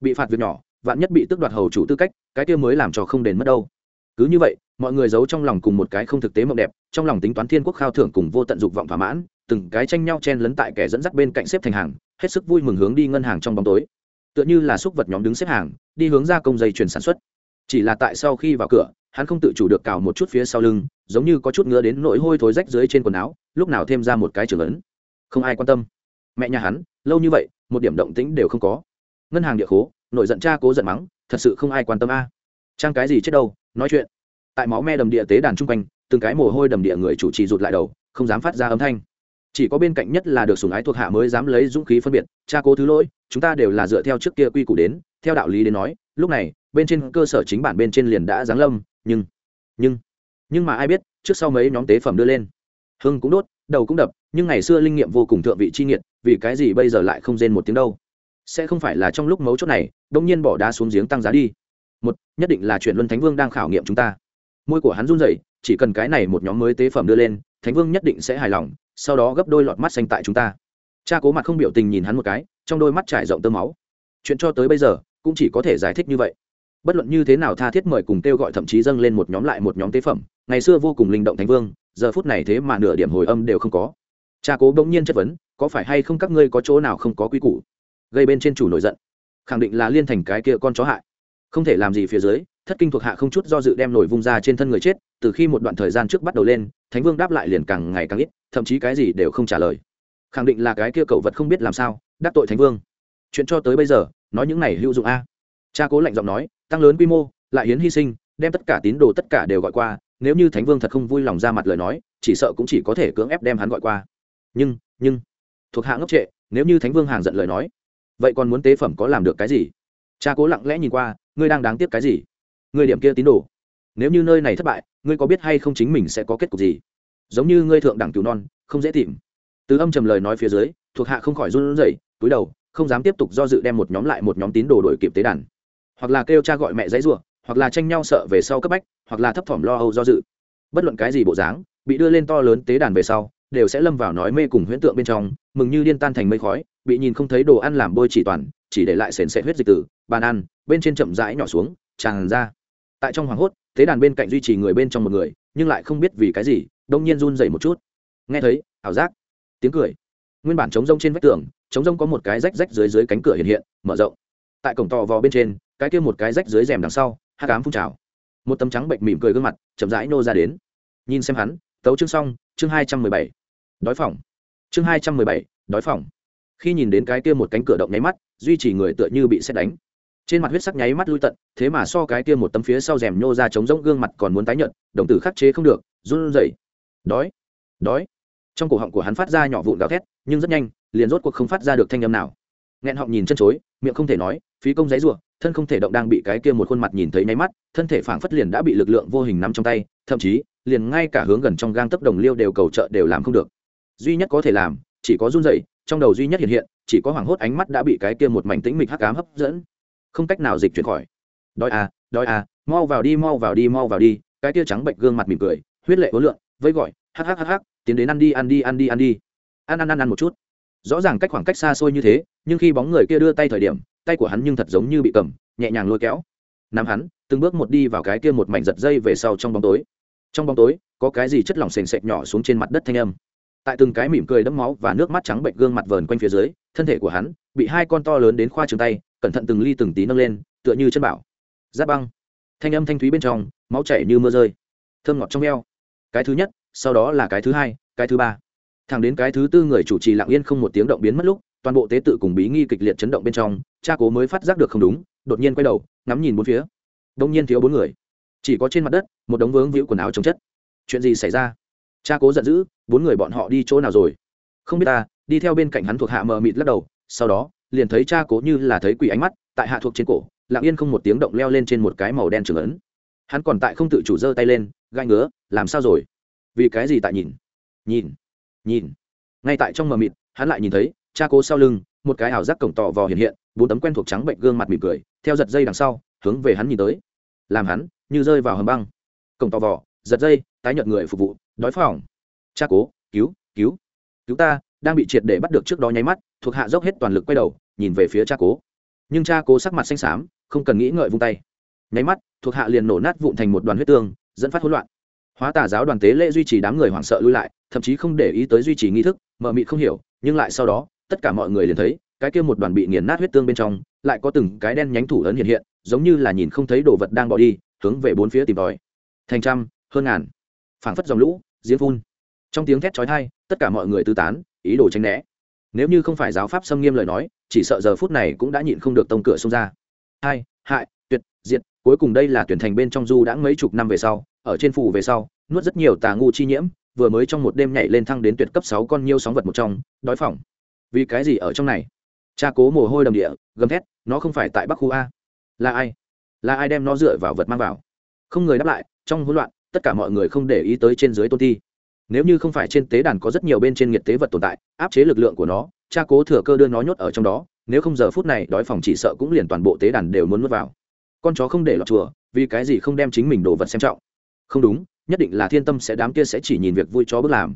Bị phạt việc nhỏ, vạn nhất bị tước đoạt hầu chủ tư cách, cái kia mới làm cho không đền mất đâu. Cứ như vậy, mọi người giấu trong lòng cùng một cái không thực tế mộng đẹp, trong lòng tính toán thiên quốc khao thưởng cùng vô tận dục vọng thỏa mãn, từng cái tranh nhau chen lấn tại kẻ dẫn dắt bên cạnh xếp thành hàng, hết sức vui mừng hướng đi ngân hàng trong bóng tối. Tựa như là xúc vật nhóm đứng xếp hàng, đi hướng ra công dây chuyển sản xuất chỉ là tại sau khi vào cửa, hắn không tự chủ được cào một chút phía sau lưng, giống như có chút ngứa đến nỗi hôi thối rách dưới trên quần áo, lúc nào thêm ra một cái trường ấn. Không ai quan tâm. Mẹ nhà hắn, lâu như vậy, một điểm động tĩnh đều không có. Ngân hàng địa khố nội giận cha cố giận mắng, thật sự không ai quan tâm a. Trang cái gì chết đâu, nói chuyện. Tại máu me đầm địa tế đàn chung quanh, từng cái mồ hôi đầm địa người chủ trì rụt lại đầu, không dám phát ra âm thanh. Chỉ có bên cạnh nhất là được sùng ái thuộc hạ mới dám lấy dũng khí phân biệt, cha cố thứ lỗi, chúng ta đều là dựa theo trước kia quy củ đến, theo đạo lý đến nói, lúc này bên trên cơ sở chính bản bên trên liền đã giáng lâm, nhưng nhưng nhưng mà ai biết, trước sau mấy nhóm tế phẩm đưa lên. Hưng cũng đốt, đầu cũng đập, nhưng ngày xưa linh nghiệm vô cùng thượng vị chi nghiệt, vì cái gì bây giờ lại không rên một tiếng đâu? Sẽ không phải là trong lúc mấu chốt này đông nhiên bỏ đá xuống giếng tăng giá đi. Một, nhất định là chuyện luân thánh vương đang khảo nghiệm chúng ta. Môi của hắn run rẩy, chỉ cần cái này một nhóm mới tế phẩm đưa lên, thánh vương nhất định sẽ hài lòng, sau đó gấp đôi lọt mắt xanh tại chúng ta. Cha cố mặt không biểu tình nhìn hắn một cái, trong đôi mắt trải rộng tơ máu. Chuyện cho tới bây giờ, cũng chỉ có thể giải thích như vậy bất luận như thế nào tha thiết mời cùng kêu gọi thậm chí dâng lên một nhóm lại một nhóm tế phẩm, ngày xưa vô cùng linh động thánh vương, giờ phút này thế mà nửa điểm hồi âm đều không có. Cha cố bỗng nhiên chất vấn, có phải hay không các ngươi có chỗ nào không có quy củ? Gây bên trên chủ nổi giận. Khẳng định là liên thành cái kia con chó hại. Không thể làm gì phía dưới, thất kinh thuộc hạ không chút do dự đem nổi vung ra trên thân người chết, từ khi một đoạn thời gian trước bắt đầu lên, thánh vương đáp lại liền càng ngày càng ít, thậm chí cái gì đều không trả lời. Khẳng định là cái kia cậu vật không biết làm sao, đắc tội thánh vương. Chuyện cho tới bây giờ, nói những này hữu dụng a cha cố lạnh giọng nói, tăng lớn quy mô, lại hiến hy sinh, đem tất cả tín đồ tất cả đều gọi qua, nếu như thánh vương thật không vui lòng ra mặt lời nói, chỉ sợ cũng chỉ có thể cưỡng ép đem hắn gọi qua. Nhưng nhưng, thuộc hạ ngốc trệ, nếu như thánh vương hàng giận lời nói, vậy còn muốn tế phẩm có làm được cái gì? Cha cố lặng lẽ nhìn qua, ngươi đang đáng tiếc cái gì? Ngươi điểm kia tín đồ, nếu như nơi này thất bại, ngươi có biết hay không chính mình sẽ có kết cục gì? Giống như ngươi thượng đẳng cứu non, không dễ tìm. Từ âm trầm lời nói phía dưới, thuộc hạ không khỏi run rẩy, túi đầu, không dám tiếp tục do dự đem một nhóm lại một nhóm tín đồ đổi kịp tế đàn hoặc là kêu cha gọi mẹ dãy rủa, hoặc là tranh nhau sợ về sau cấp bách, hoặc là thấp thỏm lo âu do dự. Bất luận cái gì bộ dáng, bị đưa lên to lớn tế đàn về sau, đều sẽ lâm vào nói mê cùng huyễn tượng bên trong, mừng như điên tan thành mây khói, bị nhìn không thấy đồ ăn làm bôi chỉ toàn, chỉ để lại sền sệt huyết dịch tử, bàn ăn, bên trên chậm rãi nhỏ xuống, tràn ra. Tại trong hoàng hốt, tế đàn bên cạnh duy trì người bên trong một người, nhưng lại không biết vì cái gì, đông nhiên run rẩy một chút. Nghe thấy, ảo giác, tiếng cười. Nguyên bản trống rông trên vách tường, trống rông có một cái rách rách dưới dưới cánh cửa hiện hiện, mở rộng. Tại cổng to vò bên trên cái kia một cái rách dưới rèm đằng sau hát cám phun trào. Một tấm trắng bệnh mỉm cười gương mặt chậm rãi nô ra đến. Nhìn xem hắn, tấu chương xong, chương hai trăm mười bảy. Đói phòng. Chương hai trăm mười bảy, đói phòng. Khi nhìn đến cái kia một cánh cửa động nháy mắt, duy trì người tựa như bị xét đánh. Trên mặt huyết sắc nháy mắt lui tận, thế mà so cái kia một tấm phía sau rèm nhô ra chống rỗng gương mặt còn muốn tái nhợt, đồng tử khắc chế không được, run rẩy. Đói đói. Trong cổ họng của hắn phát ra nhỏ vụn gào thét, nhưng rất nhanh, liền rốt cuộc không phát ra được thanh âm nào. Nghẹn họng nhìn chân chối miệng không thể nói, phí công giấy ruộng thân không thể động đang bị cái kia một khuôn mặt nhìn thấy nháy mắt, thân thể phảng phất liền đã bị lực lượng vô hình nắm trong tay, thậm chí, liền ngay cả hướng gần trong gang tấp đồng liêu đều cầu trợ đều làm không được. Duy nhất có thể làm, chỉ có run rẩy, trong đầu duy nhất hiện hiện, chỉ có hoảng hốt ánh mắt đã bị cái kia một mảnh tĩnh mịch hắc ám hấp dẫn. Không cách nào dịch chuyển khỏi. Đói à đói à mau vào đi, mau vào đi, mau vào đi, cái kia trắng bệnh gương mặt mỉm cười, huyết lệ ối lượng vây gọi, hắc hắc hắc hắc, tiến đến ăn đi ăn đi ăn đi ăn đi. Ăn ăn ăn ăn một chút rõ ràng cách khoảng cách xa xôi như thế, nhưng khi bóng người kia đưa tay thời điểm, tay của hắn nhưng thật giống như bị cầm, nhẹ nhàng lôi kéo. Nắm hắn, từng bước một đi vào cái kia một mảnh giật dây về sau trong bóng tối. Trong bóng tối, có cái gì chất lỏng sền sệt nhỏ xuống trên mặt đất thanh âm. Tại từng cái mỉm cười đẫm máu và nước mắt trắng bệnh gương mặt vờn quanh phía dưới, thân thể của hắn bị hai con to lớn đến khoa trường tay, cẩn thận từng ly từng tí nâng lên, tựa như chân bảo. Giáp băng. Thanh âm thanh thúy bên trong, máu chảy như mưa rơi. Thơm ngọt trong eo. Cái thứ nhất, sau đó là cái thứ hai, cái thứ ba thẳng đến cái thứ tư người chủ trì lặng yên không một tiếng động biến mất lúc, toàn bộ tế tự cùng bí nghi kịch liệt chấn động bên trong, cha cố mới phát giác được không đúng, đột nhiên quay đầu, ngắm nhìn bốn phía. Đông nhiên thiếu bốn người. Chỉ có trên mặt đất, một đống vướng víu quần áo chống chất. Chuyện gì xảy ra? Cha cố giận dữ, bốn người bọn họ đi chỗ nào rồi? Không biết ta, đi theo bên cạnh hắn thuộc hạ mờ mịt lắc đầu, sau đó, liền thấy cha cố như là thấy quỷ ánh mắt, tại hạ thuộc trên cổ, lặng yên không một tiếng động leo lên trên một cái màu đen trường ấn. Hắn còn tại không tự chủ giơ tay lên gai ngứa, làm sao rồi? Vì cái gì tại nhìn? Nhìn nhìn. Ngay tại trong mờ mịt, hắn lại nhìn thấy, cha cố sau lưng, một cái ảo giác cổng tỏ vò hiện hiện, bốn tấm quen thuộc trắng bệnh gương mặt mỉm cười, theo giật dây đằng sau, hướng về hắn nhìn tới. Làm hắn, như rơi vào hầm băng. Cổng tỏ vò, giật dây, tái nhợt người phục vụ, đói phòng. Cha cố, cứu cứu. Cứu ta, đang bị triệt để bắt được trước đó nháy mắt, thuộc hạ dốc hết toàn lực quay đầu, nhìn về phía cha cố. Nhưng cha cố sắc mặt xanh xám, không cần nghĩ ngợi vung tay. Nháy mắt, thuộc hạ liền nổ nát vụn thành một đoàn huyết tương, dẫn phát hỗn loạn hóa tà giáo đoàn tế lễ duy trì đám người hoảng sợ lui lại, thậm chí không để ý tới duy trì nghi thức, mờ mịt không hiểu, nhưng lại sau đó, tất cả mọi người liền thấy, cái kia một đoàn bị nghiền nát huyết tương bên trong, lại có từng cái đen nhánh thủ ấn hiện hiện, giống như là nhìn không thấy đồ vật đang bỏ đi, hướng về bốn phía tìm tòi. Thành trăm, hơn ngàn. Phảng phất dòng lũ diễn phun. Trong tiếng thét chói tai, tất cả mọi người tư tán, ý đồ tránh né. Nếu như không phải giáo pháp xâm nghiêm lời nói, chỉ sợ giờ phút này cũng đã nhịn không được tông cửa xông ra. Hai, hại, tuyệt, diệt, cuối cùng đây là tuyển thành bên trong du đã mấy chục năm về sau ở trên phủ về sau, nuốt rất nhiều tà ngu chi nhiễm, vừa mới trong một đêm nhảy lên thăng đến tuyệt cấp sáu con nhiêu sóng vật một trong, đói phỏng. Vì cái gì ở trong này? Cha cố mồ hôi đầm địa, gầm thét, nó không phải tại bắc khu a. Là ai? Là ai đem nó dựa vào vật mang vào? Không người đáp lại, trong hỗn loạn, tất cả mọi người không để ý tới trên dưới tôn thi. Nếu như không phải trên tế đàn có rất nhiều bên trên nghiệt tế vật tồn tại, áp chế lực lượng của nó, cha cố thừa cơ đưa nó nhốt ở trong đó, nếu không giờ phút này đói phòng chỉ sợ cũng liền toàn bộ tế đàn đều muốn nuốt vào. Con chó không để lọt chùa, vì cái gì không đem chính mình đồ vật xem trọng? Không đúng, nhất định là thiên tâm sẽ đám kia sẽ chỉ nhìn việc vui cho bước làm.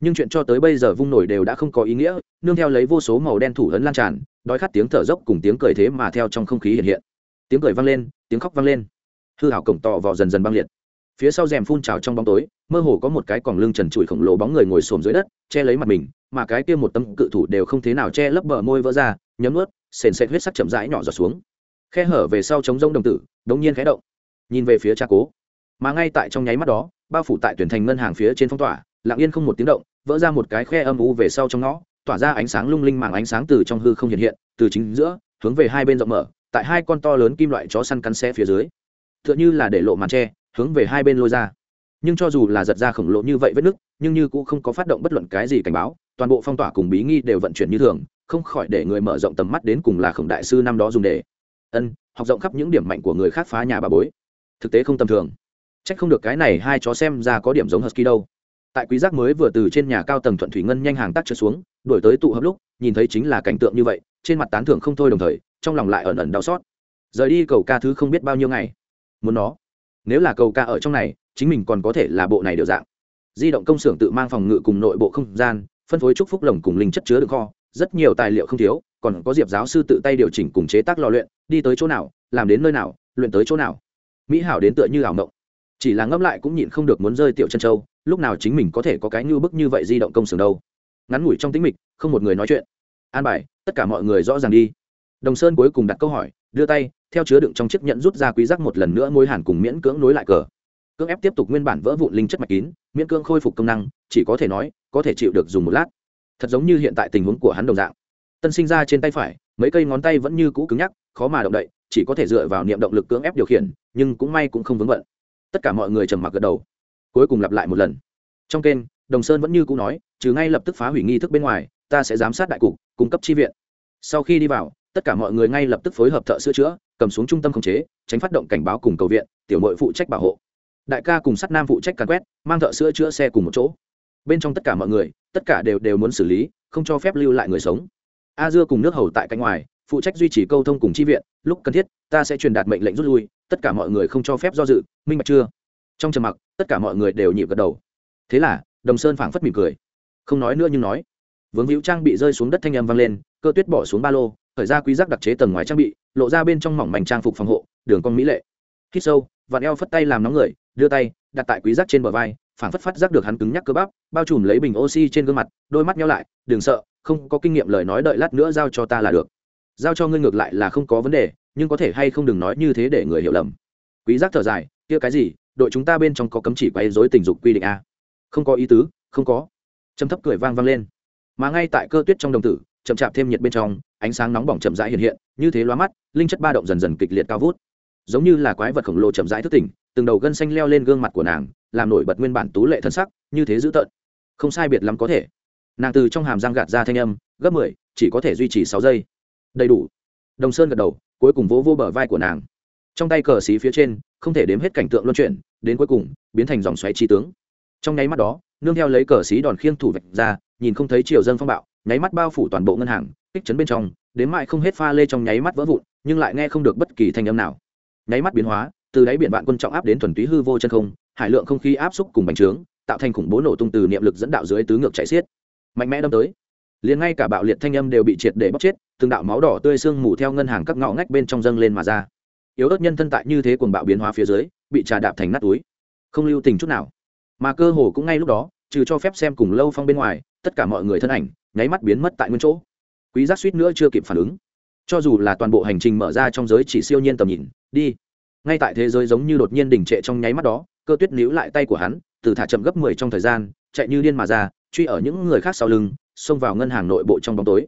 Nhưng chuyện cho tới bây giờ vung nổi đều đã không có ý nghĩa, nương theo lấy vô số màu đen thủ ấn lan tràn, đói khát tiếng thở dốc cùng tiếng cười thế mà theo trong không khí hiện hiện. Tiếng cười vang lên, tiếng khóc vang lên. Hư hảo cổng tỏ vò dần dần băng liệt. Phía sau rèm phun trào trong bóng tối, mơ hồ có một cái còng lưng trần trụi khổng lồ bóng người ngồi xổm dưới đất, che lấy mặt mình, mà cái kia một tấm cự thủ đều không thế nào che lấp bờ môi vỡ ra, nhấm ướt sền sệt huyết sắc chậm rãi nhỏ giọt xuống. Khe hở về sau chống rông đồng tử, đống nhiên khẽ động. Nhìn về phía cha cố mà ngay tại trong nháy mắt đó, bao phủ tại tuyển thành ngân hàng phía trên phong tỏa, lặng yên không một tiếng động, vỡ ra một cái khe âm u về sau trong ngõ, tỏa ra ánh sáng lung linh màng ánh sáng từ trong hư không hiện hiện, từ chính giữa, hướng về hai bên rộng mở, tại hai con to lớn kim loại chó săn cắn xe phía dưới. Tựa như là để lộ màn tre hướng về hai bên lôi ra. Nhưng cho dù là giật ra khổng lồ như vậy vết nứt, nhưng như cũng không có phát động bất luận cái gì cảnh báo, toàn bộ phong tỏa cùng bí nghi đều vận chuyển như thường, không khỏi để người mở rộng tầm mắt đến cùng là khổng đại sư năm đó dùng để. Ân, học rộng khắp những điểm mạnh của người khác phá nhà bà bối. Thực tế không tầm thường. Chắc không được cái này hai chó xem ra có điểm giống husky đâu. Tại quý giác mới vừa từ trên nhà cao tầng thuận thủy ngân nhanh hàng tác trượt xuống, đuổi tới tụ hợp lúc, nhìn thấy chính là cảnh tượng như vậy, trên mặt tán thưởng không thôi đồng thời, trong lòng lại ẩn ẩn đau xót. Rời đi cầu ca thứ không biết bao nhiêu ngày. Muốn nó, nếu là cầu ca ở trong này, chính mình còn có thể là bộ này điều dạng. Di động công xưởng tự mang phòng ngự cùng nội bộ không gian, phân phối trúc phúc lồng cùng linh chất chứa đựng kho, rất nhiều tài liệu không thiếu, còn có Diệp giáo sư tự tay điều chỉnh cùng chế tác lò luyện, đi tới chỗ nào, làm đến nơi nào, luyện tới chỗ nào. Mỹ hảo đến tựa như ảo mộng chỉ là ngẫm lại cũng nhịn không được muốn rơi tiểu chân châu, lúc nào chính mình có thể có cái như bức như vậy di động công xưởng đâu. Ngắn ngủi trong tĩnh mịch, không một người nói chuyện. An bài, tất cả mọi người rõ ràng đi. Đồng sơn cuối cùng đặt câu hỏi, đưa tay, theo chứa đựng trong chiếc nhẫn rút ra quý giác một lần nữa mối hàn cùng miễn cưỡng nối lại cờ. Cưỡng ép tiếp tục nguyên bản vỡ vụn linh chất mạch kín, miễn cưỡng khôi phục công năng, chỉ có thể nói, có thể chịu được dùng một lát. Thật giống như hiện tại tình huống của hắn đồng dạng. Tân sinh ra trên tay phải, mấy cây ngón tay vẫn như cũ cứng nhắc, khó mà động đậy, chỉ có thể dựa vào niệm động lực cưỡng ép điều khiển, nhưng cũng may cũng không vướng bận tất cả mọi người trầm mặc gật đầu, cuối cùng lặp lại một lần. Trong kênh, đồng sơn vẫn như cũ nói, trừ ngay lập tức phá hủy nghi thức bên ngoài, ta sẽ giám sát đại cục, cung cấp chi viện. Sau khi đi vào, tất cả mọi người ngay lập tức phối hợp thợ sửa chữa, cầm xuống trung tâm khống chế, tránh phát động cảnh báo cùng cầu viện, tiểu mội phụ trách bảo hộ. Đại ca cùng sắt nam phụ trách càn quét, mang thợ sửa chữa xe cùng một chỗ. Bên trong tất cả mọi người, tất cả đều đều muốn xử lý, không cho phép lưu lại người sống. A dưa cùng nước hầu tại cánh ngoài phụ trách duy trì câu thông cùng chi viện, lúc cần thiết, ta sẽ truyền đạt mệnh lệnh rút lui, tất cả mọi người không cho phép do dự, minh bạch chưa? Trong trầm mặc, tất cả mọi người đều nhịp gật đầu. Thế là, đồng sơn phảng phất mỉm cười. Không nói nữa nhưng nói. Vướng hữu trang bị rơi xuống đất thanh âm vang lên, cơ tuyết bỏ xuống ba lô, khởi ra quý giác đặc chế tầng ngoài trang bị, lộ ra bên trong mỏng mảnh trang phục phòng hộ, đường con mỹ lệ. Hít sâu vạt eo phất tay làm nóng người, đưa tay, đặt tại quý giác trên bờ vai, phảng phất phát giác được hắn cứng nhắc cơ bắp, bao trùm lấy bình oxy trên gương mặt, đôi mắt nhau lại, đừng sợ, không có kinh nghiệm lời nói đợi lát nữa giao cho ta là được giao cho ngươi ngược lại là không có vấn đề, nhưng có thể hay không đừng nói như thế để người hiểu lầm. Quý giác thở dài, kia cái gì, đội chúng ta bên trong có cấm chỉ quấy rối tình dục quy định a không có ý tứ, không có. Trầm thấp cười vang vang lên. Mà ngay tại cơ tuyết trong đồng tử, chậm chạp thêm nhiệt bên trong, ánh sáng nóng bỏng chậm rãi hiện hiện, như thế lóa mắt, linh chất ba động dần dần kịch liệt cao vút. Giống như là quái vật khổng lồ chậm rãi thức tỉnh, từng đầu gân xanh leo lên gương mặt của nàng, làm nổi bật nguyên bản tú lệ thân sắc, như thế dữ tợn. Không sai biệt lắm có thể. Nàng từ trong hàm răng gạt ra thanh âm, gấp mười, chỉ có thể duy trì sáu giây đầy đủ. Đồng sơn gật đầu, cuối cùng vỗ vô bờ vai của nàng. Trong tay cờ xí phía trên, không thể đếm hết cảnh tượng luân chuyển, đến cuối cùng, biến thành dòng xoáy trí tướng. Trong nháy mắt đó, nương theo lấy cờ xí đòn khiêng thủ vạch ra, nhìn không thấy chiều dân phong bạo, nháy mắt bao phủ toàn bộ ngân hàng, kích chấn bên trong, đến mại không hết pha lê trong nháy mắt vỡ vụn, nhưng lại nghe không được bất kỳ thanh âm nào. Nháy mắt biến hóa, từ đáy biển vạn quân trọng áp đến thuần túy hư vô chân không, hải lượng không khí áp xúc cùng bành trướng, tạo thành khủng bố nổ tung từ niệm lực dẫn đạo dưới tứ ngược chạy xiết. Mạnh mẽ đâm tới liền ngay cả bạo liệt thanh âm đều bị triệt để bóc chết, từng đạo máu đỏ tươi sương mù theo ngân hàng các ngõ ngách bên trong dâng lên mà ra. Yếu ớt nhân thân tại như thế cuồng bạo biến hóa phía dưới, bị trà đạp thành nát túi. Không lưu tình chút nào. Mà cơ hồ cũng ngay lúc đó, trừ cho phép xem cùng lâu phong bên ngoài, tất cả mọi người thân ảnh, nháy mắt biến mất tại nguyên chỗ. Quý giác suýt nữa chưa kịp phản ứng. Cho dù là toàn bộ hành trình mở ra trong giới chỉ siêu nhiên tầm nhìn, đi. Ngay tại thế giới giống như đột nhiên đình trệ trong nháy mắt đó, cơ tuyết níu lại tay của hắn, từ thả chậm gấp 10 trong thời gian, chạy như điên mà ra, truy ở những người khác sau lưng xông vào ngân hàng nội bộ trong bóng tối.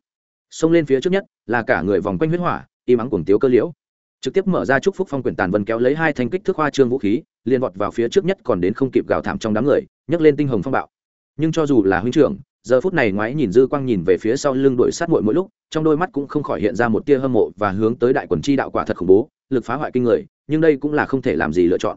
Xông lên phía trước nhất là cả người vòng quanh huyết hỏa im ắng cuồng tiếu cơ liễu. Trực tiếp mở ra chúc phúc phong quyển tàn vân kéo lấy hai thanh kích thước hoa trương vũ khí, liền vọt vào phía trước nhất còn đến không kịp gào thảm trong đám người, nhấc lên tinh hồng phong bạo. Nhưng cho dù là huynh trưởng, giờ phút này ngoái nhìn dư quang nhìn về phía sau lưng đuổi sát muội mỗi lúc, trong đôi mắt cũng không khỏi hiện ra một tia hâm mộ và hướng tới đại quần chi đạo quả thật khủng bố, lực phá hoại kinh người, nhưng đây cũng là không thể làm gì lựa chọn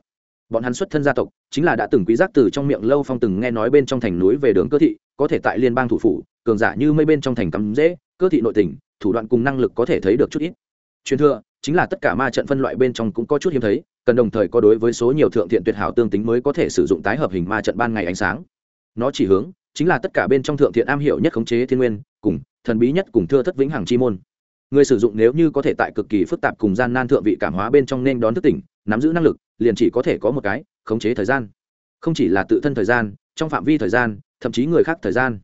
bọn hắn xuất thân gia tộc, chính là đã từng quý giác từ trong miệng lâu phong từng nghe nói bên trong thành núi về đường cơ thị, có thể tại liên bang thủ phủ, cường giả như mây bên trong thành cắm dễ, cơ thị nội tình thủ đoạn cùng năng lực có thể thấy được chút ít. Truyền thừa, chính là tất cả ma trận phân loại bên trong cũng có chút hiếm thấy, cần đồng thời có đối với số nhiều thượng thiện tuyệt hảo tương tính mới có thể sử dụng tái hợp hình ma trận ban ngày ánh sáng. Nó chỉ hướng, chính là tất cả bên trong thượng thiện am hiểu nhất khống chế thiên nguyên, cùng thần bí nhất cùng thưa thất vĩnh hằng chi môn. Người sử dụng nếu như có thể tại cực kỳ phức tạp cùng gian nan thượng vị cảm hóa bên trong nên đón thức tỉnh nắm giữ năng lực, liền chỉ có thể có một cái, khống chế thời gian. Không chỉ là tự thân thời gian, trong phạm vi thời gian, thậm chí người khác thời gian.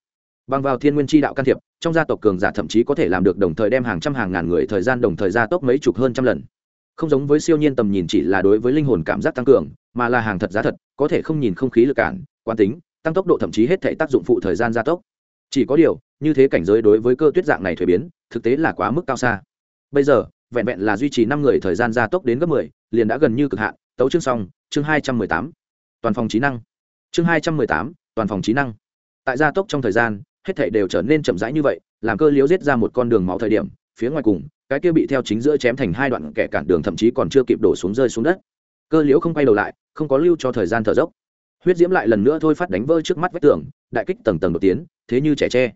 Bằng vào thiên nguyên tri đạo can thiệp, trong gia tộc cường giả thậm chí có thể làm được đồng thời đem hàng trăm hàng ngàn người thời gian đồng thời gia tốc mấy chục hơn trăm lần. Không giống với siêu nhiên tầm nhìn chỉ là đối với linh hồn cảm giác tăng cường, mà là hàng thật giá thật, có thể không nhìn không khí lực cản, quán tính, tăng tốc độ thậm chí hết thể tác dụng phụ thời gian gia tốc. Chỉ có điều, như thế cảnh giới đối với cơ tuyết dạng này thuế biến, thực tế là quá mức cao xa. Bây giờ, vẹn vẹn là duy trì năm người thời gian gia tốc đến gấp mười liền đã gần như cực hạn, tấu chương xong, chương hai trăm mười tám, toàn phòng trí năng. Chương hai trăm mười tám, toàn phòng trí năng. Tại gia tốc trong thời gian, hết thảy đều trở nên chậm rãi như vậy, làm cơ liễu giết ra một con đường máu thời điểm, phía ngoài cùng, cái kia bị theo chính giữa chém thành hai đoạn kẻ cản đường thậm chí còn chưa kịp đổ xuống rơi xuống đất. Cơ liễu không quay đầu lại, không có lưu cho thời gian thở dốc. Huyết diễm lại lần nữa thôi phát đánh vỡ trước mắt vách tường, đại kích tầng tầng đột tiến, thế như trẻ tre.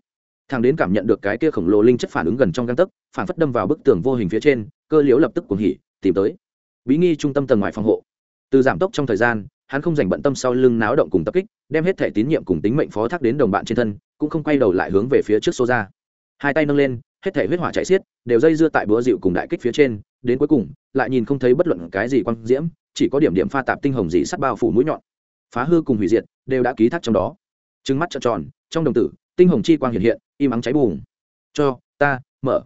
Thằng đến cảm nhận được cái kia khổng lồ linh chất phản ứng gần trong găng tấc, phản phất đâm vào bức tường vô hình phía trên, cơ liễu lập tức cuồng hỉ, tìm tới bí nghi trung tâm tầng ngoài phòng hộ. Từ giảm tốc trong thời gian, hắn không dành bận tâm sau lưng náo động cùng tập kích, đem hết thẻ tín nhiệm cùng tính mệnh phó thác đến đồng bạn trên thân, cũng không quay đầu lại hướng về phía trước xô ra. Hai tay nâng lên, hết thể huyết hỏa chạy xiết, đều dây dưa tại búa dịu cùng đại kích phía trên, đến cuối cùng, lại nhìn không thấy bất luận cái gì quang diễm, chỉ có điểm điểm pha tạp tinh hồng dị sắt bao phủ mũi nhọn. Phá hư cùng hủy diệt, đều đã ký thác trong đó. Trứng mắt trợn tròn, trong đồng tử, tinh hồng chi quang hiện hiện, im ắng cháy bùng. Cho, ta, mở.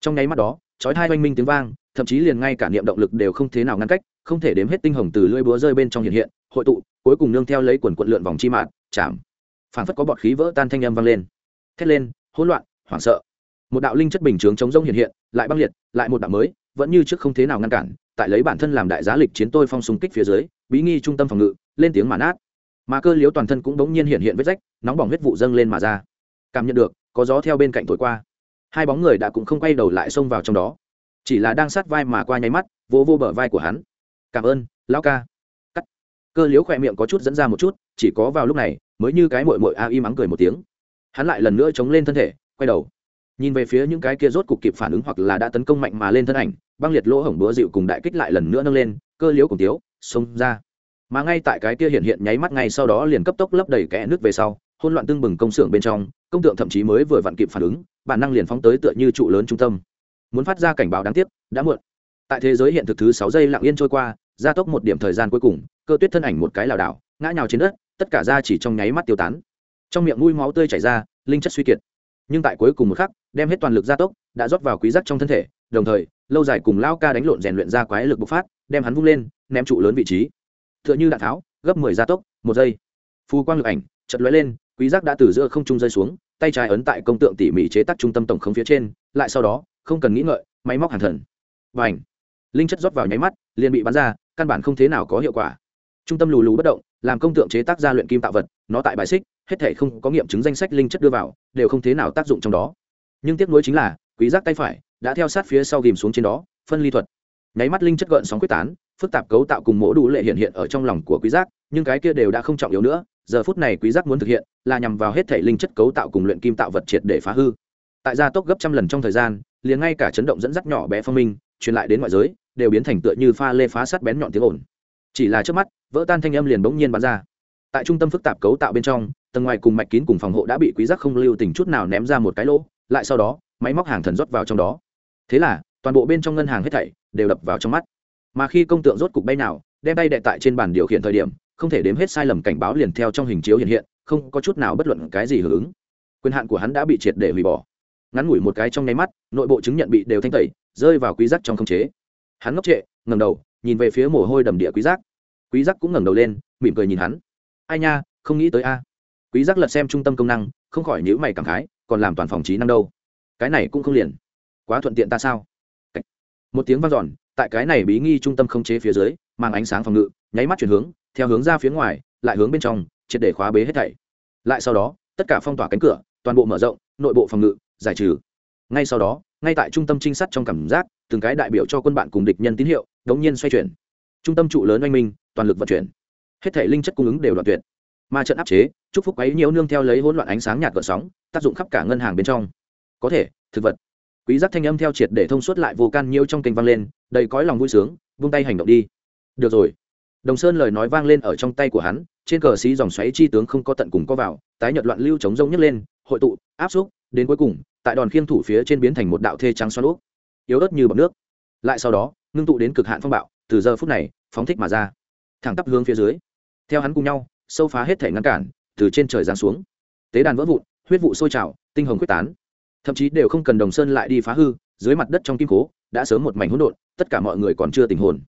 Trong nháy mắt đó, chói hai oanh minh tiếng vang thậm chí liền ngay cả niệm động lực đều không thế nào ngăn cách, không thể đếm hết tinh hồng từ lưỡi búa rơi bên trong hiện hiện, hội tụ, cuối cùng nương theo lấy quần quận lượn vòng chi mạt, chạm. Phảng phất có bọt khí vỡ tan thanh âm vang lên. Thét lên, hỗn loạn, hoảng sợ. Một đạo linh chất bình chướng chống rông hiện hiện, lại băng liệt, lại một đạo mới, vẫn như trước không thế nào ngăn cản, tại lấy bản thân làm đại giá lịch chiến tôi phong súng kích phía dưới, bí nghi trung tâm phòng ngự, lên tiếng mà nát. Mà cơ liếu toàn thân cũng bỗng nhiên hiện hiện vết rách, nóng bỏng huyết vụ dâng lên mà ra. Cảm nhận được, có gió theo bên cạnh thổi qua. Hai bóng người đã cũng không quay đầu lại xông vào trong đó chỉ là đang sát vai mà qua nháy mắt vô vô bờ vai của hắn. Cảm ơn, lão ca. Cắt. Cơ liếu khỏe miệng có chút dẫn ra một chút, chỉ có vào lúc này mới như cái mội mội a y mắng cười một tiếng. Hắn lại lần nữa chống lên thân thể, quay đầu. Nhìn về phía những cái kia rốt cục kịp phản ứng hoặc là đã tấn công mạnh mà lên thân ảnh, băng liệt lỗ hổng búa dịu cùng đại kích lại lần nữa nâng lên, cơ liếu cùng tiếu, xông ra. Mà ngay tại cái kia hiện hiện nháy mắt ngay sau đó liền cấp tốc lấp đầy kẽ nước về sau hôn loạn tương bừng công xưởng bên trong, công tượng thậm chí mới vừa vặn kịp phản ứng, bản năng liền phóng tới tựa như trụ lớn trung tâm muốn phát ra cảnh báo đáng tiếc, đã muộn. Tại thế giới hiện thực thứ sáu giây lặng yên trôi qua, gia tốc một điểm thời gian cuối cùng, cơ tuyết thân ảnh một cái lảo đảo, ngã nhào trên đất, tất cả ra chỉ trong nháy mắt tiêu tán. Trong miệng mũi máu tươi chảy ra, linh chất suy kiệt. Nhưng tại cuối cùng một khắc, đem hết toàn lực gia tốc, đã rót vào quý giác trong thân thể, đồng thời, lâu dài cùng lao ca đánh lộn rèn luyện ra quái lực bộc phát, đem hắn vung lên, ném trụ lớn vị trí. Tựa như đạn tháo, gấp 10 gia tốc, một giây. Phù quang lực ảnh, chợt lóe lên, quý giác đã từ giữa không trung rơi xuống, tay trái ấn tại công tượng tỉ mỉ chế tác trung tâm tổng khống phía trên, lại sau đó không cần nghĩ ngợi, máy móc hàng thần. Và ảnh linh chất rót vào nháy mắt, liền bị bắn ra, căn bản không thế nào có hiệu quả. Trung tâm lù lù bất động, làm công tượng chế tác ra luyện kim tạo vật, nó tại bài xích, hết thể không có nghiệm chứng danh sách linh chất đưa vào, đều không thế nào tác dụng trong đó. Nhưng tiếc nuối chính là, quý giác tay phải đã theo sát phía sau ghìm xuống trên đó, phân ly thuật. Nháy mắt linh chất gợn sóng quyết tán, phức tạp cấu tạo cùng mỗ đủ lệ hiện hiện ở trong lòng của quý giác, nhưng cái kia đều đã không trọng yếu nữa, giờ phút này quý giác muốn thực hiện là nhằm vào hết thể linh chất cấu tạo cùng luyện kim tạo vật triệt để phá hư. Tại gia tốc gấp trăm lần trong thời gian liền ngay cả chấn động dẫn dắt nhỏ bé phong minh, truyền lại đến ngoại giới, đều biến thành tựa như pha lê phá sắt bén nhọn tiếng ồn. Chỉ là trước mắt, vỡ tan thanh âm liền bỗng nhiên bắn ra. Tại trung tâm phức tạp cấu tạo bên trong, tầng ngoài cùng mạch kín cùng phòng hộ đã bị quý giác không lưu tình chút nào ném ra một cái lỗ, lại sau đó, máy móc hàng thần rót vào trong đó. Thế là, toàn bộ bên trong ngân hàng hết thảy đều đập vào trong mắt. Mà khi công tượng rốt cục bay nào, đem tay đệ tại trên bàn điều khiển thời điểm, không thể đếm hết sai lầm cảnh báo liền theo trong hình chiếu hiện hiện, không có chút nào bất luận cái gì hưởng ứng. Quyền hạn của hắn đã bị triệt để hủy bỏ ngắn ngủi một cái trong nháy mắt, nội bộ chứng nhận bị đều thanh tẩy, rơi vào quý giác trong không chế. Hắn ngốc trệ, ngẩng đầu, nhìn về phía mồ hôi đầm địa quý giác. Quý giác cũng ngẩng đầu lên, mỉm cười nhìn hắn. Ai nha, không nghĩ tới a. Quý giác lật xem trung tâm công năng, không khỏi nhíu mày cảm khái, còn làm toàn phòng trí năng đâu. Cái này cũng không liền. Quá thuận tiện ta sao? Một tiếng vang dọn, tại cái này bí nghi trung tâm không chế phía dưới mang ánh sáng phòng ngự, nháy mắt chuyển hướng, theo hướng ra phía ngoài, lại hướng bên trong, triệt để khóa bế hết thảy. Lại sau đó, tất cả phong tỏa cánh cửa, toàn bộ mở rộng, nội bộ phòng ngự giải trừ. Ngay sau đó, ngay tại trung tâm trinh sát trong cảm giác, từng cái đại biểu cho quân bạn cùng địch nhân tín hiệu đống nhiên xoay chuyển. Trung tâm trụ lớn oanh minh, toàn lực vận chuyển. Hết thể linh chất cung ứng đều đoạn tuyệt. Ma trận áp chế, chúc phúc ấy nhiều nương theo lấy hỗn loạn ánh sáng nhạt gợn sóng, tác dụng khắp cả ngân hàng bên trong. Có thể, thực vật. Quý giác thanh âm theo triệt để thông suốt lại vô can nhiêu trong kênh vang lên, đầy cõi lòng vui sướng, vung tay hành động đi. Được rồi. Đồng sơn lời nói vang lên ở trong tay của hắn, trên cờ xí dòng xoáy chi tướng không có tận cùng có vào, tái nhật loạn lưu chống rông nhấc lên, hội tụ, áp xúc đến cuối cùng, tại đòn khiêng thủ phía trên biến thành một đạo thê trắng xoắn úp, yếu ớt như bọc nước. Lại sau đó, ngưng tụ đến cực hạn phong bạo, từ giờ phút này, phóng thích mà ra. Thẳng tắp hướng phía dưới. Theo hắn cùng nhau, sâu phá hết thể ngăn cản, từ trên trời giáng xuống. Tế đàn vỡ vụn, huyết vụ sôi trào, tinh hồng quyết tán. Thậm chí đều không cần đồng sơn lại đi phá hư, dưới mặt đất trong kim cố, đã sớm một mảnh hỗn độn, tất cả mọi người còn chưa tình hồn.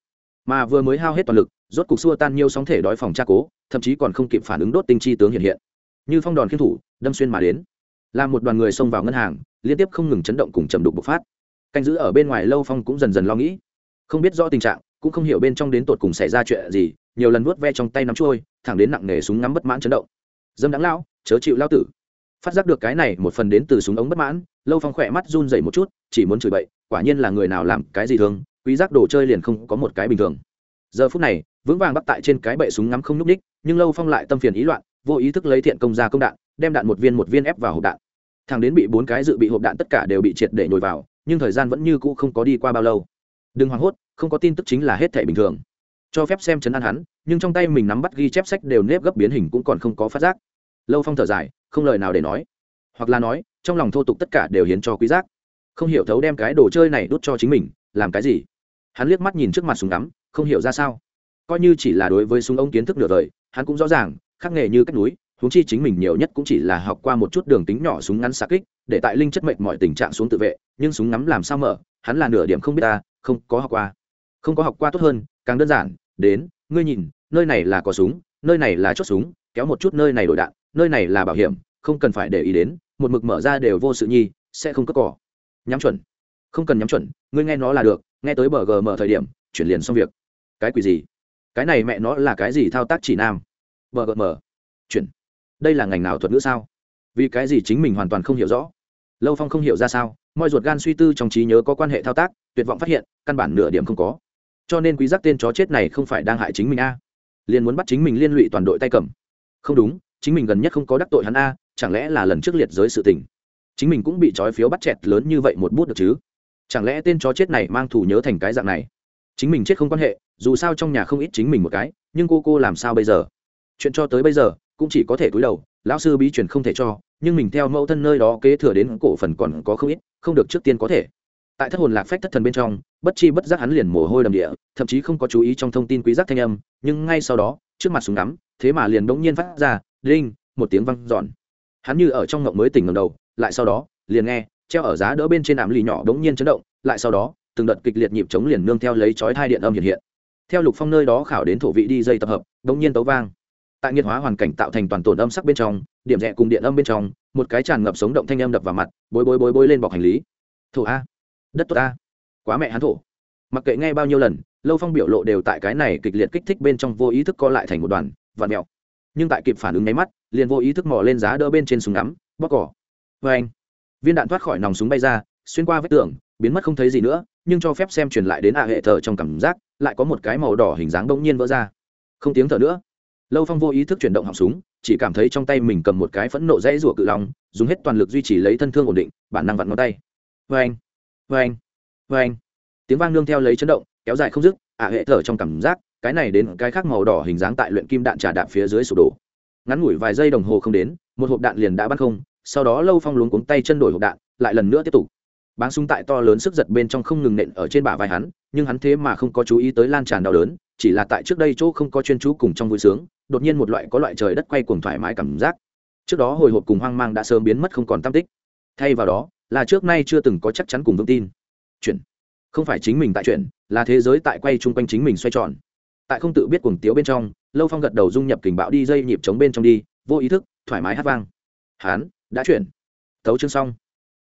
Mà vừa mới hao hết toàn lực, rốt cục xua tan nhiều sóng thể đói phòng tra cố, thậm chí còn không kịp phản ứng đốt tinh chi tướng hiện hiện. Như phong đòn khiên thủ, đâm xuyên mà đến làm một đoàn người xông vào ngân hàng, liên tiếp không ngừng chấn động cùng chầm đục bộc phát. Canh giữ ở bên ngoài lâu phong cũng dần dần lo nghĩ. Không biết rõ tình trạng, cũng không hiểu bên trong đến tột cùng xảy ra chuyện gì, nhiều lần vuốt ve trong tay nắm trôi thẳng đến nặng nề súng ngắm bất mãn chấn động. Dâm đáng lão, chớ chịu lao tử. Phát giác được cái này một phần đến từ súng ống bất mãn, lâu phong khỏe mắt run dậy một chút, chỉ muốn chửi bậy, quả nhiên là người nào làm cái gì thường, quý giác đồ chơi liền không có một cái bình thường. Giờ phút này, vững vàng bắt tại trên cái bệ súng ngắm không nhúc ních nhưng lâu phong lại tâm phiền ý loạn, vô ý thức lấy thiện công ra công đạn đem đạn một viên một viên ép vào hộp đạn. Thằng đến bị bốn cái dự bị hộp đạn tất cả đều bị triệt để nhồi vào, nhưng thời gian vẫn như cũ không có đi qua bao lâu. Đừng hoảng hốt, không có tin tức chính là hết thể bình thường. Cho phép xem chấn an hắn, nhưng trong tay mình nắm bắt ghi chép sách đều nếp gấp biến hình cũng còn không có phát giác. Lâu phong thở dài, không lời nào để nói. Hoặc là nói, trong lòng thô tục tất cả đều hiến cho quý giác. Không hiểu thấu đem cái đồ chơi này đút cho chính mình, làm cái gì? Hắn liếc mắt nhìn trước mặt súng ngắm, không hiểu ra sao. Coi như chỉ là đối với súng ống kiến thức nửa đời, hắn cũng rõ ràng khắc nghề như cách núi huống chi chính mình nhiều nhất cũng chỉ là học qua một chút đường tính nhỏ súng ngắn xa kích, để tại linh chất mệnh mọi tình trạng xuống tự vệ, nhưng súng ngắm làm sao mở, hắn là nửa điểm không biết ta, không có học qua. Không có học qua tốt hơn, càng đơn giản, đến, ngươi nhìn, nơi này là có súng, nơi này là chốt súng, kéo một chút nơi này đổi đạn, nơi này là bảo hiểm, không cần phải để ý đến, một mực mở ra đều vô sự nhi, sẽ không cất cỏ. Nhắm chuẩn. Không cần nhắm chuẩn, ngươi nghe nó là được, nghe tới bờ gm thời điểm, chuyển liền xong việc. Cái quỷ gì? Cái này mẹ nó là cái gì thao tác chỉ nam? Bờ gm chuyển đây là ngành nào thuật ngữ sao? Vì cái gì chính mình hoàn toàn không hiểu rõ? Lâu phong không hiểu ra sao mọi ruột gan suy tư trong trí nhớ có quan hệ thao tác, tuyệt vọng phát hiện, căn bản nửa điểm không có. Cho nên quý giác tên chó chết này không phải đang hại chính mình a. Liền muốn bắt chính mình liên lụy toàn đội tay cầm. Không đúng, chính mình gần nhất không có đắc tội hắn a, chẳng lẽ là lần trước liệt giới sự tình? Chính mình cũng bị trói phiếu bắt chẹt lớn như vậy một bút được chứ? Chẳng lẽ tên chó chết này mang thủ nhớ thành cái dạng này? Chính mình chết không quan hệ, dù sao trong nhà không ít chính mình một cái, nhưng cô cô làm sao bây giờ? Chuyện cho tới bây giờ cũng chỉ có thể cúi đầu, lão sư bí truyền không thể cho, nhưng mình theo mẫu thân nơi đó kế thừa đến cổ phần còn có không ít, không được trước tiên có thể. Tại thất hồn lạc phách thất thần bên trong, bất chi bất giác hắn liền mồ hôi đầm địa, thậm chí không có chú ý trong thông tin quý giác thanh âm, nhưng ngay sau đó, trước mặt súng ngắm, thế mà liền đống nhiên phát ra đinh một tiếng văng giòn hắn như ở trong ngộng mới tỉnh ngầm đầu, lại sau đó, liền nghe, treo ở giá đỡ bên trên ảm lì nhỏ đống nhiên chấn động, lại sau đó, từng đợt kịch liệt nhịp chống liền nương theo lấy chói thai điện âm hiện hiện. Theo lục phong nơi đó khảo đến thổ vị đi dây tập hợp đống nhiên tấu vang tại nghiệt hóa hoàn cảnh tạo thành toàn tổn âm sắc bên trong, điểm rẽ cùng điện âm bên trong, một cái tràn ngập sống động thanh âm đập vào mặt, bối bối bối bối lên bọc hành lý. Thổ a. Đất tốt a. Quá mẹ hắn thổ. Mặc kệ nghe bao nhiêu lần, lâu phong biểu lộ đều tại cái này kịch liệt kích thích bên trong vô ý thức co lại thành một đoàn vạt mẹo nhưng tại kịp phản ứng nháy mắt, liền vô ý thức mò lên giá đỡ bên trên súng ngắm bóc cỏ. Vê anh, viên đạn thoát khỏi nòng súng bay ra, xuyên qua vách tường, biến mất không thấy gì nữa, nhưng cho phép xem truyền lại đến ạ hệ thờ trong cảm giác, lại có một cái màu đỏ hình dáng bỗng nhiên vỡ ra. Không tiếng thở nữa lâu phong vô ý thức chuyển động họng súng, chỉ cảm thấy trong tay mình cầm một cái phẫn nộ dãy rủa cự lòng dùng hết toàn lực duy trì lấy thân thương ổn định, bản năng vặn ngón tay. Vê anh vê anh vê anh tiếng vang nương theo lấy chấn động, kéo dài không dứt, ạ hệ thở trong cảm giác, cái này đến cái khác màu đỏ hình dáng tại luyện kim đạn trà đạp phía dưới sụp đổ. Ngắn ngủi vài giây đồng hồ không đến, một hộp đạn liền đã bắn không, sau đó lâu phong luống cuống tay chân đổi hộp đạn, lại lần nữa tiếp tục. Báng súng tại to lớn sức giật bên trong không ngừng nện ở trên bả vai hắn, nhưng hắn thế mà không có chú ý tới lan tràn đau đớn, chỉ là tại trước đây chỗ không có chuyên chú cùng trong vui sướng đột nhiên một loại có loại trời đất quay cuồng thoải mái cảm giác. Trước đó hồi hộp cùng hoang mang đã sớm biến mất không còn tam tích. Thay vào đó, là trước nay chưa từng có chắc chắn cùng vững tin. Chuyện không phải chính mình tại chuyện, là thế giới tại quay chung quanh chính mình xoay tròn. Tại không tự biết cuồng tiếu bên trong, lâu phong gật đầu dung nhập kình bạo đi dây nhịp chống bên trong đi, vô ý thức, thoải mái hát vang. Hán, đã chuyển. Tấu chương xong.